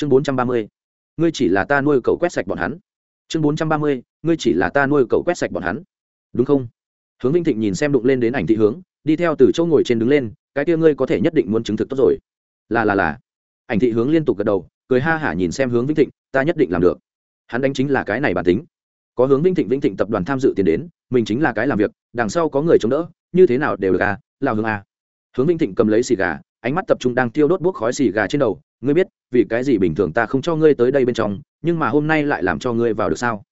chương bốn trăm ba mươi, ngươi chỉ là ta nuôi cậu quét sạch bọn hắn. Chương bốn trăm ba mươi, ngươi chỉ là ta nuôi cậu quét sạch bọn hắn. Đúng không? Hướng vinh thịnh nhìn xem đụng lên đến ảnh thị hướng, đi theo từ chỗ ngồi trên đứng lên, cái kia ngươi có thể nhất định muốn chứng thực tốt rồi. Là là là. Ảnh thị hướng liên tục gật đầu, cười ha hả nhìn xem hướng vinh thịnh, ta nhất định làm được. Hắn đánh chính là cái này bản tính. Có hướng vinh thịnh vinh thịnh tập đoàn tham dự tiền đến, mình chính là cái làm việc, đằng sau có người chống đỡ, như thế nào đều được à lao hướng à. Hướng vinh thịnh cầm lấy xì gà ánh mắt tập trung đang tiêu đốt bốc khói xì gà trên đầu, ngươi biết, vì cái gì bình thường ta không cho ngươi tới đây bên trong, nhưng mà hôm nay lại làm cho ngươi vào được sao?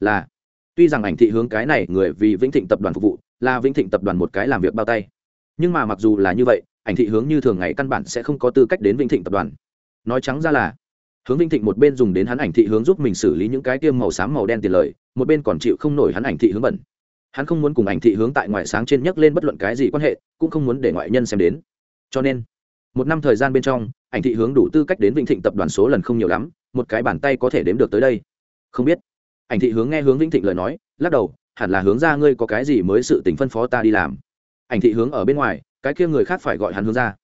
Là, tuy rằng ảnh thị hướng cái này người vì vĩnh thịnh tập đoàn phục vụ, là vĩnh thịnh tập đoàn một cái làm việc bao tay. Nhưng mà mặc dù là như vậy, ảnh thị hướng như thường ngày căn bản sẽ không có tư cách đến vĩnh thịnh tập đoàn. Nói trắng ra là, hướng vĩnh thịnh một bên dùng đến hắn ảnh thị hướng giúp mình xử lý những cái tiêm màu xám màu đen tiền lời, một bên còn chịu không nổi hắn ảnh thị hướng bẩn. Hắn không muốn cùng ảnh thị hướng tại ngoài sáng trên nhắc lên bất luận cái gì quan hệ, cũng không muốn để ngoại nhân xem đến. Cho nên một năm thời gian bên trong, ảnh thị hướng đủ tư cách đến vĩnh thịnh tập đoàn số lần không nhiều lắm, một cái bàn tay có thể đếm được tới đây. Không biết. Ảnh thị hướng nghe hướng vĩnh thịnh lời nói, lắc đầu, hẳn là hướng ra ngươi có cái gì mới sự tình phân phó ta đi làm. Ảnh thị hướng ở bên ngoài, cái kia người khác phải gọi hắn hướng ra.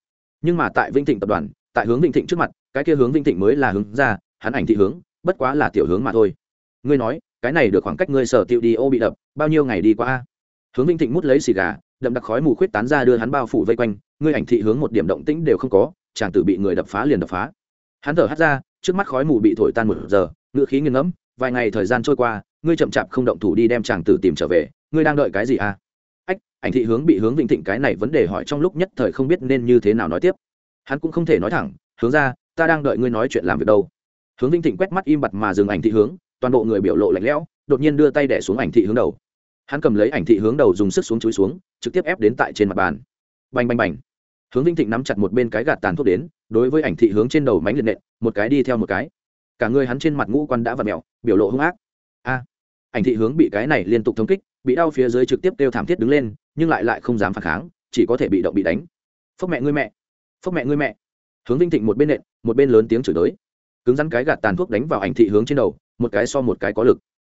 Nhưng mà tại vĩnh thịnh tập đoàn, tại hướng vĩnh thịnh trước mặt, cái kia hướng vĩnh thịnh mới là hướng ra, hắn ảnh thị hướng, bất quá là tiểu hướng mà thôi. Ngươi nói, cái này được khoảng cách ngươi sở tiệu đi ô bị đập, bao nhiêu ngày đi qua? Hướng vĩnh thịnh mút lấy xì gà đậm đặc khói mù khuyết tán ra đưa hắn bao phủ vây quanh, ngươi ảnh thị hướng một điểm động tĩnh đều không có, chàng tử bị người đập phá liền đập phá. Hắn thở hắt ra, trước mắt khói mù bị thổi tan một giờ, ngựa khí nghiêng ngẫm, vài ngày thời gian trôi qua, ngươi chậm chạp không động thủ đi đem chàng tử tìm trở về, ngươi đang đợi cái gì à? Ách, ảnh thị hướng bị hướng vĩnh thịnh cái này vấn đề hỏi trong lúc nhất thời không biết nên như thế nào nói tiếp. Hắn cũng không thể nói thẳng, hướng ra, ta đang đợi ngươi nói chuyện làm việc đâu. Hướng vĩnh thịnh quét mắt im bặt mà dừng ảnh thị hướng, toàn bộ người biểu lộ lạnh lẽo, đột nhiên đưa tay đẻ xuống ảnh thị hướng đầu hắn cầm lấy ảnh thị hướng đầu dùng sức xuống chúi xuống, trực tiếp ép đến tại trên mặt bàn. Bành bành bành. Hướng vinh thịnh nắm chặt một bên cái gạt tàn thuốc đến, đối với ảnh thị hướng trên đầu mánh liệt nện, một cái đi theo một cái. Cả người hắn trên mặt ngũ quan đã v ặ mẹo biểu lộ hung ác. A. Ảnh thị hướng bị cái này liên tục thống kích, bị đau phía dưới trực tiếp kêu thảm thiết đứng lên, nhưng lại lại không dám phản kháng, chỉ có thể bị động bị đánh. Phốc mẹ ngươi mẹ. Phốc mẹ ngươi mẹ. Hướng vinh thịnh một bên nện, một bên lớn tiếng chửi tới. Cứng rắn cái gạt tàn thuốc đánh vào ảnh thị hướng trên đầu, một cái so một cái có lực.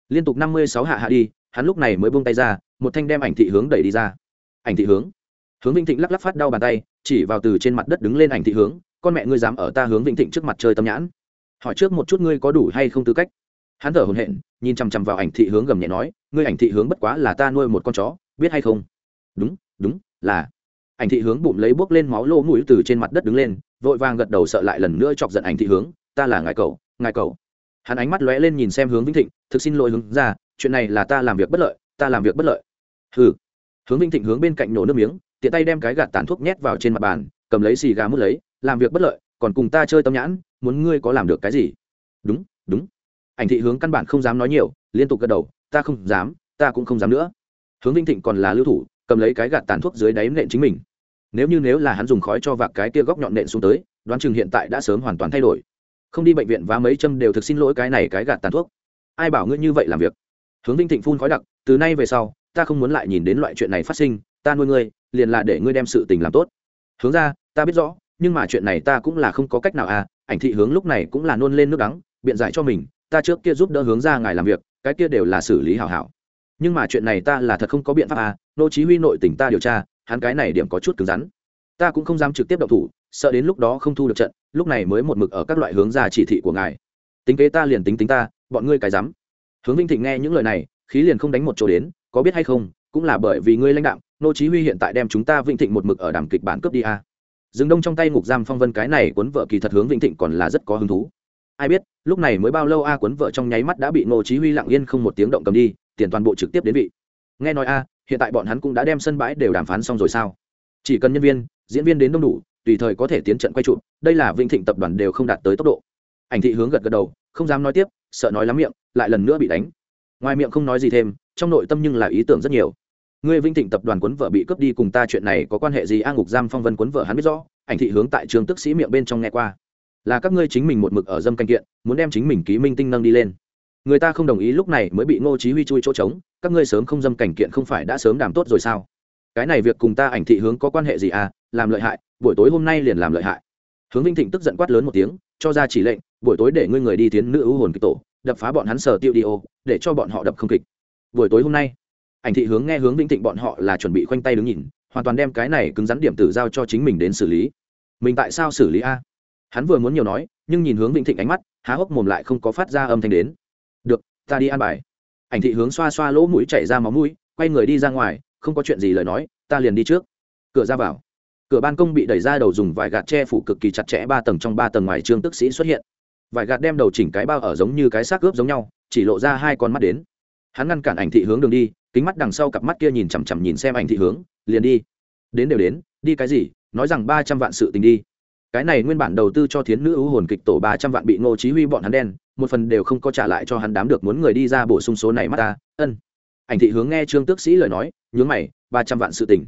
Liên tục năm mươi sáu hạ hạ đi hắn lúc này mới buông tay ra một thanh đem ảnh thị hướng đẩy đi ra. Ảnh thị hướng. Hướng vĩnh thịnh lắc lắc phát đau bàn tay chỉ vào từ trên mặt đất đứng lên ảnh thị hướng con mẹ ngươi dám ở ta hướng vĩnh thịnh trước mặt chơi tâm nhãn? Hỏi trước một chút ngươi có đủ hay không tư cách? Hắn thở hồn hện nhìn chằm chằm vào ảnh thị hướng gầm nhẹ nói ngươi ảnh thị hướng bất quá là ta nuôi một con chó biết hay không? Đúng đúng là. Ảnh thị hướng bụng lấy bước lên máu lô mũi từ trên mặt đất đứng lên vội vàng gật đầu sợ lại lần nữa chọc giận ảnh thị hướng ta là ngài cậu, ngài cậu hắn ánh mắt lóe lên nhìn xem hướng vĩnh thịnh, thực xin lỗi hướng ra chuyện này là ta làm việc bất lợi, ta làm việc bất lợi. Hừ. Hướng vĩnh thịnh hướng bên cạnh nổ nước miếng, tiện tay đem cái gạt tàn thuốc nhét vào trên mặt bàn, cầm lấy xì gà mút lấy, làm việc bất lợi, còn cùng ta chơi tâm nhãn, muốn ngươi có làm được cái gì? Đúng đúng. Ảnh thị hướng căn bản không dám nói nhiều, liên tục gật đầu, ta không dám, ta cũng không dám nữa. Hướng vinh thịnh còn là lưu thủ, cầm lấy cái gạt tàn thuốc dưới đáy nện chính mình. Nếu như nếu là hắn dùng khói cho vạc cái kia góc nhọn nện xuống tới, đoán chừng hiện tại đã sớm hoàn toàn thay đổi không đi bệnh viện và mấy châm đều thực xin lỗi cái này cái gạt tàn thuốc. Ai bảo ngươi như vậy làm việc? Hướng vinh thịnh phun khói đặc, từ nay về sau, ta không muốn lại nhìn đến loại chuyện này phát sinh, ta nuôi ngươi, liền là để ngươi đem sự tình làm tốt. Hướng ra, ta biết rõ, nhưng mà chuyện này ta cũng là không có cách nào à ảnh thị hướng lúc này cũng là nôn lên nước đắng, biện giải cho mình, ta trước kia giúp đỡ hướng ra ngài làm việc, cái kia đều là xử lý hảo hảo. Nhưng mà chuyện này ta là thật không có biện pháp à nô chí huy nội tỉnh ta điều tra, hắn cái này điểm có chút cứng rắn ta cũng không dám trực tiếp động thủ, sợ đến lúc đó không thu được trận, lúc này mới một mực ở các loại hướng ra chỉ thị của ngài. Tính kế ta liền tính tính ta, bọn ngươi cái dám. Hướng vinh thịnh nghe những lời này, khí liền không đánh một chỗ đến, có biết hay không, cũng là bởi vì ngươi lãnh đạo nô chí huy hiện tại đem chúng ta vinh thịnh một mực ở đàm kịch bản cướp đi a à. dừng đông trong tay ngục giam phong vân cái này cuốn vợ kỳ thật hướng vinh thịnh còn là rất có hứng thú. Ai biết, lúc này mới bao lâu a cuốn vợ trong nháy mắt đã bị nô chí huy lặng yên không một tiếng động cầm đi, tiền toàn bộ trực tiếp đến vị. Nghe nói a, hiện tại bọn hắn cũng đã đem sân bãi đều đàm phán xong rồi sao? Chỉ cần nhân viên diễn viên đến đông đủ, tùy thời có thể tiến trận quay trụ, đây là vinh thịnh tập đoàn đều không đạt tới tốc độ. Ảnh thị hướng gật gật đầu, không dám nói tiếp, sợ nói lắm miệng, lại lần nữa bị đánh. Ngoài miệng không nói gì thêm, trong nội tâm nhưng là ý tưởng rất nhiều. Ngươi vinh thịnh tập đoàn quấn vợ bị cướp đi cùng ta chuyện này có quan hệ gì? A ngục giam phong vân quấn vợ hắn biết rõ, ảnh thị hướng tại trường tức sĩ miệng bên trong nghe qua. Là các ngươi chính mình một mực ở dâm canh kiện, muốn đem chính mình ký minh tinh nâng đi lên. Người ta không đồng ý lúc này mới bị ngô chí huy chui chỗ trống, các ngươi sớm không dâm cảnh kiện không phải đã sớm đảm tốt rồi sao? Cái này việc cùng ta ảnh thị hướng có quan hệ gì à? Làm lợi hại, buổi tối hôm nay liền làm lợi hại. Hướng vinh thịnh tức giận quát lớn một tiếng, cho ra chỉ lệnh, buổi tối để ngươi người đi tiến nữ ưu hồn kịch tổ, đập phá bọn hắn sở tiêu đi ô, để cho bọn họ đập không kịch. Buổi tối hôm nay, ảnh thị hướng nghe hướng vĩnh thịnh bọn họ là chuẩn bị khoanh tay đứng nhìn, hoàn toàn đem cái này cứng rắn điểm tử giao cho chính mình đến xử lý. Mình tại sao xử lý a? Hắn vừa muốn nhiều nói, nhưng nhìn hướng vĩnh thịnh ánh mắt, há hốc mồm lại không có phát ra âm thanh đến. Được, ta đi ăn bài. Ảnh thị hướng xoa xoa lỗ mũi chảy ra máu mũi, quay người đi ra ngoài, không có chuyện gì lời nói, ta liền đi trước. Cửa ra vào cửa ban công bị đẩy ra đầu dùng vải gạt che phủ cực kỳ chặt chẽ ba tầng trong ba tầng ngoài trương tức sĩ xuất hiện. Vải gạt đem đầu chỉnh cái bao ở giống như cái xác ướp giống nhau, chỉ lộ ra hai con mắt đến. Hắn ngăn cản ảnh thị hướng đường đi, kính mắt đằng sau cặp mắt kia nhìn chằm chằm nhìn xem ảnh thị hướng, liền đi. Đến đều đến, đi cái gì, nói rằng ba trăm vạn sự tình đi. Cái này nguyên bản đầu tư cho thiến nữ ưu hồn kịch tổ ba trăm vạn bị ngô chí huy bọn hắn đen, một phần đều không có trả lại cho hắn đám được muốn người đi ra bổ sung số này mắt ta, ân. Ảnh thị hướng nghe trương tước sĩ lời nói, nhướng mày, ba trăm vạn sự tình.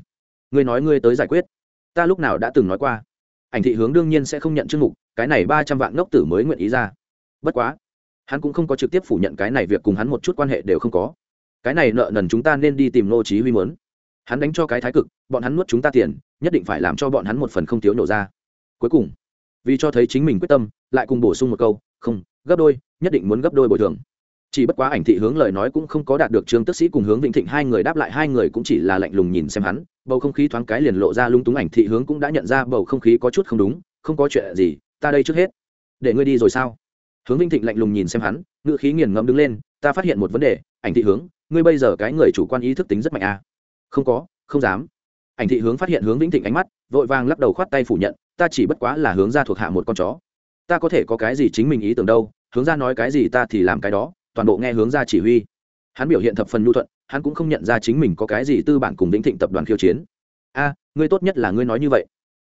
Ngươi nói ngươi tới giải quyết ta lúc nào đã từng nói qua, ảnh thị hướng đương nhiên sẽ không nhận chương mục, cái này ba trăm vạn ngốc tử mới nguyện ý ra. Bất quá, hắn cũng không có trực tiếp phủ nhận cái này việc cùng hắn một chút quan hệ đều không có. Cái này nợ nần chúng ta nên đi tìm nô chí huy muốn. Hắn đánh cho cái thái cực, bọn hắn nuốt chúng ta tiền, nhất định phải làm cho bọn hắn một phần không thiếu nổ ra. Cuối cùng, vì cho thấy chính mình quyết tâm, lại cùng bổ sung một câu, không, gấp đôi, nhất định muốn gấp đôi bồi thường chỉ bất quá ảnh thị hướng lời nói cũng không có đạt được trương tức sĩ cùng hướng vĩnh thịnh hai người đáp lại, hai người cũng chỉ là lạnh lùng nhìn xem hắn. Bầu không khí thoáng cái liền lộ ra lung túng, ảnh thị hướng cũng đã nhận ra bầu không khí có chút không đúng, không có chuyện gì, ta đây trước hết. Để ngươi đi rồi sao? Hướng vĩnh thịnh lạnh lùng nhìn xem hắn ngựa khí nghiền ngẫm đứng lên, ta phát hiện một vấn đề, ảnh thị hướng, ngươi bây giờ cái người chủ quan ý thức tính rất mạnh à. không có, không dám. Ảnh thị hướng phát hiện hướng vĩnh thịnh ánh mắt, vội vàng lắc đầu khoát tay phủ nhận, ta chỉ bất quá là hướng ra thuộc hạ một con chó. Ta có thể có cái gì chính mình ý tưởng đâu, hướng ra nói cái gì ta thì làm cái đó toàn bộ nghe hướng ra chỉ huy. Hắn biểu hiện thập phần nhu thuận, hắn cũng không nhận ra chính mình có cái gì tư bản cùng vĩnh thịnh tập đoàn khiêu chiến. A, ngươi tốt nhất là ngươi nói như vậy.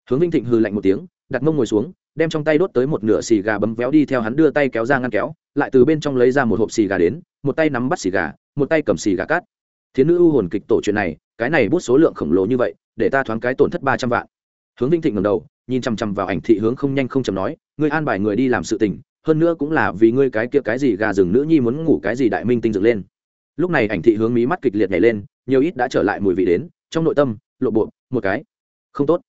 Hướng vĩnh thịnh hư lạnh một tiếng, đặt mông ngồi xuống, đem trong tay đốt tới một nửa xì gà bấm véo đi theo hắn đưa tay kéo ra ngăn kéo, lại từ bên trong lấy ra một hộp xì gà đến, một tay nắm bắt xì gà, một tay cầm xì gà cát thiến nữ ưu hồn kịch tổ chuyện này, cái này bút số lượng khổng lồ như vậy, để ta thoáng cái tổn thất ba trăm vạn. Hướng vinh thịnh ngầm đầu, nhìn chằm chằm vào ảnh thị hướng không nhanh không chầm nói, ngươi an bài người đi làm sự tình hơn nữa cũng là vì ngươi cái kia cái gì gà rừng nữ nhi muốn ngủ cái gì đại minh tinh dựng lên. Lúc này ảnh thị hướng mí mắt kịch liệt nhảy lên, nhiều ít đã trở lại mùi vị đến, trong nội tâm, lộ bộ, một cái, không tốt,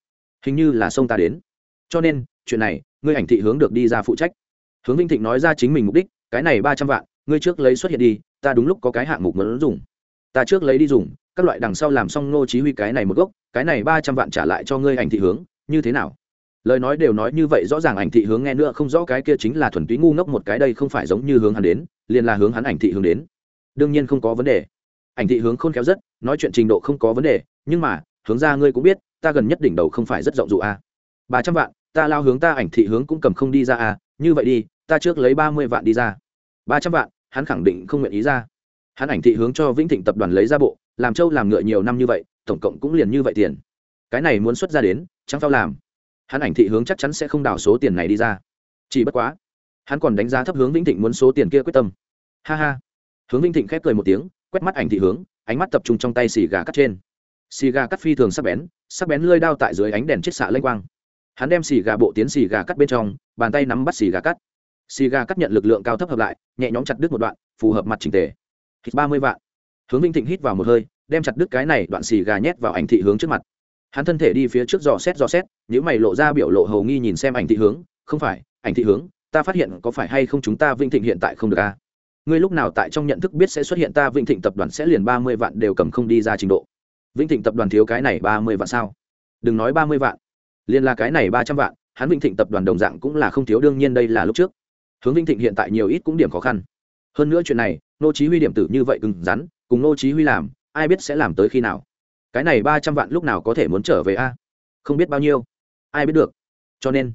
hình như là sông ta đến. Cho nên, chuyện này, ngươi ảnh thị hướng được đi ra phụ trách. Hướng vinh thịnh nói ra chính mình mục đích, cái này ba trăm vạn, ngươi trước lấy xuất hiện đi, ta đúng lúc có cái hạng mục muốn dùng. Ta trước lấy đi dùng, các loại đằng sau làm xong nô chí huy cái này một gốc, cái này ba trăm vạn trả lại cho ngươi ảnh thị hướng, như thế nào? Lời nói đều nói như vậy, rõ ràng ảnh thị hướng nghe nữa, không rõ cái kia chính là thuần túy ngu ngốc một cái đây không phải giống như hướng hắn đến, liền là hướng hắn ảnh thị hướng đến. Đương nhiên không có vấn đề. Ảnh thị hướng khôn khéo rất, nói chuyện trình độ không có vấn đề, nhưng mà, hướng ra ngươi cũng biết, ta gần nhất đỉnh đầu không phải rất rộng dụ a à. ba trăm vạn, ta lao hướng ta ảnh thị hướng cũng cầm không đi ra à như vậy đi, ta trước lấy ba mươi vạn đi ra. Ba trăm vạn, hắn khẳng định không nguyện ý ra. Hắn ảnh thị hướng cho vĩnh thịnh tập đoàn lấy ra bộ, làm châu làm ngựa nhiều năm như vậy, tổng cộng cũng liền như vậy tiền. Cái này muốn xuất ra đến, chẳng phao làm hắn ảnh thị hướng chắc chắn sẽ không đảo số tiền này đi ra. Chỉ bất quá, hắn còn đánh giá thấp hướng vĩnh thịnh muốn số tiền kia quyết tâm. Ha ha. Hướng vĩnh thịnh khép cười một tiếng, quét mắt ảnh thị hướng, ánh mắt tập trung trong tay xì gà cắt trên. Xì gà cắt phi thường sắc bén sắc bén lơi đao tại dưới ánh đèn chiết xạ lênh quang. Hắn đem xì gà bộ tiến xì gà cắt bên trong, bàn tay nắm bắt xì gà cắt. Xì gà cắt nhận lực lượng cao thấp hợp lại, nhẹ nhõm chặt đứt một đoạn, phù hợp mặt trình tề. Hít ba mươi vạn. Hướng vinh thịnh hít vào một hơi, đem chặt đứt cái này đoạn xì gà nhét vào ảnh thị hướng trước mặt hắn thân thể đi phía trước dò xét dò xét nếu mày lộ ra biểu lộ hầu nghi nhìn xem ảnh thị hướng. Không phải, ảnh thị hướng, ta phát hiện có phải hay không chúng ta vinh thịnh hiện tại không được a ngươi lúc nào tại trong nhận thức biết sẽ xuất hiện ta vinh thịnh tập đoàn sẽ liền ba mươi vạn đều cầm không đi ra trình độ. Vinh thịnh tập đoàn thiếu cái này ba mươi vạn sao? Đừng nói ba mươi vạn. Liền là cái này ba trăm vạn, hắn vinh thịnh tập đoàn đồng dạng cũng là không thiếu, đương nhiên đây là lúc trước. Hướng vinh thịnh hiện tại nhiều ít cũng điểm khó khăn. Hơn nữa chuyện này, nô chí huy điểm tử như vậy cứng rắn, cùng nô chí huy làm, ai biết sẽ làm tới khi nào cái này ba trăm vạn lúc nào có thể muốn trở về a? Không biết bao nhiêu. Ai biết được. Cho nên,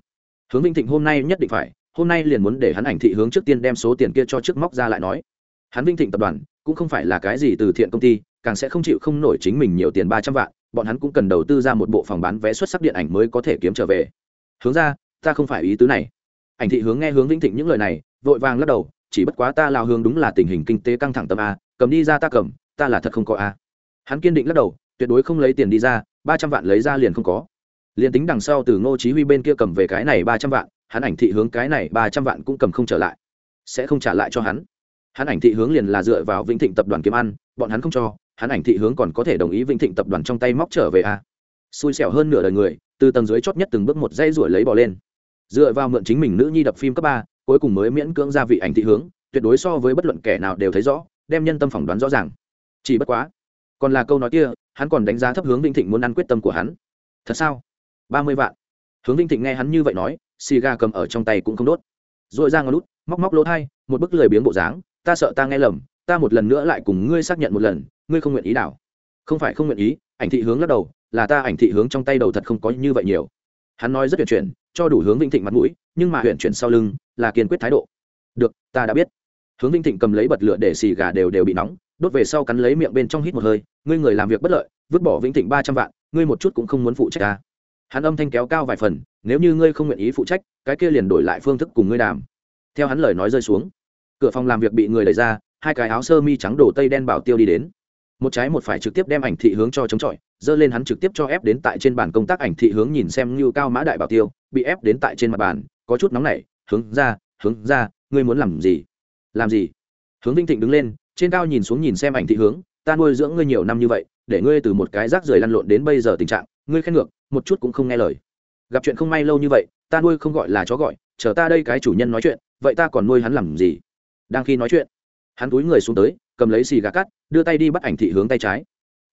hướng vinh thịnh hôm nay nhất định phải, hôm nay liền muốn để hắn ảnh thị hướng trước tiên đem số tiền kia cho trước móc ra lại nói. Hắn vinh thịnh tập đoàn, cũng không phải là cái gì từ thiện công ty, càng sẽ không chịu không nổi chính mình nhiều tiền ba trăm vạn, bọn hắn cũng cần đầu tư ra một bộ phòng bán vé xuất sắc điện ảnh mới có thể kiếm trở về. Hướng ra, ta không phải ý tứ này. Ảnh thị hướng nghe hướng vĩnh thịnh những lời này, vội vàng lắc đầu, chỉ bất quá ta lao hướng đúng là tình hình kinh tế căng thẳng tâm a, cầm đi ra ta cầm, ta là thật không có a. Hắn kiên định lắc đầu tuyệt đối không lấy tiền đi ra, ba trăm vạn lấy ra liền không có. Liền tính đằng sau từ ngô chí huy bên kia cầm về cái này ba trăm vạn, hắn ảnh thị hướng cái này ba trăm vạn cũng cầm không trở lại. Sẽ không trả lại cho hắn. Hắn ảnh thị hướng liền là dựa vào vĩnh thịnh tập đoàn kiếm ăn, bọn hắn không cho, hắn ảnh thị hướng còn có thể đồng ý vĩnh thịnh tập đoàn trong tay móc trở về a. Xui xẻo hơn nửa đời người, từ tầng dưới chót nhất từng bước một dây ruổi lấy bỏ lên. Dựa vào mượn chính mình nữ nhi đập phim cấp ba, cuối cùng mới miễn cưỡng ra vị ảnh thị hướng, tuyệt đối so với bất luận kẻ nào đều thấy rõ, đem nhân tâm phỏng đoán rõ ràng. Chỉ bất quá còn là câu nói kia, hắn còn đánh giá thấp hướng vĩnh thịnh muốn ăn quyết tâm của hắn. Thật sao? Ba mươi vạn. Hướng vinh thịnh nghe hắn như vậy nói, xì gà cầm ở trong tay cũng không đốt. R ồ i ra ngón lút móc móc lỗ thai, một bức lười biếng bộ dáng, ta sợ ta nghe lầm, ta một lần nữa lại cùng ngươi xác nhận một lần, ngươi không nguyện ý đảo. Không phải không nguyện ý, ảnh thị hướng lắc đầu, là ta ảnh thị hướng trong tay đầu thật không có như vậy nhiều. Hắn nói rất tuyển chuyển, cho đủ hướng vinh thịnh mặt mũi, nhưng mà huyện chuyển sau lưng là kiên quyết thái độ. Được, ta đã biết hướng vinh thịnh cầm lấy bật lửa để xì gà đều đều bị nóng, đốt về sau cắn lấy miệng bên trong hít một hơi, ngươi người làm việc bất lợi, vứt bỏ vĩnh thịnh ba trăm vạn, ngươi một chút cũng không muốn phụ trách ta. Hắn âm thanh kéo cao vài phần, nếu như ngươi không nguyện ý phụ trách, cái kia liền đổi lại phương thức cùng ngươi đàm. Theo hắn lời nói rơi xuống, cửa phòng làm việc bị người đẩy ra, hai cái áo sơ mi trắng đổ tây đen bảo tiêu đi đến. Một trái một phải trực tiếp đem ảnh thị hướng cho chống chọi dơ lên hắn trực tiếp cho ép đến tại trên bàn công tác ảnh thị hướng nhìn xem như cao mã đại bảo tiêu, bị ép đến tại trên mặt bàn, có chút nóng nảy, hướng ra hướng ra, ngươi muốn làm gì? Làm gì? Hướng vinh thịnh đứng lên, trên cao nhìn xuống nhìn xem ảnh thị hướng, ta nuôi dưỡng ngươi nhiều năm như vậy, để ngươi từ một cái rác rưởi lăn lộn đến bây giờ tình trạng, ngươi khen ngược, một chút cũng không nghe lời. Gặp chuyện không may lâu như vậy, ta nuôi không gọi là chó gọi, chờ ta đây cái chủ nhân nói chuyện, vậy ta còn nuôi hắn làm gì? Đang khi nói chuyện, hắn túi người xuống tới, cầm lấy xì gà cắt, đưa tay đi bắt ảnh thị hướng tay trái.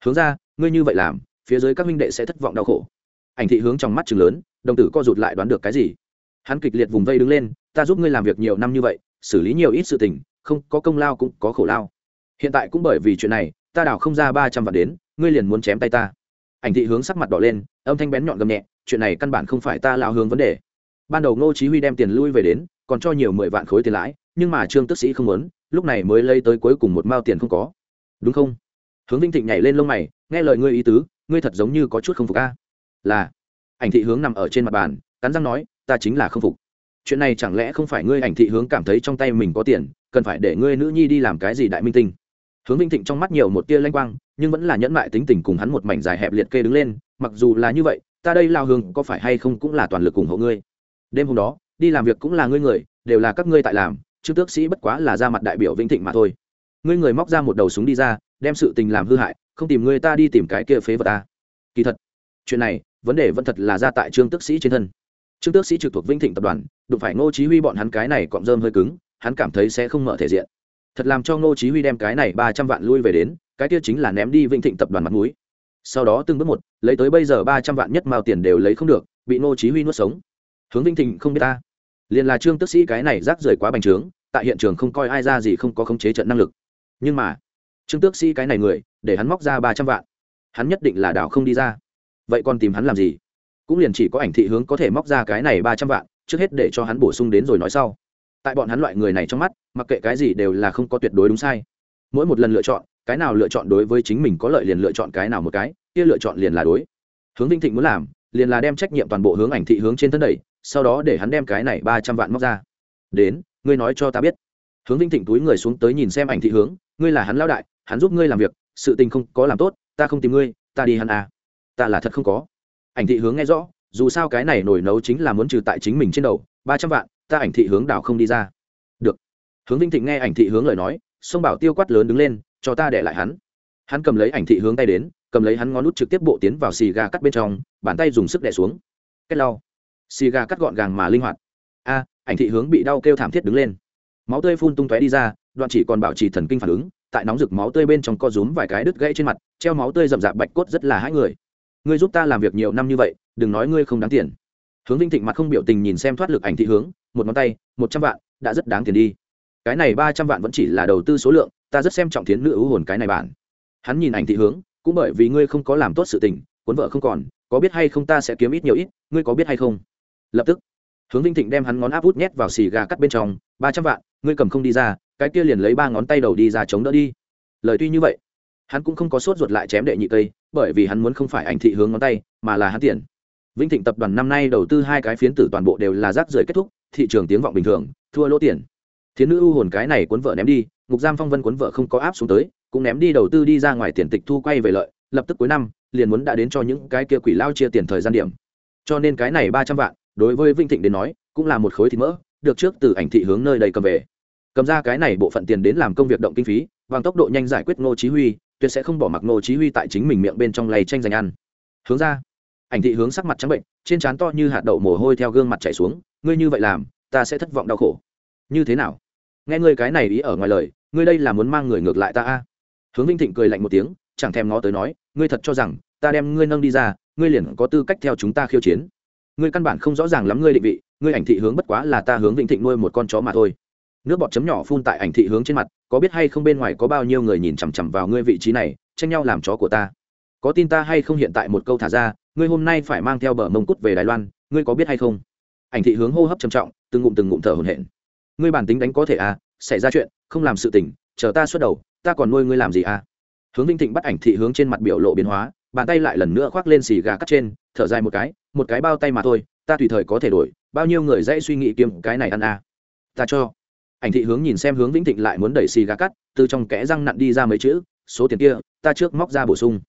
Hướng ra, ngươi như vậy làm, phía dưới các minh đệ sẽ thất vọng đau khổ. Ảnh thị hướng trong mắt chừng lớn, đồng tử co rụt lại đoán được cái gì? Hắn kịch liệt vùng vây đứng lên, ta giúp ngươi làm việc nhiều năm như vậy xử lý nhiều ít sự tình, không có công lao cũng có khổ lao. Hiện tại cũng bởi vì chuyện này, ta đảo không ra ba trăm vạn đến, ngươi liền muốn chém tay ta. Ảnh thị hướng sắc mặt đỏ lên, âm thanh bén nhọn gầm nhẹ, chuyện này căn bản không phải ta lao hướng vấn đề. Ban đầu ngô chí huy đem tiền lui về đến, còn cho nhiều mười vạn khối tiền lãi, nhưng mà trương tức sĩ không muốn, lúc này mới lấy tới cuối cùng một mao tiền không có. Đúng không? Hướng vinh thịnh nhảy lên lông mày, nghe lời ngươi ý tứ, ngươi thật giống như có chút không phục a. Là, ảnh thị hướng nằm ở trên mặt bàn, cắn răng nói, ta chính là không phục chuyện này chẳng lẽ không phải ngươi ảnh thị hướng cảm thấy trong tay mình có tiền, cần phải để ngươi nữ nhi đi làm cái gì đại minh tinh? Hướng vinh thịnh trong mắt nhiều một tia lanh quang, nhưng vẫn là nhẫn mại tính tình cùng hắn một mảnh dài hẹp liệt kê đứng lên, mặc dù là như vậy, ta đây lao hương có phải hay không cũng là toàn lực ủng hộ ngươi. Đêm hôm đó, đi làm việc cũng là ngươi người, đều là các ngươi tại làm trương tước sĩ bất quá là ra mặt đại biểu vinh thịnh mà thôi. Ngươi người móc ra một đầu súng đi ra, đem sự tình làm hư hại, không tìm ngươi ta đi tìm cái kia phế vật ta. Kỳ thật, chuyện này, vấn đề vẫn thật là ra tại trương tước sĩ trên thân trương tước sĩ trực thuộc Vinh thịnh tập đoàn, đụng phải ngô chí huy bọn hắn cái này cọm rơm hơi cứng, hắn cảm thấy sẽ không mở thể diện. Thật làm cho ngô chí huy đem cái này ba trăm vạn lui về đến, cái kia chính là ném đi Vinh thịnh tập đoàn mặt mũi. Sau đó từng bước một, lấy tới bây giờ ba trăm vạn nhất mao tiền đều lấy không được, bị ngô chí huy nuốt sống. Hướng Vinh thịnh không biết ta. Liền là trương Tước sĩ cái này rác rưởi quá bành trướng, tại hiện trường không coi ai ra gì không có khống chế trận năng lực. Nhưng mà, trương tước sĩ cái này người, để hắn móc ra ba trăm vạn, hắn nhất định là đảo không đi ra. Vậy còn tìm hắn làm gì? Cũng liền chỉ có ảnh thị hướng có thể móc ra cái này ba trăm vạn, trước hết để cho hắn bổ sung đến rồi nói sau. Tại bọn hắn loại người này trong mắt, mặc kệ cái gì đều là không có tuyệt đối đúng sai. Mỗi một lần lựa chọn, cái nào lựa chọn đối với chính mình có lợi liền lựa chọn cái nào một cái, kia lựa chọn liền là đối. Hướng vinh thịnh muốn làm, liền là đem trách nhiệm toàn bộ hướng ảnh thị hướng trên thân đẩy, sau đó để hắn đem cái này ba trăm vạn móc ra. Đến, ngươi nói cho ta biết. Hướng vinh thịnh túi người xuống tới nhìn xem ảnh thị hướng, ngươi là hắn lao đại, hắn giúp ngươi làm việc, sự tình không có làm tốt, ta không tìm ngươi, ta đi hắn à. Ta là thật không có ảnh thị hướng nghe rõ, dù sao cái này nổi nấu chính là muốn trừ tại chính mình trên đầu, ba trăm vạn, ta ảnh thị hướng đảo không đi ra. Được. Hướng vinh thịnh nghe ảnh thị hướng lời nói, sông bảo tiêu quát lớn đứng lên, cho ta để lại hắn. Hắn cầm lấy ảnh thị hướng tay đến, cầm lấy hắn ngón nút trực tiếp bộ tiến vào xì gà cắt bên trong, bàn tay dùng sức đẻ xuống. Cách lau. Xì gà cắt gọn gàng mà linh hoạt. A, ảnh thị hướng bị đau kêu thảm thiết đứng lên. Máu tươi phun tung tóe đi ra, đoạn chỉ còn bảo trì thần kinh phản ứng, tại nóng rực máu tươi bên trong co rúm vài cái đứt gãy trên mặt, treo máu tươi rậm rạp bạch cốt rất là hãi người ngươi giúp ta làm việc nhiều năm như vậy, đừng nói ngươi không đáng tiền. Hướng vinh thịnh mặt không biểu tình nhìn xem thoát lực ảnh thị hướng, một ngón tay, một trăm vạn, đã rất đáng tiền đi. Cái này ba trăm vạn vẫn chỉ là đầu tư số lượng, ta rất xem trọng thiến nữ ưu hồn cái này bản hắn nhìn ảnh thị hướng, cũng bởi vì ngươi không có làm tốt sự tình, cuốn vợ không còn, có biết hay không ta sẽ kiếm ít nhiều ít, ngươi có biết hay không? Lập tức, hướng vinh thịnh đem hắn ngón áp út nhét vào xì gà cắt bên trong, ba trăm vạn, ngươi cầm không đi ra, cái kia liền lấy ba ngón tay đầu đi ra chống đỡ đi. Lời tuy như vậy, hắn cũng không có sốt ruột lại chém đệ nhị cây bởi vì hắn muốn không phải ảnh thị hướng ngón tay, mà là hắn tiền. Vinh thịnh tập đoàn năm nay đầu tư hai cái phiến tử toàn bộ đều là rác rưởi kết thúc, thị trường tiếng vọng bình thường, thua lỗ tiền. Thiến nữ ưu hồn cái này cuốn vợ ném đi, ngục giam phong vân cuốn vợ không có áp xuống tới, cũng ném đi đầu tư đi ra ngoài tiền tịch thu quay về lợi, lập tức cuối năm, liền muốn đã đến cho những cái kia quỷ lao chia tiền thời gian điểm. Cho nên cái này ba trăm vạn, đối với vinh thịnh đến nói, cũng là một khối thịt mỡ, được trước từ ảnh thị hướng nơi đây cầm về. Cầm ra cái này bộ phận tiền đến làm công việc động kinh phí, bằng tốc độ nhanh giải quyết ngô chí huy tuyệt sẽ không bỏ mặc ngô chí huy tại chính mình miệng bên trong lầy tranh giành ăn. Hướng ra. Ảnh thị hướng sắc mặt trắng bệnh, trên trán to như hạt đậu mồ hôi theo gương mặt chảy xuống, ngươi như vậy làm, ta sẽ thất vọng đau khổ. Như thế nào? Nghe ngươi cái này ý ở ngoài lời, ngươi đây là muốn mang người ngược lại ta a? Hướng vinh thịnh cười lạnh một tiếng, chẳng thèm ngó tới nói, ngươi thật cho rằng, ta đem ngươi nâng đi ra, ngươi liền có tư cách theo chúng ta khiêu chiến. Ngươi căn bản không rõ ràng lắm ngươi định vị, ngươi ảnh thị hướng bất quá là ta hướng vinh thịnh nuôi một con chó mà thôi nước bọt chấm nhỏ phun tại ảnh thị hướng trên mặt, có biết hay không bên ngoài có bao nhiêu người nhìn chằm chằm vào ngươi vị trí này, tranh nhau làm chó của ta. Có tin ta hay không hiện tại một câu thả ra, ngươi hôm nay phải mang theo bờ mông cút về đài loan, ngươi có biết hay không? Ảnh thị hướng hô hấp trầm trọng, từng ngụm từng ngụm thở hổn hển. Ngươi bản tính đánh có thể à xảy ra chuyện, không làm sự tình, chờ ta xuất đầu, ta còn nuôi ngươi làm gì à? Hướng vinh thịnh bắt ảnh thị hướng trên mặt biểu lộ biến hóa, bàn tay lại lần nữa khoác lên xì gà cắt trên, thở dài một cái một cái bao tay mà thôi, ta tùy thời có thể đổi, bao nhiêu người dễ suy nghĩ kiếm cái này ăn à? Ta cho ảnh thị hướng nhìn xem hướng vĩnh thịnh lại muốn đẩy xì gà cắt, từ trong kẽ răng nặn đi ra mấy chữ, số tiền kia, ta trước móc ra bổ sung.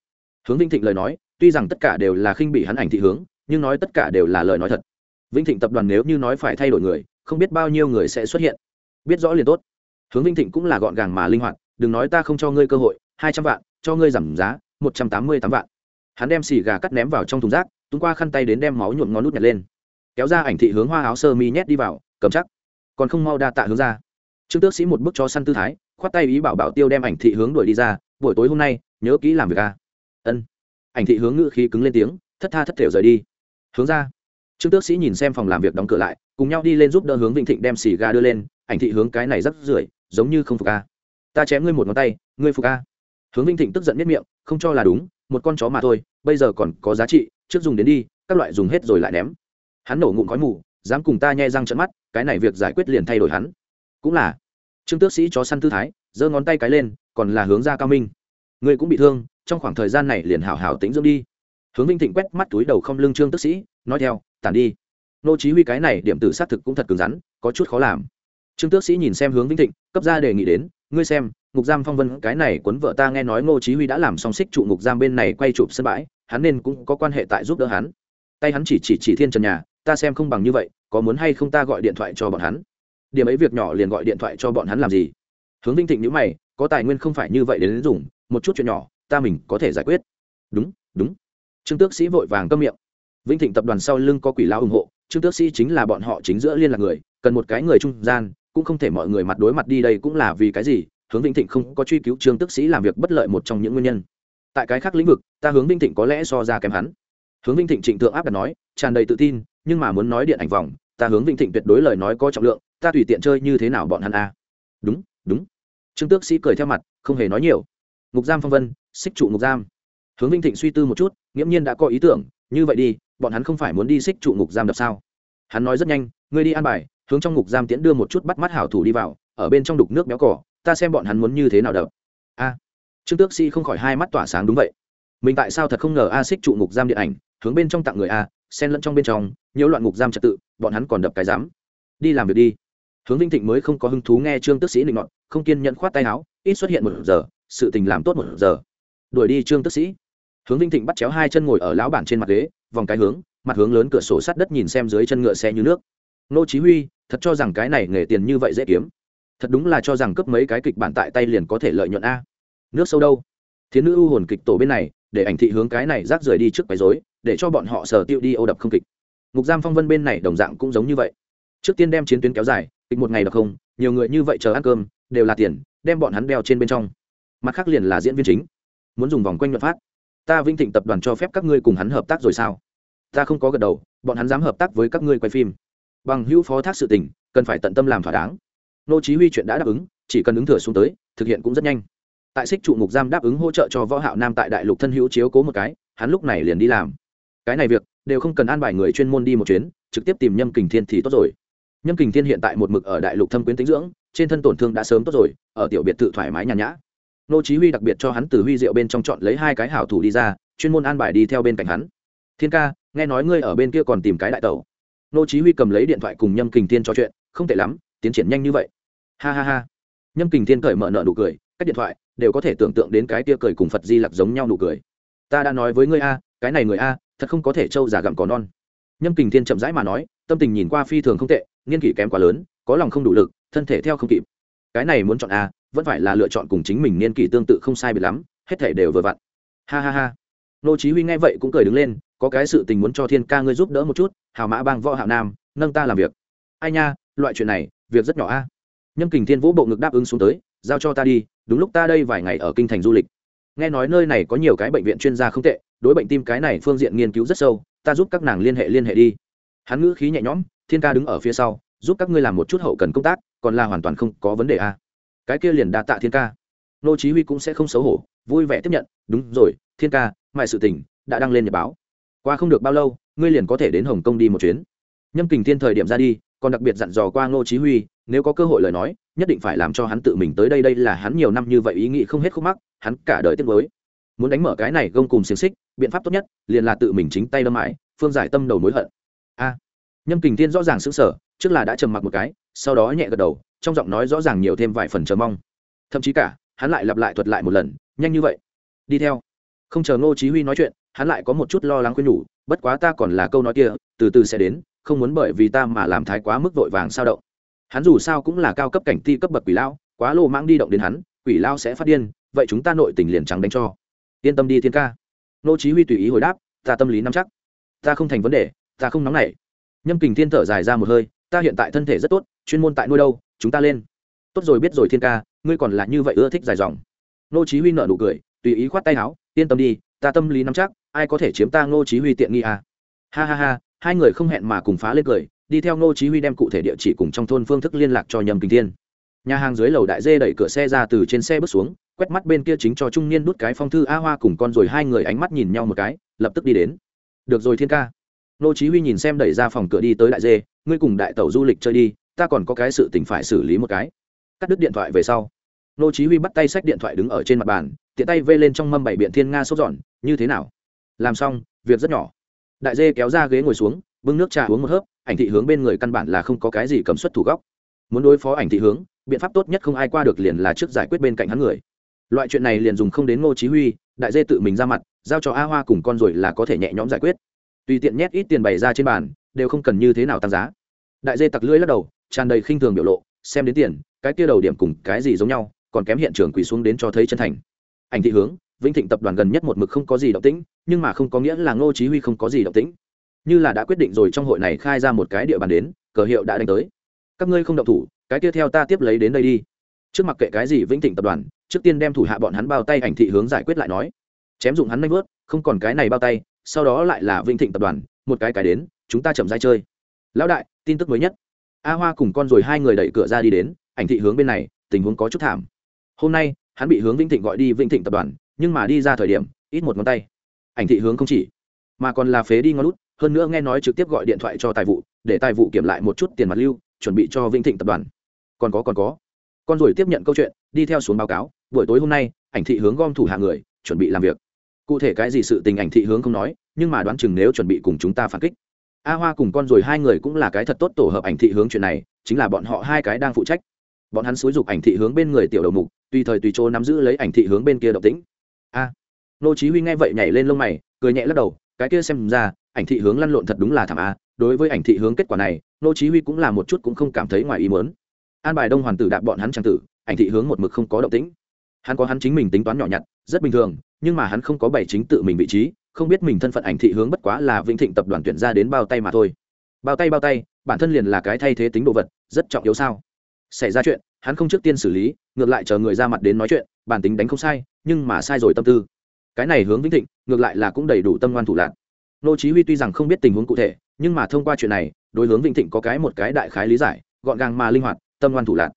Hướng vĩnh thịnh lời nói, tuy rằng tất cả đều là khinh bị hắn ảnh thị hướng, nhưng nói tất cả đều là lời nói thật. Vĩnh thịnh tập đoàn nếu như nói phải thay đổi người, không biết bao nhiêu người sẽ xuất hiện. Biết rõ liền tốt. Hướng vĩnh thịnh cũng là gọn gàng mà linh hoạt, đừng nói ta không cho ngươi cơ hội, hai trăm vạn, cho ngươi giảm giá, một trăm tám mươi tám vạn. Hắn đem xì gà cắt ném vào trong thùng rác, tung qua khăn tay đến đem máu nhuộm ngón nút nhặt lên. Kéo ra ảnh thị hướng hoa áo sơ mi nhét đi vào, cầm chắc còn không mau đa tạ hướng ra. Trương tước sĩ một bức cho săn tư thái, khoát tay ý bảo bảo tiêu đem ảnh thị hướng đuổi đi ra, buổi tối hôm nay, nhớ kỹ làm việc a. Ân. Ảnh thị hướng ngự khí cứng lên tiếng, thất tha thất thểu rời đi. Hướng ra. Trương tước sĩ nhìn xem phòng làm việc đóng cửa lại, cùng nhau đi lên giúp đỡ hướng vĩnh thịnh đem xì ga đưa lên, ảnh thị hướng cái này rất rưởi giống như không phục a. Ta chém ngươi một ngón tay, ngươi phục a. Hướng vĩnh thịnh tức giận nhất miệng, không cho là đúng, một con chó mà thôi, bây giờ còn có giá trị, trước dùng đến đi, các loại dùng hết rồi lại ném. Hắn nổ ngụm khói mù, dám cùng ta nhai răng trận mắt cái này việc giải quyết liền thay đổi hắn. Cũng là, trương tước sĩ chó săn tư thái, giơ ngón tay cái lên, còn là hướng ra cao minh. Ngươi cũng bị thương, trong khoảng thời gian này liền hảo hảo tính dưỡng đi. Hướng vinh thịnh quét mắt túi đầu không lưng trương tước sĩ, nói theo, tản đi. Nô chí huy cái này điểm tử xác thực cũng thật cứng rắn, có chút khó làm. Trương tước sĩ nhìn xem hướng vinh thịnh, cấp ra đề nghị đến, ngươi xem, ngục giam phong vân, cái này cuốn vợ ta nghe nói nô chí huy đã làm xong xích trụ ngục giam bên này quay chụp sân bãi, hắn nên cũng có quan hệ tại giúp đỡ hắn. Tay hắn chỉ chỉ chỉ thiên trần nhà ta xem không bằng như vậy, có muốn hay không ta gọi điện thoại cho bọn hắn? Điểm ấy việc nhỏ liền gọi điện thoại cho bọn hắn làm gì? Hướng vinh thịnh nhữ mày, có tài nguyên không phải như vậy đến dùng, một chút chuyện nhỏ, ta mình có thể giải quyết. Đúng đúng. Trương tước sĩ vội vàng câm miệng. Vinh thịnh tập đoàn sau lưng có quỷ lao ủng hộ, trương tước sĩ chính là bọn họ chính giữa liên lạc người, cần một cái người trung gian, cũng không thể mọi người mặt đối mặt đi đây cũng là vì cái gì, hướng vinh thịnh không có truy cứu trương tước sĩ làm việc bất lợi một trong những nguyên nhân. Tại cái khác lĩnh vực, ta hướng vinh thịnh có lẽ so ra kém hắn. Hướng vinh thịnh trịnh thượng áp đặt nói, tràn đầy tự tin nhưng mà muốn nói điện ảnh vòng, ta hướng vinh thịnh tuyệt đối lời nói có trọng lượng, ta tùy tiện chơi như thế nào bọn hắn a đúng đúng. Trương tước sĩ cười theo mặt, không hề nói nhiều. Ngục giam phong vân, xích trụ ngục giam. Hướng vinh thịnh suy tư một chút, nghiễm nhiên đã có ý tưởng, như vậy đi, bọn hắn không phải muốn đi xích trụ ngục giam đập sao? Hắn nói rất nhanh, ngươi đi an bài, hướng trong ngục giam tiễn đưa một chút bắt mắt hảo thủ đi vào, ở bên trong đục nước béo cỏ, ta xem bọn hắn muốn như thế nào đập. A. Trương tước sĩ không khỏi hai mắt tỏa sáng đúng vậy. Mình tại sao thật không ngờ a xích trụ ngục giam điện ảnh, hướng bên trong tặng người a xen lẫn trong bên trong nhiều loạn ngục giam trật tự, bọn hắn còn đập cái dám đi làm việc đi. Hướng vinh thịnh mới không có hứng thú nghe trương tức sĩ định nọt, không kiên nhẫn khoát tay áo, ít xuất hiện một giờ, sự tình làm tốt một giờ. Đuổi đi trương tức sĩ. Hướng vinh thịnh bắt chéo hai chân ngồi ở lão bản trên mặt ghế, vòng cái hướng, mặt hướng lớn cửa sổ sát đất nhìn xem dưới chân ngựa xe như nước. Nô chí huy, thật cho rằng cái này nghề tiền như vậy dễ kiếm. Thật đúng là cho rằng cấp mấy cái kịch bản tại tay liền có thể lợi nhuận a. Nước sâu đâu? Thiến nữ u hồn kịch tổ bên này, để ảnh thị hướng cái này rác rời đi trước quấy rối để cho bọn họ sở tiêu đi ô đập không kịch. Ngục giam phong vân bên này đồng dạng cũng giống như vậy. Trước tiên đem chiến tuyến kéo dài, kịch một ngày được không, nhiều người như vậy chờ ăn cơm, đều là tiền, đem bọn hắn đeo trên bên trong. Mặt khác liền là diễn viên chính. Muốn dùng vòng quanh luật phát ta vinh thịnh tập đoàn cho phép các ngươi cùng hắn hợp tác rồi sao? Ta không có gật đầu, bọn hắn dám hợp tác với các ngươi quay phim. Bằng hữu phó thác sự tình, cần phải tận tâm làm thỏa đáng. Nô chí huy chuyện đã đáp ứng, chỉ cần ứng thừa xuống tới, thực hiện cũng rất nhanh. Tại xích trụ ngục giam đáp ứng hỗ trợ cho võ hạo nam tại đại lục thân hữu chiếu cố một cái, hắn lúc này liền đi làm cái này việc, đều không cần an bài người chuyên môn đi một chuyến, trực tiếp tìm nhâm kình thiên thì tốt rồi. Nhâm kình thiên hiện tại một mực ở đại lục thâm quyến tính dưỡng, trên thân tổn thương đã sớm tốt rồi, ở tiểu biệt thự thoải mái nhàn nhã. Nô chí huy đặc biệt cho hắn từ huy diệu bên trong chọn lấy hai cái hảo thủ đi ra, chuyên môn an bài đi theo bên cạnh hắn. Thiên ca, nghe nói ngươi ở bên kia còn tìm cái đại tẩu. Nô chí huy cầm lấy điện thoại cùng nhâm kình thiên trò chuyện, không tệ lắm, tiến triển nhanh như vậy. Ha ha ha. Nhâm kình thiên cởi mở nợ nụ cười các điện thoại đều có thể tưởng tượng đến cái kia cười cùng phật di lặc giống nhau nụ cười. Ta đã nói với ngươi a, cái này người a thật không có thể trâu già gặm có non. Nhâm kình thiên chậm rãi mà nói, tâm tình nhìn qua phi thường không tệ, nghiên kỷ kém quá lớn, có lòng không đủ lực, thân thể theo không kịp. Cái này muốn chọn a, vẫn phải là lựa chọn cùng chính mình niên kỷ tương tự không sai biệt lắm, hết thể đều vừa vặn. Ha ha ha. Nô chí huy nghe vậy cũng cười đứng lên, có cái sự tình muốn cho thiên ca ngươi giúp đỡ một chút, hào mã bang võ hạo nam, nâng ta làm việc. Ai nha, loại chuyện này, việc rất nhỏ a. Nhâm kình thiên vũ bộ ngực đáp ứng xuống tới, giao cho ta đi, đúng lúc ta đây vài ngày ở kinh thành du lịch nghe nói nơi này có nhiều cái bệnh viện chuyên gia không tệ, đối bệnh tim cái này phương diện nghiên cứu rất sâu, ta giúp các nàng liên hệ liên hệ đi. Hắn ngữ khí nhẹ nhõm, thiên ca đứng ở phía sau, giúp các ngươi làm một chút hậu cần công tác, còn là hoàn toàn không có vấn đề à. cái kia liền đa tạ thiên ca. Nô chí huy cũng sẽ không xấu hổ, vui vẻ tiếp nhận, đúng rồi, thiên ca, mại sự tình đã đăng lên nhật báo. Qua không được bao lâu, ngươi liền có thể đến hồng kông đi một chuyến. Nhâm kình thiên thời điểm ra đi còn đặc biệt dặn dò qua ngô chí huy, nếu có cơ hội lời nói, nhất định phải làm cho hắn tự mình tới đây đây là hắn nhiều năm như vậy ý nghĩ không hết khúc mắc, hắn cả đời tiếc nuối. Muốn đánh mở cái này gông cùng xiềng xích, biện pháp tốt nhất, liền là tự mình chính tay đâm mãi, phương giải tâm đầu mối hận. A. À. Nhâm kình thiên rõ ràng sững sờ, trước là đã trầm mặc một cái, sau đó nhẹ gật đầu, trong giọng nói rõ ràng nhiều thêm vài phần chờ mong. Thậm chí cả, hắn lại lặp lại thuật lại một lần, nhanh như vậy. Đi theo. Không chờ ngô chí huy nói chuyện, hắn lại có một chút lo lắng khuyên nhủ, bất quá ta còn là câu nói kia, từ từ sẽ đến không muốn bởi vì ta mà làm thái quá mức vội vàng sao động. Hắn dù sao cũng là cao cấp cảnh ti cấp bậc quỷ lao quá lô mãng đi động đến hắn, quỷ lao sẽ phát điên, vậy chúng ta nội tình liền trắng đánh cho. Yên tâm đi thiên ca. Nô chí huy tùy ý hồi đáp, ta tâm lý nắm chắc. Ta không thành vấn đề, ta không nóng nảy. Nhâm kình thiên thở dài ra một hơi, ta hiện tại thân thể rất tốt, chuyên môn tại nuôi đâu, chúng ta lên. Tốt rồi biết rồi thiên ca, ngươi còn là như vậy ưa thích dài dòng. Nô chí huy nở nụ cười, tùy ý khoát tay áo, yên tâm đi, ta tâm lý nắm chắc, ai có thể chiếm ta nô chí huy tiện nghi à? Ha ha ha hai người không hẹn mà cùng phá lên cười, đi theo nô chí huy đem cụ thể địa chỉ cùng trong thôn phương thức liên lạc cho nhâm kinh thiên. Nhà hàng dưới lầu đại dê đẩy cửa xe ra từ trên xe bước xuống, quét mắt bên kia chính cho trung niên đút cái phong thư a hoa cùng con rồi hai người ánh mắt nhìn nhau một cái, lập tức đi đến. Được rồi thiên ca. Nô chí huy nhìn xem đẩy ra phòng cửa đi tới đại dê, ngươi cùng đại tẩu du lịch chơi đi, ta còn có cái sự tình phải xử lý một cái. Cắt đứt điện thoại về sau nô chí huy bắt tay sách điện thoại đứng ở trên mặt bàn, tiện tay vê lên trong mâm bảy biện thiên nga sốt dọn như thế nào? Làm xong, việc rất nhỏ đại dê kéo ra ghế ngồi xuống, bưng nước trà uống một hớp, ảnh thị hướng bên người căn bản là không có cái gì cầm xuất thủ góc. Muốn đối phó ảnh thị hướng, biện pháp tốt nhất không ai qua được liền là trước giải quyết bên cạnh hắn người. Loại chuyện này liền dùng không đến ngô chí huy, đại dê tự mình ra mặt, giao cho a hoa cùng con rồi là có thể nhẹ nhõm giải quyết. Tùy tiện nhét ít tiền bày ra trên bàn, đều không cần như thế nào tăng giá. Đại dê tặc lưỡi lắc đầu, tràn đầy khinh thường biểu lộ, xem đến tiền, cái kia đầu điểm cùng cái gì giống nhau, còn kém hiện trường quỳ xuống đến cho thấy chân thành. Ảnh thị hướng, vĩnh thịnh tập đoàn gần nhất một mực không có gì động tĩnh nhưng mà không có nghĩa là ngô chí huy không có gì động tĩnh. Như là đã quyết định rồi trong hội này khai ra một cái địa bàn đến, cờ hiệu đã đánh tới. Các ngươi không động thủ, cái kia theo ta tiếp lấy đến đây đi. Trước mặc kệ cái gì vĩnh thịnh tập đoàn, trước tiên đem thủ hạ bọn hắn bao tay ảnh thị hướng giải quyết lại nói. Chém dụng hắn nhanh vớt, không còn cái này bao tay, sau đó lại là vĩnh thịnh tập đoàn, một cái cái đến, chúng ta chậm dai chơi. Lão đại, tin tức mới nhất. A hoa cùng con rồi hai người đẩy cửa ra đi đến, ảnh thị hướng bên này, tình huống có chút thảm. Hôm nay, hắn bị hướng vĩnh thịnh gọi đi vĩnh thịnh tập đoàn, nhưng mà đi ra thời điểm, ít một ngón tay ảnh thị hướng không chỉ, mà còn là phế đi ngon lút, hơn nữa nghe nói trực tiếp gọi điện thoại cho tài vụ, để tài vụ kiểm lại một chút tiền mặt lưu, chuẩn bị cho vĩnh thịnh tập đoàn. Còn có còn có. Con rồi tiếp nhận câu chuyện, đi theo xuống báo cáo, buổi tối hôm nay, ảnh thị hướng gom thủ hạ người, chuẩn bị làm việc. Cụ thể cái gì sự tình ảnh thị hướng không nói, nhưng mà đoán chừng nếu chuẩn bị cùng chúng ta phản kích. A hoa cùng con rồi hai người cũng là cái thật tốt tổ hợp ảnh thị hướng chuyện này, chính là bọn họ hai cái đang phụ trách. Bọn hắn xúi dục ảnh thị hướng bên người tiểu đầu mục, tùy thời tùy chỗ nắm giữ lấy ảnh thị hướng bên kia động tĩnh. A nô chí huy nghe vậy nhảy lên lông mày, cười nhẹ lắc đầu, cái kia xem ra, ảnh thị hướng lăn lộn thật đúng là thảm a, đối với ảnh thị hướng kết quả này, nô chí huy cũng là một chút cũng không cảm thấy ngoài ý muốn. An bài đông hoàn tử đạp bọn hắn trang tử, ảnh thị hướng một mực không có động tĩnh. Hắn có hắn chính mình tính toán nhỏ nhặt, rất bình thường, nhưng mà hắn không có bày chính tự mình vị trí, không biết mình thân phận ảnh thị hướng bất quá là vĩnh thịnh tập đoàn tuyển ra đến bao tay mà thôi. Bao tay bao tay, bản thân liền là cái thay thế tính đồ vật, rất trọng yếu sao? Xảy ra chuyện, hắn không trước tiên xử lý, ngược lại chờ người ra mặt đến nói chuyện, bản tính đánh không sai, nhưng mà sai rồi tâm tư cái này hướng vĩnh thịnh, ngược lại là cũng đầy đủ tâm ngoan thủ lạc. Nô chí huy tuy rằng không biết tình huống cụ thể, nhưng mà thông qua chuyện này, đối hướng vĩnh thịnh có cái một cái đại khái lý giải, gọn gàng mà linh hoạt, tâm ngoan thủ lạc.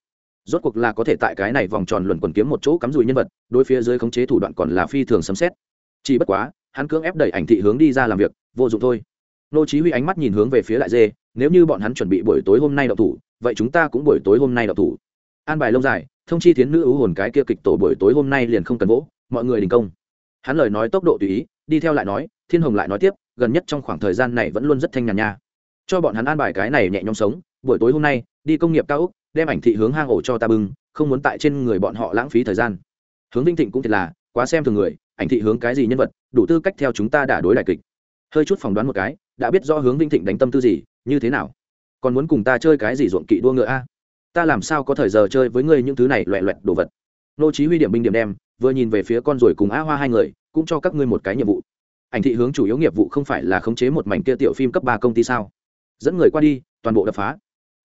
Rốt cuộc là có thể tại cái này vòng tròn luẩn quẩn kiếm một chỗ cắm rùi nhân vật, đối phía dưới khống chế thủ đoạn còn là phi thường sấm xét chỉ bất quá, hắn cưỡng ép đẩy ảnh thị hướng đi ra làm việc, vô dụng thôi. Nô chí huy ánh mắt nhìn hướng về phía lại dê, nếu như bọn hắn chuẩn bị buổi tối hôm nay đậu thủ, vậy chúng ta cũng buổi tối hôm nay đậu thủ. An bài lâu dài, thông chi thiến nữ ưu hồn cái kia kịch tổ buổi tối hôm nay liền không cần vỗ, mọi người đình công hắn lời nói tốc độ tùy ý, đi theo lại nói, thiên hồng lại nói tiếp, gần nhất trong khoảng thời gian này vẫn luôn rất thanh nhàn nha. Cho bọn hắn an bài cái này nhẹ nhõm sống, buổi tối hôm nay, đi công nghiệp cao úc, đem ảnh thị hướng hang ổ cho ta bưng, không muốn tại trên người bọn họ lãng phí thời gian. Hướng vinh thịnh cũng thiệt là, quá xem thường người, ảnh thị hướng cái gì nhân vật, đủ tư cách theo chúng ta đả đối đại kịch. Hơi chút phỏng đoán một cái, đã biết do hướng vinh thịnh đánh tâm tư gì, như thế nào? Còn muốn cùng ta chơi cái gì ruộng kỵ đua ngựa a? Ta làm sao có thời giờ chơi với ngươi những thứ này loẹ loẹt đồ vật? Nô chí huy điểm binh điểm đem vừa nhìn về phía con rồi cùng a hoa hai người, cũng cho các ngươi một cái nhiệm vụ. Ảnh thị hướng chủ yếu nghiệp vụ không phải là khống chế một mảnh kia tiểu phim cấp ba công ty sao? Dẫn người qua đi, toàn bộ đập phá.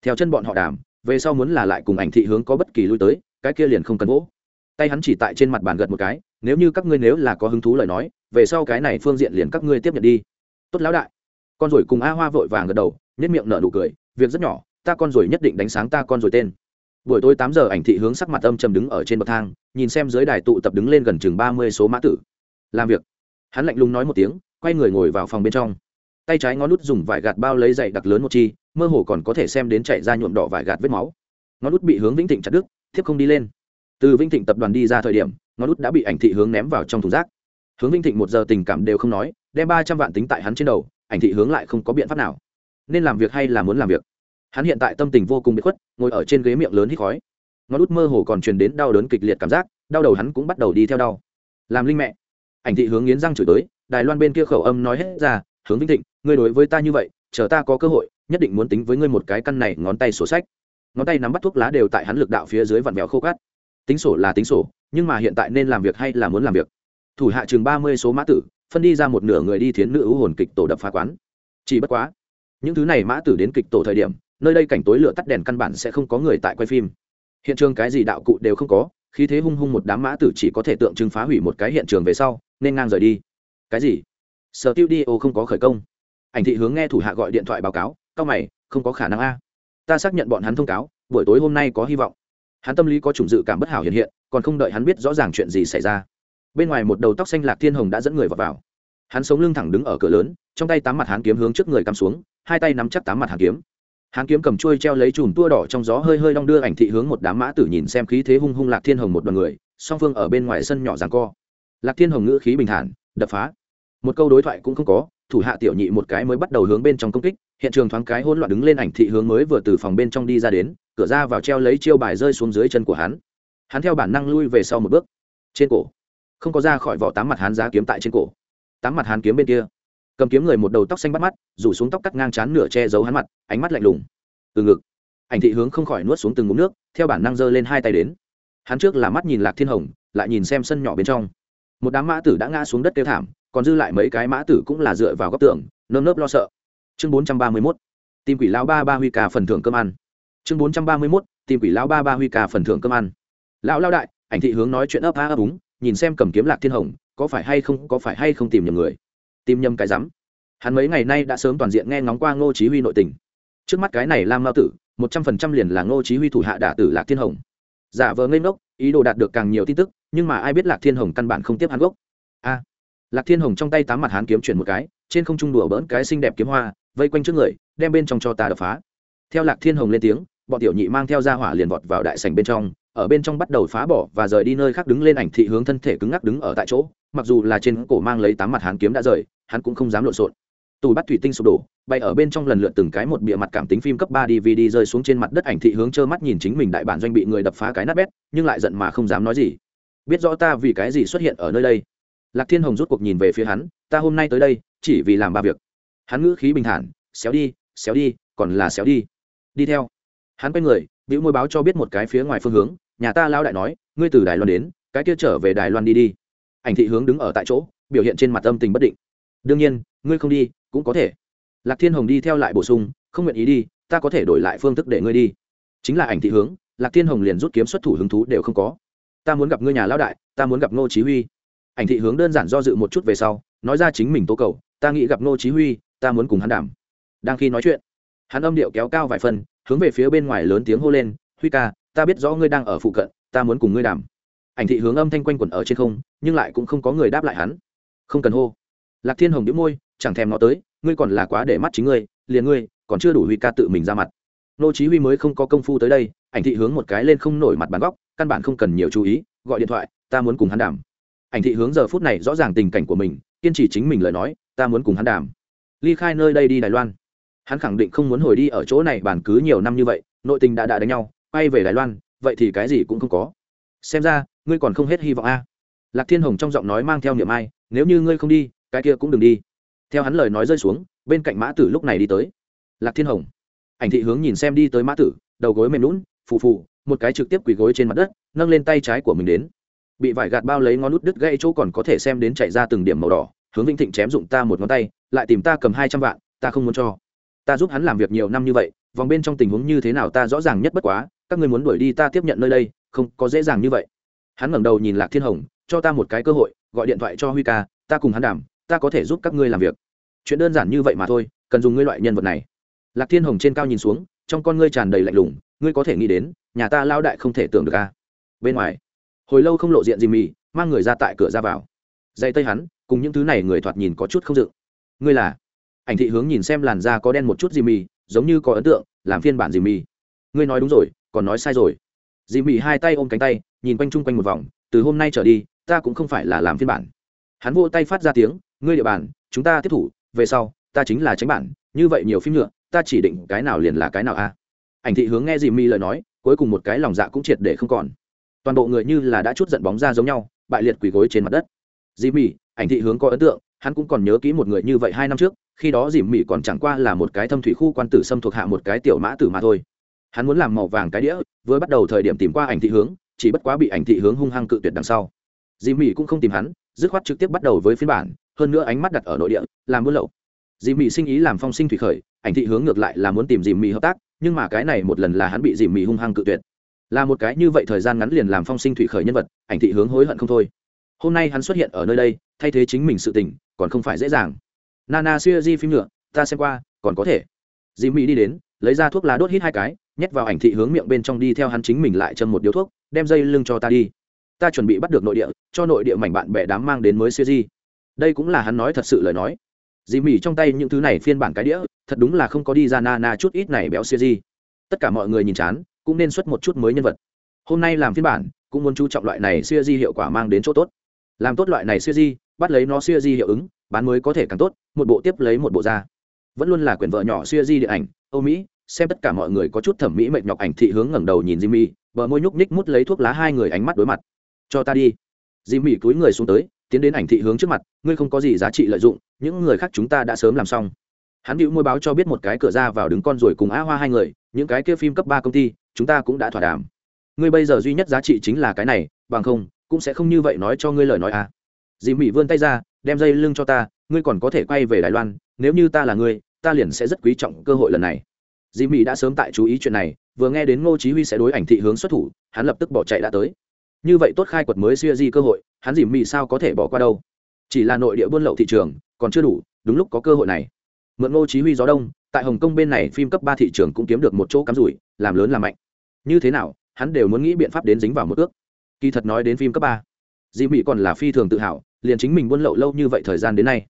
Theo chân bọn họ đàm, về sau muốn là lại cùng ảnh thị hướng có bất kỳ lui tới, cái kia liền không cần gỗ tay hắn chỉ tại trên mặt bàn gật một cái, nếu như các ngươi nếu là có hứng thú lời nói, về sau cái này phương diện liền các ngươi tiếp nhận đi. Tốt lão đại. Con rồi cùng a hoa vội vàng gật đầu nhất miệng nở nụ cười, việc rất nhỏ, ta con rồi nhất định đánh sáng ta con rồi tên buổi tối tám giờ ảnh thị hướng sắc mặt âm trầm đứng ở trên bậc thang, nhìn xem dưới đài tụ tập đứng lên gần chừng ba mươi số mã tử. Làm việc. Hắn lạnh lùng nói một tiếng, quay người ngồi vào phòng bên trong. Tay trái ngón nút dùng vải gạt bao lấy dậy đặc lớn một chi, mơ hồ còn có thể xem đến chạy ra nhuộm đỏ vải gạt vết máu. Ngón nút bị hướng vĩnh thịnh chặt đứt, thiếp không đi lên. Từ vĩnh thịnh tập đoàn đi ra thời điểm, ngón nút đã bị ảnh thị hướng ném vào trong thùng rác. Hướng vĩnh thịnh một giờ tình cảm đều không nói, đem ba trăm vạn tính tại hắn trên đầu, ảnh thị hướng lại không có biện pháp nào. Nên làm việc hay là muốn làm việc? Hắn hiện tại tâm tình vô cùng bị khuất, ngồi ở trên ghế miệng lớn hít khói. Ngón út mơ hồ còn truyền đến đau đớn kịch liệt cảm giác, đau đầu hắn cũng bắt đầu đi theo đau. Làm linh mẹ. Ảnh thị hướng nghiến răng chửi tới, đài loan bên kia khẩu âm nói hết ra, hướng vĩnh thịnh, ngươi đối với ta như vậy, chờ ta có cơ hội, nhất định muốn tính với ngươi một cái căn này ngón tay sổ sách. Ngón tay nắm bắt thuốc lá đều tại hắn lực đạo phía dưới vặn vẹo khô cát. Tính sổ là tính sổ, nhưng mà hiện tại nên làm việc hay là muốn làm việc? Thủ hạ chừng ba mươi số mã tử, phân đi ra một nửa người đi thiến nữ ưu hồn kịch tổ đập phá quán. Chỉ bất quá, những thứ này mã tử đến kịch tổ thời điểm nơi đây cảnh tối lửa tắt đèn căn bản sẽ không có người tại quay phim. Hiện trường cái gì đạo cụ đều không có khi thế hung hung một đám mã tử chỉ có thể tượng trưng phá hủy một cái hiện trường về sau nên ngang rời đi. Cái gì? Sở tiêu đi ô không có khởi công. Ảnh thị hướng nghe thủ hạ gọi điện thoại báo cáo cao mày không có khả năng a. Ta xác nhận bọn hắn thông cáo buổi tối hôm nay có hy vọng. Hắn tâm lý có chủng dự cảm bất hảo hiện hiện còn không đợi hắn biết rõ ràng chuyện gì xảy ra. Bên ngoài một đầu tóc xanh lạc thiên hồng đã dẫn người vào, vào. hắn sống lưng thẳng đứng ở cửa lớn trong tay tám mặt hắn kiếm hướng trước người cắm xuống hai tay nắm chắc tám mặt hàn kiếm. Hán kiếm cầm chuôi treo lấy chùm tua đỏ trong gió hơi hơi đong đưa ảnh thị hướng một đám mã tử nhìn xem khí thế hung hung lạc thiên hồng một đoàn người, song phương ở bên ngoài sân nhỏ giằng co. Lạc thiên hồng ngữ khí bình thản, đập phá. Một câu đối thoại cũng không có, thủ hạ tiểu nhị một cái mới bắt đầu hướng bên trong công kích, hiện trường thoáng cái hỗn loạn đứng lên ảnh thị hướng mới vừa từ phòng bên trong đi ra đến, cửa ra vào treo lấy chiêu bài rơi xuống dưới chân của hắn. Hắn theo bản năng lui về sau một bước. Trên cổ. Không có ra khỏi vỏ tám mặt hắn giá kiếm tại trên cổ. Tám mặt hắn kiếm bên kia cầm kiếm người một đầu tóc xanh bắt mắt, rủ xuống tóc cắt ngang chán nửa che giấu hắn mặt, ánh mắt lạnh lùng. Từ ngực, ảnh thị hướng không khỏi nuốt xuống từng ngụm nước, theo bản năng giơ lên hai tay đến. Hắn trước là mắt nhìn lạc thiên hồng, lại nhìn xem sân nhỏ bên trong. Một đám mã tử đã ngã xuống đất kêu thảm, còn dư lại mấy cái mã tử cũng là dựa vào góc tường, nơm nớp lo sợ. Chương bốn trăm ba mươi mốt, tìm quỷ lão ba ba huy ca phần thưởng cơm ăn. Chương bốn trăm ba mươi mốt, tìm quỷ lão ba ba huy ca phần thưởng cơm ăn. Lão lao đại, ảnh thị hướng nói chuyện ấp a ấp úng, nhìn xem cầm kiếm lạc thiên hồng, có phải hay không, có phải hay không tìm nhầm người tìm nhầm cái rắm. Hắn mấy ngày nay đã sớm toàn diện nghe ngóng qua ngô chí huy nội tình. Trước mắt cái này lam mao tử, một trăm phần trăm liền là ngô chí huy thủ hạ đả tử lạc thiên hồng. Giả vờ ngây ngốc, ý đồ đạt được càng nhiều tin tức, nhưng mà ai biết lạc thiên hồng căn bản không tiếp hắn gốc. A! Lạc thiên hồng trong tay tám mặt hắn kiếm chuyển một cái, trên không trung đùa bỡn cái xinh đẹp kiếm hoa, vây quanh trước người, đem bên trong cho ta đập phá. Theo lạc thiên hồng lên tiếng, bọn tiểu nhị mang theo ra hỏa liền vọt vào đại sảnh bên trong, ở bên trong bắt đầu phá bỏ và rời đi nơi khác đứng lên ảnh thị hướng thân thể cứng ngắc đứng ở tại chỗ, mặc dù là trên cổ mang lấy tám mặt hán kiếm đã rời hắn cũng không dám lộn xộn. Tủ bắt thủy tinh sụp đổ, bay ở bên trong lần lượt từng cái một bịa mặt cảm tính phim cấp ba dvd rơi xuống trên mặt đất ảnh thị hướng trơ mắt nhìn chính mình đại bản doanh bị người đập phá cái nát bét, nhưng lại giận mà không dám nói gì. Biết rõ ta vì cái gì xuất hiện ở nơi đây. Lạc thiên hồng rút cuộc nhìn về phía hắn, ta hôm nay tới đây, chỉ vì làm ba việc. Hắn ngữ khí bình thản, xéo đi xéo đi, còn là xéo đi. Đi theo. Hắn quay người, bĩu môi báo cho biết một cái phía ngoài phương hướng, nhà ta lao đại nói, ngươi từ đài loan đến, cái kia trở về đài loan đi đi. Ảnh thị hướng đứng ở tại chỗ, biểu hiện trên mặt âm tình bất định đương nhiên, ngươi không đi, cũng có thể. Lạc thiên hồng đi theo lại bổ sung, không nguyện ý đi, ta có thể đổi lại phương thức để ngươi đi. Chính là ảnh thị hướng, lạc thiên hồng liền rút kiếm xuất thủ hứng thú đều không có. Ta muốn gặp ngươi nhà lão đại, ta muốn gặp ngô chí huy. Ảnh thị hướng đơn giản do dự một chút về sau, nói ra chính mình tố cầu, ta nghĩ gặp ngô chí huy, ta muốn cùng hắn đảm đang khi nói chuyện, hắn âm điệu kéo cao vài phần, hướng về phía bên ngoài lớn tiếng hô lên, huy ca, ta biết rõ ngươi đang ở phụ cận, ta muốn cùng ngươi đảm ảnh thị hướng âm thanh quanh quẩn ở trên không, nhưng lại cũng không có người đáp lại hắn. Không cần hô lạc thiên hồng đĩu môi, chẳng thèm nó tới, ngươi còn là quá để mắt chính ngươi, liền ngươi, còn chưa đủ huy ca tự mình ra mặt. Nô chí huy mới không có công phu tới đây, ảnh thị hướng một cái lên không nổi mặt bàn góc, căn bản không cần nhiều chú ý, gọi điện thoại, ta muốn cùng hắn đàm. Ảnh thị hướng giờ phút này rõ ràng tình cảnh của mình, kiên trì chính mình lời nói, ta muốn cùng hắn đàm. Ly khai nơi đây đi đài loan. Hắn khẳng định không muốn hồi đi ở chỗ này bản cứ nhiều năm như vậy, nội tình đã đã đánh nhau, quay về đài loan, vậy thì cái gì cũng không có. Xem ra, ngươi còn không hết hy vọng a. Lạc thiên hồng trong giọng nói mang theo niệm ai, nếu như ngươi không đi cái kia cũng đừng đi. Theo hắn lời nói rơi xuống, bên cạnh mã tử lúc này đi tới. Lạc thiên hồng. Ảnh thị hướng nhìn xem đi tới mã tử, đầu gối mềm lún phù phù, một cái trực tiếp quỳ gối trên mặt đất, nâng lên tay trái của mình đến. Bị vải gạt bao lấy ngón nút đứt gãy chỗ còn có thể xem đến chạy ra từng điểm màu đỏ, hướng vĩnh thịnh chém dụng ta một ngón tay, lại tìm ta cầm hai trăm vạn, ta không muốn cho. Ta giúp hắn làm việc nhiều năm như vậy, vòng bên trong tình huống như thế nào ta rõ ràng nhất bất quá, các ngươi muốn đuổi đi ta tiếp nhận nơi đây, không có dễ dàng như vậy. Hắn ngẩng đầu nhìn lạc thiên hồng, cho ta một cái cơ hội, gọi điện thoại cho huy ca, ta cùng hắn đảm ta có thể giúp các ngươi làm việc. Chuyện đơn giản như vậy mà thôi, cần dùng ngươi loại nhân vật này. Lạc thiên hồng trên cao nhìn xuống, trong con ngươi tràn đầy lạnh lùng, ngươi có thể nghĩ đến, nhà ta lao đại không thể tưởng được a bên ngoài, hồi lâu không lộ diện gì mì, mang người ra tại cửa ra vào. Dây tây hắn, cùng những thứ này người thoạt nhìn có chút không dự ngươi là? Ảnh thị hướng nhìn xem làn da có đen một chút gì mì, giống như có ấn tượng, làm phiên bản gì mì. Ngươi nói đúng rồi, còn nói sai rồi. Dì mì hai tay ôm cánh tay, nhìn quanh chung quanh một vòng, từ hôm nay trở đi, ta cũng không phải là làm phiên bản. Hắn vô tay phát ra tiếng ngươi địa bàn, chúng ta tiếp thủ, về sau, ta chính là tránh bản, như vậy nhiều phim nhựa ta chỉ định cái nào liền là cái nào a. Ảnh thị hướng nghe dì mi lời nói, cuối cùng một cái lòng dạ cũng triệt để không còn. Toàn bộ người như là đã chút giận bóng ra giống nhau, bại liệt quỳ gối trên mặt đất. Dì mi ảnh thị hướng có ấn tượng, hắn cũng còn nhớ kỹ một người như vậy hai năm trước, khi đó dì mi còn chẳng qua là một cái thâm thủy khu quan tử xâm thuộc hạ một cái tiểu mã tử mà thôi. Hắn muốn làm màu vàng cái đĩa, vừa bắt đầu thời điểm tìm qua ảnh thị hướng, chỉ bất quá bị ảnh thị hướng hung hăng cự tuyệt đằng sau. Dì mi cũng không tìm hắn, dứt khoát trực tiếp bắt đầu với phiên bản hơn nữa ánh mắt đặt ở nội địa làm buôn lậu. Dì mỹ sinh ý làm phong sinh thủy khởi ảnh thị hướng ngược lại là muốn tìm dì mỹ hợp tác nhưng mà cái này một lần là hắn bị dì mỹ hung hăng cự tuyệt. Là một cái như vậy thời gian ngắn liền làm phong sinh thủy khởi nhân vật ảnh thị hướng hối hận không thôi. Hôm nay hắn xuất hiện ở nơi đây thay thế chính mình sự tình còn không phải dễ dàng. Nana xuya di phim nữa, ta xem qua còn có thể. Dì mỹ đi đến lấy ra thuốc lá đốt hít hai cái nhét vào ảnh thị hướng miệng bên trong đi theo hắn chính mình lại châm một điếu thuốc đem dây lưng cho ta đi. Ta chuẩn bị bắt được nội địa cho nội địa mảnh bạn bè đám mang đến mới siêu di đây cũng là hắn nói thật sự lời nói. Dì mỉ trong tay những thứ này phiên bản cái đĩa thật đúng là không có đi ra na na chút ít này béo siêu di tất cả mọi người nhìn chán cũng nên xuất một chút mới nhân vật. Hôm nay làm phiên bản cũng muốn chú trọng loại này siêu di hiệu quả mang đến chỗ tốt. Làm tốt loại này siêu di bắt lấy nó siêu di hiệu ứng bán mới có thể càng tốt một bộ tiếp lấy một bộ ra. Vẫn luôn là quyển vợ nhỏ siêu di điện ảnh âu mỹ xem tất cả mọi người có chút thẩm mỹ mệt nhọc ảnh thị hướng ngẩng đầu nhìn Jimmy, bờ môi nhúc nhích mút lấy thuốc lá hai người ánh mắt đối mặt. "Cho ta đi." Jimmy cúi người xuống tới, tiến đến ảnh thị hướng trước mặt, "Ngươi không có gì giá trị lợi dụng, những người khác chúng ta đã sớm làm xong." Hắn hữu môi báo cho biết một cái cửa ra vào đứng con rồi cùng A Hoa hai người, những cái kia phim cấp ba công ty, chúng ta cũng đã thỏa đàm. Ngươi bây giờ duy nhất giá trị chính là cái này, bằng không, cũng sẽ không như vậy nói cho ngươi lời nói à. Jimmy vươn tay ra, đem dây lưng cho ta, ngươi còn có thể quay về Đài Loan, nếu như ta là ngươi, ta liền sẽ rất quý trọng cơ hội lần này dì mỹ đã sớm tại chú ý chuyện này vừa nghe đến ngô chí huy sẽ đối ảnh thị hướng xuất thủ hắn lập tức bỏ chạy đã tới như vậy tốt khai quật mới xuya di cơ hội, hắn Dìm mỹ sao có thể bỏ qua đâu? Chỉ là nội địa buôn lậu thị trường, còn chưa đủ, đúng lúc có cơ hội này. Mượn ngô chí huy gió đông, tại hồng kông bên này phim cấp ba thị trường cũng kiếm được một chỗ cắm rủi, làm lớn làm mạnh. Như thế nào, hắn đều muốn nghĩ biện pháp đến dính vào một ước. Kỳ thật nói đến phim cấp ba, dì mỹ còn là phi thường tự hào, liền chính mình buôn lậu lâu như vậy thời gian đến nay.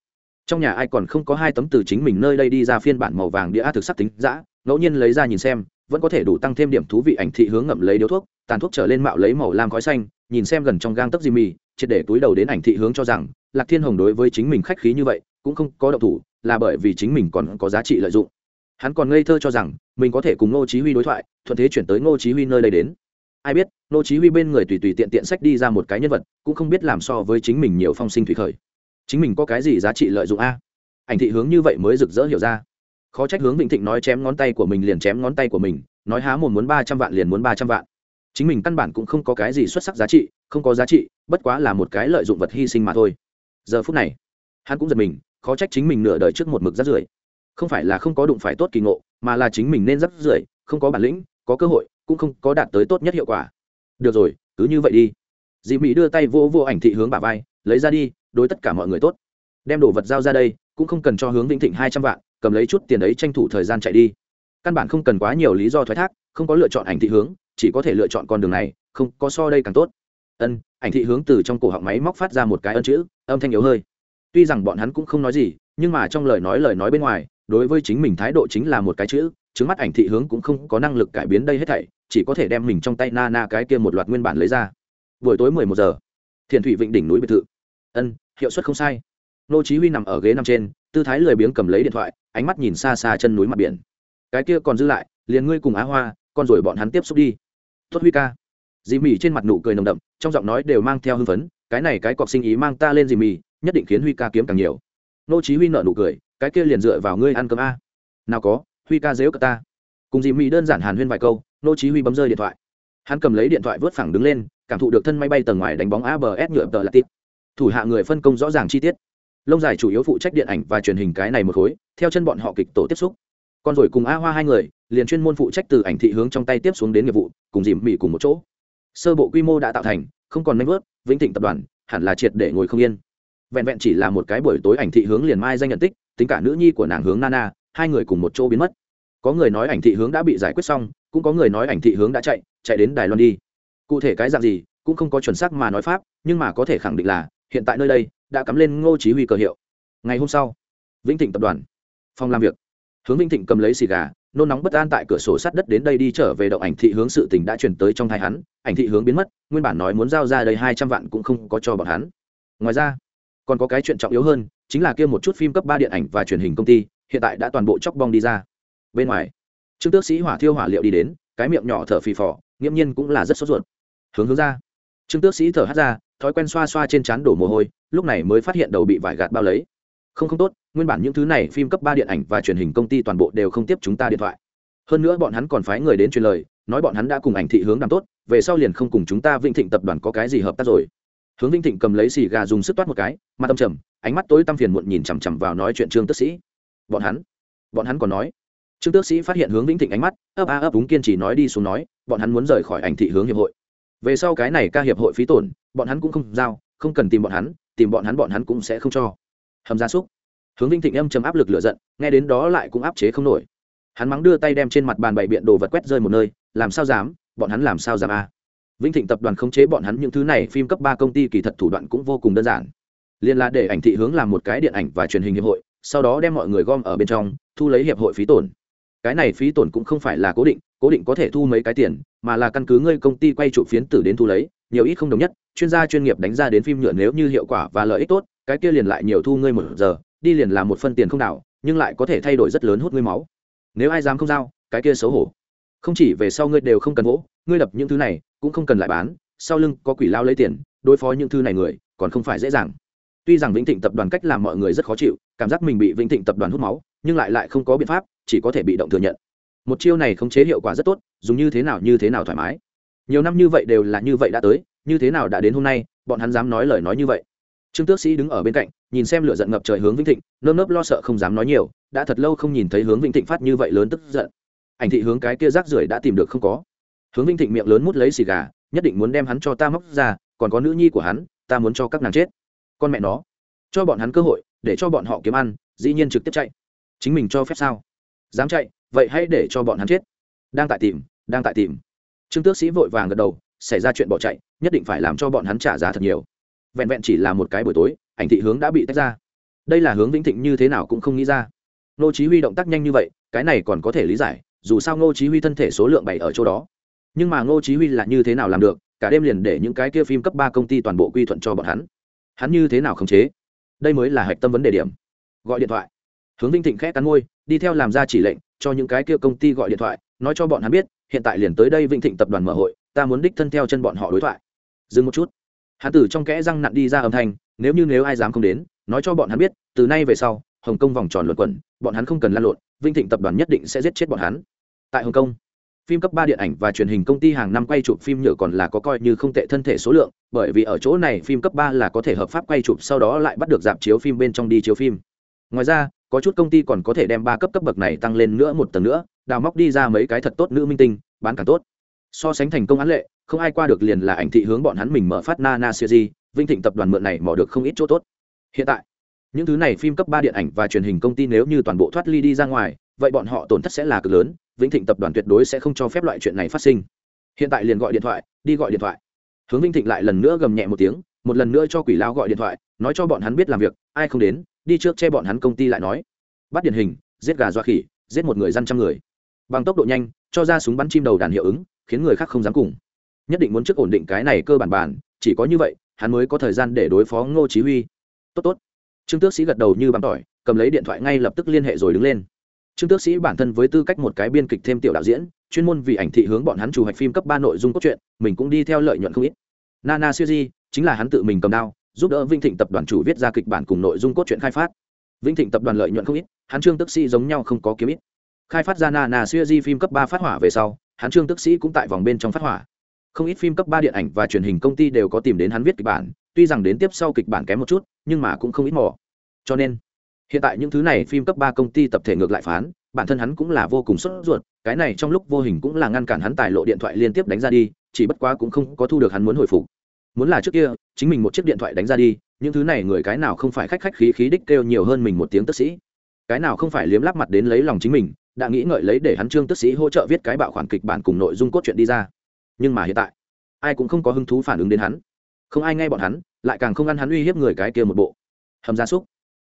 Trong nhà ai còn không có hai tấm từ chính mình nơi đây đi ra phiên bản màu vàng đĩa thực sắc tính dã, ngẫu nhiên lấy ra nhìn xem vẫn có thể đủ tăng thêm điểm thú vị ảnh thị hướng ngậm lấy điếu thuốc, tàn thuốc trở lên mạo lấy màu lam khói xanh, nhìn xem gần trong gang tấc di mì triệt để túi đầu đến ảnh thị hướng cho rằng, lạc thiên hồng đối với chính mình khách khí như vậy, cũng không có động thủ, là bởi vì chính mình còn có giá trị lợi dụng. Hắn còn ngây thơ cho rằng, mình có thể cùng ngô chí huy đối thoại, thuận thế chuyển tới ngô chí huy nơi đây đến. Ai biết, ngô chí huy bên người tùy tùy tiện tiện sách đi ra một cái nhân vật, cũng không biết làm so với chính mình nhiều phong sinh thủy khởi. Chính mình có cái gì giá trị lợi dụng a? Ảnh thị hướng như vậy mới rực rỡ hiểu ra khó trách hướng vĩnh thịnh nói chém ngón tay của mình liền chém ngón tay của mình, nói há một muốn ba trăm vạn liền muốn ba trăm vạn. Chính mình căn bản cũng không có cái gì xuất sắc giá trị, không có giá trị, bất quá là một cái lợi dụng vật hy sinh mà thôi. Giờ phút này, hắn cũng giật mình, khó trách chính mình nửa đời trước một mực rắt rưởi. Không phải là không có đụng phải tốt kỳ ngộ, mà là chính mình nên rắt rưởi, không có bản lĩnh, có cơ hội, cũng không có đạt tới tốt nhất hiệu quả. Được rồi, cứ như vậy đi. Dì mỹ đưa tay vô vô ảnh thị hướng bà vai, lấy ra đi, đối tất cả mọi người tốt. Đem đồ vật giao ra đây, cũng không cần cho hướng vĩnh thịnh hai trăm vạn cầm lấy chút tiền ấy tranh thủ thời gian chạy đi. Căn bản không cần quá nhiều lý do thoái thác, không có lựa chọn ảnh thị hướng, chỉ có thể lựa chọn con đường này, không, có so đây càng tốt. Ân, ảnh thị hướng từ trong cổ họng máy móc phát ra một cái ân chữ, âm thanh yếu hơi. Tuy rằng bọn hắn cũng không nói gì, nhưng mà trong lời nói lời nói bên ngoài, đối với chính mình thái độ chính là một cái chữ chứng mắt ảnh thị hướng cũng không có năng lực cải biến đây hết thảy, chỉ có thể đem mình trong tay na na cái kia một loạt nguyên bản lấy ra. Buổi tối mười một giờ thiền thủy vịnh đỉnh núi biệt thự. Ân, hiệu suất không sai. Nô chí huy nằm ở ghế nằm trên, tư thái lười biếng cầm lấy điện thoại ánh mắt nhìn xa xa chân núi mặt biển. Cái kia còn dư lại, liền ngươi cùng á hoa, con rồi bọn hắn tiếp xúc đi. Tuất huy ca. Dì mì trên mặt nụ cười nồng đậm, trong giọng nói đều mang theo hưng phấn, cái này cái cọc sinh ý mang ta lên dì mì, nhất định khiến huy ca kiếm càng nhiều. Nô chí huy nợ nụ cười, cái kia liền dựa vào ngươi ăn cơm a. Nào có, huy ca dếu cả ta. Cùng dì mì đơn giản hàn huyên vài câu, nô chí huy bấm rơi điện thoại. Hắn cầm lấy điện thoại vớt phẳng đứng lên, cảm thụ được thân máy bay tầng ngoài đánh bóng abs nhựa tờ là tiếp thủ hạ người phân công rõ ràng chi tiết lông dài chủ yếu phụ trách điện ảnh và truyền hình cái này một khối, theo chân bọn họ kịch tổ tiếp xúc. Còn rồi cùng a hoa hai người, liền chuyên môn phụ trách từ ảnh thị hướng trong tay tiếp xuống đến nghiệp vụ, cùng dìm mỹ cùng một chỗ. Sơ bộ quy mô đã tạo thành, không còn nanh vớt, vĩnh thịnh tập đoàn, hẳn là triệt để ngồi không yên. Vẹn vẹn chỉ là một cái buổi tối ảnh thị hướng liền mai danh nhận tích, tính cả nữ nhi của nàng hướng nana, hai người cùng một chỗ biến mất. Có người nói ảnh thị hướng đã bị giải quyết xong, cũng có người nói ảnh thị hướng đã chạy chạy đến đài loan đi. Cụ thể cái dạng gì, cũng không có chuẩn xác mà nói pháp, nhưng mà có thể khẳng định là hiện tại nơi đây đã cắm lên ngô chí huy cờ hiệu. Ngày hôm sau, vĩnh thịnh tập đoàn, phòng làm việc. Hướng vĩnh thịnh cầm lấy xì gà, nôn nóng bất an tại cửa sổ sát đất đến đây đi trở về động ảnh thị hướng sự tình đã chuyển tới trong thai hắn. Ảnh thị hướng biến mất, nguyên bản nói muốn giao ra đây hai trăm vạn cũng không có cho bọn hắn. Ngoài ra, còn có cái chuyện trọng yếu hơn, chính là kia một chút phim cấp ba điện ảnh và truyền hình công ty, hiện tại đã toàn bộ chóc bong đi ra. Bên ngoài, trương tước sĩ hỏa thiêu hỏa liệu đi đến, cái miệng nhỏ thở phì phò, nghiễm nhiên cũng là rất sốt ruột. Hướng hướng ra, trương tước sĩ thở hắt ra thói quen xoa xoa trên trán đổ mồ hôi, lúc này mới phát hiện đầu bị vải gạt bao lấy. Không không tốt, nguyên bản những thứ này phim cấp ba điện ảnh và truyền hình công ty toàn bộ đều không tiếp chúng ta điện thoại. Hơn nữa bọn hắn còn phái người đến truyền lời, nói bọn hắn đã cùng ảnh thị hướng làm tốt, về sau liền không cùng chúng ta vĩnh thịnh tập đoàn có cái gì hợp tác rồi. Hướng vĩnh thịnh cầm lấy xì gà dùng sức toát một cái, mặt tâm trầm, ánh mắt tối tăm phiền muộn nhìn chằm chằm vào nói chuyện trương tước sĩ. Bọn hắn bọn hắn còn nói. Trương tước sĩ phát hiện hướng vĩnh thịnh ánh mắt, ấp a ấp đúng kiên trì nói đi xuống nói, bọn hắn muốn rời khỏi ảnh thị hướng hiệp hội về sau cái này ca hiệp hội phí tổn, bọn hắn cũng không giao, không cần tìm bọn hắn, tìm bọn hắn bọn hắn cũng sẽ không cho. Hầm gia súc. Hướng vinh thịnh âm chấm áp lực lựa giận, nghe đến đó lại cũng áp chế không nổi. Hắn mắng đưa tay đem trên mặt bàn bày biện đồ vật quét rơi một nơi, làm sao dám, bọn hắn làm sao dám a vinh thịnh tập đoàn khống chế bọn hắn những thứ này, phim cấp ba công ty kỳ thật thủ đoạn cũng vô cùng đơn giản. Liên là để ảnh thị hướng làm một cái điện ảnh và truyền hình hiệp hội, sau đó đem mọi người gom ở bên trong, thu lấy hiệp hội phí tổn. Cái này phí tổn cũng không phải là cố định cố định có thể thu mấy cái tiền, mà là căn cứ ngươi công ty quay trụ phiến tử đến thu lấy, nhiều ít không đồng nhất, chuyên gia chuyên nghiệp đánh ra đến phim nhựa nếu như hiệu quả và lợi ích tốt, cái kia liền lại nhiều thu ngươi một giờ, đi liền là một phân tiền không nào nhưng lại có thể thay đổi rất lớn hút ngươi máu. Nếu ai dám không giao, cái kia xấu hổ. Không chỉ về sau ngươi đều không cần vỗ, ngươi đập những thứ này, cũng không cần lại bán, sau lưng có quỷ lao lấy tiền, đối phó những thứ này người, còn không phải dễ dàng. Tuy rằng vĩnh thịnh tập đoàn cách làm mọi người rất khó chịu, cảm giác mình bị vĩnh thịnh tập đoàn hút máu, nhưng lại lại không có biện pháp, chỉ có thể bị động thừa nhận một chiêu này khống chế hiệu quả rất tốt, dùng như thế nào như thế nào thoải mái. Nhiều năm như vậy đều là như vậy đã tới, như thế nào đã đến hôm nay, bọn hắn dám nói lời nói như vậy. Trương tước sĩ đứng ở bên cạnh, nhìn xem lửa giận ngập trời hướng vĩnh thịnh, nơm nớp lo sợ không dám nói nhiều, đã thật lâu không nhìn thấy hướng vĩnh thịnh phát như vậy lớn tức giận. Ảnh thị hướng cái kia rác rưởi đã tìm được không có. Hướng vĩnh thịnh miệng lớn mút lấy xì gà, nhất định muốn đem hắn cho ta móc ra, còn có nữ nhi của hắn, ta muốn cho các nàng chết. Con mẹ nó, cho bọn hắn cơ hội, để cho bọn họ kiếm ăn, dĩ nhiên trực tiếp chạy. Chính mình cho phép sao? Dám chạy vậy hãy để cho bọn hắn chết. Đang tại tìm, đang tại tìm. Trương tước sĩ vội vàng gật đầu, xảy ra chuyện bỏ chạy, nhất định phải làm cho bọn hắn trả giá thật nhiều. Vẹn vẹn chỉ là một cái buổi tối, ảnh thị hướng đã bị tách ra. Đây là hướng vĩnh thịnh như thế nào cũng không nghĩ ra. Nô chí huy động tác nhanh như vậy, cái này còn có thể lý giải, dù sao nô chí huy thân thể số lượng bảy ở chỗ đó. Nhưng mà nô chí huy là như thế nào làm được, cả đêm liền để những cái kia phim cấp ba công ty toàn bộ quy thuận cho bọn hắn. Hắn như thế nào khống chế? Đây mới là hạch tâm vấn đề điểm. Gọi điện thoại. Hướng vinh thịnh khẽ cắn môi, đi theo làm ra chỉ lệnh cho những cái kia công ty gọi điện thoại, nói cho bọn hắn biết, hiện tại liền tới đây vinh thịnh tập đoàn mở hội, ta muốn đích thân theo chân bọn họ đối thoại. Dừng một chút. Hắn tử trong kẽ răng nặn đi ra âm thanh, nếu như nếu ai dám không đến, nói cho bọn hắn biết, từ nay về sau, hồng kông vòng tròn luận quẩn, bọn hắn không cần lan lộn vinh thịnh tập đoàn nhất định sẽ giết chết bọn hắn. Tại hồng kông, phim cấp ba điện ảnh và truyền hình công ty hàng năm quay chụp phim nhựa còn là có coi như không tệ thân thể số lượng, bởi vì ở chỗ này phim cấp ba là có thể hợp pháp quay chụp sau đó lại bắt được dạp chiếu phim bên trong đi chiếu phim. Ngoài ra có chút công ty còn có thể đem ba cấp cấp bậc này tăng lên nữa một tầng nữa, đào móc đi ra mấy cái thật tốt nữ minh tinh, bán càng tốt. So sánh thành công án lệ, không ai qua được liền là ảnh thị hướng bọn hắn mình mở phát na na siêu di vinh thịnh tập đoàn mượn này mò được không ít chỗ tốt. Hiện tại, những thứ này phim cấp ba điện ảnh và truyền hình công ty nếu như toàn bộ thoát ly đi ra ngoài, vậy bọn họ tổn thất sẽ là cực lớn vĩnh thịnh tập đoàn tuyệt đối sẽ không cho phép loại chuyện này phát sinh. Hiện tại liền gọi điện thoại, đi gọi điện thoại. Hướng vinh thịnh lại lần nữa gầm nhẹ một tiếng, một lần nữa cho quỷ lao gọi điện thoại, nói cho bọn hắn biết làm việc, ai không đến đi trước che bọn hắn công ty lại nói. Bắt điển hình, giết gà doa khỉ, giết một người dân trăm người. Bằng tốc độ nhanh, cho ra súng bắn chim đầu đàn hiệu ứng, khiến người khác không dám cùng. Nhất định muốn trước ổn định cái này cơ bản bản, chỉ có như vậy, hắn mới có thời gian để đối phó ngô chí huy. Tốt tốt. Trương tước sĩ gật đầu như bám tỏi, cầm lấy điện thoại ngay lập tức liên hệ rồi đứng lên. Trương tước sĩ bản thân với tư cách một cái biên kịch thêm tiểu đạo diễn, chuyên môn vì ảnh thị hướng bọn hắn chủ hoạch phim cấp ba nội dung cốt truyện, mình cũng đi theo lợi nhuận không ít. Nana siêu di chính là hắn tự mình cầm đao giúp đỡ vinh thịnh tập đoàn chủ viết ra kịch bản cùng nội dung cốt truyện khai phát. Vinh thịnh tập đoàn lợi nhuận không ít, hắn trương tức sĩ giống nhau không có kiếm ít. Khai phát ra nana siêu di phim cấp ba phát hỏa về sau, hắn trương tức sĩ cũng tại vòng bên trong phát hỏa. Không ít phim cấp ba điện ảnh và truyền hình công ty đều có tìm đến hắn viết kịch bản, tuy rằng đến tiếp sau kịch bản kém một chút, nhưng mà cũng không ít mỏ cho nên, hiện tại những thứ này phim cấp ba công ty tập thể ngược lại phán, bản thân hắn cũng là vô cùng sốt ruột, cái này trong lúc vô hình cũng là ngăn cản hắn tài lộ điện thoại liên tiếp đánh ra đi, chỉ bất quá cũng không có thu được hắn muốn hồi phục. Muốn là trước kia chính mình một chiếc điện thoại đánh ra đi, những thứ này người cái nào không phải khách khách khí khí đích kêu nhiều hơn mình một tiếng tức sĩ. Cái nào không phải liếm lắp mặt đến lấy lòng chính mình, đã nghĩ ngợi lấy để hắn trương tức sĩ hỗ trợ viết cái bạo khoản kịch bản cùng nội dung cốt truyện đi ra. Nhưng mà hiện tại, ai cũng không có hứng thú phản ứng đến hắn. Không ai nghe bọn hắn, lại càng không ăn hắn uy hiếp người cái kia một bộ. Hầm gia súc.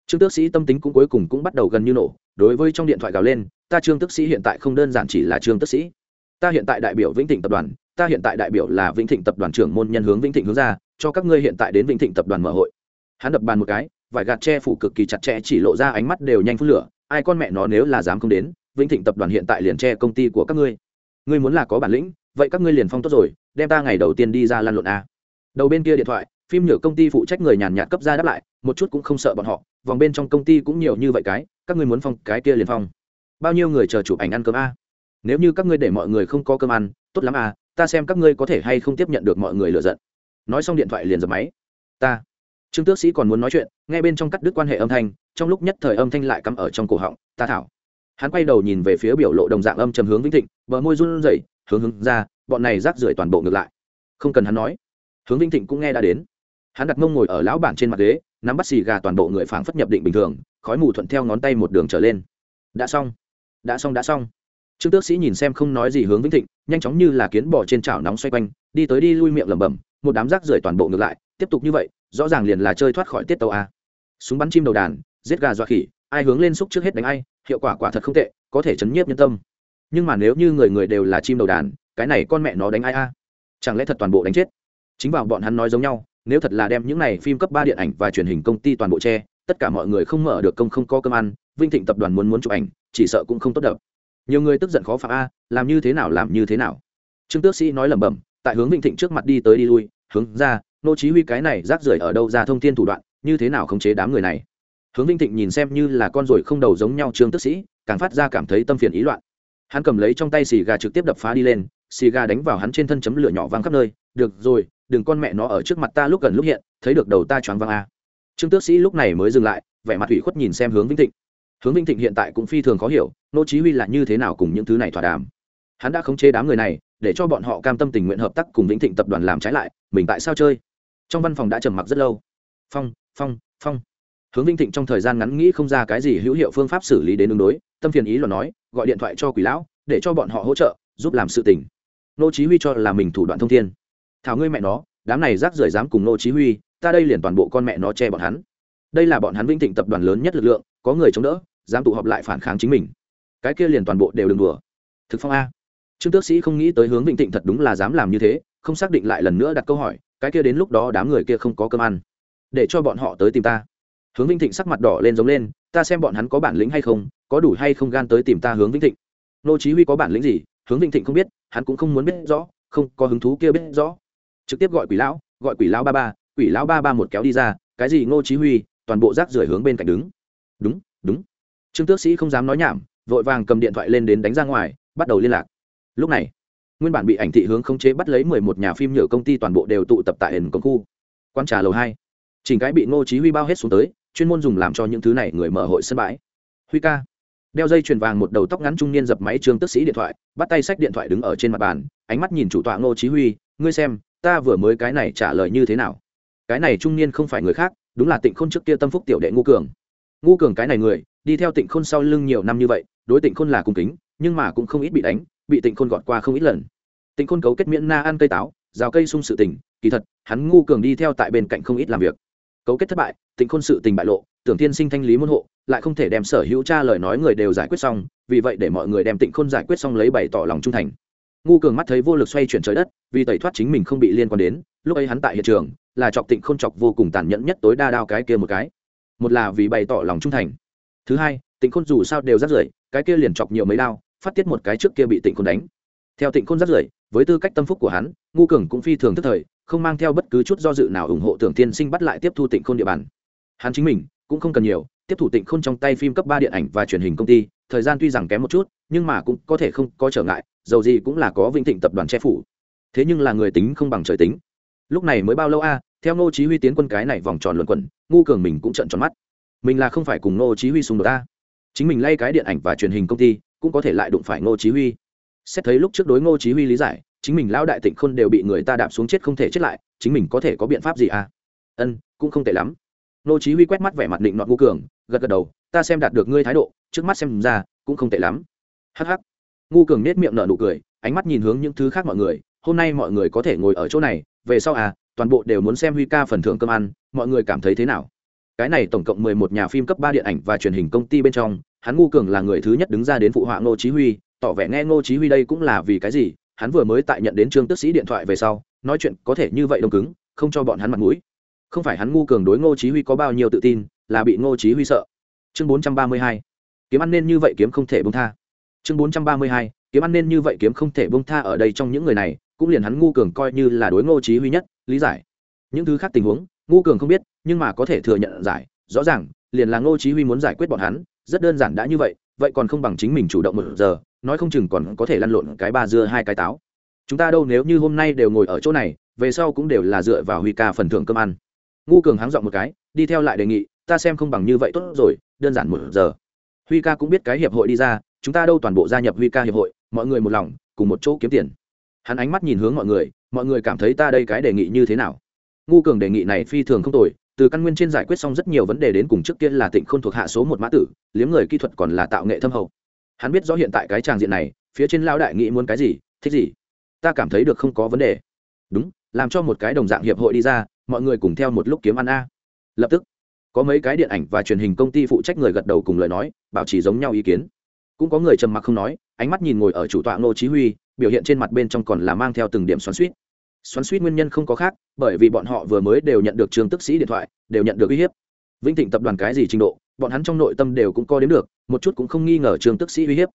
Trương tước sĩ tâm tính cũng cuối cùng cũng bắt đầu gần như nổ, đối với trong điện thoại gào lên, ta trương tước sĩ hiện tại không đơn giản chỉ là trương tước sĩ. Ta hiện tại đại biểu vĩnh thịnh tập đoàn ta hiện tại đại biểu là vĩnh thịnh tập đoàn trưởng môn nhân hướng vĩnh thịnh hướng ra, cho các ngươi hiện tại đến vĩnh thịnh tập đoàn mở hội. Hắn đập bàn một cái vải gạt che phủ cực kỳ chặt chẽ, chỉ lộ ra ánh mắt đều nhanh phút lửa. Ai con mẹ nó nếu là dám không đến, vĩnh thịnh tập đoàn hiện tại liền che công ty của các ngươi. Ngươi muốn là có bản lĩnh, vậy các ngươi liền phong tốt rồi, đem ta ngày đầu tiên đi ra lan lộn a. Đầu bên kia điện thoại, phim nhựa công ty phụ trách người nhàn nhạt cấp ra đáp lại, một chút cũng không sợ bọn họ, vòng bên trong công ty cũng nhiều như vậy cái, các ngươi muốn phong, cái kia liền phong. Bao nhiêu người chờ chụp ảnh ăn cơm a? Nếu như các ngươi để mọi người không có cơm ăn, tốt lắm à ta xem các ngươi có thể hay không tiếp nhận được mọi người lựa giận. Nói xong điện thoại liền dập máy. Ta. Trương tước sĩ còn muốn nói chuyện, nghe bên trong cắt đứt quan hệ âm thanh, trong lúc nhất thời âm thanh lại cắm ở trong cổ họng, ta thảo. Hắn quay đầu nhìn về phía biểu lộ đồng dạng âm trầm hướng vĩnh thịnh, bờ môi run rẩy, hướng hướng ra, bọn này rác rưởi toàn bộ ngược lại. Không cần hắn nói. Hướng vĩnh thịnh cũng nghe đã đến. Hắn đặt mông ngồi ở lão bản trên mặt ghế, nắm bắt xì gà toàn bộ người phảng phất nhập định bình thường, khói mù thuận theo ngón tay một đường trở lên. Đã xong. Đã xong đã xong trương tước sĩ nhìn xem không nói gì hướng vĩnh thịnh, nhanh chóng như là kiến bỏ trên chảo nóng xoay quanh, đi tới đi lui miệng lẩm bẩm, một đám rác rưởi toàn bộ ngược lại, tiếp tục như vậy, rõ ràng liền là chơi thoát khỏi tiết tàu a. Súng bắn chim đầu đàn, giết gà dọa khỉ, ai hướng lên xúc trước hết đánh ai, hiệu quả quả thật không tệ, có thể chấn nhiếp nhân tâm. Nhưng mà nếu như người người đều là chim đầu đàn, cái này con mẹ nó đánh ai a? Chẳng lẽ thật toàn bộ đánh chết? Chính vào bọn hắn nói giống nhau, nếu thật là đem những này phim cấp ba điện ảnh và truyền hình công ty toàn bộ che, tất cả mọi người không mở được công không có cơm ăn vinh thịnh tập đoàn muốn muốn chụp ảnh, chỉ sợ cũng không tốt đập nhiều người tức giận khó phạm a, làm như thế nào làm như thế nào. Trương tước sĩ nói lẩm bẩm, tại hướng vinh thịnh trước mặt đi tới đi lui, hướng ra, nô chí huy cái này rác rưởi ở đâu ra thông thiên thủ đoạn, như thế nào khống chế đám người này. Hướng vinh thịnh nhìn xem như là con ruồi không đầu giống nhau trương tước sĩ, càng phát ra cảm thấy tâm phiền ý loạn. Hắn cầm lấy trong tay xì gà trực tiếp đập phá đi lên, xì gà đánh vào hắn trên thân chấm lửa nhỏ vang khắp nơi, được rồi, đừng con mẹ nó ở trước mặt ta lúc gần lúc hiện, thấy được đầu ta choáng vang a. Trương tước sĩ lúc này mới dừng lại, vẻ mặt ủy khuất nhìn xem hướng vinh thịnh hướng vinh thịnh hiện tại cũng phi thường khó hiểu, nô chí huy là như thế nào cùng những thứ này thỏa đàm? Hắn đã khống chế đám người này, để cho bọn họ cam tâm tình nguyện hợp tác cùng vĩnh thịnh tập đoàn làm trái lại, mình tại sao chơi? Trong văn phòng đã trầm mặc rất lâu. Phong phong phong. Hướng vinh thịnh trong thời gian ngắn nghĩ không ra cái gì hữu hiệu phương pháp xử lý đến ứng đối, tâm phiền ý luận nói, gọi điện thoại cho quỷ lão, để cho bọn họ hỗ trợ, giúp làm sự tình. Nô chí huy cho là mình thủ đoạn thông thiên. Thảo ngươi mẹ nó, đám này rác rưởi dám cùng nô chí huy, ta đây liền toàn bộ con mẹ nó che bọn hắn. Đây là bọn hắn vĩnh thịnh tập đoàn lớn nhất lực lượng, có người chống đỡ dám tụ họp lại phản kháng chính mình. Cái kia liền toàn bộ đều đừng đùa. Thực phong a. Trương tước sĩ không nghĩ tới hướng vĩnh thịnh thật đúng là dám làm như thế, không xác định lại lần nữa đặt câu hỏi, cái kia đến lúc đó đám người kia không có cơm ăn. Để cho bọn họ tới tìm ta. Hướng vĩnh thịnh sắc mặt đỏ lên giống lên, ta xem bọn hắn có bản lĩnh hay không, có đủ hay không gan tới tìm ta hướng vĩnh thịnh. Nô chí huy có bản lĩnh gì, hướng vĩnh thịnh không biết, hắn cũng không muốn biết rõ, không có hứng thú kia biết rõ. Trực tiếp gọi quỷ lão, gọi quỷ lão ba ba, quỷ lão ba ba một kéo đi ra, cái gì ngô chí huy, toàn bộ rác rưởi hướng bên cạnh đứng. Đúng đúng trương tước sĩ không dám nói nhảm, vội vàng cầm điện thoại lên đến đánh ra ngoài, bắt đầu liên lạc. Lúc này, nguyên bản bị ảnh thị hướng không chế bắt lấy mười một nhà phim nhựa công ty toàn bộ đều tụ tập tại hình công khu. Quan trà lầu hai. Chỉnh cái bị ngô chí huy bao hết xuống tới, chuyên môn dùng làm cho những thứ này người mở hội sân bãi. Huy ca. Đeo dây chuyền vàng một đầu tóc ngắn trung niên dập máy trương tức sĩ điện thoại, bắt tay sách điện thoại đứng ở trên mặt bàn, ánh mắt nhìn chủ tọa ngô chí huy, ngươi xem, ta vừa mới cái này trả lời như thế nào? Cái này trung niên không phải người khác, đúng là tịnh khôn trước kia tâm phúc tiểu đệ Ngô cường ngu cường cái này người, đi theo tịnh khôn sau lưng nhiều năm như vậy, đối tịnh khôn là cung kính, nhưng mà cũng không ít bị đánh, bị tịnh khôn gọt qua không ít lần. Tịnh khôn cấu kết miễn na ăn cây táo, rào cây sung sự tình, kỳ thật, hắn ngu cường đi theo tại bên cạnh không ít làm việc. Cấu kết thất bại, tịnh khôn sự tình bại lộ, tưởng tiên sinh thanh lý môn hộ, lại không thể đem sở hữu cha lời nói người đều giải quyết xong, vì vậy để mọi người đem tịnh khôn giải quyết xong lấy bày tỏ lòng trung thành. Ngu cường mắt thấy vô lực xoay chuyển trời đất, vì tẩy thoát chính mình không bị liên quan đến, lúc ấy hắn tại hiện trường, là chọc tịnh khôn chọc vô cùng tàn nhẫn nhất tối đa đao cái kia một cái một là vì bày tỏ lòng trung thành. Thứ hai, tịnh khôn dù sao đều rắt rưởi, cái kia liền chọc nhiều mấy đao, phát tiết một cái trước kia bị tịnh khôn đánh. Theo tịnh khôn rắt rưởi, với tư cách tâm phúc của hắn, ngu cường cũng phi thường tức thời, không mang theo bất cứ chút do dự nào ủng hộ tưởng tiên sinh bắt lại tiếp thu tịnh khôn địa bàn. Hắn chính mình cũng không cần nhiều, tiếp thủ tịnh khôn trong tay phim cấp ba điện ảnh và truyền hình công ty, thời gian tuy rằng kém một chút, nhưng mà cũng có thể không có trở ngại, dầu gì cũng là có vĩnh thịnh tập đoàn che phủ. Thế nhưng là người tính không bằng trời tính. Lúc này mới bao lâu a, theo ngô chí huy tiến quân cái này vòng tròn luận quẩn ngu cường mình cũng trợn tròn mắt. Mình là không phải cùng ngô chí huy xung đột ta. Chính mình lay cái điện ảnh và truyền hình công ty cũng có thể lại đụng phải ngô chí huy. Xét thấy lúc trước đối ngô chí huy lý giải chính mình lão đại tịnh khôn đều bị người ta đạp xuống chết không thể chết lại chính mình có thể có biện pháp gì à? Ân cũng không tệ lắm. Ngô chí huy quét mắt vẻ mặt định nọt ngu cường gật gật đầu ta xem đạt được ngươi thái độ trước mắt xem ra cũng không tệ lắm. Hắc hắc, ngu cường nét miệng nở nụ cười ánh mắt nhìn hướng những thứ khác mọi người hôm nay mọi người có thể ngồi ở chỗ này về sau à toàn bộ đều muốn xem huy ca phần thưởng cơm ăn, mọi người cảm thấy thế nào? Cái này tổng cộng mười một nhà phim cấp ba điện ảnh và truyền hình công ty bên trong, hắn ngu cường là người thứ nhất đứng ra đến phụ họa ngô chí huy, tỏ vẻ nghe ngô chí huy đây cũng là vì cái gì? Hắn vừa mới tại nhận đến trương tức sĩ điện thoại về sau, nói chuyện có thể như vậy đông cứng, không cho bọn hắn mặt mũi. Không phải hắn ngu cường đối ngô chí huy có bao nhiêu tự tin, là bị ngô chí huy sợ. Chương 432 kiếm ăn nên như vậy kiếm không thể buông tha. Chương 432 kiếm ăn nên như vậy kiếm không thể buông tha ở đây trong những người này, cũng liền hắn ngu cường coi như là đối ngô chí huy nhất lý giải. Những thứ khác tình huống ngu cường không biết, nhưng mà có thể thừa nhận giải, rõ ràng, liền là ngô chí huy muốn giải quyết bọn hắn, rất đơn giản đã như vậy vậy còn không bằng chính mình chủ động một giờ, nói không chừng còn có thể lăn lộn cái ba dưa hai cái táo. Chúng ta đâu nếu như hôm nay đều ngồi ở chỗ này, về sau cũng đều là dựa vào huy ca phần thưởng cơm ăn. Ngu cường háng dọn một cái, đi theo lại đề nghị, ta xem không bằng như vậy tốt rồi, đơn giản một giờ. Huy ca cũng biết cái hiệp hội đi ra, chúng ta đâu toàn bộ gia nhập huy ca hiệp hội, mọi người một lòng, cùng một chỗ kiếm tiền. Hắn ánh mắt nhìn hướng mọi người mọi người cảm thấy ta đây cái đề nghị như thế nào? Ngu cường đề nghị này phi thường không tồi, từ căn nguyên trên giải quyết xong rất nhiều vấn đề đến cùng trước kia là tịnh khôn thuộc hạ số một mã tử, liếm người kỹ thuật còn là tạo nghệ thâm hậu. Hắn biết rõ hiện tại cái tràng diện này, phía trên lao đại nghĩ muốn cái gì, thích gì. Ta cảm thấy được không có vấn đề. Đúng, làm cho một cái đồng dạng hiệp hội đi ra, mọi người cùng theo một lúc kiếm ăn a. Lập tức, có mấy cái điện ảnh và truyền hình công ty phụ trách người gật đầu cùng lời nói, bảo trì giống nhau ý kiến. Cũng có người trầm mặc không nói, ánh mắt nhìn ngồi ở chủ tọa ngô chí huy biểu hiện trên mặt bên trong còn là mang theo từng điểm xoắn suýt. Xoắn suýt nguyên nhân không có khác, bởi vì bọn họ vừa mới đều nhận được trường tức sĩ điện thoại, đều nhận được uy hiếp. Vĩnh thịnh tập đoàn cái gì trình độ, bọn hắn trong nội tâm đều cũng co đến được, một chút cũng không nghi ngờ trường tức sĩ uy hiếp.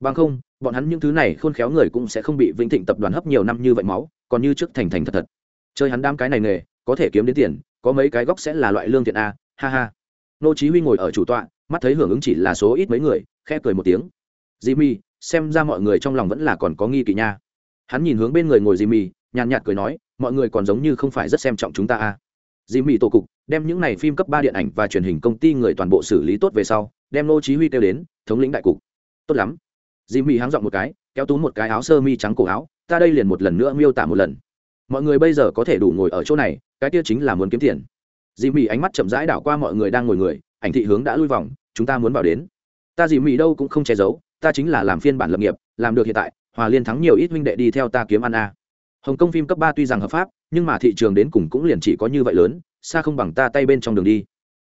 Bằng không, bọn hắn những thứ này khôn khéo người cũng sẽ không bị vĩnh thịnh tập đoàn hấp nhiều năm như vậy máu, còn như trước thành thành thật thật. Chơi hắn đam cái này nghề, có thể kiếm đến tiền, có mấy cái góc sẽ là loại lương thiện a, ha ha. Nô chí huy ngồi ở chủ tọa, mắt thấy hưởng ứng chỉ là số ít mấy người, khẽ cười một tiếng. Jimmy xem ra mọi người trong lòng vẫn là còn có nghi kỵ nha. Hắn nhìn hướng bên người ngồi jimmy, nhàn nhạt cười nói, mọi người còn giống như không phải rất xem trọng chúng ta à. A mì tổ cục, đem những này phim cấp ba điện ảnh và truyền hình công ty người toàn bộ xử lý tốt về sau, đem nô chí huy kêu đến, thống lĩnh đại cục. Tốt lắm. Jimmy háng dọn một cái, kéo túm một cái áo sơ mi trắng cổ áo, ta đây liền một lần nữa miêu tả một lần. Mọi người bây giờ có thể đủ ngồi ở chỗ này, cái kia chính là muốn kiếm tiền. Dì mì ánh mắt chậm rãi đảo qua mọi người đang ngồi người, ảnh thị hướng đã lui vòng, chúng ta muốn vào đến. Ta dì mì đâu cũng không che giấu ta chính là làm phiên bản lập nghiệp, làm được hiện tại, hòa liên thắng nhiều ít huynh đệ đi theo ta kiếm ăn a. Hồng kông phim cấp ba tuy rằng hợp pháp, nhưng mà thị trường đến cùng cũng liền chỉ có như vậy lớn, xa không bằng ta tay bên trong đường đi.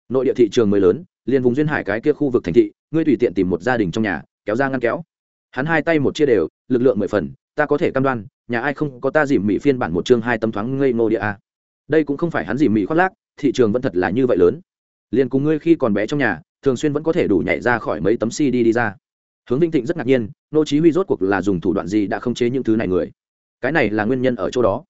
Nội địa thị trường mới lớn, liền vùng duyên hải cái kia khu vực thành thị, ngươi tùy tiện tìm một gia đình trong nhà, kéo ra ngăn kéo. Hắn hai tay một chia đều, lực lượng mười phần, ta có thể cam đoan, nhà ai không có ta dìm mỹ phiên bản một chương hai tâm thoáng ngây ngô địa a. Đây cũng không phải hắn dìm mỹ khoác lác, thị trường vẫn thật là như vậy lớn. Liền cùng ngươi khi còn bé trong nhà, thường xuyên vẫn có thể đủ nhảy ra khỏi mấy tấm cd đi ra hướng vinh thịnh rất ngạc nhiên, nô chí huy rốt cuộc là dùng thủ đoạn gì đã không chế những thứ này người? Cái này là nguyên nhân ở chỗ đó.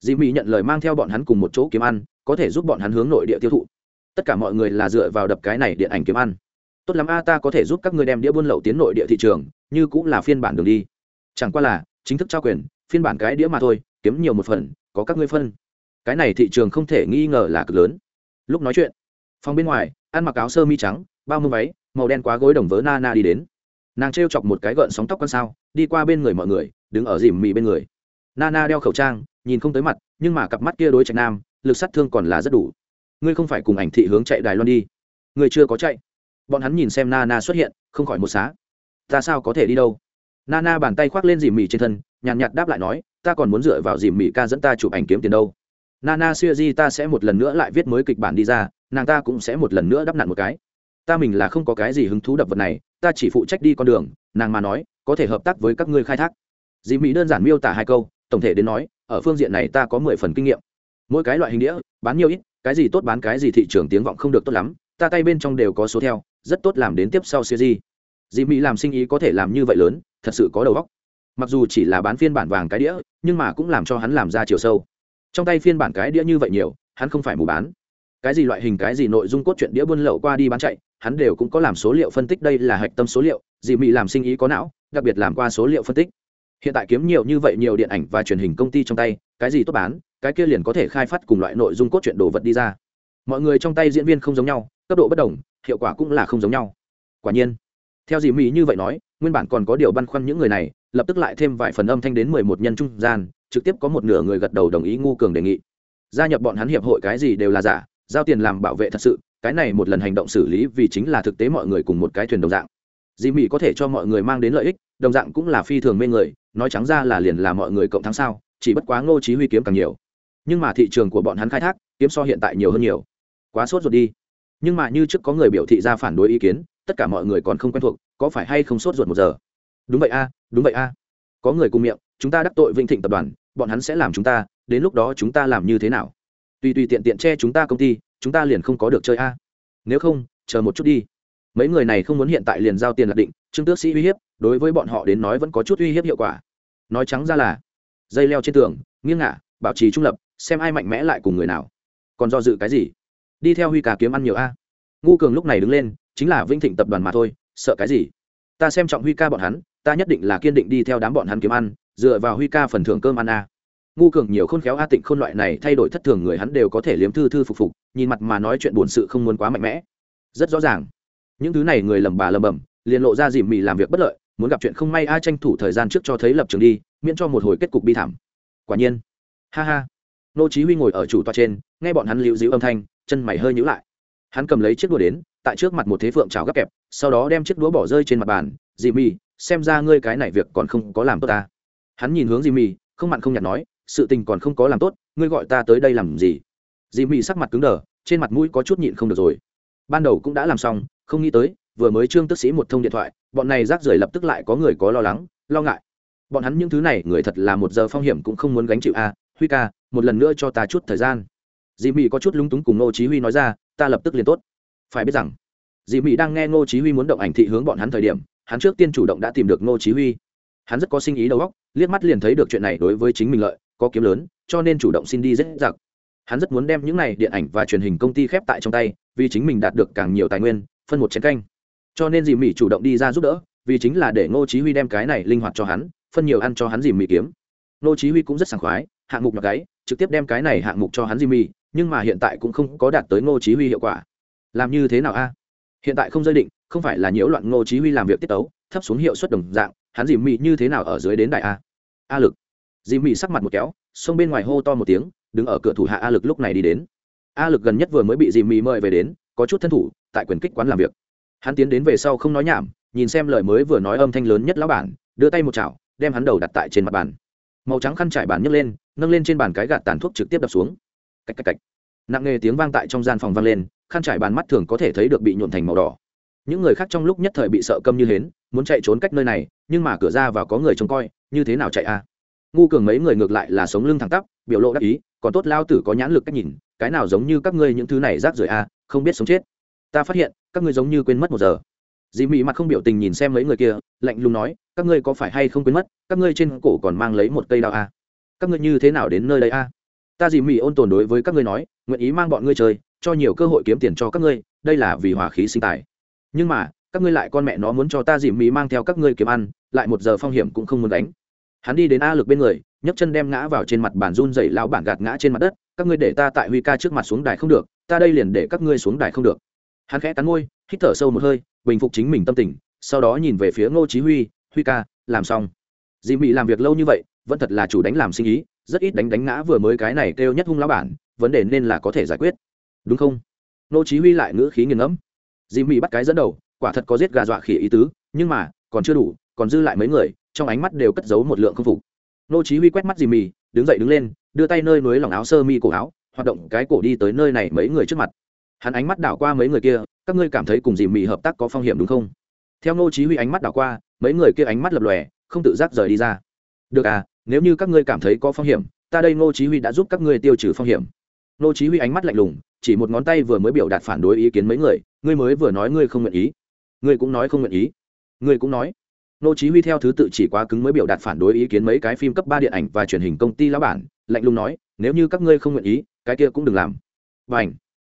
Dì mỹ nhận lời mang theo bọn hắn cùng một chỗ kiếm ăn, có thể giúp bọn hắn hướng nội địa tiêu thụ. Tất cả mọi người là dựa vào đập cái này điện ảnh kiếm ăn. Tốt lắm a, ta có thể giúp các ngươi đem đĩa buôn lậu tiến nội địa thị trường, như cũng là phiên bản đường đi. Chẳng qua là, chính thức trao quyền, phiên bản cái đĩa mà thôi, kiếm nhiều một phần, có các ngươi phân. Cái này thị trường không thể nghi ngờ là cực lớn. Lúc nói chuyện, phòng bên ngoài, ăn mặc áo sơ mi trắng, bao mưa váy, màu đen quá gối đồng vớ na na đi đến nàng t chọc một cái gợn sóng tóc con sao, đi qua bên người mọi người, đứng ở dìm mì bên người. Na na đeo khẩu trang, nhìn không tới mặt, nhưng mà cặp mắt kia đối trạch nam, lực sát thương còn là rất đủ. Ngươi không phải cùng ảnh thị hướng chạy đài loan đi. Ngươi chưa có chạy. Bọn hắn nhìn xem na na xuất hiện, không khỏi một xá. Ta sao có thể đi đâu? Na na bàn tay khoác lên dìm mì trên thân, nhàn nhạt đáp lại nói, ta còn muốn dựa vào dìm mì ca dẫn ta chụp ảnh kiếm tiền đâu. Nana siêu di ta sẽ một lần nữa lại viết mới kịch bản đi ra, nàng ta cũng sẽ một lần nữa đắp nặn một cái ta mình là không có cái gì hứng thú đập vật này, ta chỉ phụ trách đi con đường, nàng mà nói, có thể hợp tác với các ngươi khai thác. Dì mỹ đơn giản miêu tả hai câu, tổng thể đến nói, ở phương diện này ta có mười phần kinh nghiệm. Mỗi cái loại hình đĩa, bán nhiều ít, cái gì tốt bán cái gì thị trường tiếng vọng không được tốt lắm, ta tay bên trong đều có số theo, rất tốt làm đến tiếp sau siêu di dì mỹ làm sinh ý có thể làm như vậy lớn, thật sự có đầu óc. Mặc dù chỉ là bán phiên bản vàng cái đĩa, nhưng mà cũng làm cho hắn làm ra chiều sâu. Trong tay phiên bản cái đĩa như vậy nhiều, hắn không phải mù bán cái gì loại hình, cái gì nội dung cốt truyện đĩa buôn lậu qua đi bán chạy, hắn đều cũng có làm số liệu phân tích, đây là hạch tâm số liệu, dì mị làm sinh ý có não, đặc biệt làm qua số liệu phân tích. Hiện tại kiếm nhiều như vậy, nhiều điện ảnh và truyền hình công ty trong tay, cái gì tốt bán, cái kia liền có thể khai phát cùng loại nội dung cốt truyện đồ vật đi ra. Mọi người trong tay diễn viên không giống nhau, cấp độ bất đồng, hiệu quả cũng là không giống nhau. Quả nhiên, theo dì mỹ như vậy nói, nguyên bản còn có điều băn khoăn những người này, lập tức lại thêm vài phần âm thanh đến mười một nhân trung gian, trực tiếp có một nửa người gật đầu đồng ý ngu cường đề nghị. Gia nhập bọn hắn hiệp hội cái gì đều là giả giao tiền làm bảo vệ thật sự, cái này một lần hành động xử lý vì chính là thực tế mọi người cùng một cái thuyền đồng dạng. Dì mỹ có thể cho mọi người mang đến lợi ích, đồng dạng cũng là phi thường mê người, nói trắng ra là liền là mọi người cộng thắng sao, chỉ bất quá ngô chí huy kiếm càng nhiều. Nhưng mà thị trường của bọn hắn khai thác, kiếm so hiện tại nhiều hơn nhiều. Quá sốt ruột đi. Nhưng mà như trước có người biểu thị ra phản đối ý kiến, tất cả mọi người còn không quen thuộc, có phải hay không sốt ruột một giờ? Đúng vậy a, đúng vậy a. Có người cùng miệng, chúng ta đắc tội vinh thịnh tập đoàn, bọn hắn sẽ làm chúng ta, đến lúc đó chúng ta làm như thế nào? Tùy tùy tiện tiện che chúng ta công ty, chúng ta liền không có được chơi a. Nếu không, chờ một chút đi. Mấy người này không muốn hiện tại liền giao tiền lạc định, trương tước sĩ uy hiếp, đối với bọn họ đến nói vẫn có chút uy hiếp hiệu quả. Nói trắng ra là, dây leo trên tường, nghiêng ngả, bảo trì trung lập, xem ai mạnh mẽ lại cùng người nào. Còn do dự cái gì? Đi theo huy cả kiếm ăn nhiều a. Ngu cường lúc này đứng lên, chính là vinh thịnh tập đoàn mà thôi, sợ cái gì? Ta xem trọng huy ca bọn hắn, ta nhất định là kiên định đi theo đám bọn hắn kiếm ăn, dựa vào huy ca phần thưởng cơm ăn a ngu cường nhiều khôn khéo a tịnh khôn loại này thay đổi thất thường người hắn đều có thể liếm thư thư phục phục, nhìn mặt mà nói chuyện buồn sự không muốn quá mạnh mẽ. Rất rõ ràng. Những thứ này người lầm bà lầm bầm liền lộ ra dìm mì làm việc bất lợi, muốn gặp chuyện không may ai tranh thủ thời gian trước cho thấy lập trường đi, miễn cho một hồi kết cục bi thảm. Quả nhiên. Ha ha. Nô chí huy ngồi ở chủ tòa trên, nghe bọn hắn liễu diễu âm thanh, chân mày hơi nhíu lại. Hắn cầm lấy chiếc đũa đến, tại trước mặt một thế phượng chảo gấp kẹp, sau đó đem chiếc đũa bỏ rơi trên mặt bàn. Dì mì xem ra ngươi cái này việc còn không có làm tốt ta. Hắn nhìn hướng dì mì không mặn không nhạt nói sự tình còn không có làm tốt, ngươi gọi ta tới đây làm gì? Dì Mị sắc mặt cứng đờ, trên mặt mũi có chút nhịn không được rồi. Ban đầu cũng đã làm xong, không nghĩ tới, vừa mới trương tức sĩ một thông điện thoại, bọn này rác rưởi lập tức lại có người có lo lắng, lo ngại. Bọn hắn những thứ này, người thật là một giờ phong hiểm cũng không muốn gánh chịu a. Huy ca, một lần nữa cho ta chút thời gian. Dì mị có chút lúng túng cùng ngô chí huy nói ra, ta lập tức liền tốt. Phải biết rằng, dì mị đang nghe ngô chí huy muốn động ảnh thị hướng bọn hắn thời điểm, hắn trước tiên chủ động đã tìm được ngô chí huy. Hắn rất có sinh ý đầu óc, liếc mắt liền thấy được chuyện này đối với chính mình lợi có kiếm lớn, cho nên chủ động xin đi rất giặc. Hắn rất muốn đem những này điện ảnh và truyền hình công ty khép tại trong tay, vì chính mình đạt được càng nhiều tài nguyên, phân một chén canh. Cho nên dì mị chủ động đi ra giúp đỡ, vì chính là để ngô chí huy đem cái này linh hoạt cho hắn, phân nhiều ăn cho hắn dì mị kiếm. Ngô chí huy cũng rất sảng khoái, hạng mục nhọc gáy trực tiếp đem cái này hạng mục cho hắn dì mị, nhưng mà hiện tại cũng không có đạt tới ngô chí huy hiệu quả. Làm như thế nào a? Hiện tại không giới định, không phải là nhiễu loạn ngô chí huy làm việc tiết tấu, thấp xuống hiệu suất đồng dạng, hắn dì mị như thế nào ở dưới đến đại a? A lực dì mị sắc mặt một kéo xông bên ngoài hô to một tiếng, đứng ở cửa thủ hạ a lực lúc này đi đến. A lực gần nhất vừa mới bị dì mị mời về đến, có chút thân thủ, tại quyền kích quán làm việc. Hắn tiến đến về sau không nói nhảm, nhìn xem lời mới vừa nói âm thanh lớn nhất lão bản, đưa tay một chảo, đem hắn đầu đặt tại trên mặt bàn. Màu trắng khăn trải bàn nhấc lên, nâng lên trên bàn cái gạt tàn thuốc trực tiếp đập xuống. Cách cách cách nặng nề tiếng vang tại trong gian phòng vang lên, khăn trải bàn mắt thường có thể thấy được bị nhuộn thành màu đỏ. Những người khác trong lúc nhất thời bị sợ câm như hến, muốn chạy trốn cách nơi này, nhưng mà cửa ra vào có người trông coi, như thế nào chạy a? Ngu cường mấy người ngược lại là sống lưng thẳng tắp, biểu lộ đắc ý, còn tốt lao tử có nhãn lực cách nhìn, cái nào giống như các ngươi những thứ này rác rưởi a không biết sống chết. Ta phát hiện, các ngươi giống như quên mất một giờ. Dì mị mặt không biểu tình nhìn xem mấy người kia, lạnh lùng nói, các ngươi có phải hay không quên mất, các ngươi trên cổ còn mang lấy một cây đao a các ngươi như thế nào đến nơi đây a ta dì mị ôn tồn đối với các ngươi nói, nguyện ý mang bọn ngươi chơi, cho nhiều cơ hội kiếm tiền cho các ngươi, đây là vì hòa khí sinh tài. Nhưng mà, các ngươi lại con mẹ nó muốn cho ta dì mị mang theo các ngươi kiếm ăn, lại một giờ phong hiểm cũng không muốn đánh hắn đi đến a lực bên người, nhấc chân đem ngã vào trên mặt bàn run dậy lão bản gạt ngã trên mặt đất, các ngươi để ta tại huy ca trước mặt xuống đài không được, ta đây liền để các ngươi xuống đài không được. Hắn khẽ cắn môi, hít thở sâu một hơi, bình phục chính mình tâm tình, sau đó nhìn về phía ngô chí huy huy ca, làm xong. Dì mị làm việc lâu như vậy, vẫn thật là chủ đánh làm sinh ý, rất ít đánh đánh ngã vừa mới cái này kêu nhất hung lão bản, vấn đề nên là có thể giải quyết. Đúng không? Ngô chí huy lại ngữ khí nghiền ngẫm. Dì mị bắt cái dẫn đầu, quả thật có giết gà dọa khỉ ý tứ, nhưng mà, còn chưa đủ, còn dư lại mấy người trong ánh mắt đều cất giấu một lượng không phục. Ngô chí huy quét mắt dì Mì, đứng dậy đứng lên đưa tay nơi núi lòng áo sơ mi cổ áo hoạt động cái cổ đi tới nơi này mấy người trước mặt. Hắn ánh mắt đảo qua mấy người kia các ngươi cảm thấy cùng dì Mì hợp tác có phong hiểm đúng không? Theo ngô chí huy ánh mắt đảo qua mấy người kia ánh mắt lập lòe không tự giác rời đi ra. Được à nếu như các ngươi cảm thấy có phong hiểm ta đây ngô chí huy đã giúp các ngươi tiêu trừ phong hiểm. Ngô chí huy ánh mắt lạnh lùng chỉ một ngón tay vừa mới biểu đạt phản đối ý kiến mấy người ngươi mới vừa nói ngươi không nguyện ý. Ngươi cũng nói không nguyện ý. Ngươi cũng nói. Nô chí huy theo thứ tự chỉ quá cứng mới biểu đạt phản đối ý kiến mấy cái phim cấp ba điện ảnh và truyền hình công ty lão bản, lạnh lùng nói, nếu như các ngươi không nguyện ý, cái kia cũng đừng làm. Và ảnh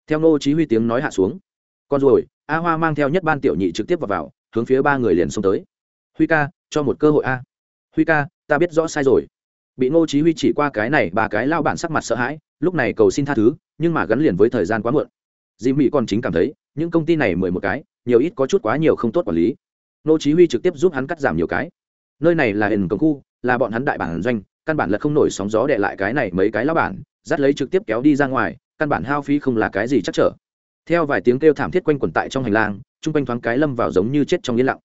theo nô chí huy tiếng nói hạ xuống. Con rồi a hoa mang theo nhất ban tiểu nhị trực tiếp vào vào, hướng phía ba người liền xông tới. Huy ca, cho một cơ hội a. Huy ca, ta biết rõ sai rồi. Bị nô chí huy chỉ qua cái này, ba cái lao bản sắc mặt sợ hãi, lúc này cầu xin tha thứ, nhưng mà gắn liền với thời gian quá muộn. Dì mỹ còn chính cảm thấy, những công ty này mười một cái, nhiều ít có chút quá nhiều không tốt quản lý nô chí huy trực tiếp giúp hắn cắt giảm nhiều cái. Nơi này là hình công khu là bọn hắn đại bản doanh căn bản là không nổi sóng gió để lại cái này mấy cái lão bản dắt lấy trực tiếp kéo đi ra ngoài căn bản hao phí không là cái gì chắc trở. Theo vài tiếng kêu thảm thiết quanh quẩn tại trong hành lang Trung quanh thoáng cái lâm vào giống như chết trong yên lặng.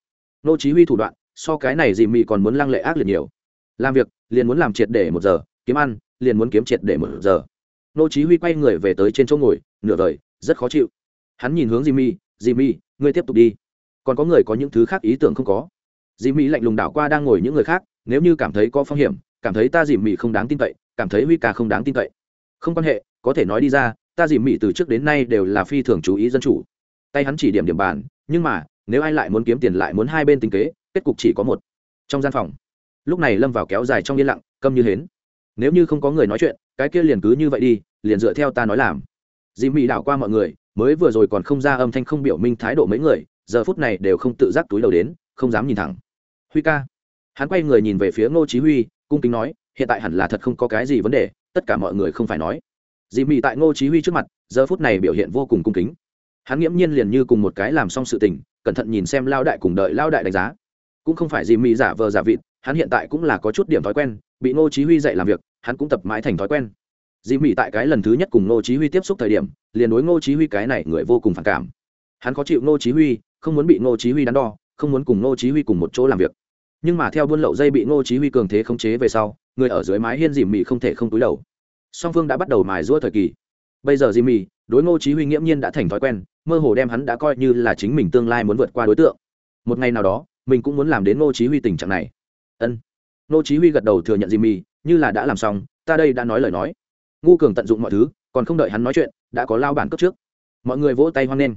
Nô chí huy thủ đoạn so cái này gì mị còn muốn lăng lệ ác liệt nhiều. Làm việc liền muốn làm triệt để một giờ kiếm ăn liền muốn kiếm triệt để một giờ. Nô chí huy quay người về tới trên chỗ ngồi nửa đời rất khó chịu. Hắn nhìn hướng Di Mi, Di Mi, ngươi tiếp tục đi còn có người có những thứ khác ý tưởng không có. Dì mỹ lạnh lùng đảo qua đang ngồi những người khác, nếu như cảm thấy có phong hiểm, cảm thấy ta dì mỹ không đáng tin cậy, cảm thấy huy ca không đáng tin cậy. Không quan hệ, có thể nói đi ra, ta dì mỹ từ trước đến nay đều là phi thường chú ý dân chủ. Tay hắn chỉ điểm điểm bàn, nhưng mà, nếu ai lại muốn kiếm tiền lại muốn hai bên tính kế, kết cục chỉ có một. Trong gian phòng, lúc này lâm vào kéo dài trong yên lặng, câm như hến. Nếu như không có người nói chuyện, cái kia liền cứ như vậy đi, liền dựa theo ta nói làm. Dì mỹ đảo qua mọi người, mới vừa rồi còn không ra âm thanh không biểu minh thái độ mấy người giờ phút này đều không tự giác túi đầu đến, không dám nhìn thẳng. Huy ca. Hắn quay người nhìn về phía ngô chí huy, cung kính nói, hiện tại hẳn là thật không có cái gì vấn đề, tất cả mọi người không phải nói. Dì mị tại ngô chí huy trước mặt, giờ phút này biểu hiện vô cùng cung kính. Hắn nghiễm nhiên liền như cùng một cái làm xong sự tình, cẩn thận nhìn xem lao đại cùng đợi lao đại đánh giá. Cũng không phải dì mị giả vờ giả vịt, hắn hiện tại cũng là có chút điểm thói quen, bị ngô chí huy dạy làm việc, hắn cũng tập mãi thành thói quen. Dì mị tại cái lần thứ nhất cùng ngô chí huy tiếp xúc thời điểm, liền đối ngô chí huy cái này người vô cùng phản cảm. Hắn có chịu ngô chí huy không muốn bị ngô chí huy đắn đo, không muốn cùng ngô chí huy cùng một chỗ làm việc. Nhưng mà theo buôn lậu dây bị ngô chí huy cường thế khống chế về sau, người ở dưới mái hiên dìm mị không thể không túi đầu. Song phương đã bắt đầu mài giũa thời kỳ. Bây giờ dìm mị đối ngô chí huy nghiễm nhiên đã thành thói quen, mơ hồ đem hắn đã coi như là chính mình tương lai muốn vượt qua đối tượng. Một ngày nào đó, mình cũng muốn làm đến ngô chí huy tình trạng này. Ân. Ngô chí huy gật đầu thừa nhận dìm mị, như là đã làm xong, ta đây đã nói lời nói. Ngu cường tận dụng mọi thứ, còn không đợi hắn nói chuyện, đã có lao bản cấp trước. Mọi người vỗ tay hoan nghênh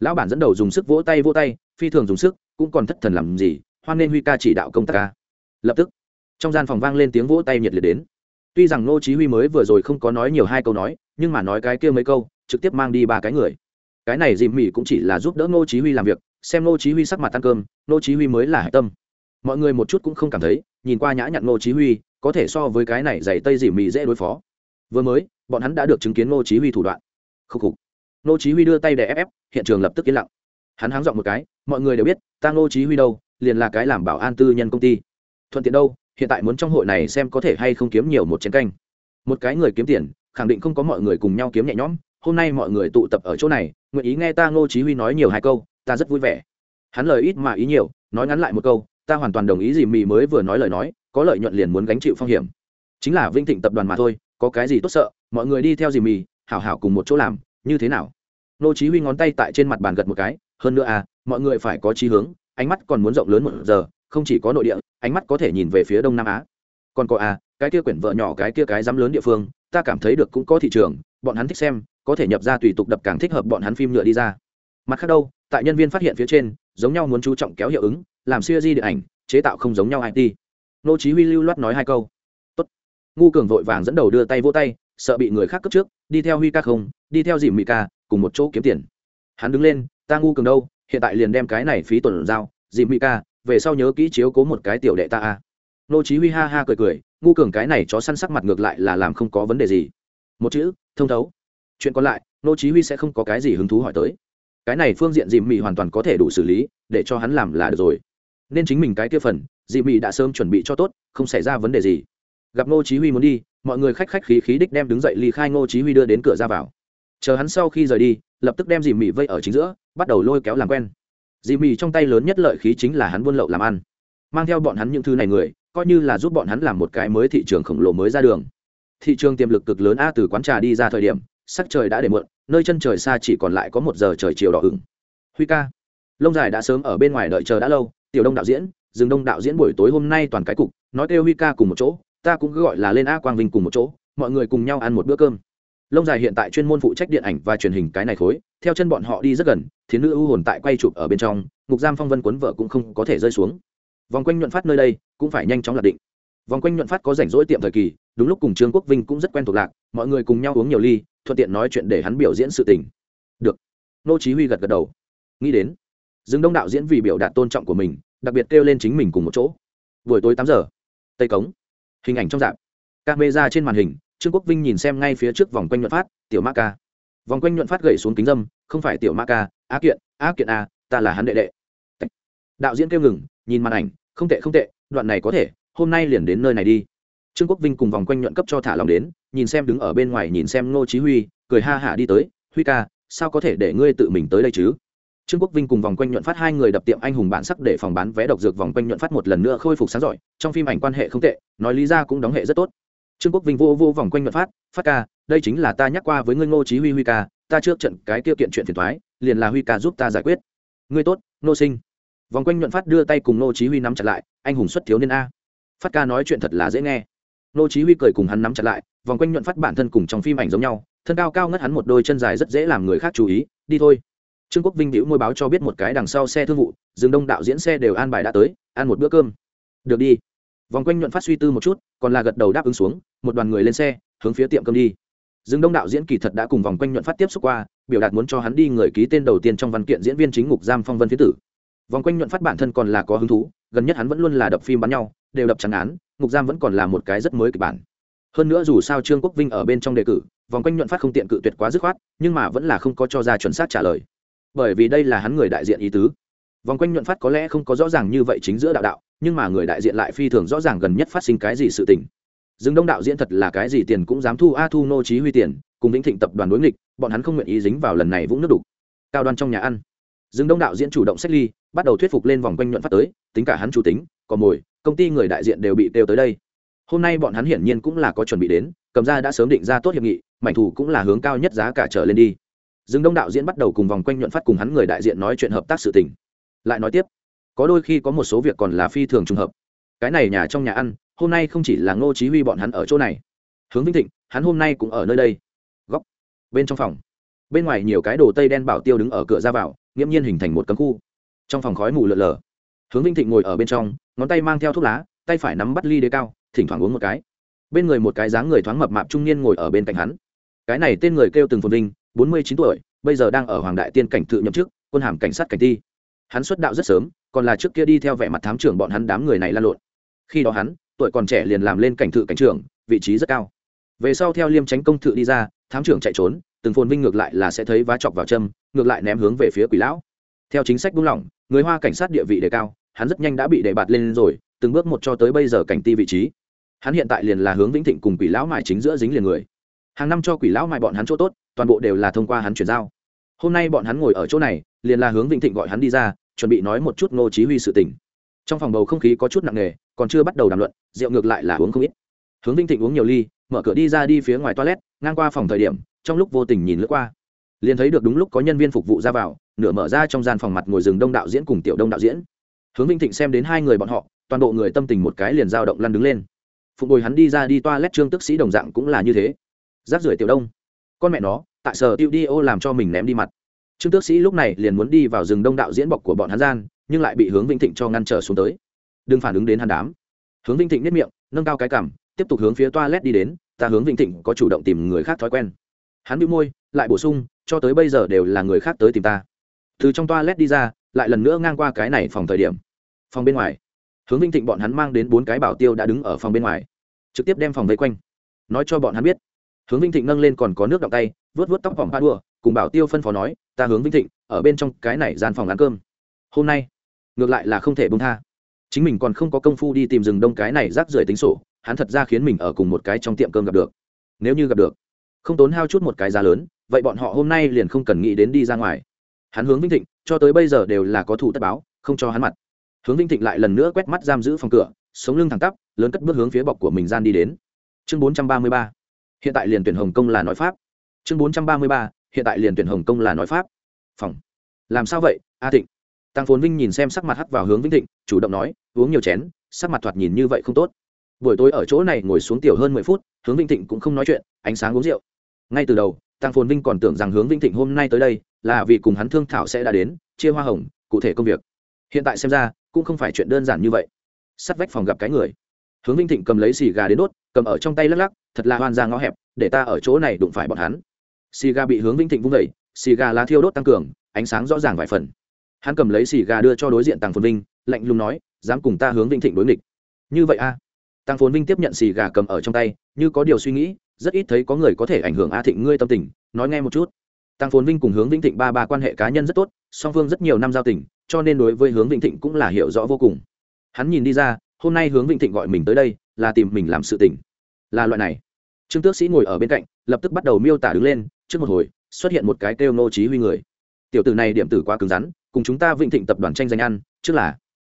lão bản dẫn đầu dùng sức vỗ tay vỗ tay, phi thường dùng sức, cũng còn thất thần làm gì, hoan nên huy ca chỉ đạo công tác ca. Lập tức, trong gian phòng vang lên tiếng vỗ tay nhiệt liệt đến. Tuy rằng ngô chí huy mới vừa rồi không có nói nhiều hai câu nói, nhưng mà nói cái kia mấy câu, trực tiếp mang đi ba cái người. Cái này dìm mỉ cũng chỉ là giúp đỡ ngô chí huy làm việc, xem ngô chí huy sắc mặt ăn cơm, ngô chí huy mới là hải tâm. Mọi người một chút cũng không cảm thấy, nhìn qua nhã nhặn ngô chí huy, có thể so với cái này giày tây dìm mỉ dễ đối phó. Vừa mới, bọn hắn đã được chứng kiến ngô chí huy thủ đoạn. Khúc khục ngô chí huy đưa tay để ép ép, hiện trường lập tức yên lặng. Hắn háng giọng một cái, mọi người đều biết, ta ngô chí huy đâu, liền là cái làm bảo an tư nhân công ty. Thuận tiện đâu, hiện tại muốn trong hội này xem có thể hay không kiếm nhiều một chén canh. Một cái người kiếm tiền, khẳng định không có mọi người cùng nhau kiếm nhẹ nhõm, hôm nay mọi người tụ tập ở chỗ này, nguyện ý nghe ta ngô chí huy nói nhiều hai câu, ta rất vui vẻ. Hắn lời ít mà ý nhiều, nói ngắn lại một câu, ta hoàn toàn đồng ý gì mì mới vừa nói lời nói, có lợi nhuận liền muốn gánh chịu phong hiểm. Chính là vinh thịnh tập đoàn mà thôi, có cái gì tốt sợ, mọi người đi theo gì mì, hảo hảo cùng một chỗ làm, như thế nào? Nô chí huy ngón tay tại trên mặt bàn gật một cái, hơn nữa à mọi người phải có chí hướng, ánh mắt còn muốn rộng lớn một giờ, không chỉ có nội địa, ánh mắt có thể nhìn về phía đông nam á. Còn có à cái kia quyển vợ nhỏ, cái kia cái dám lớn địa phương, ta cảm thấy được cũng có thị trường, bọn hắn thích xem, có thể nhập ra tùy tục đập càng thích hợp bọn hắn phim nhựa đi ra. Mặt khác đâu, tại nhân viên phát hiện phía trên, giống nhau muốn chú trọng kéo hiệu ứng, làm siêu di điện ảnh, chế tạo không giống nhau it nô chí huy lưu loát nói hai câu. Tốt. Ngu cường vội vàng dẫn đầu đưa tay vỗ tay, sợ bị người khác cướp trước, đi theo huy ca không, đi theo dìm mỹ ca cùng một chỗ kiếm tiền. Hắn đứng lên, ta ngu cường đâu, hiện tại liền đem cái này phí tuần giao dìm mỹ ca, về sau nhớ kỹ chiếu cố một cái tiểu đệ ta a. Nô chí huy ha ha cười cười, ngu cường cái này chó săn sắc mặt ngược lại là làm không có vấn đề gì. Một chữ, thông thấu. Chuyện còn lại, nô chí huy sẽ không có cái gì hứng thú hỏi tới. Cái này phương diện dìm mỹ hoàn toàn có thể đủ xử lý, để cho hắn làm là được rồi. Nên chính mình cái kia phần dìm mỹ đã sớm chuẩn bị cho tốt, không xảy ra vấn đề gì. Gặp nô chí huy muốn đi, mọi người khách khách khí khí đích đem đứng dậy ly khai nô chí huy đưa đến cửa ra vào chờ hắn sau khi rời đi, lập tức đem dì mì vây ở chính giữa, bắt đầu lôi kéo làm quen. Dì mì trong tay lớn nhất lợi khí chính là hắn buôn lậu làm ăn. Mang theo bọn hắn những thứ này người, coi như là giúp bọn hắn làm một cái mới thị trường khổng lồ mới ra đường. Thị trường tiềm lực cực lớn a từ quán trà đi ra thời điểm, sắc trời đã để muộn, nơi chân trời xa chỉ còn lại có một giờ trời chiều đỏ ửng. Huy ca, lông dài đã sớm ở bên ngoài đợi chờ đã lâu, tiểu đông đạo diễn dừng đông đạo diễn buổi tối hôm nay toàn cái cục, nói kêu huy ca cùng một chỗ, ta cũng cứ gọi là lên a quang vinh cùng một chỗ, mọi người cùng nhau ăn một bữa cơm lông dài hiện tại chuyên môn phụ trách điện ảnh và truyền hình cái này khối theo chân bọn họ đi rất gần thiến nữ ưu hồn tại quay chụp ở bên trong ngục giam phong vân quấn vợ cũng không có thể rơi xuống. Vòng quanh nhuận phát nơi đây cũng phải nhanh chóng lập định. Vòng quanh nhuận phát có rảnh rỗi tiệm thời kỳ đúng lúc cùng trương quốc vinh cũng rất quen thuộc lạc mọi người cùng nhau uống nhiều ly thuận tiện nói chuyện để hắn biểu diễn sự tình. Được. Nô chí huy gật gật đầu. Nghĩ đến dương đông đạo diễn vì biểu đạt tôn trọng của mình đặc biệt kêu lên chính mình cùng một chỗ. Buổi tối 8 giờ tây cống. Hình ảnh trong dạng, camera trên màn hình trương quốc vinh nhìn xem ngay phía trước vòng quanh nhuận phát, tiểu ma ca. Vòng quanh nhuận phát gậy xuống kính dâm, không phải tiểu ma ca á kiện á kiện a à, ta là hắn đệ đệ. Đạo diễn kêu ngừng, nhìn màn ảnh, không tệ không tệ, đoạn này có thể, hôm nay liền đến nơi này đi. Trương quốc vinh cùng vòng quanh nhuận cấp cho thả lòng đến, nhìn xem đứng ở bên ngoài nhìn xem ngô chí huy, cười ha hả đi tới, huy ca, sao có thể để ngươi tự mình tới đây chứ? Trương quốc vinh cùng vòng quanh nhuận phát hai người đập tiệm anh hùng bản sắc để phòng bán vé độc dược vòng quanh nhuận phát một lần nữa khôi phục sáng giỏi, trong phim ảnh quan hệ không tệ, nói lý ra cũng đóng hệ rất tốt trương quốc vinh vô vô vòng quanh nhuận phát phát ca, đây chính là ta nhắc qua với ngươi ngô chí huy huy ca, ta trước trận cái tiêu kiện chuyện phiền toái, liền là huy ca giúp ta giải quyết. Ngươi tốt nô sinh. Vòng quanh nhuận phát đưa tay cùng nô chí huy nắm chặt lại, anh hùng xuất thiếu niên a. Phát ca nói chuyện thật là dễ nghe. Nô chí huy cười cùng hắn nắm chặt lại, vòng quanh nhuận phát bản thân cùng trong phim ảnh giống nhau, thân cao cao ngất hắn một đôi chân dài rất dễ làm người khác chú ý, đi thôi. Trương quốc vinh liễu môi báo cho biết một cái đằng sau xe thương vụ, dừng đông đạo diễn xe đều an bài đã tới, ăn một bữa cơm. Được đi vòng quanh nhuận phát suy tư một chút, còn là gật đầu đáp ứng xuống, một đoàn người lên xe, hướng phía tiệm cơm đi. Dương đông đạo diễn kỳ thật đã cùng vòng quanh nhuận phát tiếp xúc qua, biểu đạt muốn cho hắn đi người ký tên đầu tiên trong văn kiện diễn viên chính ngục giam phong vân phía tử. Vòng quanh nhuận phát bản thân còn là có hứng thú, gần nhất hắn vẫn luôn là đập phim bắn nhau, đều đập trắng án, ngục giam vẫn còn là một cái rất mới kịch bản. Hơn nữa dù sao trương quốc vinh ở bên trong đề cử, vòng quanh nhuận phát không tiện cự tuyệt quá dứt khoát, nhưng mà vẫn là không có cho ra chuẩn xác trả lời. Bởi vì đây là hắn người đại diện ý tứ. Vòng quanh nhuận phát có lẽ không có rõ ràng như vậy chính giữa đạo đạo nhưng mà người đại diện lại phi thường rõ ràng gần nhất phát sinh cái gì sự tình. Dương đông đạo diễn thật là cái gì tiền cũng dám thu, a thu nô chí huy tiền, cùng vĩnh thịnh tập đoàn đối nghịch, bọn hắn không nguyện ý dính vào lần này vũng nước đục. Cao đoan trong nhà ăn. Dương đông đạo diễn chủ động xét ly, bắt đầu thuyết phục lên vòng quanh nhuận phát tới, tính cả hắn chủ tính còn mồi, công ty người đại diện đều bị tiêu tới đây. Hôm nay bọn hắn hiển nhiên cũng là có chuẩn bị đến, cầm ra đã sớm định ra tốt hiệp nghị, mảnh thủ cũng là hướng cao nhất giá cả trở lên đi. Dương đông đạo diễn bắt đầu cùng vòng quanh nhuận phát cùng hắn người đại diện nói chuyện hợp tác sự tình. Lại nói tiếp có đôi khi có một số việc còn là phi thường trùng hợp. Cái này nhà trong nhà ăn, hôm nay không chỉ là ngô chí huy bọn hắn ở chỗ này. Hướng vinh thịnh, hắn hôm nay cũng ở nơi đây. Góc, bên trong phòng. Bên ngoài nhiều cái đồ tây đen bảo tiêu đứng ở cửa ra vào, nghiễm nhiên hình thành một cấm khu. Trong phòng khói mù lượn lờ hướng vinh thịnh ngồi ở bên trong, ngón tay mang theo thuốc lá, tay phải nắm bắt ly đế cao, thỉnh thoảng uống một cái. Bên người một cái dáng người thoáng mập mạp trung niên ngồi ở bên cạnh hắn. Cái này tên người kêu từng phồn vinh, bốn mươi chín tuổi, bây giờ đang ở hoàng đại tiên cảnh tự nhậm chức, quân hàm cảnh sát cảnh ti hắn xuất đạo rất sớm còn là trước kia đi theo vẻ mặt thám trưởng bọn hắn đám người này lan lộn. Khi đó hắn, tuổi còn trẻ liền làm lên cảnh thự cảnh trưởng, vị trí rất cao. Về sau theo liêm tránh công thự đi ra, thám trưởng chạy trốn, từng phồn vinh ngược lại là sẽ thấy vá chọc vào châm, ngược lại ném hướng về phía quỷ lão. Theo chính sách buông lỏng, người hoa cảnh sát địa vị đề cao, hắn rất nhanh đã bị đề bạt lên rồi, từng bước một cho tới bây giờ cảnh ti vị trí. Hắn hiện tại liền là hướng vĩnh thịnh cùng quỷ lão mại chính giữa dính liền người. Hàng năm cho quỷ lão mại bọn hắn chỗ tốt, toàn bộ đều là thông qua hắn chuyển giao. Hôm nay bọn hắn ngồi ở chỗ này, liền là hướng vĩnh thịnh gọi hắn đi ra chuẩn bị nói một chút ngô chí huy sự tình. Trong phòng bầu không khí có chút nặng nề, còn chưa bắt đầu đàm luận, rượu ngược lại là uống không ít. Hướng vinh thịnh uống nhiều ly, mở cửa đi ra đi phía ngoài toilet, ngang qua phòng thời điểm, trong lúc vô tình nhìn lướt qua. Liền thấy được đúng lúc có nhân viên phục vụ ra vào, nửa mở ra trong gian phòng mặt ngồi rừng đông đạo diễn cùng tiểu đông đạo diễn. Hướng vinh thịnh xem đến hai người bọn họ, toàn bộ người tâm tình một cái liền dao động lăn đứng lên. Phục hồi hắn đi ra đi toilet trương tức sĩ đồng dạng cũng là như thế. Rác rưởi tiểu đông. Con mẹ nó, tại sở tiêu đi ô làm cho mình ném đi mặt trương tước sĩ lúc này liền muốn đi vào rừng đông đạo diễn bọc của bọn hắn gian nhưng lại bị hướng vĩnh thịnh cho ngăn trở xuống tới. Đừng phản ứng đến hắn đám. Hướng vĩnh thịnh nếp miệng nâng cao cái cảm, tiếp tục hướng phía toilet đi đến ta hướng vĩnh thịnh có chủ động tìm người khác thói quen. Hắn bị môi lại bổ sung cho tới bây giờ đều là người khác tới tìm ta. Từ trong toilet đi ra lại lần nữa ngang qua cái này phòng thời điểm. Phòng bên ngoài. Hướng vinh thịnh bọn hắn mang đến bốn cái bảo tiêu đã đứng ở phòng bên ngoài trực tiếp đem phòng vây quanh. Nói cho bọn hắn biết. Hướng vinh thịnh nâng lên còn có nước đọng tay vớt vớt tóc vòng ba đua cùng bảo tiêu phân phó nói ta hướng vĩnh thịnh, ở bên trong cái này gian phòng ăn cơm. Hôm nay, ngược lại là không thể bông tha. Chính mình còn không có công phu đi tìm rừng đông cái này rác rưởi tính sổ, hắn thật ra khiến mình ở cùng một cái trong tiệm cơm gặp được. Nếu như gặp được, không tốn hao chút một cái giá lớn, vậy bọn họ hôm nay liền không cần nghĩ đến đi ra ngoài. Hắn hướng vĩnh thịnh, cho tới bây giờ đều là có thủ tất báo, không cho hắn mặt. Hướng vĩnh thịnh lại lần nữa quét mắt giam giữ phòng cửa, sống lưng thẳng tắp, lớn cất bước hướng phía bọc của mình gian đi đến. Chương bốn trăm ba mươi ba. Hiện tại liền tuyển hồng công là nói pháp. Chương bốn trăm ba mươi ba hiện tại liền tuyển hồng công là nói pháp. Phòng. Làm sao vậy? A thịnh. Tăng phồn vinh nhìn xem sắc mặt hắt vào hướng vĩnh thịnh, chủ động nói, uống nhiều chén, sắc mặt thoạt nhìn như vậy không tốt. Buổi tối ở chỗ này ngồi xuống tiểu hơn mười phút, hướng vĩnh thịnh cũng không nói chuyện, ánh sáng uống rượu. Ngay từ đầu, tăng phồn vinh còn tưởng rằng hướng vĩnh thịnh hôm nay tới đây là vì cùng hắn thương thảo sẽ đã đến, chia hoa hồng, cụ thể công việc. Hiện tại xem ra, cũng không phải chuyện đơn giản như vậy. Sắt vách phòng gặp cái người. Hướng vinh thịnh cầm lấy xì gà đến đốt, cầm ở trong tay lắc lắc, thật là hoan ra ngõ hẹp, để ta ở chỗ này đụng phải bọn hắn xì gà bị hướng vĩnh thịnh vung vẩy xì gà lá thiêu đốt tăng cường, ánh sáng rõ ràng vài phần. Hắn cầm lấy xì gà đưa cho đối diện tăng phồn vinh, lạnh lùng nói, dám cùng ta hướng vĩnh thịnh đối nghịch. Như vậy a? À? tăng phồn vinh tiếp nhận xì gà cầm ở trong tay, như có điều suy nghĩ, rất ít thấy có người có thể ảnh hưởng a thịnh ngươi tâm tình, nói nghe một chút. Tăng phồn vinh cùng hướng vĩnh thịnh ba ba quan hệ cá nhân rất tốt, song phương rất nhiều năm giao tình, cho nên đối với hướng vĩnh thịnh cũng là hiểu rõ vô cùng. Hắn nhìn đi ra, hôm nay hướng vĩnh thịnh gọi mình tới đây, là tìm mình làm sự tình. Là loại này. Trương tước sĩ ngồi ở bên cạnh, lập tức bắt đầu miêu tả đứng lên trước một hồi, xuất hiện một cái kêu nô chí huy người. Tiểu tử này điểm tử quá cứng rắn, cùng chúng ta vịnh thịnh tập đoàn tranh giành ăn, trước là.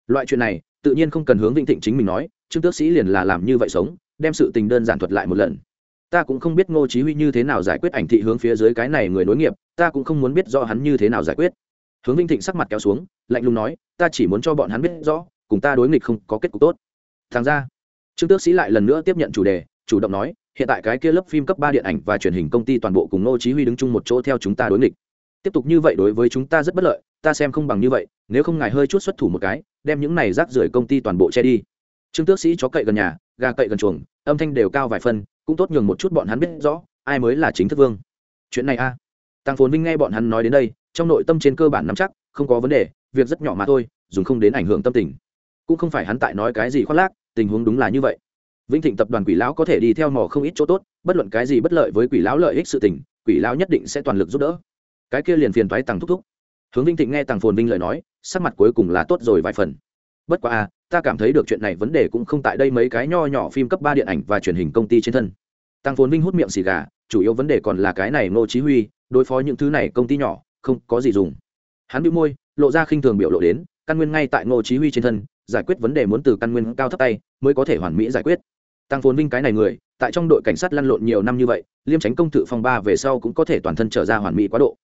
Loại chuyện này, tự nhiên không cần hướng Vịnh thịnh chính mình nói, trương tước sĩ liền là làm như vậy sống, đem sự tình đơn giản thuật lại một lần. Ta cũng không biết ngô chí huy như thế nào giải quyết ảnh thị hướng phía dưới cái này người nối nghiệp, ta cũng không muốn biết rõ hắn như thế nào giải quyết. Hướng vinh thịnh sắc mặt kéo xuống, lạnh lùng nói, ta chỉ muốn cho bọn hắn biết rõ, cùng ta đối nghịch không có kết cục tốt. Thằng ra, trương tước sĩ lại lần nữa tiếp nhận chủ đề chủ động nói, hiện tại cái kia lớp phim cấp ba điện ảnh và truyền hình công ty toàn bộ cùng ngô chí huy đứng chung một chỗ theo chúng ta đối nghịch. Tiếp tục như vậy đối với chúng ta rất bất lợi, ta xem không bằng như vậy, nếu không ngài hơi chút xuất thủ một cái, đem những này rác rưởi công ty toàn bộ che đi. Trương tước sĩ chó cậy gần nhà, gà cậy gần chuồng, âm thanh đều cao vài phần cũng tốt nhường một chút bọn hắn biết rõ, ai mới là chính thức vương. Chuyện này a. À. tăng phồn vinh nghe bọn hắn nói đến đây, trong nội tâm trên cơ bản nắm chắc, không có vấn đề, việc rất nhỏ mà thôi, dùng không đến ảnh hưởng tâm tình. Cũng không phải hắn tại nói cái gì khoác lác, tình huống đúng là như vậy vĩnh thịnh tập đoàn quỷ lão có thể đi theo mò không ít chỗ tốt, bất luận cái gì bất lợi với quỷ lão lợi ích sự tình, quỷ lão nhất định sẽ toàn lực giúp đỡ. Cái kia liền phiền thoái tăng thúc thúc. Hướng vinh thịnh nghe Tăng phồn vinh lời nói, sắc mặt cuối cùng là tốt rồi vài phần. Bất quá a ta cảm thấy được chuyện này vấn đề cũng không tại đây mấy cái nho nhỏ phim cấp ba điện ảnh và truyền hình công ty trên thân. Tăng phồn vinh hút miệng xì gà, chủ yếu vấn đề còn là cái này ngô chí huy, đối phó những thứ này công ty nhỏ, không có gì dùng. Hắn bĩu môi, lộ ra khinh thường biểu lộ đến, căn nguyên ngay tại ngô chí huy trên thân, giải quyết vấn đề muốn từ căn nguyên cao thấp tay, mới có thể hoàn mỹ giải quyết tăng phồn vinh cái này người, tại trong đội cảnh sát lăn lộn nhiều năm như vậy, liêm tránh công tự phòng ba về sau cũng có thể toàn thân trở ra hoàn mỹ quá độ.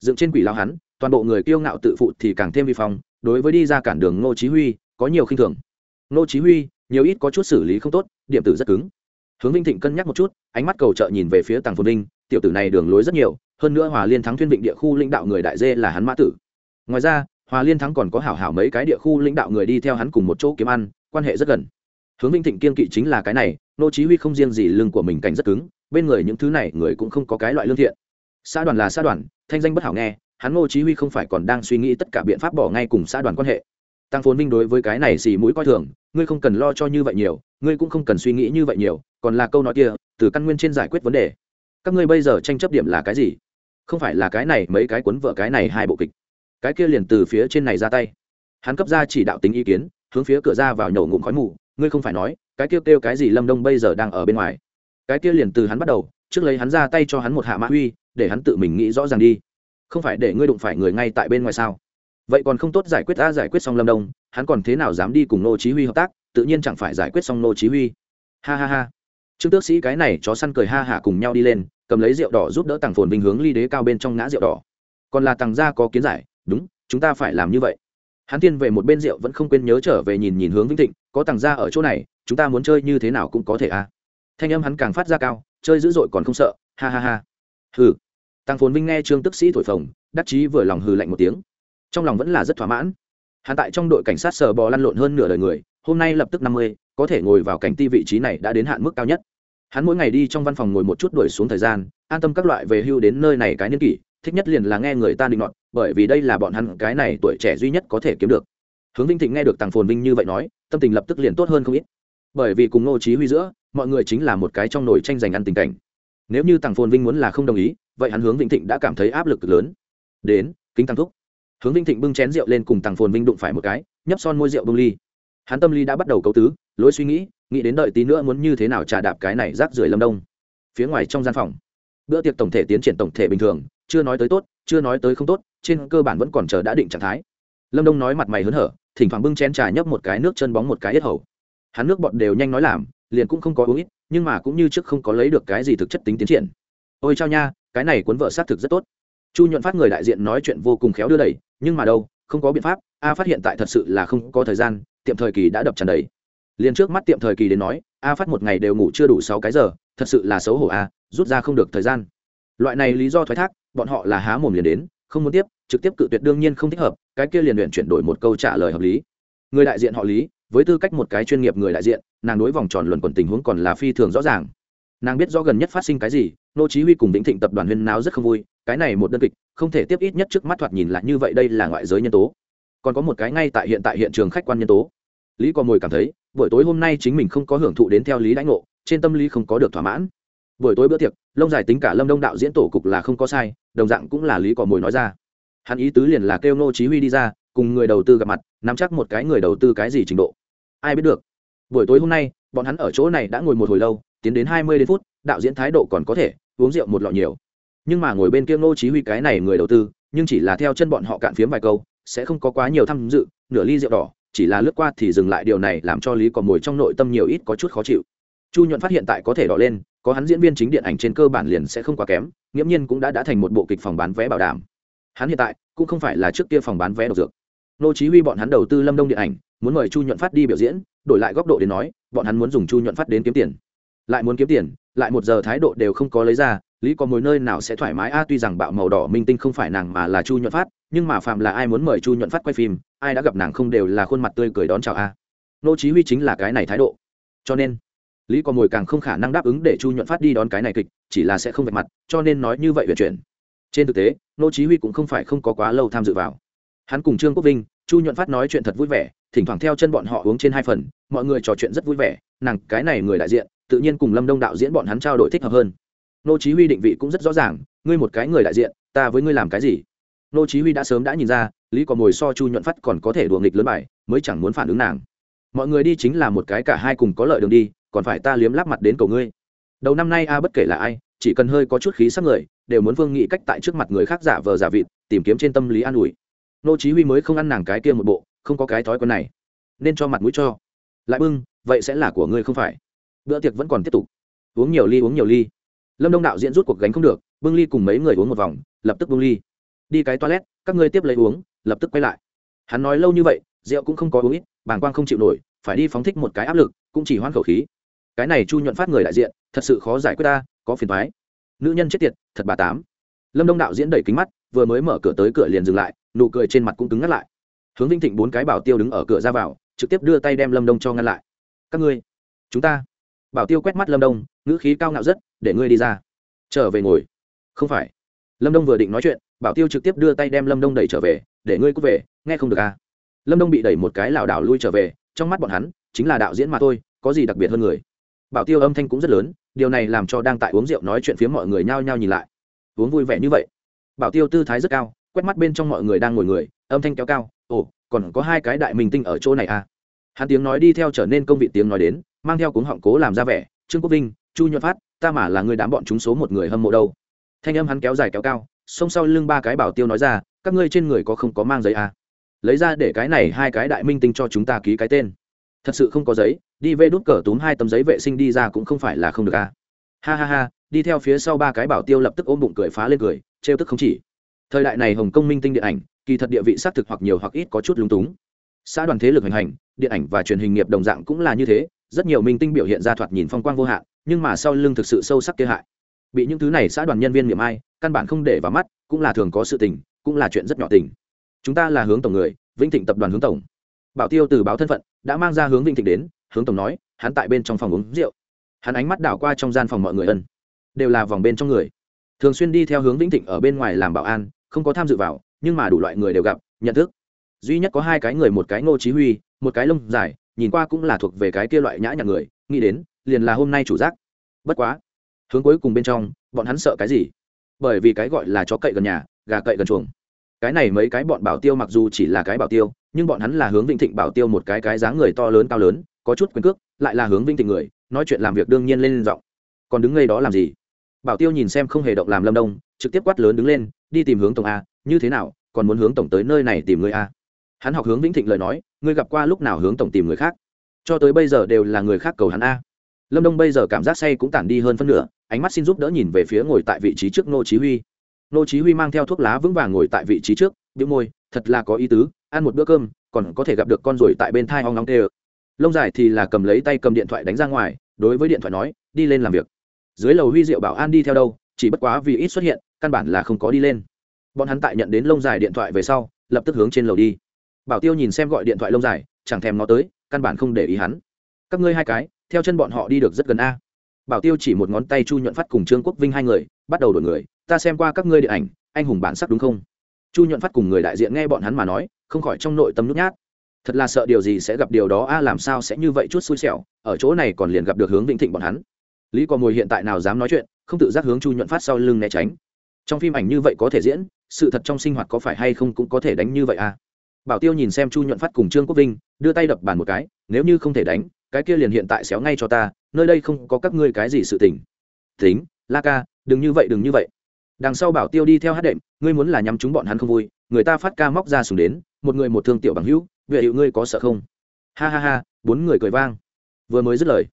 Dựng trên quỷ lao hắn, toàn bộ người kiêu ngạo tự phụ thì càng thêm vi phong, đối với đi ra cản đường ngô chí huy, có nhiều khinh thường. Ngô chí huy, nhiều ít có chút xử lý không tốt, điểm tử rất cứng. Hướng vinh thịnh cân nhắc một chút, ánh mắt cầu trợ nhìn về phía tàng phồn vinh, tiểu tử này đường lối rất nhiều, hơn nữa hòa liên thắng thuyên vịnh địa khu lãnh đạo người đại dê là hắn mã tử. Ngoài ra, hòa liên thắng còn có hảo hảo mấy cái địa khu lãnh đạo người đi theo hắn cùng một chỗ kiếm ăn, quan hệ rất gần hướng vinh thịnh kiên kỵ chính là cái này, nô chí huy không riêng gì lưng của mình cảnh rất cứng, bên người những thứ này người cũng không có cái loại lương thiện. Xã đoàn là xã đoàn, thanh danh bất hảo nghe, hắn nô chí huy không phải còn đang suy nghĩ tất cả biện pháp bỏ ngay cùng xã đoàn quan hệ. Tăng phồn vinh đối với cái này xì mũi coi thường, ngươi không cần lo cho như vậy nhiều, ngươi cũng không cần suy nghĩ như vậy nhiều, còn là câu nói kia, từ căn nguyên trên giải quyết vấn đề. Các ngươi bây giờ tranh chấp điểm là cái gì? Không phải là cái này mấy cái cuốn vợ cái này hai bộ kịch. Cái kia liền từ phía trên này ra tay. Hắn cấp ra chỉ đạo tính ý kiến, hướng phía cửa ra vào nhổ ngụm khói mù ngươi không phải nói, cái kia kêu cái gì lâm đông bây giờ đang ở bên ngoài. Cái kia liền từ hắn bắt đầu, trước lấy hắn ra tay cho hắn một hạ mã huy để hắn tự mình nghĩ rõ ràng đi. Không phải để ngươi đụng phải người ngay tại bên ngoài sao? Vậy còn không tốt giải quyết ta giải quyết xong lâm đông, hắn còn thế nào dám đi cùng nô chí huy hợp tác, tự nhiên chẳng phải giải quyết xong nô chí huy. Ha ha ha. Trương tước sĩ cái này chó săn cười ha hả cùng nhau đi lên, cầm lấy rượu đỏ giúp đỡ tàng phồn vinh hướng ly đế cao bên trong ngã rượu đỏ. Còn là tàng gia có kiến giải, đúng, chúng ta phải làm như vậy. Hắn tiên về một bên rượu vẫn không quên nhớ trở về nhìn nhìn hướng vĩnh thịnh có tàng gia ở chỗ này, chúng ta muốn chơi như thế nào cũng có thể à. Thanh âm hắn càng phát ra cao, chơi dữ dội còn không sợ, ha ha ha. Hừ. Tàng phồn vinh nghe trương tức sĩ thổi phồng, đắc chí vừa lòng hừ lạnh một tiếng. Trong lòng vẫn là rất thỏa mãn. Hắn tại trong đội cảnh sát sờ bò lăn lộn hơn nửa đời người, hôm nay lập tức năm mươi, có thể ngồi vào cảnh ti vị trí này đã đến hạn mức cao nhất. Hắn mỗi ngày đi trong văn phòng ngồi một chút đuổi xuống thời gian, an tâm các loại về hưu đến nơi này cái niên kỷ, thích nhất liền là nghe người ta định luận bởi vì đây là bọn hắn cái này tuổi trẻ duy nhất có thể kiếm được hướng vinh thịnh nghe được tàng phồn vinh như vậy nói, tâm tình lập tức liền tốt hơn không ít. Bởi vì cùng ngô chí huy giữa, mọi người chính là một cái trong nồi tranh giành ăn tình cảnh. Nếu như tàng phồn vinh muốn là không đồng ý, vậy hắn hướng vinh thịnh đã cảm thấy áp lực cực lớn. Đến, kính tăng thúc. Hướng vinh thịnh bưng chén rượu lên cùng tàng phồn vinh đụng phải một cái, nhấp son môi rượu bưng ly. Hắn tâm lý đã bắt đầu cấu tứ, lối suy nghĩ nghĩ đến đợi tí nữa muốn như thế nào trà đạp cái này rác rưởi lâm đông. Phía ngoài trong gian phòng, bữa tiệc tổng thể tiến triển tổng thể bình thường, chưa nói tới tốt, chưa nói tới không tốt, trên cơ bản vẫn còn chờ đã định trạng thái lâm đông nói mặt mày hớn hở, thỉnh thoảng bưng chén trà nhấp một cái nước chân bóng một cái yết hầu. Hắn nước bọt đều nhanh nói làm, liền cũng không có uống ít, nhưng mà cũng như trước không có lấy được cái gì thực chất tính tiến triển. Ôi chao nha, cái này cuốn vợ xác thực rất tốt. Chu nhuận phát người đại diện nói chuyện vô cùng khéo đưa đẩy, nhưng mà đâu, không có biện pháp, a phát hiện tại thật sự là không có thời gian, tiệm thời kỳ đã đập tràn đầy. Liền trước mắt tiệm thời kỳ đến nói, a phát một ngày đều ngủ chưa đủ sáu cái giờ, thật sự là xấu hổ a, rút ra không được thời gian. Loại này lý do thoái thác, bọn họ là há mồm liền đến, không muốn tiếp, trực tiếp cự tuyệt đương nhiên không thích hợp cái kia liền luyện chuyển đổi một câu trả lời hợp lý. Người đại diện họ lý, với tư cách một cái chuyên nghiệp người đại diện, nàng đối vòng tròn luận quần tình huống còn là phi thường rõ ràng. Nàng biết rõ gần nhất phát sinh cái gì, nô chí huy cùng vĩnh thịnh tập đoàn huyên náo rất không vui, cái này một đơn kịch, không thể tiếp ít nhất trước mắt thoạt nhìn là như vậy đây là ngoại giới nhân tố. Còn có một cái ngay tại hiện tại hiện trường khách quan nhân tố. Lý có mồi cảm thấy, buổi tối hôm nay chính mình không có hưởng thụ đến theo lý Đãi ngộ, trên tâm lý không có được thỏa mãn. Buổi tối bữa tiệc, lông dài tính cả lâm đông đạo diễn tổ cục là không có sai, đồng dạng cũng là lý có mồi nói ra hắn ý tứ liền là kêu ngô chí huy đi ra, cùng người đầu tư gặp mặt, nắm chắc một cái người đầu tư cái gì trình độ. Ai biết được. Buổi tối hôm nay, bọn hắn ở chỗ này đã ngồi một hồi lâu, tiến đến hai mươi đến phút, đạo diễn thái độ còn có thể, uống rượu một lọ nhiều. Nhưng mà ngồi bên kia ngô chí huy cái này người đầu tư, nhưng chỉ là theo chân bọn họ cạn phiếm vài câu, sẽ không có quá nhiều tham dự, nửa ly rượu đỏ, chỉ là lướt qua thì dừng lại điều này làm cho lý còn mồi trong nội tâm nhiều ít có chút khó chịu. Chu nhuận phát hiện tại có thể đỏ lên, có hắn diễn viên chính điện ảnh trên cơ bản liền sẽ không quá kém, nghiễm nhiên cũng đã đã thành một bộ kịch phòng bán vé bảo đảm hắn hiện tại cũng không phải là trước kia phòng bán vé độc dược. Nô chí huy bọn hắn đầu tư lâm đông điện ảnh, muốn mời chu nhuận phát đi biểu diễn, đổi lại góc độ đến nói, bọn hắn muốn dùng chu nhuận phát đến kiếm tiền. Lại muốn kiếm tiền, lại một giờ thái độ đều không có lấy ra, lý có mối nơi nào sẽ thoải mái? A, tuy rằng bạo màu đỏ minh tinh không phải nàng mà là chu nhuận phát, nhưng mà phạm là ai muốn mời chu nhuận phát quay phim, ai đã gặp nàng không đều là khuôn mặt tươi cười đón chào a. Nô chí huy chính là cái này thái độ. Cho nên, lý có mối càng không khả năng đáp ứng để chu nhuận phát đi đón cái này kịch, chỉ là sẽ không vạch mặt, cho nên nói như vậy về chuyện trên thực tế, nô chí huy cũng không phải không có quá lâu tham dự vào. Hắn cùng trương quốc vinh, chu nhuận phát nói chuyện thật vui vẻ, thỉnh thoảng theo chân bọn họ uống trên hai phần, mọi người trò chuyện rất vui vẻ, nàng, cái này người đại diện, tự nhiên cùng lâm đông đạo diễn bọn hắn trao đổi thích hợp hơn. Nô chí huy định vị cũng rất rõ ràng, ngươi một cái người đại diện, ta với ngươi làm cái gì? Nô chí huy đã sớm đã nhìn ra, lý còn ngồi so chu nhuận phát còn có thể đùa nghịch lớn bài, mới chẳng muốn phản ứng nàng. Mọi người đi chính là một cái cả hai cùng có lợi đường đi, còn phải ta liếm láp mặt đến cầu ngươi. Đầu năm nay a bất kể là ai, chỉ cần hơi có chút khí sắc người đều muốn vương nghị cách tại trước mặt người khác giả vờ giả vịt, tìm kiếm trên tâm lý an ủi. Nô chí huy mới không ăn nàng cái kia một bộ, không có cái thói quen này. Nên cho mặt mũi cho. Lại bưng, vậy sẽ là của ngươi không phải. Bữa tiệc vẫn còn tiếp tục. Uống nhiều ly, uống nhiều ly. Lâm đông đạo diễn rút cuộc gánh không được, bưng ly cùng mấy người uống một vòng, lập tức bưng ly. Đi cái toilet, các ngươi tiếp lấy uống, lập tức quay lại. Hắn nói lâu như vậy, rượu cũng không có uống ít, bàng quang không chịu nổi, phải đi phóng thích một cái áp lực, cũng chỉ hoan khẩu khí. Cái này chu nhuận phát người đại diện, thật sự khó giải quyết ta, có phiền thoái nữ nhân chết tiệt, thật bà tám. Lâm đông đạo diễn đẩy kính mắt, vừa mới mở cửa tới cửa liền dừng lại, nụ cười trên mặt cũng cứng ngắt lại. Hướng vinh thịnh bốn cái bảo tiêu đứng ở cửa ra vào, trực tiếp đưa tay đem lâm đông cho ngăn lại. Các ngươi, chúng ta. Bảo tiêu quét mắt lâm đông, ngữ khí cao ngạo rất, để ngươi đi ra, trở về ngồi. Không phải. Lâm đông vừa định nói chuyện, bảo tiêu trực tiếp đưa tay đem lâm đông đẩy trở về, để ngươi cút về, nghe không được à? Lâm đông bị đẩy một cái lảo đảo lui trở về, trong mắt bọn hắn, chính là đạo diễn mà thôi, có gì đặc biệt hơn người? Bảo tiêu âm thanh cũng rất lớn điều này làm cho đang tại uống rượu nói chuyện phía mọi người nhao nhao nhìn lại. Uống vui vẻ như vậy. Bảo tiêu tư thái rất cao, quét mắt bên trong mọi người đang ngồi người, âm thanh kéo cao, ồ, còn có hai cái đại minh tinh ở chỗ này à? Hắn tiếng nói đi theo trở nên công vị tiếng nói đến, mang theo cuống họng cố làm ra vẻ, trương quốc vinh, chu nhuận phát, ta mà là người đám bọn chúng số một người hâm mộ đâu. Thanh âm hắn kéo dài kéo cao xông sau lưng ba cái bảo tiêu nói ra, các ngươi trên người có không có mang giấy à? lấy ra để cái này hai cái đại minh tinh cho chúng ta ký cái tên thật sự không có giấy, đi vê đút cờ túm hai tấm giấy vệ sinh đi ra cũng không phải là không được à. ha ha ha, đi theo phía sau ba cái bảo tiêu lập tức ôm bụng cười phá lên cười, trêu tức không chỉ. Thời đại này hồng kông minh tinh điện ảnh, kỳ thật địa vị xác thực hoặc nhiều hoặc ít có chút lúng túng. Xã đoàn thế lực hành hành, điện ảnh và truyền hình nghiệp đồng dạng cũng là như thế, rất nhiều minh tinh biểu hiện ra thoạt nhìn phong quang vô hạn, nhưng mà sau lưng thực sự sâu sắc kia hại. Bị những thứ này xã đoàn nhân viên miệng ai, căn bản không để vào mắt, cũng là thường có sự tình, cũng là chuyện rất nhỏ tình. Chúng ta là hướng tổng người, vĩnh thịnh tập đoàn hướng tổng bảo tiêu từ báo thân phận, đã mang ra hướng vĩnh thịnh đến, hướng tổng nói, hắn tại bên trong phòng uống rượu. Hắn ánh mắt đảo qua trong gian phòng mọi người ân. Đều là vòng bên trong người. Thường xuyên đi theo hướng vĩnh thịnh ở bên ngoài làm bảo an, không có tham dự vào, nhưng mà đủ loại người đều gặp, nhận thức. Duy nhất có hai cái người, một cái ngô chí huy, một cái lông dài, nhìn qua cũng là thuộc về cái kia loại nhã nhặn người, nghĩ đến, liền là hôm nay chủ giác. Bất quá, hướng cuối cùng bên trong, bọn hắn sợ cái gì? Bởi vì cái gọi là chó cậy gần nhà, gà cậy gần chuồng. Cái này mấy cái bọn bảo tiêu mặc dù chỉ là cái bảo tiêu nhưng bọn hắn là hướng vĩnh thịnh bảo tiêu một cái cái dáng người to lớn cao lớn, có chút quyền cước, lại là hướng vĩnh thịnh người, nói chuyện làm việc đương nhiên lên giọng. Còn đứng ngay đó làm gì? Bảo tiêu nhìn xem không hề động làm lâm đông, trực tiếp quát lớn đứng lên, đi tìm hướng tổng a, như thế nào, còn muốn hướng tổng tới nơi này tìm người a? Hắn học hướng vĩnh thịnh lời nói, ngươi gặp qua lúc nào hướng tổng tìm người khác? Cho tới bây giờ đều là người khác cầu hắn a. Lâm đông bây giờ cảm giác say cũng tản đi hơn phân nửa, ánh mắt xin giúp đỡ nhìn về phía ngồi tại vị trí trước nô chí huy. Nô chí huy mang theo thuốc lá vững vàng ngồi tại vị trí trước, bĩu môi, thật là có ý tứ ăn một bữa cơm, còn có thể gặp được con ruồi tại bên thai ong nóng tê lông dài thì là cầm lấy tay cầm điện thoại đánh ra ngoài, đối với điện thoại nói, đi lên làm việc. Dưới lầu huy diệu bảo an đi theo đâu, chỉ bất quá vì ít xuất hiện, căn bản là không có đi lên. Bọn hắn tại nhận đến lông dài điện thoại về sau, lập tức hướng trên lầu đi. Bảo tiêu nhìn xem gọi điện thoại lông dài, chẳng thèm nó tới, căn bản không để ý hắn. Các ngươi hai cái, theo chân bọn họ đi được rất gần a. Bảo tiêu chỉ một ngón tay chu nhuận phát cùng trương quốc vinh hai người, bắt đầu đổi người. Ta xem qua các ngươi điện ảnh, anh hùng bản sắc đúng không? Chu nhuận phát cùng người đại diện nghe bọn hắn mà nói không khỏi trong nội tâm nhút nhát. Thật là sợ điều gì sẽ gặp điều đó, a, làm sao sẽ như vậy chút xui xẻo, ở chỗ này còn liền gặp được hướng vĩnh thịnh bọn hắn. Lý có ngồi hiện tại nào dám nói chuyện, không tự giác hướng chu nhuận phát sau lưng né tránh. Trong phim ảnh như vậy có thể diễn, sự thật trong sinh hoạt có phải hay không cũng có thể đánh như vậy à bảo tiêu nhìn xem chu nhuận phát cùng trương quốc vinh, đưa tay đập bàn một cái, nếu như không thể đánh, cái kia liền hiện tại xéo ngay cho ta, nơi đây không có các ngươi cái gì sự tình. Tính, la ca, đừng như vậy, đừng như vậy. Đằng sau bảo tiêu đi theo hát đệm, ngươi muốn là nhắm chúng bọn hắn không vui, người ta phát ca móc ra sùng đến một người một thương tiểu bằng hữu, vệ hiệu ngươi có sợ không? Ha ha ha, bốn người cười vang. Vừa mới dứt lời,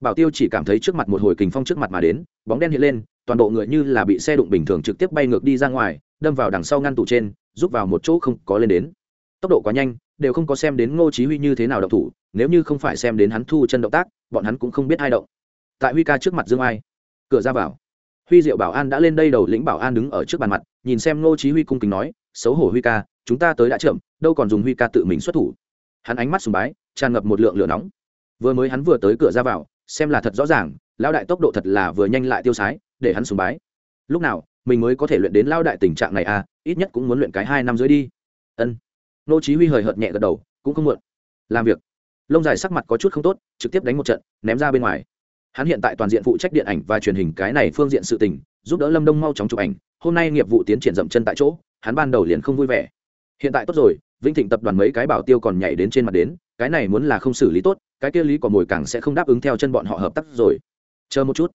bảo tiêu chỉ cảm thấy trước mặt một hồi kình phong trước mặt mà đến, bóng đen hiện lên, toàn bộ người như là bị xe đụng bình thường trực tiếp bay ngược đi ra ngoài, đâm vào đằng sau ngăn tủ trên, rút vào một chỗ không có lên đến. Tốc độ quá nhanh, đều không có xem đến ngô chí huy như thế nào động thủ, nếu như không phải xem đến hắn thu chân động tác, bọn hắn cũng không biết ai động. Tại huy ca trước mặt dương ai, cửa ra vào. Huy diệu bảo an đã lên đây, đầu lĩnh bảo an đứng ở trước bàn mặt, nhìn xem ngô chí huy cung kính nói, xấu hổ huy ca chúng ta tới đã chậm, đâu còn dùng huy ca tự mình xuất thủ. Hắn ánh mắt sùng bái, tràn ngập một lượng lửa nóng. Vừa mới hắn vừa tới cửa ra vào, xem là thật rõ ràng, lão đại tốc độ thật là vừa nhanh lại tiêu sái, để hắn sùng bái. Lúc nào, mình mới có thể luyện đến lão đại tình trạng này à ít nhất cũng muốn luyện cái hai năm dưới đi. Ân. Nô chí huy hời hợt nhẹ gật đầu, cũng không muộn. Làm việc. Lông dài sắc mặt có chút không tốt, trực tiếp đánh một trận, ném ra bên ngoài. Hắn hiện tại toàn diện phụ trách điện ảnh và truyền hình cái này phương diện sự tình, giúp đỡ lâm đông mau chóng chụp ảnh. Hôm nay nghiệp vụ tiến triển dậm chân tại chỗ, hắn ban đầu liền không vui vẻ hiện tại tốt rồi vinh thịnh tập đoàn mấy cái bảo tiêu còn nhảy đến trên mặt đến, cái này muốn là không xử lý tốt, cái kia lý còn mồi càng sẽ không đáp ứng theo chân bọn họ hợp tác rồi. Chờ một chút.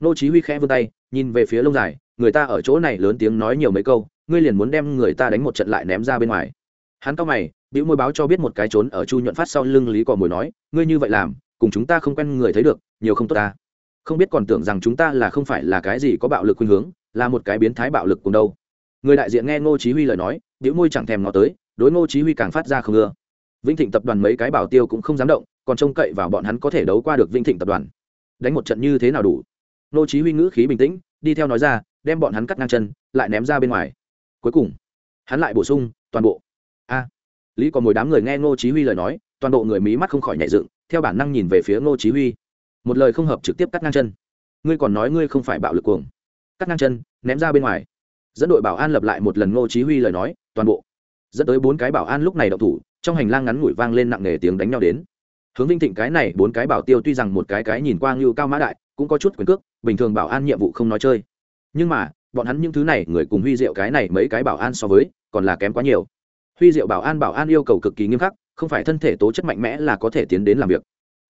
Nô chí huy khẽ vươn tay, nhìn về phía lông dài, người ta ở chỗ này lớn tiếng nói nhiều mấy câu, ngươi liền muốn đem người ta đánh một trận lại ném ra bên ngoài. Hắn cao mày, bĩu môi báo cho biết một cái trốn ở chu nhuận phát sau lưng lý cò mồi nói, ngươi như vậy làm, cùng chúng ta không quen người thấy được, nhiều không tốt ta. Không biết còn tưởng rằng chúng ta là không phải là cái gì có bạo lực khuynh hướng, là một cái biến thái bạo lực cùng đâu người đại diện nghe ngô chí huy lời nói, bĩu môi chẳng thèm ngó tới, đối ngô chí huy càng phát ra không ưa. Vinh thịnh tập đoàn mấy cái bảo tiêu cũng không dám động, còn trông cậy vào bọn hắn có thể đấu qua được vinh thịnh tập đoàn. Đánh một trận như thế nào đủ? Ngô chí huy ngữ khí bình tĩnh, đi theo nói ra, đem bọn hắn cắt ngang chân, lại ném ra bên ngoài. Cuối cùng, hắn lại bổ sung, toàn bộ. A. Lý còn ngồi đám người nghe ngô chí huy lời nói, toàn bộ người mí mắt không khỏi nhảy dựng, theo bản năng nhìn về phía ngô chí huy. Một lời không hợp trực tiếp cắt ngang chân. Ngươi còn nói ngươi không phải bạo lực cuồng. Cắt ngang chân, ném ra bên ngoài dẫn đội bảo an lập lại một lần ngô chí huy lời nói, toàn bộ. Dẫn tới bốn cái bảo an lúc này động thủ, trong hành lang ngắn ngủi vang lên nặng nề tiếng đánh nhau đến. Hướng vinh thịnh cái này, bốn cái bảo tiêu tuy rằng một cái cái nhìn qua như cao mã đại, cũng có chút quyền cước, bình thường bảo an nhiệm vụ không nói chơi. Nhưng mà, bọn hắn những thứ này, người cùng huy diệu cái này mấy cái bảo an so với, còn là kém quá nhiều. Huy diệu bảo an bảo an yêu cầu cực kỳ nghiêm khắc, không phải thân thể tố chất mạnh mẽ là có thể tiến đến làm việc.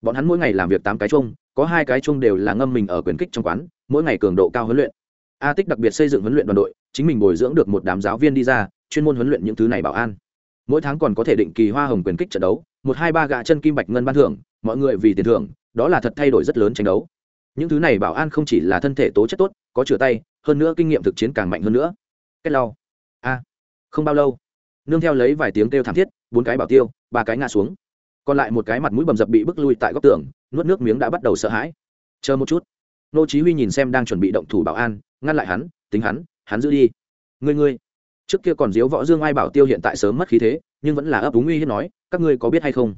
Bọn hắn mỗi ngày làm việc tám cái chung, có hai cái chung đều là ngâm mình ở quyền kích trong quán, mỗi ngày cường độ cao huấn luyện. A tích đặc biệt xây dựng huấn luyện đoàn đội chính mình bồi dưỡng được một đám giáo viên đi ra, chuyên môn huấn luyện những thứ này bảo an. Mỗi tháng còn có thể định kỳ hoa hồng quyền kích trận đấu, một hai ba gạ chân kim bạch ngân ban thưởng, mọi người vì tiền thưởng, đó là thật thay đổi rất lớn tranh đấu. Những thứ này bảo an không chỉ là thân thể tố chất tốt, có chửa tay, hơn nữa kinh nghiệm thực chiến càng mạnh hơn nữa. Kết lau. A. Không bao lâu, nương theo lấy vài tiếng kêu thảm thiết, bốn cái bảo tiêu, ba cái ngã xuống. Còn lại một cái mặt mũi bầm dập bị bức lui tại góc tường, nuốt nước miếng đã bắt đầu sợ hãi. Chờ một chút. Nô chí huy nhìn xem đang chuẩn bị động thủ bảo an, ngăn lại hắn, tính hắn hắn giữ đi. Ngươi ngươi. Trước kia còn diếu võ dương ai bảo tiêu hiện tại sớm mất khí thế, nhưng vẫn là ấp úng uy hiếp nói, các ngươi có biết hay không?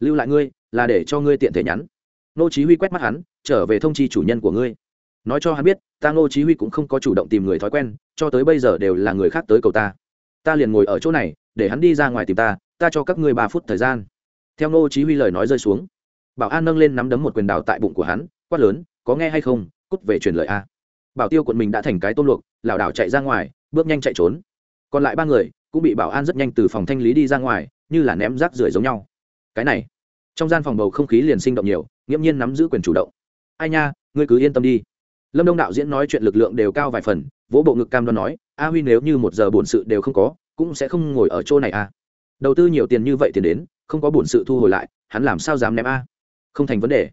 Lưu lại ngươi, là để cho ngươi tiện thể nhắn. Nô chí huy quét mắt hắn, trở về thông chi chủ nhân của ngươi. Nói cho hắn biết, ta nô chí huy cũng không có chủ động tìm người thói quen, cho tới bây giờ đều là người khác tới cầu ta. Ta liền ngồi ở chỗ này, để hắn đi ra ngoài tìm ta ta cho các ngươi ba phút thời gian. Theo nô chí huy lời nói rơi xuống, bảo an nâng lên nắm đấm một quyền đào tại bụng của hắn, quát lớn, có nghe hay không? Cút về truyền lời a bảo tiêu quận mình đã thành cái tôm luộc, lảo đảo chạy ra ngoài, bước nhanh chạy trốn. Còn lại ba người cũng bị bảo an rất nhanh từ phòng thanh lý đi ra ngoài, như là ném rác rưởi giống nhau. Cái này, trong gian phòng bầu không khí liền sinh động nhiều, nghiễm nhiên nắm giữ quyền chủ động. Ai nha, ngươi cứ yên tâm đi. Lâm đông đạo diễn nói chuyện lực lượng đều cao vài phần, vỗ bộ ngực cam đoan nói, a huy nếu như một giờ bổn sự đều không có, cũng sẽ không ngồi ở chỗ này a đầu tư nhiều tiền như vậy tiền đến, không có bổn sự thu hồi lại, hắn làm sao dám ném a? Không thành vấn đề.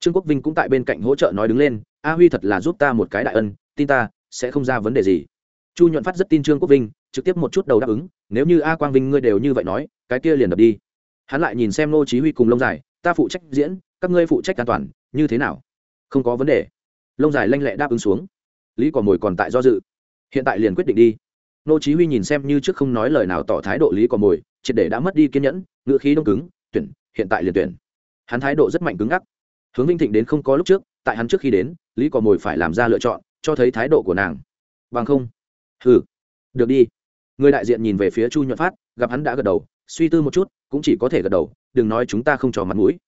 Trương quốc vinh cũng tại bên cạnh hỗ trợ nói đứng lên a huy thật là giúp ta một cái đại ân, tin ta, sẽ không ra vấn đề gì. Chu nhuận phát rất tin trương quốc vinh, trực tiếp một chút đầu đáp ứng, nếu như a quang vinh ngươi đều như vậy nói, cái kia liền đập đi. Hắn lại nhìn xem nô chí huy cùng lông dài ta phụ trách diễn, các ngươi phụ trách an toàn, như thế nào? Không có vấn đề. Lông dài lanh lẹ đáp ứng xuống. Lý cỏ mồi còn tại do dự. Hiện tại liền quyết định đi. Nô chí huy nhìn xem như trước không nói lời nào tỏ thái độ lý cỏ mồi, triệt để đã mất đi kiên nhẫn ngựa khí đông cứng, tuyển, hiện tại liền tuyển. Hắn thái độ rất mạnh cứng ngắc. Hướng vinh thịnh đến không có lúc trước tại hắn trước khi đến, lý cò mồi phải làm ra lựa chọn, cho thấy thái độ của nàng. Bằng không? Hừ. Được đi. Người đại diện nhìn về phía chu nhuận phát, gặp hắn đã gật đầu, suy tư một chút, cũng chỉ có thể gật đầu, đừng nói chúng ta không trò mặt mũi.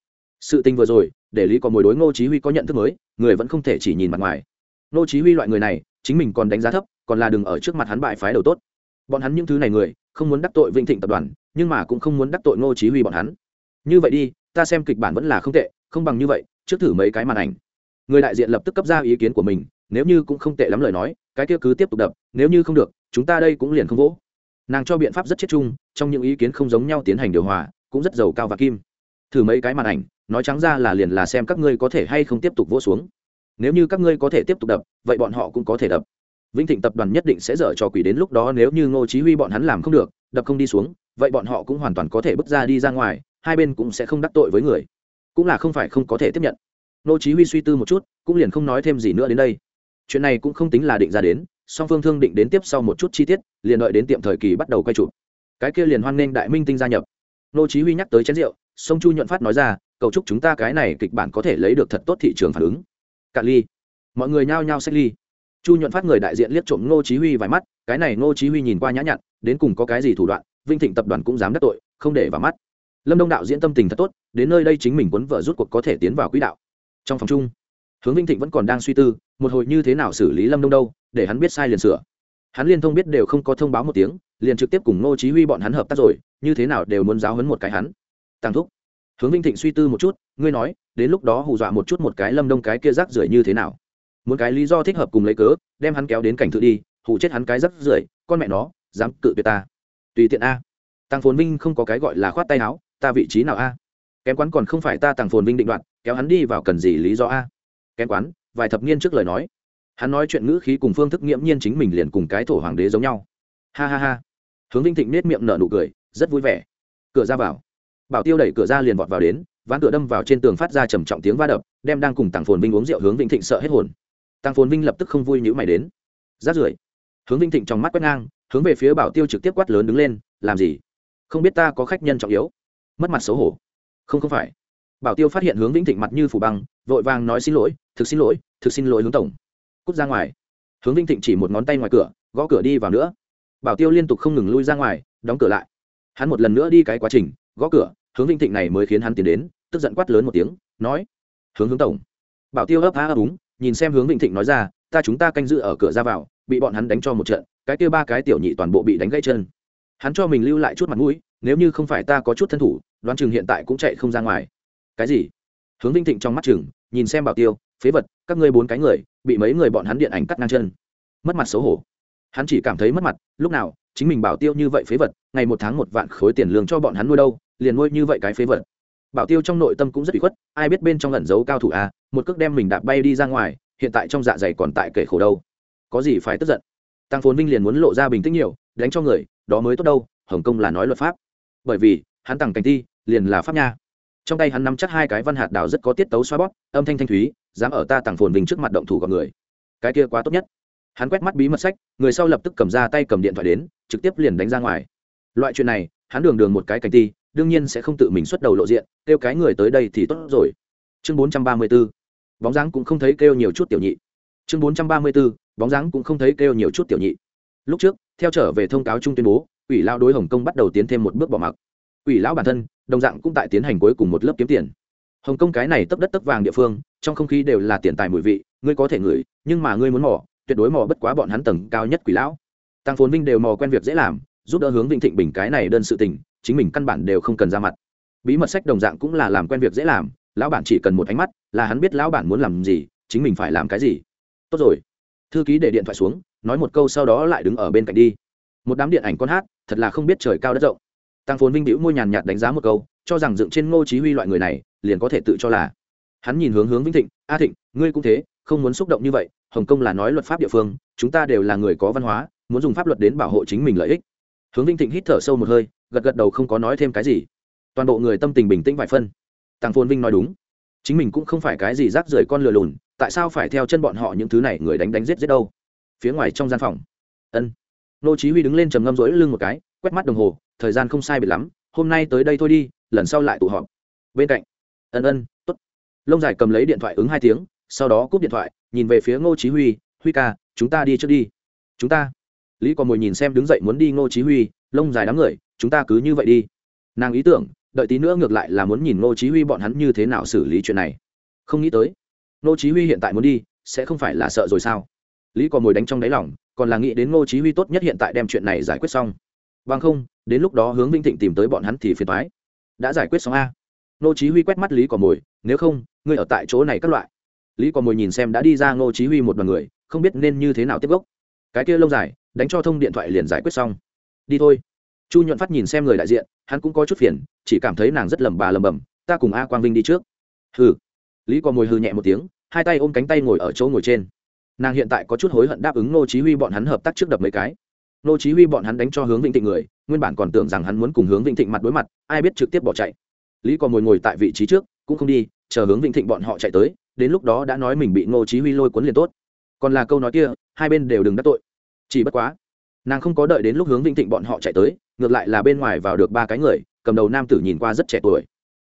Sự tình vừa rồi, để lý có mồi đối ngô chí huy có nhận thức mới, người vẫn không thể chỉ nhìn mặt ngoài. Ngô chí huy loại người này, chính mình còn đánh giá thấp, còn là đừng ở trước mặt hắn bại phái đầu tốt. Bọn hắn những thứ này người, không muốn đắc tội vinh thịnh tập đoàn, nhưng mà cũng không muốn đắc tội ngô chí huy bọn hắn. Như vậy đi, ta xem kịch bản vẫn là không tệ, không bằng như vậy, trước thử mấy cái màn ảnh người đại diện lập tức cấp ra ý kiến của mình, nếu như cũng không tệ lắm lời nói, cái kia cứ tiếp tục đập, nếu như không được, chúng ta đây cũng liền không vỗ. Nàng cho biện pháp rất chết chung, trong những ý kiến không giống nhau tiến hành điều hòa, cũng rất giàu cao và kim. Thử mấy cái màn ảnh, nói trắng ra là liền là xem các ngươi có thể hay không tiếp tục vỗ xuống. Nếu như các ngươi có thể tiếp tục đập, vậy bọn họ cũng có thể đập. Vĩnh thịnh tập đoàn nhất định sẽ dở cho quỷ đến lúc đó nếu như ngô chí huy bọn hắn làm không được, đập không đi xuống, vậy bọn họ cũng hoàn toàn có thể bước ra đi ra ngoài, hai bên cũng sẽ không đắc tội với người. Cũng là không phải không có thể tiếp nhận. Nô chí huy suy tư một chút, cũng liền không nói thêm gì nữa đến đây. Chuyện này cũng không tính là định ra đến, song phương thương định đến tiếp sau một chút chi tiết, liền đợi đến tiệm thời kỳ bắt đầu quay chụp. Cái kia liền hoan nghênh đại minh tinh gia nhập. Nô chí huy nhắc tới chén rượu, song chu nhuận phát nói ra, cầu chúc chúng ta cái này kịch bản có thể lấy được thật tốt thị trường phản ứng. Cạn ly. Mọi người nhao nhao xách ly. Chu nhuận phát người đại diện liếc trộm Nô chí huy vài mắt, cái này Nô chí huy nhìn qua nhã nhặn, đến cùng có cái gì thủ đoạn, vinh thịnh tập đoàn cũng dám đắc tội, không để vào mắt. Lâm đông đạo diễn tâm tình thật tốt, đến nơi đây chính mình cuốn vợ rút cuộc có thể tiến vào quỹ đạo trong phòng chung, hướng vinh thịnh vẫn còn đang suy tư, một hồi như thế nào xử lý lâm đông đâu, để hắn biết sai liền sửa. Hắn liên thông biết đều không có thông báo một tiếng, liền trực tiếp cùng ngô chí huy bọn hắn hợp tác rồi, như thế nào đều muốn giáo huấn một cái hắn. Tăng thúc, hướng vinh thịnh suy tư một chút, ngươi nói, đến lúc đó hù dọa một chút một cái lâm đông cái kia rác rưởi như thế nào? Muốn cái lý do thích hợp cùng lấy cớ, đem hắn kéo đến cảnh thự đi, hù chết hắn cái rác rưởi, con mẹ nó, dám cự tuyệt ta. Tùy tiện a. Tăng phồn vinh không có cái gọi là khoát tay áo, ta vị trí nào a? Kém quán còn không phải ta tàng phồn vinh định đoạt, kéo hắn đi vào cần gì lý do a? Kém quán, vài thập niên trước lời nói. Hắn nói chuyện ngữ khí cùng phương thức nghiễm nhiên chính mình liền cùng cái thổ hoàng đế giống nhau. Ha ha ha. Hướng vinh thịnh nết miệng nở nụ cười, rất vui vẻ. Cửa ra vào. Bảo tiêu đẩy cửa ra liền vọt vào đến, ván cửa đâm vào trên tường phát ra trầm trọng tiếng va đập, đem đang cùng tàng phồn vinh uống rượu hướng Vinh thịnh sợ hết hồn. Tàng phồn vinh lập tức không vui nhữ mày đến. Rát rưởi. Hướng Vinh thịnh trong mắt quét ngang, hướng về phía bảo tiêu trực tiếp quát lớn đứng lên, làm gì? Không biết ta có khách nhân trọng yếu. Mất mặt xấu hổ không không phải. Bảo tiêu phát hiện hướng vĩnh thịnh mặt như phủ băng, vội vàng nói xin lỗi, thực xin lỗi, thực xin lỗi hướng tổng. Cút ra ngoài. Hướng vĩnh thịnh chỉ một ngón tay ngoài cửa, gõ cửa đi vào nữa. Bảo tiêu liên tục không ngừng lui ra ngoài, đóng cửa lại. Hắn một lần nữa đi cái quá trình, gõ cửa, hướng Vĩnh thịnh này mới khiến hắn tiến đến, tức giận quát lớn một tiếng, nói, hướng hướng tổng. Bảo tiêu ấp á ấp úng, nhìn xem hướng Vĩnh thịnh nói ra, ta chúng ta canh giữ ở cửa ra vào, bị bọn hắn đánh cho một trận, cái kia ba cái tiểu nhị toàn bộ bị đánh gãy chân. Hắn cho mình lưu lại chút mặt mũi nếu như không phải ta có chút thân thủ, đoán chừng hiện tại cũng chạy không ra ngoài. Cái gì? Hướng vinh thịnh trong mắt chừng, nhìn xem bảo tiêu, phế vật, các ngươi bốn cái người, bị mấy người bọn hắn điện ảnh cắt ngang chân. Mất mặt xấu hổ. Hắn chỉ cảm thấy mất mặt, lúc nào, chính mình bảo tiêu như vậy phế vật, ngày một tháng một vạn khối tiền lương cho bọn hắn nuôi đâu, liền nuôi như vậy cái phế vật. Bảo tiêu trong nội tâm cũng rất bị khuất, ai biết bên trong ẩn giấu cao thủ à một cước đem mình đạp bay đi ra ngoài, hiện tại trong dạ dày còn tại kể khổ đâu. Có gì phải tức giận? Tăng phồn vinh liền muốn lộ ra bình tĩnh nhiều, đánh cho người, đó mới tốt đâu, hồng kông là nói luật pháp bởi vì, hắn tặng cảnh ti, liền là pháp nha. Trong tay hắn nắm chắc hai cái văn hạt đào rất có tiết tấu xoa bóp, âm thanh thanh thúy, dám ở ta tặng phồn vinh trước mặt động thủ gọn người. Cái kia quá tốt nhất. Hắn quét mắt bí mật sách, người sau lập tức cầm ra tay cầm điện thoại đến, trực tiếp liền đánh ra ngoài. Loại chuyện này, hắn đường đường một cái cảnh ti, đương nhiên sẽ không tự mình xuất đầu lộ diện, kêu cái người tới đây thì tốt rồi. Chương bốn trăm ba mươi 434 bóng dáng cũng không thấy kêu nhiều chút tiểu nhị. Chương bốn trăm ba mươi 434 bóng dáng cũng không thấy kêu nhiều chút tiểu nhị. Lúc trước, theo trở về thông cáo chung tuyên bố ủy lão đối hồng kông bắt đầu tiến thêm một bước bỏ mặc. Ủy lão bản thân, đồng dạng cũng tại tiến hành cuối cùng một lớp kiếm tiền. Hồng kông cái này tấp đất tấp vàng địa phương, trong không khí đều là tiền tài mùi vị, ngươi có thể ngửi, nhưng mà ngươi muốn mỏ tuyệt đối mò bất quá bọn hắn tầng cao nhất quỷ lão. Tăng phồn vinh đều mò quen việc dễ làm, giúp đỡ hướng vinh thịnh bình cái này đơn sự tình, chính mình căn bản đều không cần ra mặt. Bí mật sách đồng dạng cũng là làm quen việc dễ làm, lão bản chỉ cần một ánh mắt, là hắn biết lão bản muốn làm gì, chính mình phải làm cái gì. Tốt rồi. Thư ký để điện thoại xuống, nói một câu sau đó lại đứng ở bên cạnh đi một đám điện ảnh con hát, thật là không biết trời cao đất rộng. Tăng phồn vinh bĩu môi nhàn nhạt đánh giá một câu, cho rằng dựng trên ngô chí huy loại người này, liền có thể tự cho là. Hắn nhìn hướng hướng vĩnh thịnh, a thịnh, ngươi cũng thế, không muốn xúc động như vậy, hồng kông là nói luật pháp địa phương, chúng ta đều là người có văn hóa, muốn dùng pháp luật đến bảo hộ chính mình lợi ích. Hướng vinh thịnh hít thở sâu một hơi, gật gật đầu không có nói thêm cái gì. Toàn bộ người tâm tình bình tĩnh vài phân. Tăng phồn vinh nói đúng. Chính mình cũng không phải cái gì rác rưởi con lừa lùn, tại sao phải theo chân bọn họ những thứ này người đánh đánh giết giết đâu? Phía ngoài trong gian phòng. Ân nô chí huy đứng lên trầm ngâm rỗi lưng một cái, quét mắt đồng hồ, thời gian không sai biệt lắm, hôm nay tới đây thôi đi, lần sau lại tụ họp. Bên cạnh, ân ân, tốt. Lông dài cầm lấy điện thoại ứng hai tiếng, sau đó cúp điện thoại, nhìn về phía ngô chí huy huy ca, chúng ta đi trước đi. Chúng ta? Lý còn mồi nhìn xem đứng dậy muốn đi ngô chí huy, lông dài đám người, chúng ta cứ như vậy đi. Nàng ý tưởng, đợi tí nữa ngược lại là muốn nhìn ngô chí huy bọn hắn như thế nào xử lý chuyện này. Không nghĩ tới, ngô chí huy hiện tại muốn đi, sẽ không phải là sợ rồi sao? Lý còn mồi đánh trong đáy lòng còn là nghĩ đến ngô chí huy tốt nhất hiện tại đem chuyện này giải quyết xong. Bằng không, đến lúc đó hướng vinh thịnh tìm tới bọn hắn thì phiền toái. Đã giải quyết xong a? Ngô chí huy quét mắt lý còn mồi, nếu không, ngươi ở tại chỗ này các loại. Lý còn mồi nhìn xem đã đi ra ngô chí huy một đoàn người, không biết nên như thế nào tiếp gốc. Cái kia lâu dài, đánh cho thông điện thoại liền giải quyết xong. Đi thôi. Chu nhuận phát nhìn xem người đại diện, hắn cũng có chút phiền, chỉ cảm thấy nàng rất lầm bà lầm bầm ta cùng a quang vinh đi trước. Hừ. Lý có mồi hừ nhẹ một tiếng, hai tay ôm cánh tay ngồi ở chỗ ngồi trên nàng hiện tại có chút hối hận đáp ứng nô chí huy bọn hắn hợp tác trước đập mấy cái. Nô chí huy bọn hắn đánh cho hướng vĩnh thịnh người, nguyên bản còn tưởng rằng hắn muốn cùng hướng vĩnh thịnh mặt đối mặt, ai biết trực tiếp bỏ chạy. Lý còn ngồi ngồi tại vị trí trước, cũng không đi, chờ hướng vĩnh thịnh bọn họ chạy tới, đến lúc đó đã nói mình bị nô chí huy lôi cuốn liền tốt. Còn là câu nói kia, hai bên đều đừng đắc tội. Chỉ bất quá, nàng không có đợi đến lúc hướng vĩnh thịnh bọn họ chạy tới, ngược lại là bên ngoài vào được ba cái người, cầm đầu nam tử nhìn qua rất trẻ tuổi.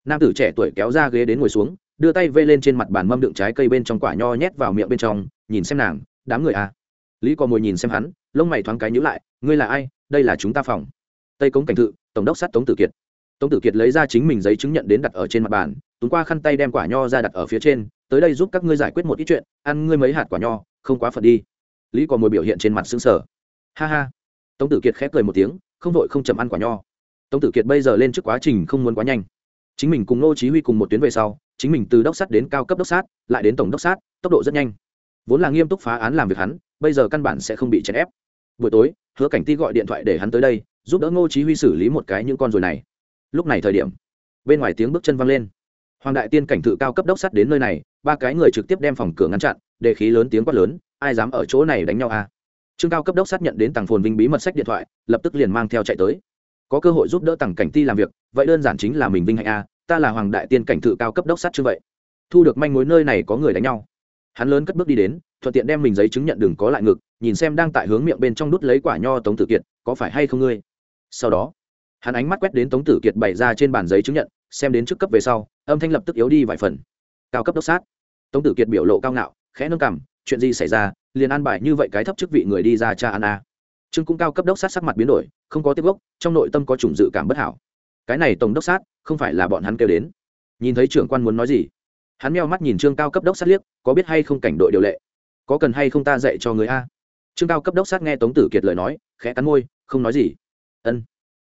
Nam tử trẻ tuổi kéo ra ghế đến ngồi xuống, đưa tay vây lên trên mặt bàn mâm đựng trái cây bên trong quả nho nhét vào miệng bên trong nhìn xem nàng, đám người à. Lý cò mồi nhìn xem hắn, lông mày thoáng cái nhíu lại, ngươi là ai? Đây là chúng ta phòng. Tây cống cảnh thự, tổng đốc sát tống tử kiệt. Tống tử kiệt lấy ra chính mình giấy chứng nhận đến đặt ở trên mặt bàn tuấn qua khăn tay đem quả nho ra đặt ở phía trên, tới đây giúp các ngươi giải quyết một ít chuyện, ăn ngươi mấy hạt quả nho, không quá phật đi. Lý cò mồi biểu hiện trên mặt xứng sở ha ha. Tống tử kiệt khép cười một tiếng, không vội không chậm ăn quả nho. Tống tử kiệt bây giờ lên trước quá trình không muốn quá nhanh. Chính mình cùng nô chí huy cùng một tuyến về sau, chính mình từ đốc sát đến cao cấp đốc sát, lại đến tổng đốc sát, tốc độ rất nhanh vốn là nghiêm túc phá án làm việc hắn, bây giờ căn bản sẽ không bị chèn ép. Buổi tối, hứa cảnh ti gọi điện thoại để hắn tới đây, giúp đỡ ngô chí huy xử lý một cái những con rồi này. Lúc này thời điểm, bên ngoài tiếng bước chân vang lên. Hoàng đại tiên cảnh thự cao cấp đốc sát đến nơi này, ba cái người trực tiếp đem phòng cửa ngăn chặn, để khí lớn tiếng quát lớn, ai dám ở chỗ này đánh nhau à? Trương cao cấp đốc sát nhận đến tàng phồn vinh bí mật sách điện thoại, lập tức liền mang theo chạy tới. Có cơ hội giúp đỡ tàng cảnh ti làm việc, vậy đơn giản chính là mình vinh hạnh a ta là hoàng đại tiên cảnh thự cao cấp đốc sát chứ vậy. Thu được manh mối nơi này có người đánh nhau hắn lớn cất bước đi đến, thuận tiện đem mình giấy chứng nhận đừng có lại ngực, nhìn xem đang tại hướng miệng bên trong đút lấy quả nho tống tử kiệt, có phải hay không ngươi? Sau đó, hắn ánh mắt quét đến tống tử kiệt bày ra trên bàn giấy chứng nhận, xem đến trước cấp về sau, âm thanh lập tức yếu đi vài phần. Cao cấp đốc sát. Tống tử kiệt biểu lộ cao ngạo, khẽ nâng cằm, chuyện gì xảy ra, liền an bài như vậy cái thấp chức vị người đi ra cha an a à. trương cũng cao cấp đốc sát sắc mặt biến đổi, không có tiếp gốc, trong nội tâm có chủng dự cảm bất hảo. Cái này tổng đốc sát, không phải là bọn hắn kêu đến. Nhìn thấy trưởng quan muốn nói gì hắn meo mắt nhìn trương cao cấp đốc sát liếc, có biết hay không cảnh đội điều lệ? Có cần hay không ta dạy cho người a? Trương cao cấp đốc sát nghe tống tử kiệt lời nói, khẽ cắn môi, không nói gì. Ân.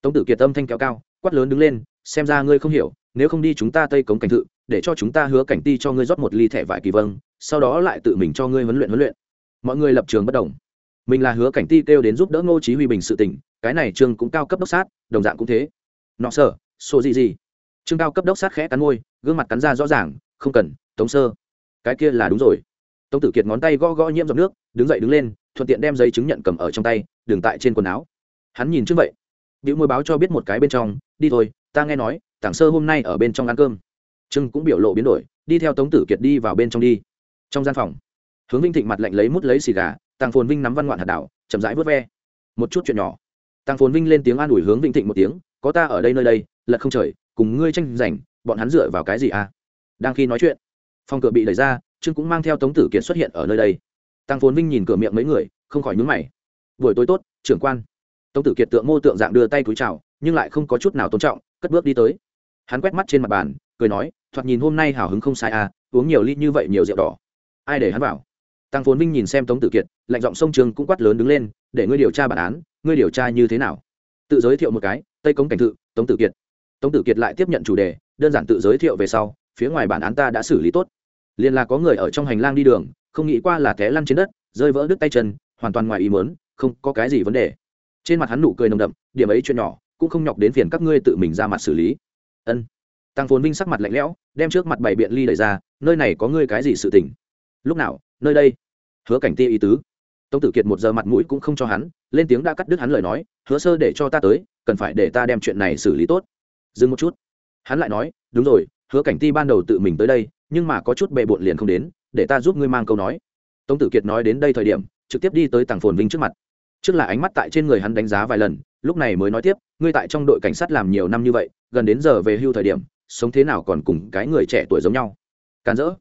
Tống tử kiệt âm thanh kéo cao, quát lớn đứng lên, xem ra ngươi không hiểu, nếu không đi chúng ta tây cống cảnh thự, để cho chúng ta hứa cảnh ti cho ngươi rót một ly thẻ vải kỳ vâng sau đó lại tự mình cho ngươi huấn luyện huấn luyện. Mọi người lập trường bất đồng mình là hứa cảnh ti kêu đến giúp đỡ ngô chí huy bình sự tình, cái này trương cũng cao cấp đốc sát, đồng dạng cũng thế. Nọ sở số gì gì? Trương cao cấp đốc sát khẽ cắn môi, gương mặt cắn ra rõ ràng không cần, tống sơ. Cái kia là đúng rồi. Tống tử kiệt ngón tay gõ gõ nhiễm giọt nước, đứng dậy đứng lên, thuận tiện đem giấy chứng nhận cầm ở trong tay, đường tại trên quần áo. Hắn nhìn trước vậy. Biểu môi báo cho biết một cái bên trong, đi thôi, ta nghe nói, tảng sơ hôm nay ở bên trong ăn cơm. Trương cũng biểu lộ biến đổi, đi theo tống tử kiệt đi vào bên trong đi. Trong gian phòng, hướng vinh thịnh mặt lạnh lấy mút lấy xì gà, tàng phồn vinh nắm văn ngoạn hạt đảo, chậm rãi vớt ve. Một chút chuyện nhỏ. Tàng phồn vinh lên tiếng an ủi hướng vinh thịnh một tiếng, có ta ở đây nơi đây, lật không trời, cùng ngươi tranh giành, bọn hắn dựa vào cái gì à? Đang khi nói chuyện. Phòng cửa bị đẩy ra trương cũng mang theo tống tử kiệt xuất hiện ở nơi đây. Tăng phồn vinh nhìn cửa miệng mấy người không khỏi nhúng mày. Buổi tối tốt trưởng quan. Tống tử kiệt tượng mô tượng dạng đưa tay túi chào nhưng lại không có chút nào tôn trọng cất bước đi tới. Hắn quét mắt trên mặt bàn cười nói thoạt nhìn hôm nay hào hứng không sai à uống nhiều ly như vậy nhiều rượu đỏ. Ai để hắn vào? Tăng phồn vinh nhìn xem tống tử kiệt lạnh giọng sông trường cũng quát lớn đứng lên để ngươi điều tra bản án ngươi điều tra như thế nào? Tự giới thiệu một cái tây cống cảnh tự, tống tử kiệt. Tống tử kiệt lại tiếp nhận chủ đề đơn giản tự giới thiệu về sau phía ngoài bản án ta đã xử lý tốt. Liền là có người ở trong hành lang đi đường, không nghĩ qua là té lăn trên đất, rơi vỡ đứt tay chân, hoàn toàn ngoài ý mớn không có cái gì vấn đề. Trên mặt hắn nụ cười nồng đậm, điểm ấy chuyện nhỏ, cũng không nhọc đến phiền các ngươi tự mình ra mặt xử lý. Ân. Tăng phồn vinh sắc mặt lạnh lẽo, đem trước mặt bảy biện ly đẩy ra, nơi này có ngươi cái gì sự tình? Lúc nào, nơi đây? Hứa cảnh tia ý tứ. Tống tử kiệt một giờ mặt mũi cũng không cho hắn, lên tiếng đã cắt đứt hắn lời nói, hứa sơ để cho ta tới, cần phải để ta đem chuyện này xử lý tốt. Dừng một chút. Hắn lại nói, đúng rồi hứa cảnh ti ban đầu tự mình tới đây, nhưng mà có chút bệ bộn liền không đến, để ta giúp ngươi mang câu nói. Tống tử kiệt nói đến đây thời điểm, trực tiếp đi tới tàng phồn vinh trước mặt. Trước là ánh mắt tại trên người hắn đánh giá vài lần, lúc này mới nói tiếp, ngươi tại trong đội cảnh sát làm nhiều năm như vậy, gần đến giờ về hưu thời điểm, sống thế nào còn cùng cái người trẻ tuổi giống nhau. Càn rỡ.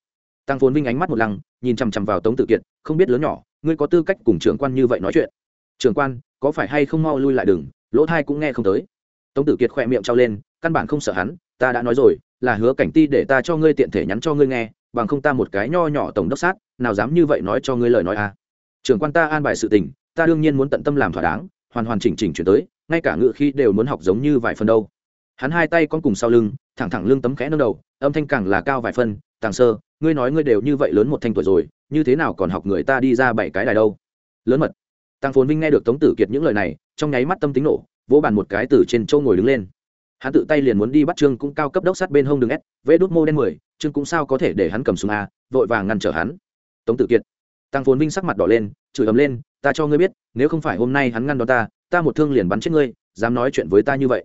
Tăng phồn vinh ánh mắt một lăng, nhìn chằm chằm vào tống tử kiệt, không biết lớn nhỏ, ngươi có tư cách cùng trưởng quan như vậy nói chuyện. Trưởng quan, có phải hay không mau lui lại đừng, lỗ thai cũng nghe không tới. Tống tử kiệt khỏe miệng trao lên, căn bản không sợ hắn, ta đã nói rồi là hứa cảnh ti để ta cho ngươi tiện thể nhắn cho ngươi nghe, bằng không ta một cái nho nhỏ tổng đốc sát, nào dám như vậy nói cho ngươi lời nói à. Trưởng quan ta an bài sự tình, ta đương nhiên muốn tận tâm làm thỏa đáng, hoàn hoàn chỉnh chỉnh chuyển tới, ngay cả ngự khi đều muốn học giống như vài phần đâu. Hắn hai tay con cùng sau lưng, thẳng thẳng lưng tấm khẽ nâng đầu, âm thanh càng là cao vài phân tàng sơ, ngươi nói ngươi đều như vậy lớn một thanh tuổi rồi, như thế nào còn học người ta đi ra bảy cái đài đâu? Lớn mật. Tăng phồn vinh nghe được tống tử kiệt những lời này, trong nháy mắt tâm tính nổ, vỗ bàn một cái từ trên châu ngồi đứng lên hắn tự tay liền muốn đi bắt trương cũng cao cấp đốc sát bên hông đường s, vê đốt mô đen mười, trương cũng sao có thể để hắn cầm súng a, vội vàng ngăn trở hắn. Tống tử kiệt. Tăng phồn vinh sắc mặt đỏ lên, chửi ấm lên, ta cho ngươi biết, nếu không phải hôm nay hắn ngăn đón ta ta một thương liền bắn chết ngươi, dám nói chuyện với ta như vậy.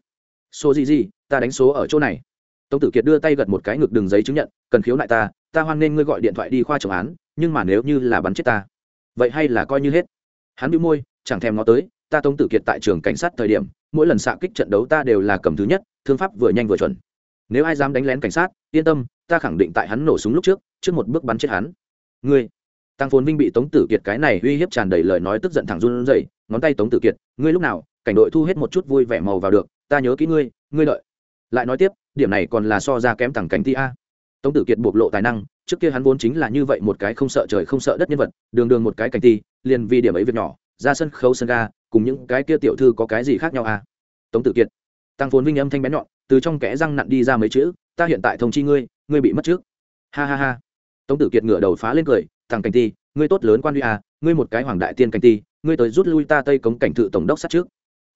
Số gì gì, ta đánh số ở chỗ này. Tống tử kiệt đưa tay gật một cái ngực đường giấy chứng nhận, cần khiếu nại ta ta hoan nên ngươi gọi điện thoại đi khoa trọng án, nhưng mà nếu như là bắn chết ta, vậy hay là coi như hết. Hắn bị môi, chẳng thèm nó tới, ta tống tử kiệt tại trường cảnh sát thời điểm mỗi lần xạ kích trận đấu ta đều là cầm thứ nhất, thương pháp vừa nhanh vừa chuẩn. Nếu ai dám đánh lén cảnh sát, yên tâm, ta khẳng định tại hắn nổ súng lúc trước trước một bước bắn chết hắn. Ngươi. Tăng phồn vinh bị tống tử kiệt cái này uy hiếp tràn đầy lời nói tức giận thẳng run rẩy, ngón tay tống tử kiệt, ngươi lúc nào, cảnh đội thu hết một chút vui vẻ màu vào được, ta nhớ kỹ ngươi ngươi đợi. Lại nói tiếp, điểm này còn là so ra kém thẳng cảnh ti a tống tử kiệt bộc lộ tài năng, trước kia hắn vốn chính là như vậy một cái không sợ trời không sợ đất nhân vật, đường đường một cái cảnh ti liền vì điểm ấy việc nhỏ ra sân khấu sân ga, cùng những cái kia tiểu thư có cái gì khác nhau à? Tống tử kiệt, tăng phồn vinh âm thanh bén nhọn, từ trong kẽ răng nặn đi ra mấy chữ, ta hiện tại thông chi ngươi ngươi bị mất trước. Ha ha ha. Tống tử kiệt ngửa đầu phá lên cười, thằng cảnh ti, ngươi tốt lớn quan huy à ngươi một cái hoàng đại tiên cảnh ti, ngươi tới rút lui ta tây cống cảnh thự tổng đốc sát trước.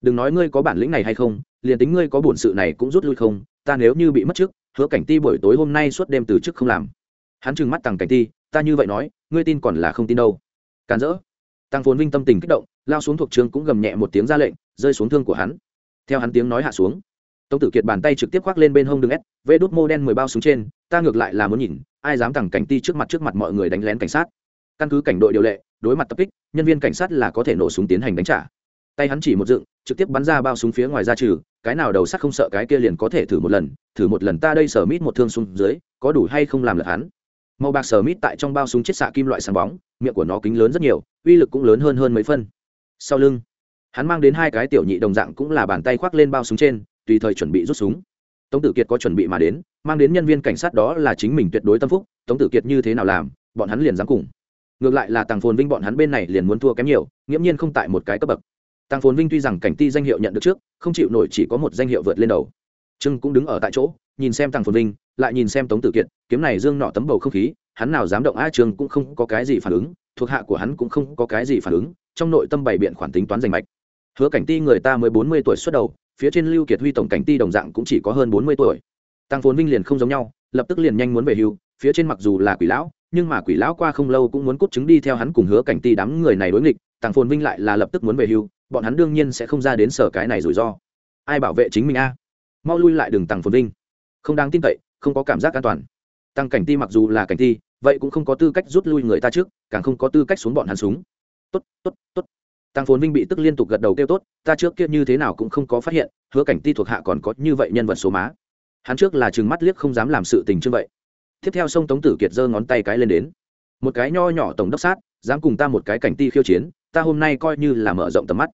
Đừng nói ngươi có bản lĩnh này hay không, liền tính ngươi có bổn sự này cũng rút lui không, ta nếu như bị mất trước, hứa cảnh ti buổi tối hôm nay suốt đêm từ chức không làm. Hắn trừng mắt tằng cảnh ti, ta như vậy nói, ngươi tin còn là không tin đâu. Càn rỡ tăng phồn vinh tâm tình kích động, lao xuống thuộc trường cũng gầm nhẹ một tiếng ra lệnh, rơi xuống thương của hắn. Theo hắn tiếng nói hạ xuống, tống tử kiệt bàn tay trực tiếp khoác lên bên hông đường s, vê đốt mô đen mười bao súng trên, ta ngược lại là muốn nhìn, ai dám thẳng cảnh ti trước mặt trước mặt mọi người đánh lén cảnh sát. Căn cứ cảnh đội điều lệ, đối mặt tập kích, nhân viên cảnh sát là có thể nổ súng tiến hành đánh trả. Tay hắn chỉ một dựng, trực tiếp bắn ra bao súng phía ngoài ra trừ, cái nào đầu sắt không sợ cái kia liền có thể thử một lần, thử một lần ta đây sở mít một thương xuống dưới, có đủ hay không làm lật hắn màu bạc sờ mít tại trong bao súng chiết xạ kim loại sáng bóng, miệng của nó kính lớn rất nhiều, uy lực cũng lớn hơn hơn mấy phân. Sau lưng, hắn mang đến hai cái tiểu nhị đồng dạng cũng là bàn tay khoác lên bao súng trên, tùy thời chuẩn bị rút súng. Tống tử kiệt có chuẩn bị mà đến, mang đến nhân viên cảnh sát đó là chính mình tuyệt đối tâm phúc, tống tử kiệt như thế nào làm, bọn hắn liền dám cùng. Ngược lại là tàng phồn vinh bọn hắn bên này liền muốn thua kém nhiều, nghiễm nhiên không tại một cái cấp bậc. Tàng phồn vinh tuy rằng cảnh ti danh hiệu nhận được trước, không chịu nổi chỉ có một danh hiệu vượt lên đầu trưng cũng đứng ở tại chỗ, nhìn xem tàng phồn vinh, lại nhìn xem tống tử kiệt, kiếm này dương nọ tấm bầu không khí, hắn nào dám động a trường cũng không có cái gì phản ứng, thuộc hạ của hắn cũng không có cái gì phản ứng, trong nội tâm bày biện khoản tính toán giành mạch. Hứa cảnh ti người ta mới bốn mươi tuổi xuất đầu, phía trên lưu kiệt huy tổng cảnh ti đồng dạng cũng chỉ có hơn bốn mươi tuổi. Tăng phồn vinh liền không giống nhau, lập tức liền nhanh muốn về hưu, phía trên mặc dù là quỷ lão, nhưng mà quỷ lão qua không lâu cũng muốn cút chứng đi theo hắn cùng hứa cảnh ti đám người này đối nghịch tăng phồn vinh lại là lập tức muốn về hưu, bọn hắn đương nhiên sẽ không ra đến sở cái này rủi ro. Ai bảo vệ chính mình a? Mau lui lại đường tăng phồn vinh. Không đáng tin cậy, không có cảm giác an toàn. Tăng cảnh ti mặc dù là cảnh ti, vậy cũng không có tư cách rút lui người ta trước, càng không có tư cách xuống bọn hắn súng. Tốt tốt tốt. Tăng phồn vinh bị tức liên tục gật đầu kêu tốt, ta trước kia như thế nào cũng không có phát hiện, hứa cảnh ti thuộc hạ còn có như vậy nhân vật số má. Hắn trước là chừng mắt liếc không dám làm sự tình như vậy. Tiếp theo sông tống tử kiệt giơ ngón tay cái lên đến. Một cái nho nhỏ tổng đốc sát, dám cùng ta một cái cảnh ti khiêu chiến, ta hôm nay coi như là mở rộng tầm mắt.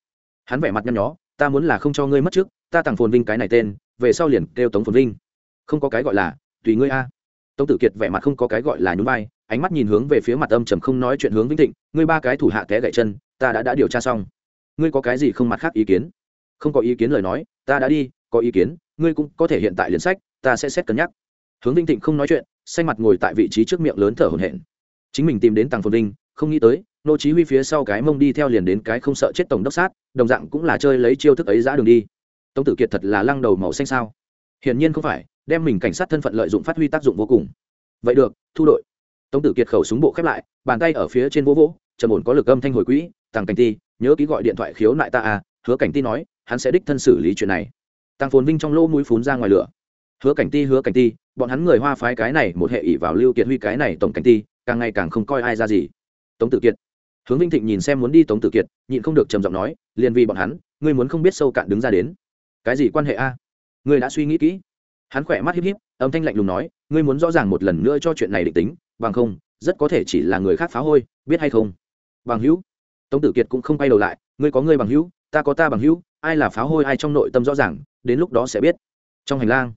Hắn vẻ mặt nhăn nhó, ta muốn là không cho ngươi mất trước, ta tặng phồn vinh cái này tên về sau liền kêu tống phồn vinh. Không có cái gọi là, tùy ngươi a. Tống tử kiệt vẻ mặt không có cái gọi là nhún vai, ánh mắt nhìn hướng về phía mặt âm trầm không nói chuyện hướng vĩnh thịnh, ngươi ba cái thủ hạ té gậy chân, ta đã đã điều tra xong. Ngươi có cái gì không mặt khác ý kiến? Không có ý kiến lời nói, ta đã đi, có ý kiến, ngươi cũng có thể hiện tại liền sách, ta sẽ xét cân nhắc. Hướng vinh thịnh không nói chuyện, xanh mặt ngồi tại vị trí trước miệng lớn thở hổn hển. Chính mình tìm đến tàng phồn vinh, không nghĩ tới, nô chí huy phía sau cái mông đi theo liền đến cái không sợ chết tổng đốc sát, đồng dạng cũng là chơi lấy chiêu thức ấy giã đường đi tống tử kiệt thật là lăng đầu màu xanh sao? Hiển nhiên không phải, đem mình cảnh sát thân phận lợi dụng phát huy tác dụng vô cùng. Vậy được, thu đội. Tống tử kiệt khẩu súng bộ khép lại, bàn tay ở phía trên vỗ vỗ, trầm ổn có lực âm thanh hồi quỹ, tàng cảnh ti, nhớ ký gọi điện thoại khiếu nại ta à hứa cảnh ti nói, hắn sẽ đích thân xử lý chuyện này. Tàng phồn vinh trong lỗ mũi phún ra ngoài lửa. Hứa cảnh ti, hứa cảnh ti, bọn hắn người hoa phái cái này một hệ ỷ vào lưu kiệt huy cái này tổng cảnh ti, càng ngày càng không coi ai ra gì. Tống tử kiệt. Hướng vinh thịnh nhìn xem muốn đi tống tử kiệt, nhịn không được trầm giọng nói, liền vì bọn hắn, ngươi muốn không biết sâu cạn đứng ra đến cái gì quan hệ a? Ngươi đã suy nghĩ kỹ. Hắn khỏe mắt híp híp, âm thanh lạnh lùng nói, ngươi muốn rõ ràng một lần nữa cho chuyện này định tính, bằng không, rất có thể chỉ là người khác phá hôi, biết hay không? Bằng hữu. Tống tử kiệt cũng không quay đầu lại, ngươi có ngươi bằng hữu, ta có ta bằng hữu, ai là phá hôi ai trong nội tâm rõ ràng, đến lúc đó sẽ biết. Trong hành lang,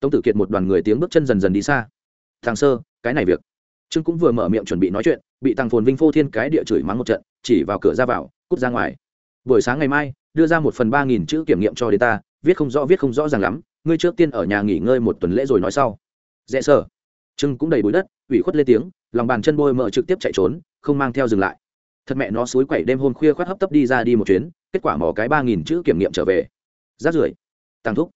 tống tử kiệt một đoàn người tiếng bước chân dần dần đi xa. Thằng sơ, cái này việc. Trương cũng vừa mở miệng chuẩn bị nói chuyện, bị thằng phồn vinh phô thiên cái địa chửi mắng một trận, chỉ vào cửa ra vào, cút ra ngoài. Buổi sáng ngày mai, đưa ra một phần ba nghìn chữ kiểm nghiệm cho đến ta viết không rõ, viết không rõ ràng lắm, ngươi trước tiên ở nhà nghỉ ngơi một tuần lễ rồi nói sau. Dạ Dễ sợ Trưng cũng đầy bụi đất, ủy khuất lên tiếng, lòng bàn chân bôi mỡ trực tiếp chạy trốn, không mang theo dừng lại. Thật mẹ nó suối quẩy đêm hôm khuya khoát hấp tấp đi ra đi một chuyến, kết quả mỏ cái ba nghìn chữ kiểm nghiệm trở về. Rát rưởi. Tăng thúc.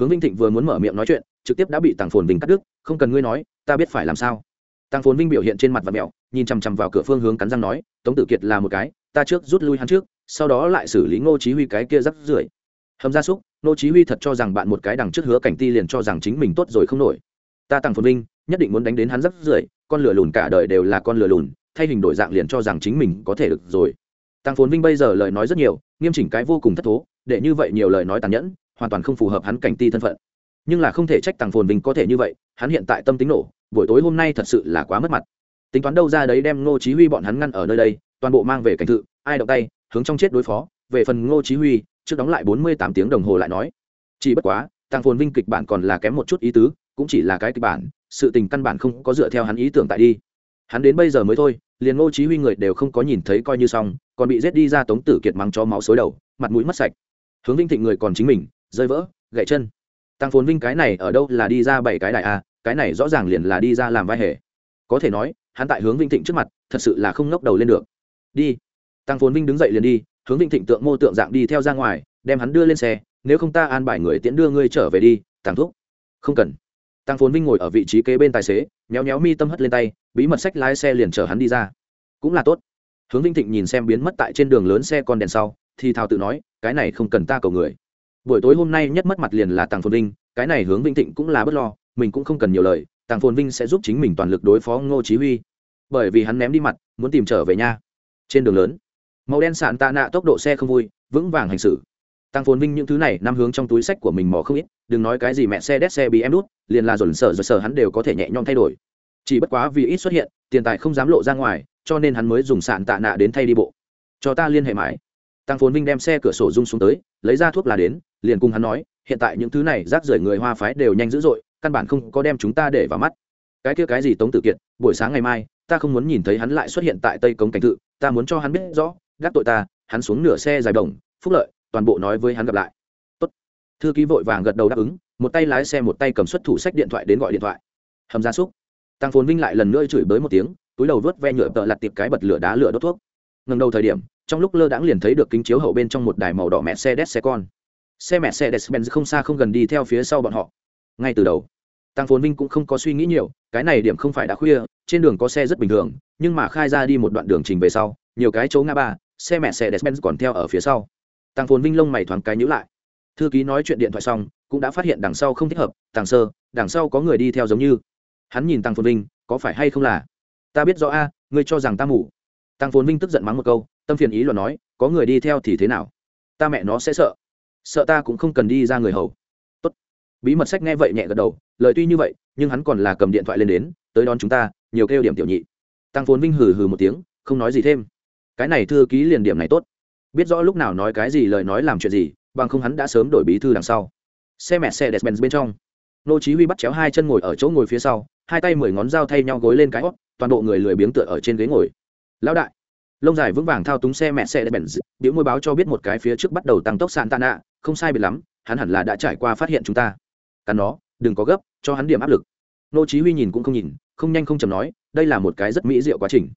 Hướng vinh thịnh vừa muốn mở miệng nói chuyện, trực tiếp đã bị tàng phồn vinh cắt đứt, không cần ngươi nói, ta biết phải làm sao. Tàng phồn vinh biểu hiện trên mặt và mẹo, nhìn chằm chằm vào cửa phương hướng cắn răng nói, tống tử kiệt là một cái, ta trước rút lui hắn trước, sau đó lại xử lý ngô chí huy cái kia rắc rưởi hầm gia súc, nô chí huy thật cho rằng bạn một cái đằng trước hứa cảnh ti liền cho rằng chính mình tốt rồi không nổi. Ta tăng phồn vinh, nhất định muốn đánh đến hắn rắc rưởi con lửa lùn cả đời đều là con lửa lùn, thay hình đổi dạng liền cho rằng chính mình có thể được rồi. Tăng phồn vinh bây giờ lời nói rất nhiều, nghiêm chỉnh cái vô cùng thất thố, để như vậy nhiều lời nói tàn nhẫn, hoàn toàn không phù hợp hắn cảnh ti thân phận. Nhưng là không thể trách tăng phồn vinh có thể như vậy, hắn hiện tại tâm tính nổ, buổi tối hôm nay thật sự là quá mất mặt. Tính toán đâu ra đấy đem ngô chí huy bọn hắn ngăn ở nơi đây, toàn bộ mang về cảnh tự ai động tay, hướng trong chết đối phó. Về phần ngô chí huy trước đóng lại 48 tiếng đồng hồ lại nói. Chỉ bất quá tăng phồn vinh kịch bản còn là kém một chút ý tứ, cũng chỉ là cái kịch bản, sự tình căn bản không có dựa theo hắn ý tưởng tại đi. Hắn đến bây giờ mới thôi, liền ngô chí huy người đều không có nhìn thấy coi như xong, còn bị giết đi ra tống tử kiệt mắng cho máu xối đầu, mặt mũi mất sạch. Hướng vinh thịnh người còn chính mình, rơi vỡ, gãy chân. Tăng phồn vinh cái này ở đâu là đi ra bảy cái đại a cái này rõ ràng liền là đi ra làm vai hề. Có thể nói, hắn tại hướng vinh thịnh trước mặt, thật sự là không ngóc đầu lên được. Đi. Tăng phồn vinh đứng dậy liền đi hướng vinh thịnh tượng mô tượng dạng đi theo ra ngoài, đem hắn đưa lên xe, nếu không ta an bài người tiễn đưa ngươi trở về đi, tàng thúc. Không cần. Tăng phồn vinh ngồi ở vị trí kế bên tài xế nhéo nhéo mi tâm hất lên tay, bí mật sách lái xe liền chở hắn đi ra. Cũng là tốt. Hướng vinh thịnh nhìn xem biến mất tại trên đường lớn xe con đèn sau, thì thào tự nói, cái này không cần ta cầu người. Buổi tối hôm nay nhất mất mặt liền là tàng phồn vinh, cái này hướng vinh thịnh cũng là bất lo, mình cũng không cần nhiều lời tàng phồn vinh sẽ giúp chính mình toàn lực đối phó ngô chí huy. Bởi vì hắn ném đi mặt, muốn tìm trở về nhà trên đường lớn màu đen sạn tạ nạ tốc độ xe không vui, vững vàng hành xử. Tăng phồn vinh những thứ này năm hướng trong túi sách của mình mò không ít, đừng nói cái gì mẹ xe đét xe bị em đút, liền là dồn sở rồi sở hắn đều có thể nhẹ nhõm thay đổi. Chỉ bất quá vì ít xuất hiện, tiền tài không dám lộ ra ngoài, cho nên hắn mới dùng sạn tạ nạ đến thay đi bộ. Cho ta liên hệ mãi. Tăng phồn vinh đem xe cửa sổ rung xuống tới, lấy ra thuốc là đến, liền cùng hắn nói, hiện tại những thứ này rác rưởi người hoa phái đều nhanh dữ dội, căn bản không có đem chúng ta để vào mắt. Cái kia cái gì tống tử kiệt, buổi sáng ngày mai, ta không muốn nhìn thấy hắn lại xuất hiện tại tây cống cảnh tự ta muốn cho hắn biết rõ gác tội ta, hắn xuống nửa xe dài đồng phúc lợi, toàn bộ nói với hắn gặp lại. Tốt. thư ký vội vàng gật đầu đáp ứng, một tay lái xe một tay cầm xuất thủ sách điện thoại đến gọi điện thoại. Hầm gia súc. Tăng phồn vinh lại lần nữa chửi bới một tiếng, túi đầu vớt ve nhựa tợ lặt tiệp cái bật lửa đá lửa đốt thuốc. Ngần đầu thời điểm, trong lúc lơ đãng liền thấy được kính chiếu hậu bên trong một đài màu đỏ mẹ xe đét xe con. Xe mẹ xe đét benz không xa không gần đi theo phía sau bọn họ. Ngay từ đầu, tăng phồn vinh cũng không có suy nghĩ nhiều, cái này điểm không phải đã khuya, trên đường có xe rất bình thường, nhưng mà khai ra đi một đoạn đường trình về sau, nhiều cái chỗ ngã ba xe mẹ xe đès còn theo ở phía sau. Tăng phồn vinh lông mày thoáng cái nhữ lại. Thư ký nói chuyện điện thoại xong, cũng đã phát hiện đằng sau không thích hợp, tàng sơ, đằng sau có người đi theo giống như. Hắn nhìn tăng phồn vinh, có phải hay không là? Ta biết rõ a, ngươi cho rằng ta mù. Tăng phồn vinh tức giận mắng một câu, tâm phiền ý luận nói, có người đi theo thì thế nào? Ta mẹ nó sẽ sợ. Sợ ta cũng không cần đi ra người hầu. Tốt. bí mật sách nghe vậy nhẹ gật đầu, lời tuy như vậy, nhưng hắn còn là cầm điện thoại lên đến, tới đón chúng ta, nhiều kêu điểm tiểu nhị. Tăng phồn vinh hừ hừ một tiếng, không nói gì thêm cái này thư ký liền điểm này tốt. Biết rõ lúc nào nói cái gì lời nói làm chuyện gì, bằng không hắn đã sớm đổi bí thư đằng sau. Xe mẹ xe despenz bên trong. Nô chí huy bắt chéo hai chân ngồi ở chỗ ngồi phía sau, hai tay mười ngón dao thay nhau gối lên cái hót toàn bộ người lười biếng tựa ở trên ghế ngồi. Lão đại. Lông dài vững vàng thao túng xe mẹ xe despenz biểu môi báo cho biết một cái phía trước bắt đầu tăng tốc sàn tạ nạ, không sai biệt lắm, hắn hẳn là đã trải qua phát hiện chúng ta. Cắn nó, đừng có gấp, cho hắn điểm áp lực. Nô chí huy nhìn cũng không nhìn, không nhanh không chậm nói, đây là một cái rất mỹ diệu quá trình.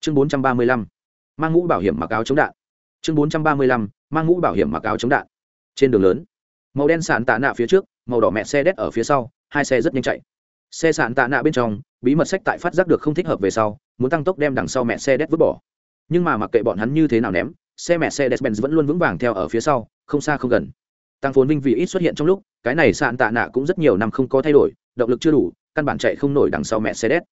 Chương 435 mang mũ bảo hiểm mặc áo chống đạn. Chương 435 mang mũ bảo hiểm mặc áo chống đạn. Trên đường lớn, màu đen sàn tạ nạ phía trước, màu đỏ mẹ xe đét ở phía sau, hai xe rất nhanh chạy. Xe sàn tạ nạ bên trong, bí mật sách tại phát giác được không thích hợp về sau, muốn tăng tốc đem đằng sau mẹ xe đét vứt bỏ. Nhưng mà mặc kệ bọn hắn như thế nào ném, xe mẹ xe đét benz vẫn luôn vững vàng theo ở phía sau, không xa không gần. Tăng phồn vinh vì ít xuất hiện trong lúc, cái này sạn tạ nạ cũng rất nhiều năm không có thay đổi, động lực chưa đủ, căn bản chạy không nổi đằng sau mẹ xe đét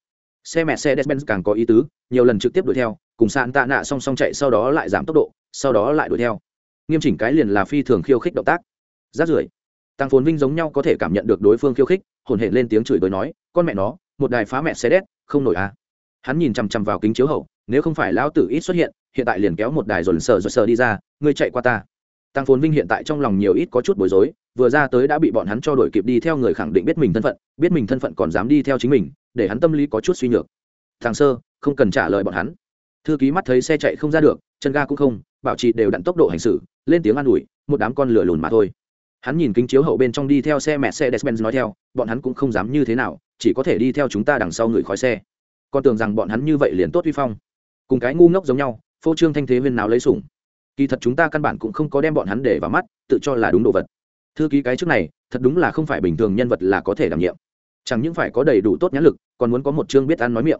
xe mẹ xe despenz càng có ý tứ, nhiều lần trực tiếp đuổi theo, cùng sạn tạ nạ song song chạy sau đó lại giảm tốc độ, sau đó lại đuổi theo. Nghiêm chỉnh cái liền là phi thường khiêu khích động tác. Rát rưởi, tăng phồn vinh giống nhau có thể cảm nhận được đối phương khiêu khích, hồn hệ lên tiếng chửi bới nói, con mẹ nó, một đài phá mẹ xe đét không nổi à. Hắn nhìn chằm chằm vào kính chiếu hậu, nếu không phải lão tử ít xuất hiện hiện tại liền kéo một đài dồn sờ dồn sờ đi ra, ngươi chạy qua ta. Tăng phồn vinh hiện tại trong lòng nhiều ít có chút bối rối vừa ra tới đã bị bọn hắn cho đổi kịp đi theo người khẳng định biết mình thân phận, biết mình thân phận còn dám đi theo chính mình, để hắn tâm lý có chút suy nhược. Thằng sơ, không cần trả lời bọn hắn. Thư ký mắt thấy xe chạy không ra được, chân ga cũng không, bảo trì đều đặn tốc độ hành xử, lên tiếng an ủi, một đám con lửa lùn mà thôi. Hắn nhìn kính chiếu hậu bên trong đi theo xe mẹ xe despenz nói theo, bọn hắn cũng không dám như thế nào, chỉ có thể đi theo chúng ta đằng sau người khói xe. Con tưởng rằng bọn hắn như vậy liền tốt vi phong. Cùng cái ngu ngốc giống nhau, phô trương thanh thế viên nào lấy sủng. Kỳ thật chúng ta căn bản cũng không có đem bọn hắn để vào mắt, tự cho là đúng đồ vật thư ký cái trước này thật đúng là không phải bình thường nhân vật là có thể đảm nhiệm. Chẳng những phải có đầy đủ tốt nhãn lực còn muốn có một chương biết ăn nói miệng.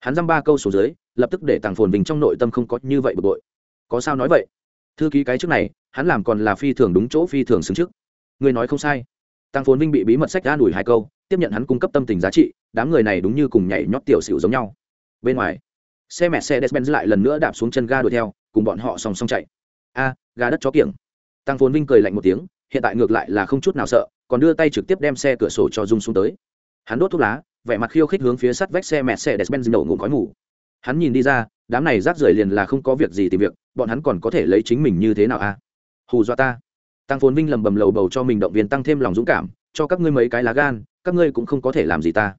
Hắn dăm ba câu số dưới lập tức để tàng phồn bình trong nội tâm không có như vậy bực bội. Có sao nói vậy? Thư ký cái trước này hắn làm còn là phi thường đúng chỗ phi thường xứng trước. Người nói không sai. Tàng phồn vinh bị bí mật sách an ủi hai câu tiếp nhận hắn cung cấp tâm tình giá trị đám người này đúng như cùng nhảy nhót tiểu xỉu giống nhau. Bên ngoài xe mẹ xe despen lại lần nữa đạp xuống chân ga đuổi theo cùng bọn họ song song chạy. A à, ga đất chó kiểng. Tăng phồn vinh cười lạnh một tiếng hiện tại ngược lại là không chút nào sợ, còn đưa tay trực tiếp đem xe cửa sổ cho rung xuống tới. Hắn đốt thuốc lá, vẻ mặt khiêu khích hướng phía sắt vách xe mẹ xe despen nổ ngủ khói ngủ hắn nhìn đi ra, đám này rác rưởi liền là không có việc gì tìm việc, bọn hắn còn có thể lấy chính mình như thế nào a hù dọa ta. Tăng phồn vinh lầm bầm lầu bầu cho mình động viên tăng thêm lòng dũng cảm, cho các ngươi mấy cái lá gan, các ngươi cũng không có thể làm gì ta.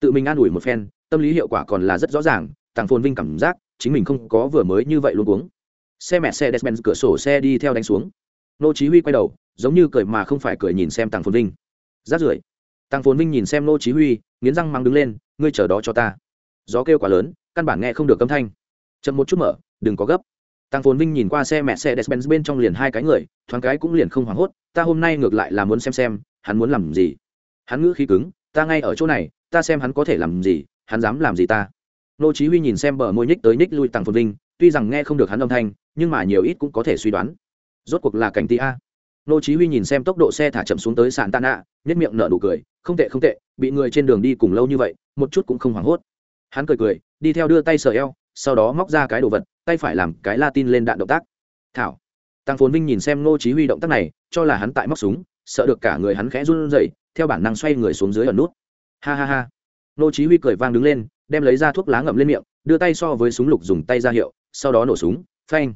Tự mình an ủi một phen, tâm lý hiệu quả còn là rất rõ ràng, tăng phồn vinh cảm giác, chính mình không có vừa mới như vậy luôn uống xe mẹ xe despen cửa sổ xe đi theo đánh xuống. Nô chí huy quay đầu giống như cười mà không phải cười nhìn xem tăng phồn vinh. Rát rưởi tăng phồn vinh nhìn xem nô chí huy, nghiến răng mắng đứng lên, ngươi chờ đó cho ta. Gió kêu quá lớn, căn bản nghe không được âm thanh. Chậm một chút mở, đừng có gấp. Tăng phồn vinh nhìn qua xe mẹ xe despen bên trong liền hai cái người, thoáng cái cũng liền không hoảng hốt, ta hôm nay ngược lại là muốn xem xem, hắn muốn làm gì? Hắn ngữ khí cứng, ta ngay ở chỗ này, ta xem hắn có thể làm gì, hắn dám làm gì ta? Nô chí huy nhìn xem bờ môi nhích tới nhích lui tăng phồn vinh, tuy rằng nghe không được hắn âm thanh, nhưng mà nhiều ít cũng có thể suy đoán. Rốt cuộc là cảnh ti a nô chí huy nhìn xem tốc độ xe thả chậm xuống tới sàn tạ nạ nhất miệng nở nụ cười, không tệ không tệ, bị người trên đường đi cùng lâu như vậy, một chút cũng không hoảng hốt. Hắn cười cười, đi theo đưa tay sờ eo, sau đó móc ra cái đồ vật, tay phải làm cái latin lên đạn động tác. Thảo. Tăng phồn vinh nhìn xem nô chí huy động tác này, cho là hắn tại móc súng, sợ được cả người hắn khẽ run rẩy, theo bản năng xoay người xuống dưới ở nút. Ha ha ha. Nô chí huy cười vang đứng lên, đem lấy ra thuốc lá ngậm lên miệng, đưa tay so với súng lục dùng tay ra hiệu, sau đó nổ súng, phanh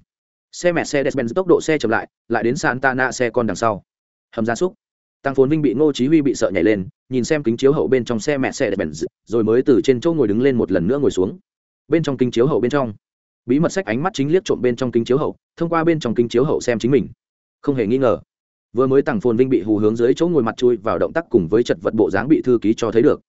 xe mẹ xe despen tốc độ xe chậm lại lại đến santana xe con đằng sau. Hầm gia súc. Tăng phồn vinh bị ngô chí huy bị sợ nhảy lên, nhìn xem kính chiếu hậu bên trong xe mẹ xe despen rồi mới từ trên chỗ ngồi đứng lên một lần nữa ngồi xuống. Bên trong kính chiếu hậu bên trong. Bí mật sách ánh mắt chính liếc trộm bên trong kính chiếu hậu, thông qua bên trong kính chiếu hậu xem chính mình. Không hề nghi ngờ. Vừa mới tăng phồn vinh bị hù hướng dưới chỗ ngồi mặt chui vào động tác cùng với chật vật bộ dáng bị thư ký cho thấy được.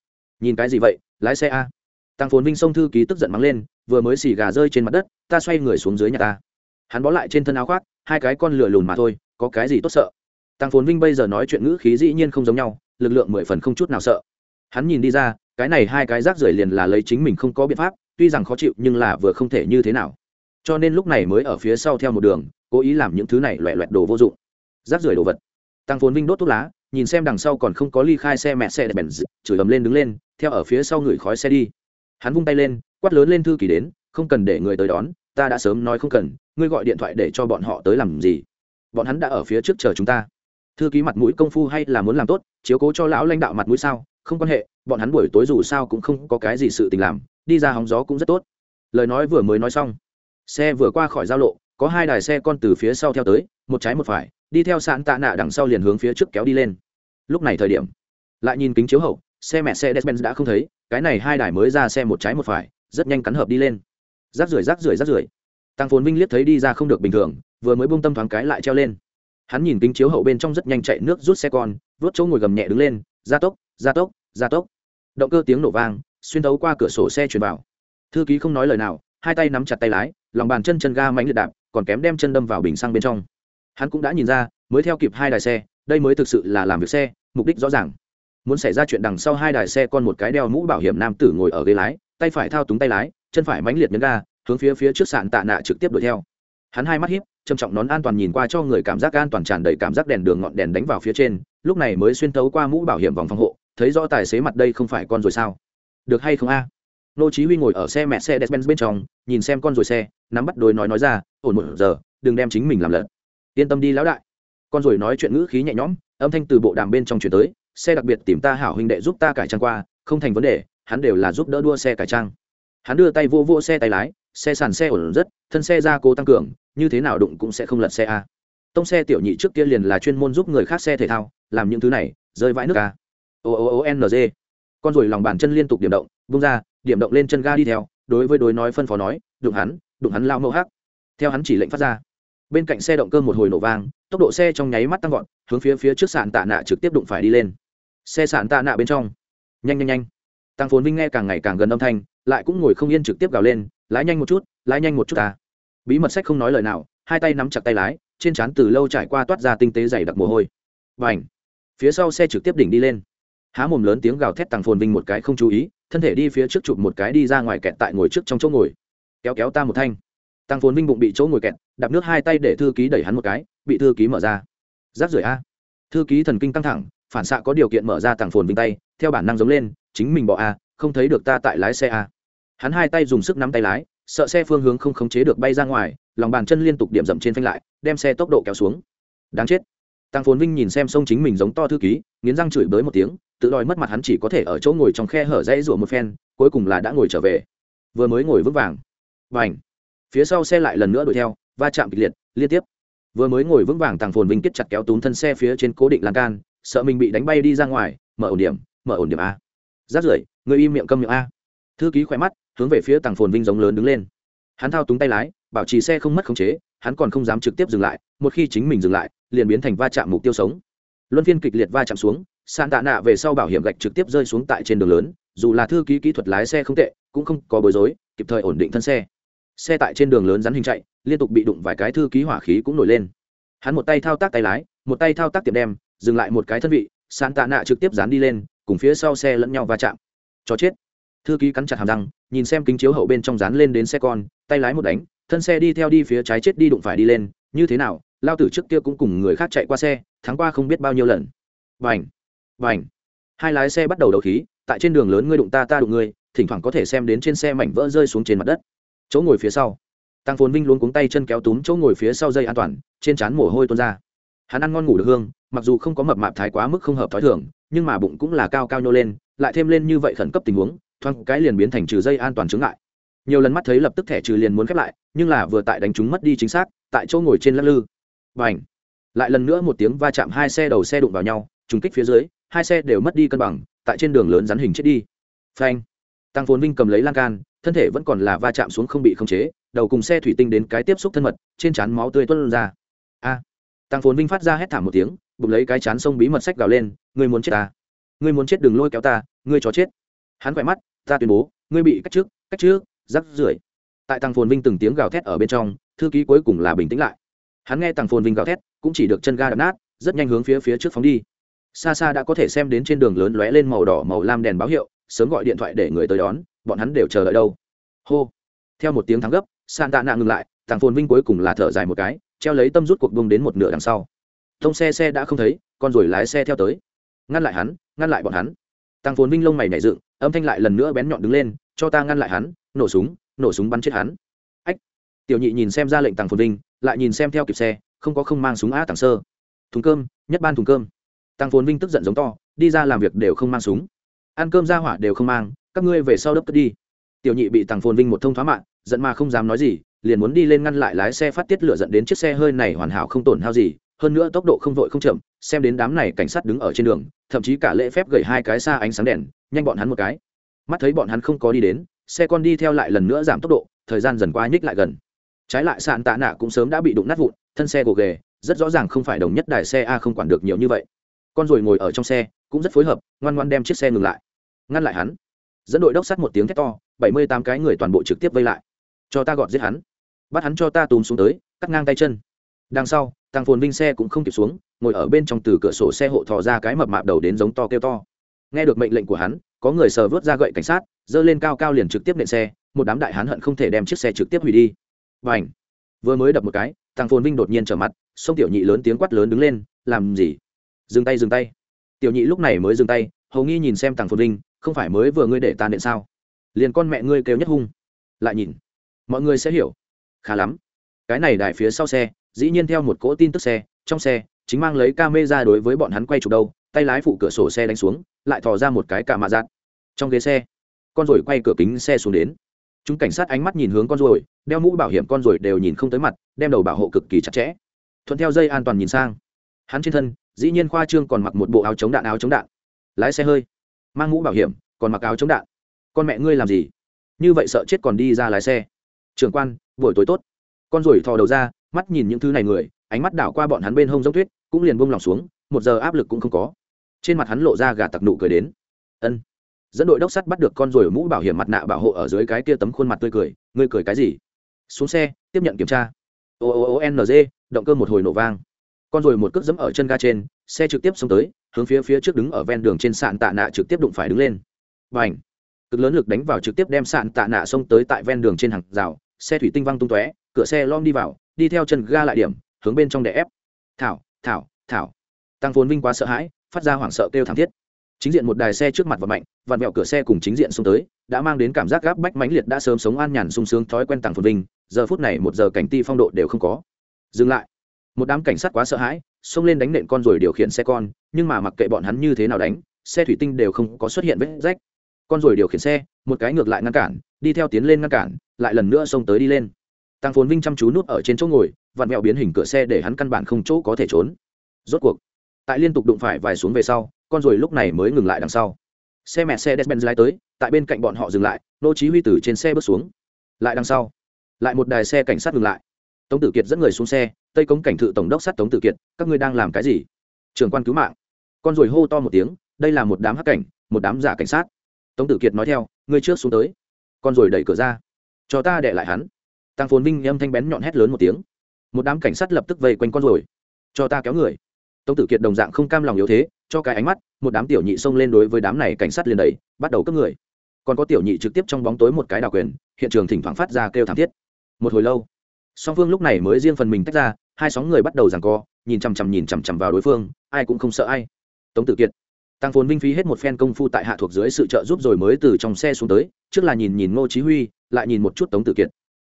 Nhìn cái gì vậy, lái xe a. Tăng phồn vinh xông thư ký tức giận mắng lên, vừa mới xì gà rơi trên mặt đất, ta xoay người xuống dưới nhà ta hắn bó lại trên thân áo khoác, hai cái con lửa lùn mà thôi, có cái gì tốt sợ? Tăng phồn vinh bây giờ nói chuyện ngữ khí dĩ nhiên không giống nhau, lực lượng mười phần không chút nào sợ. Hắn nhìn đi ra, cái này hai cái rác rưởi liền là lấy chính mình không có biện pháp, tuy rằng khó chịu nhưng là vừa không thể như thế nào. Cho nên lúc này mới ở phía sau theo một đường, cố ý làm những thứ này loẹ loẹt đồ vô dụng. Rác rưởi đồ vật. Tăng phồn vinh đốt thuốc lá, nhìn xem đằng sau còn không có ly khai xe mẹ xe đẹp bèn chửi ầm lên đứng lên, theo ở phía sau người khói xe đi. Hắn vung tay lên, quát lớn lên thư kỳ đến, không cần để người tới đón, ta đã sớm nói không cần ngươi gọi điện thoại để cho bọn họ tới làm gì? Bọn hắn đã ở phía trước chờ chúng ta. Thư ký mặt mũi công phu hay là muốn làm tốt, chiếu cố cho lão lãnh đạo mặt mũi sao? Không quan hệ, bọn hắn buổi tối dù sao cũng không có cái gì sự tình làm, đi ra hóng gió cũng rất tốt. Lời nói vừa mới nói xong, xe vừa qua khỏi giao lộ, có hai đài xe con từ phía sau theo tới, một trái một phải, đi theo sạn tạ nạ đằng sau liền hướng phía trước kéo đi lên. Lúc này thời điểm, lại nhìn kính chiếu hậu, xe mẹ xe despen đã không thấy, cái này hai đài mới ra xe một trái một phải, rất nhanh cắn hợp đi lên. Rác rưởi rác rưởi rác rưởi tăng phồn vinh liếc thấy đi ra không được bình thường, vừa mới bông tâm thoáng cái lại treo lên. Hắn nhìn kính chiếu hậu bên trong rất nhanh chạy nước rút xe con, vớt chỗ ngồi gầm nhẹ đứng lên, gia tốc gia tốc gia tốc. Động cơ tiếng nổ vang, xuyên thấu qua cửa sổ xe chuyển vào. Thư ký không nói lời nào, hai tay nắm chặt tay lái, lòng bàn chân chân ga mánh liệt đạp, còn kém đem chân đâm vào bình xăng bên trong. Hắn cũng đã nhìn ra, mới theo kịp hai đài xe, đây mới thực sự là làm việc xe, mục đích rõ ràng. Muốn xảy ra chuyện đằng sau hai đài xe con một cái đeo mũ bảo hiểm nam tử ngồi ở ghế lái, tay phải thao túng tay lái, chân phải mãnh liệt nhấn ga hướng phía phía trước sạn tạ nạ trực tiếp đuổi theo. Hắn hai mắt hiếp trầm trọng nón an toàn nhìn qua cho người cảm giác an toàn tràn đầy cảm giác đèn đường ngọn đèn đánh vào phía trên, lúc này mới xuyên tấu qua mũ bảo hiểm vòng phòng hộ, thấy rõ tài xế mặt đây không phải con rồi sao? Được hay không a? Nô chí huy ngồi ở xe mẹ xe Mercedes bên trong, nhìn xem con rồi xe, nắm bắt đôi nói nói ra, ổn một giờ, đừng đem chính mình làm lợn. Yên tâm đi lão đại. Con rồi nói chuyện ngữ khí nhẹ nhõm, âm thanh từ bộ đàm bên trong truyền tới, xe đặc biệt tìm ta hảo huynh đệ giúp ta cải trang qua, không thành vấn đề, hắn đều là giúp đỡ đua xe cải trang. Hắn đưa tay vô vô xe tay lái xe sàn xe ổn rất, thân xe ra cố tăng cường, như thế nào đụng cũng sẽ không lật xe a. Tông xe tiểu nhị trước kia liền là chuyên môn giúp người khác xe thể thao, làm những thứ này, rơi vãi nước a. O o o n g. Con rồi lòng bàn chân liên tục điểm động bung ra, điểm động lên chân ga đi theo, đối với đối nói phân phó nói, đụng hắn đụng hắn lao mẫu hắc. Theo hắn chỉ lệnh phát ra. Bên cạnh xe động cơ một hồi nổ vang, tốc độ xe trong nháy mắt tăng vọt, hướng phía phía trước sàn tạ nạ trực tiếp đụng phải đi lên. Xe sàn tạ nạ bên trong. Nhanh nhanh nhanh tăng phồn vinh nghe càng ngày càng gần âm thanh, lại cũng ngồi không yên trực tiếp gào lên, lái nhanh một chút, lái nhanh một chút ta. Bí mật sách không nói lời nào, hai tay nắm chặt tay lái, trên trán từ lâu trải qua toát ra tinh tế dày đặc mồ hôi. Và ảnh phía sau xe trực tiếp đỉnh đi lên. Há mồm lớn tiếng gào thét Tăng phồn vinh một cái không chú ý, thân thể đi phía trước chụp một cái đi ra ngoài kẹt tại ngồi trước trong chỗ ngồi. Kéo kéo ta một thanh. Tăng phồn vinh bụng bị chỗ ngồi kẹt, đạp nước hai tay để thư ký đẩy hắn một cái, bị thư ký mở ra. Giáp rưỡi a. Thư ký thần kinh căng thẳng, phản xạ có điều kiện mở ra Tăng phồn vinh tay theo bản năng giống lên, chính mình bỏ a, không thấy được ta tại lái xe a. Hắn hai tay dùng sức nắm tay lái, sợ xe phương hướng không khống chế được bay ra ngoài, lòng bàn chân liên tục điểm dậm trên phanh lại, đem xe tốc độ kéo xuống. Đáng chết. Tăng phồn vinh nhìn xem sông chính mình giống to thư ký, nghiến răng chửi bới một tiếng, tự đòi mất mặt hắn chỉ có thể ở chỗ ngồi trong khe hở dãy rủa một phen, cuối cùng là đã ngồi trở về. Vừa mới ngồi vững vàng. Và ảnh phía sau xe lại lần nữa đuổi theo, va chạm kịch liệt, liên tiếp. Vừa mới ngồi vững vàng tàng phồn vinh kết chặt kéo túm thân xe phía trên cố định lan can, sợ mình bị đánh bay đi ra ngoài, mở ổn điểm mở ổn điểm a. Rát rưởi, người im miệng câm miệng a. Thư ký khỏe mắt, hướng về phía tàng phồn vinh giống lớn đứng lên. Hắn thao túng tay lái, bảo trì xe không mất khống chế, hắn còn không dám trực tiếp dừng lại, một khi chính mình dừng lại, liền biến thành va chạm mục tiêu sống. Luân phiên kịch liệt va chạm xuống sàn tạ nạ về sau bảo hiểm gạch trực tiếp rơi xuống tại trên đường lớn, dù là thư ký kỹ thuật lái xe không tệ, cũng không có bối rối, kịp thời ổn định thân xe. Xe tại trên đường lớn rắn hình chạy, liên tục bị đụng vài cái thư ký hỏa khí cũng nổi lên. Hắn một tay thao tác tay lái, một tay thao tác tiệm đem, dừng lại một cái thân vị sàn tạ nạ trực tiếp dán đi lên cùng phía sau xe lẫn nhau va chạm. Cho chết. Thư ký cắn chặt hàm răng, nhìn xem kính chiếu hậu bên trong dán lên đến xe con, tay lái một đánh, thân xe đi theo đi phía trái chết đi đụng phải đi lên, như thế nào, lao tử trước kia cũng cùng người khác chạy qua xe tháng qua không biết bao nhiêu lần. Vành vành hai lái xe bắt đầu đầu khí, tại trên đường lớn ngươi đụng ta ta đụng ngươi, thỉnh thoảng có thể xem đến trên xe mảnh vỡ rơi xuống trên mặt đất. Chỗ ngồi phía sau. Tăng phồn vinh luôn cuống tay chân kéo túm chỗ ngồi phía sau dây an toàn, trên trán mồ hôi tuôn ra. Hắn ăn ngon ngủ được hương, mặc dù không có mập mạp thái quá mức không hợp thói thường nhưng mà bụng cũng là cao cao nhô lên, lại thêm lên như vậy khẩn cấp tình huống, thoáng cái liền biến thành trừ dây an toàn chứng lại nhiều lần mắt thấy lập tức thẻ trừ liền muốn khép lại, nhưng là vừa tại đánh chúng mất đi chính xác, tại chỗ ngồi trên lắc lư. Và h lại lần nữa một tiếng va chạm hai xe đầu xe đụng vào nhau, trùng kích phía dưới, hai xe đều mất đi cân bằng, tại trên đường lớn rắn hình chết đi. Phanh! Tăng phồn vinh cầm lấy lan can, thân thể vẫn còn là va chạm xuống không bị khống chế, đầu cùng xe thủy tinh đến cái tiếp xúc thân mật, trên trán máu tươi tuân ra. A! Tăng phồn vinh phát ra hét thảm một tiếng bụng lấy cái chán sông bí mật sách gào lên, ngươi muốn chết ta? Ngươi muốn chết đừng lôi kéo ta, ngươi chó chết. Hắn khỏe mắt, ta tuyên bố, ngươi bị cách trước cách trước, rắc rưởi. Tại tăng phồn vinh từng tiếng gào thét ở bên trong, thư ký cuối cùng là bình tĩnh lại. Hắn nghe tăng phồn vinh gào thét, cũng chỉ được chân ga đập nát, rất nhanh hướng phía phía trước phóng đi. Xa xa đã có thể xem đến trên đường lớn lóe lên màu đỏ, màu lam đèn báo hiệu, sớm gọi điện thoại để người tới đón, bọn hắn đều chờ đợi đâu. Hô. Theo một tiếng thắng gấp san tạ nạ ngừng lại tăng phồn vinh cuối cùng là thở dài một cái, treo lấy tâm rút cuộc bông đến một nửa đằng sau thông xe xe đã không thấy, con rồi lái xe theo tới. Ngăn lại hắn, ngăn lại bọn hắn. Tăng phồn vinh lông mày nảy dựng, âm thanh lại lần nữa bén nhọn đứng lên, cho ta ngăn lại hắn, nổ súng nổ súng bắn chết hắn. Ách! Tiểu nhị nhìn xem ra lệnh tăng phồn vinh, lại nhìn xem theo kịp xe, không có không mang súng á tàng sơ. Thùng cơm, nhất ban thùng cơm. Tăng phồn vinh tức giận giống to, đi ra làm việc đều không mang súng. Ăn cơm ra hỏa đều không mang, các ngươi về sau đấp cất đi. Tiểu nhị bị tăng phồn vinh một thông thoá mạng, giận mà không dám nói gì, liền muốn đi lên ngăn lại lái xe phát tiết lửa dẫn đến chiếc xe hơi này hoàn hảo không tổn hao gì hơn nữa tốc độ không vội không chậm, xem đến đám này cảnh sát đứng ở trên đường, thậm chí cả lễ phép gửi hai cái xa ánh sáng đèn, nhanh bọn hắn một cái. Mắt thấy bọn hắn không có đi đến, xe con đi theo lại lần nữa giảm tốc độ, thời gian dần qua nhích lại gần. Trái lại sạn tạ nạ cũng sớm đã bị đụng nát vụn, thân xe gồ ghề, rất rõ ràng không phải đồng nhất đài xe a không quản được nhiều như vậy. Con rồi ngồi ở trong xe, cũng rất phối hợp, ngoan ngoan đem chiếc xe ngừng lại. Ngăn lại hắn. Dẫn đội đốc sắt một tiếng thét to, bảy mươi tám cái người toàn bộ trực tiếp vây lại. Cho ta gọt giết hắn. Bắt hắn cho ta tùm xuống tới, cắt ngang tay chân đằng sau, tăng phồn vinh xe cũng không kịp xuống, ngồi ở bên trong từ cửa sổ xe hộ thò ra cái mập mạp đầu đến giống to kêu to. Nghe được mệnh lệnh của hắn, có người sờ vớt ra gậy cảnh sát dơ lên cao cao liền trực tiếp nện xe, một đám đại hán hận không thể đem chiếc xe trực tiếp hủy đi. Và ảnh vừa mới đập một cái, tăng phồn vinh đột nhiên trở mặt, sông tiểu nhị lớn tiếng quát lớn đứng lên, làm gì? Dừng tay dừng tay. Tiểu nhị lúc này mới dừng tay, hầu nghi nhìn xem tăng phồn vinh, không phải mới vừa ngươi để ta nện sao? Liền con mẹ ngươi kêu nhất hung. Lại nhìn, mọi người sẽ hiểu. Khá lắm. Cái này đài phía sau xe dĩ nhiên theo một cỗ tin tức xe, trong xe, chính mang lấy ca mê ra đối với bọn hắn quay chụp đâu, tay lái phụ cửa sổ xe đánh xuống, lại thò ra một cái cả mạ giặt trong ghế xe, con rồi quay cửa kính xe xuống đến. Chúng cảnh sát ánh mắt nhìn hướng con rồi đeo mũ bảo hiểm con rồi đều nhìn không tới mặt, đem đầu bảo hộ cực kỳ chặt chẽ. Thuận theo dây an toàn nhìn sang. Hắn trên thân, dĩ nhiên khoa trương còn mặc một bộ áo chống đạn, áo chống đạn. Lái xe hơi, mang mũ bảo hiểm, còn mặc áo chống đạn. Con mẹ ngươi làm gì? Như vậy sợ chết còn đi ra lái xe. Trường quan, buổi tối tốt. Con rồi thò đầu ra mắt nhìn những thứ này người, ánh mắt đảo qua bọn hắn bên hông giống tuyết, cũng liền buông lòng xuống, một giờ áp lực cũng không có. Trên mặt hắn lộ ra gà tặc nụ cười đến. Ân. Dẫn đội đốc sắt bắt được con rồi mũ bảo hiểm mặt nạ bảo hộ ở dưới cái kia tấm khuôn mặt tươi cười, ngươi cười cái gì? Xuống xe, tiếp nhận kiểm tra. O o o, n, g. Động cơ một hồi nổ vang. Con rồi một cước dẫm ở chân ga trên, xe trực tiếp xông tới, hướng phía phía trước đứng ở ven đường trên sạn tạ nạ trực tiếp đụng phải đứng lên. Và ảnh cực lớn lực đánh vào trực tiếp đem sạn tạ nạ xông tới tại ven đường trên hàng rào, xe thủy tinh văng tung tóe, cửa xe lom đi vào đi theo chân ga lại điểm, hướng bên trong đè ép. Thảo thảo thảo. Tăng phồn vinh quá sợ hãi, phát ra hoảng sợ kêu thảm thiết. Chính diện một đài xe trước mặt và mạnh, vặn vẹo cửa xe cùng chính diện xông tới, đã mang đến cảm giác gáp bách mãnh liệt đã sớm sống an nhàn sung sướng thói quen tàng phồn vinh, giờ phút này một giờ cảnh ti phong độ đều không có. Dừng lại. Một đám cảnh sát quá sợ hãi, xông lên đánh nện con rồi điều khiển xe con, nhưng mà mặc kệ bọn hắn như thế nào đánh, xe thủy tinh đều không có xuất hiện vết rách. Con rồi điều khiển xe, một cái ngược lại ngăn cản, đi theo tiến lên ngăn cản, lại lần nữa xông tới đi lên tăng phồn vinh chăm chú nút ở trên chỗ ngồi, vặn mẹo biến hình cửa xe để hắn căn bản không chỗ có thể trốn. Rốt cuộc, tại liên tục đụng phải vài xuống về sau, con rồi lúc này mới ngừng lại đằng sau. Xe mẹ xe despen lái tới, tại bên cạnh bọn họ dừng lại, nô chí huy từ trên xe bước xuống. Lại đằng sau, lại một đài xe cảnh sát ngừng lại. Tống tử kiệt dẫn người xuống xe, tây cống cảnh thự tổng đốc sát tống tử kiệt, các ngươi đang làm cái gì? Trưởng quan cứu mạng. Con rồi hô to một tiếng, đây là một đám hắc cảnh, một đám giả cảnh sát. Tống tử kiệt nói theo, ngươi trước xuống tới. Con rồi đẩy cửa ra, cho ta để lại hắn tăng phồn vinh âm thanh bén nhọn hét lớn một tiếng. Một đám cảnh sát lập tức vây quanh con rồi cho ta kéo người. Tống tử kiệt đồng dạng không cam lòng yếu thế, cho cái ánh mắt, một đám tiểu nhị xông lên đối với đám này cảnh sát liền đẩy, bắt đầu cướp người. Còn có tiểu nhị trực tiếp trong bóng tối một cái đào quyền, hiện trường thỉnh thoảng phát ra kêu thảm thiết. Một hồi lâu, song phương lúc này mới riêng phần mình tách ra, hai sóng người bắt đầu giằng co, nhìn chằm chằm nhìn chằm chằm vào đối phương, ai cũng không sợ ai. Tống tử kiệt tăng phồn vinh phí hết một phen công phu tại hạ thuộc dưới sự trợ giúp rồi mới từ trong xe xuống tới, trước là nhìn nhìn ngô chí huy, lại nhìn một chút tống tử kiệt.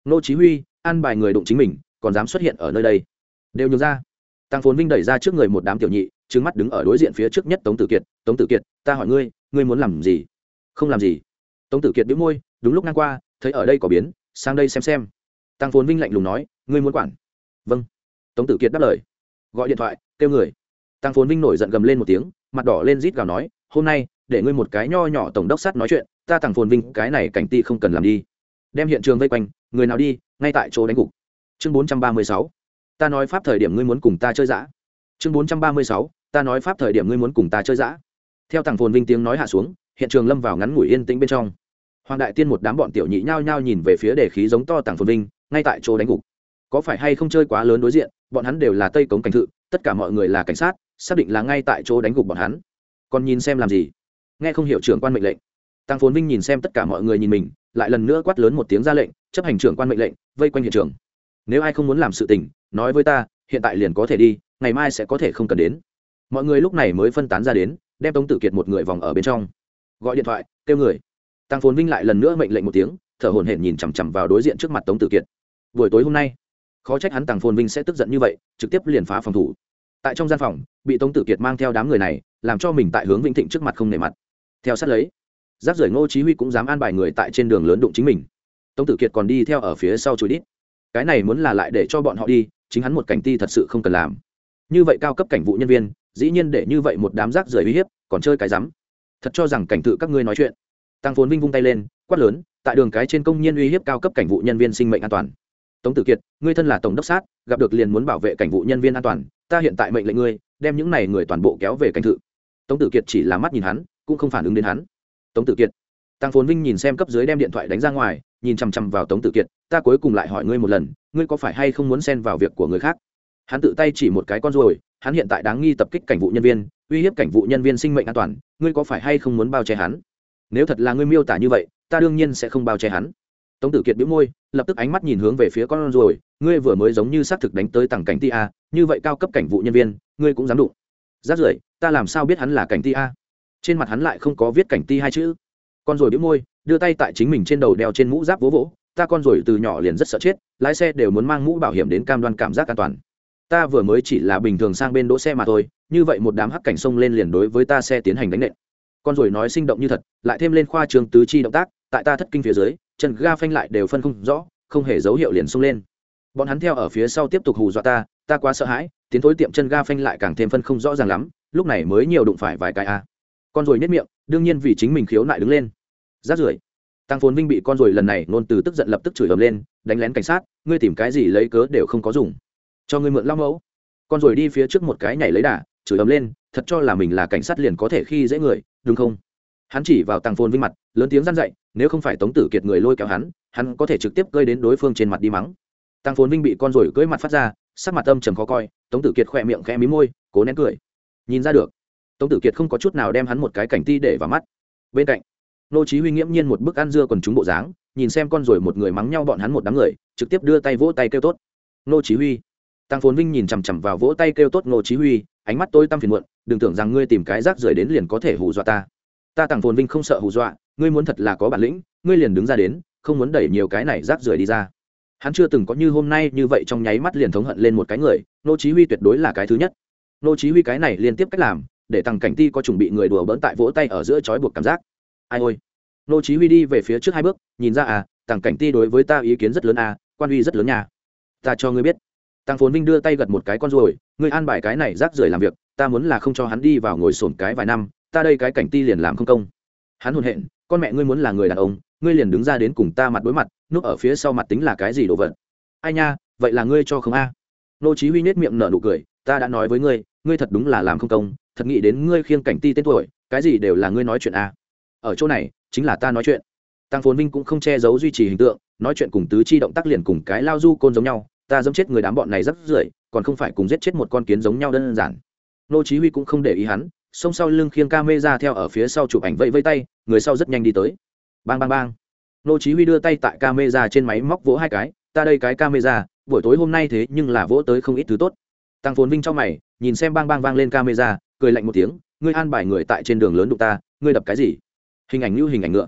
Nô chí huy ăn bài người đụng chính mình, còn dám xuất hiện ở nơi đây. Đều nhường ra. Tăng phồn vinh đẩy ra trước người một đám tiểu nhị, trừng mắt đứng ở đối diện phía trước nhất tống tử kiệt. Tống tử kiệt, ta hỏi ngươi ngươi muốn làm gì? Không làm gì. Tống tử kiệt bĩu môi, đúng lúc ngang qua, thấy ở đây có biến, sang đây xem xem. Tăng phồn vinh lạnh lùng nói, ngươi muốn quản? Vâng. Tống tử kiệt đáp lời, gọi điện thoại, kêu người. Tăng phồn vinh nổi giận gầm lên một tiếng, mặt đỏ lên rít gào nói, hôm nay, để ngươi một cái nho nhỏ tổng đốc sắt nói chuyện, ta tăng phồn vinh, cái này cảnh ti không cần làm đi đem hiện trường vây quanh, người nào đi, ngay tại chỗ đánh gục. Chương bốn trăm ba mươi sáu. Ta nói pháp thời điểm ngươi muốn cùng ta chơi giã chương bốn trăm ba mươi sáu. Ta nói pháp thời điểm ngươi muốn cùng ta chơi giã theo thằng phồn vinh tiếng nói hạ xuống, hiện trường lâm vào ngắn ngủi yên tĩnh bên trong. Hoàng đại tiên một đám bọn tiểu nhị nhao nhao nhìn về phía đề khí giống to tàng phồn vinh, ngay tại chỗ đánh gục. Có phải hay không chơi quá lớn đối diện, bọn hắn đều là tây cống cảnh thự, tất cả mọi người là cảnh sát, xác định là ngay tại chỗ đánh gục bọn hắn. Còn nhìn xem làm gì? Nghe không hiểu trưởng quan mệnh lệnh. Tăng phồn vinh nhìn xem tất cả mọi người nhìn mình lại lần nữa quát lớn một tiếng ra lệnh, chấp hành trưởng quan mệnh lệnh, vây quanh hiện trường. Nếu ai không muốn làm sự tình, nói với ta, hiện tại liền có thể đi, ngày mai sẽ có thể không cần đến. Mọi người lúc này mới phân tán ra đến, đem tống tử kiệt một người vòng ở bên trong. Gọi điện thoại, kêu người. Tăng phồn vinh lại lần nữa mệnh lệnh một tiếng, thở hổn hển nhìn chằm chằm vào đối diện trước mặt tống tử kiệt. Buổi tối hôm nay, khó trách hắn tăng phồn vinh sẽ tức giận như vậy, trực tiếp liền phá phòng thủ. Tại trong gian phòng, bị tống tử kiệt mang theo đám người này, làm cho mình tại hướng vĩnh thịnh trước mặt không nề mặt. Theo sát lấy giáp rưởi ngô chí huy cũng dám an bài người tại trên đường lớn đụng chính mình. Tống tử kiệt còn đi theo ở phía sau chùi đít. Cái này muốn là lại để cho bọn họ đi, chính hắn một cảnh ti thật sự không cần làm. Như vậy cao cấp cảnh vụ nhân viên, dĩ nhiên để như vậy một đám rác rưởi uy hiếp, còn chơi cái rắm. Thật cho rằng cảnh tự các ngươi nói chuyện. Tăng phồn vinh vung tay lên, quát lớn, tại đường cái trên công nhân uy hiếp cao cấp cảnh vụ nhân viên sinh mệnh an toàn. Tống tử kiệt, ngươi thân là tổng đốc sát, gặp được liền muốn bảo vệ cảnh vụ nhân viên an toàn, ta hiện tại mệnh lệnh ngươi, đem những này người toàn bộ kéo về cảnh thự tống tử kiệt chỉ là mắt nhìn hắn, cũng không phản ứng đến hắn tống tử kiệt. Tăng phồn vinh nhìn xem cấp dưới đem điện thoại đánh ra ngoài, nhìn chằm chằm vào tống tử kiệt, ta cuối cùng lại hỏi ngươi một lần, ngươi có phải hay không muốn xen vào việc của người khác? Hắn tự tay chỉ một cái con ruồi, hắn hiện tại đáng nghi tập kích cảnh vụ nhân viên, uy hiếp cảnh vụ nhân viên sinh mệnh an toàn, ngươi có phải hay không muốn bao che hắn? Nếu thật là ngươi miêu tả như vậy, ta đương nhiên sẽ không bao che hắn. Tống tử kiệt bĩu môi, lập tức ánh mắt nhìn hướng về phía con ruồi, ngươi vừa mới giống như xác thực đánh tới tầng cảnh ti a, như vậy cao cấp cảnh vụ nhân viên, ngươi cũng dám đụng. Rát rưởi, ta làm sao biết hắn là cảnh ti a? Trên mặt hắn lại không có viết cảnh ti hai chữ. Con ruồi bĩu môi, đưa tay tại chính mình trên đầu đeo trên mũ giáp vỗ vỗ, ta con ruồi từ nhỏ liền rất sợ chết, lái xe đều muốn mang mũ bảo hiểm đến cam đoan cảm giác an toàn. Ta vừa mới chỉ là bình thường sang bên đỗ xe mà thôi, như vậy một đám hắc cảnh sông lên liền đối với ta xe tiến hành đánh nện. Con ruồi nói sinh động như thật, lại thêm lên khoa trường tứ chi động tác, tại ta thất kinh phía dưới, chân ga phanh lại đều phân không rõ, không hề dấu hiệu liền xông lên. Bọn hắn theo ở phía sau tiếp tục hù dọa ta ta quá sợ hãi, tiến thối tiệm chân ga phanh lại càng thêm phân không rõ ràng lắm, lúc này mới nhiều đụng phải vài cái a con ruồi nếp miệng, đương nhiên vì chính mình khiếu nại đứng lên. Rát rưởi, tăng phồn vinh bị con ruồi lần này nôn từ tức giận lập tức chửi ầm lên, đánh lén cảnh sát, ngươi tìm cái gì lấy cớ đều không có dùng. Cho ngươi mượn lao mẫu. Con ruồi đi phía trước một cái nhảy lấy đà, chửi ầm lên, thật cho là mình là cảnh sát liền có thể khi dễ người, đúng không? Hắn chỉ vào tăng phồn vinh mặt, lớn tiếng răn dậy nếu không phải tống tử kiệt người lôi kéo hắn hắn có thể trực tiếp gây đến đối phương trên mặt đi mắng. Tăng phồn vinh bị con rồi cưỡi mặt phát ra, sắc mặt âm trầm khó coi, tống tử kiệt khỏe miệng khẽ mí môi, cố nén cười. Nhìn ra được tống tử kiệt không có chút nào đem hắn một cái cảnh ti để vào mắt. Bên cạnh nô chí huy nghiễm nhiên một bức ăn dưa còn chúng bộ dáng, nhìn xem con rồi một người mắng nhau bọn hắn một đám người, trực tiếp đưa tay vỗ tay kêu tốt. Nô chí huy. Tăng phồn vinh nhìn chằm chằm vào vỗ tay kêu tốt nô chí huy, ánh mắt tôi tâm phiền muộn, đừng tưởng rằng ngươi tìm cái rác rưởi đến liền có thể hù dọa ta. Ta tăng phồn vinh không sợ hù dọa, ngươi muốn thật là có bản lĩnh, ngươi liền đứng ra đến, không muốn đẩy nhiều cái này rác rưởi đi ra. Hắn chưa từng có như hôm nay như vậy trong nháy mắt liền thống hận lên một cái người nô chí huy tuyệt đối là cái thứ nhất. Nô chí huy cái này liên tiếp cách làm để tăng cảnh ti có chuẩn bị người đùa bỡn tại vỗ tay ở giữa chói buộc cảm giác. Ai ôi. Nô chí huy đi về phía trước hai bước, nhìn ra à tăng cảnh ti đối với ta ý kiến rất lớn à quan uy rất lớn nhà. ta cho ngươi biết. Tăng phồn vinh đưa tay gật một cái con ruồi, ngươi an bài cái này rác rưởi làm việc, ta muốn là không cho hắn đi vào ngồi sồn cái vài năm, ta đây cái cảnh ti liền làm không công. Hắn hồn hện, con mẹ ngươi muốn là người đàn ông, ngươi liền đứng ra đến cùng ta mặt đối mặt, núp ở phía sau mặt tính là cái gì đồ vật? Ai nha, vậy là ngươi cho không a? Nô chí huy nét miệng nở nụ cười, ta đã nói với ngươi ngươi thật đúng là làm không công thật nghĩ đến ngươi khiêng cảnh ti tên tuổi, cái gì đều là ngươi nói chuyện a ở chỗ này, chính là ta nói chuyện. Tăng phồn vinh cũng không che giấu duy trì hình tượng, nói chuyện cùng tứ chi động tác liền cùng cái lao du côn giống nhau, ta giống chết người đám bọn này rất rưởi, còn không phải cùng giết chết một con kiến giống nhau đơn giản. Nô chí huy cũng không để ý hắn, xông sau lưng khiêng ca mê ra theo ở phía sau chụp ảnh vẫy vẫy tay, người sau rất nhanh đi tới. Bang bang bang. Nô chí huy đưa tay tại ca mê ra trên máy móc vỗ hai cái, ta đây cái ca mê ra buổi tối hôm nay thế nhưng là vỗ tới không ít thứ tốt. Tăng phồn vinh trong mày, nhìn xem bang bang vang lên ca mê ra cười lạnh một tiếng, ngươi an bài người tại trên đường lớn đụng ta, ngươi đập cái gì? Hình ảnh như hình ảnh ngựa.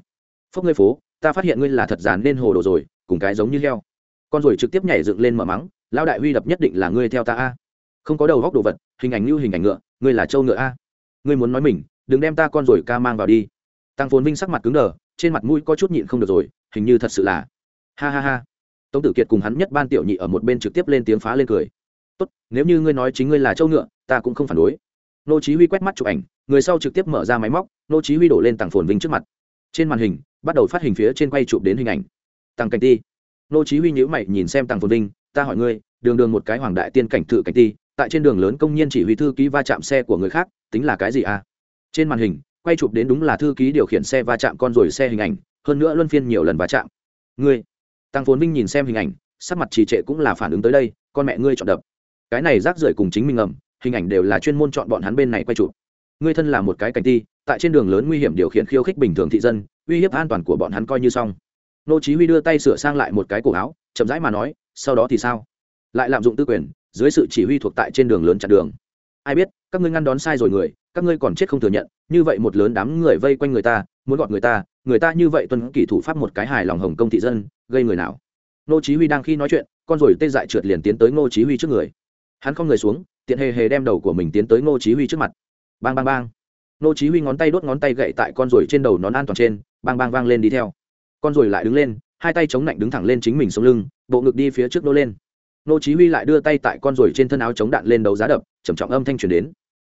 Phốc ngươi phố, ta phát hiện ngươi là thật dàn nên hồ đồ rồi, cùng cái giống như heo. Con rồi trực tiếp nhảy dựng lên mở mắng, lão đại huy đập nhất định là ngươi theo ta a. Không có đầu góc đồ vật, hình ảnh như hình ảnh ngựa, ngươi là trâu ngựa a. Ngươi muốn nói mình, đừng đem ta con rồi ca mang vào đi. Tăng phồn vinh sắc mặt cứng đờ, trên mặt mũi có chút nhịn không được rồi, hình như thật sự là ha ha ha. Tống tử kiệt cùng hắn nhất ban tiểu nhị ở một bên trực tiếp lên tiếng phá lên cười. Tốt, nếu như ngươi nói chính ngươi là trâu ngựa, ta cũng không phản đối nô chí huy quét mắt chụp ảnh, người sau trực tiếp mở ra máy móc, nô chí huy đổ lên tàng phồn vinh trước mặt. Trên màn hình, bắt đầu phát hình phía trên quay chụp đến hình ảnh. Tàng cảnh ti. Nô chí huy nhíu mày nhìn xem tàng phồn vinh, ta hỏi ngươi, đường đường một cái hoàng đại tiên cảnh thự cảnh ti, tại trên đường lớn công nhân chỉ huy thư ký va chạm xe của người khác, tính là cái gì à? Trên màn hình, quay chụp đến đúng là thư ký điều khiển xe va chạm con rồi xe hình ảnh, hơn nữa luân phiên nhiều lần va chạm. Ngươi? Tăng phồn vinh nhìn xem hình ảnh, sắc mặt trì trệ cũng là phản ứng tới đây, con mẹ ngươi chọn đập. Cái này rác rưởi cùng chính mình ngầm hình ảnh đều là chuyên môn chọn bọn hắn bên này quay chụp. Ngươi thân là một cái cảnh ti, tại trên đường lớn nguy hiểm điều khiển khiêu khích bình thường thị dân, uy hiếp an toàn của bọn hắn coi như xong. Nô chí huy đưa tay sửa sang lại một cái cổ áo, chậm rãi mà nói, sau đó thì sao? Lại lạm dụng tư quyền, dưới sự chỉ huy thuộc tại trên đường lớn chặn đường. Ai biết, các ngươi ngăn đón sai rồi người, các ngươi còn chết không thừa nhận, như vậy một lớn đám người vây quanh người ta, muốn gọt người ta người ta như vậy tuân kỷ thủ pháp một cái hài lòng hồng công thị dân, gây người nào? Nô chí huy đang khi nói chuyện, con rồi tê dại trượt liền tiến tới ngô chí huy trước người. Hắn không người xuống tiện hề hề đem đầu của mình tiến tới ngô chí huy trước mặt. Bang bang bang. Ngô chí huy ngón tay đốt ngón tay gậy tại con ruồi trên đầu nón an toàn trên, bang bang vang lên đi theo. Con ruồi lại đứng lên, hai tay chống nạnh đứng thẳng lên chính mình sống lưng, bộ ngực đi phía trước nô lên. Ngô chí huy lại đưa tay tại con ruồi trên thân áo chống đạn lên đầu giá đập, trầm trọng âm thanh truyền đến.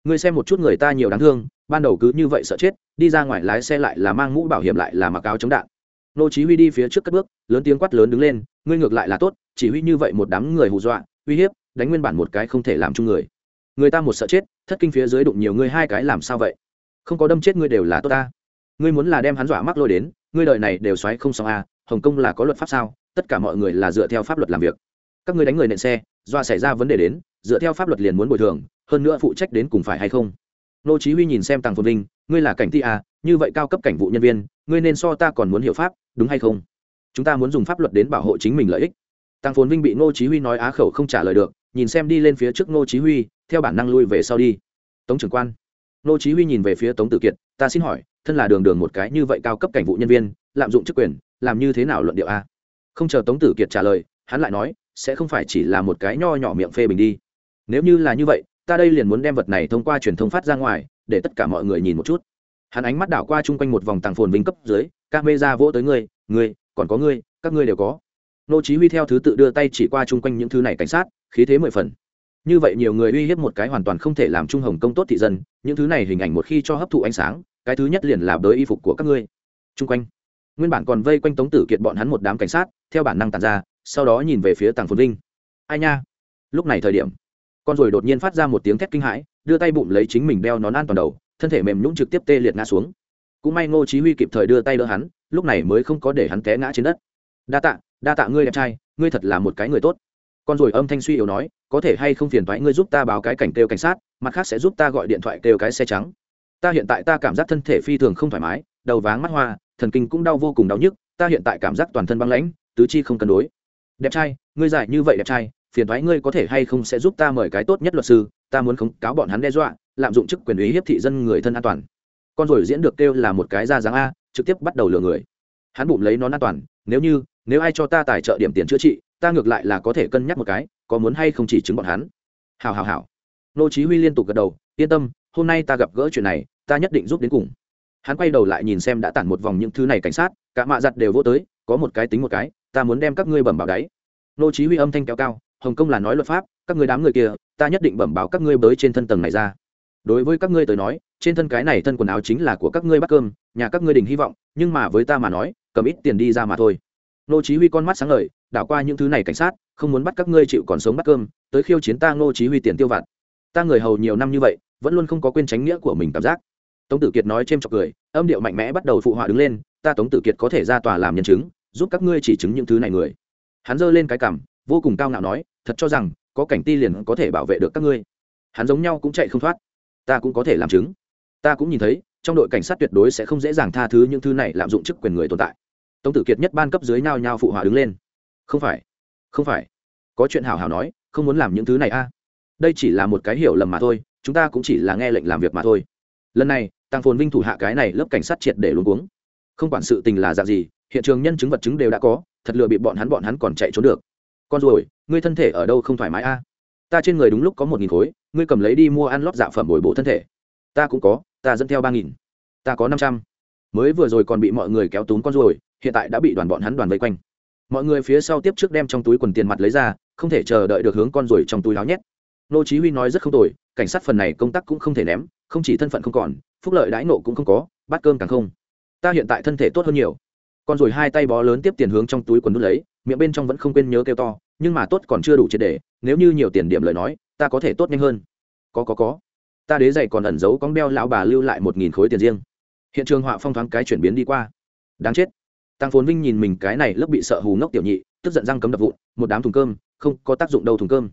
Ngươi xem một chút người ta nhiều đáng thương, ban đầu cứ như vậy sợ chết, đi ra ngoài lái xe lại là mang mũ bảo hiểm lại là mặc áo chống đạn. Nô chí huy đi phía trước cất bước, lớn tiếng quát lớn đứng lên, ngươi ngược lại là tốt, chỉ huy như vậy một đám người hù dọa, uy hiếp đánh nguyên bản một cái không thể làm chung người. Người ta một sợ chết, thất kinh phía dưới đụng nhiều ngươi hai cái làm sao vậy? Không có đâm chết ngươi đều là tốt ta. Ngươi muốn là đem hắn dọa mắc lôi đến, ngươi đời này đều xoáy không xong a hồng kông là có luật pháp sao? Tất cả mọi người là dựa theo pháp luật làm việc. Các ngươi đánh người nện xe do xảy ra vấn đề đến, dựa theo pháp luật liền muốn bồi thường, hơn nữa phụ trách đến cùng phải hay không? Nô chí huy nhìn xem tàng phồn vinh, ngươi là cảnh ti a như vậy cao cấp cảnh vụ nhân viên, ngươi nên so ta còn muốn hiểu pháp, đúng hay không? Chúng ta muốn dùng pháp luật đến bảo hộ chính mình lợi ích. Tăng phồn vinh bị ngô chí huy nói á khẩu không trả lời được nhìn xem đi lên phía trước ngô chí huy, theo bản năng lui về sau đi. Tống trưởng quan. Ngô chí huy nhìn về phía tống tử kiệt, ta xin hỏi, thân là đường đường một cái như vậy cao cấp cảnh vụ nhân viên, lạm dụng chức quyền, làm như thế nào luận điệu a? Không chờ tống tử kiệt trả lời, hắn lại nói, sẽ không phải chỉ là một cái nho nhỏ miệng phê bình đi. Nếu như là như vậy, ta đây liền muốn đem vật này thông qua truyền thông phát ra ngoài, để tất cả mọi người nhìn một chút. Hắn ánh mắt đảo qua chung quanh một vòng tàng phồn vinh cấp dưới, các mê ra vỗ tới ngươi ngươi, còn có ngươi, các ngươi đều có nô chí huy theo thứ tự đưa tay chỉ qua chung quanh những thứ này cảnh sát, khí thế mười phần. Như vậy nhiều người uy hiếp một cái hoàn toàn không thể làm trung hồng công tốt thị dân, những thứ này hình ảnh một khi cho hấp thụ ánh sáng, cái thứ nhất liền là đới y phục của các ngươi. Chung quanh. Nguyên bản còn vây quanh tống tử kiệt bọn hắn một đám cảnh sát, theo bản năng tàn ra, sau đó nhìn về phía tàng phồn vinh. Ai nha? Lúc này thời điểm, con rồi đột nhiên phát ra một tiếng thét kinh hãi, đưa tay bụng lấy chính mình đeo nón an toàn đầu, thân thể mềm nhũng trực tiếp tê liệt ngã xuống. Cũng may ngô chí huy kịp thời đưa tay đỡ hắn, lúc này mới không có để hắn té ngã trên đất. Đa tạ đa tạ ngươi đẹp trai, ngươi thật là một cái người tốt. Con rồi âm thanh suy yếu nói, có thể hay không phiền thoái ngươi giúp ta báo cái cảnh kêu cảnh sát, mặt khác sẽ giúp ta gọi điện thoại kêu cái xe trắng. Ta hiện tại ta cảm giác thân thể phi thường không thoải mái, đầu váng mắt hoa, thần kinh cũng đau vô cùng đau nhức, ta hiện tại cảm giác toàn thân băng lãnh, tứ chi không cân đối. Đẹp trai, ngươi giải như vậy đẹp trai, phiền thoái ngươi có thể hay không sẽ giúp ta mời cái tốt nhất luật sư, ta muốn khống cáo bọn hắn đe dọa, lạm dụng chức quyền ý hiếp thị dân người thân an toàn. Con rồi diễn được kêu là một cái da dáng a, trực tiếp bắt đầu lừa người. Hắn bụng lấy nó an toàn, nếu như nếu ai cho ta tài trợ điểm tiền chữa trị, ta ngược lại là có thể cân nhắc một cái, có muốn hay không chỉ chứng bọn hắn. Hào hào hào nô chí huy liên tục gật đầu, yên tâm, hôm nay ta gặp gỡ chuyện này, ta nhất định giúp đến cùng. Hắn quay đầu lại nhìn xem đã tản một vòng những thứ này cảnh sát, cả mạ giặt đều vô tới, có một cái tính một cái, ta muốn đem các ngươi bẩm báo đáy nô chí huy âm thanh kéo cao, hồng công là nói luật pháp, các ngươi đám người kia, ta nhất định bẩm báo các ngươi bới trên thân tầng này ra. Đối với các ngươi tới nói, trên thân cái này thân quần áo chính là của các ngươi bắt cơm, nhà các ngươi đình hy vọng, nhưng mà với ta mà nói, cầm ít tiền đi ra mà thôi nô chí huy con mắt sáng ngời, đảo qua những thứ này cảnh sát, không muốn bắt các ngươi chịu còn sống bắt cơm, tới khiêu chiến ta nô chí huy tiền tiêu vặt. Ta người hầu nhiều năm như vậy, vẫn luôn không có quên tránh nghĩa của mình cảm giác. Tống tử kiệt nói chêm chọc cười, âm điệu mạnh mẽ bắt đầu phụ họa đứng lên, ta tống tử kiệt có thể ra tòa làm nhân chứng, giúp các ngươi chỉ chứng những thứ này người. Hắn giơ lên cái cằm, vô cùng cao ngạo nói, thật cho rằng, có cảnh ti liền có thể bảo vệ được các ngươi. Hắn giống nhau cũng chạy không thoát. Ta cũng có thể làm chứng. Ta cũng nhìn thấy, trong đội cảnh sát tuyệt đối sẽ không dễ dàng tha thứ những thứ này lạm dụng chức quyền người tồn tại tống tử kiệt nhất ban cấp dưới nhao nhao phụ họa đứng lên. Không phải không phải. Có chuyện hảo hảo nói, không muốn làm những thứ này a. Đây chỉ là một cái hiểu lầm mà thôi, chúng ta cũng chỉ là nghe lệnh làm việc mà thôi. Lần này, tăng phồn vinh thủ hạ cái này lớp cảnh sát triệt để luôn cuống. Không quản sự tình là dạng gì, hiện trường nhân chứng vật chứng đều đã có, thật lừa bị bọn hắn bọn hắn còn chạy trốn được. Con rồi ngươi thân thể ở đâu không thoải mái a? Ta trên người đúng lúc có một nghìn khối, ngươi cầm lấy đi mua ăn lót dạ phẩm bồi bổ thân thể. Ta cũng có, ta dẫn theo ba nghìn. Ta có năm trăm. Mới vừa rồi còn bị mọi người kéo túm con rồi hiện tại đã bị đoàn bọn hắn đoàn vây quanh. Mọi người phía sau tiếp trước đem trong túi quần tiền mặt lấy ra, không thể chờ đợi được hướng con rồi trong túi láo nhét. Nô chí huy nói rất không tồi, cảnh sát phần này công tác cũng không thể ném, không chỉ thân phận không còn, phúc lợi đãi nộ cũng không có, bát cơm càng không. Ta hiện tại thân thể tốt hơn nhiều. Con rồi hai tay bó lớn tiếp tiền hướng trong túi quần nút lấy, miệng bên trong vẫn không quên nhớ kêu to, nhưng mà tốt còn chưa đủ triệt để, nếu như nhiều tiền điểm lời nói, ta có thể tốt nhanh hơn. Có có có. Ta đế dày còn ẩn giấu con đeo lão bà lưu lại một nghìn khối tiền riêng. Hiện trường họa phong thoáng cái chuyển biến đi qua. Đáng chết tăng phồn vinh nhìn mình cái này lớp bị sợ hù ngốc tiểu nhị, tức giận răng cấm đập vụn, một đám thùng cơm, không có tác dụng đâu thùng cơm.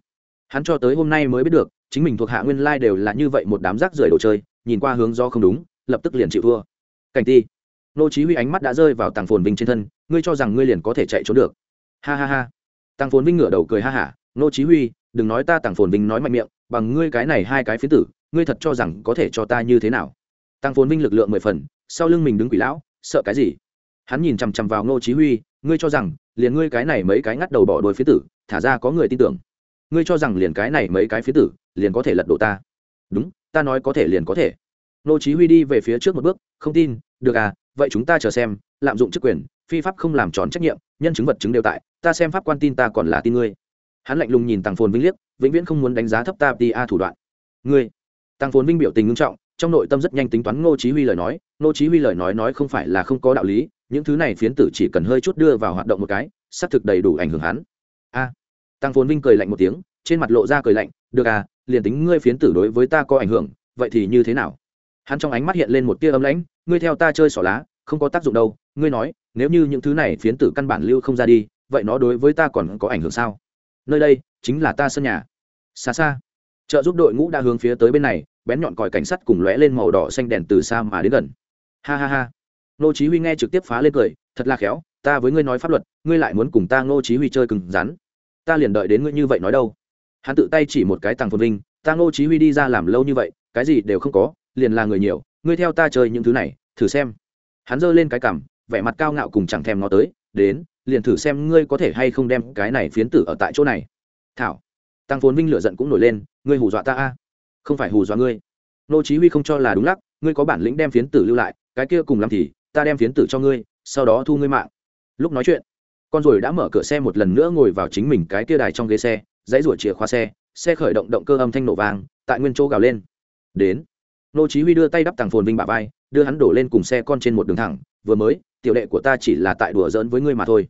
Hắn cho tới hôm nay mới biết được, chính mình thuộc hạ nguyên lai đều là như vậy một đám rác rưởi đồ chơi, nhìn qua hướng do không đúng, lập tức liền chịu thua. Cảnh ti, nô chí huy ánh mắt đã rơi vào Tăng phồn vinh trên thân, ngươi cho rằng ngươi liền có thể chạy trốn được. Ha ha ha. Tăng phồn vinh ngửa đầu cười ha hả, nô chí huy, đừng nói ta Tăng phồn vinh nói mạnh miệng, bằng ngươi cái này hai cái phiến tử, ngươi thật cho rằng có thể cho ta như thế nào? Tăng phồn vinh lực lượng mười phần, sau lưng mình đứng quỷ lão, sợ cái gì? Hắn nhìn chằm chằm vào Ngô chí huy, ngươi cho rằng, liền ngươi cái này mấy cái ngắt đầu bỏ đôi phía tử, thả ra có người tin tưởng. Ngươi cho rằng liền cái này mấy cái phía tử, liền có thể lật đổ ta. Đúng, ta nói có thể liền có thể. Ngô chí huy đi về phía trước một bước, không tin, được à vậy chúng ta chờ xem, lạm dụng chức quyền, phi pháp không làm tròn trách nhiệm, nhân chứng vật chứng đều tại, ta xem pháp quan tin ta còn là tin ngươi. Hắn lạnh lùng nhìn tàng phồn vinh liếc, vĩnh viễn không muốn đánh giá thấp ta ti a thủ đoạn. Ngươi. Tàng phồn vinh biểu tình nghiêm trọng, trong nội tâm rất nhanh tính toán ngô chí huy lời nói, ngô chí huy lời nói nói không phải là không có đạo lý những thứ này phiến tử chỉ cần hơi chút đưa vào hoạt động một cái, xác thực đầy đủ ảnh hưởng hắn. A. Tăng phồn vinh cười lạnh một tiếng, trên mặt lộ ra cười lạnh, được à liền tính ngươi phiến tử đối với ta có ảnh hưởng, vậy thì như thế nào? Hắn trong ánh mắt hiện lên một tia ấm lãnh, ngươi theo ta chơi xỏ lá, không có tác dụng đâu, ngươi nói, nếu như những thứ này phiến tử căn bản lưu không ra đi, vậy nó đối với ta còn có ảnh hưởng sao? Nơi đây chính là ta sân nhà. Xa xa. Trợ giúp đội ngũ đã hướng phía tới bên này, bén nhọn còi cảnh sắt cùng lóe lên màu đỏ xanh đèn từ xa mà đến gần. Ha ha ha nô chí huy nghe trực tiếp phá lên cười, thật là khéo, ta với ngươi nói pháp luật, ngươi lại muốn cùng ta nô chí huy chơi cứng rắn. Ta liền đợi đến ngươi như vậy nói đâu. Hắn tự tay chỉ một cái tàng phồn vinh, ta nô chí huy đi ra làm lâu như vậy, cái gì đều không có, liền là người nhiều, ngươi theo ta chơi những thứ này, thử xem. Hắn giơ lên cái cằm, vẻ mặt cao ngạo cùng chẳng thèm ngó tới, đến, liền thử xem ngươi có thể hay không đem cái này phiến tử ở tại chỗ này. Thảo. Tăng phồn vinh lửa giận cũng nổi lên, ngươi hù dọa ta a? Không phải hù dọa ngươi. Nô chí huy không cho là đúng lắc, ngươi có bản lĩnh đem phiến tử lưu lại, cái kia cùng làm thì ta đem phiến tử cho ngươi, sau đó thu ngươi mạng. Lúc nói chuyện, con rồi đã mở cửa xe một lần nữa ngồi vào chính mình cái tia đài trong ghế xe, dãy rủa chìa khóa xe xe khởi động động cơ âm thanh nổ vang, tại nguyên chỗ gào lên. Đến, nô chí huy đưa tay đắp tàng phồn vinh bả vai, đưa hắn đổ lên cùng xe con trên một đường thẳng, vừa mới, tiểu đệ của ta chỉ là tại đùa giỡn với ngươi mà thôi.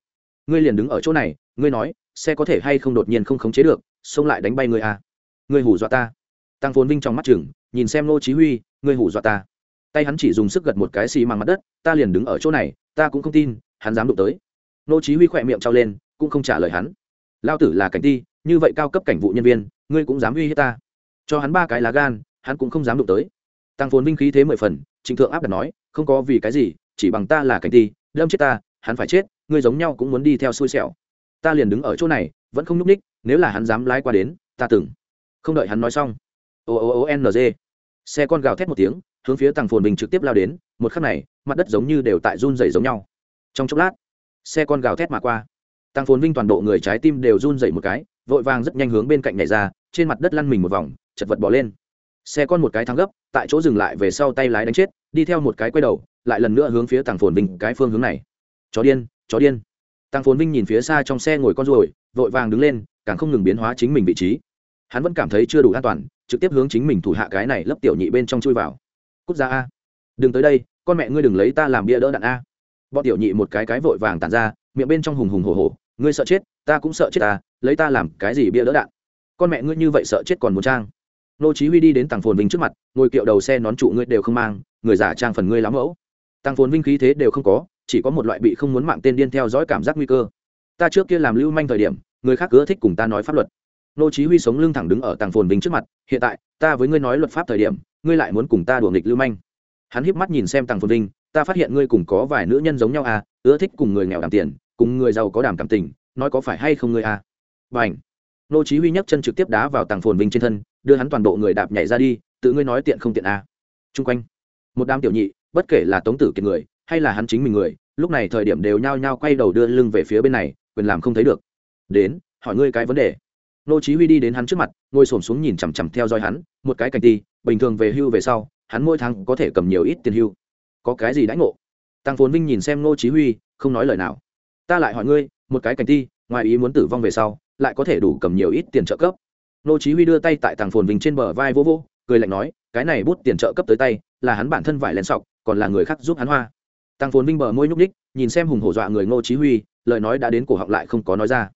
Ngươi liền đứng ở chỗ này, ngươi nói, xe có thể hay không đột nhiên không khống chế được, xông lại đánh bay ngươi à? Ngươi hù dọa ta. Tăng phồn vinh trong mắt chừng, nhìn xem nô chí huy, ngươi hù dọa ta tay hắn chỉ dùng sức gật một cái xì mang mặt đất, ta liền đứng ở chỗ này, ta cũng không tin, hắn dám đụng tới. Nô chí huy khỏe miệng trao lên, cũng không trả lời hắn. Lao tử là cảnh ti, như vậy cao cấp cảnh vụ nhân viên, ngươi cũng dám uy hiếp ta? Cho hắn ba cái lá gan, hắn cũng không dám đụng tới. Tăng phồn vinh khí thế mười phần, trịnh thượng áp đặt nói, không có vì cái gì, chỉ bằng ta là cảnh ti, đâm chết ta, hắn phải chết, ngươi giống nhau cũng muốn đi theo xui xẻo. Ta liền đứng ở chỗ này, vẫn không nhúc ních nếu là hắn dám lái qua đến, ta từng không đợi hắn nói xong, o o o n g. Xe con gào thét một tiếng hướng phía tàng phồn bình trực tiếp lao đến, một khắc này, mặt đất giống như đều tại run dày giống nhau. Trong chốc lát, xe con gào thét mà qua. Tàng phồn vinh toàn bộ người trái tim đều run dày một cái, vội vàng rất nhanh hướng bên cạnh này ra, trên mặt đất lăn mình một vòng, chật vật bỏ lên. Xe con một cái thắng gấp, tại chỗ dừng lại về sau tay lái đánh chết, đi theo một cái quay đầu, lại lần nữa hướng phía tàng phồn vinh cái phương hướng này. Chó điên chó điên. Tàng phồn vinh nhìn phía xa trong xe ngồi con ruồi, vội vàng đứng lên, càng không ngừng biến hóa chính mình vị trí. Hắn vẫn cảm thấy chưa đủ an toàn, trực tiếp hướng chính mình thủ hạ cái này lấp tiểu nhị bên trong chui vào cút ra a. Đừng tới đây, con mẹ ngươi đừng lấy ta làm bia đỡ đạn a. Bọn tiểu nhị một cái cái vội vàng tàn ra, miệng bên trong hùng hùng hồ hồ ngươi sợ chết, ta cũng sợ chết ta, lấy ta làm cái gì bia đỡ đạn? Con mẹ ngươi như vậy sợ chết còn muốn trang. Nô chí huy đi đến tàng phồn vinh trước mặt, ngồi kiệu đầu xe nón trụ ngươi đều không mang, người giả trang phần ngươi lắm mẫu. Tàng phồn vinh khí thế đều không có, chỉ có một loại bị không muốn mạng tên điên theo dõi cảm giác nguy cơ. Ta trước kia làm lưu manh thời điểm, người khác cứ thích cùng ta nói pháp luật nô chí huy sống lưng thẳng đứng ở tàng phồn vinh trước mặt, hiện tại, ta với ngươi nói luật pháp thời điểm, ngươi lại muốn cùng ta đùa nghịch lưu manh. Hắn híp mắt nhìn xem tàng phồn vinh, ta phát hiện ngươi cùng có vài nữ nhân giống nhau à ưa thích cùng người nghèo đảm tiền, cùng người giàu có đảm cảm tình, nói có phải hay không ngươi à? Bảnh nô chí huy nhấc chân trực tiếp đá vào tàng phồn vinh trên thân, đưa hắn toàn bộ người đạp nhảy ra đi, tự ngươi nói tiện không tiện à. Trung quanh, một đám tiểu nhị, bất kể là tống tử kiệt người, hay là hắn chính mình người, lúc này thời điểm đều nhao nhao quay đầu đưa lưng về phía bên này, quyền làm không thấy được. Đến, hỏi ngươi cái vấn đề nô chí huy đi đến hắn trước mặt, ngồi xổm xuống nhìn chằm chằm theo dõi hắn, một cái cảnh ti bình thường về hưu về sau, hắn mỗi tháng có thể cầm nhiều ít tiền hưu. Có cái gì đãi ngộ? Tăng phồn vinh nhìn xem nô chí huy, không nói lời nào. Ta lại hỏi ngươi, một cái cảnh ti ngoài ý muốn tử vong về sau, lại có thể đủ cầm nhiều ít tiền trợ cấp? Nô chí huy đưa tay tại tăng phồn vinh trên bờ vai vô vô cười lạnh nói, cái này bút tiền trợ cấp tới tay, là hắn bản thân vải len sọc, còn là người khác giúp hắn hoa. Tăng phồn vinh bờ môi nhúc đích nhìn xem hùng hổ dọa người ngô chí huy, lời nói đã đến cổ họng lại không có nói ra.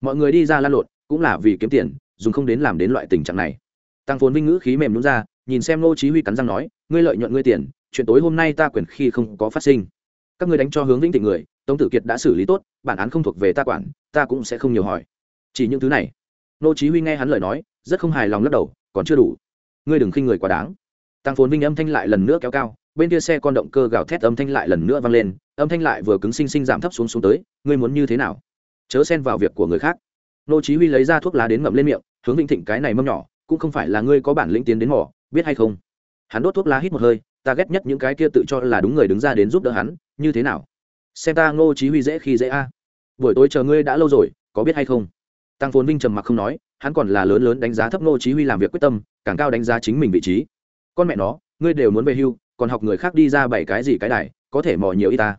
Mọi người đi ra lan lộn cũng là vì kiếm tiền, dùng không đến làm đến loại tình trạng này. Tăng phồn vinh ngữ khí mềm nhún ra, nhìn xem ngô chí huy cắn răng nói, ngươi lợi nhuận ngươi tiền, chuyện tối hôm nay ta quyền khi không có phát sinh. Các ngươi đánh cho hướng vĩnh tịnh người, tống tử kiệt đã xử lý tốt, bản án không thuộc về ta quản, ta cũng sẽ không nhiều hỏi. Chỉ những thứ này, ngô chí huy nghe hắn lời nói, rất không hài lòng lắc đầu, còn chưa đủ. Ngươi đừng khinh người quá đáng. Tăng phồn vinh âm thanh lại lần nữa kéo cao, bên kia xe con động cơ gào thét âm thanh lại lần nữa vang lên, âm thanh lại vừa cứng sinh sinh giảm thấp xuống xuống tới, ngươi muốn như thế nào? Chớ xen vào việc của người khác nô chí huy lấy ra thuốc lá đến ngậm lên miệng, hướng vĩnh thịnh, cái này mâm nhỏ, cũng không phải là ngươi có bản lĩnh tiến đến mỏ biết hay không? Hắn đốt thuốc lá hít một hơi, ta ghét nhất những cái kia tự cho là đúng người đứng ra đến giúp đỡ hắn, như thế nào? Xem ta ngô chí huy dễ khi dễ a. Buổi tối chờ ngươi đã lâu rồi, có biết hay không? Tăng phồn vinh trầm mặc không nói, hắn còn là lớn lớn đánh giá thấp ngô chí huy làm việc quyết tâm, càng cao đánh giá chính mình vị trí. Con mẹ nó, ngươi đều muốn về hưu, còn học người khác đi ra bảy cái gì cái đài, có thể mò nhiều ít ta.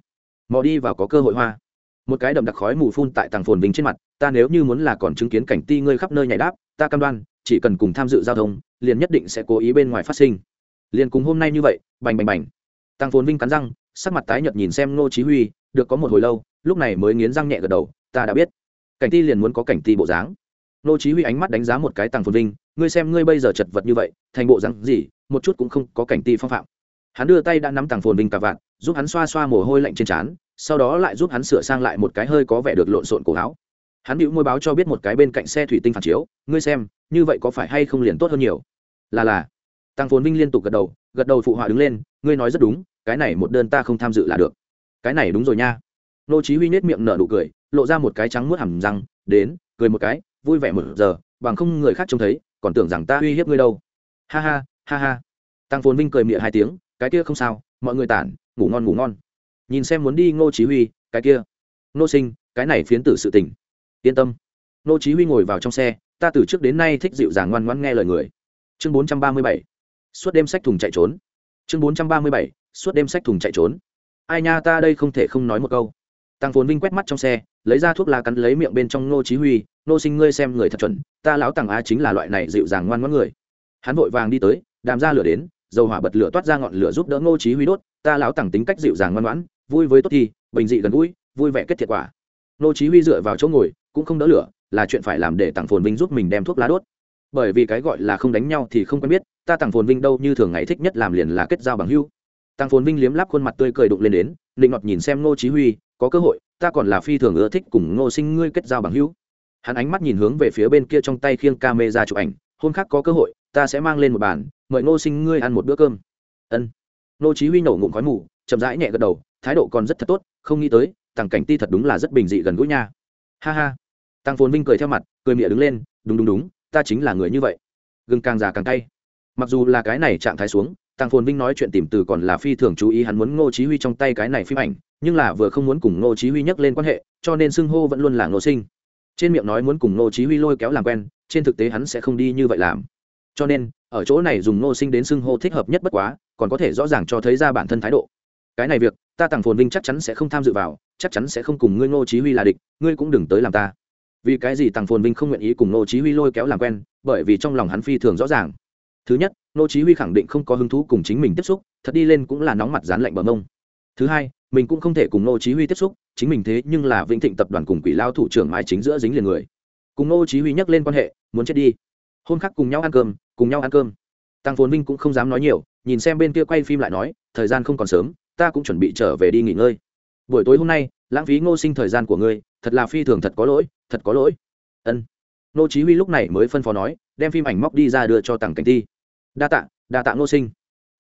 Mò đi vào có cơ hội hoa một cái đậm đặc khói mù phun tại tàng phồn vinh trên mặt, ta nếu như muốn là còn chứng kiến cảnh ti ngươi khắp nơi nhảy đáp, ta cam đoan, chỉ cần cùng tham dự giao thông, liền nhất định sẽ cố ý bên ngoài phát sinh. Liền cùng hôm nay như vậy, bành bành bành. Tàng phồn vinh cắn răng, sắc mặt tái nhợt nhìn xem ngô chí huy, được có một hồi lâu, lúc này mới nghiến răng nhẹ gật đầu, ta đã biết. Cảnh ti liền muốn có cảnh ti bộ dáng. Ngô chí huy ánh mắt đánh giá một cái tàng phồn vinh ngươi xem ngươi bây giờ chật vật như vậy, thành bộ dáng gì, một chút cũng không có cảnh ti phong phạm. Hắn đưa tay đã nắm tàng phồn vinh cả vạn giúp hắn xoa xoa mồ hôi lạnh trên trán sau đó lại giúp hắn sửa sang lại một cái hơi có vẻ được lộn xộn cổ áo. Hắn bịu môi báo cho biết một cái bên cạnh xe thủy tinh phản chiếu, ngươi xem, như vậy có phải hay không liền tốt hơn nhiều? Là là. Tăng phồn vinh liên tục gật đầu gật đầu phụ họa đứng lên, ngươi nói rất đúng, cái này một đơn ta không tham dự là được. Cái này đúng rồi nha. Nô chí huy nết miệng nở nụ cười, lộ ra một cái trắng muốt hầm răng, đến, cười một cái, vui vẻ một giờ, bằng không người khác trông thấy, còn tưởng rằng ta uy hiếp ngươi đâu. Ha ha ha ha. Tăng phồn vinh cười miệng hai tiếng, cái kia không sao, mọi người tản, ngủ ngon ngủ ngon nhìn xem muốn đi ngô chí huy, cái kia. Nô sinh, cái này phiến tử sự tình. Yên tâm. Ngô chí huy ngồi vào trong xe, ta từ trước đến nay thích dịu dàng ngoan ngoãn nghe lời người. Chương 437 suốt đêm sách thùng chạy trốn. Chương 437 suốt đêm sách thùng chạy trốn. Ai nha, ta đây không thể không nói một câu. Tăng phồn vinh quét mắt trong xe, lấy ra thuốc lá cắn lấy miệng bên trong Ngô chí huy. Nô sinh, ngươi xem người thật chuẩn, ta lão tàng á chính là loại này dịu dàng ngoan ngoãn người. Hắn vội vàng đi tới, đàm ra lửa đến, dầu hỏa bật lửa toát ra ngọn lửa giúp đỡ ngô chí huy đốt, ta lão tàng tính cách dịu dàng ngoan ngoãn vui với tốt thì, bình dị gần gũi, vui vẻ kết thiệt quả. Ngô chí huy dựa vào chỗ ngồi, cũng không đỡ lửa, là chuyện phải làm để tặng phồn vinh giúp mình đem thuốc lá đốt. Bởi vì cái gọi là không đánh nhau thì không quen biết, ta tặng phồn vinh đâu như thường ngày thích nhất làm liền là kết giao bằng hữu. Tăng phồn vinh liếm láp khuôn mặt tươi cười đụng lên đến định ngọt nhìn xem ngô chí huy, có cơ hội, ta còn là phi thường ưa thích cùng ngô sinh ngươi kết giao bằng hữu. Hắn ánh mắt nhìn hướng về phía bên kia trong tay khiêng camera chụp ảnh, hôm khác có cơ hội, ta sẽ mang lên một bàn, mời ngô sinh ngươi ăn một bữa cơm. Ân. Ngô chí huy nổ ngụm khói mù chậm rãi nhẹ gật đầu, thái độ còn rất thật tốt, không nghĩ tới, tàng cảnh ti thật đúng là rất bình dị gần gũi nha. Ha ha. Tăng phồn vinh cười theo mặt, cười mịa đứng lên, đúng đúng đúng, ta chính là người như vậy. Gừng càng già càng cay. Mặc dù là cái này trạng thái xuống tăng phồn vinh nói chuyện tìm từ còn là phi thường chú ý, hắn muốn ngô chí huy trong tay cái này phim ảnh, nhưng là vừa không muốn cùng ngô chí huy nhắc lên quan hệ, cho nên xưng hô vẫn luôn là ngô sinh. Trên miệng nói muốn cùng ngô chí huy lôi kéo làm quen, trên thực tế hắn sẽ không đi như vậy làm. Cho nên, ở chỗ này dùng ngô sinh đến xưng hô thích hợp nhất bất quá, còn có thể rõ ràng cho thấy ra bản thân thái độ cái này việc, ta tăng phồn vinh chắc chắn sẽ không tham dự vào, chắc chắn sẽ không cùng ngươi ngô chí huy là địch, ngươi cũng đừng tới làm ta. Vì cái gì tăng phồn vinh không nguyện ý cùng ngô chí huy lôi kéo làm quen, bởi vì trong lòng hắn phi thường rõ ràng. Thứ nhất, ngô chí huy khẳng định không có hứng thú cùng chính mình tiếp xúc, thật đi lên cũng là nóng mặt dán lạnh bờ mông. Thứ hai, mình cũng không thể cùng ngô chí huy tiếp xúc, chính mình thế nhưng là vĩnh thịnh tập đoàn cùng quỷ lao thủ trưởng mái chính giữa dính liền người. Cùng ngô chí huy nhắc lên quan hệ, muốn chết đi. Hôm khác cùng nhau ăn cơm, cùng nhau ăn cơm. Tăng phồn vinh cũng không dám nói nhiều, nhìn xem bên kia quay phim lại nói, thời gian không còn sớm ta cũng chuẩn bị trở về đi nghỉ ngơi. Buổi tối hôm nay, lãng phí ngô sinh thời gian của ngươi, thật là phi thường thật có lỗi, thật có lỗi. Ân. Ngô chí huy lúc này mới phân phó nói, đem phim ảnh móc đi ra đưa cho tặng cảnh ti đa tạ đa tạ ngô sinh.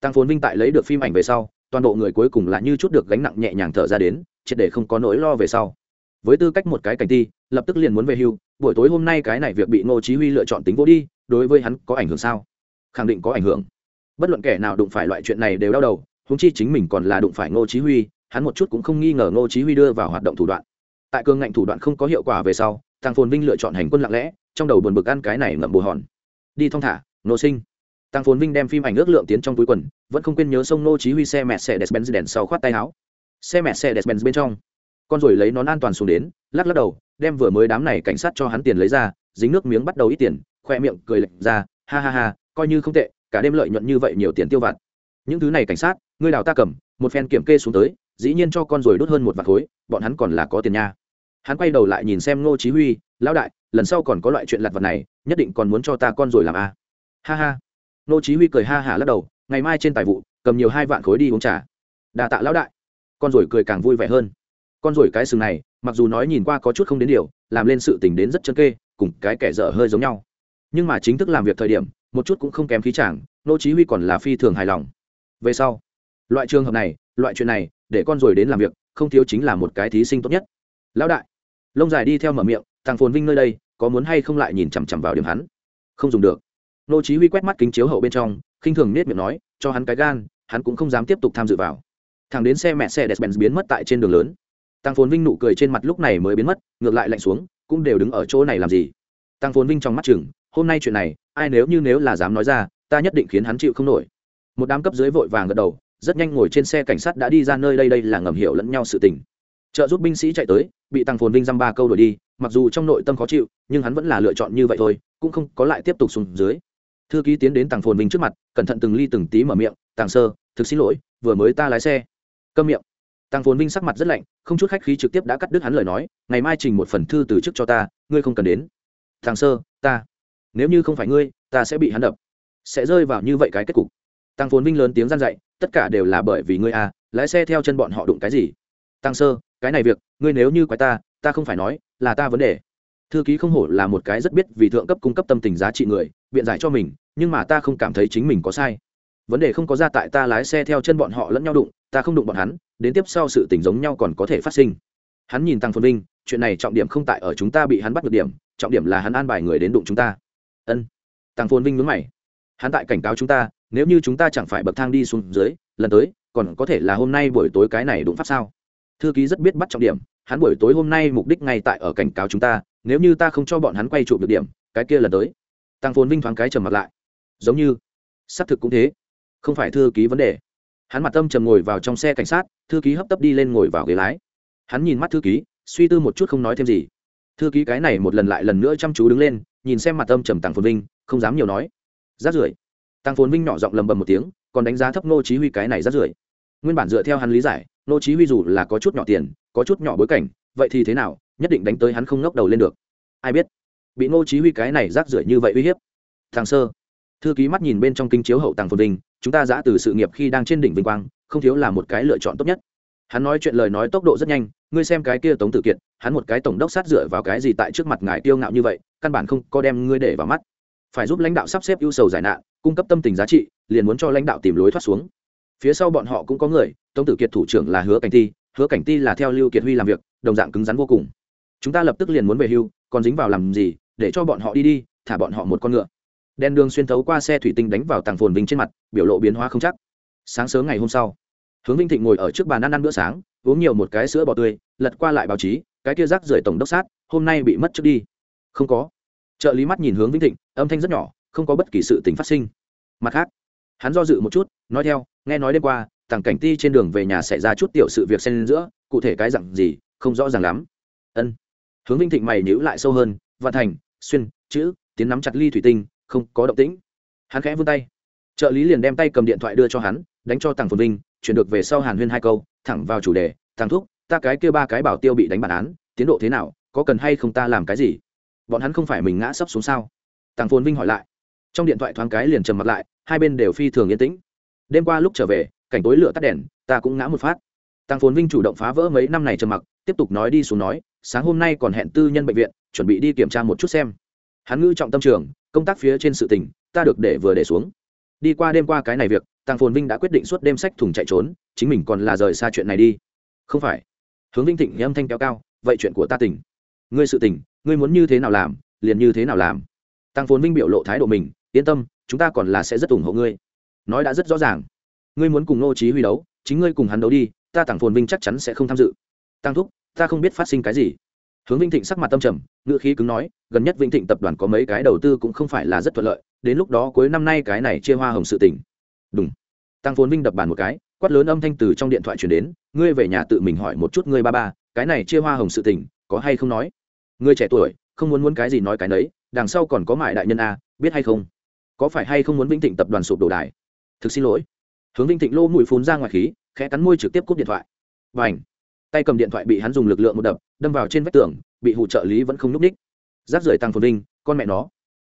Tăng phồn vinh tại lấy được phim ảnh về sau, toàn bộ người cuối cùng là như chút được gánh nặng nhẹ nhàng thở ra đến, triệt để không có nỗi lo về sau. Với tư cách một cái cảnh ti lập tức liền muốn về hưu, buổi tối hôm nay cái này việc bị ngô chí huy lựa chọn tính vô đi, đối với hắn có ảnh hưởng sao? Khẳng định có ảnh hưởng. Bất luận kẻ nào đụng phải loại chuyện này đều đau đầu huống chi chính mình còn là đụng phải ngô chí huy, hắn một chút cũng không nghi ngờ ngô chí huy đưa vào hoạt động thủ đoạn. Tại cường ngạnh thủ đoạn không có hiệu quả về sau Tang phồn vinh lựa chọn hành quân lặng lẽ, trong đầu buồn bực ăn cái này ngậm bồ hòn. Đi thong thả, nô sinh. Tăng phồn vinh đem phim ảnh ước lượng tiến trong túi quần, vẫn không quên nhớ sông Ngô chí huy xe mẹ xe despenz đèn sau khoát tay áo. Xe mẹ xe despenz bên trong. Con rồi lấy nón an toàn xuống đến, lắc lắc đầu, đem vừa mới đám này cảnh sát cho hắn tiền lấy ra, dính nước miếng bắt đầu ít tiền, khoe miệng cười lệch ra, ha ha ha, coi như không tệ, cả đêm lợi nhuận như vậy nhiều tiền tiêu vặt. Những thứ này cảnh sát ngươi đào ta cầm, một phen kiểm kê xuống tới, dĩ nhiên cho con rồi đốt hơn một vạt khối, bọn hắn còn là có tiền nha. Hắn quay đầu lại nhìn xem ngô chí huy, lão đại, lần sau còn có loại chuyện lặt vặt này, nhất định còn muốn cho ta con rồi làm a. À. ha ha. Ngô chí huy cười ha hả lắc đầu, ngày mai trên tài vụ, cầm nhiều hai vạn khối đi uống trà. Đà tạ lão đại. Con rồi cười càng vui vẻ hơn. Con rồi cái sừng này, mặc dù nói nhìn qua có chút không đến điều, làm lên sự tình đến rất chân kê, cùng cái kẻ dở hơi giống nhau. Nhưng mà chính thức làm việc thời điểm, một chút cũng không kém khí chàng nô chí huy còn là phi thường hài lòng. Về sau loại trường hợp này, loại chuyện này, để con rồi đến làm việc, không thiếu chính là một cái thí sinh tốt nhất. Lão đại. Lông dài đi theo mở miệng, thằng phồn vinh nơi đây, có muốn hay không lại nhìn chằm chằm vào điểm hắn? Không dùng được. Nô chí huy quét mắt kính chiếu hậu bên trong, khinh thường nết miệng nói, cho hắn cái gan, hắn cũng không dám tiếp tục tham dự vào. Thằng đến xe mẹ xe despenz biến mất tại trên đường lớn. Tăng phồn vinh nụ cười trên mặt lúc này mới biến mất, ngược lại lạnh xuống, cũng đều đứng ở chỗ này làm gì? Tăng phồn vinh trong mắt chừng, hôm nay chuyện này, ai nếu như nếu là dám nói ra, ta nhất định khiến hắn chịu không nổi. Một đám cấp dưới vội vàng gật đầu rất nhanh ngồi trên xe cảnh sát đã đi ra nơi đây đây là ngầm hiểu lẫn nhau sự tình. Trợ giúp binh sĩ chạy tới, bị tăng phồn vinh dăm ba câu đổi đi, mặc dù trong nội tâm khó chịu, nhưng hắn vẫn là lựa chọn như vậy thôi, cũng không có lại tiếp tục xuống dưới. Thư ký tiến đến tăng phồn vinh trước mặt, cẩn thận từng ly từng tí mở miệng, tàng sơ, thực xin lỗi, vừa mới ta lái xe. Câm miệng. Tăng phồn vinh sắc mặt rất lạnh, không chút khách khí trực tiếp đã cắt đứt hắn lời nói, ngày mai trình một phần thư từ chức cho ta, ngươi không cần đến. Tàng sơ, ta, nếu như không phải ngươi, ta sẽ bị hắn đập, sẽ rơi vào như vậy cái kết cục. Tăng phồn vinh lớn tiếng gian dạy tất cả đều là bởi vì ngươi à lái xe theo chân bọn họ đụng cái gì? Tăng sơ, cái này việc, ngươi nếu như quái ta ta không phải nói là ta vấn đề. Thư ký không hổ là một cái rất biết vì thượng cấp cung cấp tâm tình giá trị người, biện giải cho mình, nhưng mà ta không cảm thấy chính mình có sai. Vấn đề không có ra tại ta lái xe theo chân bọn họ lẫn nhau đụng, ta không đụng bọn hắn, đến tiếp sau sự tình giống nhau còn có thể phát sinh. Hắn nhìn tăng phồn vinh, chuyện này trọng điểm không tại ở chúng ta bị hắn bắt được điểm, trọng điểm là hắn an bài người đến đụng chúng ta. Ân. Tăng phồn vinh mướn mày. Hắn tại cảnh cáo chúng ta nếu như chúng ta chẳng phải bậc thang đi xuống dưới, lần tới, còn có thể là hôm nay buổi tối cái này đụng pháp sao? Thư ký rất biết bắt trọng điểm, hắn buổi tối hôm nay mục đích ngay tại ở cảnh cáo chúng ta, nếu như ta không cho bọn hắn quay trụ được điểm, cái kia lần tới. Tăng phồn vinh thoáng cái trầm mặt lại. Giống như, xác thực cũng thế. Không phải thư ký vấn đề. Hắn mặt tâm trầm ngồi vào trong xe cảnh sát, thư ký hấp tấp đi lên ngồi vào ghế lái. Hắn nhìn mắt thư ký, suy tư một chút không nói thêm gì. Thư ký cái này một lần lại lần nữa chăm chú đứng lên, nhìn xem mặt tâm trầm tàng phồn vinh, không dám nhiều nói. Rát rưởi tăng phồn vinh nhỏ giọng lầm bầm một tiếng, còn đánh giá thấp nô chí huy cái này rất rưởi. Nguyên bản dựa theo hắn lý giải nô chí huy dù là có chút nhỏ tiền, có chút nhỏ bối cảnh, vậy thì thế nào, nhất định đánh tới hắn không ngóc đầu lên được. Ai biết, bị nô chí huy cái này rác rưởi như vậy uy hiếp. Thằng sơ, thư ký mắt nhìn bên trong kinh chiếu hậu tàng phồn vinh, chúng ta giã từ sự nghiệp khi đang trên đỉnh vinh quang, không thiếu là một cái lựa chọn tốt nhất. Hắn nói chuyện lời nói tốc độ rất nhanh, ngươi xem cái kia tống tử kiệt, hắn một cái tổng đốc sát dựa vào cái gì tại trước mặt ngài tiêu ngạo như vậy, căn bản không có đem ngươi để vào mắt phải giúp lãnh đạo sắp xếp ưu sầu giải nạn, cung cấp tâm tình giá trị, liền muốn cho lãnh đạo tìm lối thoát xuống. Phía sau bọn họ cũng có người, tống tử kiệt thủ trưởng là hứa cảnh ti, hứa cảnh ti là theo lưu kiệt huy làm việc, đồng dạng cứng rắn vô cùng. Chúng ta lập tức liền muốn về hưu, còn dính vào làm gì, để cho bọn họ đi đi, thả bọn họ một con ngựa. Đèn đường xuyên thấu qua xe thủy tinh đánh vào tàng phồn vinh trên mặt, biểu lộ biến hóa không chắc. Sáng sớm ngày hôm sau, hướng vinh thịnh ngồi ở trước bàn ăn ăn bữa sáng, uống nhiều một cái sữa bò tươi, lật qua lại báo chí, cái kia rác rưởi tổng đốc sát, hôm nay bị mất trước đi. Không có trợ lý mắt nhìn hướng vĩnh thịnh, âm thanh rất nhỏ, không có bất kỳ sự tình phát sinh. Mặt khác, hắn do dự một chút, nói theo, nghe nói đêm qua, tàng cảnh ti trên đường về nhà xảy ra chút tiểu sự việc xen giữa, cụ thể cái dặn gì, không rõ ràng lắm. Ân. Hướng vinh thịnh mày nhữ lại sâu hơn và thành, xuyên, chữ, tiến nắm chặt ly thủy tinh, không có động tĩnh. Hắn khẽ vươn tay. Trợ lý liền đem tay cầm điện thoại đưa cho hắn, đánh cho tàng phồn vinh, chuyển được về sau hàn huyên hai câu, thẳng vào chủ đề thằng thúc, ta cái kia ba cái bảo tiêu bị đánh bản án, tiến độ thế nào, có cần hay không ta làm cái gì? Bọn hắn không phải mình ngã sấp xuống sao? Tàng phồn vinh hỏi lại. Trong điện thoại thoáng cái liền trầm mặt lại, hai bên đều phi thường yên tĩnh. Đêm qua lúc trở về, cảnh tối lửa tắt đèn, ta cũng ngã một phát. Tàng phồn vinh chủ động phá vỡ mấy năm này trầm mặc, tiếp tục nói đi xuống nói, sáng hôm nay còn hẹn tư nhân bệnh viện, chuẩn bị đi kiểm tra một chút xem. Hắn ngữ trọng tâm trường, công tác phía trên sự tình, ta được để vừa để xuống. Đi qua đêm qua cái này việc, tàng phồn vinh đã quyết định suốt đêm sách thùng chạy trốn, chính mình còn là rời xa chuyện này đi. Không phải. Hướng vinh thịnh âm thanh kéo cao, vậy chuyện của ta tỉnh. Ngươi sự tỉnh ngươi muốn như thế nào làm, liền như thế nào làm. Tăng phồn vinh biểu lộ thái độ mình, yên tâm, chúng ta còn là sẽ rất ủng hộ ngươi. Nói đã rất rõ ràng. Ngươi muốn cùng nô trí huy đấu, chính ngươi cùng hắn đấu đi, ta Tăng phồn vinh chắc chắn sẽ không tham dự. Tăng thúc, ta không biết phát sinh cái gì. Hướng vinh thịnh sắc mặt tâm trầm, ngữ khí cứng nói, gần nhất vinh thịnh tập đoàn có mấy cái đầu tư cũng không phải là rất thuận lợi, đến lúc đó cuối năm nay cái này chia hoa hồng sự tình. đúng tăng phồn vinh đập bàn một cái, quát lớn âm thanh từ trong điện thoại chuyển đến, ngươi về nhà tự mình hỏi một chút ngươi ba ba, cái này chia hoa hồng sự tình, có hay không nói? Ngươi trẻ tuổi, không muốn muốn cái gì nói cái nấy, đằng sau còn có mại đại nhân a, biết hay không? Có phải hay không muốn vinh thịnh tập đoàn sụp đổ đài? Thực xin lỗi. Hướng vinh thịnh lô mũi phun ra ngoài khí, khẽ cắn môi trực tiếp cúp điện thoại. Và ảnh tay cầm điện thoại bị hắn dùng lực lượng một đập, đâm vào trên vách tường, bị hụ trợ lý vẫn không n ú c ních giáp rời tăng phồn vinh, con mẹ nó.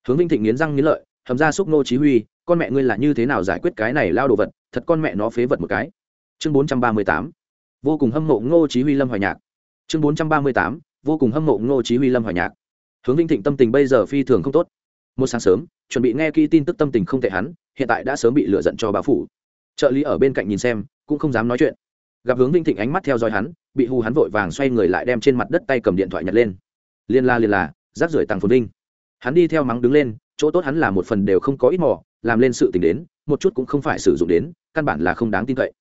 Hướng vinh thịnh nghiến răng nghiến lợi thầm ra xúc nô chí huy, con mẹ ngươi là như thế nào giải quyết cái này lao đồ vật, thật con mẹ nó phế vật một cái. Chương bốn trăm ba mươi tám. Vô cùng hâm mộ ngô chí huy lâm hoài nhạc. Chương bốn trăm ba mươi tám vô cùng hâm mộ ngô chí huy lâm hoài nhạc. Hướng vinh thịnh tâm tình bây giờ phi thường không tốt. Một sáng sớm, chuẩn bị nghe kỹ tin tức tâm tình không tệ hắn, hiện tại đã sớm bị lừa giận cho bá phủ. Trợ lý ở bên cạnh nhìn xem, cũng không dám nói chuyện. Gặp hướng vinh thịnh ánh mắt theo dõi hắn, bị hù hắn vội vàng xoay người lại đem trên mặt đất tay cầm điện thoại nhặt lên. Liên la liên là rắc rưởi tàng phồn vinh. Hắn đi theo mắng đứng lên, chỗ tốt hắn là một phần đều không có ít mỏ làm lên sự tình đến, một chút cũng không phải sử dụng đến, căn bản là không đáng tin cậy.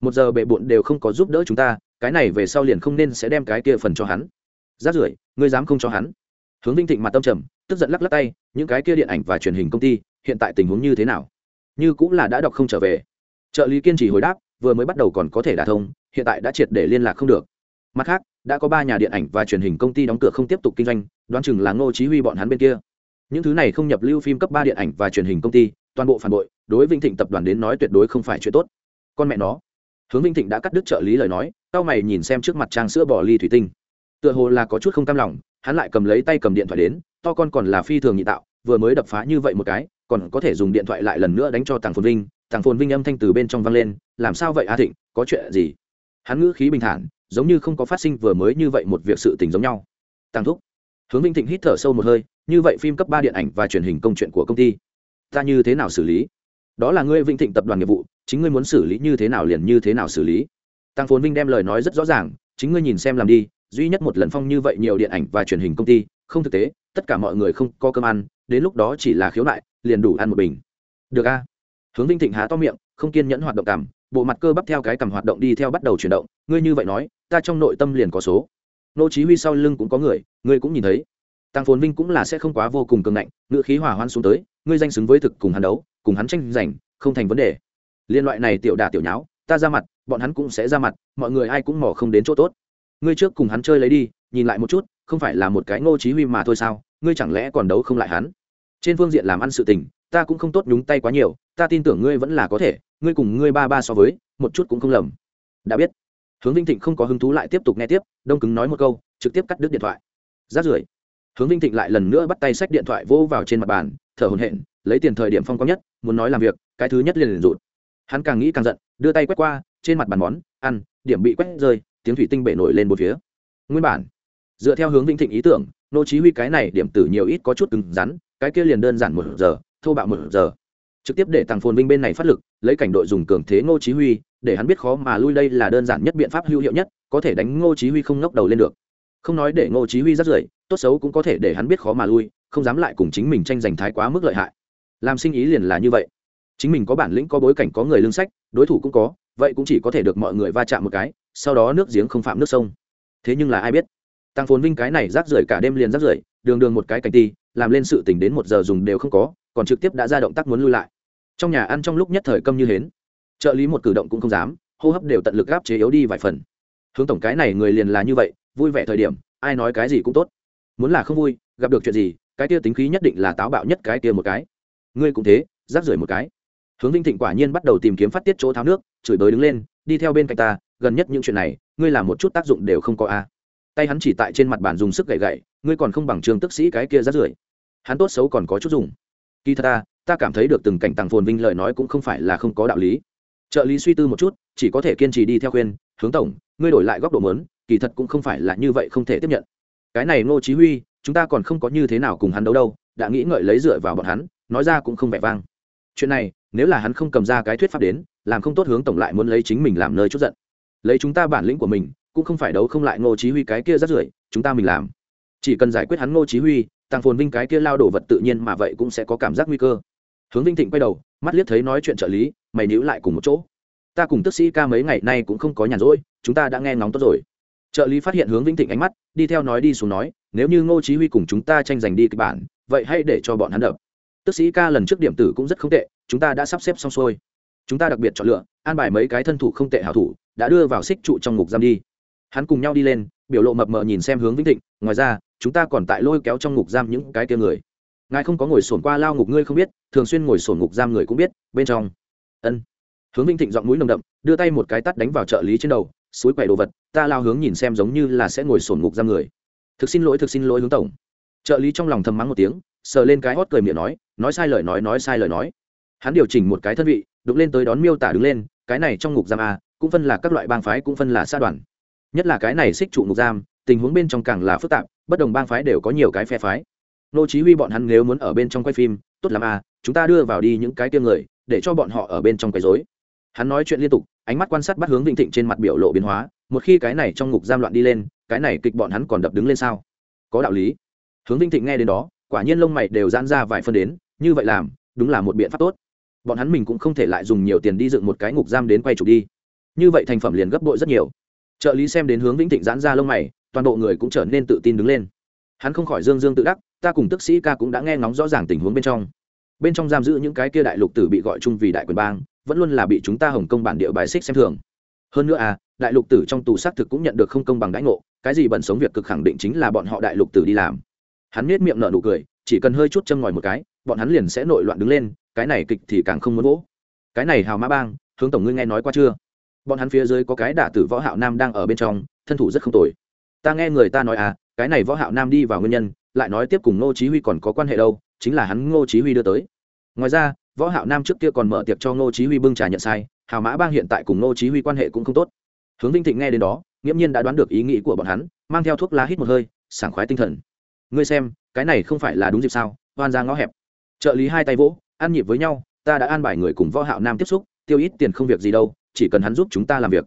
Một giờ bệ bộn đều không có giúp đỡ chúng ta, cái này về sau liền không nên sẽ đem cái kia phần cho hắn rát rưởi, ngươi dám không cho hắn? Hướng vinh thịnh mặt tâm trầm, tức giận lắc lắc tay, những cái kia điện ảnh và truyền hình công ty, hiện tại tình huống như thế nào? Như cũng là đã đọc không trở về. Trợ lý kiên trì hồi đáp, vừa mới bắt đầu còn có thể đả thông, hiện tại đã triệt để liên lạc không được. Mặt khác, đã có ba nhà điện ảnh và truyền hình công ty đóng cửa không tiếp tục kinh doanh, đoán chừng là ngô chí huy bọn hắn bên kia. Những thứ này không nhập lưu phim cấp ba điện ảnh và truyền hình công ty, toàn bộ phản bội, đối vinh thịnh tập đoàn đến nói tuyệt đối không phải chuyện tốt. Con mẹ nó. Hướng vinh thịnh đã cắt đứt trợ lý lời nói tao mày nhìn xem trước mặt trang sữa bỏ ly thủy tinh tựa hồ là có chút không cam lòng, hắn lại cầm lấy tay cầm điện thoại đến, to con còn là phi thường nhị tạo, vừa mới đập phá như vậy một cái, còn có thể dùng điện thoại lại lần nữa đánh cho tàng phồn vinh, tàng phồn vinh âm thanh từ bên trong vang lên, làm sao vậy a thịnh, có chuyện gì? Hắn ngữ khí bình thản, giống như không có phát sinh vừa mới như vậy một việc sự tình giống nhau. Tàng thúc. Hướng vinh thịnh hít thở sâu một hơi, như vậy phim cấp ba điện ảnh và truyền hình công chuyện của công ty, ta như thế nào xử lý? Đó là ngươi vinh thịnh tập đoàn nghiệp vụ, chính ngươi muốn xử lý như thế nào liền như thế nào xử lý. Tăng phồn vinh đem lời nói rất rõ ràng, chính ngươi nhìn xem làm đi duy nhất một lần phong như vậy nhiều điện ảnh và truyền hình công ty, không thực tế, tất cả mọi người không có cơm ăn, đến lúc đó chỉ là khiếu nại, liền đủ ăn một bình. Được a? Hướng vinh thịnh há to miệng, không kiên nhẫn hoạt động cảm, bộ mặt cơ bắp theo cái cầm hoạt động đi theo bắt đầu chuyển động, ngươi như vậy nói, ta trong nội tâm liền có số. Nô chí huy sau lưng cũng có người, ngươi cũng nhìn thấy. Tăng phồn vinh cũng là sẽ không quá vô cùng cường ngạnh ngựa khí hòa hoan xuống tới, ngươi danh xứng với thực cùng hắn đấu, cùng hắn tranh giành, không thành vấn đề. Liên loại này tiểu đả tiểu nháo, ta ra mặt, bọn hắn cũng sẽ ra mặt, mọi người ai cũng mò không đến chỗ tốt ngươi trước cùng hắn chơi lấy đi, nhìn lại một chút, không phải là một cái ngô chí huy mà thôi sao, ngươi chẳng lẽ còn đấu không lại hắn? Trên phương diện làm ăn sự tình, ta cũng không tốt nhúng tay quá nhiều, ta tin tưởng ngươi vẫn là có thể, ngươi cùng ngươi ba ba so với, một chút cũng không lầm. Đã biết. Hướng vinh thịnh không có hứng thú lại tiếp tục nghe tiếp, đông cứng nói một câu, trực tiếp cắt đứt điện thoại. Rát rưởi. Hướng vinh thịnh lại lần nữa bắt tay sách điện thoại vô vào trên mặt bàn, thở hổn hển, lấy tiền thời điểm phong quang nhất, muốn nói làm việc, cái thứ nhất liền liền rụt. Hắn càng nghĩ càng giận, đưa tay quét qua, trên mặt bàn món, ăn, điểm bị quét rơi tiếng thủy tinh bể nổi lên một phía. Nguyên bản, dựa theo hướng vĩnh thịnh ý tưởng, nô chí huy cái này điểm tử nhiều ít có chút cứng rắn, cái kia liền đơn giản một giờ, thô bạo một giờ. Trực tiếp để tăng phồn vinh bên này phát lực, lấy cảnh đội dùng cường thế ngô chí huy, để hắn biết khó mà lui đây là đơn giản nhất biện pháp hữu hiệu nhất, có thể đánh ngô chí huy không ngóc đầu lên được. Không nói để ngô chí huy rất rưởi, tốt xấu cũng có thể để hắn biết khó mà lui, không dám lại cùng chính mình tranh giành thái quá mức lợi hại. Làm sinh ý liền là như vậy. Chính mình có bản lĩnh, có bối cảnh, có người lương sách, đối thủ cũng có, vậy cũng chỉ có thể được mọi người va chạm một cái sau đó nước giếng không phạm nước sông. Thế nhưng là ai biết? Tăng phồn vinh cái này rác rưởi cả đêm liền rác rưởi, đường đường một cái cảnh ti, làm lên sự tỉnh đến một giờ dùng đều không có, còn trực tiếp đã ra động tác muốn lui lại. Trong nhà ăn trong lúc nhất thời câm như hến. Trợ lý một cử động cũng không dám, hô hấp đều tận lực gáp chế yếu đi vài phần. Hướng tổng cái này người liền là như vậy, vui vẻ thời điểm, ai nói cái gì cũng tốt. Muốn là không vui, gặp được chuyện gì, cái kia tính khí nhất định là táo bạo nhất cái kia một cái. Ngươi cũng thế, rác rưởi một cái. Hướng vinh thịnh quả nhiên bắt đầu tìm kiếm phát tiết chỗ tháo nước, chửi bới đứng lên, đi theo bên cạnh ta gần nhất những chuyện này, ngươi làm một chút tác dụng đều không có a. Tay hắn chỉ tại trên mặt bàn dùng sức gậy gậy, ngươi còn không bằng trường tức sĩ cái kia rát rưởi. Hắn tốt xấu còn có chút dùng. Kỳ thật ta ta cảm thấy được từng cảnh tàng phồn vinh lời nói cũng không phải là không có đạo lý. Trợ lý suy tư một chút, chỉ có thể kiên trì đi theo khuyên, hướng tổng, ngươi đổi lại góc độ mớn kỳ thật cũng không phải là như vậy không thể tiếp nhận. Cái này ngô chí huy, chúng ta còn không có như thế nào cùng hắn đấu đâu, đã nghĩ ngợi lấy dựa vào bọn hắn, nói ra cũng không vẻ vang. Chuyện này, nếu là hắn không cầm ra cái thuyết pháp đến, làm không tốt hướng tổng lại muốn lấy chính mình làm nơi chút giận lấy chúng ta bản lĩnh của mình, cũng không phải đấu không lại ngô chí huy cái kia rất rưởi chúng ta mình làm. Chỉ cần giải quyết hắn ngô chí huy tăng phồn vinh cái kia lao đổ vật tự nhiên mà vậy cũng sẽ có cảm giác nguy cơ. Hướng vinh thịnh quay đầu, mắt liếc thấy nói chuyện trợ lý, mày níu lại cùng một chỗ. Ta cùng tức sĩ ca mấy ngày nay cũng không có nhàn rỗi, chúng ta đã nghe ngóng tốt rồi. Trợ lý phát hiện hướng vĩnh thịnh ánh mắt, đi theo nói đi xuống nói, nếu như ngô chí huy cùng chúng ta tranh giành đi kịch bản, vậy hãy để cho bọn hắn đập. Tức sĩ ca lần trước điểm tử cũng rất không tệ, chúng ta đã sắp xếp xong xuôi chúng ta đặc biệt chọn lựa, an bài mấy cái thân thủ không tệ hảo thủ, đã đưa vào xích trụ trong ngục giam đi. Hắn cùng nhau đi lên, biểu lộ mập mờ nhìn xem hướng vĩnh thịnh, ngoài ra, chúng ta còn tại lôi kéo trong ngục giam những cái kia người. Ngài không có ngồi sổn qua lao ngục ngươi không biết, thường xuyên ngồi sổn ngục giam người cũng biết, bên trong. Ân. Hướng vĩnh thịnh giọng mũi nồng đậm, đưa tay một cái tắt đánh vào trợ lý trên đầu, suối quậy đồ vật, ta lao hướng nhìn xem giống như là sẽ ngồi sổn ngục giam người. Thực xin lỗi, thực xin lỗi, hướng tổng. Trợ lý trong lòng thầm mắng một tiếng, sờ lên cái hót cười miệng nói nói sai lời nói nói sai lời nói hắn điều chỉnh một cái thân vị đục lên tới đón miêu tả đứng lên, cái này trong ngục giam a, cũng phân là các loại bang phái cũng phân là xa đoàn. Nhất là cái này xích trụ ngục giam, tình huống bên trong càng là phức tạp, bất đồng bang phái đều có nhiều cái phe phái. Nô chí huy bọn hắn nếu muốn ở bên trong quay phim, tốt lắm à chúng ta đưa vào đi những cái tiêm người, để cho bọn họ ở bên trong quấy rối. Hắn nói chuyện liên tục, ánh mắt quan sát bắt hướng vĩnh thịnh trên mặt biểu lộ biến hóa, một khi cái này trong ngục giam loạn đi lên, cái này kịch bọn hắn còn đập đứng lên sao? Có đạo lý. Hướng vĩnh thịnh nghe đến đó, quả nhiên lông mày đều giãn ra vài phân đến, như vậy làm, đúng là một biện pháp tốt bọn hắn mình cũng không thể lại dùng nhiều tiền đi dựng một cái ngục giam đến quay chụp đi. Như vậy thành phẩm liền gấp bội rất nhiều. Trợ lý xem đến hướng vĩnh thịnh giãn ra lông mày, toàn bộ người cũng trở nên tự tin đứng lên. Hắn không khỏi dương dương tự đắc, ta cùng tức sĩ ca cũng đã nghe ngóng rõ ràng tình huống bên trong. Bên trong giam giữ những cái kia đại lục tử bị gọi chung vì đại quyền bang, vẫn luôn là bị chúng ta hồng công bản địa bài xích xem thường. Hơn nữa à đại lục tử trong tù xác thực cũng nhận được không công bằng đãi ngộ, cái gì bận sống việc cực khẳng định chính là bọn họ đại lục tử đi làm. Hắn nết miệng nở nụ cười, chỉ cần hơi chút châm ngòi một cái, bọn hắn liền sẽ nội loạn đứng lên cái này kịch thì càng không muốn vỗ. Cái này hào mã bang, hướng tổng ngươi nghe nói qua chưa? Bọn hắn phía dưới có cái đả tử võ hạo nam đang ở bên trong, thân thủ rất không tồi. Ta nghe người ta nói à cái này võ hạo nam đi vào nguyên nhân, lại nói tiếp cùng ngô chí huy còn có quan hệ đâu, chính là hắn ngô chí huy đưa tới. Ngoài ra, võ hạo nam trước kia còn mở tiệc cho ngô chí huy bưng trà nhận sai, hào mã bang hiện tại cùng ngô chí huy quan hệ cũng không tốt. Hướng vinh thịnh nghe đến đó, nghiễm nhiên đã đoán được ý nghĩ của bọn hắn, mang theo thuốc lá hít một hơi, sảng khoái tinh thần. Ngươi xem, cái này không phải là đúng dịp sao? Hoan ra ngõ hẹp. Trợ lý hai tay vỗ ăn nhịp với nhau, ta đã an bài người cùng võ hạo nam tiếp xúc, tiêu ít tiền không việc gì đâu, chỉ cần hắn giúp chúng ta làm việc.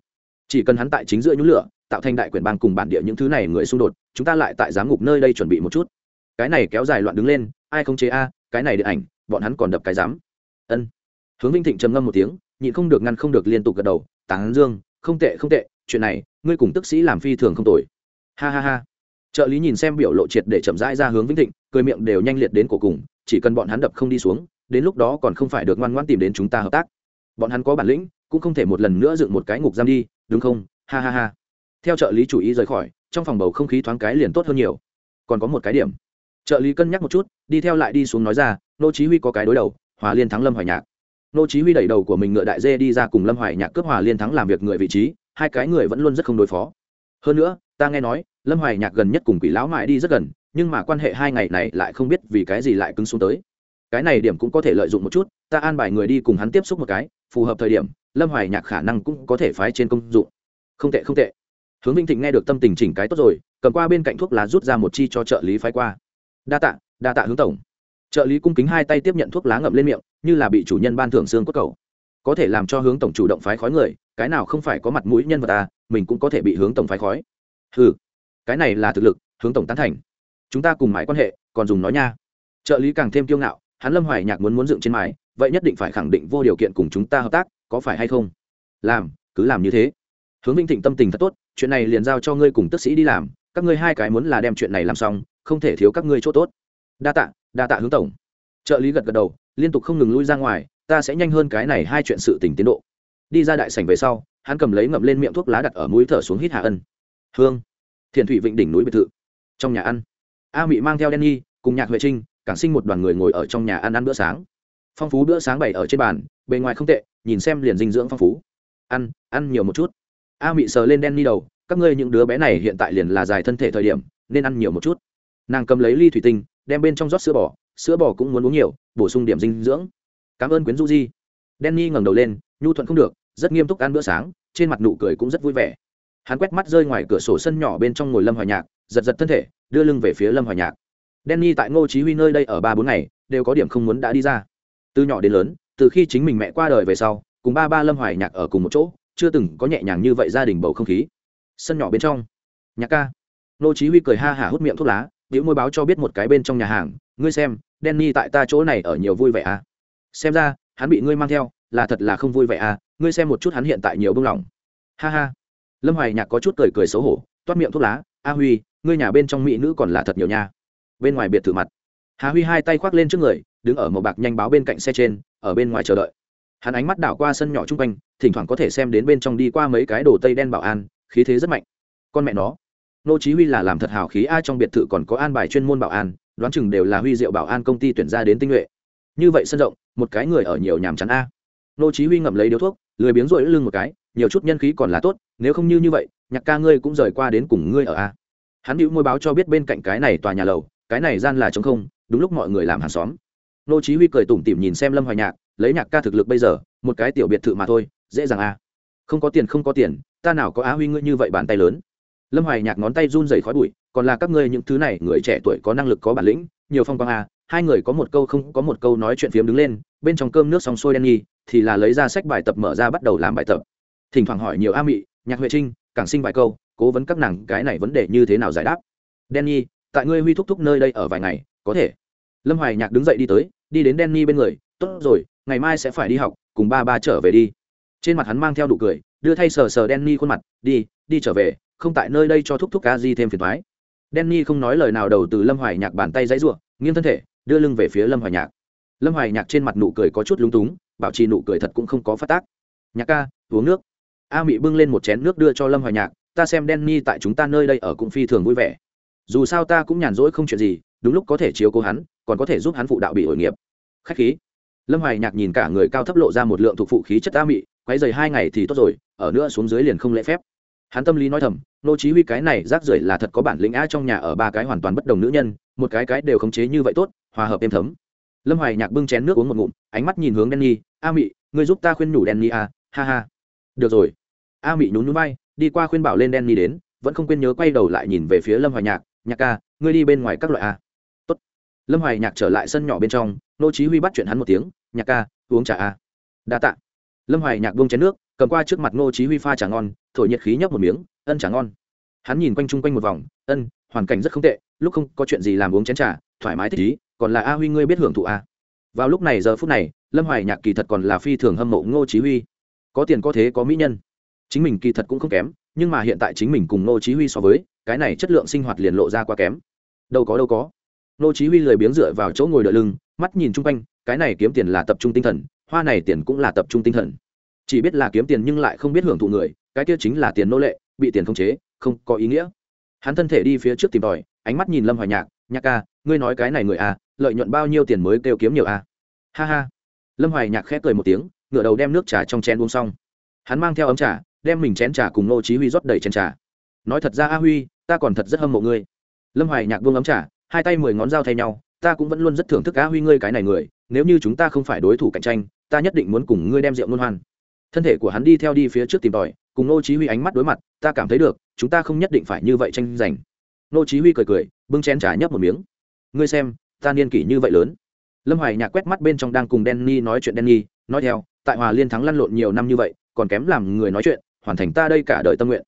Chỉ cần hắn tại chính giữa nhũ lửa, tạo thành đại quyền bang cùng bản địa những thứ này người xung đột, chúng ta lại tại giám ngục nơi đây chuẩn bị một chút. Cái này kéo dài loạn đứng lên, ai không chế a, cái này điện ảnh, bọn hắn còn đập cái dám ân. Hướng vinh thịnh trầm ngâm một tiếng, nhịn không được ngăn không được liên tục gật đầu tán dương, không tệ không tệ, chuyện này, ngươi cùng tức sĩ làm phi thường không tồi. Ha ha ha. Trợ lý nhìn xem biểu lộ triệt để chậm rãi ra hướng vĩnh thịnh, cười miệng đều nhanh liệt đến cổ cùng, chỉ cần bọn hắn đập không đi xuống đến lúc đó còn không phải được ngoan ngoan tìm đến chúng ta hợp tác. Bọn hắn có bản lĩnh, cũng không thể một lần nữa dựng một cái ngục giam đi, đúng không? Ha ha ha. Theo trợ lý chủ ý rời khỏi, trong phòng bầu không khí thoáng cái liền tốt hơn nhiều. Còn có một cái điểm. Trợ lý cân nhắc một chút, đi theo lại đi xuống nói ra, nô chí huy có cái đối đầu, hòa liên thắng lâm hoài nhạc. Nô chí huy đẩy đầu của mình ngựa đại dê đi ra cùng lâm hoài nhạc cướp hòa liên thắng làm việc người vị trí, hai cái người vẫn luôn rất không đối phó. Hơn nữa, ta nghe nói, lâm hoài nhạc gần nhất cùng quỷ lão mại đi rất gần, nhưng mà quan hệ hai ngày này lại không biết vì cái gì lại cứng xuống tới cái này điểm cũng có thể lợi dụng một chút, ta an bài người đi cùng hắn tiếp xúc một cái, phù hợp thời điểm, lâm hoài nhạc khả năng cũng có thể phái trên công dụng. Không tệ không tệ. Hướng vinh thịnh nghe được tâm tình chỉnh cái tốt rồi, cầm qua bên cạnh thuốc lá rút ra một chi cho trợ lý phái qua. Đa tạ đa tạ hướng tổng. Trợ lý cung kính hai tay tiếp nhận thuốc lá ngậm lên miệng, như là bị chủ nhân ban thưởng xương cốt cầu. Có thể làm cho hướng tổng chủ động phái khói người, cái nào không phải có mặt mũi nhân vật ta mình cũng có thể bị hướng tổng phái khói. Ừ cái này là thực lực, hướng tổng tán thành. Chúng ta cùng mãi quan hệ, còn dùng nói nha. Trợ lý càng thêm kiêu ngạo hắn lâm hoài nhạc muốn muốn dựng trên mài, vậy nhất định phải khẳng định vô điều kiện cùng chúng ta hợp tác, có phải hay không? Làm, cứ làm như thế. Hướng vinh thịnh tâm tình thật tốt, chuyện này liền giao cho ngươi cùng tức sĩ đi làm, các ngươi hai cái muốn là đem chuyện này làm xong, không thể thiếu các ngươi chỗ tốt. Đa tạ đa tạ hướng tổng. Trợ lý gật gật đầu, liên tục không ngừng lui ra ngoài, ta sẽ nhanh hơn cái này hai chuyện sự tình tiến độ. Đi ra đại sảnh về sau, hắn cầm lấy ngậm lên miệng thuốc lá đặt ở mũi thở xuống hít hạ ân. Hương. Thiền thủy vịnh đỉnh núi biệt thự. Trong nhà ăn. A mị mang theo đen cùng nhạc huệ trinh cảng sinh một đoàn người ngồi ở trong nhà ăn ăn bữa sáng. Phong phú bữa sáng bày ở trên bàn, bề ngoài không tệ, nhìn xem liền dinh dưỡng phong phú. Ăn ăn nhiều một chút. A mị sờ lên đen đầu, các ngươi những đứa bé này hiện tại liền là dài thân thể thời điểm, nên ăn nhiều một chút. Nàng cầm lấy ly thủy tinh, đem bên trong rót sữa bò sữa bò cũng muốn uống nhiều, bổ sung điểm dinh dưỡng. Cảm ơn quyến du di. Denny ngẩng đầu lên, nhu thuận không được, rất nghiêm túc ăn bữa sáng, trên mặt nụ cười cũng rất vui vẻ. Hắn quét mắt rơi ngoài cửa sổ sân nhỏ bên trong ngồi lâm hoài nhạc, giật giật thân thể, đưa lưng về phía lâm hoài nhạc denny tại ngô chí huy nơi đây ở ba bốn ngày, đều có điểm không muốn đã đi ra. Từ nhỏ đến lớn, từ khi chính mình mẹ qua đời về sau, cùng ba ba lâm hoài nhạc ở cùng một chỗ, chưa từng có nhẹ nhàng như vậy gia đình bầu không khí. Sân nhỏ bên trong. Nhạc ca. Ngô chí huy cười ha hả hút miệng thuốc lá, biểu môi báo cho biết một cái bên trong nhà hàng, ngươi xem denny tại ta chỗ này ở nhiều vui vẻ à? Xem ra, hắn bị ngươi mang theo, là thật là không vui vẻ à? Ngươi xem một chút hắn hiện tại nhiều bưng lòng ha ha. Lâm hoài nhạc có chút cười cười xấu hổ, toát miệng thuốc lá, a huy, ngươi nhà bên trong mỹ nữ còn là thật nhiều nha bên ngoài biệt thự mặt. Hà huy hai tay khoác lên trước người, đứng ở một bạc nhanh báo bên cạnh xe trên, ở bên ngoài chờ đợi. Hắn ánh mắt đảo qua sân nhỏ chung quanh, thỉnh thoảng có thể xem đến bên trong đi qua mấy cái đồ tây đen bảo an, khí thế rất mạnh. Con mẹ nó. Nô chí huy là làm thật hào khí, ai trong biệt thự còn có an bài chuyên môn bảo an, đoán chừng đều là huy diệu bảo an công ty tuyển ra đến tinh nhuệ. Như vậy sân rộng, một cái người ở nhiều nhàm chán a. Nô chí huy ngậm lấy điếu thuốc, lười biếng rỗi lưng một cái, nhiều chút nhân khí còn là tốt, nếu không như như vậy, nhạc ca ngươi cũng rời qua đến cùng ngươi ở a. Hắn hữu môi báo cho biết bên cạnh cái này tòa nhà lầu cái này gian là trống không, đúng lúc mọi người làm hàng xóm nô chí huy cười tủm tỉm nhìn xem lâm hoài nhạc, lấy nhạc ca thực lực bây giờ, một cái tiểu biệt thự mà thôi, dễ dàng à? không có tiền không có tiền, ta nào có á huy ngươi như vậy bàn tay lớn lâm hoài nhạc ngón tay run rẩy khói bụi, còn là các ngươi những thứ này, người trẻ tuổi có năng lực có bản lĩnh, nhiều phong quang à? hai người có một câu không có một câu nói chuyện phiếm đứng lên, bên trong cơm nước xong sôi đen nghi, thì là lấy ra sách bài tập mở ra bắt đầu làm bài tập thỉnh thoảng hỏi nhiều a mị, nhạc huệ trinh, càng sinh vài câu, cố vấn các nàng cái này vấn đề như thế nào giải đáp đen nghi tại ngươi huy thúc thúc nơi đây ở vài ngày, có thể. Lâm hoài nhạc đứng dậy đi tới, đi đến Danny bên người, tốt rồi, ngày mai sẽ phải đi học, cùng ba ba trở về đi. Trên mặt hắn mang theo đủ cười, đưa thay sờ sờ Danny khuôn mặt, đi đi trở về, không tại nơi đây cho thúc thúc ca di thêm phiền thoái. Danny không nói lời nào đầu từ lâm hoài nhạc bàn tay dãy ruộng nghiêng thân thể, đưa lưng về phía lâm hoài nhạc. Lâm hoài nhạc trên mặt nụ cười có chút lúng túng, bảo trì nụ cười thật cũng không có phát tác. Nhạc ca, uống nước. A mị bưng lên một chén nước đưa cho lâm hoài nhạc, ta xem Danny tại chúng ta nơi đây ở cũng phi thường vui vẻ dù sao ta cũng nhàn rỗi không chuyện gì, đúng lúc có thể chiếu cố hắn, còn có thể giúp hắn phụ đạo bị ổi nghiệp. Khách khí. Lâm hoài nhạc nhìn cả người cao thấp lộ ra một lượng thuộc phụ khí chất a mị, quấy dày hai ngày thì tốt rồi, ở nữa xuống dưới liền không lễ phép. Hắn tâm lý nói thầm, nô chí huy cái này rác rưởi là thật có bản lĩnh á, trong nhà ở ba cái hoàn toàn bất đồng nữ nhân, một cái cái đều khống chế như vậy tốt, hòa hợp êm thấm. Lâm hoài nhạc bưng chén nước uống một ngụm, ánh mắt nhìn hướng Danny, a mị, ngươi giúp ta khuyên nhủ Danny a ha ha. Được rồi. A mị nhún nhún vai, đi qua khuyên bảo lên Danny đến, vẫn không quên nhớ quay đầu lại nhìn về phía lâm hoài nhạc nhạc ca, ngươi đi bên ngoài các loại a. Tốt. Lâm hoài nhạc trở lại sân nhỏ bên trong, nô chí huy bắt chuyện hắn một tiếng, nhạc ca, uống trà a. Đa tạ. Lâm hoài nhạc buông chén nước, cầm qua trước mặt nô chí huy pha trà ngon, thổi nhiệt khí nhấp một miếng, ân, trà ngon. Hắn nhìn quanh chung quanh một vòng, ân, hoàn cảnh rất không tệ, lúc không có chuyện gì làm uống chén trà, thoải mái thích ý còn là a huy ngươi biết hưởng thụ a. Vào lúc này giờ phút này, lâm hoài nhạc kỳ thật còn là phi thường hâm mộ ngô chí huy. Có tiền có thế có mỹ nhân. Chính mình kỳ thật cũng không kém, nhưng mà hiện tại chính mình cùng ngô chí huy so với cái này chất lượng sinh hoạt liền lộ ra quá kém. Đâu có đâu có. Nô chí huy lười biếng dựa vào chỗ ngồi đợi lưng, mắt nhìn chung quanh, cái này kiếm tiền là tập trung tinh thần, hoa này tiền cũng là tập trung tinh thần. Chỉ biết là kiếm tiền nhưng lại không biết hưởng thụ người, cái kia chính là tiền nô lệ, bị tiền khống chế, không có ý nghĩa. Hắn thân thể đi phía trước tìm tòi, ánh mắt nhìn lâm hoài nhạc nhạc ca, ngươi nói cái này người à lợi nhuận bao nhiêu tiền mới kêu kiếm nhiều à? Ha ha. Lâm hoài nhạc khép cười một tiếng, ngửa đầu đem nước trà trong chén uống xong. Hắn mang theo ấm trà, đem mình chén trà cùng nô chí huy rót đầy chén trà nói thật ra a huy, ta còn thật rất hâm mộ ngươi. Lâm hoài nhạc buông ấm trả hai tay mười ngón dao thay nhau, ta cũng vẫn luôn rất thưởng thức a huy ngươi cái này người, nếu như chúng ta không phải đối thủ cạnh tranh, ta nhất định muốn cùng ngươi đem rượu ngôn hoan. Thân thể của hắn đi theo đi phía trước tìm tòi, cùng nô chí huy ánh mắt đối mặt, ta cảm thấy được, chúng ta không nhất định phải như vậy tranh giành. Nô chí huy cười cười, bưng chén trà nhấp một miếng. Ngươi xem, ta niên kỷ như vậy lớn. Lâm hoài nhạc quét mắt bên trong đang cùng Danny nói chuyện Danny, nói theo, tại hòa liên thắng lăn lộn nhiều năm như vậy, còn kém làm người nói chuyện, hoàn thành ta đây cả đời tâm nguyện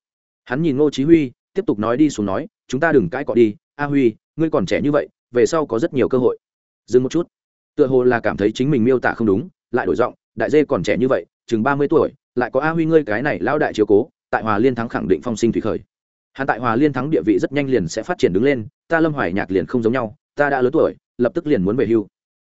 hắn nhìn ngô chí huy, tiếp tục nói đi xuống nói, chúng ta đừng cãi cọ đi, a huy, ngươi còn trẻ như vậy, về sau có rất nhiều cơ hội. Dừng một chút. Tựa hồ là cảm thấy chính mình miêu tả không đúng, lại đổi giọng, đại dê còn trẻ như vậy, chừng ba mươi tuổi, lại có a huy ngươi cái này lão đại chiếu cố, tại hòa liên thắng khẳng định phong sinh thủy khởi. Hắn tại hòa liên thắng địa vị rất nhanh liền sẽ phát triển đứng lên, ta lâm hoài nhạc liền không giống nhau, ta đã lớn tuổi, lập tức liền muốn về hưu.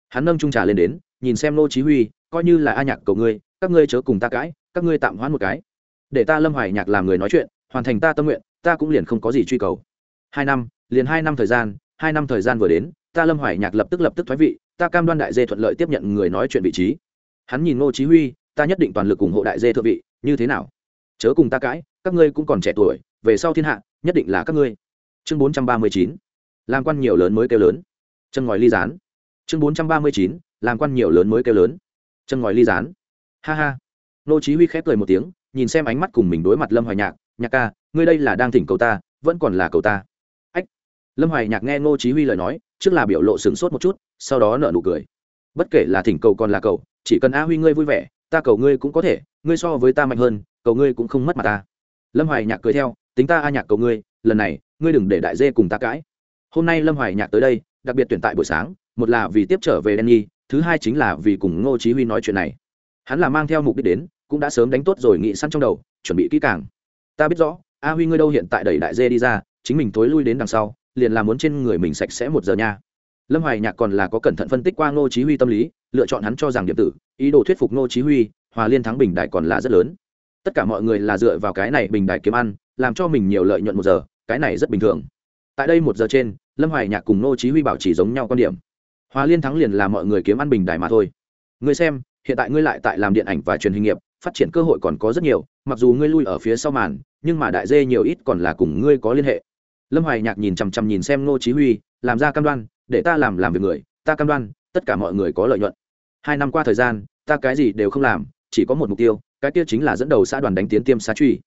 Hắn nâng trung trà lên đến, nhìn xem nô chí huy, coi như là a nhạc cầu ngươi, các ngươi chớ cùng ta cãi, các ngươi tạm hoãn một cái. Để ta lâm hoài nhạc làm người nói chuyện hoàn thành ta tâm nguyện, ta cũng liền không có gì truy cầu. Hai năm, liền hai năm thời gian, hai năm thời gian vừa đến, ta lâm hoài nhạc lập tức lập tức thoái vị, ta cam đoan đại dê thuận lợi tiếp nhận người nói chuyện vị trí. Hắn nhìn ngô chí huy, ta nhất định toàn lực ủng hộ đại dê thượng vị, như thế nào? Chớ cùng ta cãi, các ngươi cũng còn trẻ tuổi, về sau thiên hạ, nhất định là các ngươi. Chương 439 làm quan nhiều lớn mới kêu lớn. Chân ngòi ly gián. Chương 439 làm quan nhiều lớn mới kêu lớn. Chân ngòi ly gián. Ha ha. Ngô chí huy khép cười một tiếng, nhìn xem ánh mắt cùng mình đối mặt lâm hoài nhạc nhạc ca ngươi đây là đang thỉnh cầu ta vẫn còn là cầu ta. Ách. Lâm hoài nhạc nghe ngô chí huy lời nói trước là biểu lộ sướng sốt một chút sau đó nở nụ cười. Bất kể là thỉnh cầu còn là cầu chỉ cần a huy ngươi vui vẻ ta cầu ngươi cũng có thể ngươi so với ta mạnh hơn cầu ngươi cũng không mất mặt ta. Lâm hoài nhạc cười theo tính ta a nhạc cầu ngươi lần này ngươi đừng để đại dê cùng ta cãi. Hôm nay lâm hoài nhạc tới đây đặc biệt tuyển tại buổi sáng một là vì tiếp trở về Đen Nhi, thứ hai chính là vì cùng Ngô Chí Huy nói chuyện này. Hắn là mang theo mục đích đến, cũng đã sớm đánh tốt rồi nghĩ sẵn trong đầu, chuẩn bị kỹ càng. Ta biết rõ, A Huy ngươi đâu hiện tại đẩy đại dê đi ra, chính mình tối lui đến đằng sau, liền là muốn trên người mình sạch sẽ một giờ nha. Lâm Hoài Nhạc còn là có cẩn thận phân tích qua Ngô Chí Huy tâm lý, lựa chọn hắn cho rằng điểm tử, ý đồ thuyết phục Ngô Chí Huy, hòa liên thắng bình đại còn là rất lớn. Tất cả mọi người là dựa vào cái này bình đại kiếm ăn, làm cho mình nhiều lợi nhuận một giờ, cái này rất bình thường. Tại đây một giờ trên, Lâm Hoài Nhạc cùng Ngô Chí Huy bảo chỉ giống nhau quan điểm hòa liên thắng liền là mọi người kiếm ăn bình Đại mà thôi ngươi xem hiện tại ngươi lại tại làm điện ảnh và truyền hình nghiệp phát triển cơ hội còn có rất nhiều, mặc dù ngươi lui ở phía sau màn, nhưng mà đại dê nhiều ít còn là cùng ngươi có liên hệ. Lâm hoài nhạc nhìn chằm chằm nhìn xem ngô chí huy, làm ra cam đoan, để ta làm làm việc người, ta cam đoan, tất cả mọi người có lợi nhuận. Hai năm qua thời gian, ta cái gì đều không làm, chỉ có một mục tiêu, cái kia chính là dẫn đầu xã đoàn đánh tiến tiêm xá truy.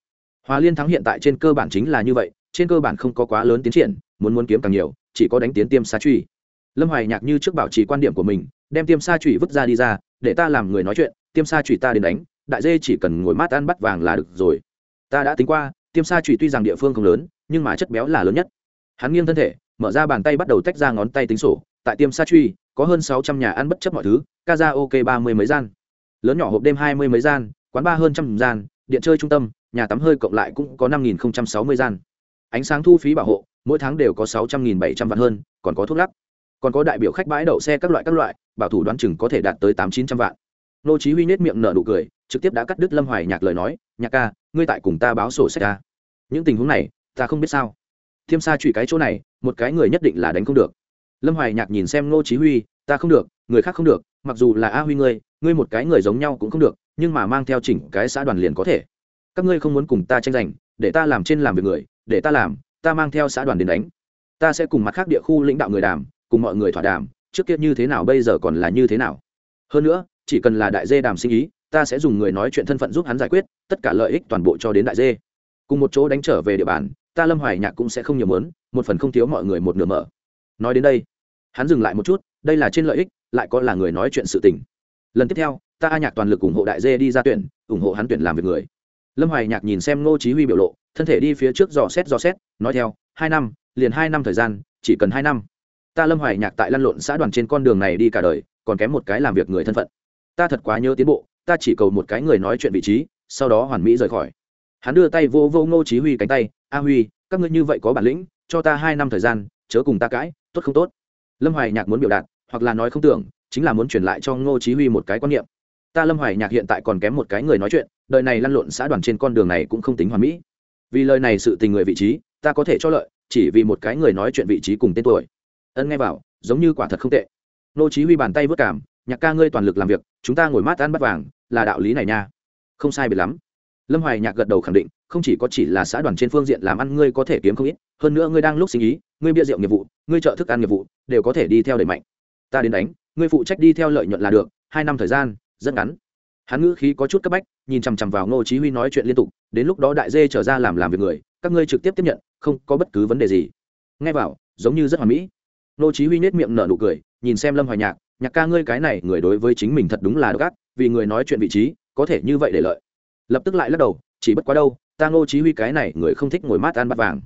Hòa liên thắng hiện tại trên cơ bản chính là như vậy, trên cơ bản không có quá lớn tiến triển, muốn muốn kiếm càng nhiều, chỉ có đánh tiến tiêm xá truy. Lâm hoài nhạc như trước bảo trì quan điểm của mình, đem tiêm sa trụy vứt ra đi ra, để ta làm người nói chuyện, tiêm sa trụy ta đến đánh đại dê chỉ cần ngồi mát ăn bắt vàng là được rồi. Ta đã tính qua, tiêm sa trụy tuy rằng địa phương không lớn, nhưng mà chất béo là lớn nhất. Hắn nghiêng thân thể, mở ra bàn tay bắt đầu tách ra ngón tay tính sổ. Tại tiêm sa truy có hơn sáu trăm nhà ăn bất chấp mọi thứ, ca ra ok ba mươi mấy gian. Lớn nhỏ hộp đêm hai mươi mấy gian, quán ba hơn trăm gian, điện chơi trung tâm, nhà tắm hơi cộng lại cũng có năm nghìn sáu mươi gian. Ánh sáng thu phí bảo hộ, mỗi tháng đều có sáu trăm nghìn bảy trăm vạn hơn, còn có thuốc lắc. Còn có đại biểu khách bãi đậu xe các loại các loại, bảo thủ đoán chừng có thể đạt tới tám chín trăm vạn. Nô chí huy nết miệng nở nụ cười trực tiếp đã cắt đứt lâm hoài nhạc lời nói, nhạc ca, ngươi tại cùng ta báo sổ sách ca những tình huống này, ta không biết sao. Thiêm sa chủy cái chỗ này, một cái người nhất định là đánh không được. Lâm hoài nhạc nhìn xem nô chí huy, ta không được, người khác không được, mặc dù là a huy ngươi ngươi một cái người giống nhau cũng không được, nhưng mà mang theo chỉnh cái xã đoàn liền có thể. Các ngươi không muốn cùng ta tranh giành, để ta làm trên làm việc người, để ta làm, ta mang theo xã đoàn đến đánh. Ta sẽ cùng mặt khác địa khu lãnh đạo người đàm, cùng mọi người thỏa đàm, trước kia như thế nào bây giờ còn là như thế nào. Hơn nữa, chỉ cần là đại dê đàm sinh ý ta sẽ dùng người nói chuyện thân phận giúp hắn giải quyết, tất cả lợi ích toàn bộ cho đến đại dê. Cùng một chỗ đánh trở về địa bàn, ta lâm hoài nhạc cũng sẽ không nhiều mớn một phần không thiếu mọi người một nửa mở. Nói đến đây, hắn dừng lại một chút, đây là trên lợi ích, lại có là người nói chuyện sự tình. Lần tiếp theo, ta a nhạc toàn lực ủng hộ đại dê đi ra tuyển, ủng hộ hắn tuyển làm việc người. Lâm hoài nhạc nhìn xem ngô chí huy biểu lộ, thân thể đi phía trước dò xét dò xét, nói theo, hai năm, liền hai năm thời gian, chỉ cần hai năm. Ta lâm hoài nhạc tại lăn lộn xã đoàn trên con đường này đi cả đời, còn kém một cái làm việc người thân phận. Ta thật quá nhớ tiến bộ ta chỉ cầu một cái người nói chuyện vị trí, sau đó hoàn mỹ rời khỏi. Hắn đưa tay vô vô ngô chí huy cánh tay, a huy, các ngươi như vậy có bản lĩnh, cho ta hai năm thời gian, chớ cùng ta cãi, tốt không tốt? Lâm hoài nhạc muốn biểu đạt, hoặc là nói không tưởng, chính là muốn truyền lại cho ngô chí huy một cái quan niệm. Ta lâm hoài nhạc hiện tại còn kém một cái người nói chuyện, đời này lăn lộn xã đoàn trên con đường này cũng không tính hoàn mỹ. Vì lời này sự tình người vị trí, ta có thể cho lợi, chỉ vì một cái người nói chuyện vị trí cùng tên tuổi. Ân nghe vào, giống như quả thật không tệ. Ngô chí huy bàn tay vứt cảm nhạc ca ngươi toàn lực làm việc, chúng ta ngồi mát ăn bắt vàng, là đạo lý này nha. Không sai biệt lắm. Lâm hoài nhạc gật đầu khẳng định, không chỉ có chỉ là xã đoàn trên phương diện làm ăn ngươi có thể kiếm không ít, hơn nữa ngươi đang lúc sinh ý, ngươi bia rượu nghiệp vụ, ngươi trợ thức ăn nghiệp vụ, đều có thể đi theo đẩy mạnh. Ta đến đánh, ngươi phụ trách đi theo lợi nhuận là được, hai năm thời gian, rất ngắn. Hắn ngữ khí có chút cấp bách, nhìn chằm chằm vào ngô chí huy nói chuyện liên tục, đến lúc đó đại dê trở ra làm làm việc người, các ngươi trực tiếp tiếp nhận, không có bất cứ vấn đề gì. Nghe vào, giống như rất hoàn mỹ. Ngô chí huy nét miệng nở nụ cười, nhìn xem lâm hoài nhạc nhạc ca ngươi cái này, người đối với chính mình thật đúng là gắt vì người nói chuyện vị trí, có thể như vậy để lợi. Lập tức lại lắc đầu, chỉ bất quá đâu, ta ngô chí huy cái này, người không thích ngồi mát ăn bát vàng.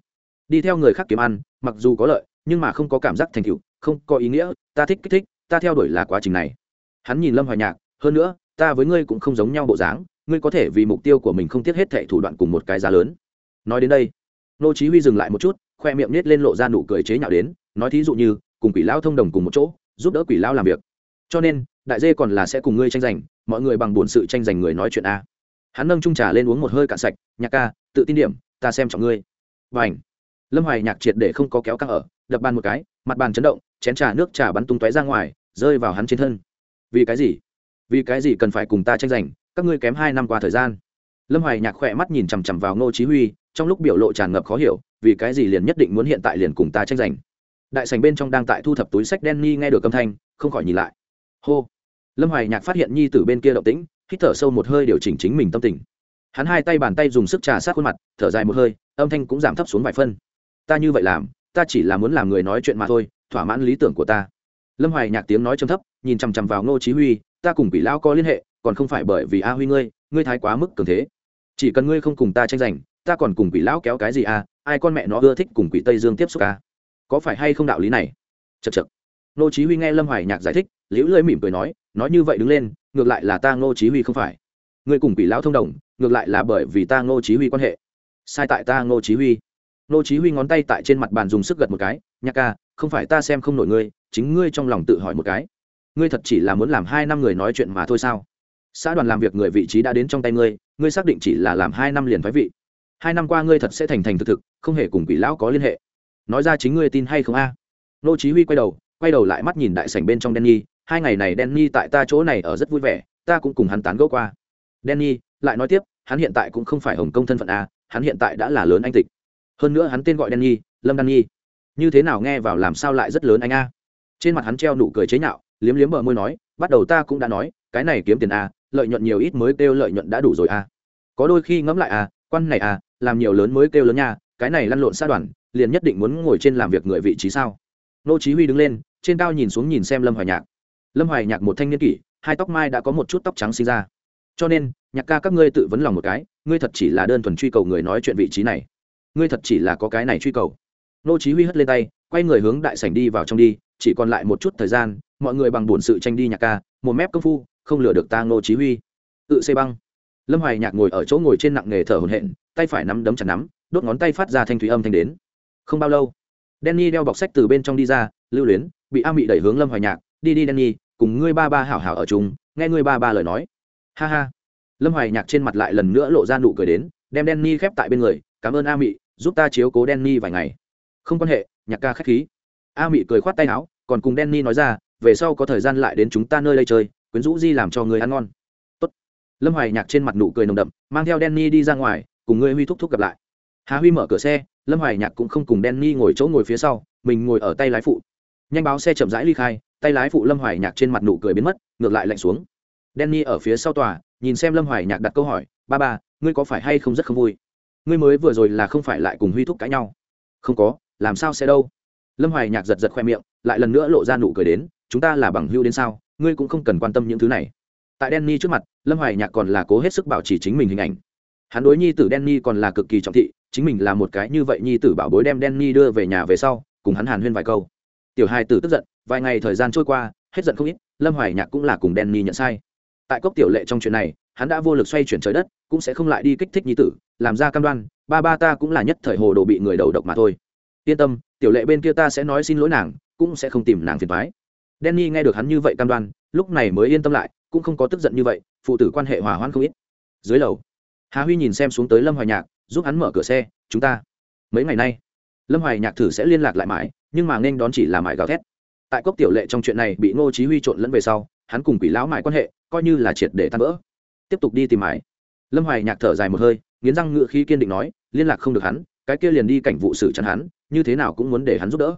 Đi theo người khác kiếm ăn, mặc dù có lợi, nhưng mà không có cảm giác thành tựu, không có ý nghĩa, ta thích kích thích, ta theo đuổi là quá trình này. Hắn nhìn lâm hoài nhạc, hơn nữa, ta với ngươi cũng không giống nhau bộ dáng, ngươi có thể vì mục tiêu của mình không tiếc hết thệ thủ đoạn cùng một cái giá lớn. Nói đến đây nô chí huy dừng lại một chút, khoe miệng nết lên lộ ra nụ cười chế nhạo đến, nói thí dụ như, cùng quỷ lao thông đồng cùng một chỗ, giúp đỡ quỷ lao làm việc cho nên, đại dê còn là sẽ cùng ngươi tranh giành, mọi người bằng bổn sự tranh giành người nói chuyện a. Hắn nâng trung trà lên uống một hơi cạn sạch, nhạc ca, tự tin điểm, ta xem trọng ngươi. Và ảnh lâm hoài nhạc triệt để không có kéo căng ở, đập bàn một cái, mặt bàn chấn động, chén trà nước trà bắn tung tóe ra ngoài, rơi vào hắn trên thân. Vì cái gì? Vì cái gì cần phải cùng ta tranh giành? Các ngươi kém hai năm qua thời gian. Lâm hoài nhạc khỏe mắt nhìn chằm chằm vào ngô chí huy, trong lúc biểu lộ tràn ngập khó hiểu, vì cái gì liền nhất định muốn hiện tại liền cùng ta tranh giành? Đại sảnh bên trong đang tại thu thập túi sách đen nghe được âm thanh, không khỏi nhìn lại hô. Lâm hoài nhạc phát hiện nhi tử bên kia động tĩnh, hít thở sâu một hơi điều chỉnh chính mình tâm tình. Hắn hai tay bàn tay dùng sức trà sát khuôn mặt, thở dài một hơi, âm thanh cũng giảm thấp xuống vài phân. Ta như vậy làm, ta chỉ là muốn làm người nói chuyện mà thôi, thỏa mãn lý tưởng của ta. Lâm hoài nhạc tiếng nói trầm thấp, nhìn chằm chằm vào ngô chí huy, ta cùng quỷ lão có liên hệ, còn không phải bởi vì a huy ngươi ngươi thái quá mức cường thế. Chỉ cần ngươi không cùng ta tranh giành, ta còn cùng quỷ lão kéo cái gì à? Ai con mẹ nó ưa thích cùng quỷ tây dương tiếp xúc à? Có phải hay không đạo lý này? Chật chật ngô chí huy nghe lâm hoài nhạc giải thích, liễu lưỡi mỉm cười nói nói như vậy đứng lên, ngược lại là ta ngô chí huy không phải. Ngươi cùng quỷ lão thông đồng, ngược lại là bởi vì ta ngô chí huy quan hệ. Sai tại ta ngô chí huy. Ngô chí huy ngón tay tại trên mặt bàn dùng sức gật một cái, nhạc ca, không phải ta xem không nổi ngươi, chính ngươi trong lòng tự hỏi một cái. Ngươi thật chỉ là muốn làm hai năm người nói chuyện mà thôi sao? Xã đoàn làm việc người vị trí đã đến trong tay ngươi ngươi xác định chỉ là làm hai năm liền phái vị. Hai năm qua ngươi thật sẽ thành thành thực thực, không hề cùng quỷ lão có liên hệ. Nói ra chính ngươi tin hay không a? Nô chí huy quay đầu quay đầu lại mắt nhìn đại sảnh bên trong Denny, hai ngày này Denny tại ta chỗ này ở rất vui vẻ ta cũng cùng hắn tán gẫu qua. Denny lại nói tiếp hắn hiện tại cũng không phải hồng công thân phận a hắn hiện tại đã là lớn anh tịch. Hơn nữa hắn tên gọi Denny, lâm Danny. Như thế nào nghe vào làm sao lại rất lớn anh a? Trên mặt hắn treo nụ cười chế nhạo liếm liếm bờ môi nói bắt đầu ta cũng đã nói cái này kiếm tiền a lợi nhuận nhiều ít mới kêu lợi nhuận đã đủ rồi a. Có đôi khi ngẫm lại a quan này a làm nhiều lớn mới kêu lớn nha cái này lăn lộn xa đoàn liền nhất định muốn ngồi trên làm việc người vị trí sao? Nô chí huy đứng lên, trên cao nhìn xuống nhìn xem lâm hoài nhạc. Lâm hoài nhạc một thanh niên kỷ, hai tóc mai đã có một chút tóc trắng sinh ra. Cho nên, nhạc ca các ngươi tự vấn lòng một cái, ngươi thật chỉ là đơn thuần truy cầu người nói chuyện vị trí này. Ngươi thật chỉ là có cái này truy cầu. Nô chí huy hất lên tay, quay người hướng đại sảnh đi vào trong đi, chỉ còn lại một chút thời gian, mọi người bằng buồn sự tranh đi nhạc ca, một mép công phu, không lừa được ta nô chí huy. Tự xây băng. Lâm hoài nhạc ngồi ở chỗ ngồi trên nặng nghề thở hổn hển, tay phải nắm đấm chặt nắm, đốt ngón tay phát ra thanh thủy âm thanh đến. Không bao lâu Danny đeo bọc sách từ bên trong đi ra, lưu luyến, bị a mị đẩy hướng lâm hoài nhạc, đi đi Danny, cùng ngươi ba ba hảo hảo ở chung, nghe ngươi ba ba lời nói. Ha ha. Lâm hoài nhạc trên mặt lại lần nữa lộ ra nụ cười đến, đem Danny khép tại bên người, cảm ơn a mị, giúp ta chiếu cố Danny vài ngày. Không quan hệ, nhạc ca khách khí. A mị cười khoát tay áo, còn cùng Danny nói ra, về sau có thời gian lại đến chúng ta nơi đây chơi, quyến rũ di làm cho người ăn ngon. Tốt. lâm hoài nhạc trên mặt nụ cười nồng đậm, mang theo Danny đi ra ngoài, cùng ngươi huy thúc thúc gặp lại hà huy mở cửa xe, lâm hoài nhạc cũng không cùng Danny ngồi chỗ ngồi phía sau, mình ngồi ở tay lái phụ. Nhanh báo xe chậm rãi ly khai, tay lái phụ lâm hoài nhạc trên mặt nụ cười biến mất, ngược lại lạnh xuống. Danny ở phía sau tòa, nhìn xem lâm hoài nhạc đặt câu hỏi, ba ba, ngươi có phải hay không rất không vui? Ngươi mới vừa rồi là không phải lại cùng huy thúc cãi nhau? Không có, làm sao sẽ đâu? Lâm hoài nhạc giật giật khoe miệng, lại lần nữa lộ ra nụ cười đến, chúng ta là bằng hưu đến sao? Ngươi cũng không cần quan tâm những thứ này. Tại Danny trước mặt, lâm hoài nhạc còn là cố hết sức bảo trì chính mình hình ảnh hắn đối nhi tử Denny còn là cực kỳ trọng thị, chính mình là một cái như vậy nhi tử bảo bối đem Denny đưa về nhà về sau, cùng hắn hàn huyên vài câu. Tiểu hai tử tức giận, vài ngày thời gian trôi qua, hết giận không ít, lâm hoài nhạc cũng là cùng Denny nhận sai. Tại cốc tiểu lệ trong chuyện này, hắn đã vô lực xoay chuyển trời đất, cũng sẽ không lại đi kích thích nhi tử, làm ra cam đoan, ba ba ta cũng là nhất thời hồ đồ bị người đầu độc mà thôi. Yên tâm, tiểu lệ bên kia ta sẽ nói xin lỗi nàng, cũng sẽ không tìm nàng phiền toái. Denny nghe được hắn như vậy cam đoan, lúc này mới yên tâm lại, cũng không có tức giận như vậy, phụ tử quan hệ hòa hoãn không ít. Dưới lầu hà huy nhìn xem xuống tới lâm hoài nhạc, giúp hắn mở cửa xe, chúng ta, mấy ngày nay, lâm hoài nhạc thử sẽ liên lạc lại mãi, nhưng mà nên đón chỉ là mãi gào thét. Tại cốc tiểu lệ trong chuyện này bị ngô chí huy trộn lẫn về sau, hắn cùng quỷ lão mãi quan hệ coi như là triệt để tan vỡ. Tiếp tục đi tìm mãi. Lâm hoài nhạc thở dài một hơi, nghiến răng ngựa khí kiên định nói, liên lạc không được hắn, cái kia liền đi cảnh vụ xử chắn hắn, như thế nào cũng muốn để hắn giúp đỡ.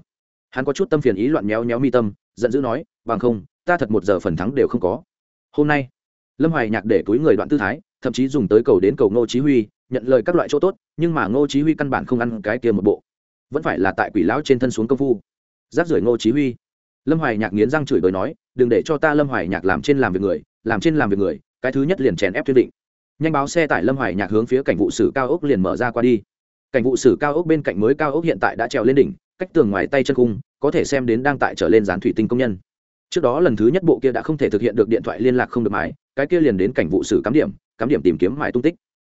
Hắn có chút tâm phiền ý loạn méo méo mi tâm, giận dữ nói, bằng không, ta thật một giờ phần thắng đều không có. Hôm nay, lâm hoài nhạc để túi người đoạn tư thái thậm chí dùng tới cầu đến cầu ngô chí huy, nhận lời các loại chỗ tốt, nhưng mà ngô chí huy căn bản không ăn cái kia một bộ. Vẫn phải là tại quỷ lão trên thân xuống công phu. Giáp rưỡi ngô chí huy. Lâm hoài nhạc nghiến răng chửi bới nói, đừng để cho ta lâm hoài nhạc làm trên làm việc người, làm trên làm việc người, cái thứ nhất liền chèn ép tuyên định. Nhanh báo xe tải lâm hoài nhạc hướng phía cảnh vụ sử cao ốc liền mở ra qua đi. Cảnh vụ sử cao ốc bên cạnh mới cao ốc hiện tại đã trèo lên đỉnh, cách tường ngoài tay chân cung, có thể xem đến đang tại trở lên dán thủy tinh công nhân. Trước đó lần thứ nhất bộ kia đã không thể thực hiện được điện thoại liên lạc không được mãi cái kia liền đến cảnh vụ sử cắm điểm cắm điểm tìm kiếm mãi tung tích.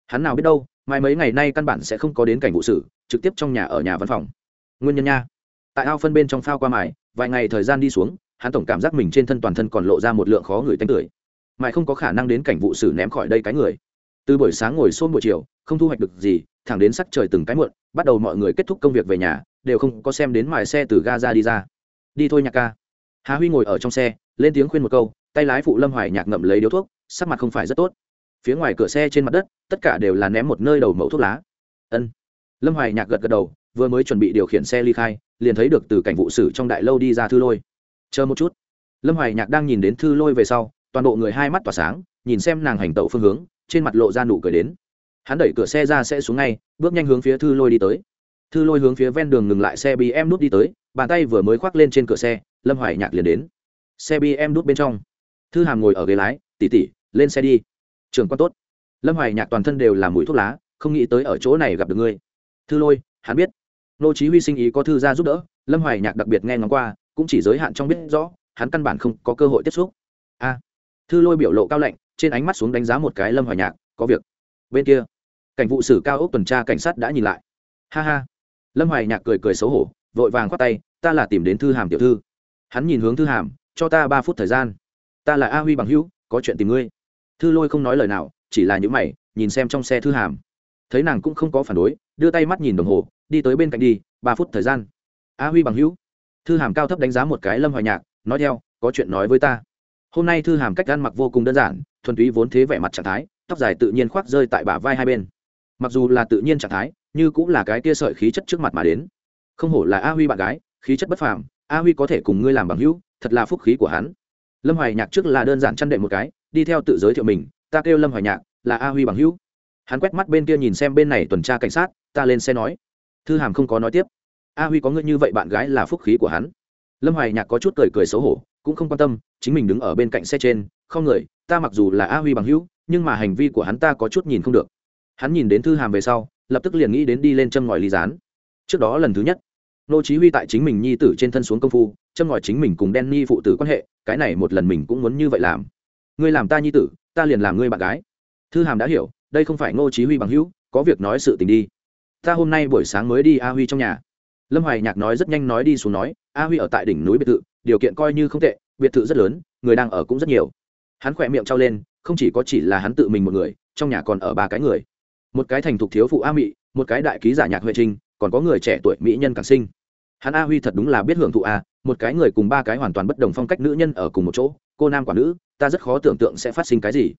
Hắn nào biết đâu mai mấy ngày nay căn bản sẽ không có đến cảnh vụ sử, trực tiếp trong nhà ở nhà văn phòng. Nguyên nhân nha. Tại ao phân bên trong phao qua mải vài ngày thời gian đi xuống, hắn tổng cảm giác mình trên thân toàn thân còn lộ ra một lượng khó người tanh tưởi. Mãi không có khả năng đến cảnh vụ sử ném khỏi đây cái người. Từ buổi sáng ngồi xôn buổi chiều, không thu hoạch được gì, thẳng đến sắc trời từng cái muộn, bắt đầu mọi người kết thúc công việc về nhà, đều không có xem đến mài xe từ ga ra đi ra. Đi thôi nhạc ca. Hà huy ngồi ở trong xe, lên tiếng khuyên một câu tay lái phụ lâm hoài nhạc ngậm lấy điếu thuốc, sắc mặt không phải rất tốt. Phía ngoài cửa xe trên mặt đất, tất cả đều là ném một nơi đầu mẫu thuốc lá. Ân. Lâm hoài nhạc gật gật đầu, vừa mới chuẩn bị điều khiển xe ly khai, liền thấy được từ cảnh vụ sử trong đại lâu đi ra thư lôi. Chờ một chút. Lâm hoài nhạc đang nhìn đến thư lôi về sau, toàn bộ người hai mắt tỏa sáng, nhìn xem nàng hành tẩu phương hướng, trên mặt lộ ra nụ cười đến. Hắn đẩy cửa xe ra sẽ xuống ngay, bước nhanh hướng phía thư lôi đi tới. Thư lôi hướng phía ven đường ngừng lại xe bm nút đi tới, bàn tay vừa mới khoác lên trên cửa xe, lâm hoài nhạc liền đến. Xe bm nút bên trong thư hàm ngồi ở ghế lái tỉ tỉ lên xe đi. Trường quan tốt. Lâm hoài nhạc toàn thân đều là mùi thuốc lá, không nghĩ tới ở chỗ này gặp được ngươi. Thư lôi, hắn biết. Nô chí huy sinh ý có thư ra giúp đỡ, lâm hoài nhạc đặc biệt nghe ngóng qua, cũng chỉ giới hạn trong biết rõ, hắn căn bản không có cơ hội tiếp xúc. A. Thư lôi biểu lộ cao lạnh, trên ánh mắt xuống đánh giá một cái lâm hoài nhạc, có việc. Bên kia, cảnh vụ xử cao ốc tuần tra cảnh sát đã nhìn lại. Ha ha. Lâm hoài nhạc cười cười xấu hổ, vội vàng khoát tay, ta là tìm đến thư hàm tiểu thư. Hắn nhìn hướng thư hàm, cho ta ba phút thời gian ta là a huy bằng hữu, có chuyện tìm ngươi. Thư lôi không nói lời nào, chỉ là những mày, nhìn xem trong xe thư hàm. Thấy nàng cũng không có phản đối, đưa tay mắt nhìn đồng hồ, đi tới bên cạnh đi, ba phút thời gian. A huy bằng hữu. Thư hàm cao thấp đánh giá một cái lâm hoài nhạc, nói theo, có chuyện nói với ta. Hôm nay thư hàm cách ăn mặc vô cùng đơn giản, thuần túy vốn thế vẻ mặt trạng thái, tóc dài tự nhiên khoác rơi tại bả vai hai bên. Mặc dù là tự nhiên trạng thái, như cũng là cái tia sợi khí chất trước mặt mà đến. Không hổ là a huy bạn gái, khí chất bất phàm, a huy có thể cùng ngươi làm bằng hữu, thật là phúc khí của hắn lâm hoài nhạc trước là đơn giản chăn đệm một cái, đi theo tự giới thiệu mình, ta kêu lâm hoài nhạc, là a huy bằng hữu. Hắn quét mắt bên kia nhìn xem bên này tuần tra cảnh sát, ta lên xe nói. Thư hàm không có nói tiếp. A huy có ngươi như vậy bạn gái là phúc khí của hắn. Lâm hoài nhạc có chút cười cười xấu hổ, cũng không quan tâm, chính mình đứng ở bên cạnh xe trên, không người, ta mặc dù là a huy bằng hữu, nhưng mà hành vi của hắn ta có chút nhìn không được. Hắn nhìn đến thư hàm về sau, lập tức liền nghĩ đến đi lên châm ngòi ly dán. trước đó lần thứ nhất nô chí huy tại chính mình nhi tử trên thân xuống công phu, châm ngòi chính mình cùng Danny phụ tử quan hệ, cái này một lần mình cũng muốn như vậy làm. Ngươi làm ta nhi tử, ta liền làm ngươi bạn gái. Thư hàm đã hiểu, đây không phải nô chí huy bằng hữu, có việc nói sự tình đi. Ta hôm nay buổi sáng mới đi a huy trong nhà. Lâm hoài nhạc nói rất nhanh nói đi xuống nói, a huy ở tại đỉnh núi biệt thự, điều kiện coi như không tệ, biệt thự rất lớn, người đang ở cũng rất nhiều. Hắn khỏe miệng trao lên, không chỉ có chỉ là hắn tự mình một người, trong nhà còn ở ba cái người. Một cái thành thục thiếu phụ a mị, một cái đại ký giả nhạc huệ trinh, còn có người trẻ tuổi mỹ nhân càng sinh hắn a huy thật đúng là biết hưởng thụ a, một cái người cùng ba cái hoàn toàn bất đồng phong cách nữ nhân ở cùng một chỗ, cô nam quả nữ, ta rất khó tưởng tượng sẽ phát sinh cái gì.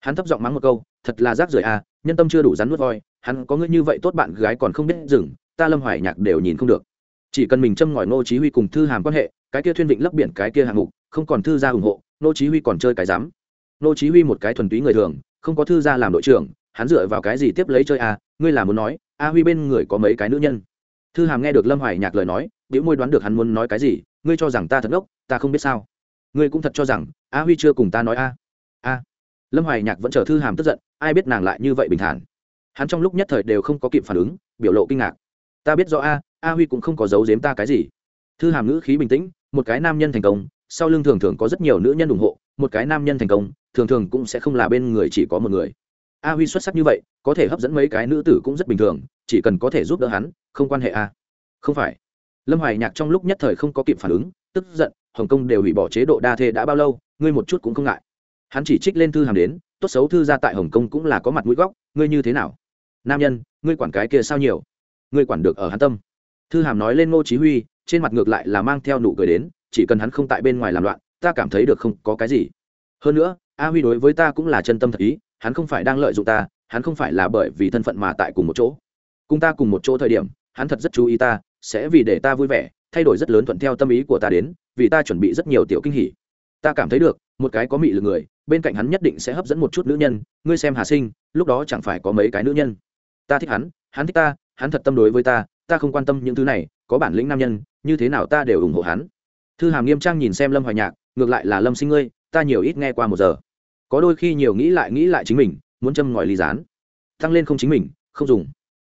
Hắn thấp giọng mắng một câu, thật là rác rưởi a, nhân tâm chưa đủ rắn nuốt voi, hắn có ngươi như vậy tốt bạn gái còn không biết dừng, ta lâm hoài nhạc đều nhìn không được. Chỉ cần mình châm ngòi ngô chí huy cùng thư hàm quan hệ, cái kia thuyên vịnh lấp biển cái kia hạng mục, không còn thư gia ủng hộ, ngô chí huy còn chơi cái dám ngô chí huy một cái thuần túy người thường, không có thư gia làm đội trưởng, hắn dựa vào cái gì tiếp lấy chơi a, ngươi là muốn nói, a huy bên người có mấy cái nữ nhân? Thư hàm nghe được lâm hoài nhạc lời nói biểu môi đoán được hắn muốn nói cái gì, ngươi cho rằng ta thật ngốc, ta không biết sao. Ngươi cũng thật cho rằng, a huy chưa cùng ta nói a. A. Lâm hoài nhạc vẫn chờ thư hàm tức giận, ai biết nàng lại như vậy bình thản. Hắn trong lúc nhất thời đều không có kịp phản ứng, biểu lộ kinh ngạc. Ta biết rõ a a huy cũng không có giấu giếm ta cái gì. Thư hàm ngữ khí bình tĩnh, một cái nam nhân thành công, sau lưng thường thường có rất nhiều nữ nhân ủng hộ, một cái nam nhân thành công, thường thường cũng sẽ không là bên người chỉ có một người a huy xuất sắc như vậy, có thể hấp dẫn mấy cái nữ tử cũng rất bình thường, chỉ cần có thể giúp đỡ hắn, không quan hệ a không phải. Lâm hoài nhạc trong lúc nhất thời không có kịp phản ứng, tức giận, hồng kông đều hủy bỏ chế độ đa thê đã bao lâu, ngươi một chút cũng không ngại. Hắn chỉ trích lên thư hàm đến, tốt xấu thư ra tại hồng kông cũng là có mặt mũi góc, ngươi như thế nào? Nam nhân, ngươi quản cái kia sao nhiều? Ngươi quản được ở hắn tâm. Thư hàm nói lên ngô chí huy, trên mặt ngược lại là mang theo nụ cười đến, chỉ cần hắn không tại bên ngoài làm loạn, ta cảm thấy được không có cái gì. Hơn nữa, a huy đối với ta cũng là chân tâm thật ý hắn không phải đang lợi dụng ta, hắn không phải là bởi vì thân phận mà tại cùng một chỗ. Cùng ta cùng một chỗ thời điểm, hắn thật rất chú ý ta, sẽ vì để ta vui vẻ, thay đổi rất lớn thuận theo tâm ý của ta đến, vì ta chuẩn bị rất nhiều tiểu kinh hỉ. Ta cảm thấy được, một cái có mị lực người, bên cạnh hắn nhất định sẽ hấp dẫn một chút nữ nhân, ngươi xem hà sinh, lúc đó chẳng phải có mấy cái nữ nhân. Ta thích hắn hắn thích ta, hắn thật tâm đối với ta ta không quan tâm những thứ này, có bản lĩnh nam nhân, như thế nào ta đều ủng hộ hắn. Thư hàm nghiêm trang nhìn xem lâm hoài nhạc, ngược lại là lâm sinh ngươi, ta nhiều ít nghe qua một giờ có đôi khi nhiều nghĩ lại nghĩ lại chính mình, muốn châm ngòi ly dán tăng lên không chính mình, không dùng.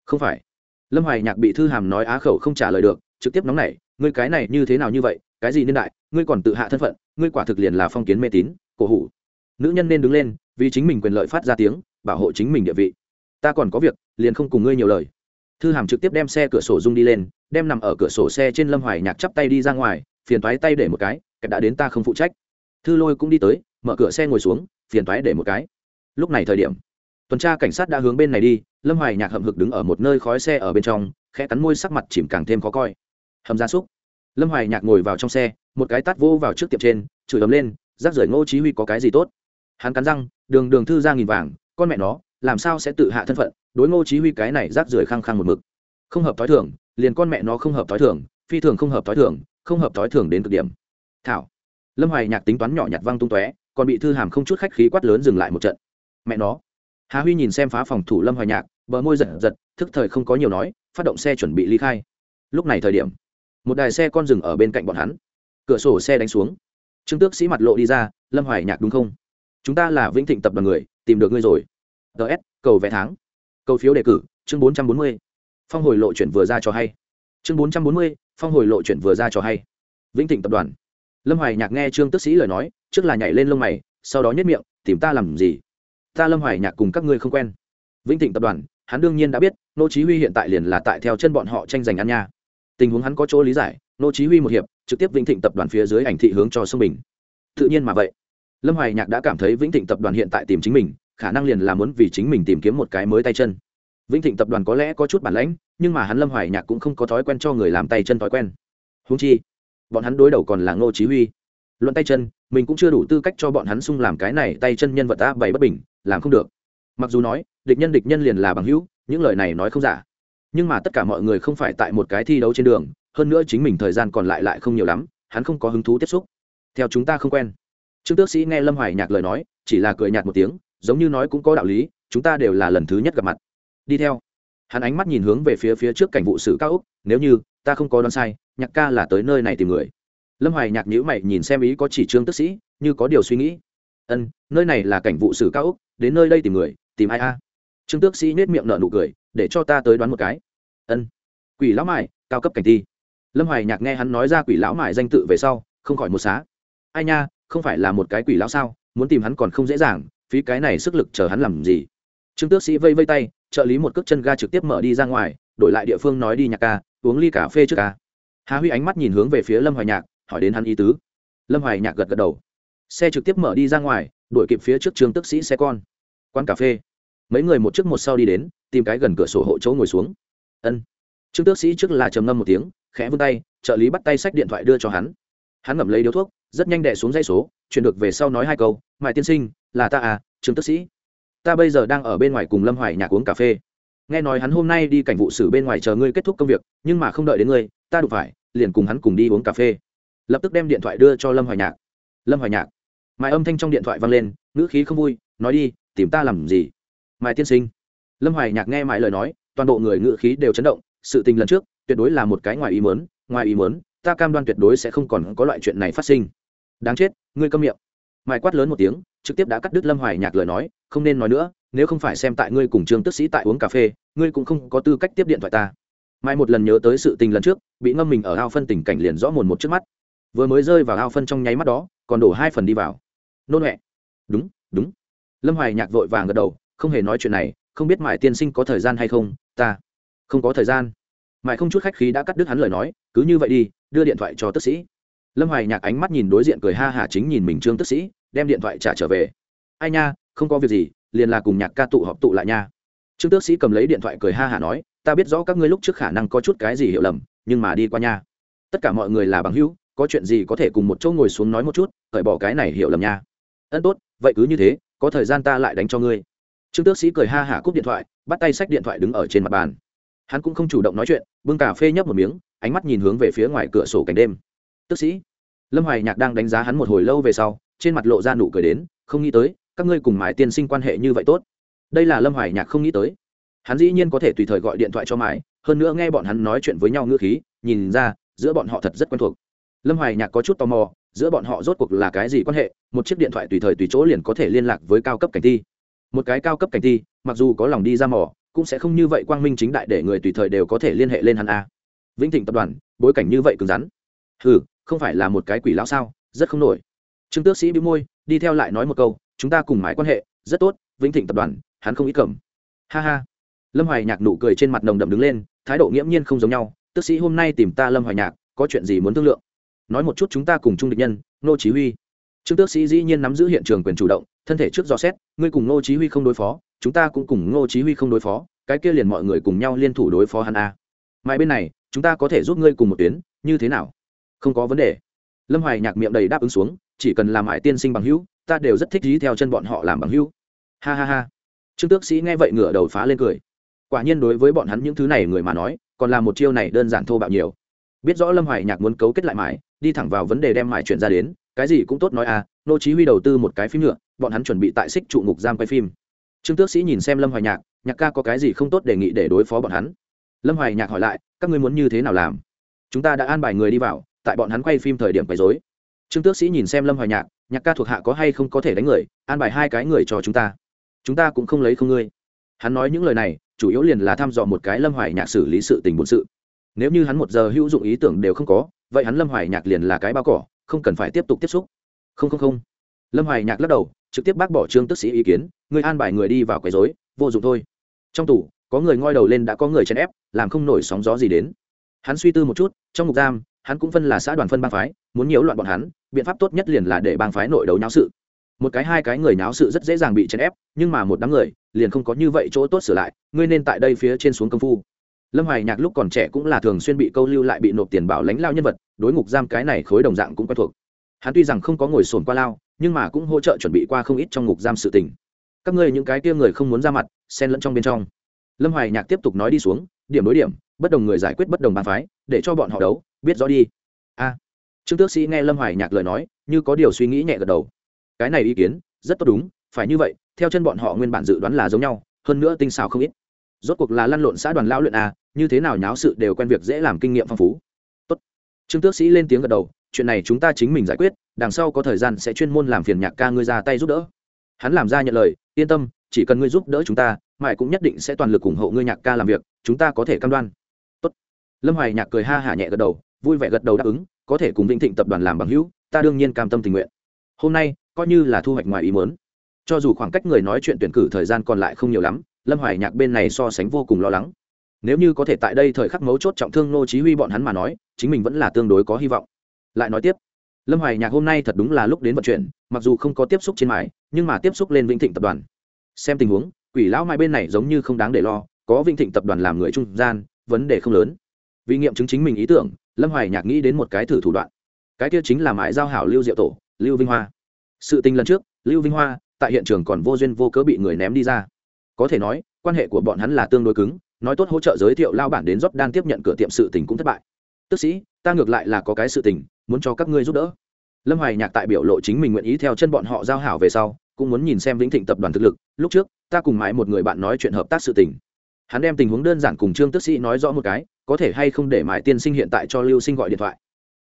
Không phải. Lâm hoài nhạc bị thư hàm nói á khẩu không trả lời được, trực tiếp nóng nảy, ngươi cái này như thế nào như vậy? Cái gì niên đại? Ngươi còn tự hạ thân phận, ngươi quả thực liền là phong kiến mê tín, cổ hủ. Nữ nhân nên đứng lên, vì chính mình quyền lợi phát ra tiếng, bảo hộ chính mình địa vị. Ta còn có việc, liền không cùng ngươi nhiều lời. Thư hàm trực tiếp đem xe cửa sổ rung đi lên, đem nằm ở cửa sổ xe trên lâm hoài nhạc chắp tay đi ra ngoài, phiền thoái tay để một cái, kẻ đã đến ta không phụ trách. Thư lôi cũng đi tới, mở cửa xe ngồi xuống phiền toái để một cái. Lúc này thời điểm, tuần tra cảnh sát đã hướng bên này đi, lâm hoài nhạc hậm hực đứng ở một nơi khói xe ở bên trong, khẽ cắn môi sắc mặt chìm càng thêm khó coi. Hầm gia súc. Lâm hoài nhạc ngồi vào trong xe, một cái tát vô vào trước tiệm trên, chửi ấm lên, rác rưởi ngô chí huy có cái gì tốt? Hắn cắn răng, đường đường thư ra nghìn vàng, con mẹ nó, làm sao sẽ tự hạ thân phận, đối ngô chí huy cái này rác rưởi khăng khăng một mực. Không hợp thói thường, liền con mẹ nó không hợp thói thường, phi thường không hợp thói thường, không hợp thói thường đến cực điểm. Thảo. Lâm hoài nhạc tính toán nhỏ nhặt văng tung tóe còn bị thư hàm không chút khách khí quát lớn dừng lại một trận. Mẹ nó. Hà huy nhìn xem phá phòng thủ lâm hoài nhạc, bờ môi giật giật, thức thời không có nhiều nói, phát động xe chuẩn bị ly khai. Lúc này thời điểm, một đài xe con dừng ở bên cạnh bọn hắn. Cửa sổ xe đánh xuống. Trương tước sĩ mặt lộ đi ra, lâm hoài nhạc đúng không? Chúng ta là vĩnh thịnh tập đoàn người, tìm được ngươi rồi. Ts cầu vé tháng. Cầu phiếu đề cử, chương bốn trăm bốn mươi. Phong hồi lộ chuyển vừa ra cho hay. Chương bốn trăm bốn mươi, phong hồi lộ chuyển vừa ra cho hay. Vĩnh thịnh tập đoàn lâm hoài nhạc nghe trương tước sĩ lời nói, trước là nhảy lên lông mày, sau đó nhất miệng, tìm ta làm gì? Ta lâm hoài nhạc cùng các ngươi không quen. Vĩnh thịnh tập đoàn, hắn đương nhiên đã biết, nô chí huy hiện tại liền là tại theo chân bọn họ tranh giành ăn nha. Tình huống hắn có chỗ lý giải, nô chí huy một hiệp, trực tiếp vĩnh thịnh tập đoàn phía dưới ảnh thị hướng cho sông bình. Tự nhiên mà vậy. Lâm hoài nhạc đã cảm thấy vĩnh thịnh tập đoàn hiện tại tìm chính mình, khả năng liền là muốn vì chính mình tìm kiếm một cái mới tay chân. Vĩnh thịnh tập đoàn có lẽ có chút bản lãnh, nhưng mà hắn lâm hoài nhạc cũng không có thói quen cho người làm tay chân thói quen. Huống chi bọn hắn đối đầu còn là ngô chí huy. Luận tay chân, mình cũng chưa đủ tư cách cho bọn hắn sung làm cái này tay chân nhân vật ta bày bất bình, làm không được. Mặc dù nói, địch nhân địch nhân liền là bằng hữu, những lời này nói không giả. Nhưng mà tất cả mọi người không phải tại một cái thi đấu trên đường, hơn nữa chính mình thời gian còn lại lại không nhiều lắm, hắn không có hứng thú tiếp xúc. Theo chúng ta không quen. Trương tước sĩ nghe lâm hoài nhạc lời nói, chỉ là cười nhạt một tiếng, giống như nói cũng có đạo lý, chúng ta đều là lần thứ nhất gặp mặt. Đi theo. Hắn ánh mắt nhìn hướng về phía phía trước cảnh vụ sử cao úc nếu như ta không có đoán sai, nhạc ca là tới nơi này tìm người. Lâm hoài nhạc nhữ mày nhìn xem ý có chỉ trương tức sĩ, như có điều suy nghĩ. Ân, nơi này là cảnh vụ xử cao úc đến nơi đây tìm người, tìm ai a? Trương tước sĩ nết miệng nở nụ cười, để cho ta tới đoán một cái. Ân. Quỷ lão mại cao cấp cảnh thi. Lâm hoài nhạc nghe hắn nói ra quỷ lão mại danh tự về sau, không khỏi một xá. Ai nha, không phải là một cái quỷ lão sao? Muốn tìm hắn còn không dễ dàng, phí cái này sức lực chờ hắn làm gì? Trương tước sĩ vây vây tay, trợ lý một cước chân ga trực tiếp mở đi ra ngoài, đổi lại địa phương nói đi nhạc ca uống ly cà phê trước ca. Hà huy ánh mắt nhìn hướng về phía lâm hoài nhạc, hỏi đến hắn ý tứ. Lâm hoài nhạc gật gật đầu. Xe trực tiếp mở đi ra ngoài, đuổi kịp phía trước trường tức sĩ xe con. Quán cà phê. Mấy người một trước một sau đi đến, tìm cái gần cửa sổ hộ chỗ ngồi xuống. Ân. Trương tước sĩ trước là trầm ngâm một tiếng, khẽ vươn tay, trợ lý bắt tay sách điện thoại đưa cho hắn. Hắn ngậm lấy điếu thuốc, rất nhanh đẻ xuống dây số, chuyển được về sau nói hai câu, mại tiên sinh, là ta à trương tước sĩ. Ta bây giờ đang ở bên ngoài cùng lâm hoài nhạc uống cà phê nghe nói hắn hôm nay đi cảnh vụ xử bên ngoài chờ ngươi kết thúc công việc, nhưng mà không đợi đến ngươi, ta đụng phải, liền cùng hắn cùng đi uống cà phê. Lập tức đem điện thoại đưa cho lâm hoài nhạc. Lâm hoài nhạc. Mài âm thanh trong điện thoại vang lên, ngữ khí không vui, nói đi, tìm ta làm gì? Mài tiên sinh. Lâm hoài nhạc nghe mãi lời nói, toàn bộ người ngữ khí đều chấn động, sự tình lần trước, tuyệt đối là một cái ngoài ý mớn ngoài ý mớn ta cam đoan tuyệt đối sẽ không còn có loại chuyện này phát sinh. Đáng chết, ngươi câm miệng. Mài quát lớn một tiếng, trực tiếp đã cắt đứt lâm hoài nhạc lời nói, không nên nói nữa, nếu không phải xem tại ngươi cùng trương tức sĩ tại uống cà phê ngươi cũng không có tư cách tiếp điện thoại ta. Mai một lần nhớ tới sự tình lần trước, bị ngâm mình ở ao phân tình cảnh liền rõ mồn một trước mắt. Vừa mới rơi vào ao phân trong nháy mắt đó, còn đổ hai phần đi vào. Nôn huệ đúng đúng. Lâm hoài nhạc vội vàng gật đầu, không hề nói chuyện này, không biết mải tiên sinh có thời gian hay không, ta không có thời gian. Mải không chút khách khí đã cắt đứt hắn lời nói, cứ như vậy đi, đưa điện thoại cho tức sĩ. Lâm hoài nhạc ánh mắt nhìn đối diện cười ha hả chính nhìn mình trương tức sĩ, đem điện thoại trả trở về. Ai nha, không có việc gì, liền là cùng nhạc ca tụ họp tụ lại nha trương tước sĩ cầm lấy điện thoại cười ha hả nói, ta biết rõ các ngươi lúc trước khả năng có chút cái gì hiểu lầm, nhưng mà đi qua nha. Tất cả mọi người là bằng hữu, có chuyện gì có thể cùng một chỗ ngồi xuống nói một chút, cởi bỏ cái này hiểu lầm nha. Ân tốt, vậy cứ như thế, có thời gian ta lại đánh cho ngươi. Trương tước sĩ cười ha hả cúp điện thoại, bắt tay xách điện thoại đứng ở trên mặt bàn. Hắn cũng không chủ động nói chuyện, bưng cà phê nhấp một miếng, ánh mắt nhìn hướng về phía ngoài cửa sổ cảnh đêm. Tước sĩ. Lâm hoài nhạc đang đánh giá hắn một hồi lâu về sau, trên mặt lộ ra nụ cười đến, không nghĩ tới, các ngươi cùng mãi tiên sinh quan hệ như vậy tốt đây là lâm hoài nhạc không nghĩ tới. Hắn dĩ nhiên có thể tùy thời gọi điện thoại cho mãi, hơn nữa nghe bọn hắn nói chuyện với nhau ngữ khí, nhìn ra, giữa bọn họ thật rất quen thuộc. Lâm hoài nhạc có chút tò mò, giữa bọn họ rốt cuộc là cái gì quan hệ, một chiếc điện thoại tùy thời tùy chỗ liền có thể liên lạc với cao cấp cảnh thi. Một cái cao cấp cảnh thi, mặc dù có lòng đi ra mỏ cũng sẽ không như vậy quang minh chính đại để người tùy thời đều có thể liên hệ lên hắn a. Vĩnh thịnh tập đoàn, bối cảnh như vậy cứng rắn. Ừ không phải là một cái quỷ lão sao, rất không nổi. Trương tước sĩ bị môi, đi theo lại nói một câu, chúng ta cùng mãi quan hệ, rất tốt, vĩnh thịnh tập đoàn hắn không ít cầm. Ha ha. Lâm hoài nhạc nụ cười trên mặt nồng đậm đứng lên, thái độ nghiễm nhiên không giống nhau. Tước sĩ hôm nay tìm ta lâm hoài nhạc, có chuyện gì muốn thương lượng? Nói một chút chúng ta cùng chung địch nhân nô chí huy. Trương tước sĩ dĩ nhiên nắm giữ hiện trường quyền chủ động, thân thể trước dò xét, ngươi cùng nô chí huy không đối phó, chúng ta cũng cùng nô chí huy không đối phó, cái kia liền mọi người cùng nhau liên thủ đối phó hắn a. Mai bên này, chúng ta có thể giúp ngươi cùng một tuyến, như thế nào? Không có vấn đề. Lâm hoài nhạc miệng đầy đáp ứng xuống, chỉ cần làm mãi tiên sinh bằng hữu, ta đều rất thích dí theo chân bọn họ làm bằng hữu. Ha ha ha trương tước sĩ nghe vậy ngửa đầu phá lên cười. Quả nhiên đối với bọn hắn những thứ này người mà nói, còn là một chiêu này đơn giản thô bạo nhiều. Biết rõ lâm hoài nhạc muốn cấu kết lại mãi, đi thẳng vào vấn đề đem mãi chuyện ra đến, cái gì cũng tốt nói à nô chí huy đầu tư một cái phim nhựa bọn hắn chuẩn bị tại xích trụ ngục giam quay phim. Trương tước sĩ nhìn xem lâm hoài nhạc nhạc ca có cái gì không tốt đề nghị để đối phó bọn hắn? Lâm hoài nhạc hỏi lại, các ngươi muốn như thế nào làm? Chúng ta đã an bài người đi vào, tại bọn hắn quay phim thời điểm quấy rối. Trương tước sĩ nhìn xem lâm hoài nhạc nhạc ca thuộc hạ có hay không có thể đánh người, an bài hai cái người cho chúng ta chúng ta cũng không lấy không ngươi. Hắn nói những lời này, chủ yếu liền là thăm dò một cái lâm hoài nhạc xử lý sự tình bổn sự. Nếu như hắn một giờ hữu dụng ý tưởng đều không có, vậy hắn lâm hoài nhạc liền là cái bao cỏ, không cần phải tiếp tục tiếp xúc. Không không không. Lâm hoài nhạc lắc đầu, trực tiếp bác bỏ trương tức sĩ ý kiến, người an bài người đi vào quấy dối vô dụng thôi. Trong tủ, có người ngoi đầu lên đã có người chèn ép, làm không nổi sóng gió gì đến. Hắn suy tư một chút, trong ngục giam, hắn cũng phân là xã đoàn phân bang phái, muốn nhiễu loạn bọn hắn, biện pháp tốt nhất liền là để bang phái nội đấu nháo sự một cái hai cái người nháo sự rất dễ dàng bị chèn ép, nhưng mà một đám người liền không có như vậy chỗ tốt sửa lại, ngươi nên tại đây phía trên xuống công phu. Lâm hoài nhạc lúc còn trẻ cũng là thường xuyên bị câu lưu lại bị nộp tiền bảo lãnh lao nhân vật, đối ngục giam cái này khối đồng dạng cũng quen thuộc. Hắn tuy rằng không có ngồi sồn qua lao, nhưng mà cũng hỗ trợ chuẩn bị qua không ít trong ngục giam sự tình. Các ngươi những cái kia người không muốn ra mặt, xen lẫn trong bên trong. Lâm hoài nhạc tiếp tục nói đi xuống, điểm đối điểm, bất đồng người giải quyết bất đồng bàn phái, để cho bọn họ đấu, biết rõ đi. A. Trương tước sĩ nghe lâm hoài nhạc lời nói, như có điều suy nghĩ nhẹ gật đầu cái này ý kiến, rất tốt đúng, phải như vậy, theo chân bọn họ nguyên bản dự đoán là giống nhau, hơn nữa tinh xào không ít. Rốt cuộc là lăn lộn xã đoàn lao luyện à như thế nào nháo sự đều quen việc dễ làm kinh nghiệm phong phú. Tốt. Trương tước sĩ lên tiếng gật đầu, chuyện này chúng ta chính mình giải quyết, đằng sau có thời gian sẽ chuyên môn làm phiền nhạc ca ngươi ra tay giúp đỡ. Hắn làm ra nhận lời, yên tâm, chỉ cần ngươi giúp đỡ chúng ta, mãi cũng nhất định sẽ toàn lực ủng hộ ngươi nhạc ca làm việc, chúng ta có thể cam đoan. Tốt. lâm hoài nhạc cười ha hả nhẹ gật đầu, vui vẻ gật đầu đáp ứng, có thể cùng vĩnh thịnh tập đoàn làm bằng hữu, ta đương nhiên cam tâm tình nguyện. Hôm nay coi như là thu hoạch ngoài ý muốn. Cho dù khoảng cách người nói chuyện tuyển cử thời gian còn lại không nhiều lắm, lâm hoài nhạc bên này so sánh vô cùng lo lắng. Nếu như có thể tại đây thời khắc mấu chốt trọng thương nô chí huy bọn hắn mà nói, chính mình vẫn là tương đối có hy vọng. Lại nói tiếp, lâm hoài nhạc hôm nay thật đúng là lúc đến vận chuyển, mặc dù không có tiếp xúc trên mài, nhưng mà tiếp xúc lên vĩnh thịnh tập đoàn. Xem tình huống, quỷ lão mai bên này giống như không đáng để lo, có vĩnh thịnh tập đoàn làm người trung gian, vấn đề không lớn. Vì nghiệm chứng chính mình ý tưởng, lâm hoài nhạc nghĩ đến một cái thử thủ đoạn. Cái kia chính là mãi giao hảo lưu diệu tổ, lưu vinh hoa sự tình lần trước, lưu vinh hoa, tại hiện trường còn vô duyên vô cớ bị người ném đi ra. Có thể nói, quan hệ của bọn hắn là tương đối cứng, nói tốt hỗ trợ giới thiệu lao bản đến rót đan tiếp nhận cửa tiệm sự tình cũng thất bại. Tức sĩ, ta ngược lại là có cái sự tình, muốn cho các ngươi giúp đỡ. Lâm hoài nhạc tại biểu lộ chính mình nguyện ý theo chân bọn họ giao hảo về sau, cũng muốn nhìn xem vĩnh thịnh tập đoàn thực lực, lúc trước, ta cùng mãi một người bạn nói chuyện hợp tác sự tình. Hắn đem tình huống đơn giản cùng trương tức sĩ nói rõ một cái, có thể hay không để mãi tiên sinh hiện tại cho lưu sinh gọi điện thoại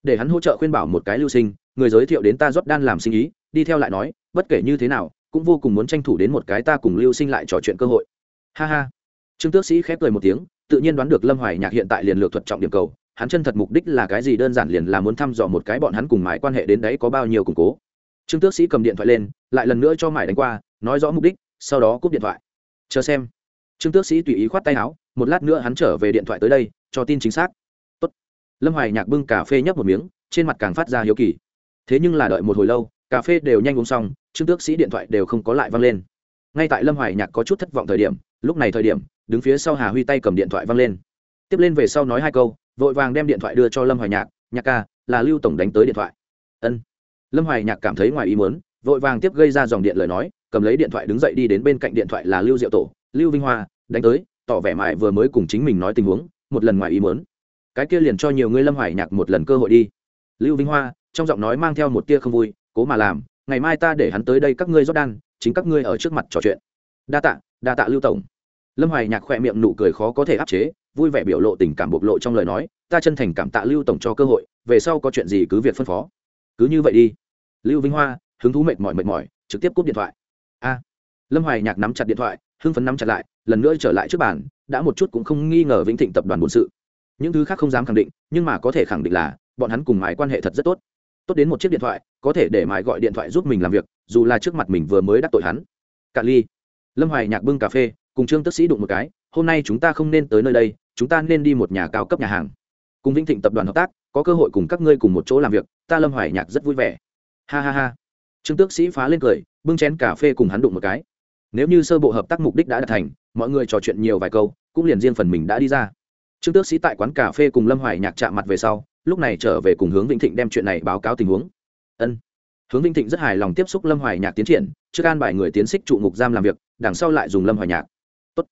để hắn hỗ trợ khuyên bảo một cái lưu sinh, người giới thiệu đến ta rót đan làm sinh ý, đi theo lại nói, bất kể như thế nào, cũng vô cùng muốn tranh thủ đến một cái ta cùng lưu sinh lại trò chuyện cơ hội. Ha ha. Trương tước sĩ khép cười một tiếng, tự nhiên đoán được lâm hoài nhạc hiện tại liền lược thuật trọng điểm cầu, hắn chân thật mục đích là cái gì đơn giản liền là muốn thăm dò một cái bọn hắn cùng mãi quan hệ đến đấy có bao nhiêu củng cố. Trương tước sĩ cầm điện thoại lên, lại lần nữa cho mải đánh qua, nói rõ mục đích, sau đó cúp điện thoại. Chờ xem. Trương tước sĩ tùy ý khoát tay áo, một lát nữa hắn trở về điện thoại tới đây, cho tin chính xác lâm hoài nhạc bưng cà phê nhấp một miếng, trên mặt càng phát ra hiếu kỳ. Thế nhưng là đợi một hồi lâu, cà phê đều nhanh uống xong, trương tước sĩ điện thoại đều không có lại văng lên. Ngay tại lâm hoài nhạc có chút thất vọng thời điểm, lúc này thời điểm, đứng phía sau hà huy tay cầm điện thoại văng lên. Tiếp lên về sau nói hai câu, vội vàng đem điện thoại đưa cho lâm hoài nhạc nhạc ca, là lưu tổng đánh tới điện thoại. Ân. Lâm hoài nhạc cảm thấy ngoài ý muốn, vội vàng tiếp gây ra dòng điện lời nói, cầm lấy điện thoại đứng dậy đi đến bên cạnh điện thoại là lưu diệu tổ. Lưu vinh hoa, đánh tới. Tỏ vẻ mại vừa mới cùng chính mình nói tình huống, một lần ngoài ý muốn cái kia liền cho nhiều người lâm hoài nhạc một lần cơ hội đi. Lưu vinh hoa, trong giọng nói mang theo một tia không vui, cố mà làm, ngày mai ta để hắn tới đây các ngươi rót đan, chính các ngươi ở trước mặt trò chuyện. Đa tạ đa tạ lưu tổng. Lâm hoài nhạc khỏe miệng nụ cười khó có thể áp chế, vui vẻ biểu lộ tình cảm bộc lộ trong lời nói, ta chân thành cảm tạ lưu tổng cho cơ hội, về sau có chuyện gì cứ việc phân phó. Cứ như vậy đi. Lưu vinh hoa, hứng thú mệt mỏi mệt mỏi, trực tiếp cúp điện thoại. A. Lâm hoài nhạc nắm chặt điện thoại, hưng phấn nắm chặt lại, lần nữa trở lại trước bàn, đã một chút cũng không nghi ngờ vĩnh thịnh tập đoàn bổn sự những thứ khác không dám khẳng định, nhưng mà có thể khẳng định là, bọn hắn cùng mãi quan hệ thật rất tốt. Tốt đến một chiếc điện thoại, có thể để mãi gọi điện thoại giúp mình làm việc, dù là trước mặt mình vừa mới đắc tội hắn. Cạn ly, lâm hoài nhạc bưng cà phê, cùng trương tức sĩ đụng một cái, hôm nay chúng ta không nên tới nơi đây, chúng ta nên đi một nhà cao cấp nhà hàng. Cùng vĩnh thịnh tập đoàn hợp tác, có cơ hội cùng các ngươi cùng một chỗ làm việc, ta lâm hoài nhạc rất vui vẻ. Ha ha ha. Trương tước sĩ phá lên cười, bưng chén cà phê cùng hắn đụng một cái. Nếu như sơ bộ hợp tác mục đích đã đạt thành, mọi người trò chuyện nhiều vài câu, cũng liền riêng phần mình đã đi ra trương tước sĩ tại quán cà phê cùng lâm hoài nhạc chạm mặt về sau, lúc này trở về cùng hướng vĩnh thịnh đem chuyện này báo cáo tình huống. Ân. Hướng vĩnh thịnh rất hài lòng tiếp xúc lâm hoài nhạc tiến triển, trước an bài người tiến xích trụ ngục giam làm việc, đằng sau lại dùng lâm hoài nhạc. Tốt.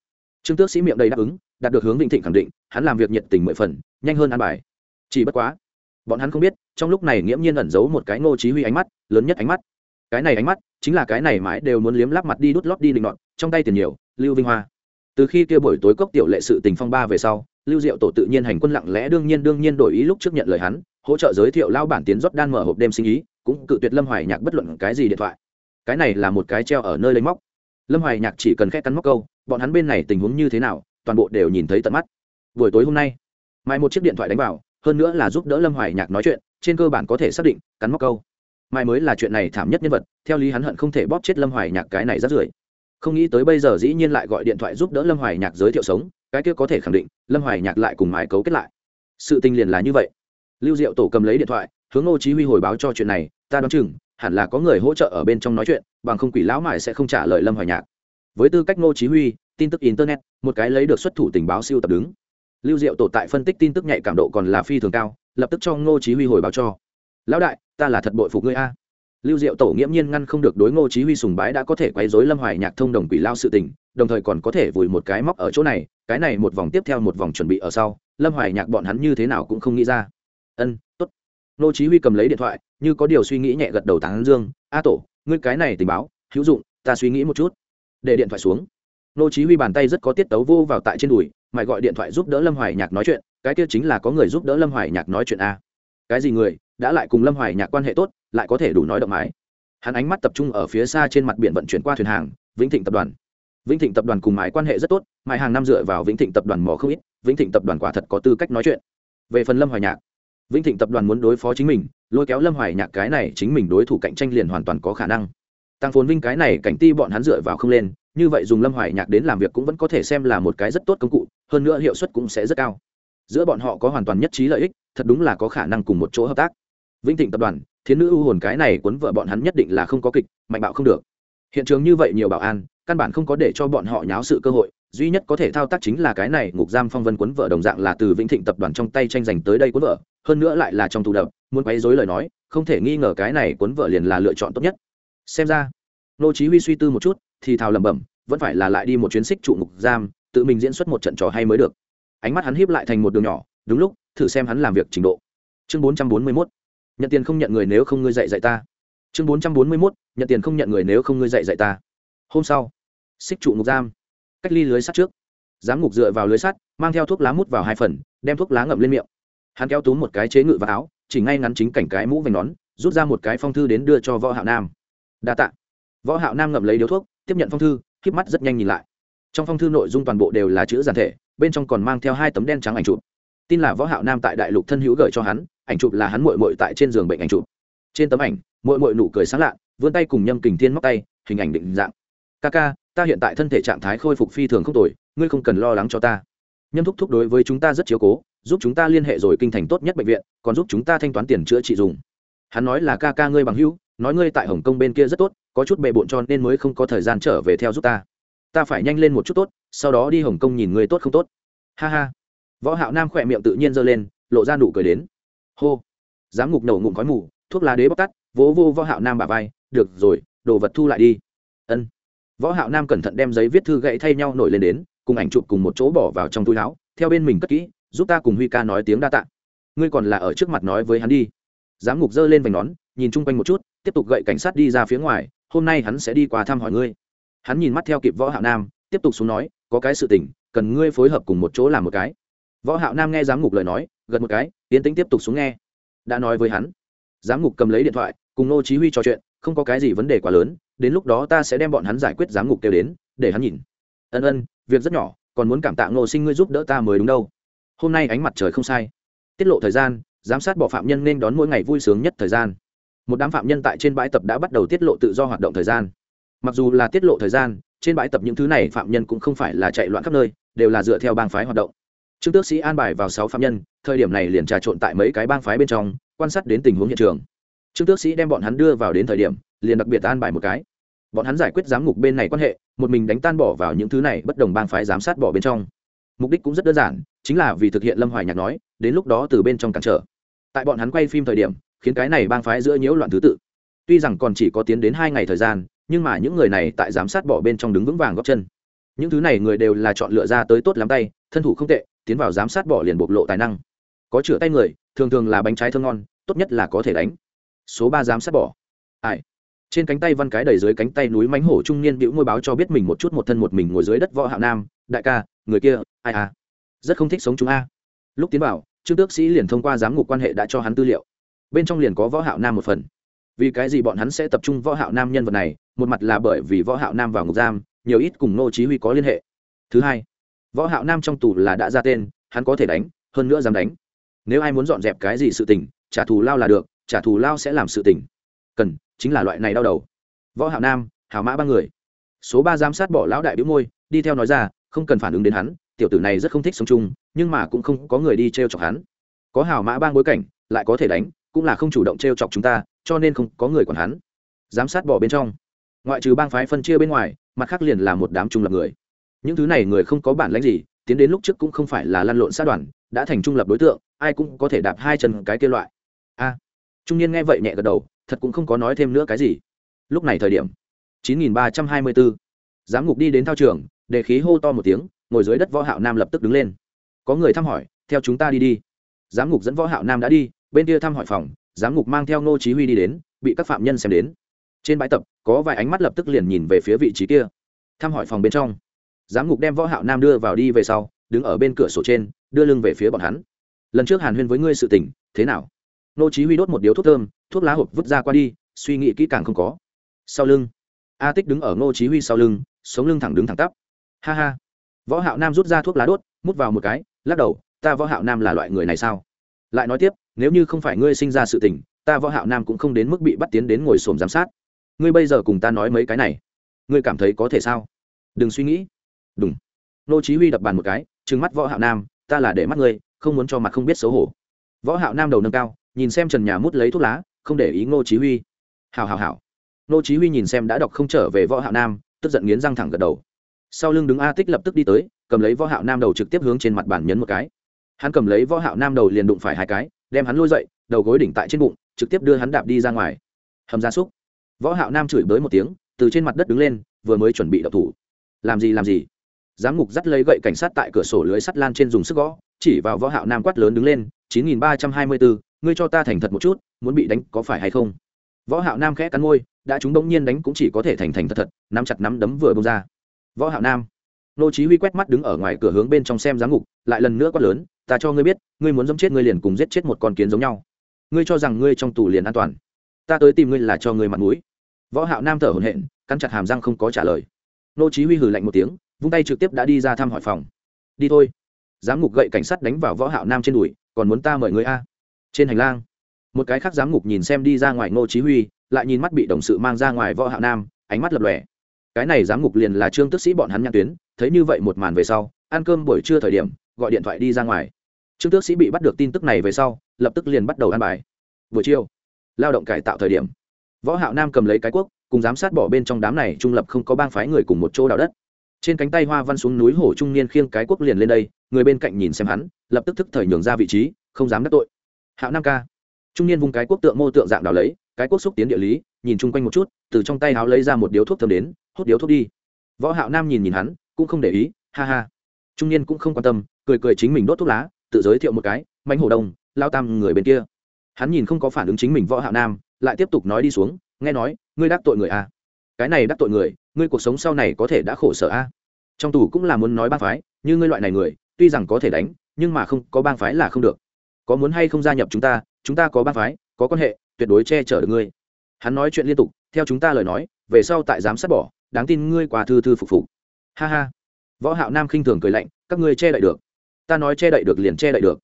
trương tước sĩ miệng đầy đáp ứng, đạt được hướng vĩnh thịnh khẳng định, hắn làm việc nhiệt tình mười phần, nhanh hơn an bài. Chỉ bất quá, bọn hắn không biết, trong lúc này nghiễm nhiên ẩn giấu một cái ngô chí huy ánh mắt, lớn nhất ánh mắt. Cái này ánh mắt, chính là cái này mãi đều muốn liếm láp mặt đi đút lót đi định đoạn trong tay tiền nhiều, lưu vinh hoa từ khi kia buổi tối cốc tiểu lệ sự tình phong ba về sau, lưu diệu tổ tự nhiên hành quân lặng lẽ đương nhiên đương nhiên đổi ý lúc trước nhận lời hắn, hỗ trợ giới thiệu lao bản tiến rót đan mở hộp đêm sinh ý, cũng cự tuyệt lâm hoài nhạc bất luận cái gì điện thoại. Cái này là một cái treo ở nơi lấy móc. Lâm hoài nhạc chỉ cần khét cắn móc câu, bọn hắn bên này tình huống như thế nào, toàn bộ đều nhìn thấy tận mắt. Buổi tối hôm nay, mai một chiếc điện thoại đánh vào, hơn nữa là giúp đỡ lâm hoài nhạc nói chuyện, trên cơ bản có thể xác định, cắn móc câu. Mai mới là chuyện này thảm nhất nhân vật, theo lý hắn hận không thể bóp chết lâm hoài nhạc cái này rất rưởi không nghĩ tới bây giờ dĩ nhiên lại gọi điện thoại giúp đỡ lâm hoài nhạc giới thiệu sống, cái kia có thể khẳng định, lâm hoài nhạc lại cùng mái cấu kết lại. Sự tình liền là như vậy. Lưu diệu tổ cầm lấy điện thoại, hướng ngô chí huy hồi báo cho chuyện này, ta đoán chừng, hẳn là có người hỗ trợ ở bên trong nói chuyện, bằng không quỷ lão mải sẽ không trả lời lâm hoài nhạc. Với tư cách ngô chí huy, tin tức internet, một cái lấy được xuất thủ tình báo siêu tập đứng. Lưu diệu tổ tại phân tích tin tức nhạy cảm độ còn là phi thường cao, lập tức cho ngô chí huy hồi báo cho, lão đại, ta là thật bội phục ngươi a lưu diệu tổ nghiễm nhiên ngăn không được đối ngô chí huy sùng bái đã có thể quấy rối lâm hoài nhạc thông đồng quỷ lao sự tình, đồng thời còn có thể vùi một cái móc ở chỗ này, cái này một vòng tiếp theo một vòng chuẩn bị ở sau, lâm hoài nhạc bọn hắn như thế nào cũng không nghĩ ra. Ân, tốt. Ngô chí huy cầm lấy điện thoại, như có điều suy nghĩ nhẹ gật đầu tán dương, a tổ, ngươi cái này tình báo, hữu dụng, ta suy nghĩ một chút. Để điện thoại xuống. Ngô chí huy bàn tay rất có tiết tấu vô vào tại trên đùi, mày gọi điện thoại giúp đỡ lâm hoài nhạc nói chuyện, cái kia chính là có người giúp đỡ lâm hoài nhạc nói chuyện a. Cái gì người? Đã lại cùng lâm hoài nhạc quan hệ tốt, lại có thể đủ nói động mái hắn ánh mắt tập trung ở phía xa trên mặt biển vận chuyển qua thuyền hàng, vĩnh thịnh tập đoàn. Vĩnh thịnh tập đoàn cùng mái quan hệ rất tốt mái hàng năm dựa vào vĩnh thịnh tập đoàn mỏ không ít, vĩnh thịnh tập đoàn quả thật có tư cách nói chuyện. Về phần lâm hoài nhạc, vĩnh thịnh tập đoàn muốn đối phó chính mình, lôi kéo lâm hoài nhạc cái này chính mình đối thủ cạnh tranh liền hoàn toàn có khả năng. Tăng phồn vinh cái này cảnh ti bọn hắn dựa vào không lên, như vậy dùng lâm hoài nhạc đến làm việc cũng vẫn có thể xem là một cái rất tốt công cụ, hơn nữa hiệu suất cũng sẽ rất cao. Giữa bọn họ có hoàn toàn nhất trí lợi ích, thật đúng là có khả năng cùng một chỗ hợp tác vĩnh thịnh tập đoàn, thiến nữ ưu hồn cái này cuốn vợ bọn hắn nhất định là không có kịch, mạnh bạo không được. Hiện trường như vậy nhiều bảo an, căn bản không có để cho bọn họ nháo sự cơ hội, duy nhất có thể thao tác chính là cái này ngục giam phong vân cuốn vợ đồng dạng là từ vĩnh thịnh tập đoàn trong tay tranh giành tới đây cuốn vợ, hơn nữa lại là trong tù đập, muốn quấy dối lời nói, không thể nghi ngờ cái này cuốn vợ liền là lựa chọn tốt nhất. Xem ra, nô chí huy suy tư một chút, thì thào lẩm bẩm, vẫn phải là lại đi một chuyến xích trụ ngục giam, tự mình diễn xuất một trận trò hay mới được. Ánh mắt hắn híp lại thành một đường nhỏ, đúng lúc, thử xem hắn làm việc trình độ. Chương 441 nhận tiền không nhận người nếu không ngươi dạy dạy ta. Chương 441 nhận tiền không nhận người nếu không ngươi dạy dạy ta. Hôm sau, xích trụ ngục giam. Cách ly lưới sắt trước. Giám ngục dựa vào lưới sắt, mang theo thuốc lá mút vào hai phần, đem thuốc lá ngậm lên miệng. Hắn kéo túm một cái chế ngự vào áo, chỉ ngay ngắn chính cảnh cái mũ vành nón, rút ra một cái phong thư đến đưa cho võ hạo nam. Đa tạ. Võ hạo nam ngậm lấy điếu thuốc, tiếp nhận phong thư khép mắt rất nhanh nhìn lại. Trong phong thư nội dung toàn bộ đều là chữ giản thể, bên trong còn mang theo hai tấm đen trắng ảnh chụp. Tin là võ hạo nam tại đại lục thân hữu gửi cho hắn ảnh chụp là hắn muội muội tại trên giường bệnh ảnh chụp. Trên tấm ảnh muội muội nụ cười sáng lạ vươn tay cùng nhâm kình thiên móc tay hình ảnh định dạng. Kaka, ta hiện tại thân thể trạng thái khôi phục phi thường không tồi ngươi không cần lo lắng cho ta. Nhâm thúc thúc đối với chúng ta rất chiếu cố giúp chúng ta liên hệ rồi kinh thành tốt nhất bệnh viện còn giúp chúng ta thanh toán tiền chữa trị dùng. Hắn nói là Kaka ngươi bằng hữu nói ngươi tại hồng kông bên kia rất tốt có chút bề bộn cho nên mới không có thời gian trở về theo giúp ta. Ta phải nhanh lên một chút tốt sau đó đi hồng kông nhìn ngươi tốt không tốt. Ha ha. Võ hạo nam khỏe miệng tự nhiên giơ lên lộ ra nụ cười đến hô. Giám ngục nổ ngụm khói mù, thuốc lá đế bóc tắt vỗ vô võ hạo nam bà vai, được rồi, đồ vật thu lại đi. Ân. Võ hạo nam cẩn thận đem giấy viết thư gậy thay nhau nổi lên đến, cùng ảnh chụp cùng một chỗ bỏ vào trong túi áo, theo bên mình cất kỹ, giúp ta cùng huy ca nói tiếng đa tạ. Ngươi còn là ở trước mặt nói với hắn đi. Giám ngục giơ lên vành nón, nhìn chung quanh một chút, tiếp tục gậy cảnh sát đi ra phía ngoài, hôm nay hắn sẽ đi qua thăm hỏi ngươi. Hắn nhìn mắt theo kịp võ hạo nam, tiếp tục xuống nói, có cái sự tình, cần ngươi phối hợp cùng một chỗ làm một cái. Võ hạo nam nghe giám ngục lời nói, gật một cái yến tĩnh tiếp tục xuống nghe. Đã nói với hắn, giám ngục cầm lấy điện thoại, cùng nô chí huy trò chuyện, không có cái gì vấn đề quá lớn, đến lúc đó ta sẽ đem bọn hắn giải quyết giám ngục kêu đến, để hắn nhìn. Ân ân, việc rất nhỏ, còn muốn cảm tạ ngô sinh ngươi giúp đỡ ta mới đúng đâu. Hôm nay ánh mặt trời không sai. Tiết lộ thời gian, giám sát bỏ phạm nhân nên đón mỗi ngày vui sướng nhất thời gian. Một đám phạm nhân tại trên bãi tập đã bắt đầu tiết lộ tự do hoạt động thời gian. Mặc dù là tiết lộ thời gian, trên bãi tập những thứ này phạm nhân cũng không phải là chạy loạn khắp nơi, đều là dựa theo bang phái hoạt động trương tước sĩ an bài vào sáu phạm nhân, thời điểm này liền trà trộn tại mấy cái bang phái bên trong, quan sát đến tình huống hiện trường. Trương tước sĩ đem bọn hắn đưa vào đến thời điểm, liền đặc biệt an bài một cái. Bọn hắn giải quyết giám ngục bên này quan hệ, một mình đánh tan bỏ vào những thứ này bất đồng bang phái giám sát bỏ bên trong. Mục đích cũng rất đơn giản, chính là vì thực hiện lâm hoài nhạc nói, đến lúc đó từ bên trong cản trở. Tại bọn hắn quay phim thời điểm, khiến cái này bang phái giữa nhiễu loạn thứ tự. Tuy rằng còn chỉ có tiến đến hai ngày thời gian, nhưng mà những người này tại giám sát bỏ bên trong đứng vững vàng góc chân. Những thứ này người đều là chọn lựa ra tới tốt lắm tay, thân thủ không tệ tiến vào giám sát bỏ liền bộc lộ tài năng. Có chữa tay người, thường thường là bánh trái thơm ngon, tốt nhất là có thể đánh. Số ba giám sát bỏ. Ai? Trên cánh tay văn cái đầy dưới cánh tay núi mánh hổ trung niên bĩu môi báo cho biết mình một chút một thân một mình ngồi dưới đất võ hạo nam, đại ca, người kia, ai à? Rất không thích sống chúng a. Lúc tiến vào, trương tước sĩ liền thông qua giám ngục quan hệ đã cho hắn tư liệu. Bên trong liền có võ hạo nam một phần. Vì cái gì bọn hắn sẽ tập trung võ hạo nam nhân vật này, một mặt là bởi vì võ hạo nam vào ngục giam, nhiều ít cùng nô chí huy có liên hệ. Thứ hai võ hạo nam trong tù là đã ra tên, hắn có thể đánh, hơn nữa dám đánh. Nếu ai muốn dọn dẹp cái gì sự tình, trả thù lao là được, trả thù lao sẽ làm sự tình. Cần chính là loại này đau đầu. Võ hạo nam hảo mã ba người. Số ba giám sát bỏ lão đại bĩu môi, đi theo nói ra, không cần phản ứng đến hắn, tiểu tử này rất không thích sống chung, nhưng mà cũng không có người đi treo chọc hắn. Có hảo mã bang bối cảnh, lại có thể đánh, cũng là không chủ động treo chọc chúng ta, cho nên không có người quản hắn. Giám sát bỏ bên trong. Ngoại trừ bang phái phân chia bên ngoài, mặt khác liền là một đám trung lập người những thứ này người không có bản lãnh gì, tiến đến lúc trước cũng không phải là lăn lộn sát đoàn, đã thành trung lập đối tượng, ai cũng có thể đạp hai chân cái kia loại. A. Trung niên nghe vậy nhẹ gật đầu, thật cũng không có nói thêm nữa cái gì. Lúc này thời điểm 9324 giám ngục đi đến thao trường, để khí hô to một tiếng, ngồi dưới đất võ hạo nam lập tức đứng lên. Có người thăm hỏi, theo chúng ta đi đi. Giám ngục dẫn võ hạo nam đã đi, bên kia thăm hỏi phòng, giám ngục mang theo ngô chí huy đi đến, bị các phạm nhân xem đến. Trên bãi tập, có vài ánh mắt lập tức liền nhìn về phía vị trí kia. Thăm hỏi phòng bên trong giám ngục đem võ hạo nam đưa vào đi về sau, đứng ở bên cửa sổ trên, đưa lưng về phía bọn hắn. Lần trước hàn huyên với ngươi sự tình, thế nào? Nô chí huy đốt một điếu thuốc thơm, thuốc lá hộp vứt ra qua đi, suy nghĩ kỹ càng không có. Sau lưng, a tích đứng ở nô chí huy sau lưng, sống lưng thẳng đứng thẳng tắp. Ha ha. Võ hạo nam rút ra thuốc lá đốt, mút vào một cái, lắc đầu, ta võ hạo nam là loại người này sao? Lại nói tiếp, nếu như không phải ngươi sinh ra sự tình, ta võ hạo nam cũng không đến mức bị bắt tiến đến ngồi xổm giám sát. Ngươi bây giờ cùng ta nói mấy cái này, ngươi cảm thấy có thể sao? Đừng suy nghĩ đúng nô chí huy đập bàn một cái, trừng mắt võ hạo nam, ta là để mắt ngươi, không muốn cho mặt không biết xấu hổ. Võ hạo nam đầu nâng cao, nhìn xem trần nhà mút lấy thuốc lá, không để ý nô chí huy. Hảo hảo hảo. Nô chí huy nhìn xem đã đọc không trở về võ hạo nam, tức giận nghiến răng thẳng gật đầu. Sau lưng đứng a tích lập tức đi tới, cầm lấy võ hạo nam đầu trực tiếp hướng trên mặt bàn nhấn một cái. Hắn cầm lấy võ hạo nam đầu liền đụng phải hai cái, đem hắn lôi dậy, đầu gối đỉnh tại trên bụng, trực tiếp đưa hắn đạp đi ra ngoài. Hầm ra súc. Võ hạo nam chửi bới một tiếng, từ trên mặt đất đứng lên, vừa mới chuẩn bị đập thủ. Làm gì làm gì? Giám ngục dắt lấy gậy cảnh sát tại cửa sổ lưới sắt lan trên dùng sức gõ chỉ vào võ hạo nam quát lớn đứng lên 9324, ngươi cho ta thành thật một chút muốn bị đánh có phải hay không? Võ hạo nam khẽ cắn môi đã chúng đống nhiên đánh cũng chỉ có thể thành thành thật thật nắm chặt nắm đấm vừa bông ra. Võ hạo nam nô chí huy quét mắt đứng ở ngoài cửa hướng bên trong xem giám ngục lại lần nữa quát lớn ta cho ngươi biết ngươi muốn giẫm chết ngươi liền cùng giết chết một con kiến giống nhau. Ngươi cho rằng ngươi trong tù liền an toàn. Ta tới tìm ngươi là cho ngươi mặt mũi. Võ hạo nam thở hổn hển cắn chặt hàm răng không có trả lời. Nô chí huy hừ lạnh một tiếng vung tay trực tiếp đã đi ra thăm hỏi phòng. Đi thôi. Giám ngục gậy cảnh sát đánh vào võ hạo nam trên đùi, còn muốn ta mời người a? Trên hành lang, một cái khác giám ngục nhìn xem đi ra ngoài ngô chí huy, lại nhìn mắt bị đồng sự mang ra ngoài võ hạo nam, ánh mắt lập lòe. Cái này giám ngục liền là trương tức sĩ bọn hắn nhãn tuyến, thấy như vậy một màn về sau, ăn cơm buổi trưa thời điểm, gọi điện thoại đi ra ngoài. Trương tước sĩ bị bắt được tin tức này về sau, lập tức liền bắt đầu ăn bài. Buổi chiều, lao động cải tạo thời điểm, võ hạo nam cầm lấy cái cuốc, cùng giám sát bỏ bên trong đám này trung lập không có bang phái người cùng một chỗ đào đất trên cánh tay hoa văn xuống núi hổ trung niên khiêng cái quốc liền lên đây, người bên cạnh nhìn xem hắn, lập tức thức thời nhường ra vị trí, không dám đắc tội. Hạo nam ca. Trung niên vung cái quốc tượng mô tượng dạng đào lấy, cái quốc xúc tiến địa lý, nhìn chung quanh một chút, từ trong tay háo lấy ra một điếu thuốc thơm đến, hút điếu thuốc đi. Võ hạo nam nhìn nhìn hắn, cũng không để ý, ha ha. Trung niên cũng không quan tâm, cười cười chính mình đốt thuốc lá, tự giới thiệu một cái mánh hổ đông, lao tam người bên kia. Hắn nhìn không có phản ứng chính mình võ hạo nam, lại tiếp tục nói đi xuống, nghe nói, ngươi đắc tội người à? Cái này đắc tội người ngươi cuộc sống sau này có thể đã khổ sở a. Trong tù cũng là muốn nói bang phái, như ngươi loại này người, tuy rằng có thể đánh, nhưng mà không, có bang phái là không được. Có muốn hay không gia nhập chúng ta chúng ta có bang phái, có quan hệ, tuyệt đối che chở được ngươi. Hắn nói chuyện liên tục, theo chúng ta lời nói, về sau tại giám sát bỏ, đáng tin ngươi qua thư thư phục phục. Ha ha. Võ hạo nam khinh thường cười lạnh, các ngươi che đậy được. Ta nói che đậy được liền che đậy được.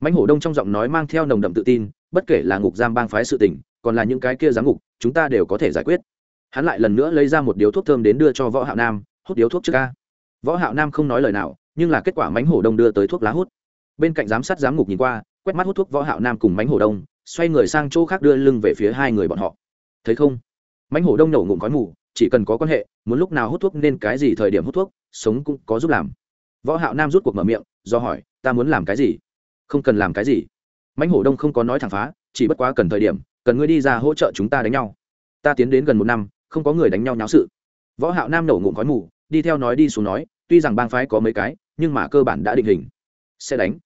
Mãnh hổ đông trong giọng nói mang theo nồng đậm tự tin, bất kể là ngục giam bang phái sự tình, còn là những cái kia giám ngục, chúng ta đều có thể giải quyết hắn lại lần nữa lấy ra một điếu thuốc thơm đến đưa cho võ hạo nam, hút điếu thuốc trước ca. Võ hạo nam không nói lời nào, nhưng là kết quả mãnh hổ đông đưa tới thuốc lá hút. Bên cạnh giám sát giám ngục nhìn qua, quét mắt hút thuốc võ hạo nam cùng mãnh hổ đông, xoay người sang chỗ khác đưa lưng về phía hai người bọn họ. Thấy không? Mãnh hổ đông nổ ngụm khói mù, chỉ cần có quan hệ, muốn lúc nào hút thuốc nên cái gì thời điểm hút thuốc, sống cũng có giúp làm. Võ hạo nam rút cuộc mở miệng, do hỏi, ta muốn làm cái gì? Không cần làm cái gì. Mãnh hổ đông không có nói thẳng phá, chỉ bất quá cần thời điểm, cần ngươi đi ra hỗ trợ chúng ta đánh nhau. Ta tiến đến gần một năm không có người đánh nhau nháo sự. Võ hạo nam nổ ngụm khói mù, đi theo nói đi xuống nói, tuy rằng bang phái có mấy cái, nhưng mà cơ bản đã định hình. Sẽ đánh.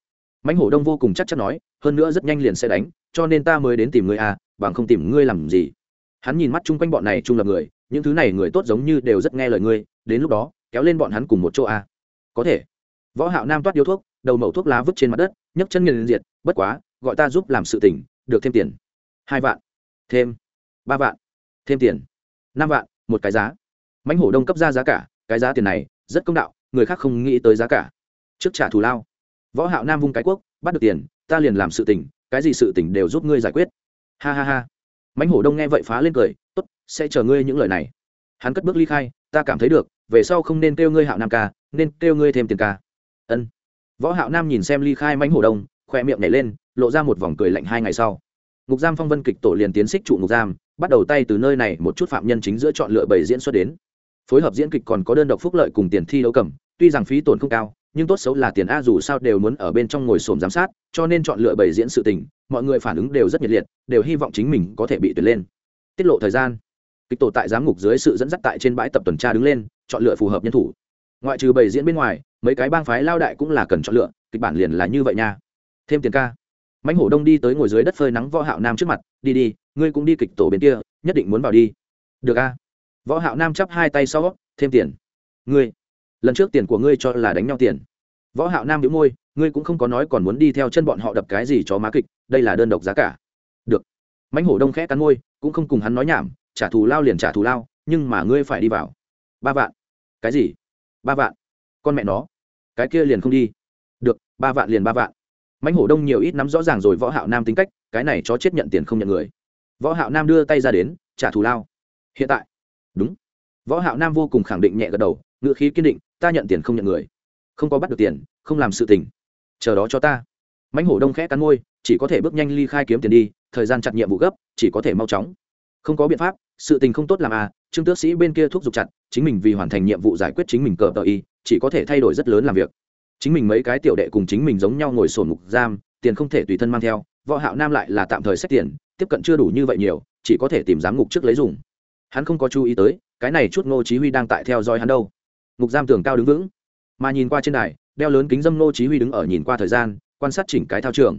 Mãnh hổ đông vô cùng chắc chắn nói, hơn nữa rất nhanh liền sẽ đánh, cho nên ta mới đến tìm ngươi à bằng không tìm ngươi làm gì? Hắn nhìn mắt chung quanh bọn này chung lập người, những thứ này người tốt giống như đều rất nghe lời ngươi, đến lúc đó, kéo lên bọn hắn cùng một chỗ à. có thể. Võ hạo nam toát điếu thuốc, đầu mẩu thuốc lá vứt trên mặt đất, nhấc chân nghiền diệt, bất quá, gọi ta giúp làm sự tình, được thêm tiền. Hai vạn. Thêm. Ba vạn. Thêm tiền năm vạn, một cái giá. Mãnh hổ đông cấp ra giá cả, cái giá tiền này rất công đạo, người khác không nghĩ tới giá cả. Trước trả thù lao. Võ hạo nam vung cái quốc bắt được tiền, ta liền làm sự tình, cái gì sự tình đều giúp ngươi giải quyết. Ha ha ha. Mãnh hổ đông nghe vậy phá lên cười, tốt, sẽ chờ ngươi những lời này. Hắn cất bước ly khai, ta cảm thấy được, về sau không nên kêu ngươi hạo nam ca, nên kêu ngươi thêm tiền ca. Ân. Võ hạo nam nhìn xem ly khai mãnh hổ đông khoe miệng nhảy lên, lộ ra một vòng cười lạnh hai ngày sau. Ngục giam phong vân kịch tổ liền tiến xích trụ ngục giam bắt đầu tay từ nơi này một chút phạm nhân chính giữa chọn lựa bảy diễn xuất đến. Phối hợp diễn kịch còn có đơn độc phúc lợi cùng tiền thi đấu cầm, tuy rằng phí tổn không cao, nhưng tốt xấu là tiền a dù sao đều muốn ở bên trong ngồi xổm giám sát, cho nên chọn lựa bảy diễn sự tình, mọi người phản ứng đều rất nhiệt liệt, đều hy vọng chính mình có thể bị tuyển lên. Tiết lộ thời gian. Kịch tổ tại giám ngục dưới sự dẫn dắt tại trên bãi tập tuần tra đứng lên, chọn lựa phù hợp nhân thủ. Ngoại trừ bảy diễn bên ngoài, mấy cái bang phái lao đại cũng là cần chọn lựa, kịch bản liền là như vậy nha. Thêm tiền ca mãnh hổ đông đi tới ngồi dưới đất phơi nắng võ hạo nam trước mặt, đi đi, ngươi cũng đi kịch tổ bên kia, nhất định muốn vào đi. Được a. Võ hạo nam chắp hai tay sau, thêm tiền. Ngươi, lần trước tiền của ngươi cho là đánh nhau tiền. Võ hạo nam nhíu môi, ngươi cũng không có nói còn muốn đi theo chân bọn họ đập cái gì cho má kịch, đây là đơn độc giá cả. Được. Mãnh hổ đông khẽ cắn môi, cũng không cùng hắn nói nhảm, trả thù lao liền trả thù lao, nhưng mà ngươi phải đi vào. Ba vạn. Cái gì? Ba vạn. Con mẹ nó, cái kia liền không đi. Được, ba vạn liền ba vạn mãnh hổ đông nhiều ít nắm rõ ràng rồi võ hạo nam tính cách, cái này chó chết nhận tiền không nhận người. Võ hạo nam đưa tay ra đến, trả thù lao. Hiện tại. Đúng. Võ hạo nam vô cùng khẳng định nhẹ gật đầu ngựa khí kiên định, ta nhận tiền không nhận người. Không có bắt được tiền, không làm sự tình. Chờ đó cho ta. Mãnh hổ đông khẽ cắn môi, chỉ có thể bước nhanh ly khai kiếm tiền đi, thời gian chặt nhiệm vụ gấp, chỉ có thể mau chóng. Không có biện pháp, sự tình không tốt làm à trương tước sĩ bên kia thuốc giục chặt, chính mình vì hoàn thành nhiệm vụ giải quyết chính mình cờ tờ y, chỉ có thể thay đổi rất lớn làm việc chính mình mấy cái tiểu đệ cùng chính mình giống nhau ngồi sổn mục giam, tiền không thể tùy thân mang theo, võ hạo nam lại là tạm thời xét tiền, tiếp cận chưa đủ như vậy nhiều, chỉ có thể tìm giám ngục trước lấy dùng. Hắn không có chú ý tới, cái này chút ngô chí huy đang tại theo dõi hắn đâu. Ngục giam tường cao đứng vững, mà nhìn qua trên đài, đeo lớn kính dâm ngô chí huy đứng ở nhìn qua thời gian, quan sát chỉnh cái thao trường.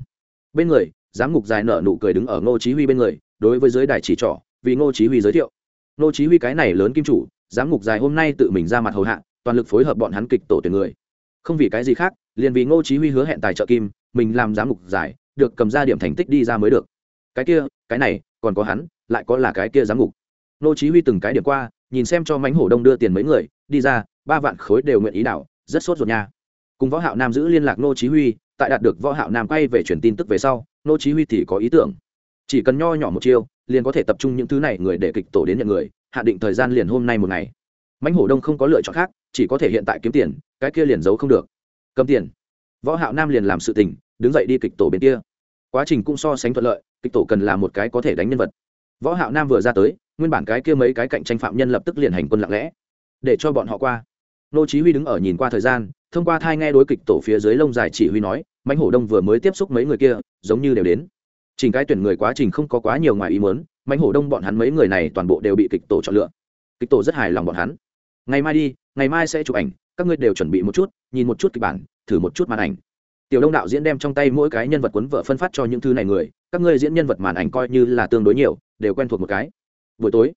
Bên người, giám ngục dài nở nụ cười đứng ở ngô chí huy bên người, đối với dưới đài chỉ trỏ, vì ngô chí huy giới thiệu. Ngô chí huy cái này lớn kim chủ, giám ngục dài hôm nay tự mình ra mặt hầu hạ, toàn lực phối hợp bọn hắn kịch tổ tuyển người không vì cái gì khác liền vì ngô chí huy hứa hẹn tài trợ kim mình làm giám mục giải, được cầm ra điểm thành tích đi ra mới được. Cái kia cái này còn có hắn lại có là cái kia giám mục. ngô chí huy từng cái điểm qua nhìn xem cho mánh hổ đông đưa tiền mấy người đi ra ba vạn khối đều nguyện ý đảo rất sốt ruột nha. Cùng võ hạo nam giữ liên lạc ngô chí huy tại đạt được võ hạo nam quay về truyền tin tức về sau ngô chí huy thì có ý tưởng. Chỉ cần nho nhỏ một chiêu liền có thể tập trung những thứ này người để kịch tổ đến nhận người hạ định thời gian liền hôm nay một ngày. Mãnh hổ đông không có lựa chọn khác chỉ có thể hiện tại kiếm tiền, cái kia liền giấu không được. Cầm tiền. Võ hạo nam liền làm sự tình, đứng dậy đi kịch tổ bên kia. Quá trình cũng so sánh thuận lợi, kịch tổ cần là một cái có thể đánh nhân vật. Võ hạo nam vừa ra tới, nguyên bản cái kia mấy cái cạnh tranh phạm nhân lập tức liền hành quân lặng lẽ, để cho bọn họ qua. Nô chí huy đứng ở nhìn qua thời gian, thông qua thai nghe đối kịch tổ phía dưới lông dài chỉ huy nói, mãnh hổ đông vừa mới tiếp xúc mấy người kia, giống như đều đến. Trình cái tuyển người quá trình không có quá nhiều ngoài ý muốn, mãnh hổ đông bọn hắn mấy người này toàn bộ đều bị kịch tổ chọn lựa. Kịch tổ rất hài lòng bọn hắn ngày mai đi, ngày mai sẽ chụp ảnh, các ngươi đều chuẩn bị một chút, nhìn một chút kịch bản, thử một chút màn ảnh. Tiểu đông đạo diễn đem trong tay mỗi cái nhân vật cuốn vợ phân phát cho những thứ này người, các ngươi diễn nhân vật màn ảnh coi như là tương đối nhiều, đều quen thuộc một cái. Buổi tối,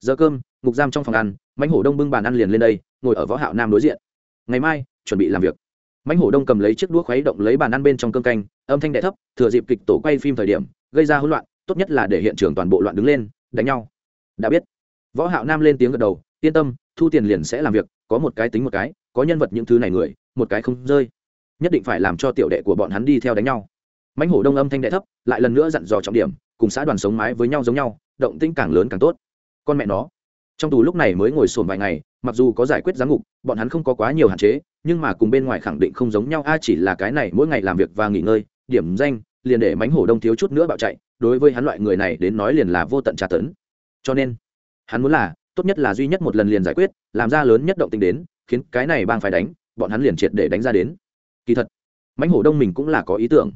giờ cơm, ngục giam trong phòng ăn, mãnh hổ đông bưng bàn ăn liền lên đây, ngồi ở võ hạo nam đối diện. Ngày mai, chuẩn bị làm việc. Mãnh hổ đông cầm lấy chiếc đũa khuấy động lấy bàn ăn bên trong cơm canh, âm thanh đẻ thấp, thừa dịp kịch tổ quay phim thời điểm, gây ra hỗn loạn, tốt nhất là để hiện trường toàn bộ loạn đứng lên, đánh nhau. Đã biết. Võ hạo nam lên tiếng gật đầu, yên tâm thu tiền liền sẽ làm việc, có một cái tính một cái, có nhân vật những thứ này người, một cái không rơi. Nhất định phải làm cho tiểu đệ của bọn hắn đi theo đánh nhau. Mãnh hổ đông âm thanh đệ thấp, lại lần nữa dặn dò trọng điểm, cùng xã đoàn sống mái với nhau giống nhau, động tĩnh càng lớn càng tốt. Con mẹ nó. Trong tù lúc này mới ngồi sồn vài ngày, mặc dù có giải quyết giám ngục, bọn hắn không có quá nhiều hạn chế, nhưng mà cùng bên ngoài khẳng định không giống nhau, a, chỉ là cái này mỗi ngày làm việc và nghỉ ngơi, điểm danh, liền để mánh hổ đông thiếu chút nữa bạo chạy, đối với hắn loại người này đến nói liền là vô tận tra tấn. Cho nên, hắn muốn là tốt nhất là duy nhất một lần liền giải quyết, làm ra lớn nhất động tình đến, khiến cái này bang phải đánh, bọn hắn liền triệt để đánh ra đến. Kỳ thật, mãnh hổ đông mình cũng là có ý tưởng.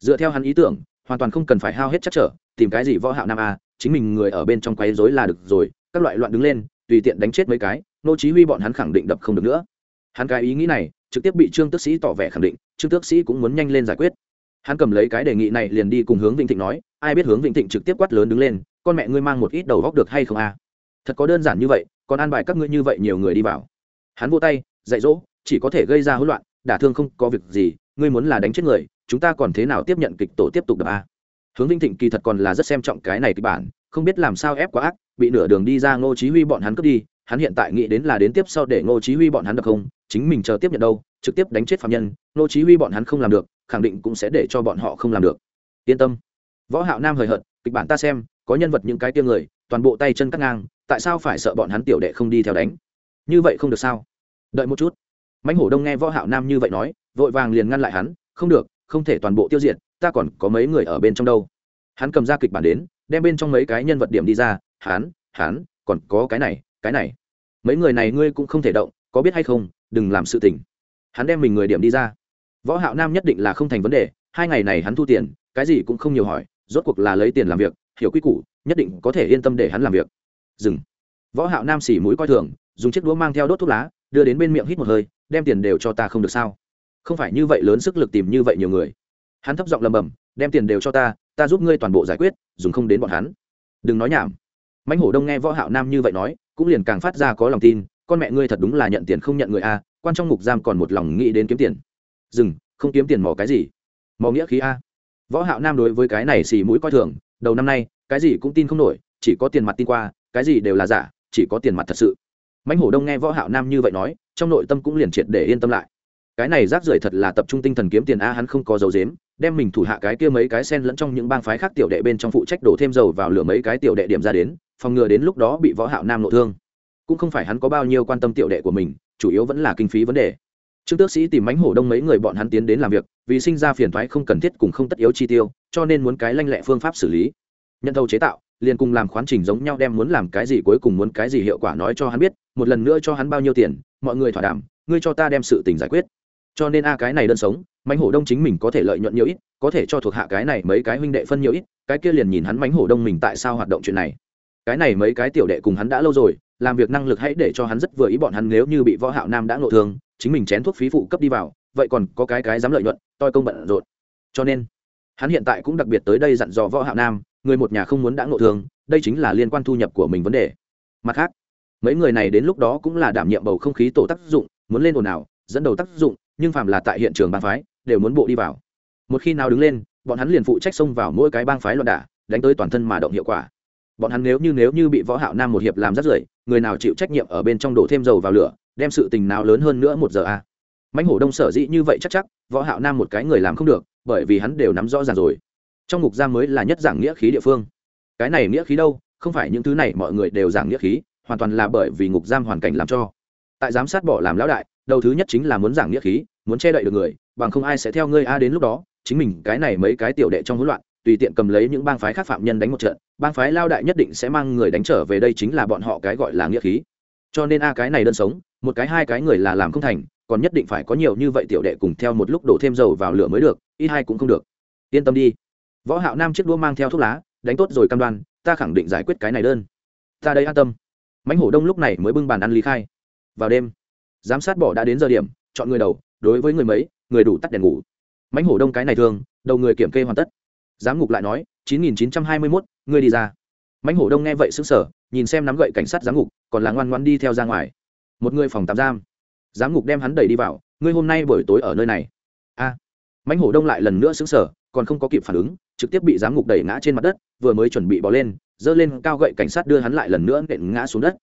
Dựa theo hắn ý tưởng, hoàn toàn không cần phải hao hết chắc trở, tìm cái gì võ hạo nam a, chính mình người ở bên trong quấy rối là được rồi, các loại loạn đứng lên, tùy tiện đánh chết mấy cái, nô chí huy bọn hắn khẳng định đập không được nữa. Hắn cái ý nghĩ này, trực tiếp bị trương tước sĩ tỏ vẻ khẳng định, trương tước sĩ cũng muốn nhanh lên giải quyết. Hắn cầm lấy cái đề nghị này liền đi cùng hướng vĩnh thịnh nói, ai biết hướng vĩnh thịnh trực tiếp quát lớn đứng lên, con mẹ ngươi mang một ít đầu góc được hay không a? Thật có đơn giản như vậy, còn an bài các ngươi như vậy nhiều người đi vào. Hắn vô tay, dạy dỗ, chỉ có thể gây ra hỗn loạn, đả thương không có việc gì, ngươi muốn là đánh chết người, chúng ta còn thế nào tiếp nhận kịch tổ tiếp tục được a. Hướng vinh thịnh kỳ thật còn là rất xem trọng cái này kịch bản, không biết làm sao ép quá ác, bị nửa đường đi ra ngô chí huy bọn hắn cướp đi, hắn hiện tại nghĩ đến là đến tiếp sau để ngô chí huy bọn hắn được không, chính mình chờ tiếp nhận đâu, trực tiếp đánh chết phạm nhân, ngô chí huy bọn hắn không làm được, khẳng định cũng sẽ để cho bọn họ không làm được. Yên tâm. Võ hạo nam hời hợt, kịch bản ta xem, có nhân vật những cái tiêu người, toàn bộ tay chân cắt ngang tại sao phải sợ bọn hắn tiểu đệ không đi theo đánh? Như vậy không được sao? Đợi một chút. Mãnh hổ đông nghe võ hạo nam như vậy nói, vội vàng liền ngăn lại hắn, không được, không thể toàn bộ tiêu diệt, ta còn có mấy người ở bên trong đâu. Hắn cầm ra kịch bản đến, đem bên trong mấy cái nhân vật điểm đi ra, hắn hắn, còn có cái này cái này. Mấy người này ngươi cũng không thể động, có biết hay không, đừng làm sự tình. Hắn đem mình người điểm đi ra. Võ hạo nam nhất định là không thành vấn đề, hai ngày này hắn thu tiền, cái gì cũng không nhiều hỏi, rốt cuộc là lấy tiền làm việc, hiểu quy củ, nhất định có thể yên tâm để hắn làm việc dừng. Võ hạo nam xỉ mũi coi thường, dùng chiếc đũa mang theo đốt thuốc lá, đưa đến bên miệng hít một hơi, đem tiền đều cho ta không được sao? Không phải như vậy lớn sức lực tìm như vậy nhiều người. Hắn thấp giọng lầm bầm, đem tiền đều cho ta ta giúp ngươi toàn bộ giải quyết, dùng không đến bọn hắn. Đừng nói nhảm. Mãnh hổ đông nghe võ hạo nam như vậy nói, cũng liền càng phát ra có lòng tin, con mẹ ngươi thật đúng là nhận tiền không nhận người a, quan trong ngục giam còn một lòng nghĩ đến kiếm tiền. Dừng, không kiếm tiền mò cái gì? Mò nghĩa khí a. Võ hạo nam đối với cái này xì mũi coi thường, đầu năm nay, cái gì cũng tin không nổi, chỉ có tiền mặt tin qua cái gì đều là giả, chỉ có tiền mặt thật sự. Mãnh hổ đông nghe võ hạo nam như vậy nói, trong nội tâm cũng liền triệt để yên tâm lại. Cái này rác rưởi thật là tập trung tinh thần kiếm tiền a, hắn không có dấu dếm đem mình thủ hạ cái kia mấy cái sen lẫn trong những bang phái khác tiểu đệ bên trong phụ trách đổ thêm dầu vào lửa mấy cái tiểu đệ điểm ra đến, phòng ngừa đến lúc đó bị võ hạo nam nội thương. Cũng không phải hắn có bao nhiêu quan tâm tiểu đệ của mình, chủ yếu vẫn là kinh phí vấn đề. Trương tước sĩ tìm mánh hổ đông mấy người bọn hắn tiến đến làm việc, vì sinh ra phiền thoái không cần thiết cùng không tất yếu chi tiêu, cho nên muốn cái lanh lẹ phương pháp xử lý. Nhận thầu chế tạo liền cùng làm khoán trình giống nhau đem muốn làm cái gì cuối cùng muốn cái gì hiệu quả nói cho hắn biết, một lần nữa cho hắn bao nhiêu tiền, mọi người thỏa đảm ngươi cho ta đem sự tình giải quyết. Cho nên a cái này đơn sống mánh hổ đông chính mình có thể lợi nhuận nhiều ít, có thể cho thuộc hạ cái này mấy cái huynh đệ phân nhiều ít, cái kia liền nhìn hắn mánh hổ đông mình tại sao hoạt động chuyện này. Cái này mấy cái tiểu đệ cùng hắn đã lâu rồi, làm việc năng lực hãy để cho hắn rất vừa ý bọn hắn nếu như bị võ hạo nam đã ngộ thương, chính mình chén thuốc phí phụ cấp đi vào, vậy còn có cái cái dám lợi nhuận, toi công bận rộn. Cho nên, hắn hiện tại cũng đặc biệt tới đây dặn dò võ hạo nam người một nhà không muốn đã ngộ thương, đây chính là liên quan thu nhập của mình vấn đề. Mặt khác, mấy người này đến lúc đó cũng là đảm nhiệm bầu không khí tổ tác dụng, muốn lên ồn ào, dẫn đầu tác dụng, nhưng phàm là tại hiện trường bang phái, đều muốn bộ đi vào. Một khi nào đứng lên, bọn hắn liền phụ trách xông vào mỗi cái bang phái loạn đả, đánh tới toàn thân mà động hiệu quả. Bọn hắn nếu như nếu như bị võ hạo nam một hiệp làm rất rưởi, người nào chịu trách nhiệm ở bên trong đổ thêm dầu vào lửa, đem sự tình nào lớn hơn nữa một giờ a. À. mãnh hổ đông sở dĩ như vậy chắc chắc, võ hạo nam một cái người làm không được, bởi vì hắn đều nắm rõ ràng rồi trong ngục giam mới là nhất giảng nghĩa khí địa phương. Cái này nghĩa khí đâu? Không phải những thứ này mọi người đều giảng nghĩa khí, hoàn toàn là bởi vì ngục giam hoàn cảnh làm cho. Tại giám sát bỏ làm lão đại, đầu thứ nhất chính là muốn giảng nghĩa khí, muốn che đậy được người, bằng không ai sẽ theo ngươi a đến lúc đó, chính mình cái này mấy cái tiểu đệ trong hỗn loạn, tùy tiện cầm lấy những bang phái khác phạm nhân đánh một trận, bang phái lao đại nhất định sẽ mang người đánh trở về đây chính là bọn họ cái gọi là nghĩa khí. Cho nên a cái này đơn sống, một cái hai cái người là làm không thành, còn nhất định phải có nhiều như vậy tiểu đệ cùng theo một lúc đổ thêm dầu vào lửa mới được, ít hai cũng không được. Yên tâm đi võ hạo nam chiếc đua mang theo thuốc lá đánh tốt rồi cam đoan ta khẳng định giải quyết cái này đơn. Ta đây an tâm. Mãnh hổ đông lúc này mới bưng bàn ăn ly khai. Vào đêm giám sát bỏ đã đến giờ điểm chọn người đầu đối với người mấy người đủ tắt đèn ngủ. Mãnh hổ đông cái này thường đầu người kiểm kê hoàn tất. Giám ngục lại nói chín nghìn chín trăm hai mươi mốt ngươi đi ra. Mãnh hổ đông nghe vậy sững sờ, nhìn xem nắm gậy cảnh sát giám ngục còn là ngoan ngoan đi theo ra ngoài. Một người phòng tạm giam. Giám ngục đem hắn đẩy đi vào ngươi hôm nay buổi tối ở nơi này mãnh hổ đông lại lần nữa xứng sở còn không có kịp phản ứng, trực tiếp bị giám ngục đẩy ngã trên mặt đất, vừa mới chuẩn bị bỏ lên, giơ lên cao gậy cảnh sát đưa hắn lại lần nữa nện ngã xuống đất.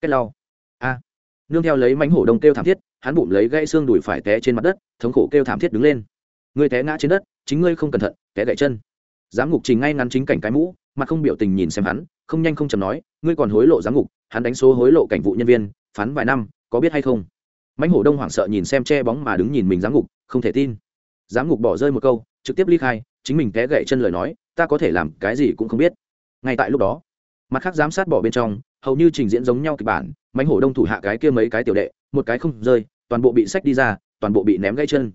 Cách lau a. Nương theo lấy mãnh hổ đông kêu thảm thiết, hắn bụng lấy gãy xương đùi phải té trên mặt đất, thống khổ kêu thảm thiết đứng lên. Ngươi té ngã trên đất, chính ngươi không cẩn thận, té gãy chân. Giám ngục trình ngay ngắn chính cảnh cái mũ, mặt không biểu tình nhìn xem hắn, không nhanh không chầm nói, ngươi còn hối lộ giám ngục, hắn đánh số hối lộ cảnh vụ nhân viên, phán vài năm, có biết hay không? Mãnh hổ đông hoảng sợ nhìn xem che bóng mà đứng nhìn mình giám ngục, không thể tin giám ngục bỏ rơi một câu, trực tiếp ly khai, chính mình té gậy chân lời nói, ta có thể làm cái gì cũng không biết. Ngay tại lúc đó, mặt khác giám sát bỏ bên trong, hầu như trình diễn giống nhau kịch bản mánh hổ đông thủ hạ cái kia mấy cái tiểu đệ, một cái không rơi, toàn bộ bị sách đi ra, toàn bộ bị ném gãy chân.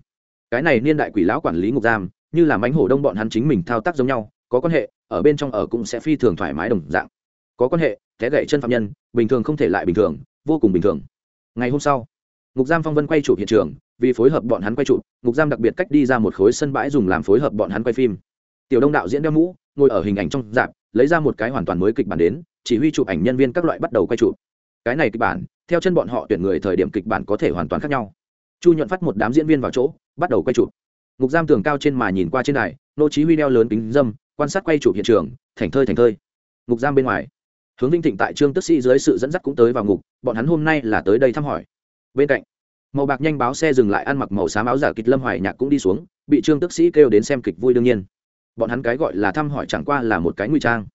Cái này niên đại quỷ lão quản lý ngục giam, như là mánh hổ đông bọn hắn chính mình thao tác giống nhau, có quan hệ, ở bên trong ở cũng sẽ phi thường thoải mái đồng dạng. Có quan hệ, té gãy chân phạm nhân, bình thường không thể lại bình thường, vô cùng bình thường. Ngày hôm sau, ngục giam phong vân quay chụp hiện trường vì phối hợp bọn hắn quay chụp ngục giam đặc biệt cách đi ra một khối sân bãi dùng làm phối hợp bọn hắn quay phim. Tiểu đông đạo diễn đeo mũ, ngồi ở hình ảnh trong dạp lấy ra một cái hoàn toàn mới kịch bản đến, chỉ huy chụp ảnh nhân viên các loại bắt đầu quay chụp cái này kịch bản, theo chân bọn họ tuyển người thời điểm kịch bản có thể hoàn toàn khác nhau. Chu nhuận phát một đám diễn viên vào chỗ, bắt đầu quay chụp ngục giam tường cao trên mà nhìn qua trên này nô chí huy đeo lớn kính dâm, quan sát quay chụp hiện trường, thành thơi thành thơi. Ngục giam bên ngoài, hướng vinh thịnh tại trương tức sĩ dưới sự dẫn dắt cũng tới vào ngục, bọn hắn hôm nay là tới đây thăm hỏi. Bên cạnh màu bạc nhanh báo xe dừng lại ăn mặc màu xám áo giả kịch lâm hoài nhạc cũng đi xuống, bị trương tức sĩ kêu đến xem kịch vui đương nhiên. Bọn hắn cái gọi là thăm hỏi chẳng qua là một cái nguy trang.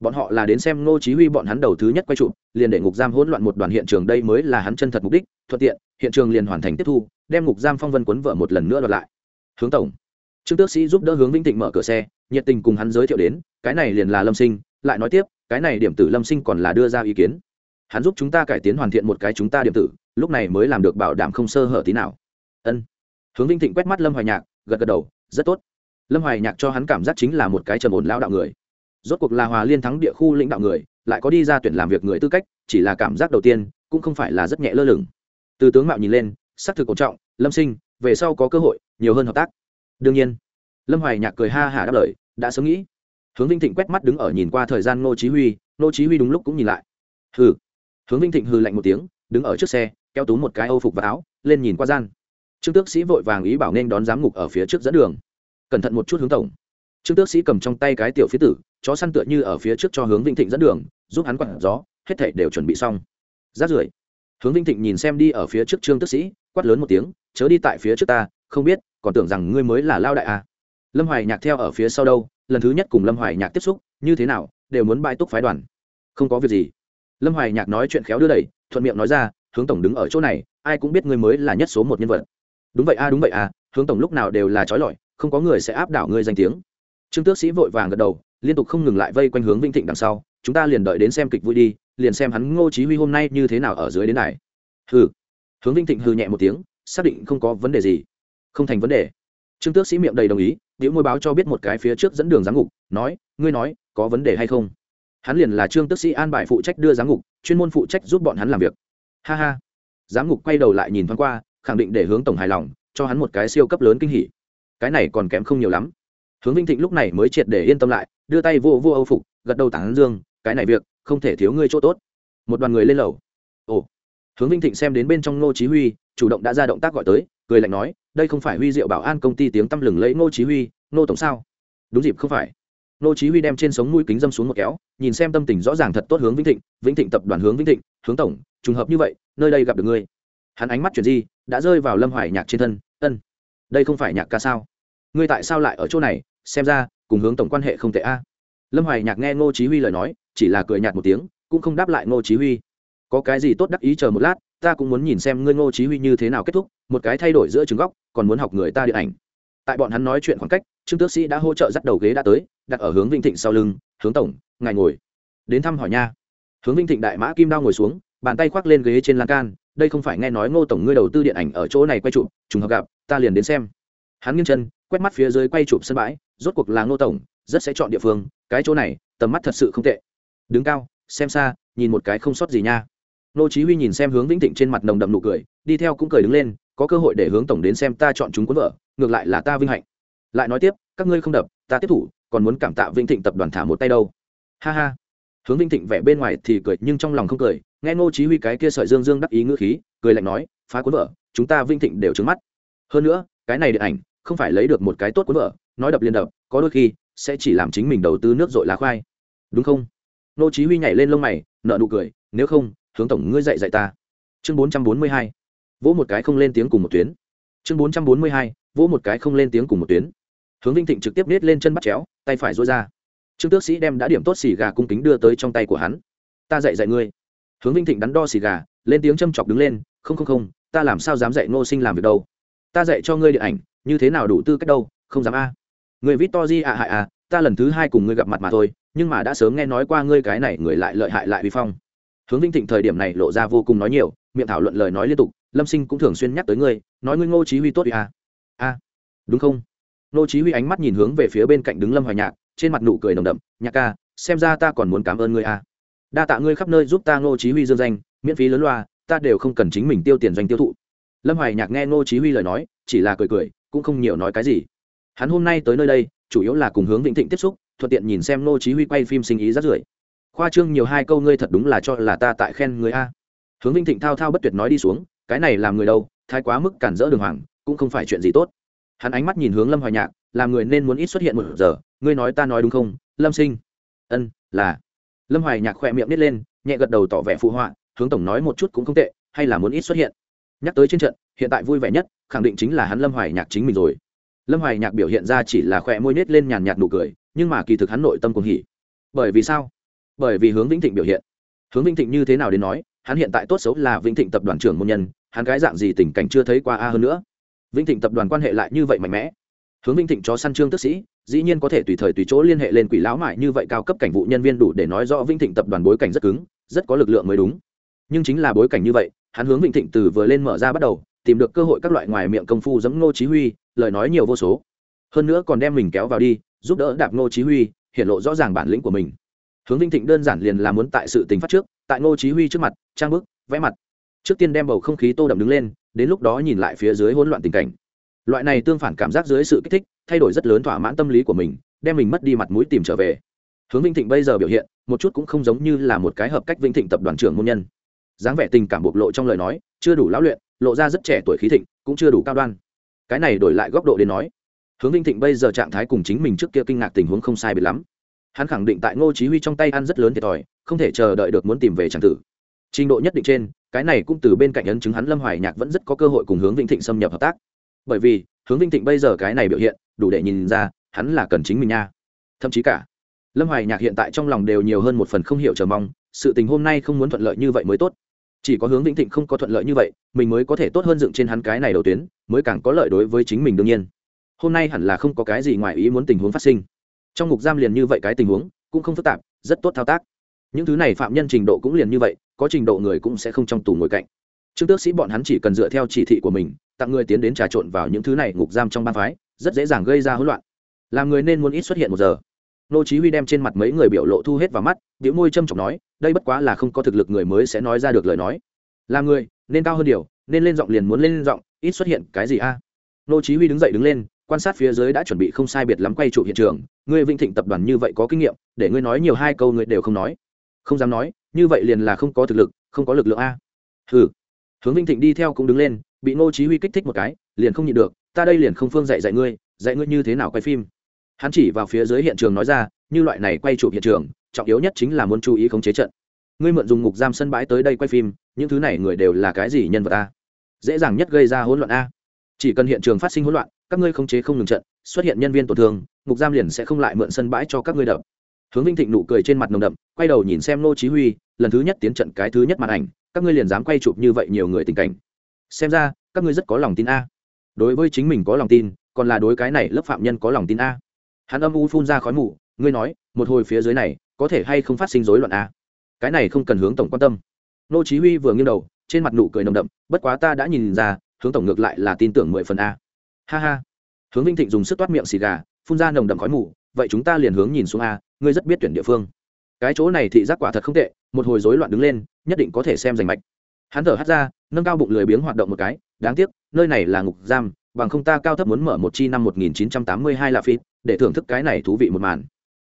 Bọn họ là đến xem ngô chí huy bọn hắn đầu thứ nhất quay trụ liền để ngục giam hỗn loạn một đoàn hiện trường đây mới là hắn chân thật mục đích, thuận tiện, hiện trường liền hoàn thành tiếp thu, đem ngục giam phong vân cuốn vợ một lần nữa đoạt lại. Hướng tổng. Trương tước sĩ giúp đỡ hướng vĩnh thịnh mở cửa xe, nhiệt tình cùng hắn giới thiệu đến, cái này liền là lâm sinh, lại nói tiếp, cái này điểm tử lâm sinh còn là đưa ra ý kiến hắn giúp chúng ta cải tiến hoàn thiện một cái chúng ta điểm tử, lúc này mới làm được bảo đảm không sơ hở tí nào. Ân. Hướng vinh thịnh quét mắt lâm hoài nhạc, gật gật đầu, rất tốt. Lâm hoài nhạc cho hắn cảm giác chính là một cái trầm ổn lão đạo người. Rốt cuộc là hòa liên thắng địa khu lãnh đạo người, lại có đi ra tuyển làm việc người tư cách, chỉ là cảm giác đầu tiên, cũng không phải là rất nhẹ lơ lửng. Từ tướng mạo nhìn lên xác thực cổ trọng, lâm sinh, về sau có cơ hội, nhiều hơn hợp tác. Đương nhiên, lâm hoài nhạc cười ha hả đáp lời, đã sớm nghĩ. Hướng vinh thịnh quét mắt đứng ở nhìn qua thời gian ngô chí huy, ngô chí huy đúng lúc cũng nhìn lại. Hừ hướng vinh thịnh hừ lạnh một tiếng, đứng ở trước xe, kéo túm một cái âu phục và áo, lên nhìn qua gian. Trương tước sĩ vội vàng ý bảo nên đón giám ngục ở phía trước dẫn đường. Cẩn thận một chút hướng tổng. Trương tước sĩ cầm trong tay cái tiểu phía tử, chó săn tựa như ở phía trước cho hướng vinh thịnh dẫn đường, giúp hắn quặn gió, hết thảy đều chuẩn bị xong. Rát rưởi. Hướng vinh thịnh nhìn xem đi ở phía trước trương tước sĩ, quát lớn một tiếng, chớ đi tại phía trước ta, không biết, còn tưởng rằng ngươi mới là lao đại à. lâm hoài nhạc theo ở phía sau đâu, lần thứ nhất cùng lâm hoài nhạc tiếp xúc, như thế nào, đều muốn bãi túc phái đoàn. Không có việc gì lâm hoài nhạc nói chuyện khéo đưa đẩy, thuận miệng nói ra, hướng tổng đứng ở chỗ này, ai cũng biết ngươi mới là nhất số một nhân vật. Đúng vậy a, đúng vậy a, hướng tổng lúc nào đều là trói lọi, không có người sẽ áp đảo ngươi danh tiếng. Trương tước sĩ vội vàng gật đầu, liên tục không ngừng lại vây quanh hướng vinh thịnh đằng sau, chúng ta liền đợi đến xem kịch vui đi, liền xem hắn ngô chí huy hôm nay như thế nào ở dưới đến này hừ. Hướng vinh thịnh hừ nhẹ một tiếng, xác định không có vấn đề gì. Không thành vấn đề. Trương tước sĩ miệng đầy đồng ý điệu môi báo cho biết một cái phía trước dẫn đường giám ngục, nói, ngươi nói, có vấn đề hay không? Hắn liền là trương tước sĩ an bài phụ trách đưa giám ngục, chuyên môn phụ trách giúp bọn hắn làm việc. Ha ha. Giám ngục quay đầu lại nhìn thoáng qua, khẳng định để hướng tổng hài lòng, cho hắn một cái siêu cấp lớn kinh hỉ. Cái này còn kém không nhiều lắm. Hướng vinh thịnh lúc này mới triệt để yên tâm lại, đưa tay vô vô âu phục, gật đầu tảng dương, cái này việc, không thể thiếu ngươi chỗ tốt. Một đoàn người lên lầu. Ồ. Hướng vinh thịnh xem đến bên trong ngô chí huy, chủ động đã ra động tác gọi tới, cười lạnh nói, đây không phải huy diệu bảo an công ty tiếng tăm lừng lẫy ngô chí huy, ngô tổng sao? Đúng dịp không phải. Nô chí huy đem trên sống mũi kính dâm xuống một kéo, nhìn xem tâm tình rõ ràng thật tốt hướng vĩnh thịnh vĩnh thịnh tập đoàn hướng vĩnh thịnh, hướng tổng, trùng hợp như vậy, nơi đây gặp được ngươi. Hắn ánh mắt chuyển di, đã rơi vào lâm hoài nhạc trên thân, ân, đây không phải nhạc ca sao? Ngươi tại sao lại ở chỗ này? Xem ra, cùng hướng tổng quan hệ không tệ a. Lâm hoài nhạc nghe ngô chí huy lời nói, chỉ là cười nhạt một tiếng, cũng không đáp lại ngô chí huy. Có cái gì tốt đắc ý chờ một lát, ta cũng muốn nhìn xem ngươi ngô chí huy như thế nào kết thúc, một cái thay đổi giữa trường góc, còn muốn học người ta điện ảnh tại bọn hắn nói chuyện khoảng cách, trương tước sĩ đã hỗ trợ dắt đầu ghế đã tới, đặt ở hướng vinh thịnh sau lưng, hướng tổng, ngài ngồi. Đến thăm hỏi nha. Hướng vinh thịnh đại mã kim đao ngồi xuống, bàn tay khoác lên ghế trên lan can, đây không phải nghe nói ngô tổng ngươi đầu tư điện ảnh ở chỗ này quay chụp, trùng hợp gặp, ta liền đến xem. Hắn nghiêng chân, quét mắt phía dưới quay chụp sân bãi, rốt cuộc là ngô tổng, rất sẽ chọn địa phương, cái chỗ này, tầm mắt thật sự không tệ. Đứng cao, xem xa, nhìn một cái không sót gì nha. Nô chí huy nhìn xem hướng vĩnh thịnh trên mặt nồng đậm nụ cười, đi theo cũng cười đứng lên, có cơ hội để hướng tổng đến xem ta chọn chúng cuốn vợ ngược lại là ta vinh hạnh. Lại nói tiếp, các ngươi không đập, ta tiếp thủ, còn muốn cảm tạ Vinh thịnh tập đoàn thả một tay đâu. Ha ha. Hướng vinh thịnh vẻ bên ngoài thì cười, nhưng trong lòng không cười, nghe ngô chí huy cái kia sợi dương dương đắc ý ngữ khí, cười lạnh nói, phá cuốn vợ, chúng ta vinh thịnh đều trứng mắt. Hơn nữa, cái này điện ảnh, không phải lấy được một cái tốt cuốn vợ, nói đập liền đập, có đôi khi sẽ chỉ làm chính mình đầu tư nước dội lá khoai. Đúng không? Ngô chí huy nhảy lên lông mày, nở nụ cười, nếu không, hướng tổng ngươi dạy dạy ta. Chương 442 vỗ một cái không lên tiếng cùng một tuyến. Chương 442 vỗ một cái không lên tiếng cùng một tuyến. Hướng vinh thịnh trực tiếp nết lên chân bắt chéo, tay phải rối ra. Trương tước sĩ đem đã điểm tốt xì gà cung kính đưa tới trong tay của hắn. Ta dạy dạy ngươi. Hướng vinh thịnh đắn đo xì gà, lên tiếng châm chọc đứng lên, không không không, ta làm sao dám dạy nô sinh làm việc đâu? Ta dạy cho ngươi điện ảnh, như thế nào đủ tư cách đâu, không dám a. Người vít to di ạ, hại à ta lần thứ hai cùng ngươi gặp mặt mà thôi, nhưng mà đã sớm nghe nói qua ngươi cái này người lại lợi hại lại vi phong. Hướng vinh thịnh thời điểm này lộ ra vô cùng nói nhiều, miệng thảo luận lời nói liên tục, lâm sinh cũng thường xuyên nhắc tới ngươi, nói ngươi ngô chí huy tốt đi à a đúng không? Nô chí huy ánh mắt nhìn hướng về phía bên cạnh đứng lâm hoài nhạc, trên mặt nụ cười nồng đậm, nhạc ca, xem ra ta còn muốn cảm ơn ngươi à. Đa tạ ngươi khắp nơi giúp ta nô chí huy dương danh, miễn phí lớn loa, ta đều không cần chính mình tiêu tiền doanh tiêu thụ. Lâm hoài nhạc nghe nô chí huy lời nói, chỉ là cười cười, cũng không nhiều nói cái gì. Hắn hôm nay tới nơi đây, chủ yếu là cùng hướng vĩnh thịnh tiếp xúc, thuận tiện nhìn xem nô chí huy quay phim sinh ý rất rưởi. Khoa trương nhiều hai câu ngươi thật đúng là cho là ta tại khen người a à. hướng vĩnh thịnh thao thao bất tuyệt nói đi xuống, cái này làm người đâu, thái quá mức cản rỡ đường hoàng cũng không phải chuyện gì tốt. Hắn ánh mắt nhìn hướng lâm hoài nhạc, làm người nên muốn ít xuất hiện một giờ. Ngươi nói ta nói đúng không? Lâm sinh. Ân, là. Lâm hoài nhạc khỏe miệng nít lên, nhẹ gật đầu tỏ vẻ phụ họa, hướng tổng nói một chút cũng không tệ, hay là muốn ít xuất hiện. Nhắc tới trên trận, hiện tại vui vẻ nhất, khẳng định chính là hắn lâm hoài nhạc chính mình rồi. Lâm hoài nhạc biểu hiện ra chỉ là khỏe môi nết lên nhàn nhạt nụ cười, nhưng mà kỳ thực hắn nội tâm cũng hỉ. Bởi vì sao? Bởi vì hướng vĩnh thịnh biểu hiện. Hướng vĩnh thịnh như thế nào đến nói, hắn hiện tại tốt xấu là vĩnh thịnh tập đoàn trưởng môn nhân, hắn cái dạng gì tình cảnh chưa thấy qua a hơn nữa vĩnh thịnh tập đoàn quan hệ lại như vậy mạnh mẽ. Hướng vĩnh thịnh cho săn trương tức sĩ, dĩ nhiên có thể tùy thời tùy chỗ liên hệ lên quỷ lão mại như vậy cao cấp cảnh vụ nhân viên đủ để nói rõ vĩnh thịnh tập đoàn bối cảnh rất cứng, rất có lực lượng mới đúng. Nhưng chính là bối cảnh như vậy, hắn hướng vĩnh thịnh từ vừa lên mở ra bắt đầu, tìm được cơ hội các loại ngoài miệng công phu giống ngô chí huy, lời nói nhiều vô số. Hơn nữa còn đem mình kéo vào đi, giúp đỡ đạp ngô chí huy hiện lộ rõ ràng bản lĩnh của mình. Hướng vinh thịnh đơn giản liền là muốn tại sự tình phát trước, tại ngô chí huy trước mặt, trang bức, vẽ mặt trước tiên đem bầu không khí tô đậm đứng lên, đến lúc đó nhìn lại phía dưới hỗn loạn tình cảnh. Loại này tương phản cảm giác dưới sự kích thích, thay đổi rất lớn thỏa mãn tâm lý của mình, đem mình mất đi mặt mũi tìm trở về. Hướng vinh thịnh bây giờ biểu hiện, một chút cũng không giống như là một cái hợp cách vinh thịnh tập đoàn trưởng môn nhân. Dáng vẻ tình cảm bộc lộ trong lời nói, chưa đủ lão luyện, lộ ra rất trẻ tuổi khí thịnh, cũng chưa đủ cao đoan. Cái này đổi lại góc độ đến nói, hướng vinh thịnh bây giờ trạng thái cùng chính mình trước kia kinh ngạc tình huống không sai biệt lắm. Hắn khẳng định tại ngô chí huy trong tay ăn rất lớn thiệt thòi, không thể chờ đợi được muốn tìm về tràng tử trình độ nhất định trên, cái này cũng từ bên cạnh ấn chứng hắn lâm hoài nhạc vẫn rất có cơ hội cùng hướng vĩnh thịnh xâm nhập hợp tác. Bởi vì, hướng vĩnh thịnh bây giờ cái này biểu hiện, đủ để nhìn ra, hắn là cần chính mình nha. Thậm chí cả, lâm hoài nhạc hiện tại trong lòng đều nhiều hơn một phần không hiểu chờ mong, sự tình hôm nay không muốn thuận lợi như vậy mới tốt. Chỉ có hướng vĩnh thịnh không có thuận lợi như vậy, mình mới có thể tốt hơn dựng trên hắn cái này đầu tuyến, mới càng có lợi đối với chính mình đương nhiên. Hôm nay hẳn là không có cái gì ngoài ý muốn tình huống phát sinh. Trong ngục giam liền như vậy cái tình huống, cũng không phức tạp, rất tốt thao tác những thứ này phạm nhân trình độ cũng liền như vậy, có trình độ người cũng sẽ không trong tù ngồi cạnh. Trương tước sĩ bọn hắn chỉ cần dựa theo chỉ thị của mình, tặng người tiến đến trà trộn vào những thứ này ngục giam trong ban phái, rất dễ dàng gây ra hỗn loạn. Làm người nên muốn ít xuất hiện một giờ. Nô chí huy đem trên mặt mấy người biểu lộ thu hết vào mắt biểu môi châm chọc nói, đây bất quá là không có thực lực người mới sẽ nói ra được lời nói. Làm người, nên cao hơn điều, nên lên giọng liền muốn lên giọng, ít xuất hiện cái gì a? Nô chí huy đứng dậy đứng lên, quan sát phía dưới đã chuẩn bị không sai biệt lắm quay trụ hiện trường, ngươi vinh thịnh tập đoàn như vậy có kinh nghiệm, để ngươi nói nhiều hai câu ngươi đều không nói không dám nói, như vậy liền là không có thực lực, không có lực lượng a. Hừ. Hướng vinh thịnh đi theo cũng đứng lên, bị ngô chí huy kích thích một cái, liền không nhịn được, ta đây liền không phương dạy dạy ngươi dạy ngươi như thế nào quay phim. Hắn chỉ vào phía dưới hiện trường nói ra, như loại này quay chụp hiện trường, trọng yếu nhất chính là muốn chú ý khống chế trận. Ngươi mượn dùng ngục giam sân bãi tới đây quay phim, những thứ này người đều là cái gì nhân vật a? Dễ dàng nhất gây ra hỗn loạn a. Chỉ cần hiện trường phát sinh hỗn loạn, các ngươi khống chế không ngừng trận, xuất hiện nhân viên tổn thương, ngục giam liền sẽ không lại mượn sân bãi cho các ngươi đập hướng vinh thịnh nụ cười trên mặt nồng đậm, quay đầu nhìn xem nô chí huy, lần thứ nhất tiến trận cái thứ nhất màn ảnh, các ngươi liền dám quay chụp như vậy nhiều người tình cảnh. Xem ra, các ngươi rất có lòng tin a. Đối với chính mình có lòng tin, còn là đối cái này lớp phạm nhân có lòng tin a. Hắn âm u phun ra khói mù, ngươi nói, một hồi phía dưới này, có thể hay không phát sinh rối loạn a? Cái này không cần hướng tổng quan tâm. Nô chí huy vừa nghiêng đầu, trên mặt nụ cười nồng đậm, bất quá ta đã nhìn ra, hướng tổng ngược lại là tin tưởng mười phần a. Ha ha. Hướng vinh thịnh dùng sức toát miệng xì gà, phun ra nồng đậm khói mù vậy chúng ta liền hướng nhìn xuống a, ngươi rất biết tuyển địa phương. Cái chỗ này thị giác quả thật không tệ, một hồi rối loạn đứng lên, nhất định có thể xem giành mạch. Hắn thở hắt ra, nâng cao bụng lười biếng hoạt động một cái, đáng tiếc, nơi này là ngục giam, bằng không ta cao thấp muốn mở một chi năm 1982 là phít để thưởng thức cái này thú vị một màn.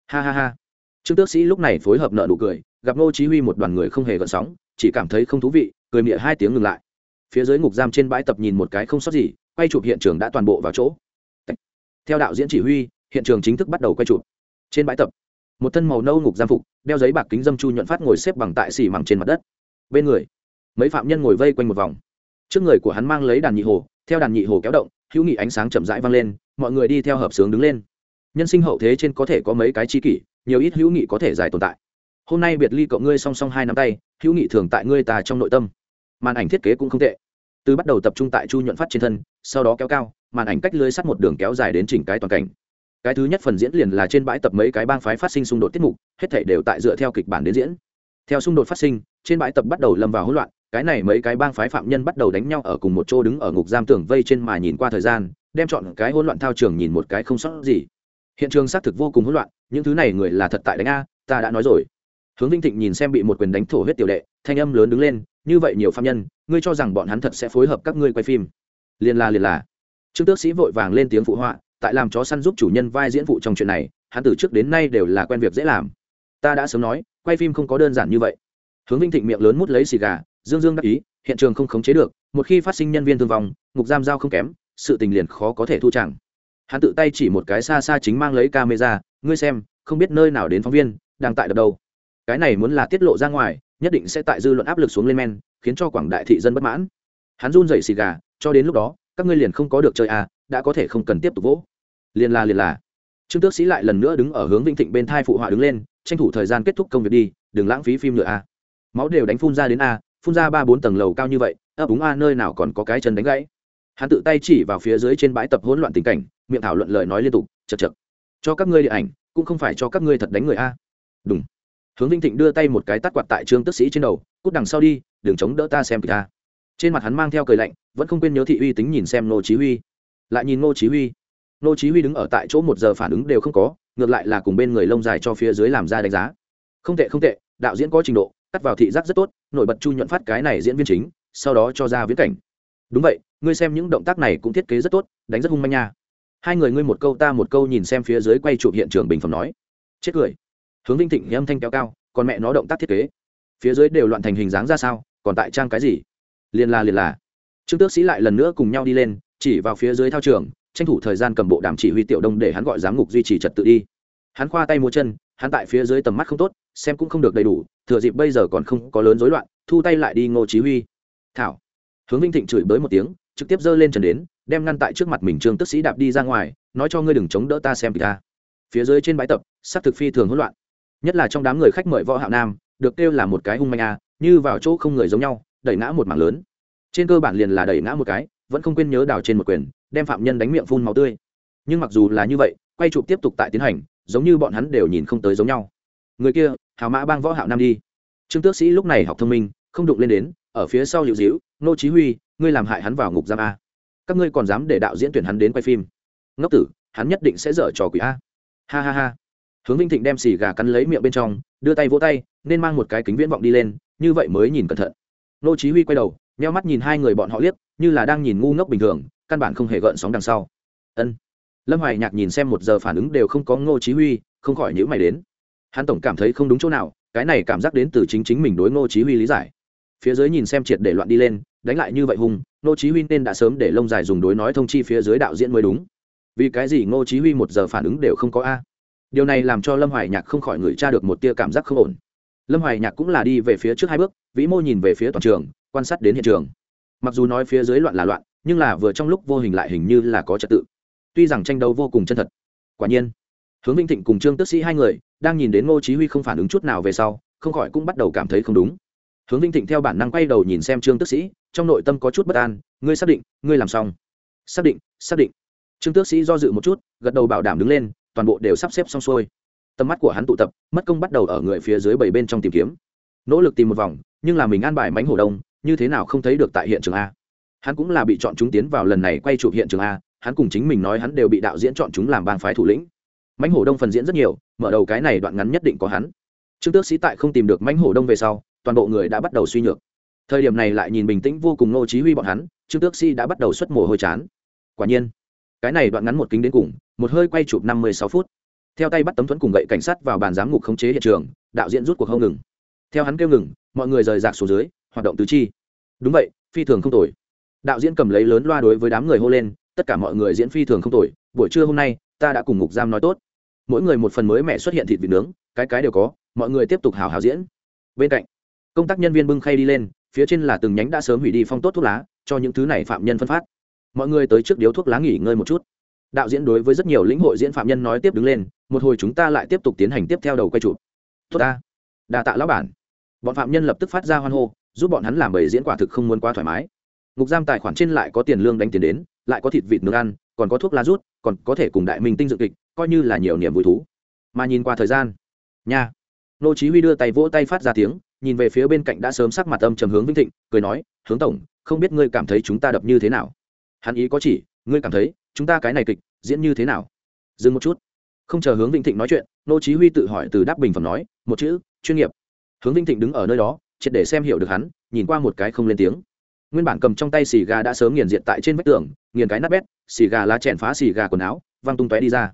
Ha ha ha. Trương tước sĩ lúc này phối hợp nợ nụ cười, gặp ngô chí huy một đoàn người không hề gợn sóng, chỉ cảm thấy không thú vị, cười miệng hai tiếng ngừng lại. Phía dưới ngục giam trên bãi tập nhìn một cái không sót gì, quay chụp hiện trường đã toàn bộ vào chỗ. Theo đạo diễn chỉ huy hiện trường chính thức bắt đầu quay chụp. Trên bãi tập, một thân màu nâu ngục giam phục, đeo giấy bạc kính dâm chu nhuận phát ngồi xếp bằng tại xì mẳng trên mặt đất. Bên người, mấy phạm nhân ngồi vây quanh một vòng. Trước người của hắn mang lấy đàn nhị hồ, theo đàn nhị hồ kéo động, hữu nghị ánh sáng chậm rãi vang lên, mọi người đi theo hợp sướng đứng lên. Nhân sinh hậu thế trên có thể có mấy cái chi kỷ, nhiều ít hữu nghị có thể dài tồn tại. Hôm nay biệt ly cậu ngươi song song hai nắm tay, hữu nghị thường tại ngươi tà trong nội tâm. Màn ảnh thiết kế cũng không tệ. Từ bắt đầu tập trung tại chu nhuận phát trên thân, sau đó kéo cao, màn ảnh cách lưới sắt một đường kéo dài đến chỉnh cái toàn cảnh cái thứ nhất phần diễn liền là trên bãi tập mấy cái bang phái phát sinh xung đột tiết mục, hết thể đều tại dựa theo kịch bản đến diễn. Theo xung đột phát sinh, trên bãi tập bắt đầu lâm vào hỗn loạn, cái này mấy cái bang phái phạm nhân bắt đầu đánh nhau ở cùng một chỗ đứng ở ngục giam tường vây trên mà nhìn qua thời gian, đem chọn cái hỗn loạn thao trường nhìn một cái không sót gì. Hiện trường xác thực vô cùng hỗn loạn, những thứ này người là thật tại đánh a, ta đã nói rồi. Hướng vinh thịnh nhìn xem bị một quyền đánh thổ huyết tiểu đệ, thanh âm lớn đứng lên, như vậy nhiều phạm nhân, ngươi cho rằng bọn hắn thật sẽ phối hợp các ngươi quay phim? Liền là liền là trương tước sĩ vội vàng lên tiếng phụ họa tại làm chó săn giúp chủ nhân vai diễn vụ trong chuyện này, hắn từ trước đến nay đều là quen việc dễ làm. Ta đã sớm nói, quay phim không có đơn giản như vậy. Hướng vinh thịnh miệng lớn mút lấy xì gà, dương dương đắc ý, hiện trường không khống chế được, một khi phát sinh nhân viên thương vong, ngục giam giao không kém, sự tình liền khó có thể thu chẳng. Hắn tự tay chỉ một cái xa xa chính mang lấy camera, ngươi xem, không biết nơi nào đến phóng viên, đang tại đâu. Cái này muốn là tiết lộ ra ngoài, nhất định sẽ tại dư luận áp lực xuống lên men, khiến cho quảng đại thị dân bất mãn. Hắn run dậy xì gà, cho đến lúc đó các ngươi liền không có được chơi à đã có thể không cần tiếp tục vỗ. Liền là liền là trương tước sĩ lại lần nữa đứng ở hướng vĩnh thịnh bên thai phụ họa đứng lên, tranh thủ thời gian kết thúc công việc đi, đừng lãng phí phim nữa a máu đều đánh phun ra đến a, phun ra ba bốn tầng lầu cao như vậy, ấp úng a nơi nào còn có cái chân đánh gãy. Hắn tự tay chỉ vào phía dưới trên bãi tập hỗn loạn tình cảnh, miệng thảo luận lời nói liên tục, chật chật. Cho các ngươi điện ảnh, cũng không phải cho các ngươi thật đánh người a. Đúng hướng vinh thịnh đưa tay một cái tắt quạt tại trương tức sĩ trên đầu, cút đằng sau đi, đừng chống đỡ ta xem kìa trên mặt hắn mang theo cười lạnh, vẫn không quên nhớ thị uy tính nhìn xem nô chí huy. Lại nhìn nô chí huy. Nô chí huy đứng ở tại chỗ một giờ phản ứng đều không có, ngược lại là cùng bên người lông dài cho phía dưới làm ra đánh giá. Không tệ không tệ, đạo diễn có trình độ, cắt vào thị giác rất tốt, nổi bật chu nhuận phát cái này diễn viên chính, sau đó cho ra viễn cảnh. Đúng vậy, ngươi xem những động tác này cũng thiết kế rất tốt, đánh rất hung manh nha. Hai người ngươi một câu ta một câu nhìn xem phía dưới quay chụp hiện trường bình phẩm nói. Chết cười. Hướng vinh thịnh âm thanh kéo cao, còn mẹ nó động tác thiết kế. Phía dưới đều loạn thành hình dáng ra sao, còn tại trang cái gì? Liền là liền là. Trương tước sĩ lại lần nữa cùng nhau đi lên, chỉ vào phía dưới thao trường, tranh thủ thời gian cầm bộ đàm chỉ huy tiểu đông để hắn gọi giám ngục duy trì trật tự đi. Hắn khoa tay múa chân, hắn tại phía dưới tầm mắt không tốt, xem cũng không được đầy đủ, thừa dịp bây giờ còn không có lớn rối loạn, thu tay lại đi ngô chí huy. Thảo. Hướng vinh thịnh chửi bới một tiếng, trực tiếp giơ lên trần đến, đem ngăn tại trước mặt mình trương tước sĩ đạp đi ra ngoài, nói cho ngươi đừng chống đỡ ta xem ta phía dưới trên bãi tập, sắc thực phi thường hỗn loạn. Nhất là trong đám người khách mời võ hạo nam, được kêu là một cái hung manh a, như vào chỗ không người giống nhau đẩy ngã một mảng lớn. Trên cơ bản liền là đẩy ngã một cái, vẫn không quên nhớ đào trên một quyền, đem phạm nhân đánh miệng phun máu tươi. Nhưng mặc dù là như vậy, quay chụp tiếp tục tại tiến hành, giống như bọn hắn đều nhìn không tới giống nhau. Người kia, hào mã bang võ hạo nam đi. Trương tước sĩ lúc này học thông minh, không đụng lên đến, ở phía sau liễu diễu, nô chí huy, ngươi làm hại hắn vào ngục giam a. Các ngươi còn dám để đạo diễn tuyển hắn đến quay phim. Ngốc tử, hắn nhất định sẽ dở trò quỷ a. Ha ha ha. Hướng vinh thịnh đem xì gà cắn lấy miệng bên trong, đưa tay vỗ tay, nên mang một cái kính viễn vọng đi lên, như vậy mới nhìn cẩn thận nô chí huy quay đầu, nheo mắt nhìn hai người bọn họ liếc, như là đang nhìn ngu ngốc bình thường, căn bản không hề gợn sóng đằng sau. Ân. Lâm hoài nhạc nhìn xem một giờ phản ứng đều không có ngô chí huy, không khỏi nhíu mày đến. Hắn tổng cảm thấy không đúng chỗ nào, cái này cảm giác đến từ chính chính mình đối ngô chí huy lý giải. Phía dưới nhìn xem triệt để loạn đi lên, đánh lại như vậy hùng, ngô chí huy nên đã sớm để lông dài dùng đối nói thông chi phía dưới đạo diễn mới đúng. Vì cái gì ngô chí huy một giờ phản ứng đều không có a? Điều này làm cho lâm hoài nhạc không khỏi người tra được một tia cảm giác không ổn lâm hoài nhạc cũng là đi về phía trước hai bước, vĩ mô nhìn về phía toàn trường, quan sát đến hiện trường. Mặc dù nói phía dưới loạn là loạn, nhưng là vừa trong lúc vô hình lại hình như là có trật tự. Tuy rằng tranh đấu vô cùng chân thật, quả nhiên, hướng vinh thịnh cùng trương tức sĩ hai người đang nhìn đến ngô chí huy không phản ứng chút nào về sau, không khỏi cũng bắt đầu cảm thấy không đúng. Hướng vinh thịnh theo bản năng quay đầu nhìn xem trương tức sĩ, trong nội tâm có chút bất an, ngươi xác định, ngươi làm xong. Xác định xác định. Trương tước sĩ do dự một chút, gật đầu bảo đảm đứng lên, toàn bộ đều sắp xếp xong xuôi tầm mắt của hắn tụ tập, mất công bắt đầu ở người phía dưới bảy bên trong tìm kiếm. Nỗ lực tìm một vòng, nhưng là mình an bài mánh hổ đông, như thế nào không thấy được tại hiện trường a. Hắn cũng là bị chọn chúng tiến vào lần này quay chụp hiện trường a, hắn cùng chính mình nói hắn đều bị đạo diễn chọn chúng làm bang phái thủ lĩnh. Mãnh hổ đông phần diễn rất nhiều, mở đầu cái này đoạn ngắn nhất định có hắn. Trương tước sĩ tại không tìm được mãnh hổ đông về sau, toàn bộ người đã bắt đầu suy nhược. Thời điểm này lại nhìn bình tĩnh vô cùng nô chí huy bọn hắn, trương tước sĩ đã bắt đầu xuất mồ hôi chán. Quả nhiên, cái này đoạn ngắn một kính đến cùng, một hơi quay chụp năm mươi sáu phút theo tay bắt tấm thuẫn cùng gậy cảnh sát vào bàn giám ngục khống chế hiện trường, đạo diễn rút cuộc không ngừng. Theo hắn kêu ngừng, mọi người rời rạc xuống dưới, hoạt động tứ chi. Đúng vậy, phi thường không tồi. Đạo diễn cầm lấy lớn loa đối với đám người hô lên, tất cả mọi người diễn phi thường không tồi, buổi trưa hôm nay, ta đã cùng ngục giam nói tốt. Mỗi người một phần mới mẹ xuất hiện thịt vịt nướng, cái cái đều có, mọi người tiếp tục hào hào diễn. Bên cạnh, công tác nhân viên bưng khay đi lên, phía trên là từng nhánh đã sớm hủy đi phong tốt thuốc lá, cho những thứ này phạm nhân phân phát. Mọi người tới trước điếu thuốc lá nghỉ ngơi một chút đạo diễn đối với rất nhiều lĩnh hội diễn phạm nhân nói tiếp đứng lên, một hồi chúng ta lại tiếp tục tiến hành tiếp theo đầu quay chụp. Tốt ta. Đà tạ lão bản. Bọn phạm nhân lập tức phát ra hoan hô, giúp bọn hắn làm bầy diễn quả thực không muốn quá thoải mái. Ngục giam tài khoản trên lại có tiền lương đánh tiền đến, lại có thịt vịt nướng ăn, còn có thuốc lá rút, còn có thể cùng đại minh tinh dự kịch, coi như là nhiều niềm vui thú. Mà nhìn qua thời gian, nha. Nô chí huy đưa tay vỗ tay phát ra tiếng, nhìn về phía bên cạnh đã sớm sắc mặt âm trầm hướng vinh thịnh, cười nói, hướng tổng, không biết ngươi cảm thấy chúng ta đập như thế nào? Hắn ý có chỉ, ngươi cảm thấy chúng ta cái này kịch, diễn như thế nào? Dừng một chút. Không chờ hướng vĩnh thịnh nói chuyện, nô chí huy tự hỏi từ đáp bình phẩm nói, một chữ, chuyên nghiệp. Hướng vĩnh thịnh đứng ở nơi đó, triệt để xem hiểu được hắn, nhìn qua một cái không lên tiếng. Nguyên bản cầm trong tay xì gà đã sớm nghiền diện tại trên vách tường, nghiền cái nát bét, xì gà lá chèn phá xì gà quần áo, văng tung tóe đi ra.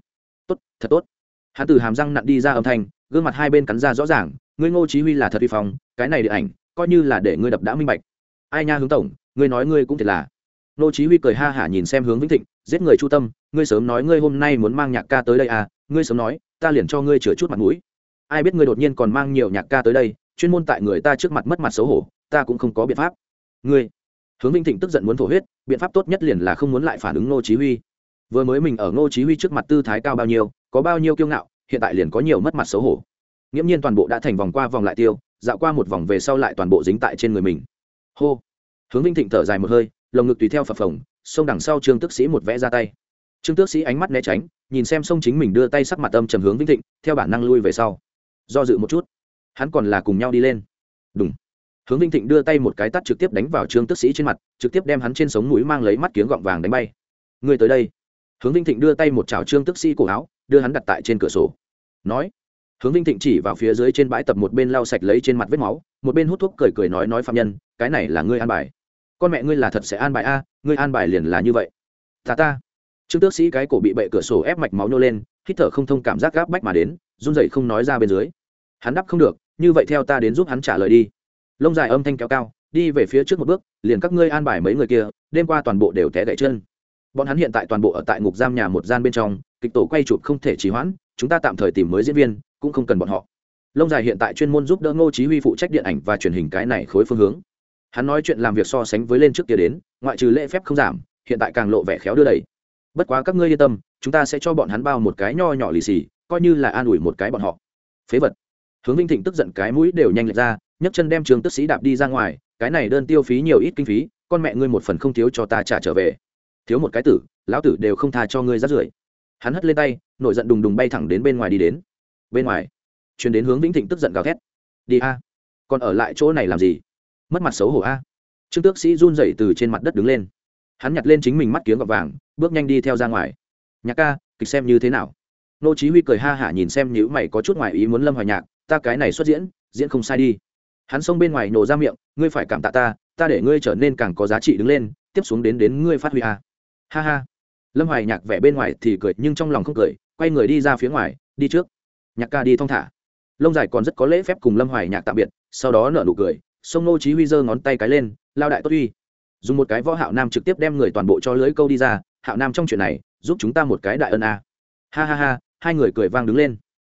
Tốt, thật tốt. Hắn từ hàm răng nặn đi ra âm thanh, gương mặt hai bên cắn ra rõ ràng, ngươi ngô chí huy là thật uy phong, cái này điện ảnh, coi như là để ngươi đập đã minh bạch. Ai nha hướng tổng, ngươi nói ngươi cũng thiệt là. Nô chí huy cười ha hả nhìn xem hướng vĩnh thịnh, giết người chu tâm, ngươi sớm nói ngươi hôm nay muốn mang nhạc ca tới đây à ngươi sớm nói, ta liền cho ngươi chừa chút mặt mũi. Ai biết ngươi đột nhiên còn mang nhiều nhạc ca tới đây, chuyên môn tại người ta trước mặt mất mặt xấu hổ, ta cũng không có biện pháp. Ngươi. Hướng vĩnh thịnh tức giận muốn thổ huyết, biện pháp tốt nhất liền là không muốn lại phản ứng nô chí huy. Vừa mới mình ở nô chí huy trước mặt tư thái cao bao nhiêu, có bao nhiêu kiêu ngạo, hiện tại liền có nhiều mất mặt xấu hổ. Nghiễm nhiên toàn bộ đã thành vòng qua vòng lại tiêu, dạo qua một vòng về sau lại toàn bộ dính tại trên người mình. Hô. Hướng vinh thịnh thở dài một hơi lồng ngực tùy theo phập phồng xông đằng sau trương tước sĩ một vẽ ra tay. Trương tước sĩ ánh mắt né tránh, nhìn xem sông chính mình đưa tay sắc mặt âm trầm hướng vĩnh thịnh, theo bản năng lui về sau. Do dự một chút, hắn còn là cùng nhau đi lên. Đúng hướng vinh thịnh đưa tay một cái tắt trực tiếp đánh vào trương tước sĩ trên mặt, trực tiếp đem hắn trên sống núi mang lấy mắt kiếng gọng vàng đánh bay. Người tới đây. Hướng vinh thịnh đưa tay một chảo trương tước sĩ cổ áo, đưa hắn đặt tại trên cửa sổ. Nói, hướng vinh thịnh chỉ vào phía dưới trên bãi tập một bên lau sạch lấy trên mặt vết máu, một bên hút thuốc cười cười nói nói phạm nhân, cái này là ngươi an bài con mẹ ngươi là thật sẽ an bài a, ngươi an bài liền là như vậy. Ta ta. Trương tước sĩ cái cổ bị bệ cửa sổ ép mạch máu nhô lên, hít thở không thông cảm giác gáp bách mà đến, run dậy không nói ra bên dưới. Hắn đắp không được, như vậy theo ta đến giúp hắn trả lời đi. Lông dài âm thanh kéo cao, đi về phía trước một bước, liền các ngươi an bài mấy người kia, đêm qua toàn bộ đều té gãy chân. Bọn hắn hiện tại toàn bộ ở tại ngục giam nhà một gian bên trong, kịch tổ quay chụp không thể trì hoãn, chúng ta tạm thời tìm mới diễn viên, cũng không cần bọn họ. Lông dài hiện tại chuyên môn giúp đỡ ngô chí huy phụ trách điện ảnh và truyền hình cái này khối phương hướng hắn nói chuyện làm việc so sánh với lên trước kia đến, ngoại trừ lễ phép không giảm, hiện tại càng lộ vẻ khéo đưa đẩy bất quá các ngươi yên tâm, chúng ta sẽ cho bọn hắn bao một cái nho nhỏ lì xì, coi như là an ủi một cái bọn họ. Phế vật. Hướng vinh thịnh tức giận cái mũi đều nhanh lệch ra, nhấc chân đem trường tức sĩ đạp đi ra ngoài, cái này đơn tiêu phí nhiều ít kinh phí, con mẹ ngươi một phần không thiếu cho ta trả trở về. Thiếu một cái tử, lão tử đều không tha cho ngươi rát rưởi. Hắn hất lên tay, nổi giận đùng đùng bay thẳng đến bên ngoài đi đến. Bên ngoài chuyển đến hướng vĩnh thịnh tức giận gào thét. Đi a. Còn ở lại chỗ này làm gì? Mất mặt xấu hổ a. Trương tước sĩ run rẩy từ trên mặt đất đứng lên. Hắn nhặt lên chính mình mắt kiếm gọt vàng, bước nhanh đi theo ra ngoài. Nhạc ca, kịch xem như thế nào? Nô chí huy cười ha hả nhìn xem nhữ mày có chút ngoài ý muốn lâm hoài nhạc, ta cái này xuất diễn diễn không sai đi. Hắn xông bên ngoài nổ ra miệng, ngươi phải cảm tạ ta ta để ngươi trở nên càng có giá trị đứng lên, tiếp xuống đến đến ngươi phát huy a. Ha ha. Lâm hoài nhạc vẻ bên ngoài thì cười nhưng trong lòng không cười, quay người đi ra phía ngoài, đi trước. Nhạc ca đi thong thả. Lông dài còn rất có lễ phép cùng lâm hoài nhạc tạm biệt, sau đó nở nụ cười sông nô chí huy giơ ngón tay cái lên, lao đại tốt uy dùng một cái võ hạo nam trực tiếp đem người toàn bộ cho lưới câu đi ra, hạo nam trong chuyện này, giúp chúng ta một cái đại ân a. Ha ha ha, hai người cười vang đứng lên.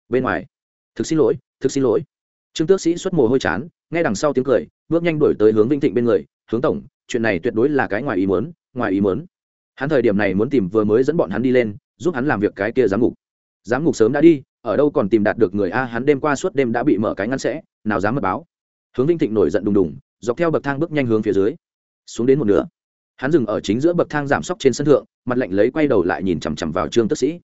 Bên ngoài, thực xin lỗi, thực xin lỗi. Trương tước sĩ xuất mồ hôi chán, nghe đằng sau tiếng cười, bước nhanh đuổi tới hướng vinh thịnh bên người, hướng tổng, chuyện này tuyệt đối là cái ngoài ý muốn, ngoài ý muốn. Hắn thời điểm này muốn tìm vừa mới dẫn bọn hắn đi lên, giúp hắn làm việc cái kia giám ngục. Giám ngục sớm đã đi, ở đâu còn tìm đạt được người a, hắn đêm qua suốt đêm đã bị mở cái ngăn sẽ, nào dám mật báo hướng vinh thịnh nổi giận đùng đùng, dọc theo bậc thang bước nhanh hướng phía dưới. Xuống đến một nửa. Hắn dừng ở chính giữa bậc thang giảm sóc trên sân thượng, mặt lạnh lấy quay đầu lại nhìn chằm chằm vào trương tước sĩ.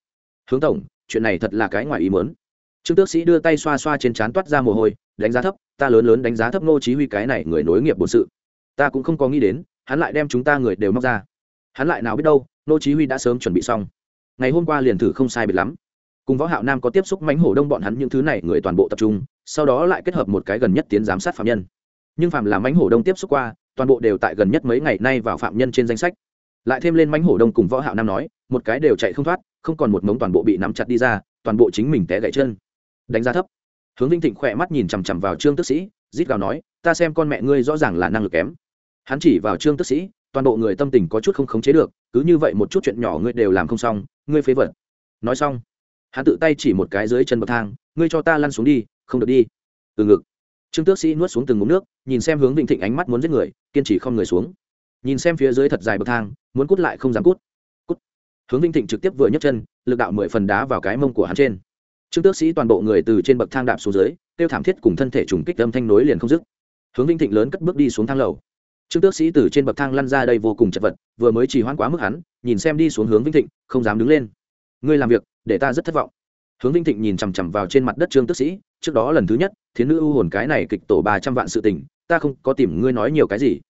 Hướng tổng, chuyện này thật là cái ngoài ý mớn trương tước sĩ đưa tay xoa xoa trên trán toát ra mồ hôi, đánh giá thấp, ta lớn lớn đánh giá thấp ngô chí huy cái này người nối nghiệp bổn sự. Ta cũng không có nghĩ đến, hắn lại đem chúng ta người đều móc ra. Hắn lại nào biết đâu, ngô chí huy đã sớm chuẩn bị xong. Ngày hôm qua liền thử không sai biệt lắm. Cùng võ hạo nam có tiếp xúc mánh hổ đông bọn hắn những thứ này, người toàn bộ tập trung sau đó lại kết hợp một cái gần nhất tiến giám sát phạm nhân. Nhưng phạm là mánh hổ đông tiếp xúc qua, toàn bộ đều tại gần nhất mấy ngày nay vào phạm nhân trên danh sách. Lại thêm lên mánh hổ đông cùng võ hạo nam nói, một cái đều chạy không thoát, không còn một mống toàn bộ bị nắm chặt đi ra, toàn bộ chính mình té gãy chân. Đánh giá thấp. Hướng vinh thịnh khỏe mắt nhìn chằm chằm vào trương tức sĩ, rít gào nói, ta xem con mẹ ngươi rõ ràng là năng lực kém. Hắn chỉ vào trương tức sĩ, toàn bộ người tâm tình có chút không khống chế được, cứ như vậy một chút chuyện nhỏ ngươi đều làm không xong, ngươi phế vật. Nói xong, hắn tự tay chỉ một cái dưới chân bậc thang, ngươi cho ta lăn xuống đi không được đi. Từ ngực. Trương tước sĩ nuốt xuống từng ngụm nước, nhìn xem hướng vịnh thịnh ánh mắt muốn giết người, kiên trì không người xuống. Nhìn xem phía dưới thật dài bậc thang, muốn cút lại không dám cút. Cút. Hướng vinh thịnh trực tiếp vừa nhấc chân, lực đạo mười phần đá vào cái mông của hắn trên. Trương tước sĩ toàn bộ người từ trên bậc thang đạp xuống dưới tiêu thảm thiết cùng thân thể trùng kích âm thanh nối liền không dứt. Hướng vinh thịnh lớn cất bước đi xuống thang lầu. Trương tước sĩ từ trên bậc thang lăn ra đây vô cùng chật vật, vừa mới trì hoãn quá mức hắn, nhìn xem đi xuống hướng vinh thịnh, không dám đứng lên. Ngươi làm việc, để ta rất thất vọng hướng vinh thịnh nhìn chằm chằm vào trên mặt đất trương tước sĩ, trước đó lần thứ nhất, thiến nữ ưu hồn cái này kịch tổ ba trăm vạn sự tình, ta không có tìm ngươi nói nhiều cái gì.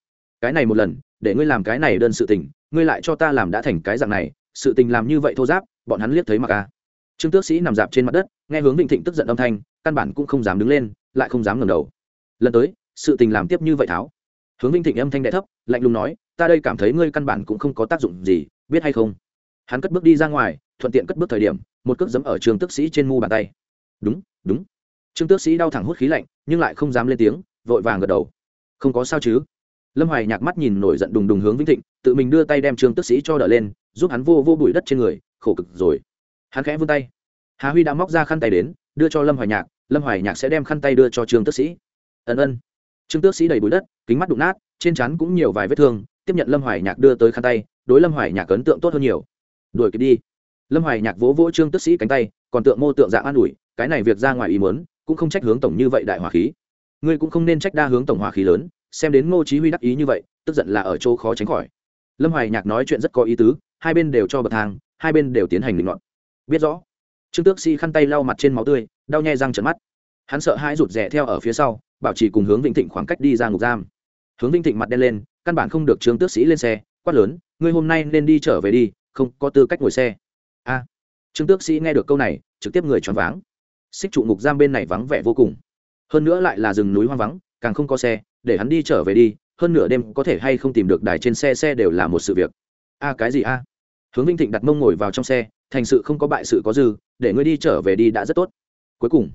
Cái này một lần, để ngươi làm cái này đơn sự tình, ngươi lại cho ta làm đã thành cái dạng này, sự tình làm như vậy thô giáp, bọn hắn liếc thấy mặc a à. trương tước sĩ nằm dạp trên mặt đất, nghe hướng vịnh thịnh tức giận âm thanh, căn bản cũng không dám đứng lên, lại không dám ngẩng đầu. Lần tới, sự tình làm tiếp như vậy tháo. Hướng vinh thịnh âm thanh đ thấp, lạnh lùng nói, ta đây cảm thấy ngươi căn bản cũng không có tác dụng gì, biết hay không? Hắn cất bước đi ra ngoài, thuận tiện cất bước thời điểm một cước dẫm ở trường tước sĩ trên mu bàn tay. Đúng đúng. Trương tước sĩ đau thẳng hút khí lạnh, nhưng lại không dám lên tiếng, vội vàng gật đầu. Không có sao chứ. Lâm hoài nhạc mắt nhìn nổi giận đùng đùng hướng vĩnh thịnh, tự mình đưa tay đem trương tước sĩ cho đỡ lên, giúp hắn vô vô bụi đất trên người, khổ cực rồi. Hắn khẽ vươn tay. Hà huy đã móc ra khăn tay đến, đưa cho lâm hoài nhạc, lâm hoài nhạc sẽ đem khăn tay đưa cho trương tước sĩ. Ân ân. Trương tước sĩ đầy bụi đất, kính mắt đụng nát, trên chắn cũng nhiều vài vết thương, tiếp nhận lâm hoài nhạc đưa tới khăn tay, đối lâm hoài nhạc ấn tượng tốt hơn nhiều. Đuổi kịp đi lâm hoài nhạc vỗ vỗ trương tước sĩ cánh tay, còn tượng mô tượng dạng an ủi, cái này việc ra ngoài ý muốn, cũng không trách hướng tổng như vậy đại hỏa khí. Ngươi cũng không nên trách đa hướng tổng hỏa khí lớn, xem đến ngô chí huy đắc ý như vậy, tức giận là ở chỗ khó tránh khỏi. Lâm hoài nhạc nói chuyện rất có ý tứ, hai bên đều cho bậc thang, hai bên đều tiến hành định luận biết rõ, trương tước si khăn tay lau mặt trên máu tươi, đau nhè răng trợn mắt. Hắn sợ hãi rụt rè theo ở phía sau, bảo trì cùng hướng vĩnh thịnh khoảng cách đi ra ngục giam. Hướng vĩnh thịnh mặt đen lên, căn bản không được trương tước sĩ lên xe, quát lớn, ngươi hôm nay nên đi trở về đi, không có tư cách ngồi xe trương tước sĩ nghe được câu này, trực tiếp người choáng váng. Xích trụ ngục giam bên này vắng vẻ vô cùng. Hơn nữa lại là rừng núi hoang vắng, càng không có xe, để hắn đi trở về đi, hơn nửa đêm có thể hay không tìm được đài trên xe xe đều là một sự việc. A, cái gì a? Hướng vinh thịnh đặt mông ngồi vào trong xe, thành sự không có bại sự có dư, để ngươi đi trở về đi đã rất tốt. Cuối cùng,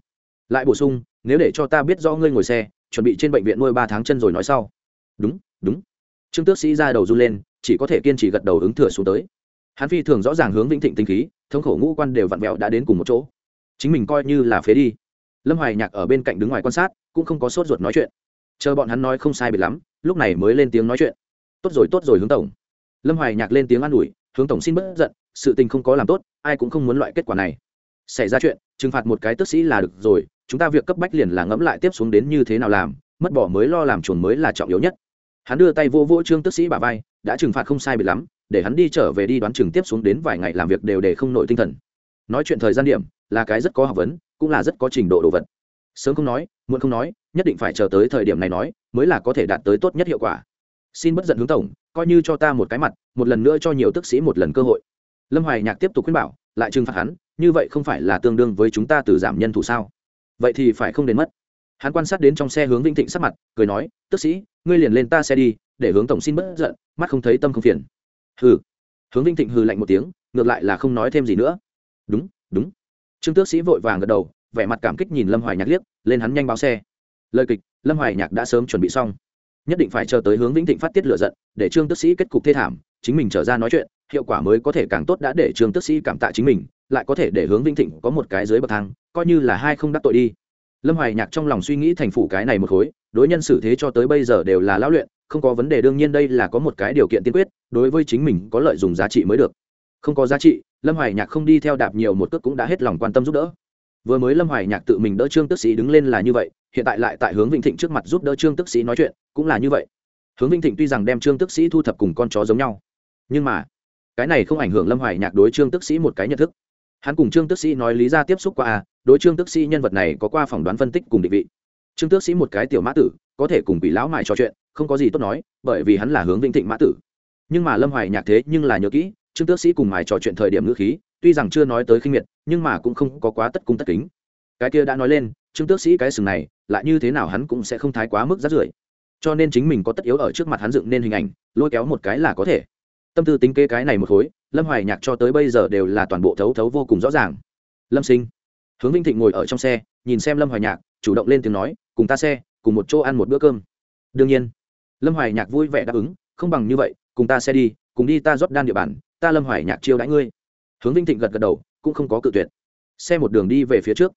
lại bổ sung, nếu để cho ta biết do ngươi ngồi xe, chuẩn bị trên bệnh viện nuôi ba tháng chân rồi nói sau. Đúng đúng. Trương tước sĩ ra đầu run lên, chỉ có thể kiên trì gật đầu ứng thừa xuống tới hắn phi thường rõ ràng hướng vĩnh thịnh tinh khí, thống khổ ngũ quan đều vặn vẹo đã đến cùng một chỗ. Chính mình coi như là phế đi. Lâm hoài nhạc ở bên cạnh đứng ngoài quan sát, cũng không có sốt ruột nói chuyện. Chờ bọn hắn nói không sai biệt lắm, lúc này mới lên tiếng nói chuyện. Tốt rồi tốt rồi, hướng tổng. Lâm hoài nhạc lên tiếng an ủi, hướng tổng xin bớt giận, sự tình không có làm tốt, ai cũng không muốn loại kết quả này. Xảy ra chuyện, trừng phạt một cái tức sĩ là được rồi, chúng ta việc cấp bách liền là ngẫm lại tiếp xuống đến như thế nào làm, mất bỏ mới lo làm chuồn mới là trọng yếu nhất. Hắn đưa tay vô vô trương tức sĩ bà vai, đã trừng phạt không sai biệt lắm để hắn đi trở về đi đoán chừng tiếp xuống đến vài ngày làm việc đều để không nổi tinh thần. Nói chuyện thời gian điểm là cái rất có học vấn, cũng là rất có trình độ đồ vật. Sớm không nói, muộn không nói, nhất định phải chờ tới thời điểm này nói, mới là có thể đạt tới tốt nhất hiệu quả. Xin bất giận hướng tổng, coi như cho ta một cái mặt, một lần nữa cho nhiều tức sĩ một lần cơ hội. Lâm hoài nhạc tiếp tục khuyên bảo, lại trừng phạt hắn, như vậy không phải là tương đương với chúng ta từ giảm nhân thủ sao? Vậy thì phải không đến mất. Hắn quan sát đến trong xe hướng vinh thịnh sắc mặt, cười nói, tức sĩ, ngươi liền lên ta xe đi, để hướng tổng xin bất giận, mắt không thấy tâm không phiền hừ. Hướng vinh thịnh hừ lạnh một tiếng, ngược lại là không nói thêm gì nữa. Đúng đúng. Trương tước sĩ vội vàng gật đầu, vẻ mặt cảm kích nhìn lâm hoài nhạc liếc, lên hắn nhanh báo xe. Lời kịch, lâm hoài nhạc đã sớm chuẩn bị xong. Nhất định phải chờ tới hướng vĩnh thịnh phát tiết lựa giận, để trương tước sĩ kết cục thê thảm, chính mình trở ra nói chuyện, hiệu quả mới có thể càng tốt đã để trương tước sĩ cảm tạ chính mình, lại có thể để hướng vĩnh thịnh có một cái dưới bậc thang, coi như là hai không đắc tội đi. Lâm hoài nhạc trong lòng suy nghĩ thành phủ cái này một khối, đối nhân xử thế cho tới bây giờ đều là lão luyện không có vấn đề, đương nhiên đây là có một cái điều kiện tiên quyết, đối với chính mình có lợi dùng giá trị mới được. Không có giá trị, lâm hoài nhạc không đi theo đạp nhiều một cước cũng đã hết lòng quan tâm giúp đỡ. Vừa mới lâm hoài nhạc tự mình đỡ trương tức sĩ đứng lên là như vậy, hiện tại lại tại hướng vĩnh thịnh trước mặt giúp đỡ trương tức sĩ nói chuyện, cũng là như vậy. Hướng vĩnh thịnh tuy rằng đem trương tức sĩ thu thập cùng con chó giống nhau, nhưng mà, cái này không ảnh hưởng lâm hoài nhạc đối trương tức sĩ một cái nhận thức. Hắn cùng trương tức sĩ nói lý ra tiếp xúc qua à, đối trương tức sĩ nhân vật này có qua phỏng đoán phân tích cùng định vị trương tước sĩ một cái tiểu mã tử, có thể cùng bị lão mại trò chuyện, không có gì tốt nói, bởi vì hắn là hướng vĩnh thịnh mã tử. Nhưng mà lâm hoài nhạc thế nhưng là nhớ kỹ, trương tước sĩ cùng mài trò chuyện thời điểm ngữ khí, tuy rằng chưa nói tới khinh miệt, nhưng mà cũng không có quá tất cung tất kính. Cái kia đã nói lên, trương tước sĩ cái sừng này, lại như thế nào hắn cũng sẽ không thái quá mức rát rưởi. Cho nên chính mình có tất yếu ở trước mặt hắn dựng nên hình ảnh, lôi kéo một cái là có thể. Tâm tư tính kế cái này một khối, lâm hoài nhạc cho tới bây giờ đều là toàn bộ thấu thấu vô cùng rõ ràng. Lâm sinh. Hướng vinh thịnh ngồi ở trong xe, nhìn xem lâm hoài nhạc, chủ động lên tiếng nói cùng ta xe, cùng một chỗ ăn một bữa cơm. Đương nhiên, lâm hoài nhạc vui vẻ đáp ứng, không bằng như vậy, cùng ta xe đi, cùng đi ta rót đan địa bàn, ta lâm hoài nhạc chiêu đãi ngươi. Hướng vinh thịnh gật gật đầu, cũng không có cự tuyệt. Xe một đường đi về phía trước.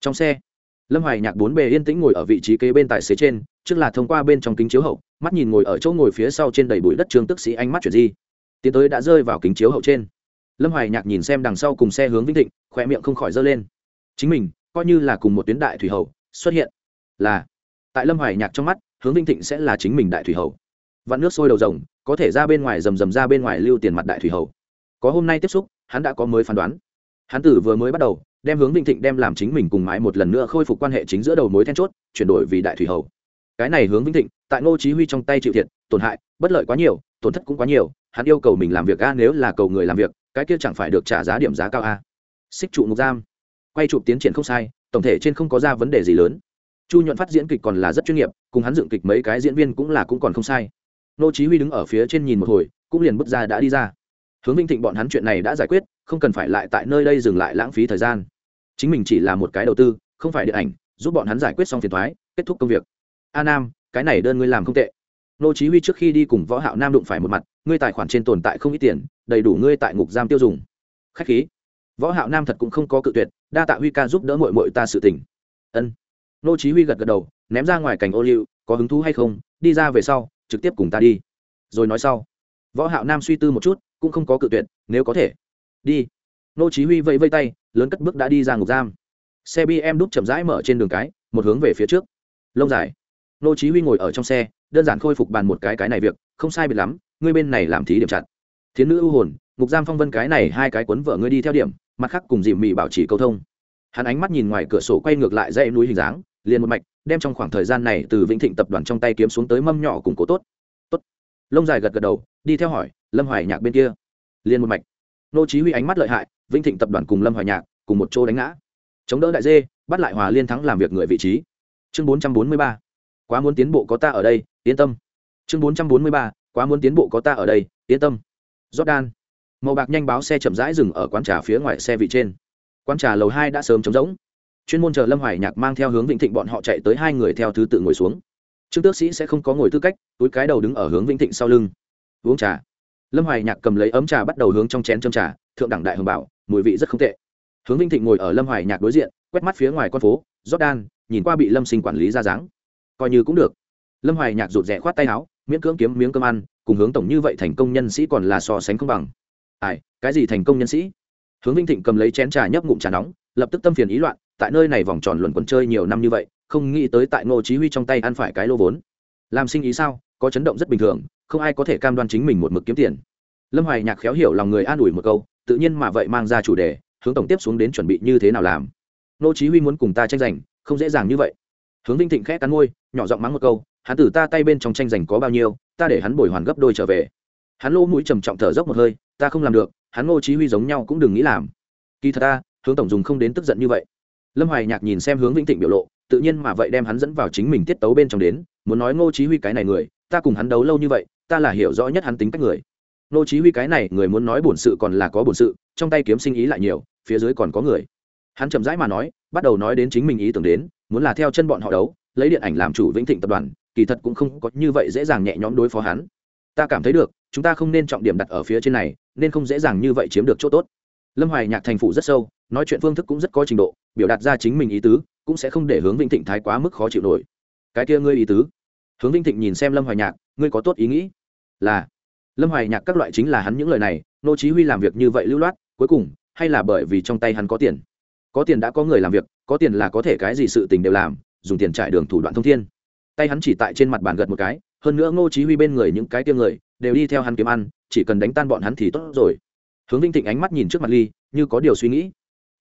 Trong xe, lâm hoài nhạc bốn bề yên tĩnh ngồi ở vị trí kế bên tài xế trên, trước là thông qua bên trong kính chiếu hậu, mắt nhìn ngồi ở chỗ ngồi phía sau trên đầy bụi đất trường tức sĩ ánh mắt chuyển di. Tiến tới đã rơi vào kính chiếu hậu trên. Lâm hoài nhạc nhìn xem đằng sau cùng xe hướng vĩnh thịnh khoe miệng không khỏi dơ lên. Chính mình, coi như là cùng một tuyến đại thủy hậu, xuất hiện là, tại lâm hoài nhạc trong mắt, hướng vĩnh thịnh sẽ là chính mình đại thủy hậu vạn nước sôi đầu rồng, có thể ra bên ngoài rầm rầm ra bên ngoài lưu tiền mặt đại thủy hậu có hôm nay tiếp xúc, hắn đã có mới phán đoán. Hắn tử vừa mới bắt đầu, đem hướng vĩnh thịnh đem làm chính mình cùng mãi một lần nữa khôi phục quan hệ chính giữa đầu mối then chốt, chuyển đổi vì đại thủy hậu cái này hướng vĩnh thịnh, tại ngô chí huy trong tay chịu thiệt, tổn hại, bất lợi quá nhiều, tổn thất cũng quá nhiều, hắn yêu cầu mình làm việc a, nếu là cầu người làm việc, cái kia chẳng phải được trả giá điểm giá cao a. Xích trụ ngục giam. Quay chụp tiến triển không sai, tổng thể trên không có ra vấn đề gì lớn chu nhuận phát diễn kịch còn là rất chuyên nghiệp, cùng hắn dựng kịch mấy cái diễn viên cũng là cũng còn không sai. Nô chí huy đứng ở phía trên nhìn một hồi, cũng liền bước ra đã đi ra. Hướng vinh thịnh bọn hắn chuyện này đã giải quyết, không cần phải lại tại nơi đây dừng lại lãng phí thời gian. Chính mình chỉ là một cái đầu tư, không phải điện ảnh, giúp bọn hắn giải quyết xong phiền toái, kết thúc công việc. A nam, cái này đơn ngươi làm không tệ. Nô chí huy trước khi đi cùng võ hạo nam đụng phải một mặt, ngươi tài khoản trên tồn tại không ít tiền, đầy đủ ngươi tại ngục giam tiêu dùng. Khách khí. Võ hạo nam thật cũng không có cự tuyệt, đa tạ huy ca giúp đỡ muội muội ta sự tình. Ân nô chí huy gật gật đầu, ném ra ngoài cảnh ô liu, có hứng thú hay không, đi ra về sau, trực tiếp cùng ta đi. Rồi nói sau. Võ hạo nam suy tư một chút, cũng không có cự tuyệt, nếu có thể. Đi. Nô chí huy vẫy vẫy tay, lớn cất bước đã đi ra ngục giam. Xe bm đúc chậm rãi mở trên đường cái, một hướng về phía trước. Lông dài. Nô chí huy ngồi ở trong xe, đơn giản khôi phục bàn một cái cái này việc, không sai biệt lắm, ngươi bên này làm thí điểm chặt. Thiến nữ ưu hồn, ngục giam phong vân cái này hai cái cuốn vợ ngươi đi theo điểm, mặt khác cùng dìm mị bảo trì câu thông. Hắn ánh mắt nhìn ngoài cửa sổ quay ngược lại dãy núi hình dáng liền một mạch, đem trong khoảng thời gian này từ vĩnh thịnh tập đoàn trong tay kiếm xuống tới mâm nhỏ cùng cố tốt. Tốt. Lông dài gật gật đầu, đi theo hỏi, lâm hoài nhạc bên kia. Liền một mạch. Nô chí huy ánh mắt lợi hại, vĩnh thịnh tập đoàn cùng lâm hoài nhạc cùng một chỗ đánh ngã. Chống đỡ đại dê, bắt lại hòa liên thắng làm việc người vị trí. Chương 443 quá muốn tiến bộ có ta ở đây, yên tâm. Chương 443 quá muốn tiến bộ có ta ở đây, yên tâm. Jordan. Màu bạc nhanh báo xe chậm rãi dừng ở quán trà phía ngoài xe vị trên. Quán trà lầu hai đã sớm trống rỗng chuyên môn chờ lâm hoài nhạc mang theo hướng vĩnh thịnh bọn họ chạy tới hai người theo thứ tự ngồi xuống. Trương tước sĩ sẽ không có ngồi tư cách, túi cái đầu đứng ở hướng vĩnh thịnh sau lưng. Uống trà. Lâm hoài nhạc cầm lấy ấm trà bắt đầu hướng trong chén châm trà, thượng đẳng đại hồng bảo, mùi vị rất không tệ. Hướng vĩnh thịnh ngồi ở lâm hoài nhạc đối diện, quét mắt phía ngoài con phố jordan nhìn qua bị lâm sinh quản lý ra dáng. Coi như cũng được. Lâm hoài nhạc rụt rẽ khoát tay áo, miễn cưỡng kiếm miếng cơm ăn, cùng hướng tổng như vậy thành công nhân sĩ còn là so sánh không bằng. Ai, cái gì thành công nhân sĩ? Hướng vinh thịnh cầm lấy chén trà nhấp ngụm trà nóng, lập tức tâm phiền ý loạn tại nơi này vòng tròn luẩn quẩn chơi nhiều năm như vậy, không nghĩ tới tại ngô chí huy trong tay ăn phải cái lô vốn. Làm sinh ý sao, có chấn động rất bình thường, không ai có thể cam đoan chính mình một mực kiếm tiền. Lâm hoài nhạc khéo hiểu lòng người an ủi một câu, tự nhiên mà vậy mang ra chủ đề, hướng tổng tiếp xuống đến chuẩn bị như thế nào làm. Ngô chí huy muốn cùng ta tranh giành, không dễ dàng như vậy. Hướng vinh thịnh khẽ cắn môi, nhỏ giọng mắng một câu, hắn tử ta tay bên trong tranh giành có bao nhiêu, ta để hắn bồi hoàn gấp đôi trở về. Hắn lỗ mũi trầm trọng thở dốc một hơi, ta không làm được, hắn ngô chí huy giống nhau cũng đừng nghĩ làm. Kỳ thật ta, hướng tổng dùng không đến tức giận như vậy lâm hoài nhạc nhìn xem hướng vĩnh thịnh biểu lộ, tự nhiên mà vậy đem hắn dẫn vào chính mình tiết tấu bên trong đến, muốn nói ngô chí huy cái này người, ta cùng hắn đấu lâu như vậy, ta là hiểu rõ nhất hắn tính cách người. Ngô chí huy cái này người muốn nói bổn sự còn là có bổn sự, trong tay kiếm sinh ý lại nhiều, phía dưới còn có người. Hắn chậm rãi mà nói, bắt đầu nói đến chính mình ý tưởng đến, muốn là theo chân bọn họ đấu, lấy điện ảnh làm chủ vĩnh thịnh tập đoàn, kỳ thật cũng không có như vậy dễ dàng nhẹ nhõm đối phó hắn. Ta cảm thấy được, chúng ta không nên trọng điểm đặt ở phía trên này, nên không dễ dàng như vậy chiếm được chỗ tốt. Lâm hoài nhạc thành phủ rất sâu nói chuyện phương thức cũng rất có trình độ, biểu đạt ra chính mình ý tứ, cũng sẽ không để hướng vĩnh thịnh thái quá mức khó chịu nổi. Cái kia ngươi ý tứ? Hướng vĩnh thịnh nhìn xem lâm hoài nhạc, ngươi có tốt ý nghĩ? Là. Lâm hoài nhạc các loại chính là hắn những lời này, nô chí huy làm việc như vậy lưu loát, cuối cùng, hay là bởi vì trong tay hắn có tiền? Có tiền đã có người làm việc, có tiền là có thể cái gì sự tình đều làm, dùng tiền trải đường thủ đoạn thông thiên. Tay hắn chỉ tại trên mặt bàn gật một cái, hơn nữa ngô chí huy bên người những cái tiêm người, đều đi theo hắn kiếm ăn, chỉ cần đánh tan bọn hắn thì tốt rồi. Hướng vinh thịnh ánh mắt nhìn trước mặt ly, như có điều suy nghĩ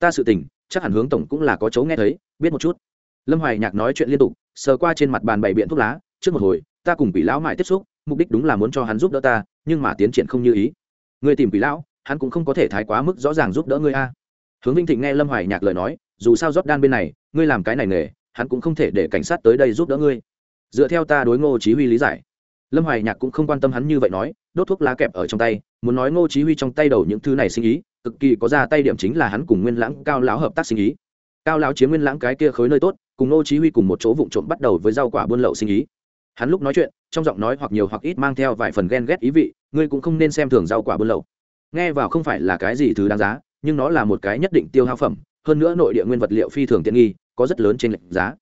ta sự tình, chắc hẳn hướng tổng cũng là có chấu nghe thấy, biết một chút. Lâm hoài nhạc nói chuyện liên tục, sờ qua trên mặt bàn bày biện thuốc lá, trước một hồi, ta cùng quỷ lão mại tiếp xúc, mục đích đúng là muốn cho hắn giúp đỡ ta, nhưng mà tiến triển không như ý. Người tìm quỷ lão, hắn cũng không có thể thái quá mức rõ ràng giúp đỡ ngươi a. Hướng vinh thịnh nghe lâm hoài nhạc lời nói, dù sao rót đan bên này, ngươi làm cái này nghề, hắn cũng không thể để cảnh sát tới đây giúp đỡ ngươi. Dựa theo ta đối ngô chí huy lý giải, lâm hoài nhạc cũng không quan tâm hắn như vậy nói, đốt thuốc lá kẹp ở trong tay, muốn nói ngô chí huy trong tay đầu những thứ này sinh ý cực kỳ có ra tay điểm chính là hắn cùng nguyên lãng cao lão hợp tác sinh ý. Cao lão chiếm nguyên lãng cái kia khối nơi tốt, cùng nô chí huy cùng một chỗ vụng trộm bắt đầu với rau quả buôn lậu sinh ý. Hắn lúc nói chuyện, trong giọng nói hoặc nhiều hoặc ít mang theo vài phần ghen ghét ý vị, ngươi cũng không nên xem thường rau quả buôn lậu. Nghe vào không phải là cái gì thứ đáng giá, nhưng nó là một cái nhất định tiêu hao phẩm, hơn nữa nội địa nguyên vật liệu phi thường tiện nghi, có rất lớn trên lệnh giá.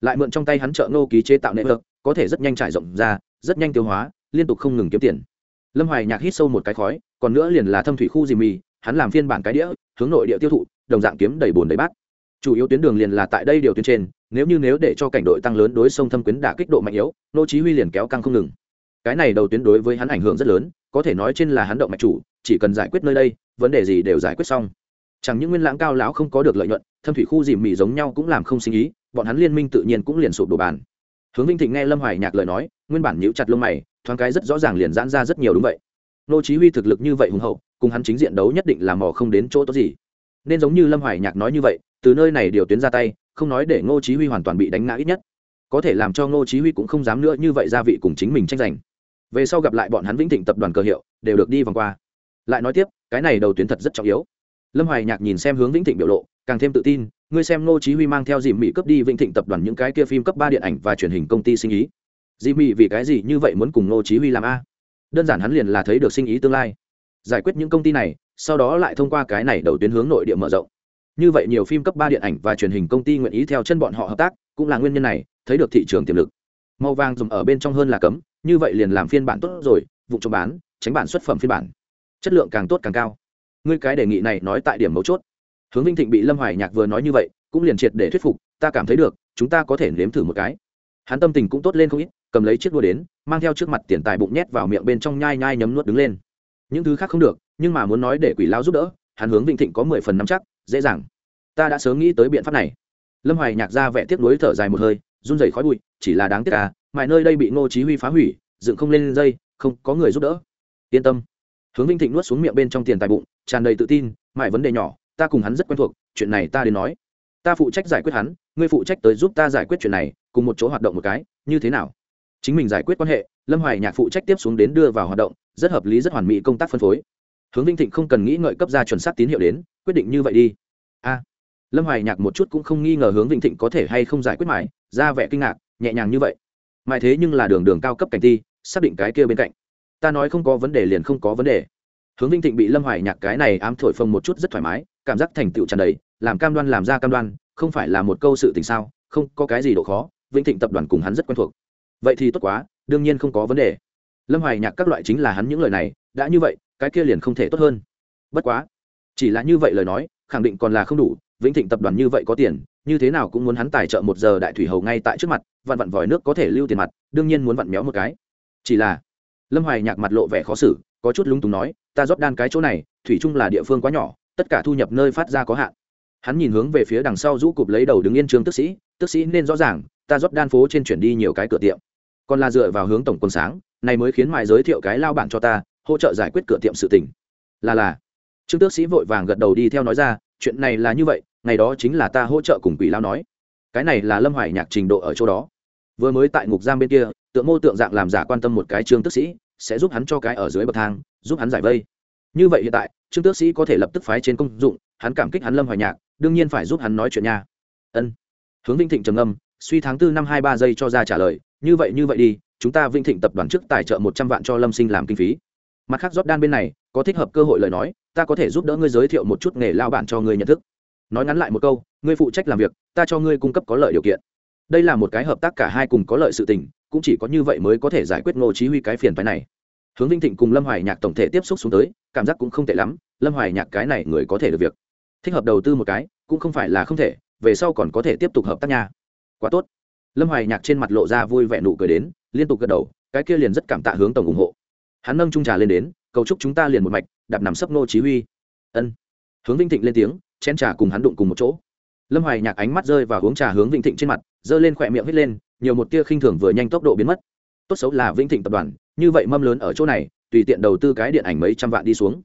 Lại mượn trong tay hắn trợ nô ký chế tạo nệ vợt có thể rất nhanh trải rộng ra, rất nhanh tiêu hóa, liên tục không ngừng kiếm tiền. Lâm hoài nhạc hít sâu một cái khói, còn nữa liền là thâm thủy khu dì mì hắn làm phiên bản cái đĩa, hướng nội địa tiêu thụ, đồng dạng kiếm đầy bồn đầy bát. Chủ yếu tuyến đường liền là tại đây điều tuyến trên, nếu như nếu để cho cảnh đội tăng lớn đối sông thâm quyến đả kích độ mạnh yếu, nô chí huy liền kéo căng không ngừng. Cái này đầu tuyến đối với hắn ảnh hưởng rất lớn, có thể nói trên là hắn động mạch chủ, chỉ cần giải quyết nơi đây, vấn đề gì đều giải quyết xong. Chẳng những nguyên lãng cao lão không có được lợi nhuận, thâm thủy khu dìm mì giống nhau cũng làm không sinh ý, bọn hắn liên minh tự nhiên cũng liền sụp đổ bàn. Hướng vinh thịnh nghe lâm hoài nhạc lời nói, nguyên bản nhíu chặt lông mày, thoáng cái rất rõ ràng liền giãn ra rất nhiều đúng vậy. Nô chí huy thực lực như vậy hùng hậu cùng hắn chính diện đấu nhất định là mò không đến chỗ tốt gì. Nên giống như lâm hoài nhạc nói như vậy, từ nơi này điều tuyến ra tay, không nói để ngô chí huy hoàn toàn bị đánh ngã ít nhất. Có thể làm cho ngô chí huy cũng không dám nữa như vậy ra vị cùng chính mình tranh giành. Về sau gặp lại bọn hắn vĩnh thịnh tập đoàn cờ hiệu, đều được đi vòng qua. Lại nói tiếp, cái này đầu tuyến thật rất trọng yếu. Lâm hoài nhạc nhìn xem hướng vĩnh thịnh biểu lộ, càng thêm tự tin, ngươi xem ngô chí huy mang theo dìm mỹ cấp đi vĩnh thịnh tập đoàn những cái kia phim cấp ba điện ảnh và truyền hình công ty sinh ý. Dìm mỹ vì cái gì như vậy muốn cùng ngô chí huy làm a? Đơn giản hắn liền là thấy được sinh ý tương lai giải quyết những công ty này, sau đó lại thông qua cái này đầu tuyến hướng nội địa mở rộng. Như vậy nhiều phim cấp ba điện ảnh và truyền hình công ty nguyện ý theo chân bọn họ hợp tác, cũng là nguyên nhân này, thấy được thị trường tiềm lực. Màu vàng dùng ở bên trong hơn là cấm, như vậy liền làm phiên bản tốt rồi, vụ trộm bán, tránh bản xuất phẩm phiên bản. Chất lượng càng tốt càng cao. Ngươi cái đề nghị này nói tại điểm mấu chốt. Hướng vinh thịnh bị lâm hoài nhạc vừa nói như vậy, cũng liền triệt để thuyết phục, ta cảm thấy được, chúng ta có thể nếm thử một cái. Hắn tâm tình cũng tốt lên không ít, cầm lấy chiếc đua đến, mang theo trước mặt tiền tài bụng nhét vào miệng bên trong nhai nhai nhấm nuốt đứng lên những thứ khác không được, nhưng mà muốn nói để quỷ lao giúp đỡ, hắn hướng vinh thịnh có mười phần nắm chắc, dễ dàng. Ta đã sớm nghĩ tới biện pháp này. Lâm hoài nhạc ra vẻ tiếc nuối thở dài một hơi, run rẩy khói bụi, chỉ là đáng tiếc à mọi nơi đây bị ngô chí huy phá hủy, dựng không lên dây, không có người giúp đỡ. Yên tâm. Hướng vinh thịnh nuốt xuống miệng bên trong tiền tài bụng, tràn đầy tự tin mọi vấn đề nhỏ, ta cùng hắn rất quen thuộc, chuyện này ta đến nói. Ta phụ trách giải quyết hắn, ngươi phụ trách tới giúp ta giải quyết chuyện này, cùng một chỗ hoạt động một cái, như thế nào? Chính mình giải quyết quan hệ lâm hoài nhạc phụ trách tiếp xuống đến đưa vào hoạt động, rất hợp lý, rất hoàn mỹ công tác phân phối. Hướng vinh thịnh không cần nghĩ ngợi cấp ra chuẩn xác tín hiệu đến, quyết định như vậy đi. A. Lâm hoài nhạc một chút cũng không nghi ngờ hướng vinh thịnh có thể hay không giải quyết mãi ra vẻ kinh ngạc, nhẹ nhàng như vậy. Mãi thế nhưng là đường đường cao cấp cảnh ti, xác định cái kia bên cạnh. Ta nói không có vấn đề liền không có vấn đề. Hướng vinh thịnh bị lâm hoài nhạc cái này ám thổi phồng một chút rất thoải mái, cảm giác thành tựu tràn đầy, làm cam đoan làm ra cam đoan, không phải là một câu sự tình sao, không có cái gì độ khó vĩnh thịnh tập đoàn cùng hắn rất quen thuộc. Vậy thì tốt quá đương nhiên không có vấn đề. Lâm hoài nhạc các loại chính là hắn những lời này, đã như vậy, cái kia liền không thể tốt hơn. Bất quá, chỉ là như vậy lời nói, khẳng định còn là không đủ, vĩnh thịnh tập đoàn như vậy có tiền, như thế nào cũng muốn hắn tài trợ một giờ đại thủy hầu ngay tại trước mặt vặn vặn vòi nước có thể lưu tiền mặt, đương nhiên muốn vặn méo một cái. Chỉ là, lâm hoài nhạc mặt lộ vẻ khó xử, có chút lúng túng nói, ta rót đan cái chỗ này, thủy chung là địa phương quá nhỏ, tất cả thu nhập nơi phát ra có hạn. Hắn nhìn hướng về phía đằng sau rũ cụp lấy đầu đứng yên trương tức sĩ tức sĩ nên rõ ràng, ta rót đan phố trên chuyển đi nhiều cái cửa tiệm còn là dựa vào hướng tổng quân sáng, này mới khiến mại giới thiệu cái lao bản cho ta, hỗ trợ giải quyết cửa tiệm sự tình. Là là. Trương tước sĩ vội vàng gật đầu đi theo nói ra, chuyện này là như vậy, ngày đó chính là ta hỗ trợ cùng quỷ lao nói. Cái này là lâm hoài nhạc trình độ ở chỗ đó. Vừa mới tại ngục giam bên kia, tượng mô tượng dạng làm giả quan tâm một cái trương tước sĩ, sẽ giúp hắn cho cái ở dưới bậc thang, giúp hắn giải vây. Như vậy hiện tại, trương tước sĩ có thể lập tức phái trên công dụng, hắn cảm kích hắn lâm hoài nhạc, đương nhiên phải giúp hắn nói chuyện nha. Ân. Hướng vinh thịnh trầm âm suy tháng tư năm hai ba giây cho ra trả lời, như vậy như vậy đi, chúng ta vinh thịnh tập đoàn trước tài trợ một trăm vạn cho lâm sinh làm kinh phí. Mặt khác đan bên này, có thích hợp cơ hội lời nói, ta có thể giúp đỡ ngươi giới thiệu một chút nghề lao bản cho ngươi nhận thức. Nói ngắn lại một câu, ngươi phụ trách làm việc, ta cho ngươi cung cấp có lợi điều kiện. Đây là một cái hợp tác cả hai cùng có lợi sự tình, cũng chỉ có như vậy mới có thể giải quyết ngô chí huy cái phiền phái này. Hướng vinh thịnh cùng lâm hoài nhạc tổng thể tiếp xúc xuống tới, cảm giác cũng không tệ lắm, lâm hoài nhạc cái này người có thể được việc. Thích hợp đầu tư một cái, cũng không phải là không thể, về sau còn có thể tiếp tục hợp tác nha quá tốt. Lâm hoài nhạc trên mặt lộ ra vui vẻ nụ cười đến, liên tục gật đầu, cái kia liền rất cảm tạ hướng tổng ủng hộ. Hắn nâng trung trà lên đến, cầu chúc chúng ta liền một mạch, đạp nằm sấp nô chí huy. Ân. Hướng vinh thịnh lên tiếng, chén trà cùng hắn đụng cùng một chỗ. Lâm hoài nhạc ánh mắt rơi vào hướng trà hướng vinh thịnh trên mặt dơ lên khỏe miệng hết lên, nhiều một tia khinh thường vừa nhanh tốc độ biến mất. Tốt xấu là vinh thịnh tập đoàn, như vậy mâm lớn ở chỗ này, tùy tiện đầu tư cái điện ảnh mấy trăm vạn đi xuống.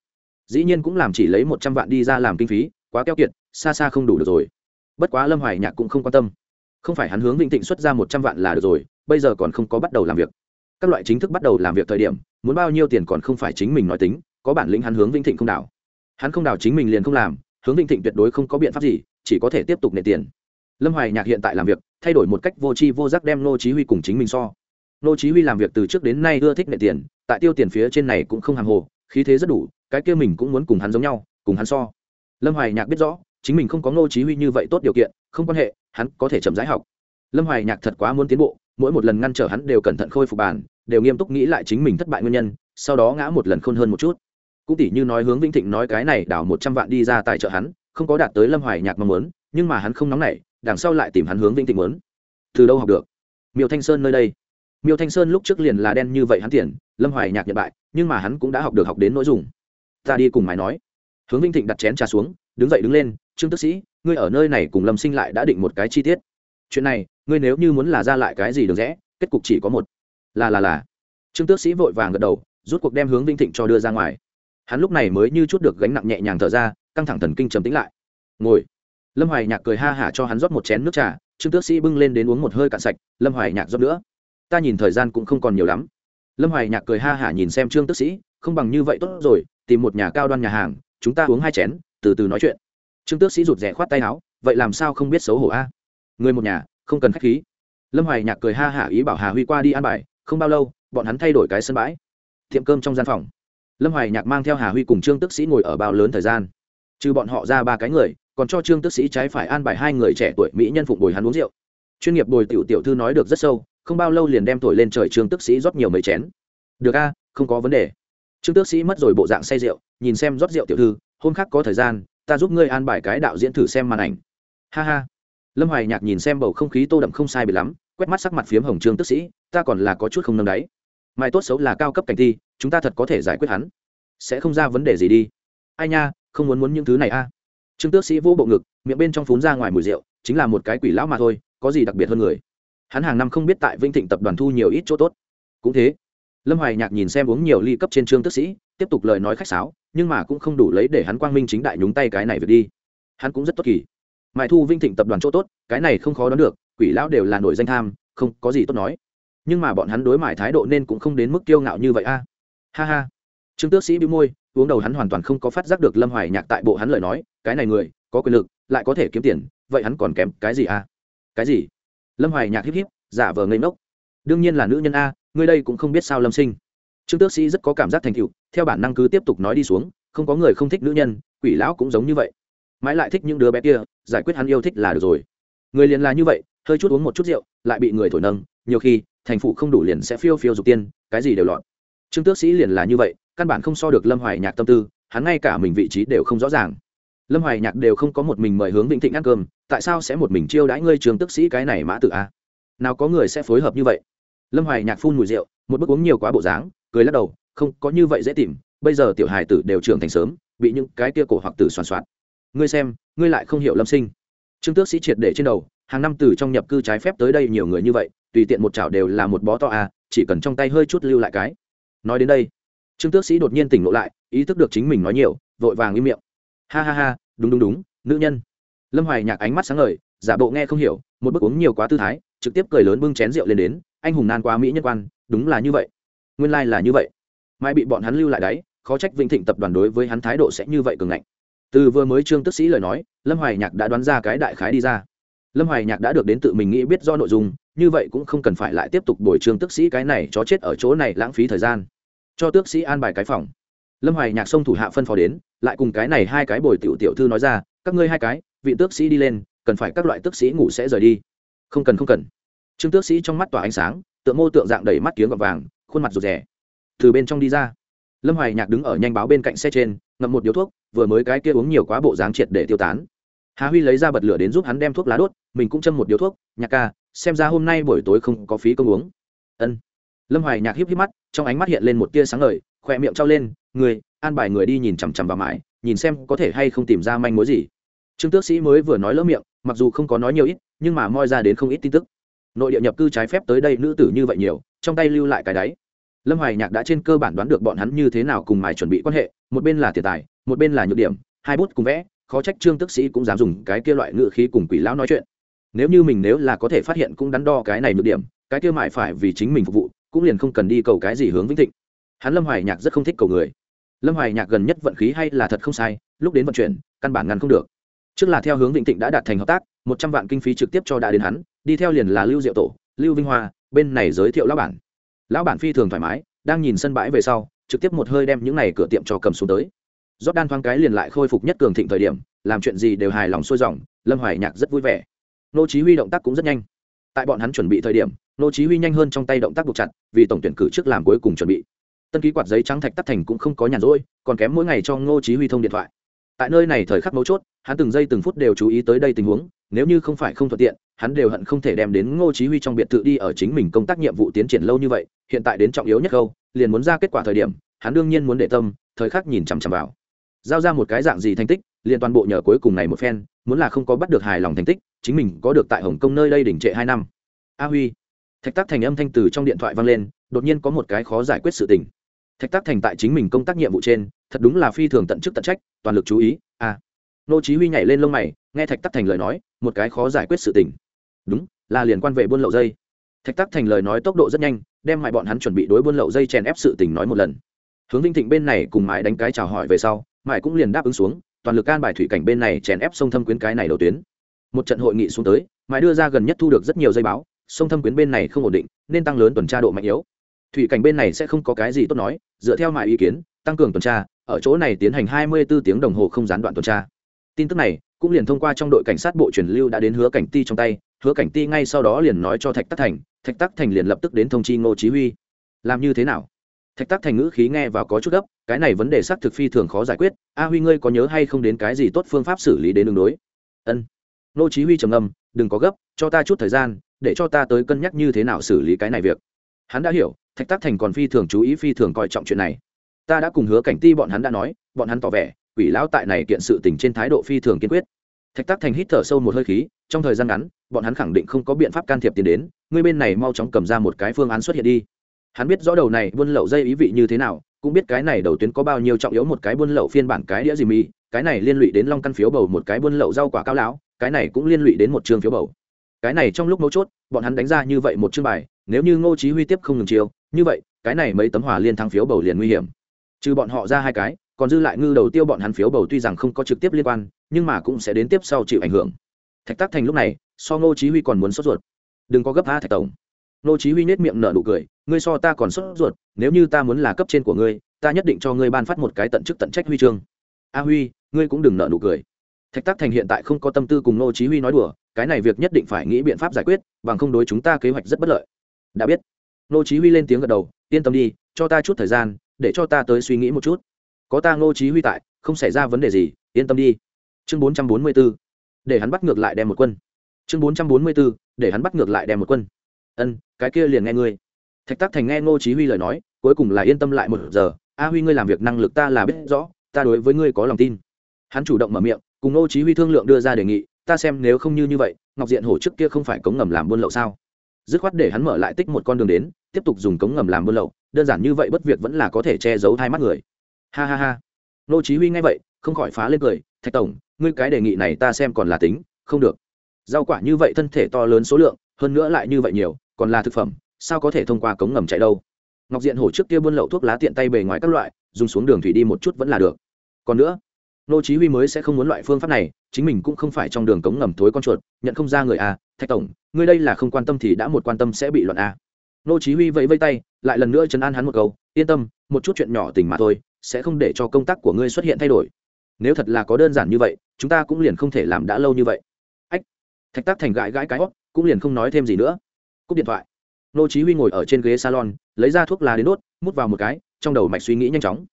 Dĩ nhiên cũng làm chỉ lấy một trăm vạn đi ra làm kinh phí, quá keo kiệt, xa xa không đủ được rồi. Bất quá lâm hoài nhạc cũng không quan tâm không phải hắn hướng vĩnh thịnh xuất ra một trăm vạn là được rồi, bây giờ còn không có bắt đầu làm việc. Các loại chính thức bắt đầu làm việc thời điểm, muốn bao nhiêu tiền còn không phải chính mình nói tính, có bản lĩnh hắn hướng vĩnh thịnh không đảo. Hắn không đảo chính mình liền không làm, hướng vĩnh thịnh tuyệt đối không có biện pháp gì, chỉ có thể tiếp tục nệ tiền. Lâm hoài nhạc hiện tại làm việc, thay đổi một cách vô tri vô giác đem nô chí huy cùng chính mình so. Nô chí huy làm việc từ trước đến nay ưa thích nệ tiền, tại tiêu tiền phía trên này cũng không hàng hồ, khí thế rất đủ, cái kia mình cũng muốn cùng hắn giống nhau, cùng hắn so. Lâm hoài nhạc biết rõ, chính mình không có nô chí huy như vậy tốt điều kiện, không quan hệ hắn có thể chậm rãi học. Lâm hoài nhạc thật quá muốn tiến bộ, mỗi một lần ngăn trở hắn đều cẩn thận khôi phục bàn, đều nghiêm túc nghĩ lại chính mình thất bại nguyên nhân, sau đó ngã một lần khôn hơn một chút. Cũng tỷ như nói hướng vĩnh thịnh nói cái này đảo một trăm vạn đi ra tài trợ hắn, không có đạt tới lâm hoài nhạc mong muốn, nhưng mà hắn không nóng nảy, đằng sau lại tìm hắn hướng vĩnh thịnh muốn. Từ đâu học được? Miêu thanh sơn nơi đây. Miêu thanh sơn lúc trước liền là đen như vậy hắn tiền, lâm hoài nhạc nhận bại, nhưng mà hắn cũng đã học được học đến nội dung. Ta đi cùng mày nói. Hướng vĩnh thịnh đặt chén trà xuống, đứng dậy đứng lên, trương tức sĩ ngươi ở nơi này cùng lâm sinh lại đã định một cái chi tiết. Chuyện này, ngươi nếu như muốn là ra lại cái gì được rẽ, kết cục chỉ có một. Là là là. Trương tước sĩ vội vàng gật đầu, rút cuộc đem hướng vinh thịnh cho đưa ra ngoài. Hắn lúc này mới như chút được gánh nặng nhẹ nhàng thở ra, căng thẳng thần kinh trầm tĩnh lại. Ngồi. Lâm hoài nhạc cười ha hả cho hắn rót một chén nước trà, trương tước sĩ bưng lên đến uống một hơi cạn sạch, lâm hoài nhạc rót nữa. Ta nhìn thời gian cũng không còn nhiều lắm. Lâm hoài nhạc cười ha hả nhìn xem trương tước sĩ, không bằng như vậy tốt rồi, tìm một nhà cao đoan nhà hàng, chúng ta uống hai chén, từ từ nói chuyện trương tước sĩ rụt rè khoát tay áo, vậy làm sao không biết xấu hổ a? Người một nhà, không cần khách khí. Lâm hoài nhạc cười ha hả ý bảo hà huy qua đi ăn bài, không bao lâu, bọn hắn thay đổi cái sân bãi, tiệm cơm trong gian phòng. Lâm hoài nhạc mang theo hà huy cùng trương Tước sĩ ngồi ở bao lớn thời gian. Trừ bọn họ ra ba cái người, còn cho trương Tước sĩ trái phải an bài hai người trẻ tuổi mỹ nhân phụng bồi hắn uống rượu. Chuyên nghiệp bồi tiểu tiểu thư nói được rất sâu, không bao lâu liền đem thổi lên trời trương Tước sĩ rót nhiều mấy chén. Được a, không có vấn đề. Trương tước sĩ mất rồi bộ dạng say rượu, nhìn xem rót rượu tiểu thư, hôm khác có thời gian ta giúp ngươi an bài cái đạo diễn thử xem màn ảnh. Ha ha. Lâm hoài nhạc nhìn xem bầu không khí tô đậm không sai bị lắm, quét mắt sắc mặt phiếm hồng trương tức sĩ, ta còn là có chút không nâng đáy. Mai tốt xấu là cao cấp cảnh thi, chúng ta thật có thể giải quyết hắn. Sẽ không ra vấn đề gì đi. Ai nha, không muốn muốn những thứ này a. Trương tước sĩ vô bộ ngực, miệng bên trong phún ra ngoài mùi rượu, chính là một cái quỷ lão mà thôi, có gì đặc biệt hơn người? Hắn hàng năm không biết tại vinh thịnh tập đoàn thu nhiều ít chỗ tốt. Cũng thế lâm hoài nhạc nhìn xem uống nhiều ly cấp trên trương tước sĩ, tiếp tục lời nói khách sáo, nhưng mà cũng không đủ lấy để hắn quang minh chính đại nhúng tay cái này việc đi. Hắn cũng rất tốt kỳ. Mại thu vinh thịnh tập đoàn chỗ tốt, cái này không khó đoán được, quỷ lão đều là nổi danh tham, không có gì tốt nói. Nhưng mà bọn hắn đối mại thái độ nên cũng không đến mức kiêu ngạo như vậy a. À. Ha ha. Trương tước sĩ bị môi, uống đầu hắn hoàn toàn không có phát giác được lâm hoài nhạc tại bộ hắn lời nói, cái này người, có quyền lực, lại có thể kiếm tiền, vậy hắn còn kém cái gì a? À? Cái gì? Lâm hoài nhạc híp híp, giả vờ ngây ngốc. Đương nhiên là nữ nhân a ngươi đây cũng không biết sao lâm sinh trương tước sĩ rất có cảm giác thành tựu, theo bản năng cứ tiếp tục nói đi xuống, không có người không thích nữ nhân, quỷ lão cũng giống như vậy. mãi lại thích những đứa bé kia, giải quyết hắn yêu thích là được rồi. người liền là như vậy, hơi chút uống một chút rượu, lại bị người thổi nâng, nhiều khi, thành phụ không đủ liền sẽ phiêu phiêu dục tiên, cái gì đều lọt. trương tước sĩ liền là như vậy, căn bản không so được lâm hoài nhạc tâm tư, hắn ngay cả mình vị trí đều không rõ ràng. lâm hoài nhạc đều không có một mình mời hướng vĩnh thịnh ăn cơm, tại sao sẽ một mình chiêu đãi ngươi trường tước sĩ cái này mã tự a? nào có người sẽ phối hợp như vậy? Lâm hoài nhạc phun mùi rượu, một bức uống nhiều quá bộ dáng, cười lắc đầu, không, có như vậy dễ tìm, bây giờ tiểu hài tử đều trưởng thành sớm, bị những cái tia cổ hoặc tử soàn soạt ngươi xem, ngươi lại không hiểu lâm sinh. Trương tước sĩ triệt để trên đầu, hàng năm từ trong nhập cư trái phép tới đây nhiều người như vậy, tùy tiện một chảo đều là một bó to à chỉ cần trong tay hơi chút lưu lại cái. Nói đến đây, trương tước sĩ đột nhiên tỉnh lộ lại, ý thức được chính mình nói nhiều, vội vàng im miệng. Ha ha ha, đúng đúng đúng, nữ nhân. Lâm hoài nhạc ánh mắt sáng ngời, giả bộ nghe không hiểu, một bức uống nhiều quá tư thái, trực tiếp cười lớn bưng chén rượu lên đến anh hùng nan quá mỹ nhân quan, đúng là như vậy. Nguyên lai、like、là như vậy. Mai bị bọn hắn lưu lại đấy, khó trách vĩnh thịnh tập đoàn đối với hắn thái độ sẽ như vậy cường ngạnh. Từ vừa mới trương tức sĩ lời nói, lâm hoài nhạc đã đoán ra cái đại khái đi ra. Lâm hoài nhạc đã được đến tự mình nghĩ biết do nội dung, như vậy cũng không cần phải lại tiếp tục bồi trương tức sĩ cái này chó chết ở chỗ này lãng phí thời gian. Cho tước sĩ an bài cái phòng. Lâm hoài nhạc xông thủ hạ phân phó đến, lại cùng cái này hai cái bồi tiểu tiểu thư nói ra, các ngươi hai cái, vị tước sĩ đi lên, cần phải các loại tước sĩ ngủ sẽ rời đi. Không cần không cần trương tước sĩ trong mắt tỏa ánh sáng tượng mô tượng dạng đầy mắt kiếng gọt vàng, khuôn mặt rụt rè. Từ bên trong đi ra, lâm hoài nhạc đứng ở nhanh báo bên cạnh xe trên, ngậm một điếu thuốc, vừa mới cái kia uống nhiều quá bộ dáng triệt để tiêu tán. Hà huy lấy ra bật lửa đến giúp hắn đem thuốc lá đốt, mình cũng châm một điếu thuốc, nhạc ca, xem ra hôm nay buổi tối không có phí công uống. Ân. Lâm hoài nhạc híp híp mắt, trong ánh mắt hiện lên một tia sáng ngời khỏe miệng trao lên, người, an bài người đi nhìn chằm chằm vào mãi, nhìn xem có thể hay không tìm ra manh mối gì. Trương tước sĩ mới vừa nói lỡ miệng, mặc dù không có nói nhiều ít, nhưng mà moi ra đến không ít tin tức nội địa nhập cư trái phép tới đây nữ tử như vậy nhiều, trong tay lưu lại cái đáy. Lâm hoài nhạc đã trên cơ bản đoán được bọn hắn như thế nào cùng mài chuẩn bị quan hệ, một bên là tiền tài, một bên là nhược điểm, hai bút cùng vẽ, khó trách trương tức sĩ cũng dám dùng cái kia loại ngựa khí cùng quỷ lão nói chuyện. Nếu như mình nếu là có thể phát hiện cũng đắn đo cái này nhược điểm, cái kia mại phải vì chính mình phục vụ, cũng liền không cần đi cầu cái gì hướng vĩnh thịnh. Hắn lâm hoài nhạc rất không thích cầu người. Lâm hoài nhạc gần nhất vận khí hay là thật không sai, lúc đến vận chuyển, căn bản ngăn không được trước là theo hướng vĩnh tịnh đã đạt thành hợp tác, một trăm vạn kinh phí trực tiếp cho đã đến hắn, đi theo liền là lưu diệu tổ, lưu vinh hoa, bên này giới thiệu lão bản. Lão bản phi thường thoải mái, đang nhìn sân bãi về sau, trực tiếp một hơi đem những này cửa tiệm cho cầm xuống tới. Rót đan thoáng cái liền lại khôi phục nhất cường thịnh thời điểm, làm chuyện gì đều hài lòng sôi dòng, lâm hoài nhạc rất vui vẻ. Nô chí huy động tác cũng rất nhanh. Tại bọn hắn chuẩn bị thời điểm, nô chí huy nhanh hơn trong tay động tác buộc chặt, vì tổng tuyển cử trước làm cuối cùng chuẩn bị. Tân ký quạt giấy trắng thạch tắt thành cũng không có nhàn rỗi, còn kém mỗi ngày cho nô chí huy thông điện thoại tại nơi này thời khắc mấu chốt, hắn từng giây từng phút đều chú ý tới đây tình huống, nếu như không phải không thuận tiện, hắn đều hận không thể đem đến ngô chí huy trong biệt thự đi ở chính mình công tác nhiệm vụ tiến triển lâu như vậy, hiện tại đến trọng yếu nhất câu, liền muốn ra kết quả thời điểm, hắn đương nhiên muốn để tâm, thời khắc nhìn chằm chằm vào. Giao ra một cái dạng gì thành tích, liền toàn bộ nhờ cuối cùng này một phen, muốn là không có bắt được hài lòng thành tích, chính mình có được tại hồng kông nơi đây đỉnh trệ hai năm. A huy. Thạch tác thành âm thanh từ trong điện thoại vang lên, đột nhiên có một cái khó giải quyết sự tình. Thạch tác thành tại chính mình công tác nhiệm vụ trên thật đúng là phi thường tận chức tận trách, toàn lực chú ý a nô chí huy nhảy lên lông mày, nghe thạch Tắc thành lời nói, một cái khó giải quyết sự tình. Đúng, là liên quan về buôn lậu dây. Thạch Tắc thành lời nói tốc độ rất nhanh, đem mại bọn hắn chuẩn bị đối buôn lậu dây chèn ép sự tình nói một lần. Hướng vinh thịnh bên này cùng mãi đánh cái chào hỏi về sau mãi cũng liền đáp ứng xuống, toàn lực can bài thủy cảnh bên này chèn ép sông thâm quyến cái này đầu tuyến. Một trận hội nghị xuống tới mãi đưa ra gần nhất thu được rất nhiều dây báo, sông thâm quyến bên này không ổn định, nên tăng lớn tuần tra độ mạnh yếu. Thủy cảnh bên này sẽ không có cái gì tốt nói, dựa theo mãi ý kiến tăng cường tuần tra, ở chỗ này tiến hành 24 tiếng đồng hồ không gián đoạn tuần tra. Tin tức này cũng liền thông qua trong đội cảnh sát bộ truyền lưu đã đến hứa cảnh ti trong tay, hứa cảnh ti ngay sau đó liền nói cho thạch tắc thành, thạch tắc thành liền lập tức đến thông chi ngô chí huy. Làm như thế nào? Thạch tắc thành ngữ khí nghe vào có chút gấp, cái này vấn đề xác thực phi thường khó giải quyết, a huy ngươi có nhớ hay không đến cái gì tốt phương pháp xử lý đến đường đối? Ân. Ngô chí huy trầm ngâm, đừng có gấp, cho ta chút thời gian, để cho ta tới cân nhắc như thế nào xử lý cái này việc. Hắn đã hiểu, thạch tắc thành còn phi thường chú ý phi thường coi trọng chuyện này ta đã cùng hứa cảnh ti bọn hắn đã nói, bọn hắn tỏ vẻ, quỷ lão tại này kiện sự tình trên thái độ phi thường kiên quyết. Thạch tác thành hít thở sâu một hơi khí, trong thời gian ngắn, bọn hắn khẳng định không có biện pháp can thiệp tiền đến ngươi bên này mau chóng cầm ra một cái phương án xuất hiện đi. Hắn biết rõ đầu này buôn lậu dây ý vị như thế nào, cũng biết cái này đầu tuyến có bao nhiêu trọng yếu một cái buôn lậu phiên bản cái đĩa gì mì, cái này liên lụy đến long căn phiếu bầu một cái buôn lậu rau quả cao lão, cái này cũng liên lụy đến một trường phiếu bầu. Cái này trong lúc mấu chốt, bọn hắn đánh ra như vậy một chương bài, nếu như ngô chí huy tiếp không ngừng chiêu, như vậy, cái này mấy tấm hòa liên thắng phiếu bầu liền nguy hiểm trừ bọn họ ra hai cái, còn dư lại ngư đầu tiêu bọn hắn phiếu bầu tuy rằng không có trực tiếp liên quan, nhưng mà cũng sẽ đến tiếp sau chịu ảnh hưởng. Thạch Tắc thành lúc này, so ngô chí huy còn muốn sốt ruột. Đừng có gấp a thạch tổng. Ngô chí huy nét miệng nở nụ cười, ngươi so ta còn sốt ruột, nếu như ta muốn là cấp trên của ngươi, ta nhất định cho ngươi ban phát một cái tận chức tận trách huy chương. A huy, ngươi cũng đừng nở nụ cười. Thạch Tắc thành hiện tại không có tâm tư cùng ngô chí huy nói đùa, cái này việc nhất định phải nghĩ biện pháp giải quyết, bằng không đối chúng ta kế hoạch rất bất lợi. Đã biết. Ngô chí huy lên tiếng gật đầu, yên tâm đi, cho ta chút thời gian để cho ta tới suy nghĩ một chút. Có ta ngô chí huy tại, không xảy ra vấn đề gì, yên tâm đi. Chương 444 để hắn bắt ngược lại đem một quân. Chương 444 để hắn bắt ngược lại đem một quân. Ân, cái kia liền nghe ngươi. Thạch Tắc thành nghe ngô chí huy lời nói, cuối cùng là yên tâm lại một giờ. A huy ngươi làm việc năng lực ta là biết rõ, ta đối với ngươi có lòng tin. Hắn chủ động mở miệng, cùng ngô chí huy thương lượng đưa ra đề nghị, ta xem nếu không như như vậy, ngọc diện hổ trước kia không phải cống ngầm làm buôn lậu sao? Dứt khoát để hắn mở lại tích một con đường đến, tiếp tục dùng cống ngầm làm buôn lậu, đơn giản như vậy bất việc vẫn là có thể che giấu hai mắt người. Ha ha ha. Nô chí huy nghe vậy, không khỏi phá lên cười, thạch tổng, ngươi cái đề nghị này ta xem còn là tính, không được. Rau quả như vậy thân thể to lớn số lượng, hơn nữa lại như vậy nhiều, còn là thực phẩm, sao có thể thông qua cống ngầm chạy đâu? Ngọc diện hổ trước kia buôn lậu thuốc lá tiện tay bề ngoài các loại, dùng xuống đường thủy đi một chút vẫn là được. Còn nữa, nô chí huy mới sẽ không muốn loại phương pháp này, chính mình cũng không phải trong đường cống ngầm thối con chuột, nhận không ra người à thạch tổng, ngươi đây là không quan tâm thì đã một quan tâm sẽ bị loạn à nô chí huy vẫy vẫy tay, lại lần nữa chấn an hắn một câu, yên tâm, một chút chuyện nhỏ tình mà thôi, sẽ không để cho công tác của ngươi xuất hiện thay đổi. Nếu thật là có đơn giản như vậy, chúng ta cũng liền không thể làm đã lâu như vậy. Ách, thạch tác thành gãi gãi cái hót, cũng liền không nói thêm gì nữa. Cúp điện thoại. Nô chí huy ngồi ở trên ghế salon, lấy ra thuốc lá đến đốt, mút vào một cái, trong đầu mạch suy nghĩ nhanh chóng.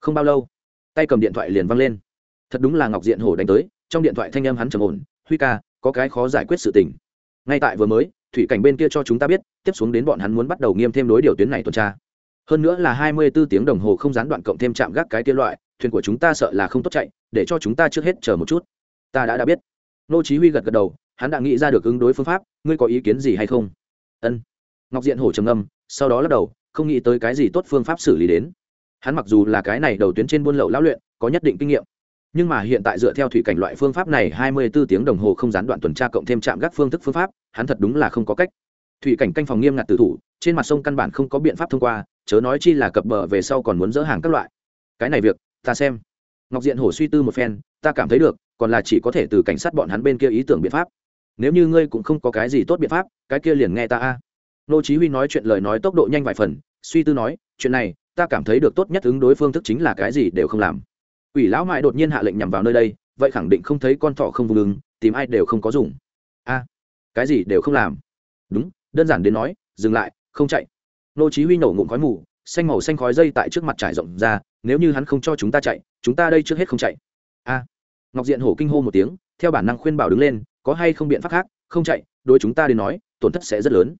Không bao lâu, tay cầm điện thoại liền văng lên. Thật đúng là ngọc diện hổ đánh tới, trong điện thoại thanh âm hắn trầm ổn, huy ca, có cái khó giải quyết sự tình ngay tại vừa mới, thủy cảnh bên kia cho chúng ta biết, tiếp xuống đến bọn hắn muốn bắt đầu nghiêm thêm đối điều tuyến này tuần tra. Hơn nữa là hai mươi 24 tiếng đồng hồ không gián đoạn cộng thêm chạm gác cái kia loại, thuyền của chúng ta sợ là không tốt chạy, để cho chúng ta trước hết chờ một chút. Ta đã đã biết. Nô chí huy gật gật đầu, hắn đã nghĩ ra được ứng đối phương pháp, ngươi có ý kiến gì hay không? Ân. Ngọc diện hổ trầm ngâm, sau đó lắc đầu, không nghĩ tới cái gì tốt phương pháp xử lý đến. Hắn mặc dù là cái này đầu tuyến trên buôn lậu lão luyện, có nhất định kinh nghiệm nhưng mà hiện tại dựa theo thủy cảnh loại phương pháp này, hai mươi 24 tiếng đồng hồ không gián đoạn tuần tra cộng thêm chạm gác phương thức phương pháp, hắn thật đúng là không có cách. Thủy cảnh canh phòng nghiêm ngặt tử thủ, trên mặt sông căn bản không có biện pháp thông qua, chớ nói chi là cập bờ về sau còn muốn dỡ hàng các loại. Cái này việc, ta xem. Ngọc diện hổ suy tư một phen, ta cảm thấy được, còn là chỉ có thể từ cảnh sát bọn hắn bên kia ý tưởng biện pháp. Nếu như ngươi cũng không có cái gì tốt biện pháp, cái kia liền nghe ta a. Nô chí huy nói chuyện lời nói tốc độ nhanh vài phần, suy tư nói, chuyện này, ta cảm thấy được tốt nhất ứng đối phương thức chính là cái gì đều không làm. Quỷ lão mại đột nhiên hạ lệnh nhằm vào nơi đây, vậy khẳng định không thấy con thỏ không vùng ứng tìm ai đều không có dùng. A, cái gì đều không làm? Đúng, đơn giản đến nói, dừng lại, không chạy. Nô chí huy nổ ngụm khói mù, xanh màu xanh khói dây tại trước mặt trải rộng ra, nếu như hắn không cho chúng ta chạy, chúng ta đây trước hết không chạy. A, ngọc diện hổ kinh hô một tiếng, theo bản năng khuyên bảo đứng lên, có hay không biện pháp khác, không chạy, đối chúng ta đến nói, tổn thất sẽ rất lớn.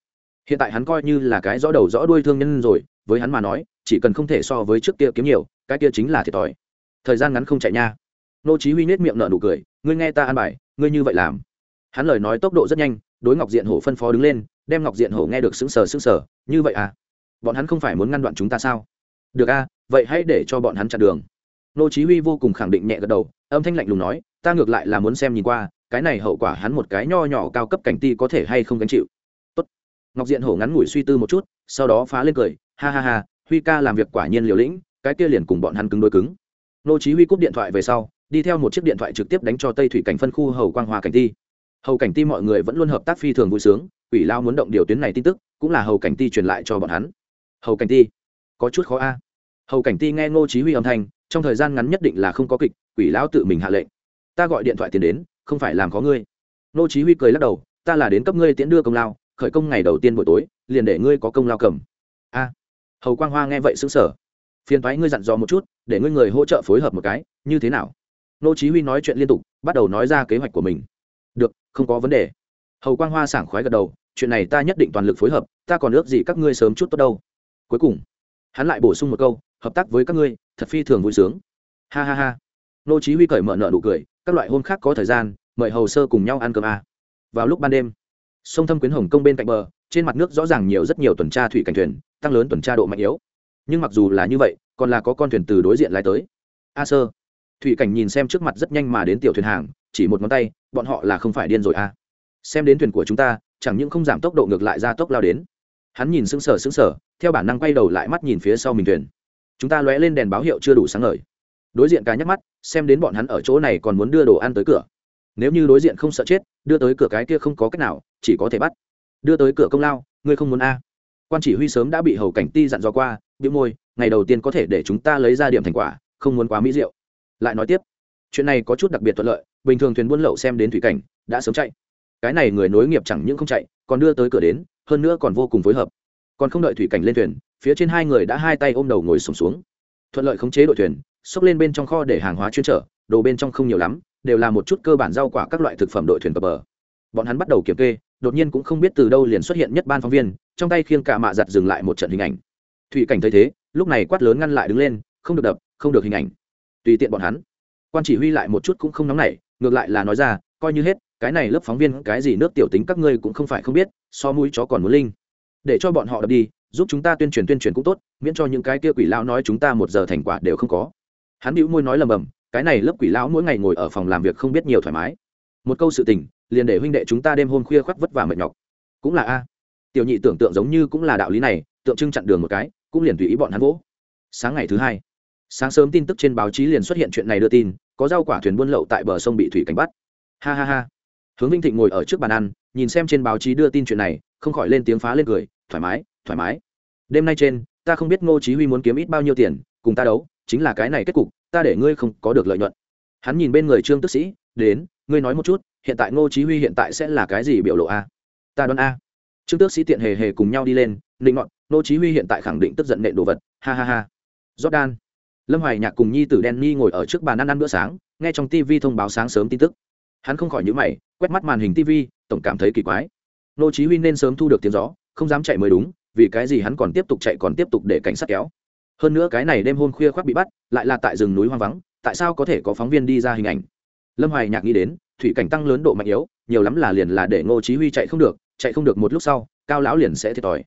Hiện tại hắn coi như là cái rõ đầu rõ đuôi thương nhân rồi, với hắn mà nói, chỉ cần không thể so với trước kia kiếm nhiều, cái kia chính là thiệt thòi thời gian ngắn không chạy nha. Nô chí huy nét miệng nở nụ cười, ngươi nghe ta an bài, ngươi như vậy làm. Hắn lời nói tốc độ rất nhanh, đối ngọc diện hổ phân phó đứng lên, đem ngọc diện hổ nghe được sững sờ sững sờ, như vậy à? Bọn hắn không phải muốn ngăn đoạn chúng ta sao? Được a, vậy hãy để cho bọn hắn chặn đường. Nô chí huy vô cùng khẳng định nhẹ gật đầu, âm thanh lạnh lùng nói, ta ngược lại là muốn xem nhìn qua, cái này hậu quả hắn một cái nho nhỏ cao cấp cảnh ti có thể hay không gánh chịu. Tốt. Ngọc diện hổ ngắn ngủi suy tư một chút, sau đó phá lên cười, ha ha ha, huy ca làm việc quả nhiên liều lĩnh, cái kia liền cùng bọn hắn cứng đối cứng nô chí huy cúp điện thoại về sau, đi theo một chiếc điện thoại trực tiếp đánh cho tây thủy cảnh phân khu hầu quang hòa cảnh ti. Hầu cảnh ti mọi người vẫn luôn hợp tác phi thường vui sướng, quỷ lao muốn động điều tuyến này tin tức, cũng là hầu cảnh ti truyền lại cho bọn hắn. Hầu cảnh ti, có chút khó a. Hầu cảnh ti nghe ngô chí huy âm thanh, trong thời gian ngắn nhất định là không có kịch, quỷ lão tự mình hạ lệnh. Ta gọi điện thoại tiền đến, không phải làm có ngươi. Ngô chí huy cười lắc đầu, ta là đến cấp ngươi tiễn đưa công lao, khởi công ngày đầu tiên buổi tối, liền để ngươi có công lao cầm. A. Hầu quang hoa nghe vậy sững sờ phiền thoái ngươi dặn dò một chút, để ngươi người hỗ trợ phối hợp một cái, như thế nào? Nô chí huy nói chuyện liên tục, bắt đầu nói ra kế hoạch của mình. Được, không có vấn đề. Hầu quang hoa sảng khoái gật đầu, chuyện này ta nhất định toàn lực phối hợp, ta còn ước gì các ngươi sớm chút tốt đâu. Cuối cùng, hắn lại bổ sung một câu, hợp tác với các ngươi, thật phi thường vui sướng. Ha ha ha. Nô chí huy cởi mở nợ nụ cười, các loại hôm khác có thời gian, mời hầu sơ cùng nhau ăn cơm à. vào lúc ban đêm, sông thâm quyến hồng công bên cạnh bờ, trên mặt nước rõ ràng nhiều rất nhiều tuần tra thủy cảnh thuyền, tăng lớn tuần tra độ mạnh yếu nhưng mặc dù là như vậy, còn là có con thuyền từ đối diện lái tới. A sơ. Thủy cảnh nhìn xem trước mặt rất nhanh mà đến tiểu thuyền hàng, chỉ một ngón tay, bọn họ là không phải điên rồi à? Xem đến thuyền của chúng ta, chẳng những không giảm tốc độ ngược lại ra tốc lao đến. Hắn nhìn sững sờ sững sờ, theo bản năng quay đầu lại mắt nhìn phía sau mình thuyền. Chúng ta lóe lên đèn báo hiệu chưa đủ sáng ngời. Đối diện cá nhắc mắt, xem đến bọn hắn ở chỗ này còn muốn đưa đồ ăn tới cửa. Nếu như đối diện không sợ chết, đưa tới cửa cái kia không có cách nào, chỉ có thể bắt. Đưa tới cửa công lao, ngươi không muốn a quan chỉ huy sớm đã bị hầu cảnh ti dặn dò qua biểu môi ngày đầu tiên có thể để chúng ta lấy ra điểm thành quả không muốn quá mỹ diệu. Lại nói tiếp chuyện này có chút đặc biệt thuận lợi bình thường thuyền buôn lậu xem đến thủy cảnh đã sớm chạy. Cái này người nối nghiệp chẳng những không chạy còn đưa tới cửa đến hơn nữa còn vô cùng phối hợp. Còn không đợi thủy cảnh lên thuyền phía trên hai người đã hai tay ôm đầu ngồi sùng xuống, xuống. Thuận lợi khống chế đội thuyền xốc lên bên trong kho để hàng hóa chuyên trở đồ bên trong không nhiều lắm đều là một chút cơ bản rau quả các loại thực phẩm đội thuyền cập bờ. Bọn hắn bắt đầu kiểm kê đột nhiên cũng không biết từ đâu liền xuất hiện nhất ban phóng viên, trong tay khiêng cả mạ giặt dừng lại một trận hình ảnh. Thụy cảnh thấy thế, lúc này quát lớn ngăn lại đứng lên, không được đập, không được hình ảnh. Tùy tiện bọn hắn. Quan chỉ huy lại một chút cũng không nóng nảy, ngược lại là nói ra, coi như hết, cái này lớp phóng viên, cái gì nước tiểu tính các ngươi cũng không phải không biết, so mũi chó còn muốn linh. Để cho bọn họ đập đi, giúp chúng ta tuyên truyền tuyên truyền cũng tốt, miễn cho những cái kia quỷ lão nói chúng ta một giờ thành quả đều không có. Hắn bĩu môi nói lầm bầm, cái này lớp quỷ lão mỗi ngày ngồi ở phòng làm việc không biết nhiều thoải mái. Một câu sự tình liền để huynh đệ chúng ta đêm hôm khuya khoác vất vả mệt nhọc. Cũng là a. Tiểu nhị tưởng tượng giống như cũng là đạo lý này, tượng trưng chặn đường một cái, cũng liền tùy ý bọn hắn vỗ. Sáng ngày thứ hai, sáng sớm tin tức trên báo chí liền xuất hiện chuyện này đưa tin, có rau quả thuyền buôn lậu tại bờ sông bị thủy cảnh bắt. Ha ha ha. Hướng vinh thịnh ngồi ở trước bàn ăn, nhìn xem trên báo chí đưa tin chuyện này, không khỏi lên tiếng phá lên cười, thoải mái thoải mái. Đêm nay trên, ta không biết ngô chí huy muốn kiếm ít bao nhiêu tiền, cùng ta đấu, chính là cái này kết cục, ta để ngươi không có được lợi nhuận. Hắn nhìn bên người trương tức sĩ, đến, ngươi nói một chút hiện tại ngô chí huy hiện tại sẽ là cái gì biểu lộ a? Ta đoán a. Trương tước sĩ tiện hề hề cùng nhau đi lên định ngọn ngô chí huy hiện tại khẳng định tức giận nện đồ vật. Ha ha ha. Jordan. Lâm hoài nhạc cùng nhi tử denny ngồi ở trước bàn ăn ăn bữa sáng, nghe trong tivi thông báo sáng sớm tin tức. Hắn không khỏi nhíu mày, quét mắt màn hình tivi tổng cảm thấy kỳ quái. Ngô chí huy nên sớm thu được tiếng gió, không dám chạy mới đúng, vì cái gì hắn còn tiếp tục chạy còn tiếp tục để cảnh sát kéo. Hơn nữa cái này đêm hôm khuya khoác bị bắt, lại là tại rừng núi hoang vắng, tại sao có thể có phóng viên đi ra hình ảnh? Lâm hoài nhạc nghĩ đến thủy cảnh tăng lớn độ mạnh yếu, nhiều lắm là liền là để ngô chí huy chạy không được, chạy không được một lúc sau, cao lão liền sẽ thiệt thòi.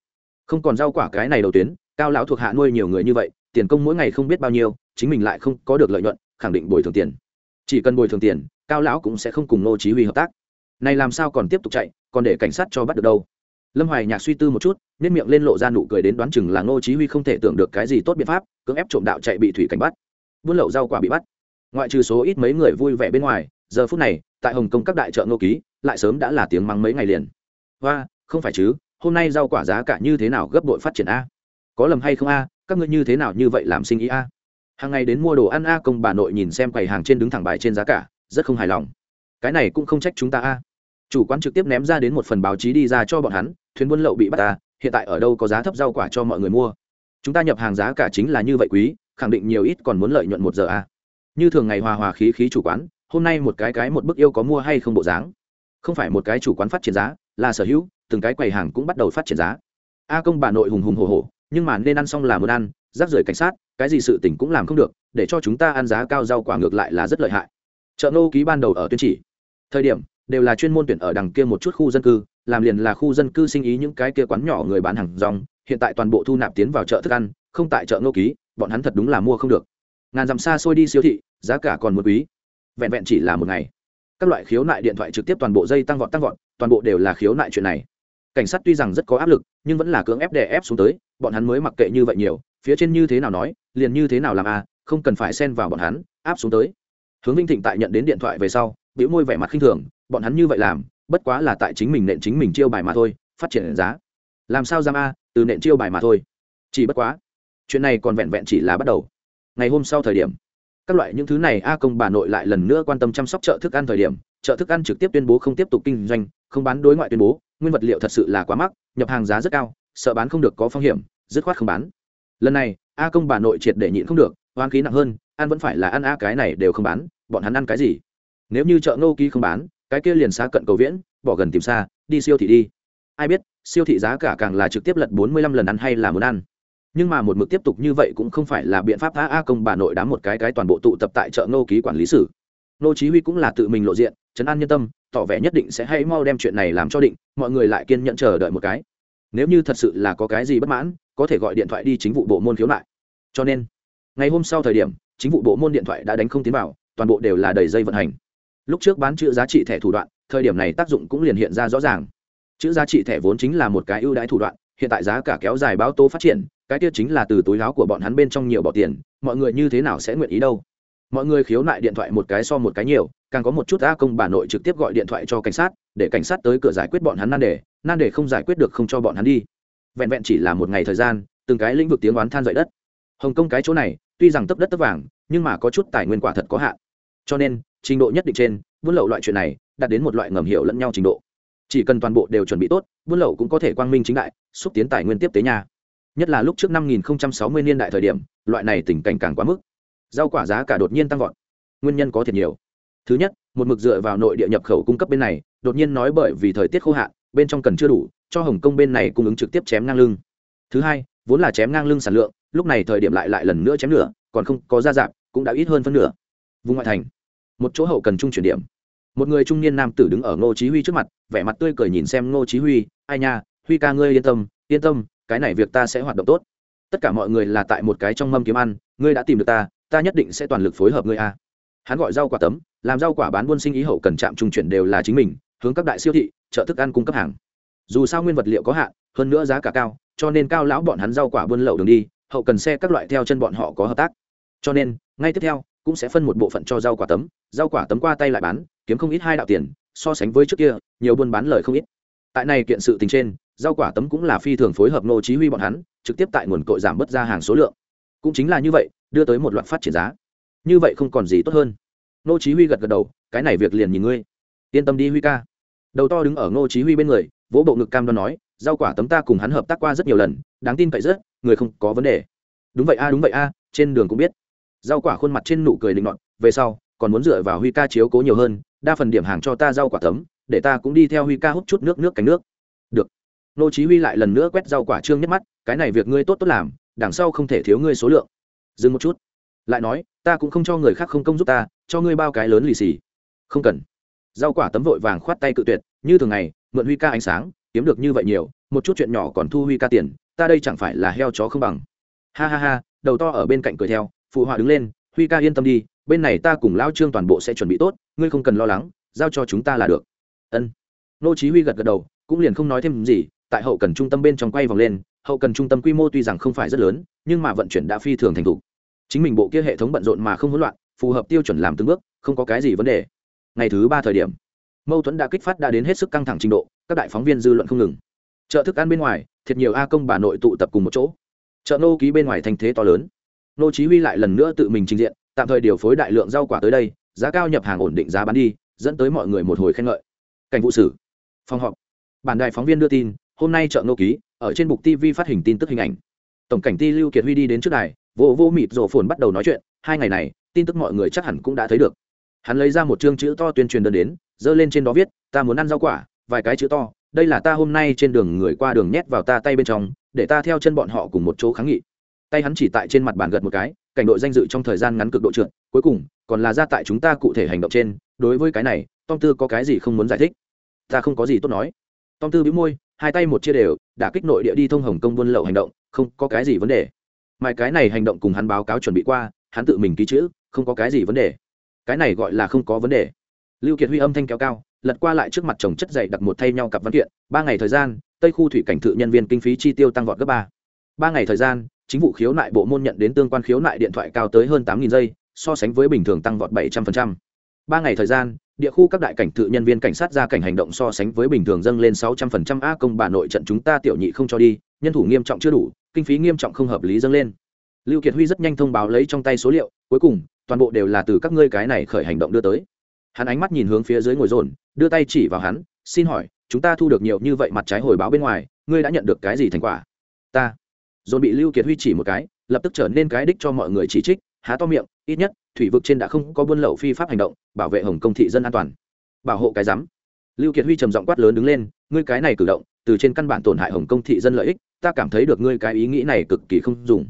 Không còn rau quả cái này đầu tuyến, cao lão thuộc hạ nuôi nhiều người như vậy, tiền công mỗi ngày không biết bao nhiêu, chính mình lại không có được lợi nhuận, khẳng định bồi thường tiền. Chỉ cần bồi thường tiền, cao lão cũng sẽ không cùng ngô chí huy hợp tác. Này làm sao còn tiếp tục chạy, còn để cảnh sát cho bắt được đâu? Lâm hoài nhạc suy tư một chút nên miệng lên lộ ra nụ cười đến đoán chừng là ngô chí huy không thể tưởng được cái gì tốt biện pháp, cưỡng ép trộm đạo chạy bị thủy cảnh bắt. Buôn lậu rau quả bị bắt. Ngoại trừ số ít mấy người vui vẻ bên ngoài, giờ phút này tại hồng kông các đại chợ ngô ký, lại sớm đã là tiếng mắng mấy ngày liền. Và không phải chứ, hôm nay rau quả giá cả như thế nào gấp đội phát triển a? Có lầm hay không a, các ngươi như thế nào như vậy làm sinh ý a? Hàng ngày đến mua đồ ăn a, công bà nội nhìn xem quầy hàng trên đứng thẳng bài trên giá cả, rất không hài lòng. Cái này cũng không trách chúng ta a. Chủ quán trực tiếp ném ra đến một phần báo chí đi ra cho bọn hắn, thuyền buôn lậu bị bắt ta hiện tại ở đâu có giá thấp rau quả cho mọi người mua. Chúng ta nhập hàng giá cả chính là như vậy quý, khẳng định nhiều ít còn muốn lợi nhuận một giờ a. Như thường ngày hòa hòa khí khí chủ quán hôm nay một cái cái một bức yêu có mua hay không bộ dáng? Không phải một cái chủ quán phát triển giá, là sở hữu, từng cái quầy hàng cũng bắt đầu phát triển giá. A công bà nội hùng hùng hồ hồ nhưng mà nên ăn xong là muốn ăn, rác rưởi cảnh sát, cái gì sự tỉnh cũng làm không được, để cho chúng ta ăn giá cao rau quả ngược lại là rất lợi hại. Chợ nô ký ban đầu ở tuyên chỉ. Thời điểm, đều là chuyên môn tuyển ở đằng kia một chút khu dân cư, làm liền là khu dân cư sinh ý những cái kia quán nhỏ người bán hàng rong, hiện tại toàn bộ thu nạp tiến vào chợ thức ăn, không tại chợ nô ký, bọn hắn thật đúng là mua không được. Ngàn dặm xa xôi đi siêu thị, giá cả còn một quý vẹn vẹn chỉ là một ngày. Các loại khiếu nại điện thoại trực tiếp toàn bộ dây tăng vọt tăng vọt, toàn bộ đều là khiếu nại chuyện này. Cảnh sát tuy rằng rất có áp lực, nhưng vẫn là cưỡng ép đè ép xuống tới, bọn hắn mới mặc kệ như vậy nhiều, phía trên như thế nào nói, liền như thế nào làm à không cần phải xen vào bọn hắn, áp xuống tới. Hướng vinh thịnh tại nhận đến điện thoại về sau, biểu môi vẻ mặt khinh thường, bọn hắn như vậy làm, bất quá là tại chính mình nện chính mình chiêu bài mà thôi, phát triển giá. Làm sao giam a, từ nện chiêu bài mà thôi. Chỉ bất quá, chuyện này còn vẹn vẹn chỉ là bắt đầu. Ngày hôm sau thời điểm các loại những thứ này, a công bà nội lại lần nữa quan tâm chăm sóc chợ thức ăn thời điểm, chợ thức ăn trực tiếp tuyên bố không tiếp tục kinh doanh, không bán đối ngoại tuyên bố, nguyên vật liệu thật sự là quá mắc, nhập hàng giá rất cao, sợ bán không được có phong hiểm, dứt khoát không bán. Lần này, a công bà nội triệt để nhịn không được hoang khí nặng hơn, ăn vẫn phải là ăn a cái này đều không bán, bọn hắn ăn cái gì? Nếu như chợ ngô ký không bán, cái kia liền xa cận cầu viễn, bỏ gần tìm xa, đi siêu thị đi. Ai biết, siêu thị giá cả càng là trực tiếp lật bốn mươi lăm lần ăn hay là muốn ăn nhưng mà một mực tiếp tục như vậy cũng không phải là biện pháp a a công bà nội đám một cái cái toàn bộ tụ tập tại chợ ngô ký quản lý sử nô chí huy cũng là tự mình lộ diện chấn an nhân tâm, tỏ vẻ nhất định sẽ hay mau đem chuyện này làm cho định, mọi người lại kiên nhẫn chờ đợi một cái. Nếu như thật sự là có cái gì bất mãn, có thể gọi điện thoại đi chính vụ bộ môn khiếu nại. Cho nên, ngày hôm sau thời điểm, chính vụ bộ môn điện thoại đã đánh không tiến vào, toàn bộ đều là đầy dây vận hành. Lúc trước bán chữ giá trị thẻ thủ đoạn, thời điểm này tác dụng cũng liền hiện ra rõ ràng. Chữ giá trị thẻ vốn chính là một cái ưu đãi thủ đoạn, hiện tại giá cả kéo dài báo tố phát triển cái kia chính là từ túi láo của bọn hắn bên trong nhiều bỏ tiền, mọi người như thế nào sẽ nguyện ý đâu? Mọi người khiếu nại điện thoại một cái so một cái nhiều, càng có một chút a công bà nội trực tiếp gọi điện thoại cho cảnh sát, để cảnh sát tới cửa giải quyết bọn hắn nan đề nan đề không giải quyết được không cho bọn hắn đi. Vẹn vẹn chỉ là một ngày thời gian, từng cái lĩnh vực tiếng oán than dậy đất. Hồng kông cái chỗ này, tuy rằng tấp đất tấp vàng, nhưng mà có chút tài nguyên quả thật có hạn. Cho nên, trình độ nhất định trên, buôn lậu loại chuyện này, đạt đến một loại ngầm hiểu lẫn nhau trình độ. Chỉ cần toàn bộ đều chuẩn bị tốt, buôn lậu cũng có thể quang minh chính đại, xúc tiến tài nguyên tiếp tế nhà nhất là lúc trước năm 5060 niên đại thời điểm, loại này tình cảnh càng quá mức. Rau quả giá cả đột nhiên tăng vọt. Nguyên nhân có thiệt nhiều. Thứ nhất, một mực dựa vào nội địa nhập khẩu cung cấp bên này, đột nhiên nói bởi vì thời tiết khô hạn, bên trong cần chưa đủ, cho hồng kông bên này cung ứng trực tiếp chém ngang lưng. Thứ hai, vốn là chém ngang lưng sản lượng, lúc này thời điểm lại lại lần nữa chém nửa, còn không có ra giảm, cũng đã ít hơn phân nửa. Vùng ngoại thành, một chỗ hậu cần trung chuyển điểm. Một người trung niên nam tử đứng ở ngô chí huy trước mặt, vẻ mặt tươi cười nhìn xem ngô chí huy, ai nha, huy ca ngươi yên tâm yên tâm cái này việc ta sẽ hoạt động tốt. Tất cả mọi người là tại một cái trong mâm kiếm ăn, ngươi đã tìm được ta ta nhất định sẽ toàn lực phối hợp ngươi a. Hắn gọi rau quả tấm, làm rau quả bán buôn sinh ý hậu cần trạm trung chuyển đều là chính mình, hướng các đại siêu thị, chợ thức ăn cung cấp hàng. Dù sao nguyên vật liệu có hạn, hơn nữa giá cả cao, cho nên cao lão bọn hắn rau quả buôn lậu đường đi, hậu cần xe các loại theo chân bọn họ có hợp tác. Cho nên, ngay tiếp theo, cũng sẽ phân một bộ phận cho rau quả tấm, rau quả tấm qua tay lại bán, kiếm không ít hai đạo tiền, so sánh với trước kia, nhiều buôn bán lời không ít. Tại này kiện sự tình trên rau quả tấm cũng là phi thường phối hợp nô chí huy bọn hắn, trực tiếp tại nguồn cội giảm bớt ra hàng số lượng. Cũng chính là như vậy, đưa tới một loạt phát triển giá. Như vậy không còn gì tốt hơn. Nô chí huy gật gật đầu, cái này việc liền nhìn ngươi. Yên tâm đi huy ca. Đầu to đứng ở nô chí huy bên người, vỗ bộ ngực cam đoan nói, rau quả tấm ta cùng hắn hợp tác qua rất nhiều lần, đáng tin cậy rất, người không có vấn đề. Đúng vậy a, đúng vậy a, trên đường cũng biết. Rau quả khuôn mặt trên nụ cười định loạn. về sau, còn muốn dựa vào huy ca chiếu cố nhiều hơn, đa phần điểm hàng cho ta rau quả tấm, để ta cũng đi theo huy ca hút chút nước nước cánh nước. Được nô chí huy lại lần nữa quét rau quả trương nhất mắt, cái này việc ngươi tốt tốt làm, đằng sau không thể thiếu ngươi số lượng. Dừng một chút. Lại nói, ta cũng không cho người khác không công giúp ta, cho ngươi bao cái lớn lì xì. Không cần. Rau quả tấm vội vàng khoát tay cự tuyệt, như thường ngày, mượn huy ca ánh sáng, kiếm được như vậy nhiều, một chút chuyện nhỏ còn thu huy ca tiền, ta đây chẳng phải là heo chó không bằng. Ha ha ha, đầu to ở bên cạnh cười theo, phụ họa đứng lên, huy ca yên tâm đi, bên này ta cùng lao trương toàn bộ sẽ chuẩn bị tốt, ngươi không cần lo lắng, giao cho chúng ta là được. Ân. Nô chí huy gật gật đầu, cũng liền không nói thêm gì tại hậu cần trung tâm bên trong quay vòng lên hậu cần trung tâm quy mô tuy rằng không phải rất lớn nhưng mà vận chuyển đã phi thường thành thục. Chính mình bộ kia hệ thống bận rộn mà không hỗn loạn phù hợp tiêu chuẩn làm từng bước không có cái gì vấn đề. Ngày thứ ba thời điểm mâu thuẫn đã kích phát đã đến hết sức căng thẳng trình độ các đại phóng viên dư luận không ngừng. Chợ thức ăn bên ngoài thiệt nhiều a công bà nội tụ tập cùng một chỗ. Chợ nô ký bên ngoài thành thế to lớn. Nô chí huy lại lần nữa tự mình trình diện tạm thời điều phối đại lượng rau quả tới đây giá cao nhập hàng ổn định giá bán đi dẫn tới mọi người một hồi khen ngợi. Cảnh vụ xử, phòng họp. Bản đài phóng viên đưa tin hôm nay chợ nô ký, ở trên bục tv phát hình tin tức hình ảnh. Tổng cảnh ti lưu kiệt huy đi đến trước đài, vô vô mịt rổ phồn bắt đầu nói chuyện, hai ngày này, tin tức mọi người chắc hẳn cũng đã thấy được. Hắn lấy ra một chương chữ to tuyên truyền đơn đến dơ lên trên đó viết, ta muốn ăn rau quả, vài cái chữ to, đây là ta hôm nay trên đường người qua đường nhét vào ta tay bên trong, để ta theo chân bọn họ cùng một chỗ kháng nghị. Tay hắn chỉ tại trên mặt bàn gật một cái, cảnh đội danh dự trong thời gian ngắn cực độ trượt, cuối cùng, còn là ra tại chúng ta cụ thể hành động trên, đối với cái này, tom tư có cái gì không muốn giải thích? Ta không có gì tốt nói. Tom tư bĩu môi hai tay một chia đều đã kích nội địa đi thông hồng công buôn lậu hành động, không có cái gì vấn đề. Mai cái này hành động cùng hắn báo cáo chuẩn bị qua, hắn tự mình ký chữ, không có cái gì vấn đề. Cái này gọi là không có vấn đề. Lưu kiệt huy âm thanh kéo cao, lật qua lại trước mặt chồng chất dày đặt một thay nhau cặp văn kiện, ba ngày thời gian, tây khu thủy cảnh thự nhân viên kinh phí chi tiêu tăng vọt gấp ba. Ba ngày thời gian, chính vụ khiếu nại bộ môn nhận đến tương quan khiếu nại điện thoại cao tới hơn tám giây, so sánh với bình thường tăng vọt bảy trăm linh ba ngày thời gian địa khu các đại cảnh tự nhân viên cảnh sát ra cảnh hành động so sánh với bình thường dâng lên sáu trăm phần trăm a công bà nội trận chúng ta tiểu nhị không cho đi, nhân thủ nghiêm trọng chưa đủ, kinh phí nghiêm trọng không hợp lý dâng lên. Lưu kiệt huy rất nhanh thông báo lấy trong tay số liệu, cuối cùng, toàn bộ đều là từ các ngươi cái này khởi hành động đưa tới. Hắn ánh mắt nhìn hướng phía dưới ngồi dồn, đưa tay chỉ vào hắn, xin hỏi, chúng ta thu được nhiều như vậy mặt trái hồi báo bên ngoài, ngươi đã nhận được cái gì thành quả? Ta. Dồn bị lưu kiệt huy chỉ một cái, lập tức trở nên cái đích cho mọi người chỉ trích há to miệng, ít nhất, thủy vực trên đã không có buôn lậu phi pháp hành động, bảo vệ hồng công thị dân an toàn. Bảo hộ cái rắm lưu kiệt huy trầm giọng quát lớn đứng lên, ngươi cái này cử động, từ trên căn bản tổn hại hồng công thị dân lợi ích, ta cảm thấy được ngươi cái ý nghĩ này cực kỳ không dùng.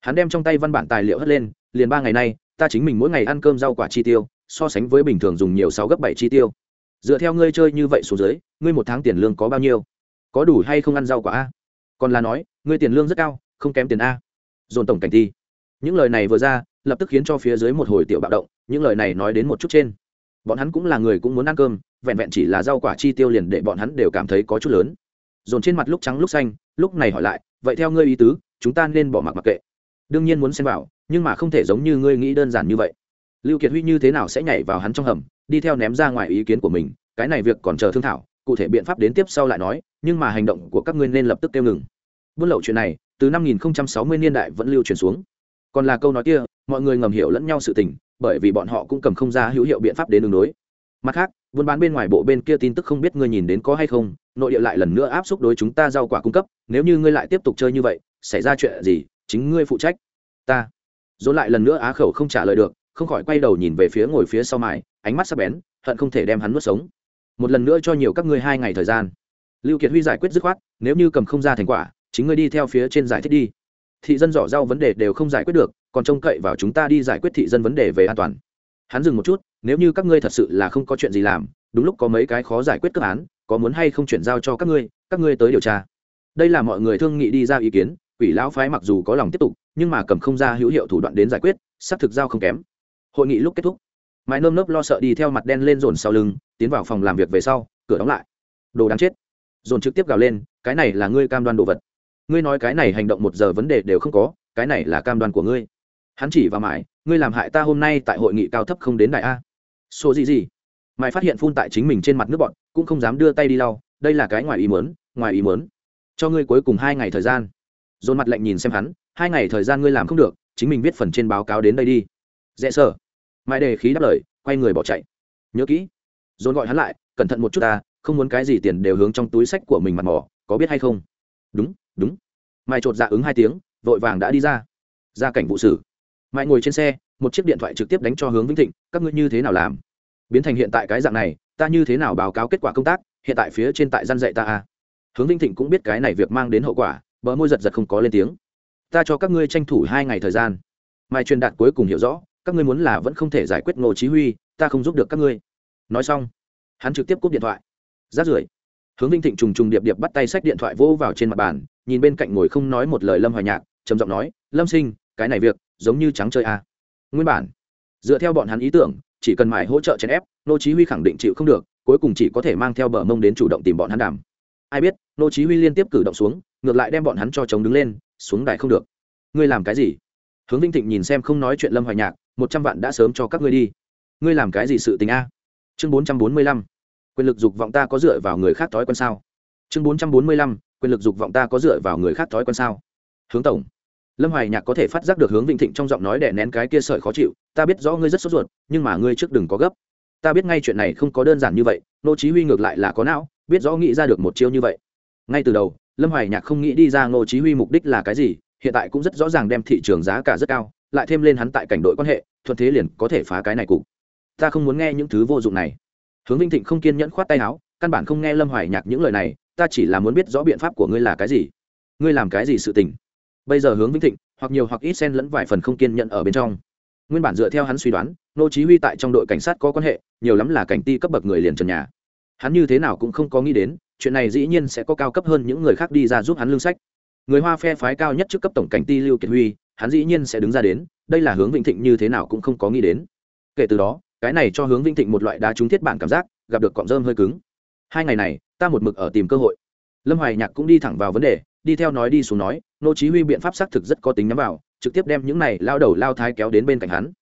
Hắn đem trong tay văn bản tài liệu hất lên, liền ba ngày nay, ta chính mình mỗi ngày ăn cơm rau quả chi tiêu, so sánh với bình thường dùng nhiều sáu gấp bảy chi tiêu. Dựa theo ngươi chơi như vậy xuống dưới, ngươi một tháng tiền lương có bao nhiêu? Có đủ hay không ăn rau quả a? Còn là nói, ngươi tiền lương rất cao, không kém tiền a. Dồn tổng cảnh thi. Những lời này vừa ra lập tức khiến cho phía dưới một hồi tiểu bạo động, những lời này nói đến một chút trên. Bọn hắn cũng là người cũng muốn ăn cơm, vẹn vẹn chỉ là rau quả chi tiêu liền để bọn hắn đều cảm thấy có chút lớn. Dồn trên mặt lúc trắng lúc xanh, lúc này hỏi lại, vậy theo ngươi ý tứ, chúng ta nên bỏ mặc mặc kệ. Đương nhiên muốn xem vào, nhưng mà không thể giống như ngươi nghĩ đơn giản như vậy. Lưu kiệt huy như thế nào sẽ nhảy vào hắn trong hầm, đi theo ném ra ngoài ý kiến của mình, cái này việc còn chờ thương thảo, cụ thể biện pháp đến tiếp sau lại nói, nhưng mà hành động của các ngươi nên lập tức tiêu ngừng. Buôn lậu chuyện này, từ năm 2060 niên đại vẫn lưu truyền xuống còn là câu nói kia, mọi người ngầm hiểu lẫn nhau sự tình, bởi vì bọn họ cũng cầm không ra hữu hiệu biện pháp đến đường đối. Mặt khác, buôn bán bên ngoài bộ bên kia tin tức không biết ngươi nhìn đến có hay không, nội địa lại lần nữa áp xúc đối chúng ta rau quả cung cấp, nếu như ngươi lại tiếp tục chơi như vậy, xảy ra chuyện gì, chính ngươi phụ trách. Ta. Dồn lại lần nữa á khẩu không trả lời được, không khỏi quay đầu nhìn về phía ngồi phía sau mài ánh mắt sắp bén, hận không thể đem hắn nuốt sống. Một lần nữa cho nhiều các ngươi hai ngày thời gian. Lưu kiệt huy giải quyết dứt khoát, nếu như cầm không ra thành quả, chính ngươi đi theo phía trên giải thích đi thị dân dỏ rau vấn đề đều không giải quyết được, còn trông cậy vào chúng ta đi giải quyết thị dân vấn đề về an toàn. Hắn dừng một chút, nếu như các ngươi thật sự là không có chuyện gì làm, đúng lúc có mấy cái khó giải quyết cấp án, có muốn hay không chuyển giao cho các ngươi các ngươi tới điều tra. Đây là mọi người thương nghị đi ra ý kiến, quỷ lão phái mặc dù có lòng tiếp tục, nhưng mà cầm không ra hữu hiệu thủ đoạn đến giải quyết, xác thực giao không kém. Hội nghị lúc kết thúc, mãi nơm nớp lo sợ đi theo mặt đen lên dồn sau lưng, tiến vào phòng làm việc về sau, cửa đóng lại. Đồ đáng chết. Dồn trực tiếp gào lên, cái này là ngươi cam đoan đồ vật ngươi nói cái này hành động một giờ vấn đề đều không có, cái này là cam đoan của ngươi. Hắn chỉ vào mãi, ngươi làm hại ta hôm nay tại hội nghị cao thấp không đến đại a. Số gì gì? Mãi phát hiện phun tại chính mình trên mặt nước bọn, cũng không dám đưa tay đi lau, đây là cái ngoài ý mớn ngoài ý mớn cho ngươi cuối cùng hai ngày thời gian. Dồn mặt lạnh nhìn xem hắn, hai ngày thời gian ngươi làm không được, chính mình viết phần trên báo cáo đến đây đi. Dạ Dễ sợ mãi đề khí đáp lời, quay người bỏ chạy. Nhớ kỹ. Dồn gọi hắn lại, cẩn thận một chút ta, không muốn cái gì tiền đều hướng trong túi sách của mình mặt mỏ, có biết hay không? Đúng đúng. Mai chột dạ ứng hai tiếng, vội vàng đã đi ra. Ra cảnh vụ xử mai ngồi trên xe, một chiếc điện thoại trực tiếp đánh cho hướng vĩnh thịnh, các ngươi như thế nào làm? Biến thành hiện tại cái dạng này, ta như thế nào báo cáo kết quả công tác? Hiện tại phía trên tại gian dạy ta à? Hướng vĩnh thịnh cũng biết cái này việc mang đến hậu quả, bờ môi giật giật không có lên tiếng. Ta cho các ngươi tranh thủ hai ngày thời gian. Mai truyền đạt cuối cùng hiểu rõ, các ngươi muốn là vẫn không thể giải quyết ngô chí huy, ta không giúp được các ngươi. Nói xong, hắn trực tiếp cúp điện thoại. Rát rưởi, hướng vinh thịnh trùng trùng điệp điệp bắt tay sách điện thoại vô vào trên mặt bàn nhìn bên cạnh ngồi không nói một lời lâm hoài nhạc, trầm giọng nói, lâm sinh, cái này việc giống như trắng chơi à. nguyên bản, dựa theo bọn hắn ý tưởng, chỉ cần mải hỗ trợ chèn ép, nô chí huy khẳng định chịu không được, cuối cùng chỉ có thể mang theo bờ mông đến chủ động tìm bọn hắn đàm. Ai biết, nô chí huy liên tiếp cử động xuống, ngược lại đem bọn hắn cho chống đứng lên, xuống đài không được. Ngươi làm cái gì? Hướng vinh thịnh nhìn xem không nói chuyện lâm hoài nhạc, một trăm vạn đã sớm cho các ngươi đi. Ngươi làm cái gì sự tình a? Chương bốn trăm bốn mươi lăm. Quyền lực dục vọng ta có dựa vào người khác thói quen sao? Chương bốn trăm bốn mươi lăm quyền lực dục vọng ta có dựa vào người khác thói quen sao? Hướng tổng, lâm hoài nhạc có thể phát giác được hướng vĩnh thịnh trong giọng nói đè nén cái kia sợi khó chịu, ta biết rõ ngươi rất sốt ruột, nhưng mà ngươi trước đừng có gấp. Ta biết ngay chuyện này không có đơn giản như vậy, nô chí huy ngược lại là có não, biết rõ nghĩ ra được một chiêu như vậy. Ngay từ đầu, lâm hoài nhạc không nghĩ đi ra nô chí huy mục đích là cái gì, hiện tại cũng rất rõ ràng đem thị trường giá cả rất cao, lại thêm lên hắn tại cảnh đội quan hệ, thuận thế liền có thể phá cái này cục. Ta không muốn nghe những thứ vô dụng này. Hướng vinh thịnh không kiên nhẫn khoát tay áo, căn bản không nghe lâm hoài nhạc những lời này ta chỉ là muốn biết rõ biện pháp của ngươi là cái gì. Ngươi làm cái gì sự tình? Bây giờ hướng vĩnh thịnh, hoặc nhiều hoặc ít xen lẫn vài phần không kiên nhẫn ở bên trong. Nguyên bản dựa theo hắn suy đoán, nô chí huy tại trong đội cảnh sát có quan hệ, nhiều lắm là cảnh ti cấp bậc người liền trần nhà. Hắn như thế nào cũng không có nghĩ đến, chuyện này dĩ nhiên sẽ có cao cấp hơn những người khác đi ra giúp hắn lương sách. Người hoa phe phái cao nhất trước cấp tổng cảnh ti lưu kiệt huy, hắn dĩ nhiên sẽ đứng ra đến, đây là hướng vĩnh thịnh như thế nào cũng không có nghĩ đến. Kể từ đó, cái này cho hướng vĩnh thịnh một loại đá trúng thiết bản cảm giác, gặp được cọng rơm hơi cứng hai ngày này, ta một mực ở tìm cơ hội. Lâm hoài nhạc cũng đi thẳng vào vấn đề, đi theo nói đi xuống nói, nô chí huy biện pháp xác thực rất có tính nhắm vào, trực tiếp đem những này lao đầu lao thái kéo đến bên cạnh hắn.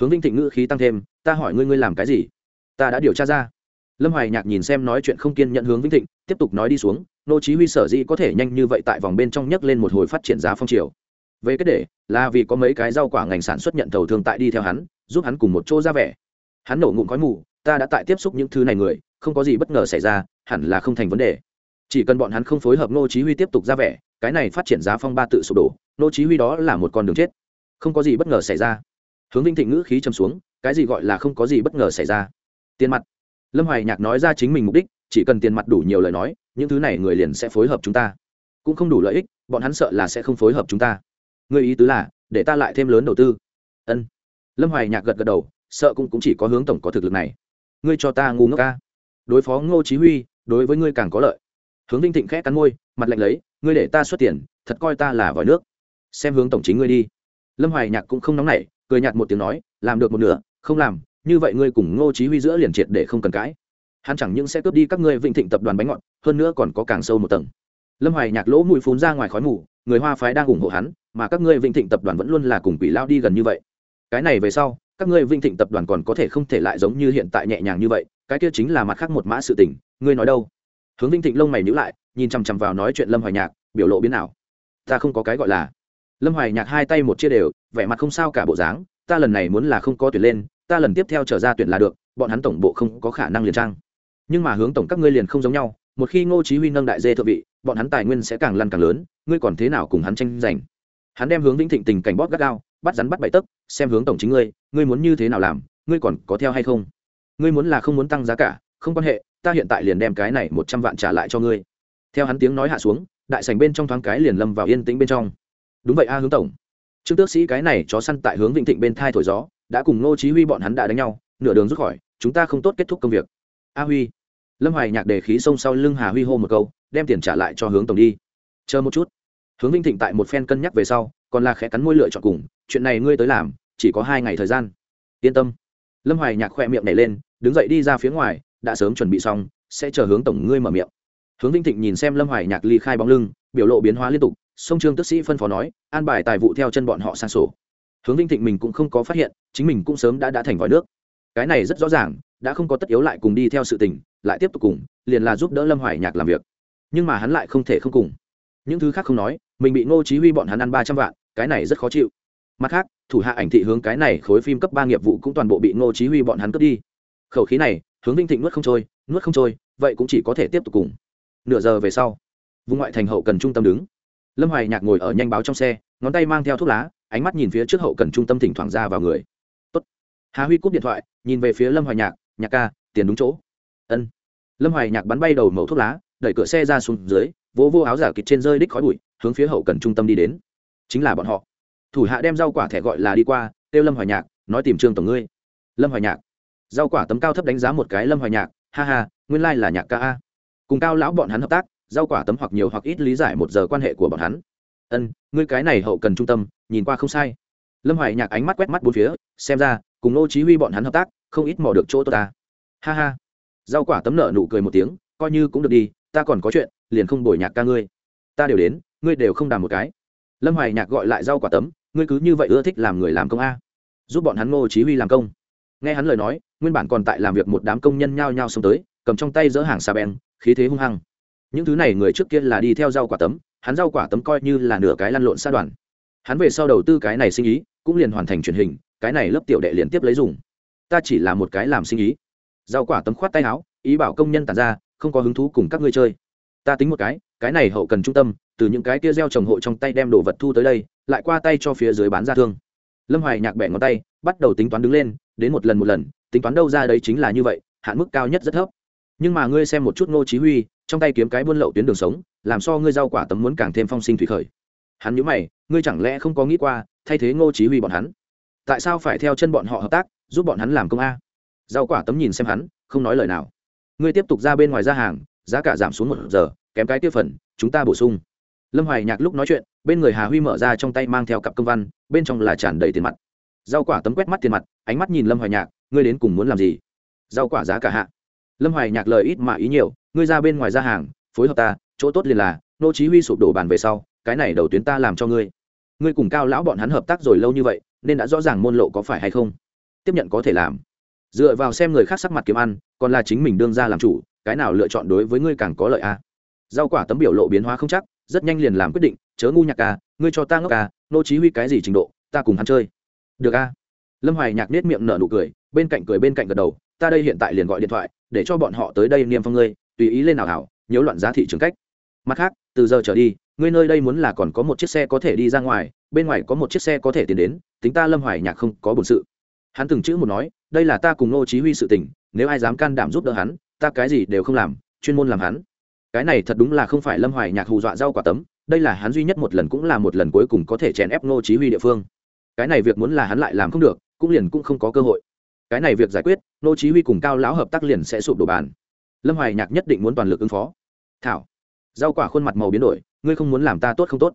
Hướng vinh thịnh ngữ khí tăng thêm, ta hỏi ngươi ngươi làm cái gì? Ta đã điều tra ra. Lâm hoài nhạc nhìn xem nói chuyện không kiên nhận hướng vinh thịnh, tiếp tục nói đi xuống, nô chí huy sở dĩ có thể nhanh như vậy tại vòng bên trong nhấc lên một hồi phát triển giá phong triều. Về cái để, là vì có mấy cái rau quả ngành sản xuất nhận thầu thường tại đi theo hắn, giúp hắn cùng một chỗ ra vẻ. Hắn nổ ngụm khói mù, ta đã tại tiếp xúc những thứ này người không có gì bất ngờ xảy ra hẳn là không thành vấn đề. Chỉ cần bọn hắn không phối hợp nô chí huy tiếp tục ra vẻ cái này phát triển giá phong ba tự sụp đổ nô chí huy đó là một con đường chết. Không có gì bất ngờ xảy ra. Hướng vinh thịnh ngữ khí trầm xuống cái gì gọi là không có gì bất ngờ xảy ra? Tiền mặt. Lâm hoài nhạc nói ra chính mình mục đích chỉ cần tiền mặt đủ nhiều lời nói những thứ này người liền sẽ phối hợp chúng ta. Cũng không đủ lợi ích bọn hắn sợ là sẽ không phối hợp chúng ta. Người ý tứ là để ta lại thêm lớn đầu tư. Ân. Lâm hoài nhạc gật gật đầu sợ cũng, cũng chỉ có hướng tổng có thực lực này. Ngươi cho ta ngu ngốc ca đối phó ngô chí huy, đối với ngươi càng có lợi. Hướng vinh thịnh khẽ cắn môi, mặt lạnh lấy, ngươi để ta xuất tiền, thật coi ta là vòi nước. Xem hướng tổng chính ngươi đi. Lâm hoài nhạc cũng không nóng nảy, cười nhạt một tiếng nói, làm được một nửa, không làm, như vậy ngươi cùng ngô chí huy giữa liền triệt để không cần cãi. Hắn chẳng những sẽ cướp đi các ngươi vinh thịnh tập đoàn bánh ngọt, hơn nữa còn có càng sâu một tầng. Lâm hoài nhạc lỗ mũi phun ra ngoài khói mù, người hoa phái đang ủng hộ hắn, mà các ngươi vinh thịnh tập đoàn vẫn luôn là cùng quỷ lao đi gần như vậy. Cái này về sau, các ngươi vinh thịnh tập đoàn còn có thể không thể lại giống như hiện tại nhẹ nhàng như vậy cái kia chính là mặt khác một mã sự tình, ngươi nói đâu? Hướng vinh thịnh lông mày nhíu lại, nhìn chằm chằm vào nói chuyện lâm hoài nhạc, biểu lộ biến nào ta không có cái gọi là. Lâm hoài nhạc hai tay một chia đều, vẻ mặt không sao cả bộ dáng, ta lần này muốn là không có tuyển lên, ta lần tiếp theo trở ra tuyển là được, bọn hắn tổng bộ không có khả năng liền trang. Nhưng mà hướng tổng các ngươi liền không giống nhau, một khi ngô chí huy nâng đại dê thượng vị, bọn hắn tài nguyên sẽ càng lăn càng lớn, ngươi còn thế nào cùng hắn tranh giành? Hắn đem hướng vĩnh thịnh tình cảnh bóp gắt gao, bắt rắn bắt bảy tấc, xem hướng tổng chính ngươi ngươi muốn như thế nào làm, ngươi còn có theo hay không? Ngươi muốn là không muốn tăng giá cả, không quan hệ, ta hiện tại liền đem cái này một trăm vạn trả lại cho ngươi. Theo hắn tiếng nói hạ xuống, đại sảnh bên trong thoáng cái liền lâm vào yên tĩnh bên trong. Đúng vậy a, hướng tổng. Trương tước sĩ cái này chó săn tại hướng vĩnh thịnh bên thai thổi gió, đã cùng ngô chí huy bọn hắn đã đánh nhau, nửa đường rút khỏi, chúng ta không tốt kết thúc công việc. A huy. Lâm hoài nhạc đề khí xông sau lưng hà huy hô một câu, đem tiền trả lại cho hướng tổng đi. Chờ một chút. Hướng vinh thịnh tại một phen cân nhắc về sau, còn là khẽ cắn môi lựa chọn cùng, chuyện này ngươi tới làm, chỉ có hai ngày thời gian. Yên tâm. Lâm hoài nhạc khoe miệng nhảy lên đứng dậy đi ra phía ngoài, đã sớm chuẩn bị xong, sẽ chờ hướng tổng ngươi mở miệng. Hướng vinh thịnh nhìn xem lâm hoài nhạc ly khai bóng lưng, biểu lộ biến hóa liên tục, sông trương tức sĩ phân phó nói, an bài tài vụ theo chân bọn họ sang sổ. Hướng vinh thịnh mình cũng không có phát hiện, chính mình cũng sớm đã đã thành vòi nước. Cái này rất rõ ràng, đã không có tất yếu lại cùng đi theo sự tình, lại tiếp tục cùng, liền là giúp đỡ lâm hoài nhạc làm việc. Nhưng mà hắn lại không thể không cùng. Những thứ khác không nói, mình bị ngô chí huy bọn hắn ăn ba trăm vạn, cái này rất khó chịu. Mặt khác, thủ hạ ảnh thị hướng cái này khối phim cấp ba nghiệp vụ cũng toàn bộ bị ngô chí huy bọn hắn cướp đi khẩu khí này, hướng vinh thịnh nuốt không trôi, nuốt không trôi, vậy cũng chỉ có thể tiếp tục cùng. Nửa giờ về sau, vùng ngoại thành hậu cần trung tâm đứng. Lâm hoài nhạc ngồi ở nhanh báo trong xe, ngón tay mang theo thuốc lá, ánh mắt nhìn phía trước hậu cần trung tâm thỉnh thoảng ra vào người. Tốt. hà huy cúp điện thoại, nhìn về phía lâm hoài nhạc nhạc ca, tiền đúng chỗ. Ân. Lâm hoài nhạc bắn bay đầu mẩu thuốc lá, đẩy cửa xe ra xuống dưới, vỗ vô áo giả kịch trên rơi đích khói bụi, hướng phía hậu cần trung tâm đi đến. Chính là bọn họ. Thủ hạ đem rau quả thẻ gọi là đi qua, kêu lâm hoài nhạc, nói tìm trương tổng ngươi. Lâm hoài nhạc rau quả tấm cao thấp đánh giá một cái lâm hoài nhạc, ha ha, nguyên lai là nhạc ca a. Cùng cao lão bọn hắn hợp tác, rau quả tấm hoặc nhiều hoặc ít lý giải một giờ quan hệ của bọn hắn. Ân, ngươi cái này hậu cần trung tâm, nhìn qua không sai. Lâm hoài nhạc ánh mắt quét mắt bốn phía, xem ra, cùng nô chí huy bọn hắn hợp tác, không ít mò được chỗ tôi ta. Ha ha. Rau quả tấm nợ nụ cười một tiếng, coi như cũng được đi, ta còn có chuyện, liền không bồi nhạc ca ngươi. Ta đều đến, ngươi đều không đàm một cái. Lâm hoài nhạc gọi lại rau quả tấm, ngươi cứ như vậy ưa thích làm người làm công a. Giúp bọn hắn ngô chí huy làm công nghe hắn lời nói, nguyên bản còn tại làm việc một đám công nhân nhao nhao xông tới, cầm trong tay dỡ hàng xà bèn khí thế hung hăng. Những thứ này người trước kia là đi theo rau quả tấm, hắn rau quả tấm coi như là nửa cái lăn lộn xa đoàn. Hắn về sau đầu tư cái này sinh ý, cũng liền hoàn thành truyền hình, cái này lớp tiểu đệ liền tiếp lấy dùng. Ta chỉ là một cái làm sinh ý. Rau quả tấm khoát tay áo, ý bảo công nhân tàn ra, không có hứng thú cùng các ngươi chơi. Ta tính một cái cái này hậu cần trung tâm, từ những cái kia gieo trồng hộ trong tay đem đồ vật thu tới đây, lại qua tay cho phía dưới bán ra thương. Lâm hoài nhạc bẻ ngón tay, bắt đầu tính toán đứng lên đến một lần một lần, tính toán đâu ra đấy chính là như vậy, hạn mức cao nhất rất thấp. Nhưng mà ngươi xem một chút ngô chí huy, trong tay kiếm cái buôn lậu tuyến đường sống, làm sao ngươi rau quả tấm muốn càng thêm phong sinh thủy khởi. Hắn nhíu mày, ngươi chẳng lẽ không có nghĩ qua, thay thế ngô chí huy bọn hắn? Tại sao phải theo chân bọn họ hợp tác, giúp bọn hắn làm công a? Rau quả tấm nhìn xem hắn, không nói lời nào. Ngươi tiếp tục ra bên ngoài ra hàng, giá cả giảm xuống một giờ, kém cái tiêu phần, chúng ta bổ sung. Lâm hoài nhạc lúc nói chuyện, bên người hà huy mở ra trong tay mang theo cặp công văn, bên trong là tràn đầy tiền mặt rau quả tấm quét mắt tiền mặt, ánh mắt nhìn lâm hoài nhạc, ngươi đến cùng muốn làm gì? Rau quả giá cả hạ. Lâm hoài nhạc lời ít mà ý nhiều, ngươi ra bên ngoài ra hàng, phối hợp ta, chỗ tốt liền là, nô chí huy sụp đổ bàn về sau, cái này đầu tuyến ta làm cho ngươi. Ngươi cùng cao lão bọn hắn hợp tác rồi lâu như vậy, nên đã rõ ràng môn lộ có phải hay không? Tiếp nhận có thể làm. Dựa vào xem người khác sắc mặt kiếm ăn, còn là chính mình đương ra làm chủ, cái nào lựa chọn đối với ngươi càng có lợi a rau quả tấm biểu lộ biến hóa không chắc, rất nhanh liền làm quyết định, chớ ngu nhạc ca ngươi cho ta ngốc ca nô chí huy cái gì trình độ, ta cùng hắn chơi được a. Lâm hoài nhạc nết miệng nở nụ cười, bên cạnh cười bên cạnh gật đầu, ta đây hiện tại liền gọi điện thoại, để cho bọn họ tới đây niêm phong ngươi, tùy ý lên nào hảo nhiễu loạn giá thị trường cách. Mặt khác, từ giờ trở đi, ngươi nơi đây muốn là còn có một chiếc xe có thể đi ra ngoài, bên ngoài có một chiếc xe có thể tiến đến, tính ta lâm hoài nhạc không có bổn sự. Hắn từng chữ một nói, đây là ta cùng nô chí huy sự tình, nếu ai dám can đảm giúp đỡ hắn, ta cái gì đều không làm, chuyên môn làm hắn. Cái này thật đúng là không phải lâm hoài nhạc hù dọa rau quả tấm, đây là hắn duy nhất một lần cũng là một lần cuối cùng có thể chèn ép nô chí huy địa phương cái này việc muốn là hắn lại làm không được, cũng liền cũng không có cơ hội. Cái này việc giải quyết, nô chí huy cùng cao lão hợp tác liền sẽ sụp đổ bàn. Lâm hoài nhạc nhất định muốn toàn lực ứng phó. Thảo, rau quả khuôn mặt màu biến đổi, ngươi không muốn làm ta tốt không tốt?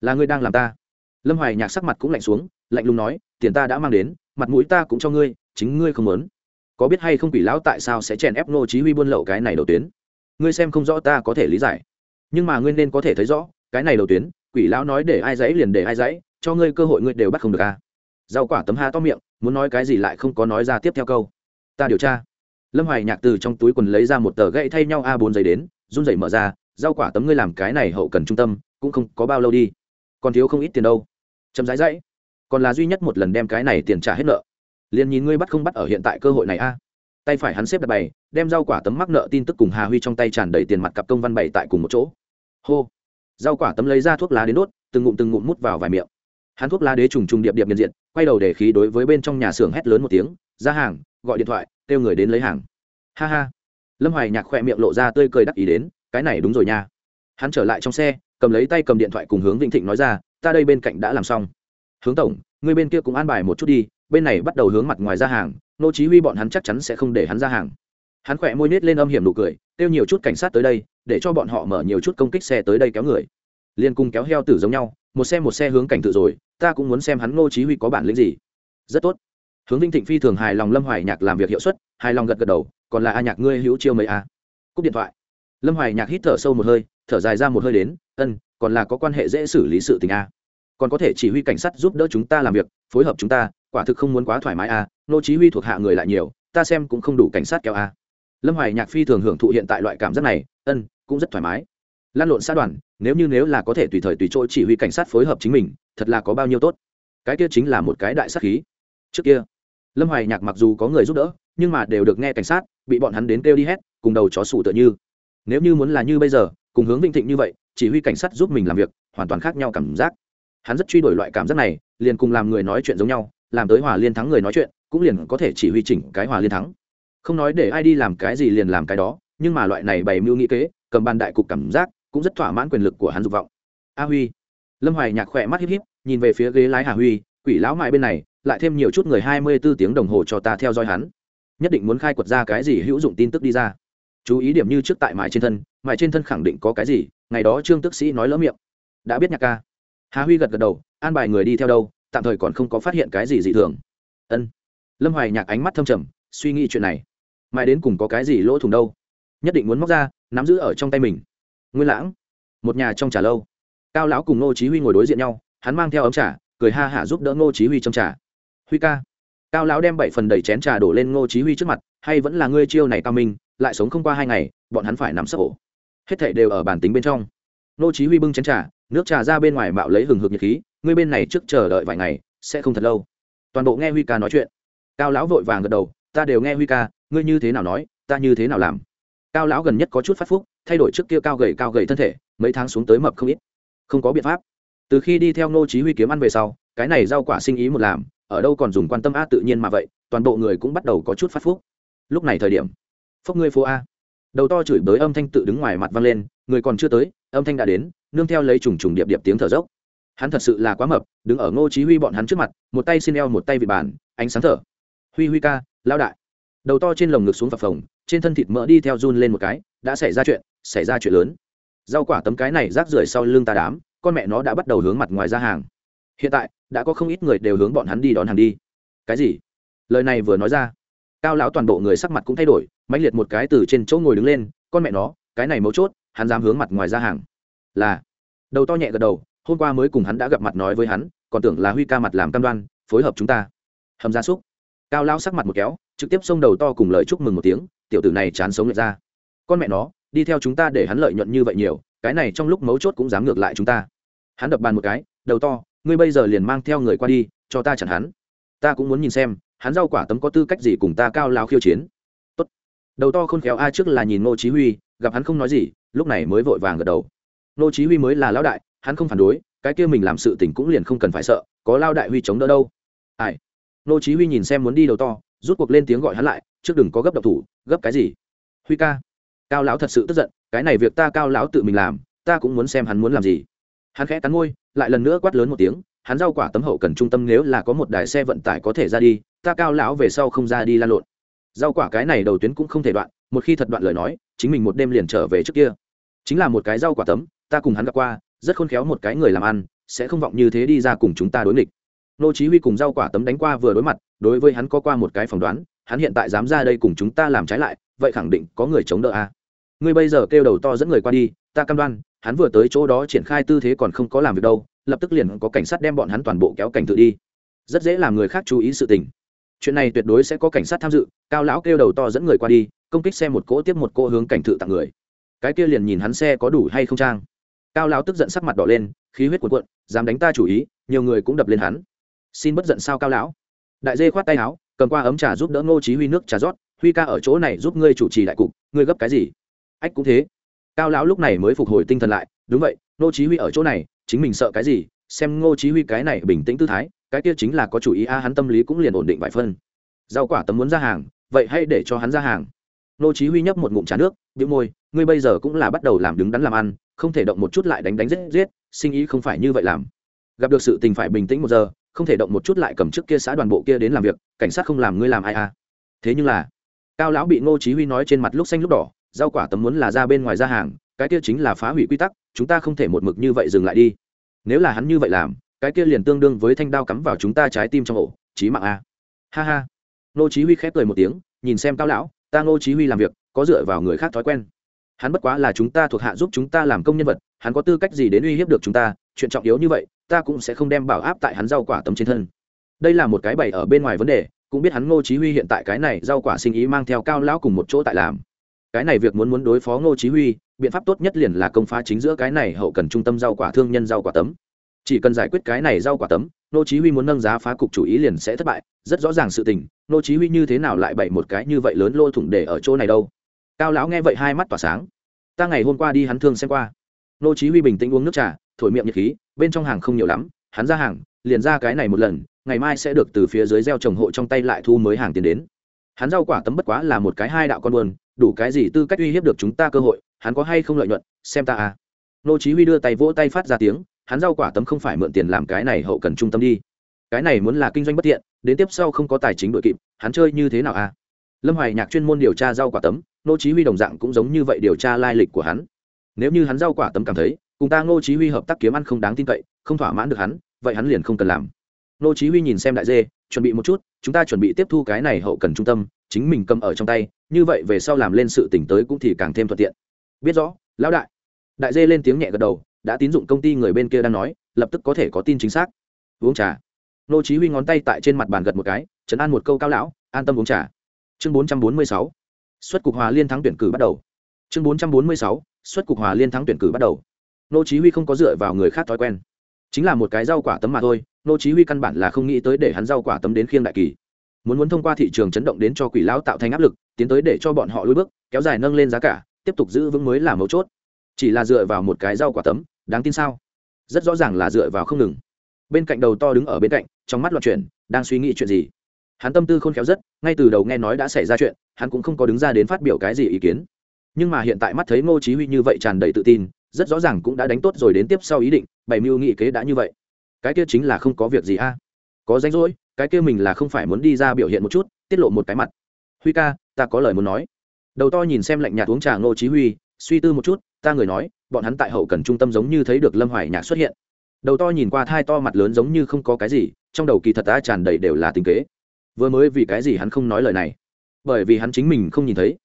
Là ngươi đang làm ta. Lâm hoài nhạc sắc mặt cũng lạnh xuống, lạnh lùng nói, tiền ta đã mang đến, mặt mũi ta cũng cho ngươi, chính ngươi không muốn. Có biết hay không quỷ lão tại sao sẽ chèn ép nô chí huy buôn lậu cái này đầu tuyến? Ngươi xem không rõ ta có thể lý giải. Nhưng mà ngươi nên có thể thấy rõ, cái này đầu tuyến, quỷ lão nói để ai dãy liền để ai dãy cho ngươi cơ hội ngươi đều bắt không được a à. rau quả tấm ha to miệng, muốn nói cái gì lại không có nói ra tiếp theo câu. Ta điều tra. Lâm hoài nhạc từ trong túi quần lấy ra một tờ gậy thay nhau a 4 giấy đến, run rẩy mở ra, rau quả tấm ngươi làm cái này hậu cần trung tâm, cũng không có bao lâu đi. Còn thiếu không ít tiền đâu. Chấm rãi rãi. còn là duy nhất một lần đem cái này tiền trả hết nợ. Liền nhìn ngươi bắt không bắt ở hiện tại cơ hội này a. Tay phải hắn xếp đặt bày, đem rau quả tấm mắc nợ tin tức cùng hà huy trong tay tràn đầy tiền mặt cặp công văn bày tại cùng một chỗ. Hô. Rau quả tấm lấy ra thuốc lá đến đốt, từng ngụm từng ngụm mút vào vài miệng hắn thuốc lá đế trùng trùng điệp điệp nhận diện, quay đầu để khí đối với bên trong nhà xưởng hét lớn một tiếng, ra hàng, gọi điện thoại, kêu người đến lấy hàng. Ha ha. Lâm hoài nhạc khỏe miệng lộ ra tươi cười đắc ý đến, cái này đúng rồi nha. Hắn trở lại trong xe, cầm lấy tay cầm điện thoại cùng hướng vĩnh thịnh nói ra, ta đây bên cạnh đã làm xong. Hướng tổng, người bên kia cũng an bài một chút đi, bên này bắt đầu hướng mặt ngoài ra hàng, nô chí huy bọn hắn chắc chắn sẽ không để hắn ra hàng. Hắn khỏe môi nết lên âm hiểm nụ cười tiêu nhiều chút cảnh sát tới đây, để cho bọn họ mở nhiều chút công kích xe tới đây kéo người. Liên cung kéo heo tử giống nhau một xe một xe hướng cảnh tự rồi, ta cũng muốn xem hắn nô chí huy có bản lĩnh gì. Rất tốt. Hướng vinh thịnh phi thường hài lòng lâm hoài nhạc làm việc hiệu suất, hài lòng gật gật đầu, còn là a nhạc ngươi hữu chiêu mấy a. Cúp điện thoại. Lâm hoài nhạc hít thở sâu một hơi, thở dài ra một hơi đến, ân, còn là có quan hệ dễ xử lý sự tình a. Còn có thể chỉ huy cảnh sát giúp đỡ chúng ta làm việc, phối hợp chúng ta, quả thực không muốn quá thoải mái a nô chí huy thuộc hạ người lại nhiều, ta xem cũng không đủ cảnh sát kéo a. Lâm hoài nhạc phi thường hưởng thụ hiện tại loại cảm giác này, ân, cũng rất thoải mái lan lộn xã đoàn, nếu như nếu là có thể tùy thời tùy chỗ chỉ huy cảnh sát phối hợp chính mình, thật là có bao nhiêu tốt. Cái kia chính là một cái đại sát khí. Trước kia, lâm hoài nhạc mặc dù có người giúp đỡ, nhưng mà đều được nghe cảnh sát, bị bọn hắn đến kêu đi hết, cùng đầu chó sủ tựa như. Nếu như muốn là như bây giờ, cùng hướng vinh thịnh như vậy, chỉ huy cảnh sát giúp mình làm việc, hoàn toàn khác nhau cảm giác. Hắn rất truy đuổi loại cảm giác này, liền cùng làm người nói chuyện giống nhau, làm tới hòa liên thắng người nói chuyện, cũng liền có thể chỉ huy chỉnh cái hòa liên thắng. Không nói để ai đi làm cái gì liền làm cái đó, nhưng mà loại này bày mưu nghĩ kế, cầm ban đại cục cảm giác cũng rất thỏa mãn quyền lực của hắn dục vọng. A huy. Lâm hoài nhạc khỏe mắt híp híp, nhìn về phía ghế lái hà huy, quỷ lão mại bên này, lại thêm nhiều chút người hai mươi bốn tiếng đồng hồ cho ta theo dõi hắn. Nhất định muốn khai quật ra cái gì hữu dụng tin tức đi ra. Chú ý điểm như trước tại mại trên thân, mại trên thân khẳng định có cái gì, ngày đó trương tức sĩ nói lỡ miệng. Đã biết nhạc ca. Hà huy gật gật đầu, an bài người đi theo đâu, tạm thời còn không có phát hiện cái gì dị thường. Ân. Lâm hoài nhạc ánh mắt thâm trầm, suy nghĩ chuyện này. Mãi đến cùng có cái gì lỗ thủng đâu? Nhất định muốn móc ra, nắm giữ ở trong tay mình nguyên lãng. Một nhà trong trà lâu. Cao lão cùng ngô chí huy ngồi đối diện nhau, hắn mang theo ấm trà, cười ha hả giúp đỡ ngô chí huy trong trà. Huy ca. Cao lão đem bảy phần đầy chén trà đổ lên ngô chí huy trước mặt, hay vẫn là ngươi chiêu này cao minh, lại sống không qua hai ngày, bọn hắn phải nằm sấp ổ hết thảy đều ở bản tính bên trong. Ngô chí huy bưng chén trà, nước trà ra bên ngoài mạo lấy hừng hực nhiệt khí, ngươi bên này trước chờ đợi vài ngày, sẽ không thật lâu. Toàn bộ nghe huy ca nói chuyện. Cao lão vội vàng gật đầu, ta đều nghe huy ca, ngươi như thế nào nói, ta như thế nào làm? Cao lão gần nhất có chút phát phúc thay đổi trước kia cao gầy cao gầy thân thể, mấy tháng xuống tới mập không ít. Không có biện pháp. Từ khi đi theo ngô chí huy kiếm ăn về sau, cái này rau quả sinh ý một làm, ở đâu còn dùng quan tâm a tự nhiên mà vậy, toàn bộ người cũng bắt đầu có chút phát phúc. Lúc này thời điểm phốc ngươi phố a. Đầu to chửi bới âm thanh tự đứng ngoài mặt vang lên, người còn chưa tới, âm thanh đã đến, nương theo lấy trùng trùng điệp điệp tiếng thở dốc. Hắn thật sự là quá mập, đứng ở ngô chí huy bọn hắn trước mặt, một tay xin eo một tay vị bàn, ánh sáng thở. Huy huy ca lao đại. Đầu to trên lồng ngực xuống phập phồng, trên thân thịt mỡ đi theo run lên một cái, đã xảy ra chuyện xảy ra chuyện lớn. Rau quả tấm cái này rác rưởi sau lưng ta đám, con mẹ nó đã bắt đầu hướng mặt ngoài ra hàng. Hiện tại, đã có không ít người đều hướng bọn hắn đi đón hàng đi. Cái gì? Lời này vừa nói ra, cao lão toàn bộ người sắc mặt cũng thay đổi, mãnh liệt một cái từ trên chỗ ngồi đứng lên, con mẹ nó, cái này mấu chốt, hắn dám hướng mặt ngoài ra hàng. Là, đầu to nhẹ gật đầu, hôm qua mới cùng hắn đã gặp mặt nói với hắn, còn tưởng là huy ca mặt làm cam đoan, phối hợp chúng ta. Hầm gia súc. Cao lão sắc mặt một kéo, trực tiếp xông đầu to cùng lời chúc mừng một tiếng, tiểu tử này chán sống lại ra. Con mẹ nó đi theo chúng ta để hắn lợi nhuận như vậy nhiều, cái này trong lúc mấu chốt cũng dám ngược lại chúng ta. Hắn đập bàn một cái, đầu to, ngươi bây giờ liền mang theo người qua đi, cho ta chặn hắn. Ta cũng muốn nhìn xem, hắn rau quả tấm có tư cách gì cùng ta cao lao khiêu chiến. Tốt. đầu to khôn khéo a trước là nhìn ngô chí huy, gặp hắn không nói gì, lúc này mới vội vàng gật đầu. Ngô chí huy mới là lão đại, hắn không phản đối, cái kia mình làm sự tình cũng liền không cần phải sợ, có lao đại huy chống đỡ đâu. Ai? Ngô chí huy nhìn xem muốn đi đầu to, rút cuộc lên tiếng gọi hắn lại, trước đừng có gấp độc thủ, gấp cái gì? Huy ca cao lão thật sự tức giận, cái này việc ta cao lão tự mình làm, ta cũng muốn xem hắn muốn làm gì. Hắn khẽ cắn môi, lại lần nữa quát lớn một tiếng, hắn rau quả tấm hậu cần trung tâm nếu là có một đài xe vận tải có thể ra đi, ta cao lão về sau không ra đi lan lộn. Rau quả cái này đầu tuyến cũng không thể đoạn, một khi thật đoạn lời nói, chính mình một đêm liền trở về trước kia. Chính là một cái rau quả tấm, ta cùng hắn gặp qua, rất khôn khéo một cái người làm ăn, sẽ không vọng như thế đi ra cùng chúng ta đối nghịch. Nô chí huy cùng rau quả tấm đánh qua vừa đối mặt, đối với hắn có qua một cái phỏng đoán, hắn hiện tại dám ra đây cùng chúng ta làm trái lại vậy khẳng định có người chống đỡ a à. ngươi bây giờ kêu đầu to dẫn người qua đi, ta cam đoan, hắn vừa tới chỗ đó triển khai tư thế còn không có làm việc đâu, lập tức liền có cảnh sát đem bọn hắn toàn bộ kéo cảnh tự đi. Rất dễ làm người khác chú ý sự tình. Chuyện này tuyệt đối sẽ có cảnh sát tham dự, cao lão kêu đầu to dẫn người qua đi, công kích xe một cỗ tiếp một cỗ hướng cảnh tự tặng người. Cái kia liền nhìn hắn xe có đủ hay không trang. Cao lão tức giận sắc mặt đỏ lên, khí huyết cuộn cuộn, dám đánh ta chủ ý, nhiều người cũng đập lên hắn. Xin bất giận sao cao lão? Đại dê khoát tay áo, cầm qua ấm trà giúp đỡ ngô chí huy nước trà rót huy ca ở chỗ này giúp ngươi chủ trì đại cục, ngươi gấp cái gì? Ách cũng thế. Cao lão lúc này mới phục hồi tinh thần lại, đúng vậy, ngô chí huy ở chỗ này, chính mình sợ cái gì? Xem ngô chí huy cái này bình tĩnh tư thái, cái kia chính là có chủ ý a, hắn tâm lý cũng liền ổn định vài phân rau quả tấm muốn ra hàng, vậy hãy để cho hắn ra hàng. Ngô chí huy nhấp một ngụm trà nước, bĩu môi, ngươi bây giờ cũng là bắt đầu làm đứng đắn làm ăn, không thể động một chút lại đánh đánh giết giết, sinh ý không phải như vậy làm. Gặp được sự tình phải bình tĩnh một giờ, không thể động một chút lại cầm trước kia xã đoàn bộ kia đến làm việc, cảnh sát không làm ngươi làm ai à thế nhưng là cao lão bị ngô chí huy nói trên mặt lúc xanh lúc đỏ, rau quả tấm muốn là ra bên ngoài ra hàng, cái kia chính là phá hủy quy tắc, chúng ta không thể một mực như vậy dừng lại đi. Nếu là hắn như vậy làm, cái kia liền tương đương với thanh đao cắm vào chúng ta trái tim trong ổ, chí mạng a. Ha ha. Ngô chí huy khép cười một tiếng, nhìn xem cao lão, ta ngô chí huy làm việc, có dựa vào người khác thói quen. Hắn bất quá là chúng ta thuộc hạ giúp chúng ta làm công nhân vật, hắn có tư cách gì đến uy hiếp được chúng ta, chuyện trọng yếu như vậy, ta cũng sẽ không đem bảo áp tại hắn rau quả tấm trên thân. Đây là một cái bày ở bên ngoài vấn đề cũng biết hắn ngô chí huy hiện tại cái này rau quả sinh ý mang theo cao lão cùng một chỗ tại làm. Cái này việc muốn muốn đối phó ngô chí huy, biện pháp tốt nhất liền là công phá chính giữa cái này hậu cần trung tâm rau quả thương nhân rau quả tấm. Chỉ cần giải quyết cái này rau quả tấm, ngô chí huy muốn nâng giá phá cục chủ ý liền sẽ thất bại, rất rõ ràng sự tình, ngô chí huy như thế nào lại bày một cái như vậy lớn lô thủng để ở chỗ này đâu. Cao lão nghe vậy hai mắt tỏa sáng. Ta ngày hôm qua đi hắn thương xem qua. Ngô chí huy bình tĩnh uống nước trà, thổi miệng nhiệt khí, bên trong hàng không nhiều lắm hắn ra hàng, liền ra cái này một lần, ngày mai sẽ được từ phía dưới gieo trồng hộ trong tay lại thu mới hàng tiền đến. Hắn rau quả tấm bất quá là một cái hai đạo con buồn đủ cái gì tư cách uy hiếp được chúng ta cơ hội, hắn có hay không lợi nhuận, xem ta à. Nô chí huy đưa tay vỗ tay phát ra tiếng, hắn rau quả tấm không phải mượn tiền làm cái này hậu cần trung tâm đi. Cái này muốn là kinh doanh bất tiện, đến tiếp sau không có tài chính đội kịp, hắn chơi như thế nào à? Lâm hoài nhạc chuyên môn điều tra rau quả tấm, nô chí huy đồng dạng cũng giống như vậy điều tra lai lịch của hắn. Nếu như hắn rau quả tấm cảm thấy, cùng ta ngô chí huy hợp tác kiếm ăn không đáng tin cậy, không thỏa mãn được hắn vậy hắn liền không cần làm. Nô chí huy nhìn xem đại dê, chuẩn bị một chút, chúng ta chuẩn bị tiếp thu cái này hậu cần trung tâm, chính mình cầm ở trong tay, như vậy về sau làm lên sự tỉnh tới cũng thì càng thêm thuận tiện. Biết rõ, lão đại. Đại dê lên tiếng nhẹ gật đầu, đã tín dụng công ty người bên kia đang nói, lập tức có thể có tin chính xác. Uống trà. Nô chí huy ngón tay tại trên mặt bàn gật một cái, chấn an một câu cao lão, an tâm uống trà. Chương 446 xuất cục hòa liên thắng tuyển cử bắt đầu. Chương 446 xuất cục hòa liên thắng tuyển cử bắt đầu. Nô chí huy không có dựa vào người khác thói quen chính là một cái rau quả tấm mà thôi, nô chí huy căn bản là không nghĩ tới để hắn rau quả tấm đến khiêng đại kỳ. Muốn muốn thông qua thị trường chấn động đến cho quỷ lão tạo thành áp lực, tiến tới để cho bọn họ lùi bước, kéo dài nâng lên giá cả, tiếp tục giữ vững mới là mấu chốt. Chỉ là dựa vào một cái rau quả tấm, đáng tin sao? Rất rõ ràng là dựa vào không ngừng. Bên cạnh đầu to đứng ở bên cạnh, trong mắt loạn chuyển, đang suy nghĩ chuyện gì? Hắn tâm tư khôn khéo rất, ngay từ đầu nghe nói đã xảy ra chuyện, hắn cũng không có đứng ra đến phát biểu cái gì ý kiến. Nhưng mà hiện tại mắt thấy ngô chí huy như vậy tràn đầy tự tin, rất rõ ràng cũng đã đánh tốt rồi đến tiếp sau ý định bày mưu nghị kế đã như vậy. Cái kia chính là không có việc gì a. Có danh rỗi, cái kia mình là không phải muốn đi ra biểu hiện một chút, tiết lộ một cái mặt. Huy ca, ta có lời muốn nói. Đầu to nhìn xem lạnh nhạt uống trà ngô chí huy, suy tư một chút, ta người nói, bọn hắn tại hậu cần trung tâm giống như thấy được lâm hoài nhạc xuất hiện. Đầu to nhìn qua thai to mặt lớn giống như không có cái gì, trong đầu kỳ thật ta tràn đầy đều là tình kế. Vừa mới vì cái gì hắn không nói lời này? Bởi vì hắn chính mình không nhìn thấy.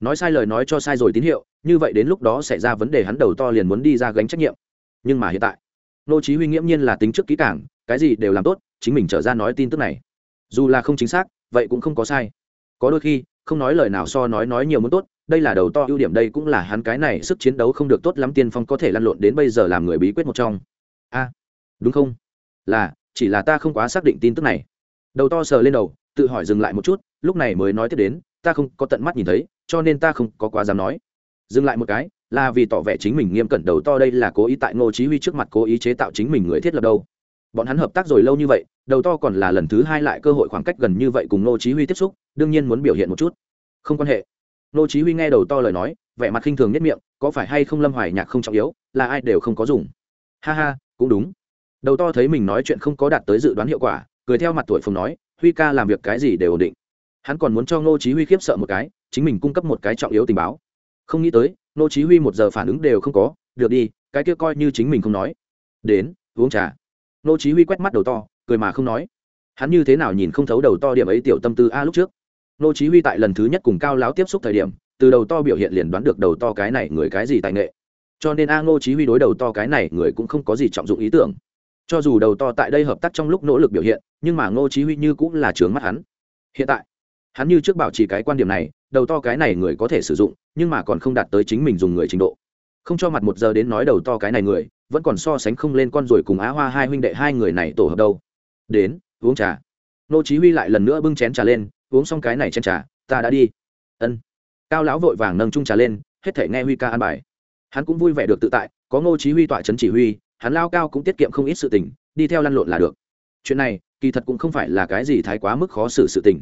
Nói sai lời nói cho sai rồi tín hiệu, như vậy đến lúc đó xảy ra vấn đề hắn đầu to liền muốn đi ra gánh trách nhiệm. Nhưng mà hiện tại nô chí huy nghiễm nhiên là tính trước kỹ càng, cái gì đều làm tốt, chính mình trở ra nói tin tức này. Dù là không chính xác, vậy cũng không có sai. Có đôi khi, không nói lời nào so nói nói nhiều muốn tốt, đây là đầu to ưu điểm, đây cũng là hắn cái này sức chiến đấu không được tốt lắm tiên phong có thể lăn lộn đến bây giờ làm người bí quyết một trong. A, đúng không? Là, chỉ là ta không quá xác định tin tức này. Đầu to sờ lên đầu, tự hỏi dừng lại một chút, lúc này mới nói tiếp đến, ta không có tận mắt nhìn thấy, cho nên ta không có quá dám nói. Dừng lại một cái là vì tỏ vẻ chính mình nghiêm cẩn đầu to đây là cố ý tại ngô chí huy trước mặt cố ý chế tạo chính mình người thiết lập đâu. Bọn hắn hợp tác rồi lâu như vậy, đầu to còn là lần thứ hai lại cơ hội khoảng cách gần như vậy cùng ngô chí huy tiếp xúc, đương nhiên muốn biểu hiện một chút. Không quan hệ. Ngô chí huy nghe đầu to lời nói, vẻ mặt khinh thường nhất miệng, có phải hay không lâm hoài nhạc không trọng yếu, là ai đều không có dùng. Ha ha, cũng đúng. Đầu to thấy mình nói chuyện không có đạt tới dự đoán hiệu quả, cười theo mặt tuổi phồng nói, huy ca làm việc cái gì đều ổn định. Hắn còn muốn cho ngô chí huy khiếp sợ một cái, chính mình cung cấp một cái trọng yếu tình báo. Không nghĩ tới Nô chí huy một giờ phản ứng đều không có, được đi, cái kia coi như chính mình không nói. Đến, uống trà. Nô chí huy quét mắt đầu to, cười mà không nói. Hắn như thế nào nhìn không thấu đầu to điểm ấy tiểu tâm tư a lúc trước. Nô chí huy tại lần thứ nhất cùng cao láo tiếp xúc thời điểm, từ đầu to biểu hiện liền đoán được đầu to cái này người cái gì tài nghệ. Cho nên a nô chí huy đối đầu to cái này người cũng không có gì trọng dụng ý tưởng. Cho dù đầu to tại đây hợp tác trong lúc nỗ lực biểu hiện, nhưng mà ngô chí huy như cũng là trướng mắt hắn. Hiện tại hắn như trước bảo trì cái quan điểm này, đầu to cái này người có thể sử dụng, nhưng mà còn không đạt tới chính mình dùng người trình độ. Không cho mặt một giờ đến nói đầu to cái này người, vẫn còn so sánh không lên con rồi cùng á hoa hai huynh đệ hai người này tổ hợp đâu. Đến, uống trà. Nô chí huy lại lần nữa bưng chén trà lên, uống xong cái này chén trà, ta đã đi. Ân. Cao lão vội vàng nâng chung trà lên, hết thể nghe huy ca an bài. Hắn cũng vui vẻ được tự tại, có ngô chí huy tọa chấn chỉ huy, hắn lao cao cũng tiết kiệm không ít sự tình, đi theo lăn lộn là được. Chuyện này, kỳ thật cũng không phải là cái gì thái quá mức khó xử sự tình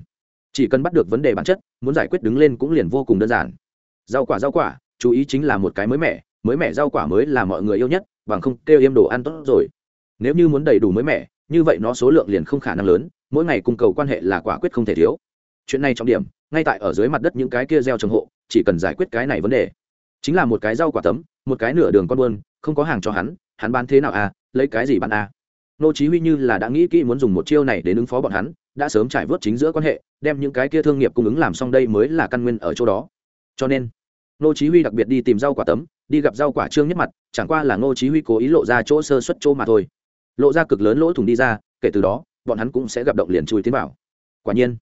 chỉ cần bắt được vấn đề bản chất, muốn giải quyết đứng lên cũng liền vô cùng đơn giản. Rau quả rau quả, chú ý chính là một cái mới mẻ mới mẻ rau quả mới là mọi người yêu nhất, bằng không kêu im đồ ăn tốt rồi. Nếu như muốn đầy đủ mới mẻ, như vậy nó số lượng liền không khả năng lớn, mỗi ngày cung cầu quan hệ là quả quyết không thể thiếu. Chuyện này trọng điểm, ngay tại ở dưới mặt đất những cái kia gieo trồng hộ, chỉ cần giải quyết cái này vấn đề. Chính là một cái rau quả tấm, một cái nửa đường con buôn, không có hàng cho hắn hắn bán thế nào à lấy cái gì bán à? Nô chí huy như là đã nghĩ kỹ muốn dùng một chiêu này để ứng phó bọn hắn, đã sớm trải vớt chính giữa quan hệ, đem những cái kia thương nghiệp cung ứng làm xong đây mới là căn nguyên ở chỗ đó. Cho nên, nô chí huy đặc biệt đi tìm rau quả tấm, đi gặp rau quả trương nhất mặt, chẳng qua là nô chí huy cố ý lộ ra chỗ sơ suất chỗ mà thôi. Lộ ra cực lớn lỗ thủng đi ra, kể từ đó, bọn hắn cũng sẽ gặp động liền chui tiến vào. Quả nhiên,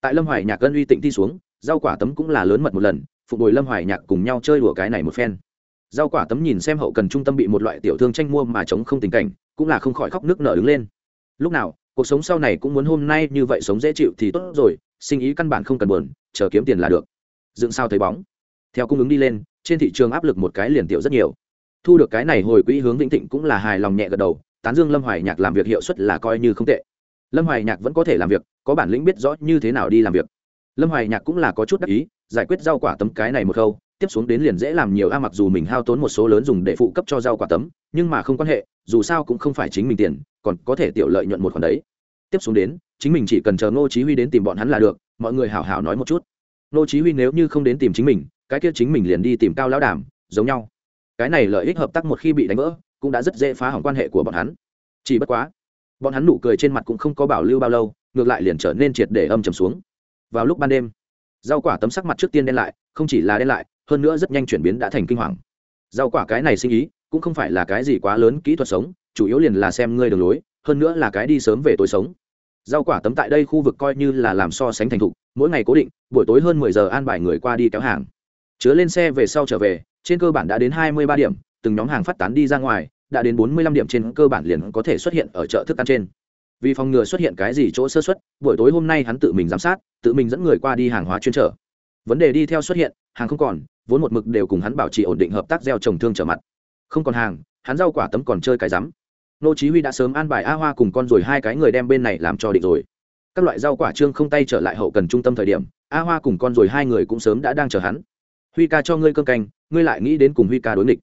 tại lâm hoài nhạc gân uy tịnh thi xuống, rau quả tấm cũng là lớn mật một lần, phụ bồi lâm hoài nhạc cùng nhau chơi đùa cái này một phen rau quả tấm nhìn xem hậu cần trung tâm bị một loại tiểu thương tranh mua mà chống không tình cảnh, cũng là không khỏi khóc nước nở đứng lên. Lúc nào, cuộc sống sau này cũng muốn hôm nay như vậy sống dễ chịu thì tốt rồi, sinh ý căn bản không cần buồn, chờ kiếm tiền là được. Dựng sao thấy bóng. Theo cung ứng đi lên, trên thị trường áp lực một cái liền tiểu rất nhiều. Thu được cái này hồi quỹ hướng vĩnh thịnh cũng là hài lòng nhẹ gật đầu, tán dương lâm hoài nhạc làm việc hiệu suất là coi như không tệ. Lâm hoài nhạc vẫn có thể làm việc, có bản lĩnh biết rõ như thế nào đi làm việc. Lâm hoài nhạc cũng là có chút đắc ý, giải quyết rau quả tấm cái này một khâu tiếp xuống đến liền dễ làm nhiều a, mặc dù mình hao tốn một số lớn dùng để phụ cấp cho rau quả tấm, nhưng mà không quan hệ, dù sao cũng không phải chính mình tiền, còn có thể tiểu lợi nhuận một khoản đấy. Tiếp xuống đến, chính mình chỉ cần chờ ngô chí huy đến tìm bọn hắn là được, mọi người hảo hảo nói một chút. Ngô chí huy nếu như không đến tìm chính mình, cái kia chính mình liền đi tìm cao lão đảm giống nhau. Cái này lợi ích hợp tác một khi bị đánh vỡ, cũng đã rất dễ phá hỏng quan hệ của bọn hắn. Chỉ bất quá, bọn hắn nụ cười trên mặt cũng không có bảo lưu bao lâu, ngược lại liền trở nên triệt để âm trầm xuống. Vào lúc ban đêm, rau quả tấm sắc mặt trước tiên đen lại, không chỉ là đen lại hơn nữa rất nhanh chuyển biến đã thành kinh hoàng. Rau quả cái này sinh ý, cũng không phải là cái gì quá lớn kỹ thuật sống, chủ yếu liền là xem ngươi đường lối, hơn nữa là cái đi sớm về tối sống. Rau quả tấm tại đây khu vực coi như là làm so sánh thành thục, mỗi ngày cố định, buổi tối hơn mười giờ an bài người qua đi kéo hàng. Chứa lên xe về sau trở về, trên cơ bản đã đến hai mươi ba điểm, từng nhóm hàng phát tán đi ra ngoài, đã đến bốn mươi lăm điểm trên cơ bản liền có thể xuất hiện ở chợ thức ăn trên. Vì phòng ngừa xuất hiện cái gì chỗ sơ xuất buổi tối hôm nay hắn tự mình giám sát, tự mình dẫn người qua đi hàng hóa chuyên trở. Vấn đề đi theo xuất hiện hàng không còn, vốn một mực đều cùng hắn bảo trì ổn định hợp tác gieo trồng thương trở mặt. Không còn hàng, hắn rau quả tấm còn chơi cái rắm. Nô chí huy đã sớm an bài a hoa cùng con rồi hai cái người đem bên này làm cho định rồi. Các loại rau quả trương không tay trở lại hậu cần trung tâm thời điểm, a hoa cùng con rồi hai người cũng sớm đã đang chờ hắn. Huy ca cho ngươi cơm canh, ngươi lại nghĩ đến cùng huy ca đối nghịch.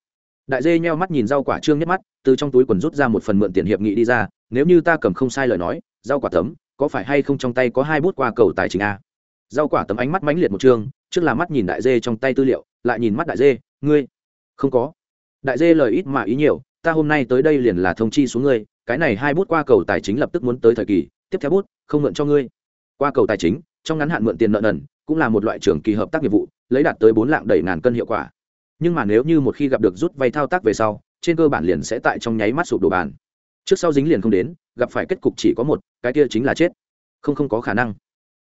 Đại dê nheo mắt nhìn rau quả trương nhất mắt, từ trong túi quần rút ra một phần mượn tiền hiệp nghị đi ra, nếu như ta cầm không sai lời nói, rau quả tấm có phải hay không trong tay có hai bút qua cầu tài chính a? Rau quả tấm ánh mắt mãnh liệt một chương trước là mắt nhìn đại dê trong tay tư liệu, lại nhìn mắt đại dê, ngươi? Không có. Đại dê lời ít mà ý nhiều, ta hôm nay tới đây liền là thông chi xuống ngươi, cái này hai bút qua cầu tài chính lập tức muốn tới thời kỳ, tiếp theo bút, không mượn cho ngươi. Qua cầu tài chính, trong ngắn hạn mượn tiền nợ nần, cũng là một loại trưởng kỳ hợp tác nghiệp vụ, lấy đạt tới bốn lạng đầy ngàn cân hiệu quả. Nhưng mà nếu như một khi gặp được rút vay thao tác về sau, trên cơ bản liền sẽ tại trong nháy mắt sụp đổ bàn. Trước sau dính liền không đến, gặp phải kết cục chỉ có một, cái kia chính là chết. Không không có khả năng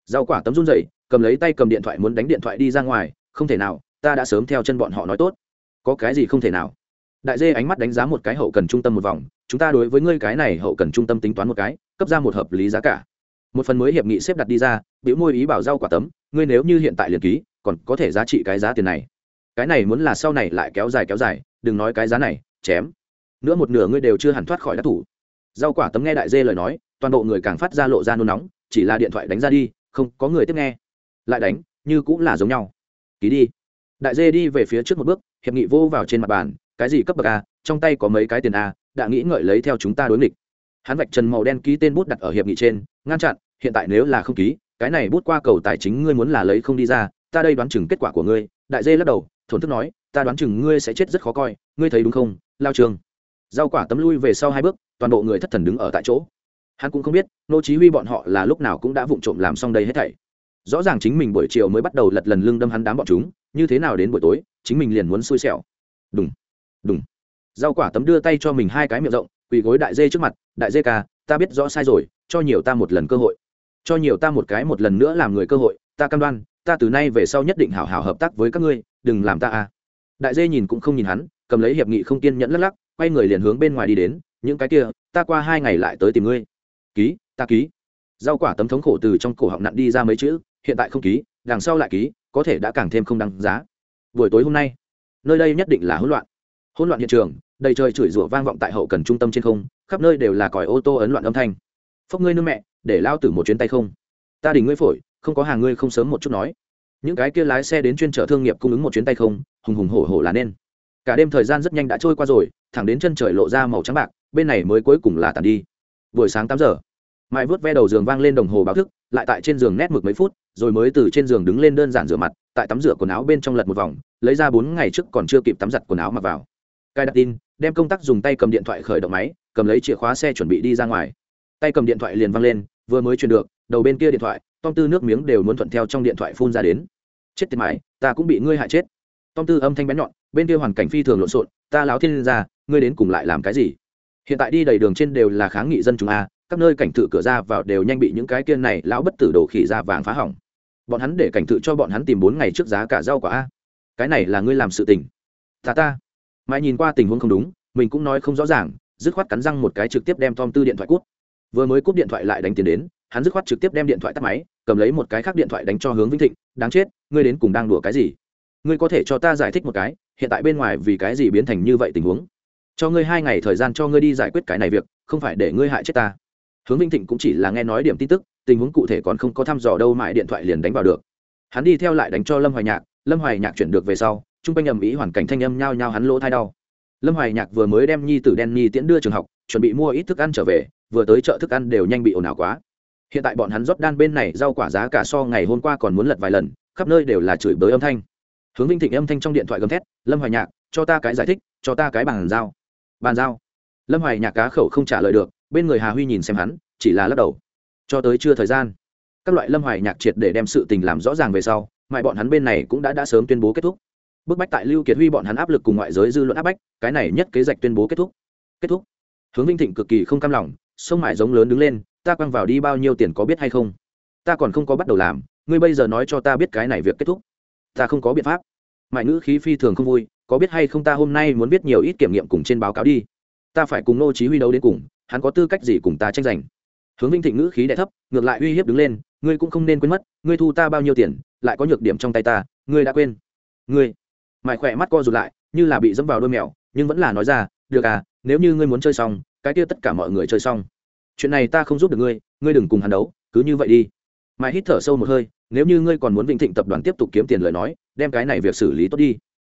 rau quả tấm run rẩy, cầm lấy tay cầm điện thoại muốn đánh điện thoại đi ra ngoài không thể nào ta đã sớm theo chân bọn họ nói tốt. Có cái gì không thể nào? Đại dê ánh mắt đánh giá một cái hậu cần trung tâm một vòng chúng ta đối với ngươi cái này hậu cần trung tâm tính toán một cái cấp ra một hợp lý giá cả. Một phần mới hiệp nghị xếp đặt đi ra biểu môi ý bảo rau quả tấm ngươi nếu như hiện tại liền ký còn có thể giá trị cái giá tiền này. Cái này muốn là sau này lại kéo dài kéo dài đừng nói cái giá này chém. Nữa một nửa ngươi đều chưa hẳn thoát khỏi đắc thủ. Rau quả tấm nghe đại dê lời nói toàn bộ người càng phát ra lộ ra nôn nóng chỉ là điện thoại đánh ra đi không có người tiếp nghe. Lại đánh, như cũng là giống nhau. Ký đi. Đại dê đi về phía trước một bước, hiệp nghị vô vào trên mặt bàn, cái gì cấp bậc a, trong tay có mấy cái tiền a, đã nghĩ ngợi lấy theo chúng ta đối nghịch. Hắn vạch trần màu đen ký tên bút đặt ở hiệp nghị trên, ngăn chặn, hiện tại nếu là không ký, cái này bút qua cầu tài chính ngươi muốn là lấy không đi ra, ta đây đoán chừng kết quả của ngươi. Đại dê lắc đầu, thổn thức nói, ta đoán chừng ngươi sẽ chết rất khó coi, ngươi thấy đúng không, lao trường? Rau quả tấm lui về sau hai bước, toàn bộ người thất thần đứng ở tại chỗ hắn cũng không biết nô chí huy bọn họ là lúc nào cũng đã vụng trộm làm xong đây hết thảy. Rõ ràng chính mình buổi chiều mới bắt đầu lật lần lưng đâm hắn đám bọn chúng như thế nào đến buổi tối chính mình liền muốn xui xẻo. Đùng, đùng. rau quả tấm đưa tay cho mình hai cái miệng rộng quỳ gối đại dê trước mặt đại dê ca ta biết rõ sai rồi cho nhiều ta một lần cơ hội. Cho nhiều ta một cái một lần nữa làm người cơ hội ta cam đoan ta từ nay về sau nhất định hảo hảo hợp tác với các ngươi đừng làm ta a. Đại dê nhìn cũng không nhìn hắn cầm lấy hiệp nghị không kiên nhẫn lắc lắc quay người liền hướng bên ngoài đi đến những cái kia ta qua hai ngày lại tới tìm ngươi ký, ta ký. Rau quả tấm thống khổ từ trong cổ họng nặn đi ra mấy chữ, hiện tại không ký, đằng sau lại ký, có thể đã càng thêm không đăng giá. Buổi tối hôm nay, nơi đây nhất định là hỗn loạn. Hỗn loạn hiện trường, đầy trời chửi rủa vang vọng tại hậu cần trung tâm trên không, khắp nơi đều là còi ô tô ấn loạn âm thanh. Phốc ngươi nương mẹ, để lao tử một chuyến tay không. Ta đỉnh ngươi phổi, không có hàng ngươi không sớm một chút nói. Những cái kia lái xe đến chuyên trở thương nghiệp cung ứng một chuyến tay không, hùng hùng hổ hổ là nên. Cả đêm thời gian rất nhanh đã trôi qua rồi, thẳng đến chân trời lộ ra màu trắng bạc, bên này mới cuối cùng là tàn đi. Buổi sáng tám giờ mai vớt ve đầu giường vang lên đồng hồ báo thức, lại tại trên giường nét mực mấy phút, rồi mới từ trên giường đứng lên đơn giản rửa mặt, tại tắm rửa quần áo bên trong lật một vòng, lấy ra bốn ngày trước còn chưa kịp tắm giặt quần áo mặc vào. Cài đặt tin, đem công tắc dùng tay cầm điện thoại khởi động máy, cầm lấy chìa khóa xe chuẩn bị đi ra ngoài. Tay cầm điện thoại liền văng lên, vừa mới truyền được, đầu bên kia điện thoại, tom tư nước miếng đều muốn thuận theo trong điện thoại phun ra đến. Chết tiệt mày, ta cũng bị ngươi hại chết. Tom tư âm thanh bén nhọn, bên kia hoàn cảnh phi thường lộn xộn, ta láo thiên ra, ngươi đến cùng lại làm cái gì? Hiện tại đi đầy đường trên đều là kháng nghị dân chúng a các nơi cảnh tự cửa ra vào đều nhanh bị những cái kia này lão bất tử đồ khỉ ra vàng phá hỏng. Bọn hắn để cảnh tự cho bọn hắn tìm bốn ngày trước giá cả rau quả a. Cái này là ngươi làm sự tình. Ta ta. Mãi nhìn qua tình huống không đúng, mình cũng nói không rõ ràng, dứt khoát cắn răng một cái trực tiếp đem tom tư điện thoại cút. Vừa mới cúp điện thoại lại đánh tiền đến, hắn dứt khoát trực tiếp đem điện thoại tắt máy, cầm lấy một cái khác điện thoại đánh cho hướng vĩnh thịnh, đáng chết, ngươi đến cùng đang đùa cái gì? Ngươi có thể cho ta giải thích một cái, hiện tại bên ngoài vì cái gì biến thành như vậy tình huống? Cho ngươi hai ngày thời gian cho ngươi đi giải quyết cái này việc, không phải để ngươi hại chết ta hướng Vinh thịnh cũng chỉ là nghe nói điểm tin tức, tình huống cụ thể còn không có thăm dò đâu mãi điện thoại liền đánh vào được. Hắn đi theo lại đánh cho lâm hoài nhạc, lâm hoài nhạc chuyển được về sau t r u n g quanh ầm ĩ hoàn cảnh thanh âm nhao nhao hắn lỗ thai đau. Lâm hoài nhạc vừa mới đem nhi t ử đen nhi tiễn đưa trường học, chuẩn bị mua ít thức ăn trở về, vừa tới chợ thức ăn đều nhanh bị ồn ào quá. Hiện tại bọn hắn rót đan bên này rau quả giá cả so ngày hôm qua còn muốn lật vài lần, khắp nơi đều là chửi bới âm thanh. Hướng vinh thịnh âm thanh trong điện thoại gầm thét, lâm hoài nhạc, cho ta cái giải thích, cho ta cái bàn giao. Bàn giao? Lâm hoài nhạc cá khẩu không trả lời được bên người hà huy nhìn xem hắn, chỉ là lắc đầu. Cho tới chưa thời gian, các loại lâm hoài nhạc triệt để đem sự tình làm rõ ràng về sau mại bọn hắn bên này cũng đã đã sớm tuyên bố kết thúc. Bức bách tại lưu kiệt huy bọn hắn áp lực cùng ngoại giới dư luận áp bách, cái này nhất kế dạch tuyên bố kết thúc. Kết thúc. Hướng vinh thịnh cực kỳ không cam lòng, sông mại giống lớn đứng lên, ta quăng vào đi bao nhiêu tiền có biết hay không? Ta còn không có bắt đầu làm, ngươi bây giờ nói cho ta biết cái này việc kết thúc. Ta không có biện pháp. Mại ngữ khí phi thường không vui, có biết hay không ta hôm nay muốn biết nhiều ít kiểm nghiệm cùng trên báo cáo đi. Ta phải cùng nô chí huy đấu đến cùng hắn có tư cách gì cùng ta tranh giành? Hướng vinh thịnh ngữ khí đẻ thấp, ngược lại uy hiếp đứng lên, ngươi cũng không nên quên mất, ngươi thu ta bao nhiêu tiền, lại có nhược điểm trong tay ta, ngươi đã quên. Ngươi. Mại khỏe mắt co rụt lại, như là bị dẫm vào đôi mèo, nhưng vẫn là nói ra, được à nếu như ngươi muốn chơi xong, cái kia tất cả mọi người chơi xong. Chuyện này ta không giúp được ngươi ngươi đừng cùng hắn đấu, cứ như vậy đi. Mãi hít thở sâu một hơi, nếu như ngươi còn muốn vinh thịnh tập đoàn tiếp tục kiếm tiền lời nói, đem cái này việc xử lý tốt đi.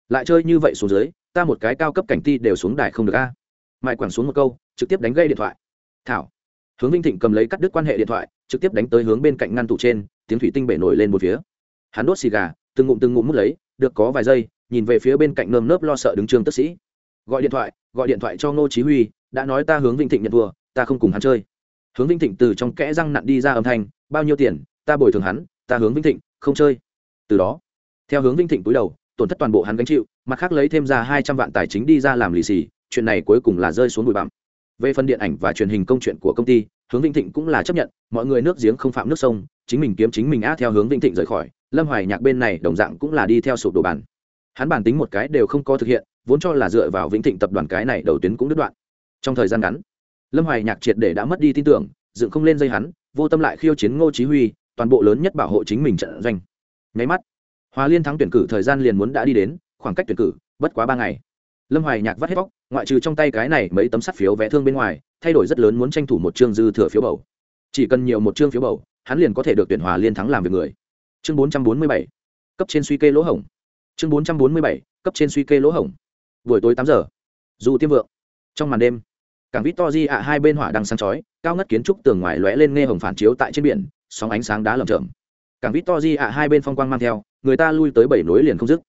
Lại chơi như vậy xuống dưới, ta một cái cao cấp cảnh ti đều xuống đài không được a. à mại quẳng xuống một câu, trực tiếp đánh gây điện thoại. Thảo. Hướng vinh thịnh cầm lấy cắt đứt quan hệ điện thoại, trực tiếp đánh tới hướng bên cạnh ngăn tủ trên, tiếng thủy tinh bể nổi lên một phía. Hắn đốt xì gà, từng ngụm từng ngụm mút lấy, được có vài giây, nhìn về phía bên cạnh nơm nớp lo sợ đứng trương tức sĩ. Gọi điện thoại, gọi điện thoại cho ngô chí huy, đã nói ta hướng vinh thịnh nhận thua, ta không cùng hắn chơi. Hướng vinh thịnh từ trong kẽ răng nặn đi ra âm thanh, bao nhiêu tiền, ta bồi thường hắn, ta hướng vinh thịnh, không chơi. Từ đó, theo hướng vinh thịnh túi đầu, tổn thất toàn bộ hắn gánh chịu, mặt khác lấy thêm ra hai trăm vạn tài chính đi ra làm lì xì chuyện này cuối cùng là rơi xuống bụi bặm. Về phần điện ảnh và truyền hình công chuyện của công ty, hướng vinh thịnh cũng là chấp nhận, mọi người nước giếng không phạm nước sông, chính mình kiếm chính mình á theo hướng vinh thịnh rời khỏi, lâm hoài nhạc bên này đồng dạng cũng là đi theo sụp đổ bàn. Hắn bản tính một cái đều không có thực hiện, vốn cho là dựa vào vĩnh thịnh tập đoàn cái này đầu tuyến cũng đứt đoạn. Trong thời gian ngắn, lâm hoài nhạc triệt để đã mất đi tin tưởng, dựng không lên dây hắn, vô tâm lại khiêu chiến ngô chí huy, toàn bộ lớn nhất bảo hộ chính mình trận doanh. Nháy mắt hòa liên thắng tuyển cử thời gian liền muốn đã đi đến, khoảng cách tuyển cử bất quá ba ngày lâm hoài nhạc vắt hết bóc, ngoại trừ trong tay cái này mấy tấm sắt phiếu vé thương bên ngoài, thay đổi rất lớn muốn tranh thủ một chương dư thừa phiếu bầu. Chỉ cần nhiều một chương phiếu bầu, hắn liền có thể được tuyển hòa liên thắng làm việc người. Chương 447 cấp trên suy kê lỗ hổng. Chương 447 cấp trên suy kê lỗ hổng. Buổi tối tám giờ, dù tiêm vượng. Trong màn đêm, cảng vít toji ạ hai bên hỏa đang sáng chói, cao ngất kiến trúc tường ngoài lóe lên nghe hồng phản chiếu tại trên biển, sóng ánh sáng đá lởm chởm. Cảng vít toji ạ hai bên phong quang mang theo, người ta lui tới bảy núi liền không dứt.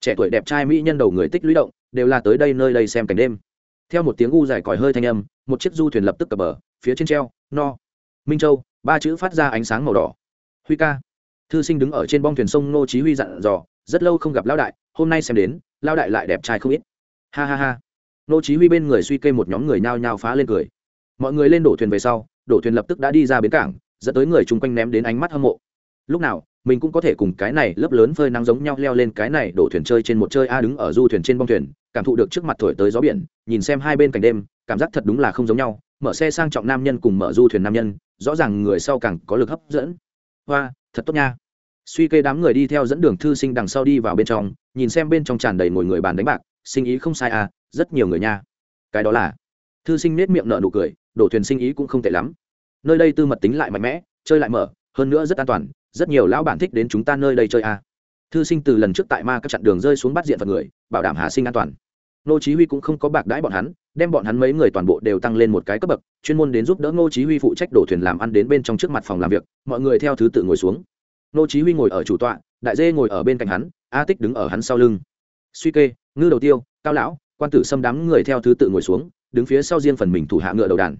Trẻ tuổi đẹp trai mỹ nhân đầu người tích lũy động đều là tới đây nơi đây xem cảnh đêm. Theo một tiếng u dài còi hơi thanh âm, một chiếc du thuyền lập tức cập bờ, phía trên treo, no. Minh châu, ba chữ phát ra ánh sáng màu đỏ. Huy ca. Thư sinh đứng ở trên bong thuyền sông nô chí huy dặn dò, rất lâu không gặp lão đại, hôm nay xem đến, lão đại lại đẹp trai không ít. Ha ha ha. Nô chí huy bên người suy kê một nhóm người nhao nhao phá lên cười. Mọi người lên đổ thuyền về sau, đổ thuyền lập tức đã đi ra bến cảng, dẫn tới người chung quanh ném đến ánh mắt hâm mộ. Lúc nào, mình cũng có thể cùng cái này lớp lớn phơi nắng giống nhau leo lên cái này đổ thuyền chơi trên một chơi a đứng ở du thuyền trên bong thuyền cảm thụ được trước mặt thổi tới gió biển, nhìn xem hai bên cảnh đêm, cảm giác thật đúng là không giống nhau, mở xe sang trọng nam nhân cùng mở du thuyền nam nhân, rõ ràng người sau càng có lực hấp dẫn. Hoa, thật tốt nha. Suy kê đám người đi theo dẫn đường thư sinh đằng sau đi vào bên trong, nhìn xem bên trong tràn đầy ngồi người bàn đánh bạc, sinh ý không sai à rất nhiều người nha. Cái đó là, thư sinh nết miệng nợ nụ cười, đổ thuyền sinh ý cũng không tệ lắm. Nơi đây tư mật tính lại mạnh mẽ, chơi lại mở, hơn nữa rất an toàn, rất nhiều lão bản thích đến chúng ta nơi đây chơi à. thư sinh từ lần trước tại ma các chặn đường rơi xuống bắt diện phật người, bảo đảm hà sinh an toàn nô chí huy cũng không có bạc đãi bọn hắn, đem bọn hắn mấy người toàn bộ đều tăng lên một cái cấp bậc, chuyên môn đến giúp đỡ nô chí huy phụ trách đổ thuyền làm ăn đến bên trong trước mặt phòng làm việc, mọi người theo thứ tự ngồi xuống. Nô chí huy ngồi ở chủ tọa, đại dê ngồi ở bên cạnh hắn, a tích đứng ở hắn sau lưng. Suy kê, ngư đầu tiêu, cao lão, quan tử xâm đám người theo thứ tự ngồi xuống, đứng phía sau riêng phần mình thủ hạ ngựa đầu đàn.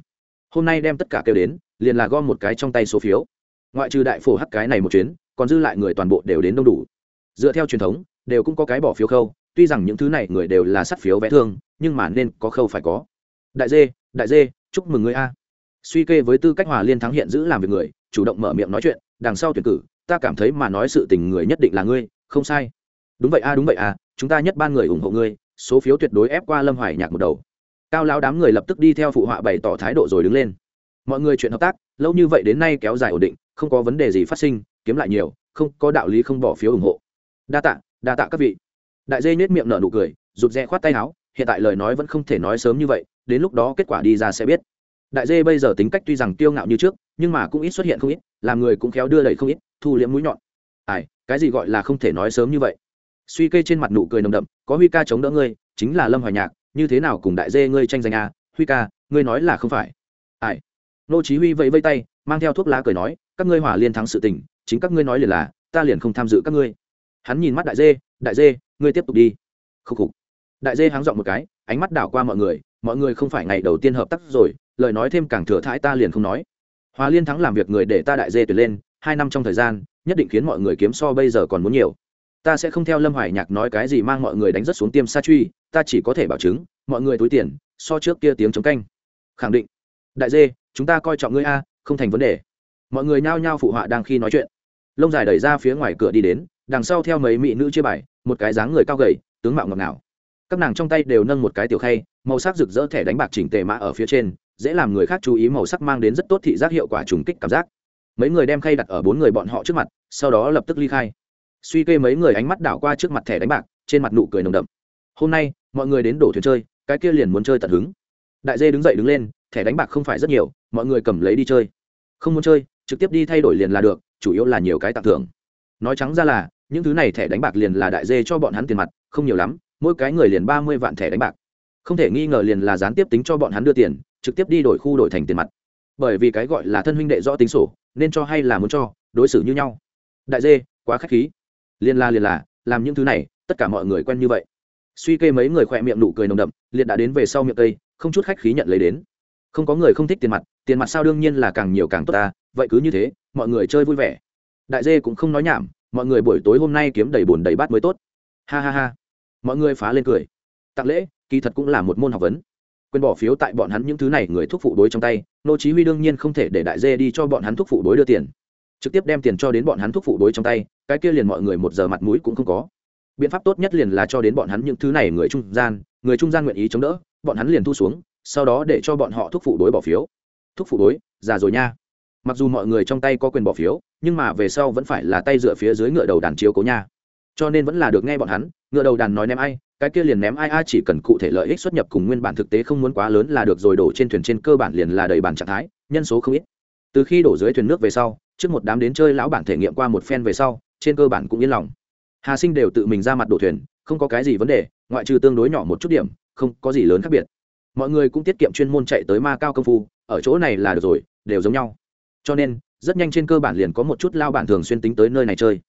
Hôm nay đem tất cả kêu đến, liền là gom một cái trong tay số phiếu. Ngoại trừ đại phổ hắc cái này một chuyến, còn dư lại người toàn bộ đều đến đông đủ. Dựa theo truyền thống, đều cũng có cái bỏ phiếu khâu tuy rằng những thứ này người đều là sắt phiếu vé thương, nhưng mà nên có khâu phải có. Đại dê đại dê, chúc mừng người a. Suy kê với tư cách hòa liên thắng hiện giữ làm việc người, chủ động mở miệng nói chuyện, đằng sau tuyển cử, ta cảm thấy mà nói sự tình người nhất định là ngươi, không sai. Đúng vậy a, đúng vậy a, chúng ta nhất ban người ủng hộ ngươi, số phiếu tuyệt đối ép qua lâm hoài nhạc một đầu. Cao lão đám người lập tức đi theo phụ họa bày tỏ thái độ rồi đứng lên. Mọi người chuyện hợp tác, lâu như vậy đến nay kéo dài ổn định, không có vấn đề gì phát sinh, kiếm lại nhiều, không có đạo lý không bỏ phiếu ủng hộ. Đa tạ đa tạ các vị đại Dê nhếch miệng nở nụ cười, rụt rè khoát tay áo, hiện tại lời nói vẫn không thể nói sớm như vậy, đến lúc đó kết quả đi ra sẽ biết. Đại dê bây giờ tính cách tuy rằng kiêu ngạo như trước, nhưng mà cũng ít xuất hiện không ít, làm người cũng khéo đưa đẩy không ít, thu liễm mũi nhọn. Ai, cái gì gọi là không thể nói sớm như vậy? Suy kê trên mặt nụ cười nồng đậm, có huy ca chống đỡ ngươi, chính là lâm hoài nhạc, như thế nào cùng đại dê ngươi tranh giành a huy ca, ngươi nói là không phải. Ai? Nô chí huy vẫy vây tay, mang theo thuốc lá cười nói, các ngươi hòa liên thắng sự tình, chính các ngươi nói liền là, ta liền không tham dự các ngươi. Hắn nhìn mắt đại dê đại dê, ngươi tiếp tục đi. Khúc khục. Đại dê háng dọn một cái, ánh mắt đảo qua mọi người mọi người không phải ngày đầu tiên hợp tác rồi, lời nói thêm càng thừa thãi ta liền không nói. Hòa liên thắng làm việc người để ta đại dê tuyệt lên, hai năm trong thời gian, nhất định khiến mọi người kiếm so bây giờ còn muốn nhiều. Ta sẽ không theo lâm hoài nhạc nói cái gì mang mọi người đánh rất xuống tiêm sa truy, ta chỉ có thể bảo chứng, mọi người túi tiền, so trước kia tiếng chống canh. Khẳng định. Đại dê, chúng ta coi trọng ngươi a, không thành vấn đề. Mọi người nhao nhao phụ họa đang khi nói chuyện. Lông dài đẩy ra phía ngoài cửa đi đến đằng sau theo mấy mỹ nữ chia bài, một cái dáng người cao gầy, tướng mạo ngọc ngào. Các nàng trong tay đều nâng một cái tiểu khay, màu sắc rực rỡ thẻ đánh bạc chỉnh tề mã ở phía trên, dễ làm người khác chú ý màu sắc mang đến rất tốt thị giác hiệu quả trùng kích cảm giác. Mấy người đem khay đặt ở bốn người bọn họ trước mặt, sau đó lập tức ly khai. Suy kê mấy người ánh mắt đảo qua trước mặt thẻ đánh bạc, trên mặt nụ cười nồng đậm. Hôm nay, mọi người đến đổ thuyền chơi, cái kia liền muốn chơi tận hứng. Đại dê đứng dậy đứng lên, thẻ đánh bạc không phải rất nhiều, mọi người cầm lấy đi chơi. Không muốn chơi, trực tiếp đi thay đổi liền là được, chủ yếu là nhiều cái tặng thưởng. Nói trắng ra là những thứ này thẻ đánh bạc liền là đại dê cho bọn hắn tiền mặt, không nhiều lắm, mỗi cái người liền ba mươi vạn thẻ đánh bạc. Không thể nghi ngờ liền là gián tiếp tính cho bọn hắn đưa tiền, trực tiếp đi đổi khu đổi thành tiền mặt. Bởi vì cái gọi là thân huynh đệ rõ tính sổ, nên cho hay là muốn cho, đối xử như nhau. Đại dê, quá k h á c h khí. Liên la liền là làm những thứ này, tất cả mọi người quen như vậy. Suy kê mấy người khỏe miệng nụ cười nồng đậm liệt đã đến về sau miệng cây, không chút khách khí nhận lấy đến. Không có người không thích tiền mặt tiền mặt sao đương nhiên là càng nhiều càng tốt ta, vậy cứ như thế, mọi người chơi vui vẻ. Đại dê cũng không nói nhảm mọi người buổi tối hôm nay kiếm đầy bồn đầy bát mới tốt. Ha ha ha. Mọi người phá lên cười. Tặng lễ, kỳ thật cũng là một môn học vấn. Quyền bỏ phiếu tại bọn hắn những thứ này người thuốc phụ đối trong tay, nô chí huy đương nhiên không thể để đại dê đi cho bọn hắn thuốc phụ đối đưa tiền. Trực tiếp đem tiền cho đến bọn hắn thuốc phụ đối trong tay, cái kia liền mọi người một giờ mặt mũi cũng không có. Biện pháp tốt nhất liền là cho đến bọn hắn những thứ này người trung gian, người trung gian nguyện ý chống đỡ, bọn hắn liền thu xuống, sau đó để cho bọn họ thuốc phụ đối bỏ phiếu. Thuốc phụ đối, già rồi nha. Mặc dù mọi người trong tay có quyền bỏ phiếu nhưng mà về sau vẫn phải là tay dựa phía dưới ngựa đầu đàn chiếu cố nha. Cho nên vẫn là được nghe bọn hắn, ngựa đầu đàn nói ném ai, cái kia liền ném ai ai chỉ cần cụ thể lợi ích xuất nhập cùng nguyên bản thực tế không muốn quá lớn là được rồi, đổ trên thuyền trên cơ bản liền là đầy bản trạng thái, nhân số không ít. Từ khi đổ dưới thuyền nước về sau, trước một đám đến chơi lão bản thể nghiệm qua một phen về sau, trên cơ bản cũng yên lòng. Hà sinh đều tự mình ra mặt đổ thuyền, không có cái gì vấn đề, ngoại trừ tương đối nhỏ một chút điểm, không có gì lớn khác biệt. Mọi người cũng tiết kiệm chuyên môn chạy tới ma cao công phu, ở chỗ này là được rồi, đều giống nhau. Cho nên rất nhanh trên cơ bản liền có một chút lao bản thường xuyên tính tới nơi này chơi.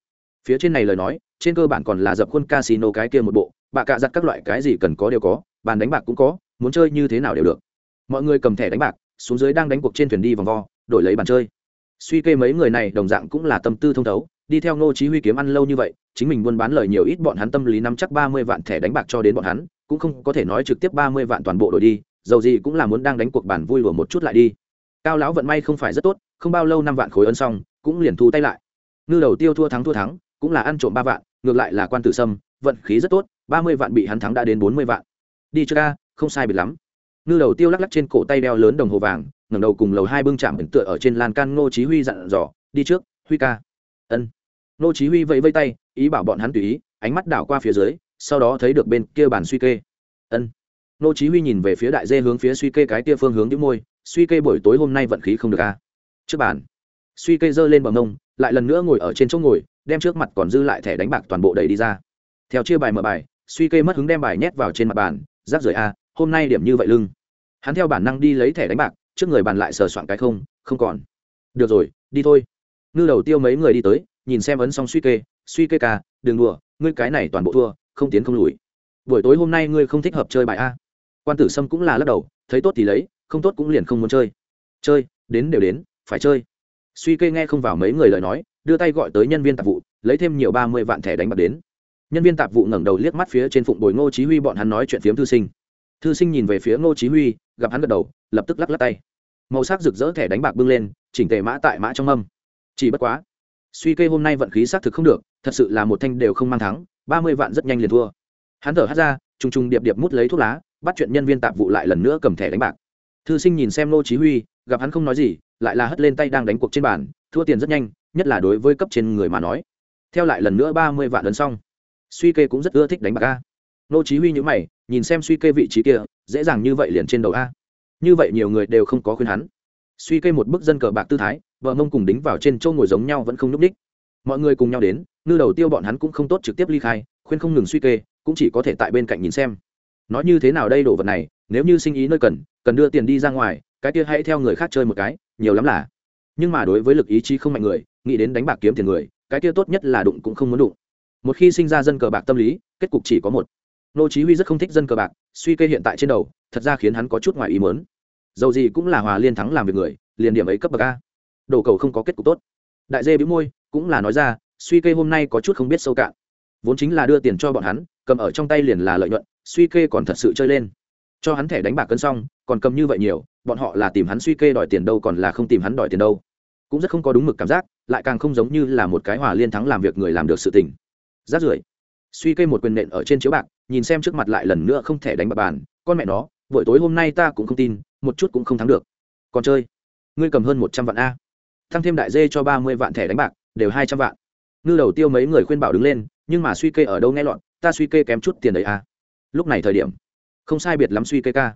Phía trên này lời nói, trên cơ bản còn là dập khuôn casino cái kia một bộ bạ cạ giặt các loại cái gì cần có đều có, bàn đánh bạc cũng có, muốn chơi như thế nào đều được. Mọi người cầm thẻ đánh bạc, xuống dưới đang đánh cuộc trên thuyền đi vòng vo, đổi lấy bàn chơi. Suy kê mấy người này đồng dạng cũng là tâm tư thông thấu, đi theo ngô chí huy kiếm ăn lâu như vậy, chính mình buôn bán lời nhiều ít bọn hắn tâm lý nắm chắc ba mươi vạn thẻ đánh bạc cho đến bọn hắn, cũng không có thể nói trực tiếp ba mươi vạn toàn bộ đổi đi, dầu gì cũng là muốn đang đánh cuộc bản vui lùa một chút lại đi cao lão vận may không phải rất tốt, không bao lâu năm vạn khối ấn xong, cũng liền thu tay lại. Ngư đầu tiêu thua thắng thua thắng, cũng là ăn trộm ba vạn, ngược lại là quan tử sâm, vận khí rất tốt, ba mươi vạn bị hắn thắng đã đến bốn mươi vạn. Đi chưa ca không sai biệt lắm. Ngư đầu tiêu lắc lắc trên cổ tay đeo lớn đồng hồ vàng, ngẩng đầu cùng lầu hai bưng chạm ẩn tựa ở trên lan can ngô chí huy dặn dò, đi trước, huy ca. Ân. Ngô chí huy vẫy vẫy tay, ý bảo bọn hắn tùy ý, ánh mắt đảo qua phía dưới, sau đó thấy được bên kia bàn suy kê. Ân. Ngô chí huy nhìn về phía đại dê hướng phía suy kê cái kia phương hướng đĩu môi suy kê buổi tối hôm nay vận khí không được a. À. trước bàn, suy kê giơ lên bằng mông, lại lần nữa ngồi ở trên chỗ ngồi, đem trước mặt còn dư lại thẻ đánh bạc toàn bộ đầy đi ra. Theo chia bài mở bài, suy kê mất hứng đem bài nhét vào trên mặt bàn rác rưởi a, hôm nay điểm như vậy lưng. Hắn theo bản năng đi lấy thẻ đánh bạc, trước người bàn lại sờ soạn cái không không còn. Được rồi, đi thôi. Ngư đầu tiêu mấy người đi tới, nhìn xem ấn xong suy kê suy kê ca, đừng đùa, ngươi cái này toàn bộ thua, không tiến không lùi. Buổi tối hôm nay ngươi không thích hợp chơi bài a. Quan tử sâm cũng là lắc đầu, thấy tốt thì lấy không tốt cũng liền không muốn chơi. Chơi, đến đều đến, phải chơi. Suy kê nghe không vào mấy người lời nói, đưa tay gọi tới nhân viên tạp vụ, lấy thêm nhiều ba mươi vạn thẻ đánh bạc đến. Nhân viên tạp vụ ngẩng đầu liếc mắt phía trên phụng bồi ngô chí huy bọn hắn nói chuyện phiếm thư sinh. Thư sinh nhìn về phía ngô chí huy, gặp hắn gật đầu, lập tức lắc lắc tay. Màu sắc rực rỡ thẻ đánh bạc bưng lên, chỉnh tề mã tại mã trong âm chỉ bất quá, suy kê hôm nay vận khí xác thực không được, thật sự là một thanh đều không mang thắng, ba mươi vạn rất nhanh liền thua. Hắn thở hắt ra, trùng trùng điệp điệp mút lấy thuốc lá, bắt chuyện nhân viên tạp vụ lại lần nữa cầm thẻ đánh bạc thư sinh nhìn xem Nô chí huy, gặp hắn không nói gì, lại là hất lên tay đang đánh cuộc trên bàn, thua tiền rất nhanh, nhất là đối với cấp trên người mà nói. Theo lại lần nữa ba mươi vạn lần xong. Suy kê cũng rất ưa thích đánh bạc a. Nô chí huy nhíu mày, nhìn xem suy kê vị trí kia, dễ dàng như vậy liền trên đầu a. Như vậy nhiều người đều không có khuyên hắn. Suy kê một bức dân cờ bạc tư thái, vợ mông cùng đính vào trên châu ngồi giống nhau vẫn không núp đích mọi người cùng nhau đến, ngư đầu tiêu bọn hắn cũng không tốt trực tiếp ly khai, khuyên không ngừng suy kê, cũng chỉ có thể tại bên cạnh nhìn xem. Nói như thế nào đây đồ vật này nếu như sinh ý nơi cần cần đưa tiền đi ra ngoài, cái kia hãy theo người khác chơi một cái, nhiều lắm là. Nhưng mà đối với lực ý chí không mạnh người, nghĩ đến đánh bạc kiếm tiền người, cái kia tốt nhất là đụng cũng không muốn đụng. Một khi sinh ra dân cờ bạc tâm lý, kết cục chỉ có một. Nô chí huy rất không thích dân cờ bạc, suy kê hiện tại trên đầu, thật ra khiến hắn có chút ngoài ý muốn. Dầu gì cũng là hòa liên thắng làm việc người, liền điểm ấy cấp bậc a. Đổ cầu không có kết cục tốt. Đại dê bĩu môi, cũng là nói ra, suy kê hôm nay có chút không biết sâu cạn. Vốn chính là đưa tiền cho bọn hắn, cầm ở trong tay liền là lợi nhuận, suy kê còn thật sự chơi lên cho hắn thẻ đánh bạc cân xong, còn cầm như vậy nhiều, bọn họ là tìm hắn suy kê đòi tiền đâu còn là không tìm hắn đòi tiền đâu. Cũng rất không có đúng mực cảm giác, lại càng không giống như là một cái hòa liên thắng làm việc người làm được sự tình. Rát rưởi, suy kê một quyền nện ở trên chiếu bạc, nhìn xem trước mặt lại lần nữa không thể đánh bạc bàn, con mẹ nó, buổi tối hôm nay ta cũng không tin, một chút cũng không thắng được. Còn chơi, ngươi cầm hơn một trăm vạn a. Thăng thêm đại dê cho ba mươi vạn thẻ đánh bạc, đều hai trăm vạn. Ngư đầu tiêu mấy người khuyên bảo đứng lên, nhưng mà suy kê ở đâu nghe lọn ta suy kê kém chút tiền đấy a. Lúc này thời điểm không sai biệt lắm suy kê ca.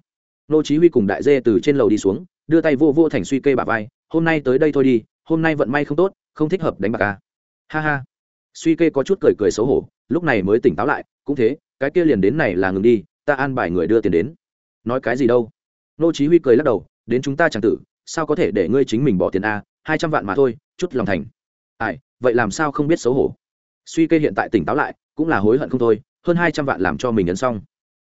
Nô chí huy cùng đại dê từ trên lầu đi xuống, đưa tay vô vô thành suy kê bà vai, hôm nay tới đây thôi đi, hôm nay vận may không tốt, không thích hợp đánh bạc ca ha ha. Suy kê có chút cười cười xấu hổ, lúc này mới tỉnh táo lại, cũng thế, cái kia liền đến này là ngừng đi, ta an bài người đưa tiền đến. Nói cái gì đâu? Nô chí huy cười lắc đầu, đến chúng ta chẳng tử, sao có thể để ngươi chính mình bỏ tiền a hai trăm vạn mà thôi, chút lòng thành. Ai, vậy làm sao không biết xấu hổ? Suy kê hiện tại tỉnh táo lại, cũng là hối hận không thôi, hơn hai trăm vạn làm cho mình ấn xong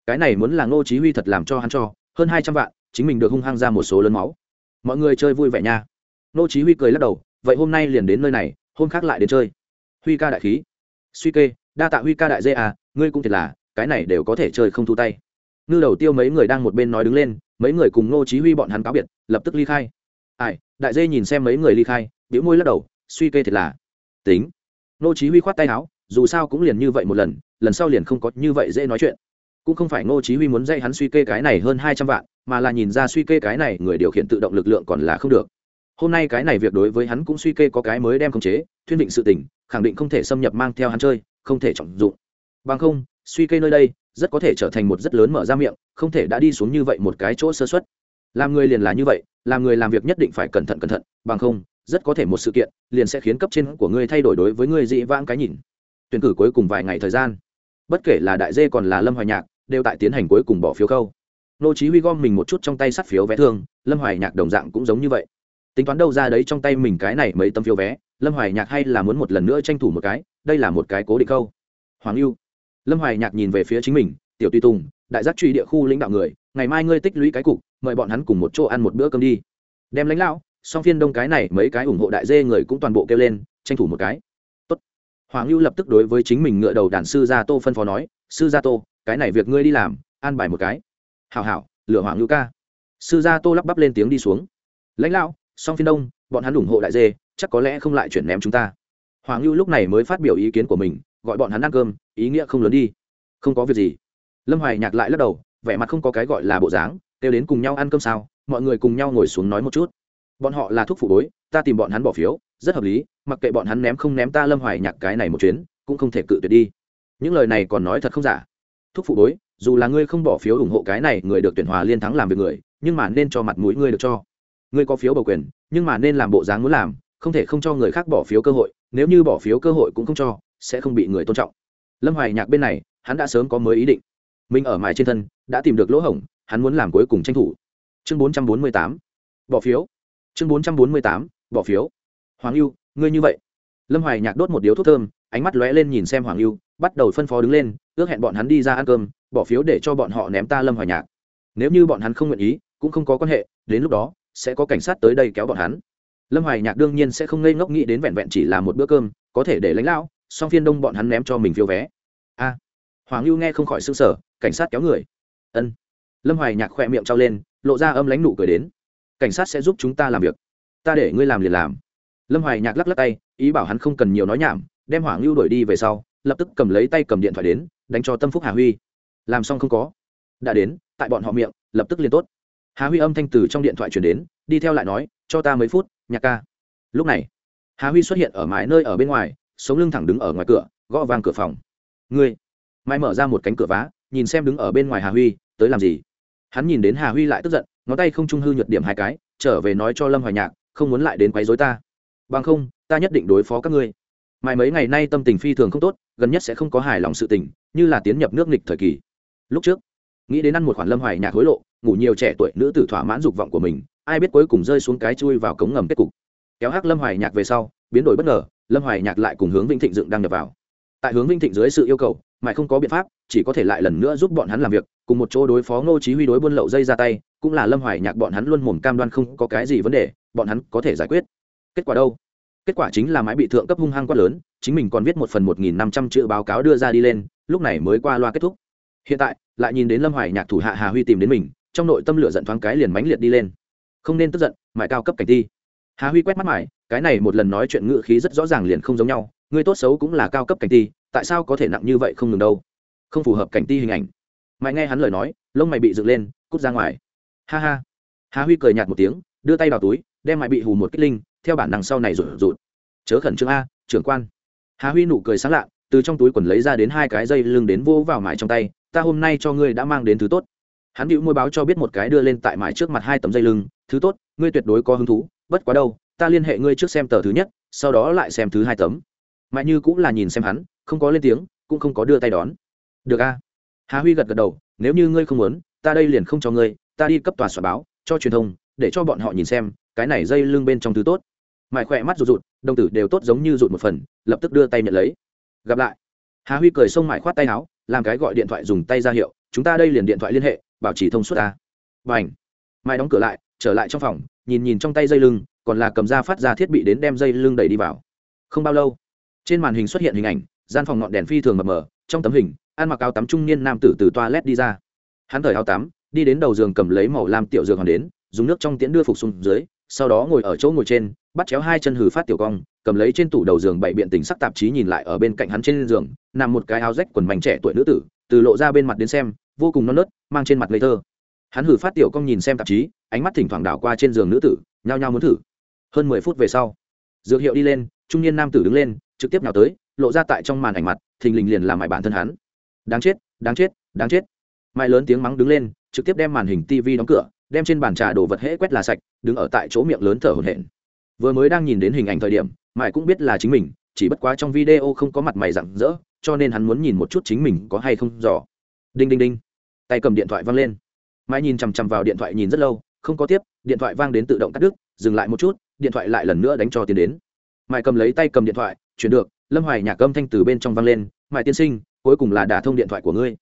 cái này muốn là ngô chí huy thật làm cho hắn cho, hơn hai trăm vạn, chính mình được hung hăng ra một số lớn máu. Mọi người chơi vui vẻ nha. Ngô chí huy cười lắc đầu, vậy hôm nay liền đến nơi này, hôm khác lại đến chơi. Huy ca đại khí. Suy kê, đa tạ huy ca đại dê à ngươi cũng thiệt là, cái này đều có thể chơi không thu tay. Ngư đầu tiêu mấy người đang một bên nói đứng lên, mấy người cùng ngô chí huy bọn hắn cáo biệt, lập tức ly khai. Ai, đại dê nhìn xem mấy người ly khai, bĩu môi lắc đầu, suy kê thiệt là. Tính. Ngô chí huy khoát tay áo, dù sao cũng liền như vậy một lần lần sau liền không có như vậy dễ nói chuyện cũng không phải ngô chí huy muốn dạy hắn suy kê cái này hơn 200 vạn, mà là nhìn ra suy kê cái này người điều khiển tự động lực lượng còn là không được. Hôm nay cái này việc đối với hắn cũng suy kê có cái mới đem khống chế, thuyên định sự tình, khẳng định không thể xâm nhập mang theo hắn chơi, không thể trọng dụng. Bằng không, suy kê nơi đây, rất có thể trở thành một rất lớn mở ra miệng, không thể đã đi xuống như vậy một cái chỗ sơ suất. Làm người liền là như vậy, làm người làm việc nhất định phải cẩn thận cẩn thận, bằng không, rất có thể một sự kiện, liền sẽ khiến cấp trên của ngươi thay đổi đối với ngươi dị vãng cái nhìn. Tuyển cử cuối cùng vài ngày thời gian. Bất kể là đại dê còn là lâm hoài nhạc đều tại tiến hành cuối cùng bỏ phiếu khâu. Nô chí huy gom mình một chút trong tay sắt phiếu vé thương lâm hoài nhạc đồng dạng cũng giống như vậy. Tính toán đâu ra đấy trong tay mình cái này mấy tấm phiếu vé, lâm hoài nhạc hay là muốn một lần nữa tranh thủ một cái, đây là một cái cố định câu hoàng lưu lâm hoài nhạc nhìn về phía chính mình, tiểu tùy tùng, đại giác truy địa khu lãnh đạo người, ngày mai ngươi tích lũy cái cục, mời bọn hắn cùng một chỗ ăn một bữa cơm đi. Đem lãnh lão, song phiên đông cái này mấy cái ủng hộ đại dê người cũng toàn bộ kêu lên, tranh thủ một cái. Tốt. hoàng lưu lập tức đối với chính mình ngựa đầu đàn sư gia tô phân phó nói, sư gia tô cái này việc ngươi đi làm, an bài một cái. Hảo hảo, lửa hoàng lưu ca. Sư gia tô lắp bắp lên tiếng đi xuống. Lãnh lão, song phiên đông, bọn hắn ủng hộ đại dê, chắc có lẽ không lại chuyển ném chúng ta. Hoàng lưu lúc này mới phát biểu ý kiến của mình, gọi bọn hắn ăn cơm, ý nghĩa không lớn đi. Không có việc gì. Lâm hoài nhạc lại lắc đầu, vẻ mặt không có cái gọi là bộ dáng, kêu đến cùng nhau ăn cơm sao, mọi người cùng nhau ngồi xuống nói một chút. Bọn họ là thuốc phụ bối, ta tìm bọn hắn bỏ phiếu, rất hợp lý, mặc kệ bọn hắn ném không ném ta lâm hoài nhạc cái này một chuyến, cũng không thể cự tuyệt đi. Những lời này còn nói thật không giả thúc phụ bối, dù là ngươi không bỏ phiếu ủng hộ cái này, người được tuyển hòa liên thắng làm việc người, nhưng mà nên cho mặt mũi ngươi được cho. Ngươi có phiếu bầu quyền, nhưng mà nên làm bộ dáng muốn làm, không thể không cho người khác bỏ phiếu cơ hội, nếu như bỏ phiếu cơ hội cũng không cho, sẽ không bị người tôn trọng. Lâm hoài nhạc bên này, hắn đã sớm có mới ý định. Mình ở mài trên thân, đã tìm được lỗ hổng, hắn muốn làm cuối cùng tranh thủ. Chương bốn trăm bốn mươi tám, bỏ phiếu. Chương bốn trăm bốn mươi tám, bỏ phiếu. Hoàng ưu, ngươi như vậy. Lâm hoài nhạc đốt một điếu thuốc thơm, ánh mắt lóe lên nhìn xem hoàng ưu, bắt đầu phân phó đứng lên ước hẹn bọn hắn đi ra ăn cơm, bỏ phiếu để cho bọn họ ném ta lâm hoài nhạc. Nếu như bọn hắn không nguyện ý, cũng không có quan hệ, đến lúc đó, sẽ có cảnh sát tới đây kéo bọn hắn. Lâm hoài nhạc đương nhiên sẽ không ngây ngốc nghĩ đến vẹn vẹn chỉ là một bữa cơm, có thể để lãnh lão, song phiên đông bọn hắn ném cho mình phiếu vé. A. Hoàng lưu nghe không khỏi s ư n g sở, cảnh sát kéo người. Ân. Lâm hoài nhạc khỏe miệng trao lên, lộ ra âm lãnh nụ cười đến. Cảnh sát sẽ giúp chúng ta làm việc. Ta để ngươi làm liền làm. Lâm hoài nhạc lắc lắc tay, ý bảo hắn không cần nhiều nói nhảm, đem hoàng lưu đuổi đi về sau, lập tức cầm lấy tay cầm điện thoại đến đánh cho tâm phúc hà huy làm xong không có đã đến tại bọn họ miệng lập tức liền tốt hà huy âm thanh từ trong điện thoại chuyển đến đi theo lại nói cho ta mấy phút nhạc ca lúc này hà huy xuất hiện ở mái nơi ở bên ngoài sống lưng thẳng đứng ở ngoài cửa gõ vang cửa phòng ngươi mai mở ra một cánh cửa vá nhìn xem đứng ở bên ngoài hà huy tới làm gì hắn nhìn đến hà huy lại tức giận ngón tay không trung hư nhược điểm hai cái trở về nói cho lâm hoài nhạc không muốn lại đến quấy dối ta bằng không ta nhất định đối phó các ngươi mai mấy ngày nay tâm tình phi thường không tốt, gần nhất sẽ không có hài lòng sự tình, như là tiến nhập nước nghịch thời kỳ. Lúc trước, nghĩ đến ăn một khoản lâm hoài nhạc hối lộ, ngủ nhiều trẻ tuổi nữ tử thỏa mãn dục vọng của mình, ai biết cuối cùng rơi xuống cái chui vào cống ngầm kết cục. Kéo hắc lâm hoài nhạc về sau, biến đổi bất ngờ, lâm hoài nhạc lại cùng hướng vinh thịnh dựng đang nhập vào. Tại hướng vinh thịnh dưới sự yêu cầu, mãi không có biện pháp, chỉ có thể lại lần nữa giúp bọn hắn làm việc, cùng một chỗ đối phó ngô chí huy đối buôn lậu dây ra tay, cũng là lâm hoài nhạc bọn hắn luôn mồm cam đoan không có cái gì vấn đề, bọn hắn có thể giải quyết. Kết quả đâu? Kết quả chính là mãi bị thượng cấp hung hăng quát lớn chính mình còn viết một phần một nghìn năm trăm chữ báo cáo đưa ra đi lên lúc này mới qua loa kết thúc. Hiện tại lại nhìn đến lâm hoài nhạc thủ hạ hà huy tìm đến mình trong nội tâm lửa giận thoáng cái liền mãnh liệt đi lên. Không nên tức giận mãi cao cấp cảnh ti. Hà huy quét mắt mãi, cái này một lần nói chuyện ngự khí rất rõ ràng liền không giống nhau người tốt xấu cũng là cao cấp cảnh ti tại sao có thể nặng như vậy không ngừng đâu? Không phù hợp cảnh ti hình ảnh. Mãi nghe hắn lời nói lông mày bị dựng lên cút ra ngoài. Ha ha. Hà huy cười nhạt một tiếng đưa tay vào túi đem mãi bị hù một kích linh theo bản năng sau này rụt rụt. Chớ khẩn trương a, trưởng quan. Hà huy nụ cười sáng lạ, từ trong túi quần lấy ra đến hai cái dây lưng đến vô vào mải trong tay, ta hôm nay cho ngươi đã mang đến thứ tốt. Hắn hữu môi báo cho biết một cái đưa lên tại mải trước mặt hai tấm dây lưng, thứ tốt, ngươi tuyệt đối có hứng thú, bất quá đâu, ta liên hệ ngươi trước xem tờ thứ nhất, sau đó lại xem thứ hai tấm. Mãi như cũng là nhìn xem hắn, không có lên tiếng, cũng không có đưa tay đón. Được a. Hà huy gật gật đầu, nếu như ngươi không muốn, ta đây liền không cho ngươi, ta đi cấp tòa soạn báo, cho truyền thông, để cho bọn họ nhìn xem, cái này dây lưng bên trong thứ tốt mãi khỏe mắt rụt rụt, đồng tử đều tốt giống như rụt một phần, lập tức đưa tay nhận lấy. Gặp lại. Hà huy cười xông mãi khoát tay áo, làm cái gọi điện thoại dùng tay ra hiệu, chúng ta đây liền điện thoại liên hệ, bảo trì thông suốt ta. Và h mai đóng cửa lại, trở lại trong phòng, nhìn nhìn trong tay dây lưng, còn là cầm ra phát ra thiết bị đến đem dây lưng đẩy đi vào. Không bao lâu, trên màn hình xuất hiện hình ảnh, gian phòng ngọn đèn phi thường mập mờ, trong tấm hình, ăn mặc áo tắm trung niên nam tử từ toilet đi ra. Hắn thời áo tắm, đi đến đầu giường cầm lấy màu lam tiểu giường hoàn đến, dùng nước trong tiễn đưa phục xuống dưới sau đó ngồi ở chỗ ngồi trên, bắt chéo hai chân hử phát tiểu cong, cầm lấy trên tủ đầu giường bảy biện tình sắc tạp chí nhìn lại ở bên cạnh hắn trên giường, nằm một cái áo rách quần mảnh trẻ tuổi nữ tử, từ lộ ra bên mặt đến xem, vô cùng non nớt, mang trên mặt ngây thơ. Hắn hử phát tiểu cong nhìn xem tạp chí, ánh mắt thỉnh thoảng đảo qua trên giường nữ tử, nhao nhao muốn thử. Hơn mười phút về sau, dược hiệu đi lên, trung niên nam tử đứng lên, trực tiếp nào tới, lộ ra tại trong màn ảnh mặt, thình lình liền làm mại bản thân hắn. Đáng chết đáng chết đáng chết. Mai lớn tiếng mắng đứng lên, trực tiếp đem màn hình tv đóng cửa đem trên bàn trà đồ vật hễ quét là sạch, đứng ở tại chỗ miệng lớn thở hổn hển. Vừa mới đang nhìn đến hình ảnh thời điểm, mãi cũng biết là chính mình, chỉ bất quá trong video không có mặt mày rặng rỡ, cho nên hắn muốn nhìn một chút chính mình có hay không dò. Đinh đinh đinh. Tay cầm điện thoại văng lên. Mãi nhìn chằm chằm vào điện thoại nhìn rất lâu, không có tiếp, điện thoại vang đến tự động cắt đứt, dừng lại một chút, điện thoại lại lần nữa đánh cho tiền đến. Mãi cầm lấy tay cầm điện thoại, chuyển được, lâm hoài nhạc âm thanh từ bên trong vang lên, mãi tiên sinh, cuối cùng là đả thông điện thoại của ngươi.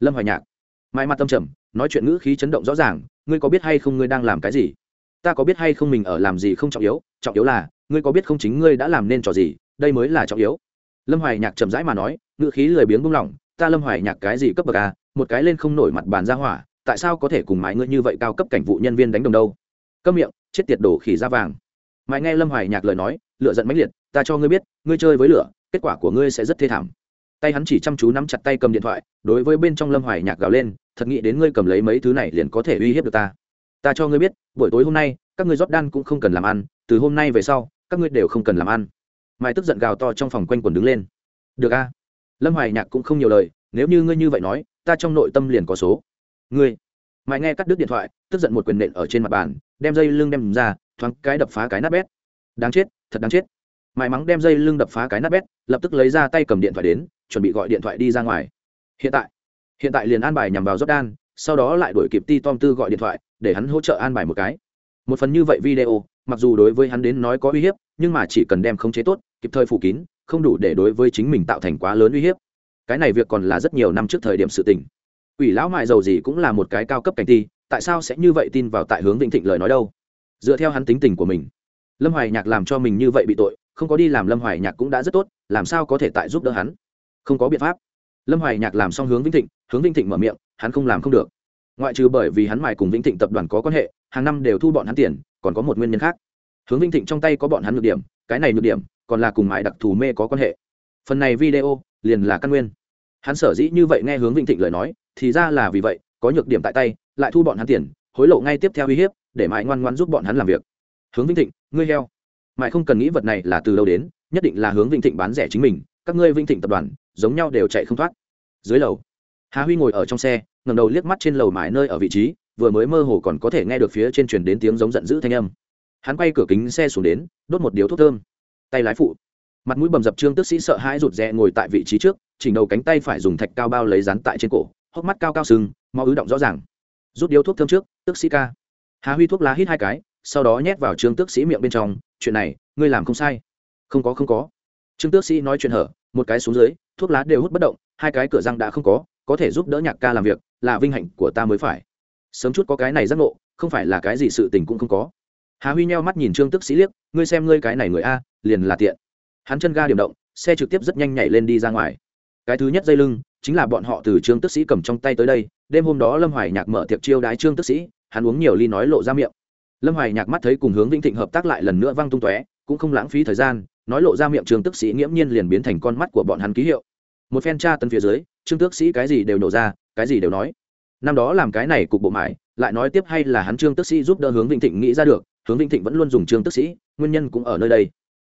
Lâm hoài nhạc. Mãi mặt tâm trầm, nói chuyện ngữ khí chấn động rõ ràng ngươi có biết hay không ngươi đang làm cái gì? Ta có biết hay không mình ở làm gì không trọng yếu trọng yếu là, ngươi có biết không chính ngươi đã làm nên trò gì, đây mới là trọng yếu. Lâm hoài nhạc chậm rãi mà nói, ngữ khí lười biếng buông lỏng, ta lâm hoài nhạc cái gì cấp bậc à? Một cái lên không nổi mặt bàn ra hỏa, tại sao có thể cùng mãi ngươi như vậy cao cấp cảnh vụ nhân viên đánh đồng đâu? Câm miệng, chết tiệt đổ khỉ ra vàng. Mãi nghe lâm hoài nhạc lời nói lựa giận mãnh liệt, ta cho ngươi biết, ngươi chơi với lửa, kết quả của ngươi sẽ rất thê thảm tay hắn chỉ chăm chú nắm chặt tay cầm điện thoại, đối với bên trong lâm hoài nhạc gào lên, thật nghĩ đến ngươi cầm lấy mấy thứ này liền có thể uy hiếp được ta. Ta cho ngươi biết, buổi tối hôm nay, các ngươi rót đan cũng không cần làm ăn, từ hôm nay về sau, các ngươi đều không cần làm ăn. Mai tức giận gào to trong phòng quanh quần đứng lên. Được a. Lâm hoài nhạc cũng không nhiều lời, nếu như ngươi như vậy nói, ta trong nội tâm liền có số. Ngươi. Mai nghe cắt đứt điện thoại, tức giận một quyền nện ở trên mặt bàn, đem dây lưng đem ra, thoáng cái đập phá cái nát bét. Đáng chết, thật đáng chết. Mai mắng đem dây lưng đập phá cái nát bét, lập tức lấy ra tay cầm điện thoại đến chuẩn bị gọi điện thoại đi ra ngoài. Hiện tại hiện tại liền an bài nhằm vào jordan, sau đó lại đổi kịp ti tom tư gọi điện thoại, để hắn hỗ trợ an bài một cái. Một phần như vậy video, mặc dù đối với hắn đến nói có uy hiếp, nhưng mà chỉ cần đem khống chế tốt, kịp thời phủ kín, không đủ để đối với chính mình tạo thành quá lớn uy hiếp. Cái này việc còn là rất nhiều năm trước thời điểm sự tình. Quỷ lão mại giàu gì cũng là một cái cao cấp cảnh ti, tại sao sẽ như vậy tin vào tại hướng vĩnh thịnh lời nói đâu? Dựa theo hắn tính tình của mình, lâm hoài nhạc làm cho mình như vậy bị tội, không có đi làm lâm hoài nhạc cũng đã rất tốt, làm sao có thể tại giúp đỡ hắn? Không có biện pháp. Lâm hoài nhạc làm xong hướng vĩnh thịnh, hướng vĩnh thịnh mở miệng, hắn không làm không được. Ngoại trừ bởi vì hắn mài cùng vĩnh thịnh tập đoàn có quan hệ, hàng năm đều thu bọn hắn tiền, còn có một nguyên nhân khác. Hướng vĩnh thịnh trong tay có bọn hắn nhược điểm, cái này nhược điểm, còn là cùng mài đặc thù mê có quan hệ. Phần này video, liền là căn nguyên. Hắn sở dĩ như vậy nghe hướng vĩnh thịnh lời nói, thì ra là vì vậy, có nhược điểm tại tay, lại thu bọn hắn tiền, hối lộ ngay tiếp theo uy hiếp, để mãi ngoan ngoan giúp bọn hắn làm việc. Hướng vĩnh thịnh, ngươi heo. Mãi không cần nghĩ vật này là từ đâu đến, nhất định là hướng vĩnh thịnh bán rẻ chính mình các ngươi vinh thịnh tập đoàn, giống nhau đều chạy không thoát. Dưới lầu, hà huy ngồi ở trong xe ngầm đầu liếc mắt trên lầu mãi nơi ở vị trí, vừa mới mơ hồ còn có thể nghe được phía trên truyền đến tiếng giống giận dữ thanh âm. Hắn quay cửa kính xe xuống đến, đốt một điếu thuốc thơm. Tay lái phụ. Mặt mũi bầm dập trương tức sĩ sợ hãi rụt rè ngồi tại vị trí trước, chỉnh đầu cánh tay phải dùng thạch cao bao lấy rán tại trên cổ, hốc mắt cao cao sừng mau ứ động rõ ràng. Rút điếu thuốc thơm trước, tức sĩ ca. Hà huy thuốc lá hít hai cái, sau đó nhét vào trương tước sĩ miệng bên trong, chuyện này, ngươi làm không sai. Không có không có. Trương tước sĩ nói chuyện hở một cái xuống dưới, thuốc lá đều hút bất động, hai cái cửa răng đã không có có thể giúp đỡ nhạc ca làm việc, là vinh hạnh của ta mới phải. Sớm chút có cái này giác ngộ, không phải là cái gì sự tình cũng không có. Hà huy nheo mắt nhìn trương tức sĩ liếc, ngươi xem ngươi cái này người a, liền là tiện. Hắn chân ga điểm động, xe trực tiếp rất nhanh nhảy lên đi ra ngoài. Cái thứ nhất dây lưng, chính là bọn họ từ trương tức sĩ cầm trong tay tới đây, đêm hôm đó lâm hoài nhạc mở tiệc chiêu đái trương tức sĩ, hắn uống nhiều ly nói lộ ra miệng. Lâm hoài nhạc mắt thấy cùng hướng vĩnh thịnh hợp tác lại lần nữa văng tung tóe, cũng không lãng phí thời gian nói lộ ra miệng trương tức sĩ nghiễm nhiên liền biến thành con mắt của bọn hắn ký hiệu. Một phen tra tân phía dưới, trương tước sĩ cái gì đều nổ ra, cái gì đều nói. Năm đó làm cái này cục bộ mãi, lại nói tiếp hay là hắn trương tước sĩ giúp đỡ hướng vĩnh thịnh nghĩ ra được, hướng vĩnh thịnh vẫn luôn dùng trương tước sĩ, nguyên nhân cũng ở nơi đây.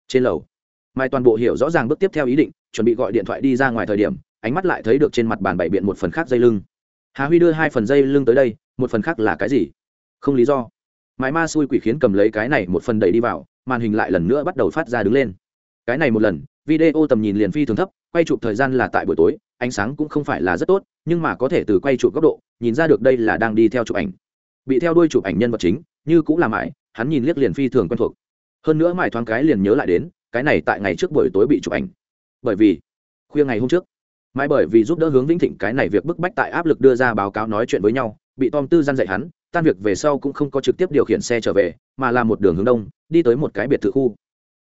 Trên lầu, mai toàn bộ hiểu rõ ràng bước tiếp theo ý định, chuẩn bị gọi điện thoại đi ra ngoài thời điểm, ánh mắt lại thấy được trên mặt bàn bảy biện một phần khác dây lưng. Hà huy đưa hai phần dây lưng tới đây, một phần khác là cái gì? Không lý do. Mãi ma xui quỷ khiến cầm lấy cái này một phần đẩy đi vào, màn hình lại lần nữa bắt đầu phát ra đứng lên cái này một lần, video tầm nhìn liền phi thường thấp, quay chụp thời gian là tại buổi tối, ánh sáng cũng không phải là rất tốt, nhưng mà có thể từ quay chụp góc độ, nhìn ra được đây là đang đi theo chụp ảnh. Bị theo đuôi chụp ảnh nhân vật chính, như cũng là mãi, hắn nhìn liếc liền phi thường quen thuộc. Hơn nữa mãi thoáng cái liền nhớ lại đến, cái này tại ngày trước buổi tối bị chụp ảnh. Bởi vì, khuya ngày hôm trước, mãi bởi vì giúp đỡ hướng vĩnh thịnh cái này việc bức bách tại áp lực đưa ra báo cáo nói chuyện với nhau, bị tom tư gian dạy hắn, tan việc về sau cũng không có trực tiếp điều khiển xe trở về, mà là một đường hướng đông, đi tới một cái biệt thự khu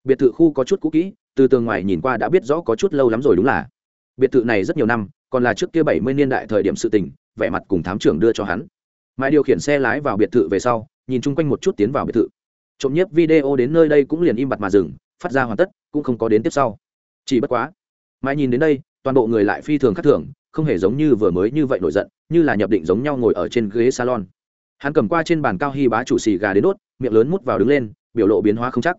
biệt thự khu có chút cũ kỹ, từ tường ngoài nhìn qua đã biết rõ có chút lâu lắm rồi đúng là. Biệt thự này rất nhiều năm, còn là trước kia bảy mươi niên đại thời điểm sự tình, vẻ mặt cùng thám trưởng đưa cho hắn. Mãi điều khiển xe lái vào biệt thự về sau, nhìn chung quanh một chút tiến vào biệt thự. Trộm nhiếp video đến nơi đây cũng liền im bặt mà dừng, phát ra hoàn tất, cũng không có đến tiếp sau. Chỉ bất quá, mãi nhìn đến đây, toàn bộ người lại phi thường khắc thường, không hề giống như vừa mới như vậy nổi giận, như là nhập định giống nhau ngồi ở trên ghế salon. Hắn cầm qua trên bàn cao hy bá chủ xì gà đến đốt, miệng lớn mút vào đứng lên, biểu lộ biến hóa không chắc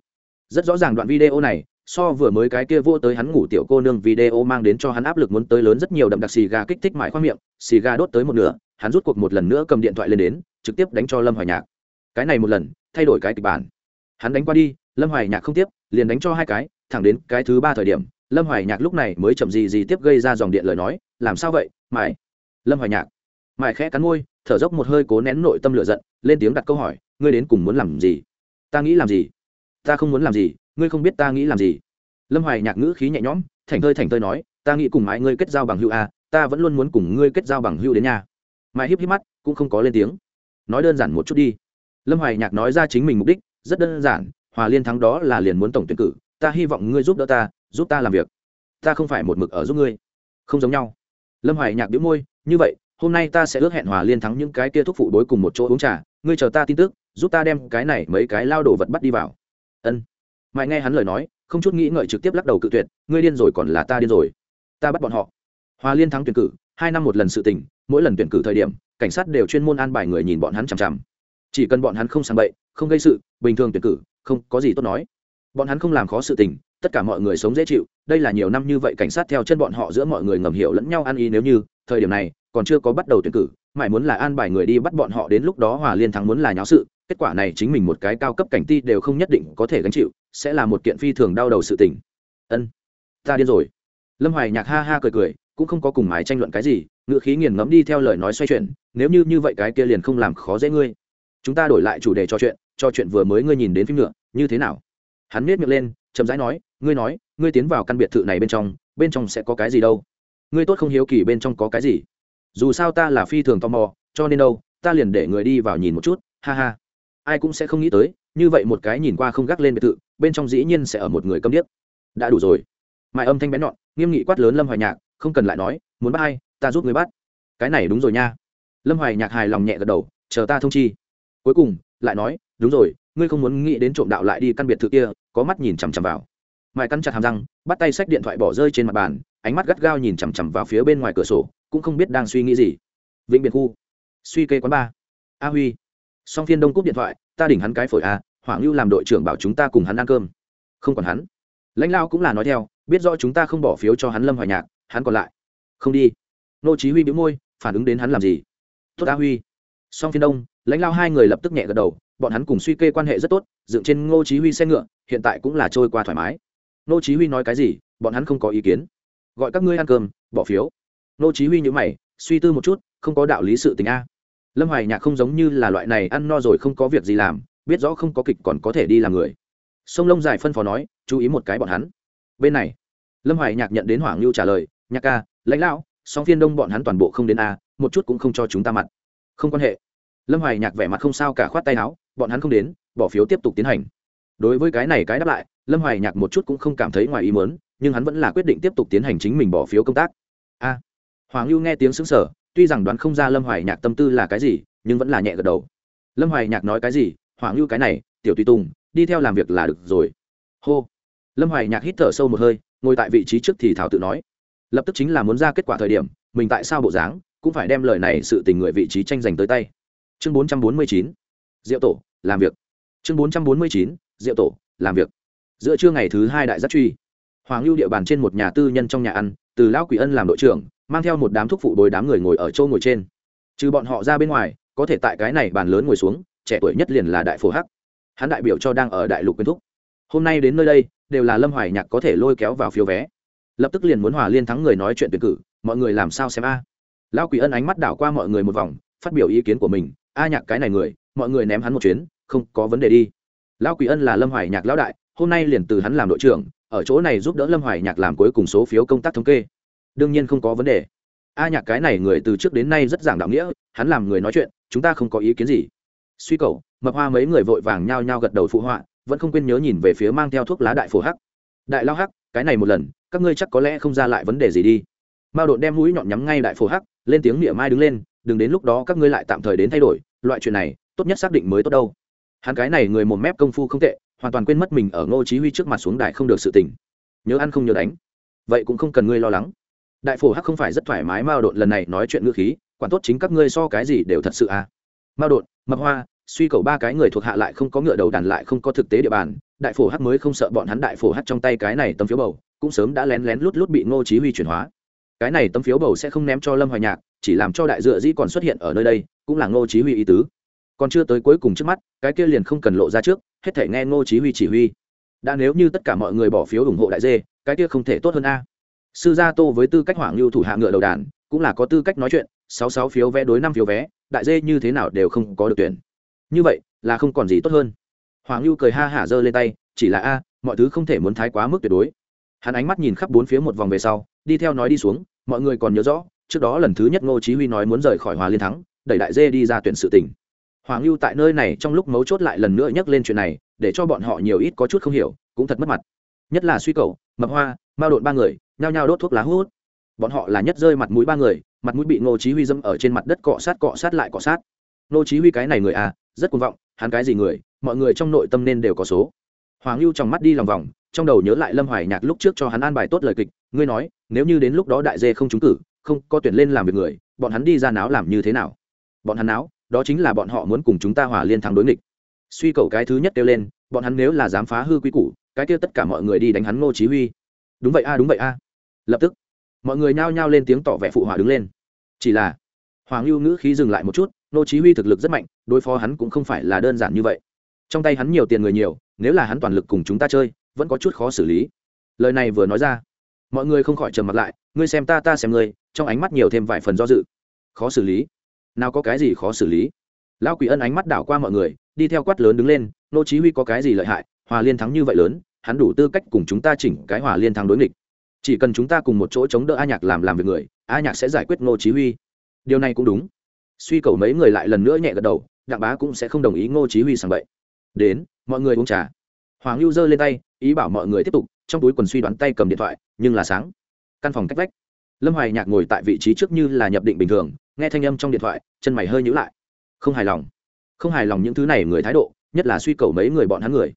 rất rõ ràng đoạn video này, so vừa mới cái kia vô tới hắn ngủ tiểu cô nương video mang đến cho hắn áp lực muốn tới lớn rất nhiều đậm đặc xì gà kích thích mãi khoang miệng, xì gà đốt tới một nửa, hắn rút cuộc một lần nữa cầm điện thoại lên đến, trực tiếp đánh cho lâm hoài nhạc. Cái này một lần, thay đổi cái kịch bản. Hắn đánh qua đi, lâm hoài nhạc không tiếp, liền đánh cho hai cái, thẳng đến cái thứ ba thời điểm, lâm hoài nhạc lúc này mới chậm gì gì tiếp gây ra dòng điện lời nói, làm sao vậy mãi lâm hoài nhạc mãi khẽ cắn môi, thở dốc một hơi cố nén nội tâm lửa giận, lên tiếng đặt câu hỏi, ngươi đến cùng muốn làm gì? Ta nghĩ làm gì? Ta không muốn làm gì, ngươi không biết ta nghĩ làm gì. Lâm hoài nhạc ngữ khí nhẹ nhõm, thành thơi thành thơi nói, ta nghĩ cùng mãi ngươi kết giao bằng hữu a ta vẫn luôn muốn cùng ngươi kết giao bằng hữu đến nhà. Mãi híp híp mắt, cũng không có lên tiếng. Nói đơn giản một chút đi. Lâm hoài nhạc nói ra chính mình mục đích, rất đơn giản, hòa liên thắng đó là liền muốn tổng tuyển cử, ta hy vọng ngươi giúp đỡ ta, giúp ta làm việc. Ta không phải một mực ở giúp ngươi. Không giống nhau. Lâm hoài nhạc đĩu môi, như vậy, hôm nay ta sẽ ước hẹn hòa liên thắng những cái kia thúc phụ đối cùng một chỗ uống trà, ngươi chờ ta tin tức, giúp ta đem cái này mấy cái lao đồ vật bắt đi vào ân. Mãi nghe hắn lời nói, không chút nghĩ ngợi trực tiếp lắc đầu cự tuyệt, ngươi điên rồi còn là ta điên rồi. Ta bắt bọn họ. Hòa liên thắng tuyển cử, hai năm một lần sự tình, mỗi lần tuyển cử thời điểm, cảnh sát đều chuyên môn an bài người nhìn bọn hắn chằm chằm. Chỉ cần bọn hắn không sang bậy, không gây sự, bình thường tuyển cử, không có gì tốt nói. Bọn hắn không làm khó sự tình, tất cả mọi người sống dễ chịu, đây là nhiều năm như vậy cảnh sát theo chân bọn họ giữa mọi người ngầm hiểu lẫn nhau ăn ý nếu như, thời điểm này, còn chưa có bắt đầu tuyển cử, mãi muốn là an bài người đi bắt bọn họ đến lúc đó hòa liên thắng muốn là nháo sự kết quả này chính mình một cái cao cấp cảnh ti đều không nhất định có thể gánh chịu, sẽ là một kiện phi thường đau đầu sự tình. Ân, ta điên rồi. Lâm hoài nhạc ha ha cười cười, cũng không có cùng mái tranh luận cái gì ngựa khí nghiền ngẫm đi theo lời nói xoay chuyển, nếu như như vậy cái kia liền không làm khó dễ ngươi. Chúng ta đổi lại chủ đề cho chuyện cho chuyện vừa mới ngươi nhìn đến phim nữa, như thế nào? Hắn miết miệng lên, chậm rãi nói, ngươi nói, ngươi tiến vào căn biệt thự này bên trong bên trong sẽ có cái gì đâu? Ngươi tốt không hiếu kỳ bên trong có cái gì? Dù sao ta là phi thường tò mò, cho nên đâu, ta liền để người đi vào nhìn một chút, ha ha ai cũng sẽ không nghĩ tới, như vậy một cái nhìn qua không gác lên biệt thự, bên trong dĩ nhiên sẽ ở một người câm điếc. Đã đủ rồi. Mãi âm thanh bén nhọn, nghiêm nghị quát lớn lâm hoài nhạc, không cần lại nói, muốn bắt ai, ta giúp người bắt. Cái này đúng rồi nha. Lâm hoài nhạc hài lòng nhẹ gật đầu, chờ ta thông chi. Cuối cùng, lại nói, đúng rồi, ngươi không muốn nghĩ đến trộm đạo lại đi căn biệt thự kia, có mắt nhìn chằm chằm vào. Mãi căn chặt hàm răng, bắt tay xách điện thoại bỏ rơi trên mặt bàn, ánh mắt gắt gao nhìn chằm chằm vào phía bên ngoài cửa sổ, cũng không biết đang suy nghĩ gì. Vĩnh biệt khu. Suy kê quán ba a huy song phiên đông cúp điện thoại, ta đỉnh hắn cái phổi a hoàng lưu làm đội trưởng bảo chúng ta cùng hắn ăn cơm. Không còn hắn. Lãnh lao cũng là nói theo, biết rõ chúng ta không bỏ phiếu cho hắn lâm hoài nhạc, hắn còn lại. Không đi. Nô chí huy bĩu môi, phản ứng đến hắn làm gì? Tốt a huy. Song phiên đông, lãnh lao hai người lập tức nhẹ gật đầu, bọn hắn cùng suy kê quan hệ rất tốt, dựng trên ngô chí huy xe ngựa, hiện tại cũng là trôi qua thoải mái. Ngô chí huy nói cái gì, bọn hắn không có ý kiến. Gọi các ngươi ăn cơm, bỏ phiếu. Ngô chí huy nhíu mày, suy tư một chút, không có đạo lý sự tình a lâm hoài nhạc không giống như là loại này ăn no rồi không có việc gì làm, biết rõ không có kịch còn có thể đi làm người. Sông lông dài phân phó nói, chú ý một cái bọn hắn. Bên này, lâm hoài nhạc nhận đến hoàng lưu trả lời, nhạc ca, lãnh lão, song phiên đông bọn hắn toàn bộ không đến a, một chút cũng không cho chúng ta mặt. Không quan hệ. Lâm hoài nhạc vẻ mặt không sao cả khoát tay áo, bọn hắn không đến, bỏ phiếu tiếp tục tiến hành. Đối với cái này cái đáp lại, lâm hoài nhạc một chút cũng không cảm thấy ngoài ý mớn nhưng hắn vẫn là quyết định tiếp tục tiến hành chính mình bỏ phiếu công tác. A. Hoàng lưu nghe tiếng xứng sở tuy rằng đoán không ra lâm hoài nhạc tâm tư là cái gì, nhưng vẫn là nhẹ gật đầu. Lâm hoài nhạc nói cái gì hoàng lưu cái này, tiểu tùy tùng, đi theo làm việc là được rồi. Hô. Lâm hoài nhạc hít thở sâu một hơi, ngồi tại vị trí trước thì thảo tự nói. Lập tức chính là muốn ra kết quả thời điểm, mình tại sao bộ dáng, cũng phải đem lời này sự tình người vị trí tranh giành tới tay. Chương bốn trăm bốn mươi chín. Diệu tổ, làm việc. Chương bốn trăm bốn mươi chín. Diệu tổ, làm việc. Giữa trưa ngày thứ hai đại giác truy. Hoàng lưu địa bàn trên một nhà tư nhân trong nhà ăn, từ lão quỷ ân làm đội trưởng mang theo một đám thúc phụ bồi đám người ngồi ở châu ngồi trên. Trừ bọn họ ra bên ngoài, có thể tại cái này bàn lớn ngồi xuống, trẻ tuổi nhất liền là đại phổ hắc. Hắn đại biểu cho đang ở đại lục quyến thúc. Hôm nay đến nơi đây, đều là lâm hoài nhạc có thể lôi kéo vào phiếu vé. Lập tức liền muốn hòa liên thắng người nói chuyện tuyển cử, mọi người làm sao xem a? Lão quỷ ân ánh mắt đảo qua mọi người một vòng, phát biểu ý kiến của mình, a nhạc cái này người, mọi người ném hắn một chuyến, không có vấn đề đi. Lão quỷ ân là lâm hoài nhạc lão đại, hôm nay liền từ hắn làm đội trưởng, ở chỗ này giúp đỡ lâm hoài nhạc làm cuối cùng số phiếu công tác thống kê đương nhiên không có vấn đề. A nhạc cái này người từ trước đến nay rất giảng đạo nghĩa, hắn làm người nói chuyện, chúng ta không có ý kiến gì. Suy cầu, mập hoa mấy người vội vàng nhao nhao gật đầu phụ họa, vẫn không quên nhớ nhìn về phía mang theo thuốc lá đại phổ hắc. Đại lao hắc, cái này một lần, các ngươi chắc có lẽ không ra lại vấn đề gì đi. Mao độn đem mũi nhọn nhắm ngay đại phổ hắc, lên tiếng niệm mai đứng lên, đừng đến lúc đó các ngươi lại tạm thời đến thay đổi, loại chuyện này, tốt nhất xác định mới tốt đâu. Hắn cái này người một mép công phu không tệ, hoàn toàn quên mất mình ở ngô chí huy trước mặt xuống đài không được sự tình. Nhớ ăn không nhớ đánh. Vậy cũng không cần ngươi lo lắng đại phổ hắc không phải rất thoải mái, mao độn lần này nói chuyện ngữ khí, quản tốt chính các ngươi so cái gì đều thật sự à. Mao độn mập hoa, suy cầu ba cái người thuộc hạ lại không có ngựa đầu đàn lại không có thực tế địa bàn, đại phổ hắc mới không sợ bọn hắn đại phổ hắc trong tay cái này tấm phiếu bầu, cũng sớm đã lén lén lút lút bị ngô chí huy chuyển hóa. Cái này tấm phiếu bầu sẽ không ném cho lâm hoài nhạc, chỉ làm cho đại dựa dĩ còn xuất hiện ở nơi đây, cũng là ngô chí huy ý tứ. Còn chưa tới cuối cùng trước mắt, cái kia liền không cần lộ ra trước, hết thể nghe ngô chí huy chỉ huy. Đã nếu như tất cả mọi người bỏ phiếu ủng hộ đại dê, cái kia không thể tốt hơn a sư gia tô với tư cách hoàng lưu thủ hạ ngựa đầu đàn, cũng là có tư cách nói chuyện, sáu sáu phiếu vé đối năm phiếu vé, đại dê như thế nào đều không có được tuyển. Như vậy, là không còn gì tốt hơn. Hoàng lưu cười ha hả giơ lên tay, chỉ là, a, mọi thứ không thể muốn thái quá mức tuyệt đối. Hắn ánh mắt nhìn khắp bốn phía một vòng về sau, đi theo nói đi xuống, mọi người còn nhớ rõ, trước đó lần thứ nhất ngô chí huy nói muốn rời khỏi hòa liên thắng, đẩy đại dê đi ra tuyển sự tình hoàng lưu tại nơi này trong lúc mấu chốt lại lần nữa nhắc lên chuyện này, để cho bọn họ nhiều ít có chút không hiểu, cũng thật mất mặt. Nhất là suy cầu, mập hoa, mao độn ba người nhao nhao đốt thuốc lá hút. Bọn họ là nhất rơi mặt mũi ba người, mặt mũi bị ngô chí huy dâm ở trên mặt đất cọ sát cọ sát lại cọ sát. Ngô chí huy cái này người à rất cuồng vọng, hắn cái gì người, mọi người trong nội tâm nên đều có số. Hoàng lưu trong mắt đi lòng vòng, trong đầu nhớ lại lâm hoài nhạc lúc trước cho hắn an bài tốt lời kịch, ngươi nói, nếu như đến lúc đó đại dê không trúng cử, không có tuyển lên làm việc người, bọn hắn đi ra náo làm như thế nào? Bọn hắn náo, đó chính là bọn họ muốn cùng chúng ta hòa liên thắng đối nghịch. Suy cầu cái thứ nhất kêu lên, bọn hắn nếu là dám phá hư quy củ, cái kia tất cả mọi người đi đánh hắn ngô chí huy. Đúng vậy a, đúng vậy a lập tức, mọi người nhao nhao lên tiếng tỏ vẻ phụ hòa đứng lên. Chỉ là, hoàng lưu ngữ khí dừng lại một chút, nô chí huy thực lực rất mạnh, đối phó hắn cũng không phải là đơn giản như vậy. Trong tay hắn nhiều tiền người nhiều, nếu là hắn toàn lực cùng chúng ta chơi, vẫn có chút khó xử lý. Lời này vừa nói ra, mọi người không khỏi trầm mặt lại, ngươi xem ta ta xem ngươi. Trong ánh mắt nhiều thêm vài phần do dự. Khó xử lý? Nào có cái gì khó xử lý? Lão quỷ ân ánh mắt đảo qua mọi người, đi theo quát lớn đứng lên, nô chí huy có cái gì lợi hại? Hòa liên thắng như vậy lớn, hắn đủ tư cách cùng chúng ta chỉnh cái hòa liên thắng đối nghịch chỉ cần chúng ta cùng một chỗ chống đỡ a nhạc làm làm việc người, a nhạc sẽ giải quyết ngô chí huy. Điều này cũng đúng. Suy cầu mấy người lại lần nữa nhẹ gật đầu đặng bá cũng sẽ không đồng ý ngô chí huy sang vậy. Đến, mọi người uống trà. Hoàng lưu giơ lên tay, ý bảo mọi người tiếp tục, trong túi quần suy đoán tay cầm điện thoại, nhưng là sáng. Căn phòng cách vách. Lâm hoài nhạc ngồi tại vị trí trước như là nhập định bình thường, nghe thanh âm trong điện thoại, chân mày hơi nhíu lại. Không hài lòng. Không hài lòng những thứ này người thái độ, nhất là suy cầu mấy người bọn hắn người.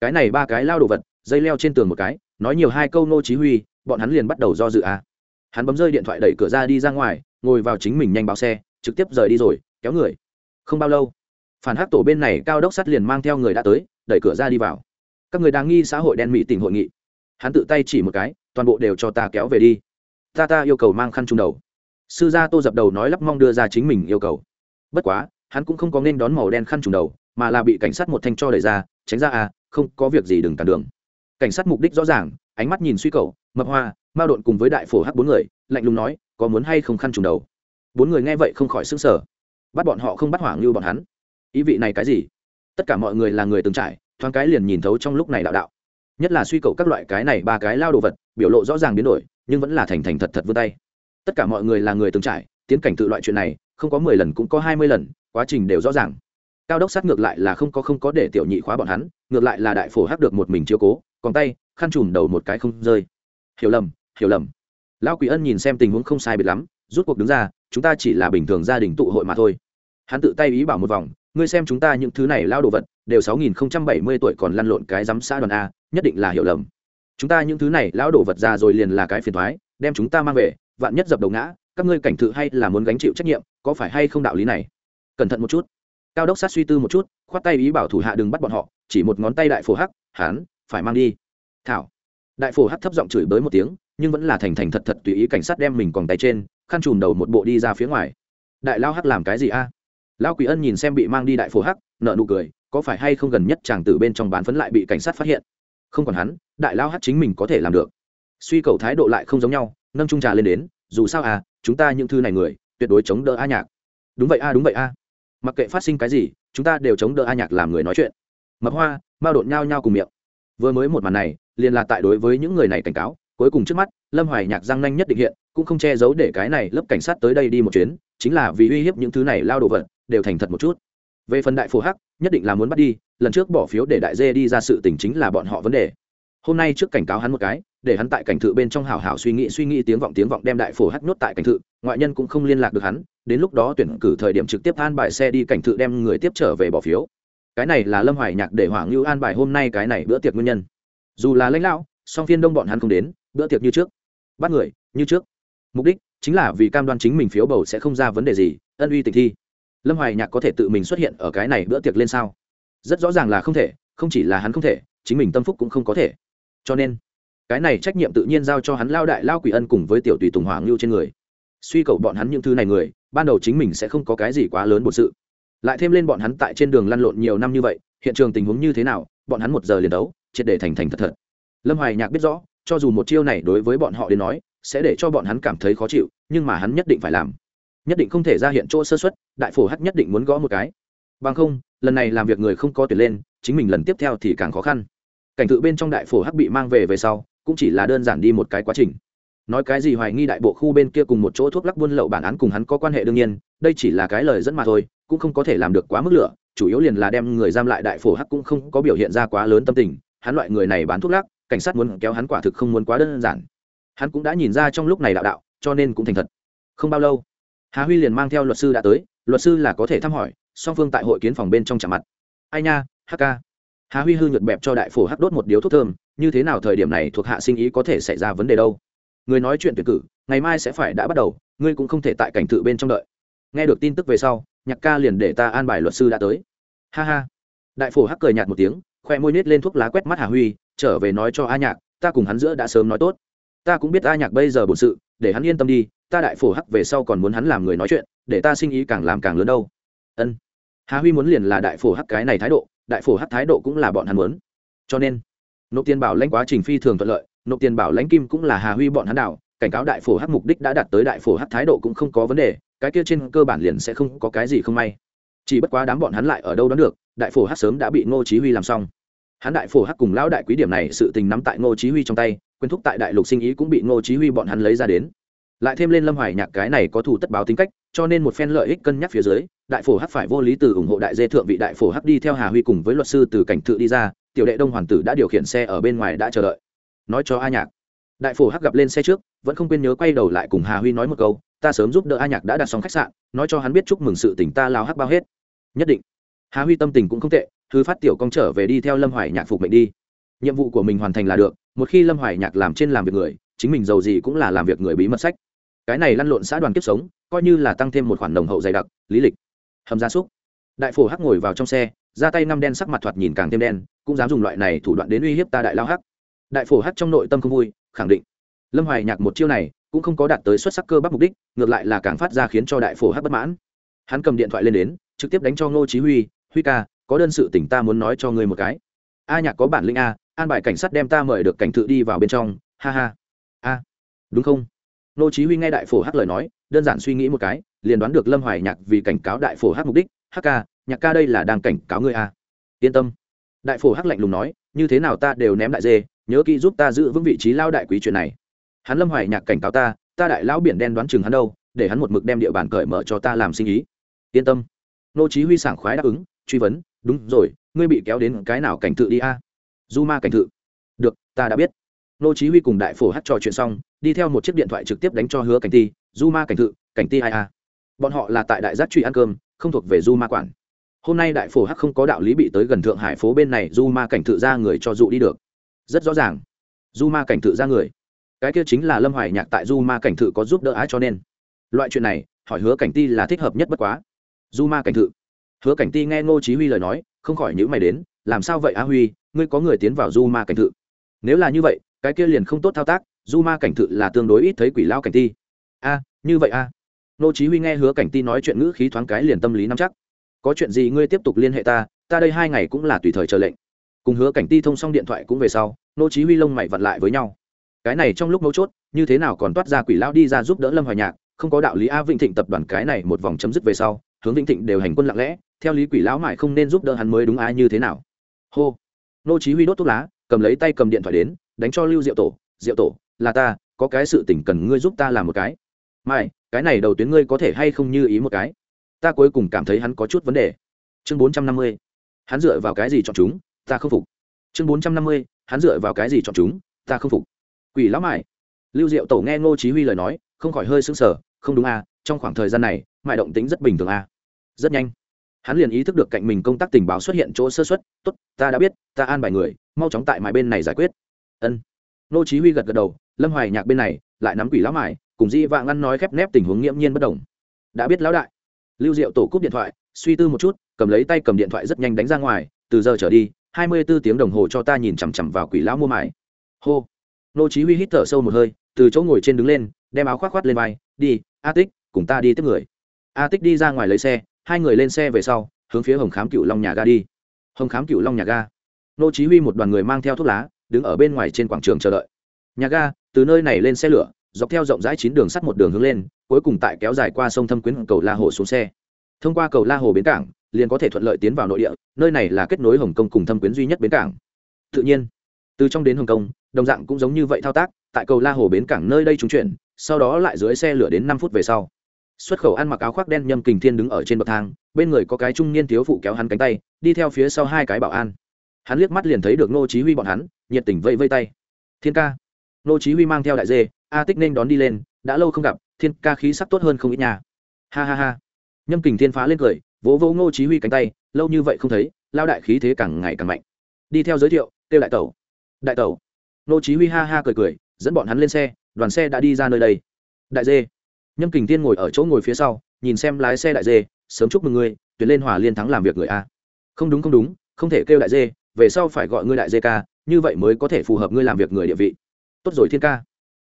Cái này ba cái lao đồ vật, dây leo trên tường một cái, nói nhiều hai câu Ngô chí huy bọn hắn liền bắt đầu do dự à. Hắn bấm rơi điện thoại đẩy cửa ra đi ra ngoài, ngồi vào chính mình nhanh báo xe, trực tiếp rời đi rồi, kéo người. Không bao lâu, phản hắc tổ bên này cao đốc sắt liền mang theo người đã tới, đẩy cửa ra đi vào. Các người đang nghi xã hội đen mỹ tỉnh hội nghị. Hắn tự tay chỉ một cái, toàn bộ đều cho ta kéo về đi. Ta ta yêu cầu mang khăn trung đầu. Sư gia tô dập đầu nói lắp mong đưa ra chính mình yêu cầu. Bất quá, hắn cũng không có nên đón màu đen khăn trùng đầu, mà là bị cảnh sát một thanh cho đẩy ra, tránh ra à không có việc gì đừng cản đường. Cảnh sát mục đích rõ ràng, ánh mắt nhìn suy cầu mập hoa, mao độn cùng với đại phổ hắc bốn người, lạnh lùng nói, có muốn hay không khăn trùng đầu? Bốn người nghe vậy không khỏi sức sở bắt bọn họ không bắt hoảng như bọn hắn. Ý vị này cái gì? Tất cả mọi người là người từng trải, thoáng cái liền nhìn thấu trong lúc này đạo đạo. Nhất là suy cầu các loại cái này ba cái lao đồ vật, biểu lộ rõ ràng biến đổi, nhưng vẫn là thành thành thật thật vươn tay. Tất cả mọi người là người từng trải, tiến cảnh tự loại chuyện này, không có mười lần cũng có hai mươi lần, quá trình đều rõ ràng. Cao đốc sát ngược lại là không có không có để tiểu nhị khóa bọn hắn, ngược lại là đại phổ hắc được một mình chiếu cố, còn tay, khăn trùm đầu một cái không rơi hiểu lầm hiểu lầm. Lão quỷ ân nhìn xem tình huống không sai biệt lắm, rút cuộc đứng ra, chúng ta chỉ là bình thường gia đình tụ hội mà thôi. Hắn tự tay ý bảo một vòng, ngươi xem chúng ta những thứ này lao đồ vật, đều sáu nghìn không trăm bảy mươi tuổi còn lăn lộn cái giám xã đoàn a, nhất định là hiểu lầm. Chúng ta những thứ này lão đồ vật ra rồi liền là cái phiền thoái đem chúng ta mang về, vạn nhất dập đầu ngã, các ngươi cảnh thự hay là muốn gánh chịu trách nhiệm, có phải hay không đạo lý này? Cẩn thận một chút. Cao đốc sát suy tư một chút, khoát tay ý bảo thủ hạ đừng bắt bọn họ, chỉ một ngón tay đại phổ hắc, hán, phải mang đi. Thảo đại phổ hắt thấp giọng chửi bới một tiếng, nhưng vẫn là thành thành thật thật tùy ý cảnh sát đem mình còn tay trên, khăn chùm đầu một bộ đi ra phía ngoài. Đại lao hắt làm cái gì a? À? lao quỷ ân nhìn xem bị mang đi đại phổ hắc nợ nụ cười, có phải hay không gần nhất chàng tử bên trong bán phấn lại bị cảnh sát phát hiện? Không còn hắn, đại lao hắt chính mình có thể làm được. Suy cầu thái độ lại không giống nhau, nâng trung trà lên đến, dù sao à chúng ta những thư này người, tuyệt đối chống đỡ a nhạc. Đúng vậy a, đúng vậy a. Mặc kệ phát sinh cái gì, chúng ta đều chống đỡ a nhạc làm người nói chuyện. Mập hoa, mao đột nhao nhao cùng miệng vừa mới một màn này, liền là tại đối với những người này cảnh cáo, cuối cùng trước mắt, lâm hoài nhạc răng nanh nhất định hiện, cũng không che giấu để cái này lớp cảnh sát tới đây đi một chuyến, chính là vì uy hiếp những thứ này lao đồ vật, đều thành thật một chút. Về phần đại phổ hắc, nhất định là muốn bắt đi, lần trước bỏ phiếu để đại dê đi ra sự tình chính là bọn họ vấn đề. Hôm nay trước cảnh cáo hắn một cái, để hắn tại cảnh thự bên trong hào hào suy nghĩ suy nghĩ tiếng vọng tiếng vọng đem đại phổ hắc nhốt tại cảnh thự, ngoại nhân cũng không liên lạc được hắn, đến lúc đó tuyển cử thời điểm trực tiếp an bài xe đi cảnh thự đem người tiếp trở về bỏ phiếu cái này là lâm hoài nhạc để hoàng lưu an bài hôm nay cái này bữa tiệc nguyên nhân. Dù là lãnh lão, song phiên đông bọn hắn không đến, bữa tiệc như trước. Bắt người, như trước. Mục đích chính là vì cam đoan chính mình phiếu bầu sẽ không ra vấn đề gì, ân uy tịch thi. Lâm hoài nhạc có thể tự mình xuất hiện ở cái này bữa tiệc lên sao? Rất rõ ràng là không thể, không chỉ là hắn không thể, chính mình tâm phúc cũng không có thể. Cho nên, cái này trách nhiệm tự nhiên giao cho hắn lao đại lao quỷ ân cùng với tiểu tùy tùng hoàng lưu trên người. Suy cầu bọn hắn những thứ này người, ban đầu chính mình sẽ không có cái gì quá lớn một sự lại thêm lên bọn hắn tại trên đường lăn lộn nhiều năm như vậy, hiện trường tình huống như thế nào, bọn hắn một giờ liền đấu, triệt để thành thành thật thật. Lâm hoài nhạc biết rõ, cho dù một chiêu này đối với bọn họ đến nói, sẽ để cho bọn hắn cảm thấy khó chịu, nhưng mà hắn nhất định phải làm. Nhất định không thể ra hiện chỗ sơ xuất đại phổ hắc nhất định muốn gõ một cái. Bằng không, lần này làm việc người không có tuyển lên, chính mình lần tiếp theo thì càng khó khăn. Cảnh tự bên trong đại phổ hắc bị mang về về sau, cũng chỉ là đơn giản đi một cái quá trình nói cái gì hoài nghi đại bộ khu bên kia cùng một chỗ thuốc lắc buôn lậu bản án cùng hắn có quan hệ đương nhiên, đây chỉ là cái lời dẫn mà thôi, cũng không có thể làm được quá mức lửa, chủ yếu liền là đem người giam lại đại phổ hắc cũng không có biểu hiện ra quá lớn tâm tình, hắn loại người này bán thuốc lắc, cảnh sát muốn kéo hắn quả thực không muốn quá đơn giản. Hắn cũng đã nhìn ra trong lúc này đạo đạo, cho nên cũng thành thật. Không bao lâu, hà huy liền mang theo luật sư đã tới, luật sư là có thể thăm hỏi, song phương tại hội kiến phòng bên trong chạm mặt. Ai nha hk hà huy hư nhuật bẹp cho đại phổ hắc đốt một điếu thuốc thơm, như thế nào thời điểm này thuộc hạ sinh ý có thể xảy ra vấn đề đâu? Người nói chuyện tuyển cử, ngày mai sẽ phải đã bắt đầu, ngươi cũng không thể tại cảnh thự bên trong đợi. Nghe được tin tức về sau, nhạc ca liền để ta an bài luật sư đã tới. Ha ha. Đại phổ hắc cười nhạt một tiếng, khoe môi nết lên thuốc lá quét mắt hà huy, trở về nói cho a nhạc, ta cùng hắn giữa đã sớm nói tốt. Ta cũng biết a nhạc bây giờ bổn sự, để hắn yên tâm đi, ta đại phổ hắc về sau còn muốn hắn làm người nói chuyện, để ta sinh ý càng làm càng lớn đâu. Ân. Hà huy muốn liền là đại phổ hắc cái này thái độ, đại phổ hắc thái độ cũng là bọn hắn muốn. Cho nên, nộp tiền bảo lãnh quá trình phi thường thuận lợi nộp tiền bảo lãnh kim cũng là hà huy bọn hắn đảo, cảnh cáo đại phổ hắc mục đích đã đạt tới đại phổ hắc thái độ cũng không có vấn đề cái kia trên cơ bản liền sẽ không có cái gì không may. Chỉ bất quá đám bọn hắn lại ở đâu đó được đại phổ hắc sớm đã bị ngô chí huy làm xong. Hắn đại phổ hắc cùng lão đại quý điểm này sự tình nắm tại ngô chí huy trong tay quyền thúc tại đại lục sinh ý cũng bị ngô chí huy bọn hắn lấy ra đến. Lại thêm lên lâm hoài nhạc cái này có thủ tất báo tính cách cho nên một phen lợi ích cân nhắc phía dưới đại phổ hắc phải vô lý từ ủng hộ đại dê thượng vị đại phổ hắc đi theo hà huy cùng với luật sư từ cảnh tự đi ra tiểu đệ đông hoàng tử đã điều khiển xe ở bên ngoài đã chờ đợi nói cho a nhạc. Đại phổ hắc gặp lên xe trước, vẫn không quên nhớ quay đầu lại cùng hà huy nói một câu, ta sớm giúp đỡ a nhạc đã đặt xong khách sạn, nói cho hắn biết chúc mừng sự tình ta lao hắc bao hết. Nhất định. Hà huy tâm tình cũng không tệ thư phát tiểu công trở về đi theo lâm hoài nhạc phục mệnh đi. Nhiệm vụ của mình hoàn thành là được, một khi lâm hoài nhạc làm trên làm việc người, chính mình giàu gì cũng là làm việc người bí mật sách. Cái này lăn lộn xã đoàn kiếp sống, coi như là tăng thêm một khoản nồng hậu dày đặc, lý lịch. Hầm gia súc. Đại phổ hắc ngồi vào trong xe, ra tay năm đen sắc mặt thoạt nhìn càng thêm đen, cũng dám dùng loại này thủ đoạn đến uy hiếp ta đại lao hắc đại phổ hát trong nội tâm không vui, khẳng định. Lâm hoài nhạc một chiêu này cũng không có đạt tới xuất sắc cơ bắp mục đích, ngược lại là càng phát ra khiến cho đại phổ hát bất mãn. Hắn cầm điện thoại lên đến, trực tiếp đánh cho ngô chí huy huy ca, có đơn sự tỉnh ta muốn nói cho ngươi một cái. A nhạc có bản lĩnh a, an bài cảnh sát đem ta mời được cảnh tự đi vào bên trong, ha ha. A, đúng không? Ngô chí huy nghe đại phổ hát lời nói, đơn giản suy nghĩ một cái, liền đoán được lâm hoài nhạc vì cảnh cáo đại phổ hát mục đích hát ca, nhạc ca đây là đang cảnh cáo ngươi a. Yên tâm. Đại phổ hắc lạnh lùng nói, như thế nào ta đều ném đại dê nhớ kỹ giúp ta giữ vững vị trí lao đại quý chuyện này. Hắn lâm hoài nhạc cảnh cáo ta ta đại lão biển đen đoán chừng hắn đâu, để hắn một mực đem địa bàn cởi mở cho ta làm sinh ý. Yên tâm. Nô chí huy sảng khoái đáp ứng, truy vấn, đúng rồi, ngươi bị kéo đến cái nào cảnh tự đi a? Du ma cảnh tự được, ta đã biết. Nô chí huy cùng đại phổ hát trò chuyện xong, đi theo một chiếc điện thoại trực tiếp đánh cho hứa cảnh ti du ma cảnh tự cảnh ti ai a? Bọn họ là tại đại giác truy ăn cơm, không thuộc về du ma quản. Hôm nay đại phổ hắc không có đạo lý bị tới gần thượng hải phố bên này du ma cảnh tự ra người cho dụ đi được rất rõ ràng. Du ma cảnh tự ra người. Cái kia chính là lâm hoài nhạc tại du ma cảnh tự có giúp đỡ ái cho nên. Loại chuyện này, hỏi hứa cảnh ti là thích hợp nhất bất quá. Du ma cảnh tự hứa cảnh ti nghe ngô chí huy lời nói, không khỏi nhữ mày đến, làm sao vậy a huy, ngươi có người tiến vào du ma cảnh tự nếu là như vậy, cái kia liền không tốt thao tác du ma cảnh tự là tương đối ít thấy quỷ lao cảnh ti. A, như vậy a. Ngô chí huy nghe hứa cảnh ti nói chuyện ngữ khí thoáng cái liền tâm lý nắm chắc. Có chuyện gì ngươi tiếp tục liên hệ ta ta đây hai ngày cũng là tùy thời chờ lệnh cùng hứa cảnh ti thông xong điện thoại cũng về sau, nô chí huy lông mày vặn lại với nhau. Cái này trong lúc mấu chốt, như thế nào còn toát ra quỷ lao đi ra giúp đỡ lâm hoài nhạc, không có đạo lý a vĩnh thịnh tập đoàn cái này một vòng chấm dứt về sau, hướng vĩnh thịnh đều hành quân lặng lẽ, theo lý quỷ lão mãi không nên giúp đỡ hắn mới đúng ai như thế nào. Hô. Nô chí huy đốt thuốc lá, cầm lấy tay cầm điện thoại đến, đánh cho lưu diệu tổ diệu tổ, là ta, có cái sự tình cần ngươi giúp ta làm một cái. Mai cái này đầu tuyến ngươi có thể hay không như ý một cái? Ta cuối cùng cảm thấy hắn có chút vấn đề. Chương 450 hắn dựa vào cái gì chọn chúng? Ta không phục. Chương 450 hắn dựa vào cái gì chọn chúng, ta không phục. Quỷ lão mại lưu diệu tổ nghe ngô chí huy lời nói, không khỏi hơi sững sờ, không đúng à trong khoảng thời gian này mại động tính rất bình thường à. Rất nhanh. Hắn liền ý thức được cạnh mình công tác tình báo xuất hiện chỗ sơ xuất tốt, ta đã biết, ta an bài người, mau chóng tại mại bên này giải quyết. Ân. Ngô chí huy gật gật đầu, lâm hoài nhạc bên này, lại nắm quỷ lão mải, cùng di vạng ngăn nói khép nép tình huống nghiễm nhiên bất động đã biết lão đại. Lưu diệu tổ cúp điện thoại, suy tư một chút, cầm lấy tay cầm điện thoại rất nhanh đánh ra ngoài, từ giờ trở đi 24 tiếng đồng hồ cho ta nhìn chằm chằm vào quỷ lão mua mải. Hô. Nô chí huy hít thở sâu một hơi, từ chỗ ngồi trên đứng lên, đem áo khoác khoác lên vai, đi, a tích, cùng ta đi tiếp người. A tích đi ra ngoài lấy xe, hai người lên xe về sau, hướng phía hồng khám cựu long nhà ga đi. Hồng khám cựu long nhà ga. Nô chí huy một đoàn người mang theo thuốc lá, đứng ở bên ngoài trên quảng trường chờ đợi. Nhà ga, từ nơi này lên xe lửa, dọc theo rộng rãi chín đường sắt một đường hướng lên, cuối cùng tại kéo dài qua sông thâm quyến cầu la hồ xuống xe. Thông qua cầu la hồ bến cảng liền có thể thuận lợi tiến vào nội địa, nơi này là kết nối hồng kông cùng thâm quyến duy nhất bến cảng. Tự nhiên, từ trong đến hồng kông, đồng dạng cũng giống như vậy thao tác, tại cầu la hồ bến cảng nơi đây trúng chuyển, sau đó lại dưới xe lửa đến năm phút về sau. Xuất khẩu ăn mặc áo khoác đen nhâm kình thiên đứng ở trên bậc thang, bên người có cái trung niên thiếu phụ kéo hắn cánh tay, đi theo phía sau hai cái bảo an. Hắn liếc mắt liền thấy được nô chí huy bọn hắn, nhiệt tình vây vây tay. Thiên ca. Nô chí huy mang theo đại dê, a tích nên đón đi lên, đã lâu không gặp, thiên ca khí sắc tốt hơn không ít nhà ha ha ha. Nhâm kình thiên phá lên cười vỗ vỗ Ngô chí huy cánh tay, lâu như vậy không thấy, lao đại khí thế càng ngày càng mạnh. Đi theo giới thiệu tiêu đại tẩu. Đại tẩu. Ngô chí huy ha ha cười cười, dẫn bọn hắn lên xe, đoàn xe đã đi ra nơi đây. Đại dê. Nhâm kình tiên ngồi ở chỗ ngồi phía sau, nhìn xem lái xe đại dê, sớm chúc mừng ngươi, tuyển lên hòa liên thắng làm việc người a. Không đúng không đúng, không thể kêu đại dê, về sau phải gọi ngươi đại dê ca, như vậy mới có thể phù hợp ngươi làm việc người địa vị. Tốt rồi thiên ca.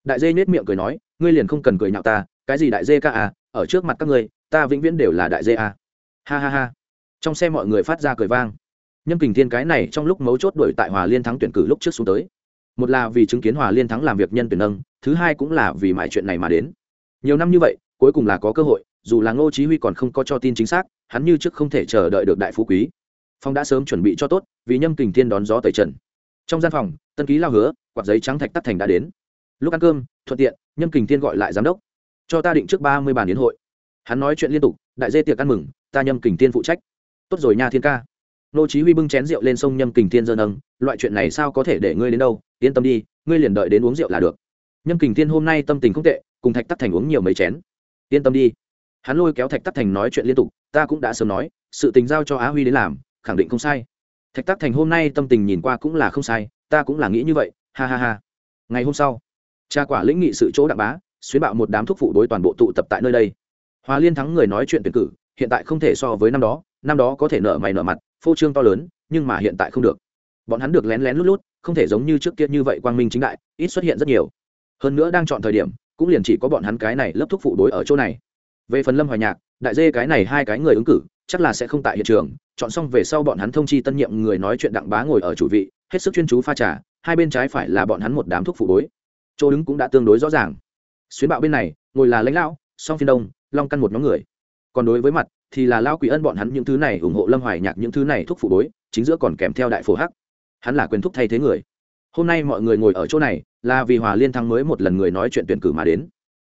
Đại dê nhếch miệng cười nói, ngươi liền không cần cười nhạo ta, cái gì đại dê ca à ở trước mặt các ngươi, ta vĩnh viễn đều là đại dê à ha ha ha. Trong xe mọi người phát ra cười vang. Nhâm kình thiên cái này trong lúc mấu chốt đuổi tại hòa liên thắng tuyển cử lúc trước xuống tới. Một là vì chứng kiến hòa liên thắng làm việc nhân tuyển nâng, thứ hai cũng là vì mãi chuyện này mà đến. Nhiều năm như vậy, cuối cùng là có cơ hội, dù là ngô chí huy còn không có cho tin chính xác, hắn như trước không thể chờ đợi được đại phú quý. Phong đã sớm chuẩn bị cho tốt, vì nhâm kình thiên đón gió tẩy trần. Trong gian phòng, tân ký lao hứa, quạt giấy trắng thạch tắt thành đã đến. Lúc ăn cơm, thuận tiện, nhâm kình thiên gọi lại giám đốc. Cho ta định trước ba mươi bàn yến hội. Hắn nói chuyện liên tục, đại dê tiệc ăn mừng ta nhâm kình thiên phụ trách. Tốt rồi nha thiên ca. Nô chí huy bưng chén rượu lên sông nhâm kình thiên dơ nâng, loại chuyện này sao có thể để ngươi đến đâu? Yên tâm đi, ngươi liền đợi đến uống rượu là được. Nhâm kình thiên hôm nay tâm tình không tệ, cùng thạch tắc thành uống nhiều mấy chén. Yên tâm đi. Hắn lôi kéo thạch tắc thành nói chuyện liên tục, ta cũng đã sớm nói, sự tình giao cho á huy đến làm, khẳng định không sai. Thạch tắc thành hôm nay tâm tình nhìn qua cũng là không sai, ta cũng là nghĩ như vậy, ha ha ha. Ngày hôm sau, cha quả lĩnh nghị sự chỗ đặng bá, xuyến bạo một đám thuốc phụ đối toàn bộ tụ tập tại nơi đây. Hòa liên thắng người nói chuyện tuyển cử hiện tại không thể so với năm đó năm đó có thể nợ mày nợ mặt, phô trương to lớn, nhưng mà hiện tại không được. Bọn hắn được lén lén lút lút, không thể giống như trước kia như vậy quang minh chính đại, ít xuất hiện rất nhiều. Hơn nữa đang chọn thời điểm, cũng liền chỉ có bọn hắn cái này lớp thuốc phụ đối ở chỗ này. Về phần lâm hoài nhạc, đại dê cái này hai cái người ứng cử, chắc là sẽ không tại hiện trường, chọn xong về sau bọn hắn thông chi tân nhiệm người nói chuyện đặng bá ngồi ở chủ vị, hết sức chuyên chú pha trà, hai bên trái phải là bọn hắn một đám thuốc phụ đối. Chỗ đứng cũng đã tương đối rõ ràng. Xuyến bạo bên này, ngồi là lãnh lão, song phiên đông, long căn một nhóm người còn đối với mặt, thì là lao quỷ ân bọn hắn những thứ này ủng hộ lâm hoài nhạc những thứ này thúc phụ đối chính giữa còn kèm theo đại phổ hắc. Hắn là quyền thúc thay thế người. Hôm nay mọi người ngồi ở chỗ này, là vì hòa liên thắng mới một lần người nói chuyện tuyển cử mà đến.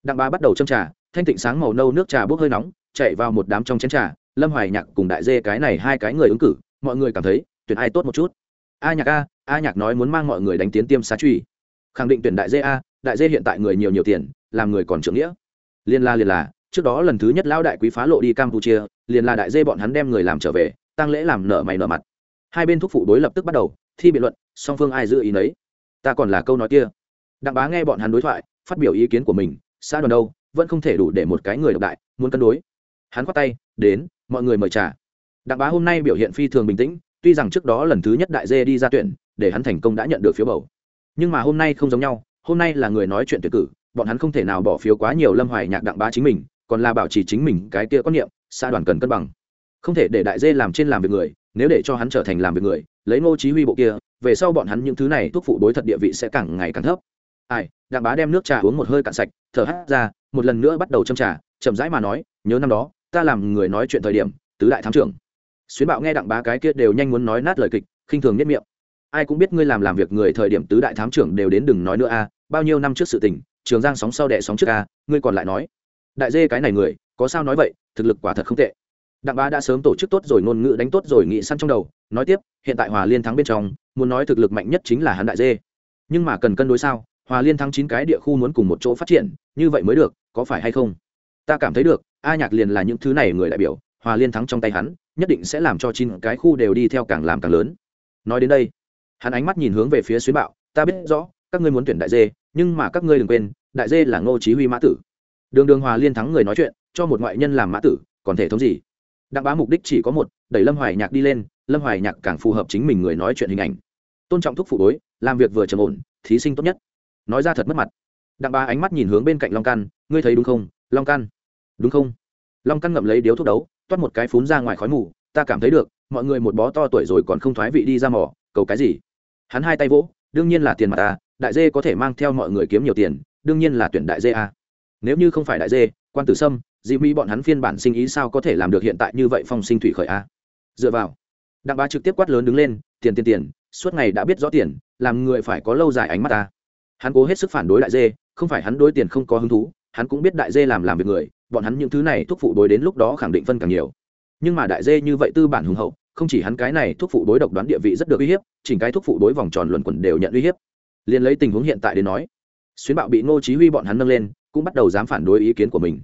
Đặng bá bắt đầu châm trà, thanh tịnh sáng màu nâu nước trà bốc hơi nóng, chạy vào một đám trong chén trà, lâm hoài nhạc cùng đại dê cái này hai cái người ứng cử, mọi người cảm thấy, tuyển ai tốt một chút. A nhạc a a nhạc nói muốn mang mọi người đánh tiến tiêm xá truy. Khẳng định tuyển đại dê a, đại dê hiện tại người nhiều nhiều tiền, làm người còn trưởng nghĩa. Liên la liền là trước đó lần thứ nhất lão đại quý phá lộ đi campuchia, liền là đại dê bọn hắn đem người làm trở về, tăng lễ làm nợ mày nợ mặt. Hai bên thuốc phụ đối lập tức bắt đầu, thi biện luận, song phương ai giữ ý nấy. Ta còn là câu nói kia. Đặng bá nghe bọn hắn đối thoại, phát biểu ý kiến của mình, xã đoàn đâu, vẫn không thể đủ để một cái người độc đại, muốn cân đối. Hắn khoát tay, đến, mọi người mời trả đặng bá hôm nay biểu hiện phi thường bình tĩnh, tuy rằng trước đó lần thứ nhất đại dê đi ra tuyển, để hắn thành công đã nhận được phiếu bầu. Nhưng mà hôm nay không giống nhau, hôm nay là người nói chuyện tuyển cử, bọn hắn không thể nào bỏ phiếu quá nhiều lâm hoài nhạc đặng bá chính mình còn là bảo trì chính mình cái kia quan niệm, xã đoàn cần cân bằng. Không thể để đại dê làm trên làm việc người, nếu để cho hắn trở thành làm việc người, lấy ngô chí huy bộ kia, về sau bọn hắn những thứ này thuốc phụ đối thật địa vị sẽ càng ngày càng thấp. Ai, đặng bá đem nước trà uống một hơi cạn sạch, thở hắt ra, một lần nữa bắt đầu châm trà, chậm rãi mà nói, nhớ năm đó, ta làm người nói chuyện thời điểm, tứ đại thám trưởng. Xuyến bạo nghe đặng bá cái kia đều nhanh muốn nói nát lời kịch, khinh thường nhất miệng. Ai cũng biết ngươi làm làm việc người thời điểm tứ đại thám trưởng đều đến đừng nói nữa a, bao nhiêu năm trước sự tình, trường giang sóng sau đẻ sóng trước a, ngươi còn lại nói đại dê cái này người, có sao nói vậy, thực lực quả thật không tệ. Đặng bá đã sớm tổ chức tốt rồi, ngôn ngữ đánh tốt rồi, nghị săn trong đầu, nói tiếp, hiện tại hòa liên thắng bên trong, muốn nói thực lực mạnh nhất chính là hắn đại dê. Nhưng mà cần cân đối sao, hòa liên thắng chín cái địa khu muốn cùng một chỗ phát triển, như vậy mới được, có phải hay không? Ta cảm thấy được, a nhạc liền là những thứ này người đại biểu, hòa liên thắng trong tay hắn, nhất định sẽ làm cho chín cái khu đều đi theo càng làm càng lớn. Nói đến đây, hắn ánh mắt nhìn hướng về phía xuyến bạo, ta biết rõ, các ngươi muốn tuyển đại dê, nhưng mà các ngươi đừng quên, đại dê là ngô chí huy mã tử đường đường hòa liên thắng người nói chuyện, cho một ngoại nhân làm mã tử, còn thể thống gì? Đặng bá mục đích chỉ có một, đẩy lâm hoài nhạc đi lên, lâm hoài nhạc càng phù hợp chính mình người nói chuyện hình ảnh. Tôn trọng thúc phụ bối làm việc vừa trầm ổn, thí sinh tốt nhất. Nói ra thật mất mặt. Đặng bá ánh mắt nhìn hướng bên cạnh long căn ngươi thấy đúng không, long căn đúng không? Long căn ngậm lấy điếu thuốc đấu, toát một cái phún ra ngoài khói mù, ta cảm thấy được, mọi người một bó to tuổi rồi còn không thoái vị đi ra mỏ, cầu cái gì? Hắn hai tay vỗ, đương nhiên là tiền mặt ta, đại dê có thể mang theo mọi người kiếm nhiều tiền, đương nhiên là tuyển đại dê a nếu như không phải đại dê, quan tử sâm dị mỹ bọn hắn phiên bản sinh ý sao có thể làm được hiện tại như vậy phong sinh thủy khởi a? Dựa vào, đặng bá trực tiếp quát lớn đứng lên, tiền tiền tiền, suốt ngày đã biết rõ tiền, làm người phải có lâu dài ánh mắt ta. Hắn cố hết sức phản đối đại dê, không phải hắn đối tiền không có hứng thú, hắn cũng biết đại dê làm làm việc người, bọn hắn những thứ này thuốc phụ đối đến lúc đó khẳng định phân càng nhiều. Nhưng mà đại dê như vậy tư bản hùng hậu, không chỉ hắn cái này thuốc phụ đối độc đoán địa vị rất được uy hiếp, chỉnh cái thuốc phụ đối vòng tròn luẩn quẩn đều nhận uy hiếp. Liền lấy tình huống hiện tại để nói, xuyến bạo bị ngô chí huy bọn hắn nâng lên cũng bắt đầu dám phản đối ý kiến của mình.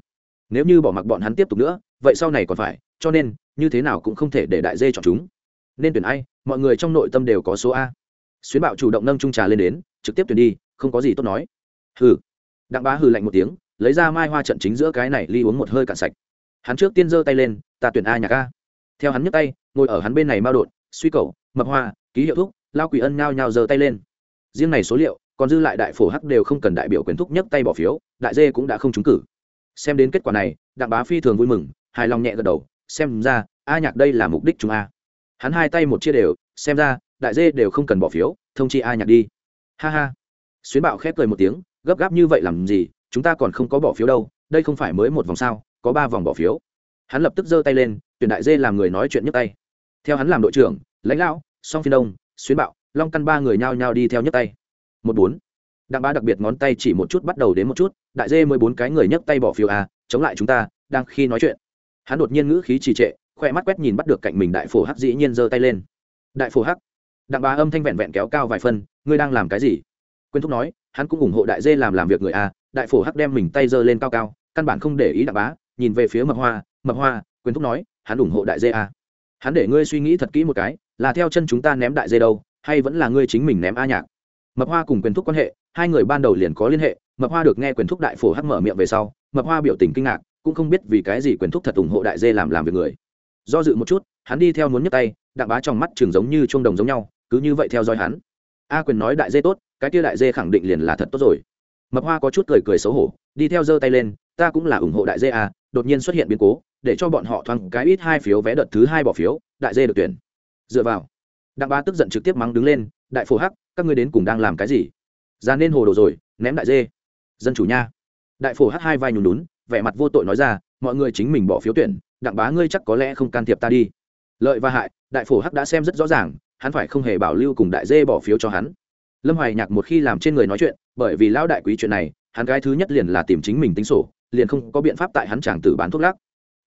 Nếu như bỏ mặc bọn hắn tiếp tục nữa, vậy sau này còn phải, cho nên, như thế nào cũng không thể để đại dê chọn chúng. Nên tuyển ai, mọi người trong nội tâm đều có số a. Xuyến bạo chủ động nâng trung trà lên đến, trực tiếp tuyển đi, không có gì tốt nói. Hừ. Đặng bá hừ lạnh một tiếng, lấy ra mai hoa trận chính giữa cái này ly uống một hơi cạn sạch. Hắn trước tiên giơ tay lên, ta tuyển a nhạc a. Theo hắn nhấc tay, ngồi ở hắn bên này mao đột, suy cầu, mập hoa, ký hiệu thuốc lao quỷ ân nhao nhao giơ tay lên. Riêng này số liệu còn dư lại đại phổ hắc đều không cần đại biểu quyền thúc nhấc tay bỏ phiếu, đại dê cũng đã không trúng cử. Xem đến kết quả này, đặng bá phi thường vui mừng, hài lòng nhẹ gật đầu, xem ra, a nhạc đây là mục đích chúng a. Hắn hai tay một chia đều, xem ra, đại dê đều không cần bỏ phiếu, thông chi a nhạc đi. Ha ha. Xuyến bạo khép cười một tiếng, gấp gáp như vậy làm gì, chúng ta còn không có bỏ phiếu đâu, đây không phải mới một vòng sao, có ba vòng bỏ phiếu. Hắn lập tức giơ tay lên, tuyển đại dê làm người nói chuyện nhấc tay. Theo hắn làm đội trưởng, lãnh lão, song phiên đông, xuyến bạo, long căn ba người nhao nhao đi theo nhấc tay một bốn. Đặng ba đặc biệt ngón tay chỉ một chút bắt đầu đến một chút, đại dê mười bốn cái người nhấc tay bỏ phiếu a à, chống lại chúng ta, đang khi nói chuyện. Hắn đột nhiên ngữ khí trì trệ, khoe mắt quét nhìn bắt được cạnh mình đại phổ hắc dĩ nhiên giơ tay lên. Đại phổ hắc. Đặng bá âm thanh vẹn vẹn kéo cao vài phân ngươi đang làm cái gì? Quyên thúc nói, hắn cũng ủng hộ đại dê làm làm việc người a đại phổ hắc đem mình tay giơ lên cao cao, căn bản không để ý đặng bá, nhìn về phía mập hoa mập hoa, quyên thúc nói, hắn ủng hộ đại dê a hắn để ngươi suy nghĩ thật kỹ một cái, là theo chân chúng ta ném đại dê đâu, hay vẫn là ngươi chính mình ném a nhạc? Mập hoa cùng quyền thúc quan hệ, hai người ban đầu liền có liên hệ, mập hoa được nghe quyền thúc đại phổ hắc mở miệng về sau, mập hoa biểu tình kinh ngạc, cũng không biết vì cái gì quyền thúc thật ủng hộ đại dê làm làm việc người. Do dự một chút, hắn đi theo muốn nhấc tay, đặng bá trong mắt trường giống như chuông đồng giống nhau, cứ như vậy theo dõi hắn. A quyền nói đại dê tốt, cái kia đại dê khẳng định liền là thật tốt rồi. Mập hoa có chút cười cười xấu hổ, đi theo giơ tay lên, ta cũng là ủng hộ đại dê a đột nhiên xuất hiện biến cố, để cho bọn họ thoáng cái ít hai phiếu vé đợt thứ hai bỏ phiếu, đại dê được tuyển. Dựa vào. Đặng bá tức giận trực tiếp mắng đứng lên, đại phổ hắc các ngươi đến cùng đang làm cái gì? Ra nên hồ đồ rồi, ném đại dê. Dân chủ nha. Đại phổ hát hai vai nhùn đún vẻ mặt vô tội nói ra, mọi người chính mình bỏ phiếu tuyển, đặng bá ngươi chắc có lẽ không can thiệp ta đi. Lợi và hại, đại phổ hắc đã xem rất rõ ràng, hắn phải không hề bảo lưu cùng đại dê bỏ phiếu cho hắn. Lâm hoài nhạc một khi làm trên người nói chuyện, bởi vì lão đại quý chuyện này, hắn gái thứ nhất liền là tìm chính mình tính sổ, liền không có biện pháp tại hắn chàng tử bán thuốc lắc.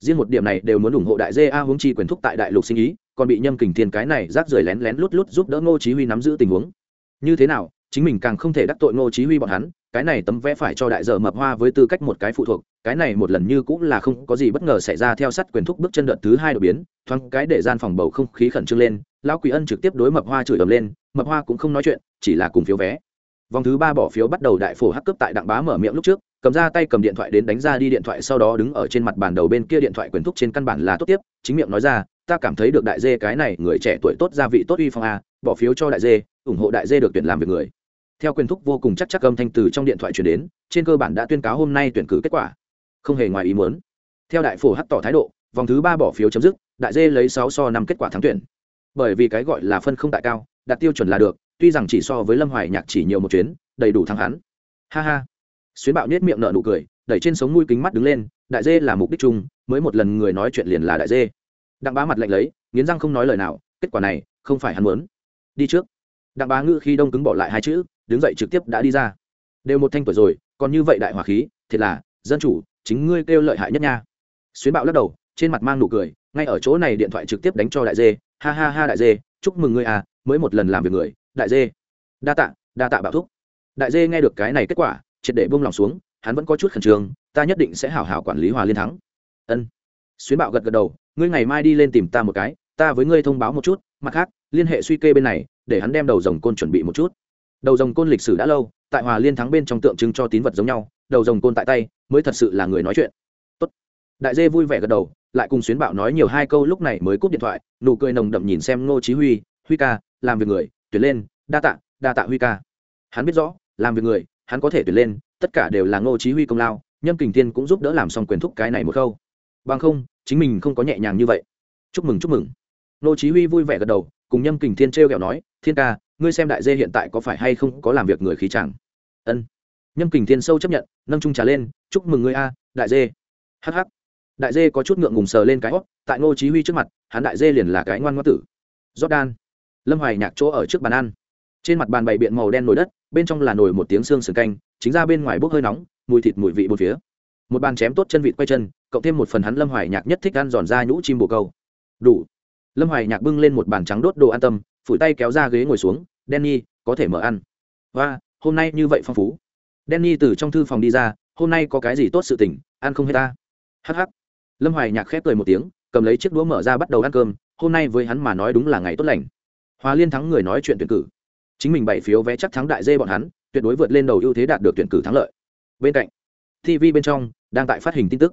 Riêng một điểm này đều muốn ủng hộ đại dê a hướng chi quyền thúc tại đại lục sinh ý, còn bị nhâm kình thiên cái này rác rưởi lén lén lút lút giúp đỡ ngô chí huy nắm giữ tình huống như thế nào, chính mình càng không thể đắc tội ngô chí huy bọn hắn, cái này tấm vé phải cho đại dở mập hoa với tư cách một cái phụ thuộc, cái này một lần như cũng là không có gì bất ngờ xảy ra theo sát quyền thúc bước chân đợt thứ hai đột biến, thoáng cái để gian phòng bầu không khí khẩn trương lên, lão quỷ ân trực tiếp đối mập hoa chửi ầm lên, mập hoa cũng không nói chuyện, chỉ là cùng phiếu vé. Vòng thứ ba bỏ phiếu bắt đầu đại phổ hắc cướp tại đặng bá mở miệng lúc trước, cầm ra tay cầm điện thoại đến đánh ra đi điện thoại sau đó đứng ở trên mặt bàn đầu bên kia điện thoại quyền thúc trên căn bản là tốt tiếp, chính miệng nói ra, ta cảm thấy được đại dê cái này, người trẻ tuổi tốt gia vị tốt uy phong a, bỏ phiếu cho đại dê ủng hộ đại dê được tuyển làm việc người. Theo quyền thúc vô cùng chắc chắc âm thanh từ trong điện thoại chuyển đến, trên cơ bản đã tuyên cáo hôm nay tuyển cử kết quả. Không hề ngoài ý muốn. Theo đại phổ hắt tỏ thái độ, vòng thứ ba bỏ phiếu chấm dứt, đại dê lấy sáu so năm kết quả thắng tuyển. Bởi vì cái gọi là phân không tại cao đạt tiêu chuẩn là được, tuy rằng chỉ so với lâm hoài nhạc chỉ nhiều một chuyến, đầy đủ thắng hắn. Ha ha. Xuyến bạo nết miệng nở nụ cười, đẩy trên sống mũi kính mắt đứng lên, đại dê là mục đích chung, mới một lần người nói chuyện liền là đại dê. Đặng bá mặt lạnh lấy, nghiến răng không nói lời nào, kết quả này, không phải hắn muốn. Đi trước đặng bá ngữ khi đông cứng bỏ lại hai chữ, đứng dậy trực tiếp đã đi ra. Đều một thanh tuổi rồi, còn như vậy đại hỏa khí thiệt là, dân chủ, chính ngươi kêu lợi hại nhất nha. Xuyến bạo lắc đầu, trên mặt mang nụ cười, ngay ở chỗ này điện thoại trực tiếp đánh cho đại dê, ha ha ha đại dê, chúc mừng ngươi à mới một lần làm việc người, đại dê. Đa tạ đa tạ bạo thúc. Đại dê nghe được cái này kết quả, triệt để buông lòng xuống, hắn vẫn có chút khẩn trương, ta nhất định sẽ hảo hảo quản lý hòa liên thắng. Ân. Xuyến bạo gật gật đầu, ngươi ngày mai đi lên tìm ta một cái, ta với ngươi thông báo một chút, mặt khác, liên hệ suy kê bên này để hắn đem đầu rồng côn chuẩn bị một chút. Đầu rồng côn lịch sử đã lâu, tại hòa liên thắng bên trong tượng trưng cho tín vật giống nhau, đầu rồng côn tại tay, mới thật sự là người nói chuyện. Tốt. đại dê vui vẻ gật đầu, lại cùng xuyến bạo nói nhiều hai câu lúc này mới cúp điện thoại, nụ cười nồng đậm nhìn xem ngô chí huy huy ca, làm việc người, tuyển lên, đa tạ đa tạ huy ca. Hắn biết rõ, làm việc người, hắn có thể tuyển lên, tất cả đều là ngô chí huy công lao, nhâm kình thiên cũng giúp đỡ làm xong quyền thúc cái này một câu bằng không, chính mình không có nhẹ nhàng như vậy. Chúc mừng chúc mừng. Ngô chí huy vui vẻ gật đầu cùng nhâm kình thiên treo kẹo nói, thiên ca, ngươi xem đại dê hiện tại có phải hay không có làm việc người khí chẳng? Ân. Nhâm kình thiên sâu chấp nhận, nâng trung trà lên, chúc mừng ngươi a, đại dê. Hh đại dê có chút ngượng ngùng sờ lên cái hót tại ngô chí huy trước mặt, hắn đại dê liền là cái ngoan ngoãn tử. Jordan. Lâm hoài nhạc chỗ ở trước bàn ăn. Trên mặt bàn bày biện màu đen nồi đất, bên trong là nồi một tiếng xương sườn canh, chính ra bên ngoài bốc hơi nóng, mùi thịt mùi vị bột phía. Một bàn chém tốt chân vịt quay chân, cộng thêm một phần hắn lâm hoài nhạc nhất thích ăn giòn da nhũ chim bồ câu. Đủ lâm hoài nhạc bưng lên một bàn trắng đốt đồ an tâm phủi tay kéo ra ghế ngồi xuống Danny, có thể mở ăn. Và, hôm nay như vậy phong phú. Danny từ trong thư phòng đi ra, hôm nay có cái gì tốt sự tình, ăn không hết ta. Hắc hắc. Lâm Hoài Nhạc khép cười một tiếng, cầm lấy chiếc đũa mở ra bắt đầu ăn cơm, hôm nay với hắn mà nói đúng là ngày tốt lành. Hoa Liên thắng người nói chuyện tuyển cử. Chính mình bảy phiếu vé chắc thắng đại dê bọn hắn, tuyệt đối vượt lên đầu ưu thế đạt được tuyển cử thắng lợi. Bên cạnh, TV bên trong đang tại phát hình tin tức.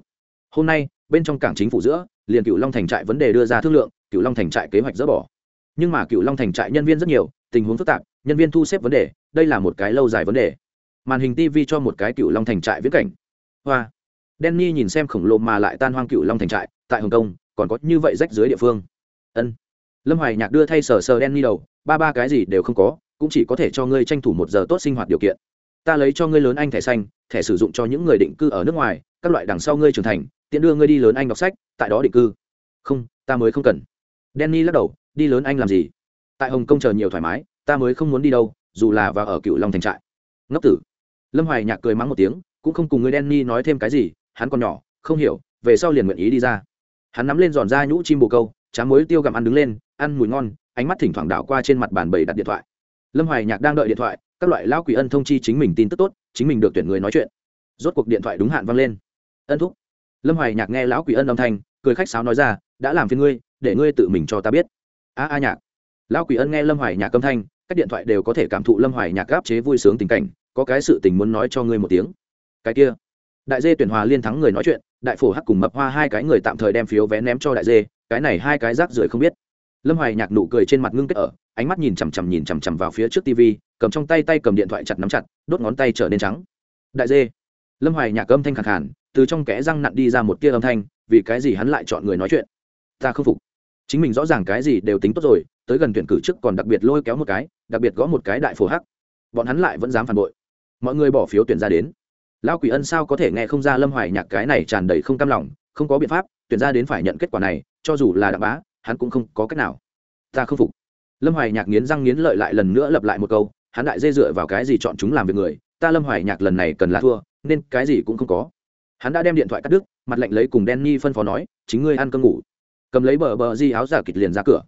Hôm nay, bên trong cảng chính phủ giữa, liền Cựu Long thành trại vấn đề đưa ra thương lượng, Cựu Long thành trại kế hoạch dỡ bỏ. Nhưng mà Cựu Long thành trại nhân viên rất nhiều, tình huống phức tạp nhân viên thu xếp vấn đề đây là một cái lâu dài vấn đề. Màn hình tv cho một cái cựu long thành trại viễn cảnh. Hoa. Denny nhìn xem khổng lồ mà lại tan hoang cựu long thành trại tại hồng kông còn có như vậy rách dưới địa phương. Ân. Lâm hoài nhạc đưa thay sờ sờ denny đầu ba ba cái gì đều không có cũng chỉ có thể cho ngươi tranh thủ một giờ tốt sinh hoạt điều kiện. Ta lấy cho ngươi lớn anh thẻ xanh thẻ sử dụng cho những người định cư ở nước ngoài các loại đằng sau ngươi trưởng thành tiện đưa ngươi đi lớn anh đọc sách tại đó định cư. Không ta mới không cần. Danny lắc đầu, đi lớn anh làm gì? Tại hồng kông chờ nhiều thoải mái, ta mới không muốn đi đâu, dù là vào ở cựu long thành trại. Ngốc tử. Lâm hoài nhạc cười mắng một tiếng, cũng không cùng người Danny nói thêm cái gì, hắn còn nhỏ, không hiểu, về sau liền nguyện ý đi ra. Hắn nắm lên giòn da nhũ chim bồ câu chám muối tiêu gặm ăn đứng lên, ăn mùi ngon, ánh mắt thỉnh thoảng đảo qua trên mặt bàn bầy đặt điện thoại. Lâm hoài nhạc đang đợi điện thoại, các loại lão quỷ ân thông chi chính mình tin tức tốt, chính mình được tuyển người nói chuyện. Rốt cuộc điện thoại đúng hạn vang lên. Ân thúc. Lâm hoài nhạc nghe lão quỷ ân âm thanh, cười khách sáo nói ra, đã làm phiền ngươi để ngươi tự mình cho ta biết. A a nhạc. Lão quỷ ân nghe lâm hoài nhạc âm thanh, các điện thoại đều có thể cảm thụ lâm hoài nhạc gáp chế vui sướng tình cảnh, có cái sự tình muốn nói cho ngươi một tiếng. Cái kia. Đại dê tuyển hòa liên thắng người nói chuyện, đại phổ hắc cùng mập hoa hai cái người tạm thời đem phiếu vé ném cho đại dê, cái này hai cái rác rưởi không biết. Lâm hoài nhạc nụ cười trên mặt ngưng kết ở, ánh mắt nhìn chằm chằm nhìn chằm chằm vào phía trước tv cầm trong tay tay cầm điện thoại chặt nắm chặt, đốt ngón tay trở nên trắng. Đại dê. Lâm hoài nhạc âm thanh khẳng hẳn từ trong kẽ răng nặn đi ra một tia âm thanh, vì cái gì hắn lại chọn người nói chuyện? Ta không phục chính mình rõ ràng cái gì đều tính tốt rồi, tới gần tuyển cử trước còn đặc biệt lôi kéo một cái, đặc biệt gõ một cái đại phổ hắc. Bọn hắn lại vẫn dám phản bội. Mọi người bỏ phiếu tuyển ra đến. Lão quỷ ân sao có thể nghe không ra lâm hoài nhạc cái này tràn đầy không cam lòng, không có biện pháp, tuyển ra đến phải nhận kết quả này, cho dù là đặng bá, hắn cũng không có cách nào. Ta không phục. Lâm hoài nhạc nghiến răng nghiến lợi lại lần nữa lặp lại một câu, hắn đại dê dựa vào cái gì chọn chúng làm việc người, ta lâm hoài nhạc lần này cần là thua, nên cái gì cũng không có. Hắn đã đem điện thoại cắt đứt, mặt lệnh lấy cùng Danny phân phó nói, chính ngươi ăn cơm ngủ cầm lấy bờ bờ di áo giả kịch liền ra cửa.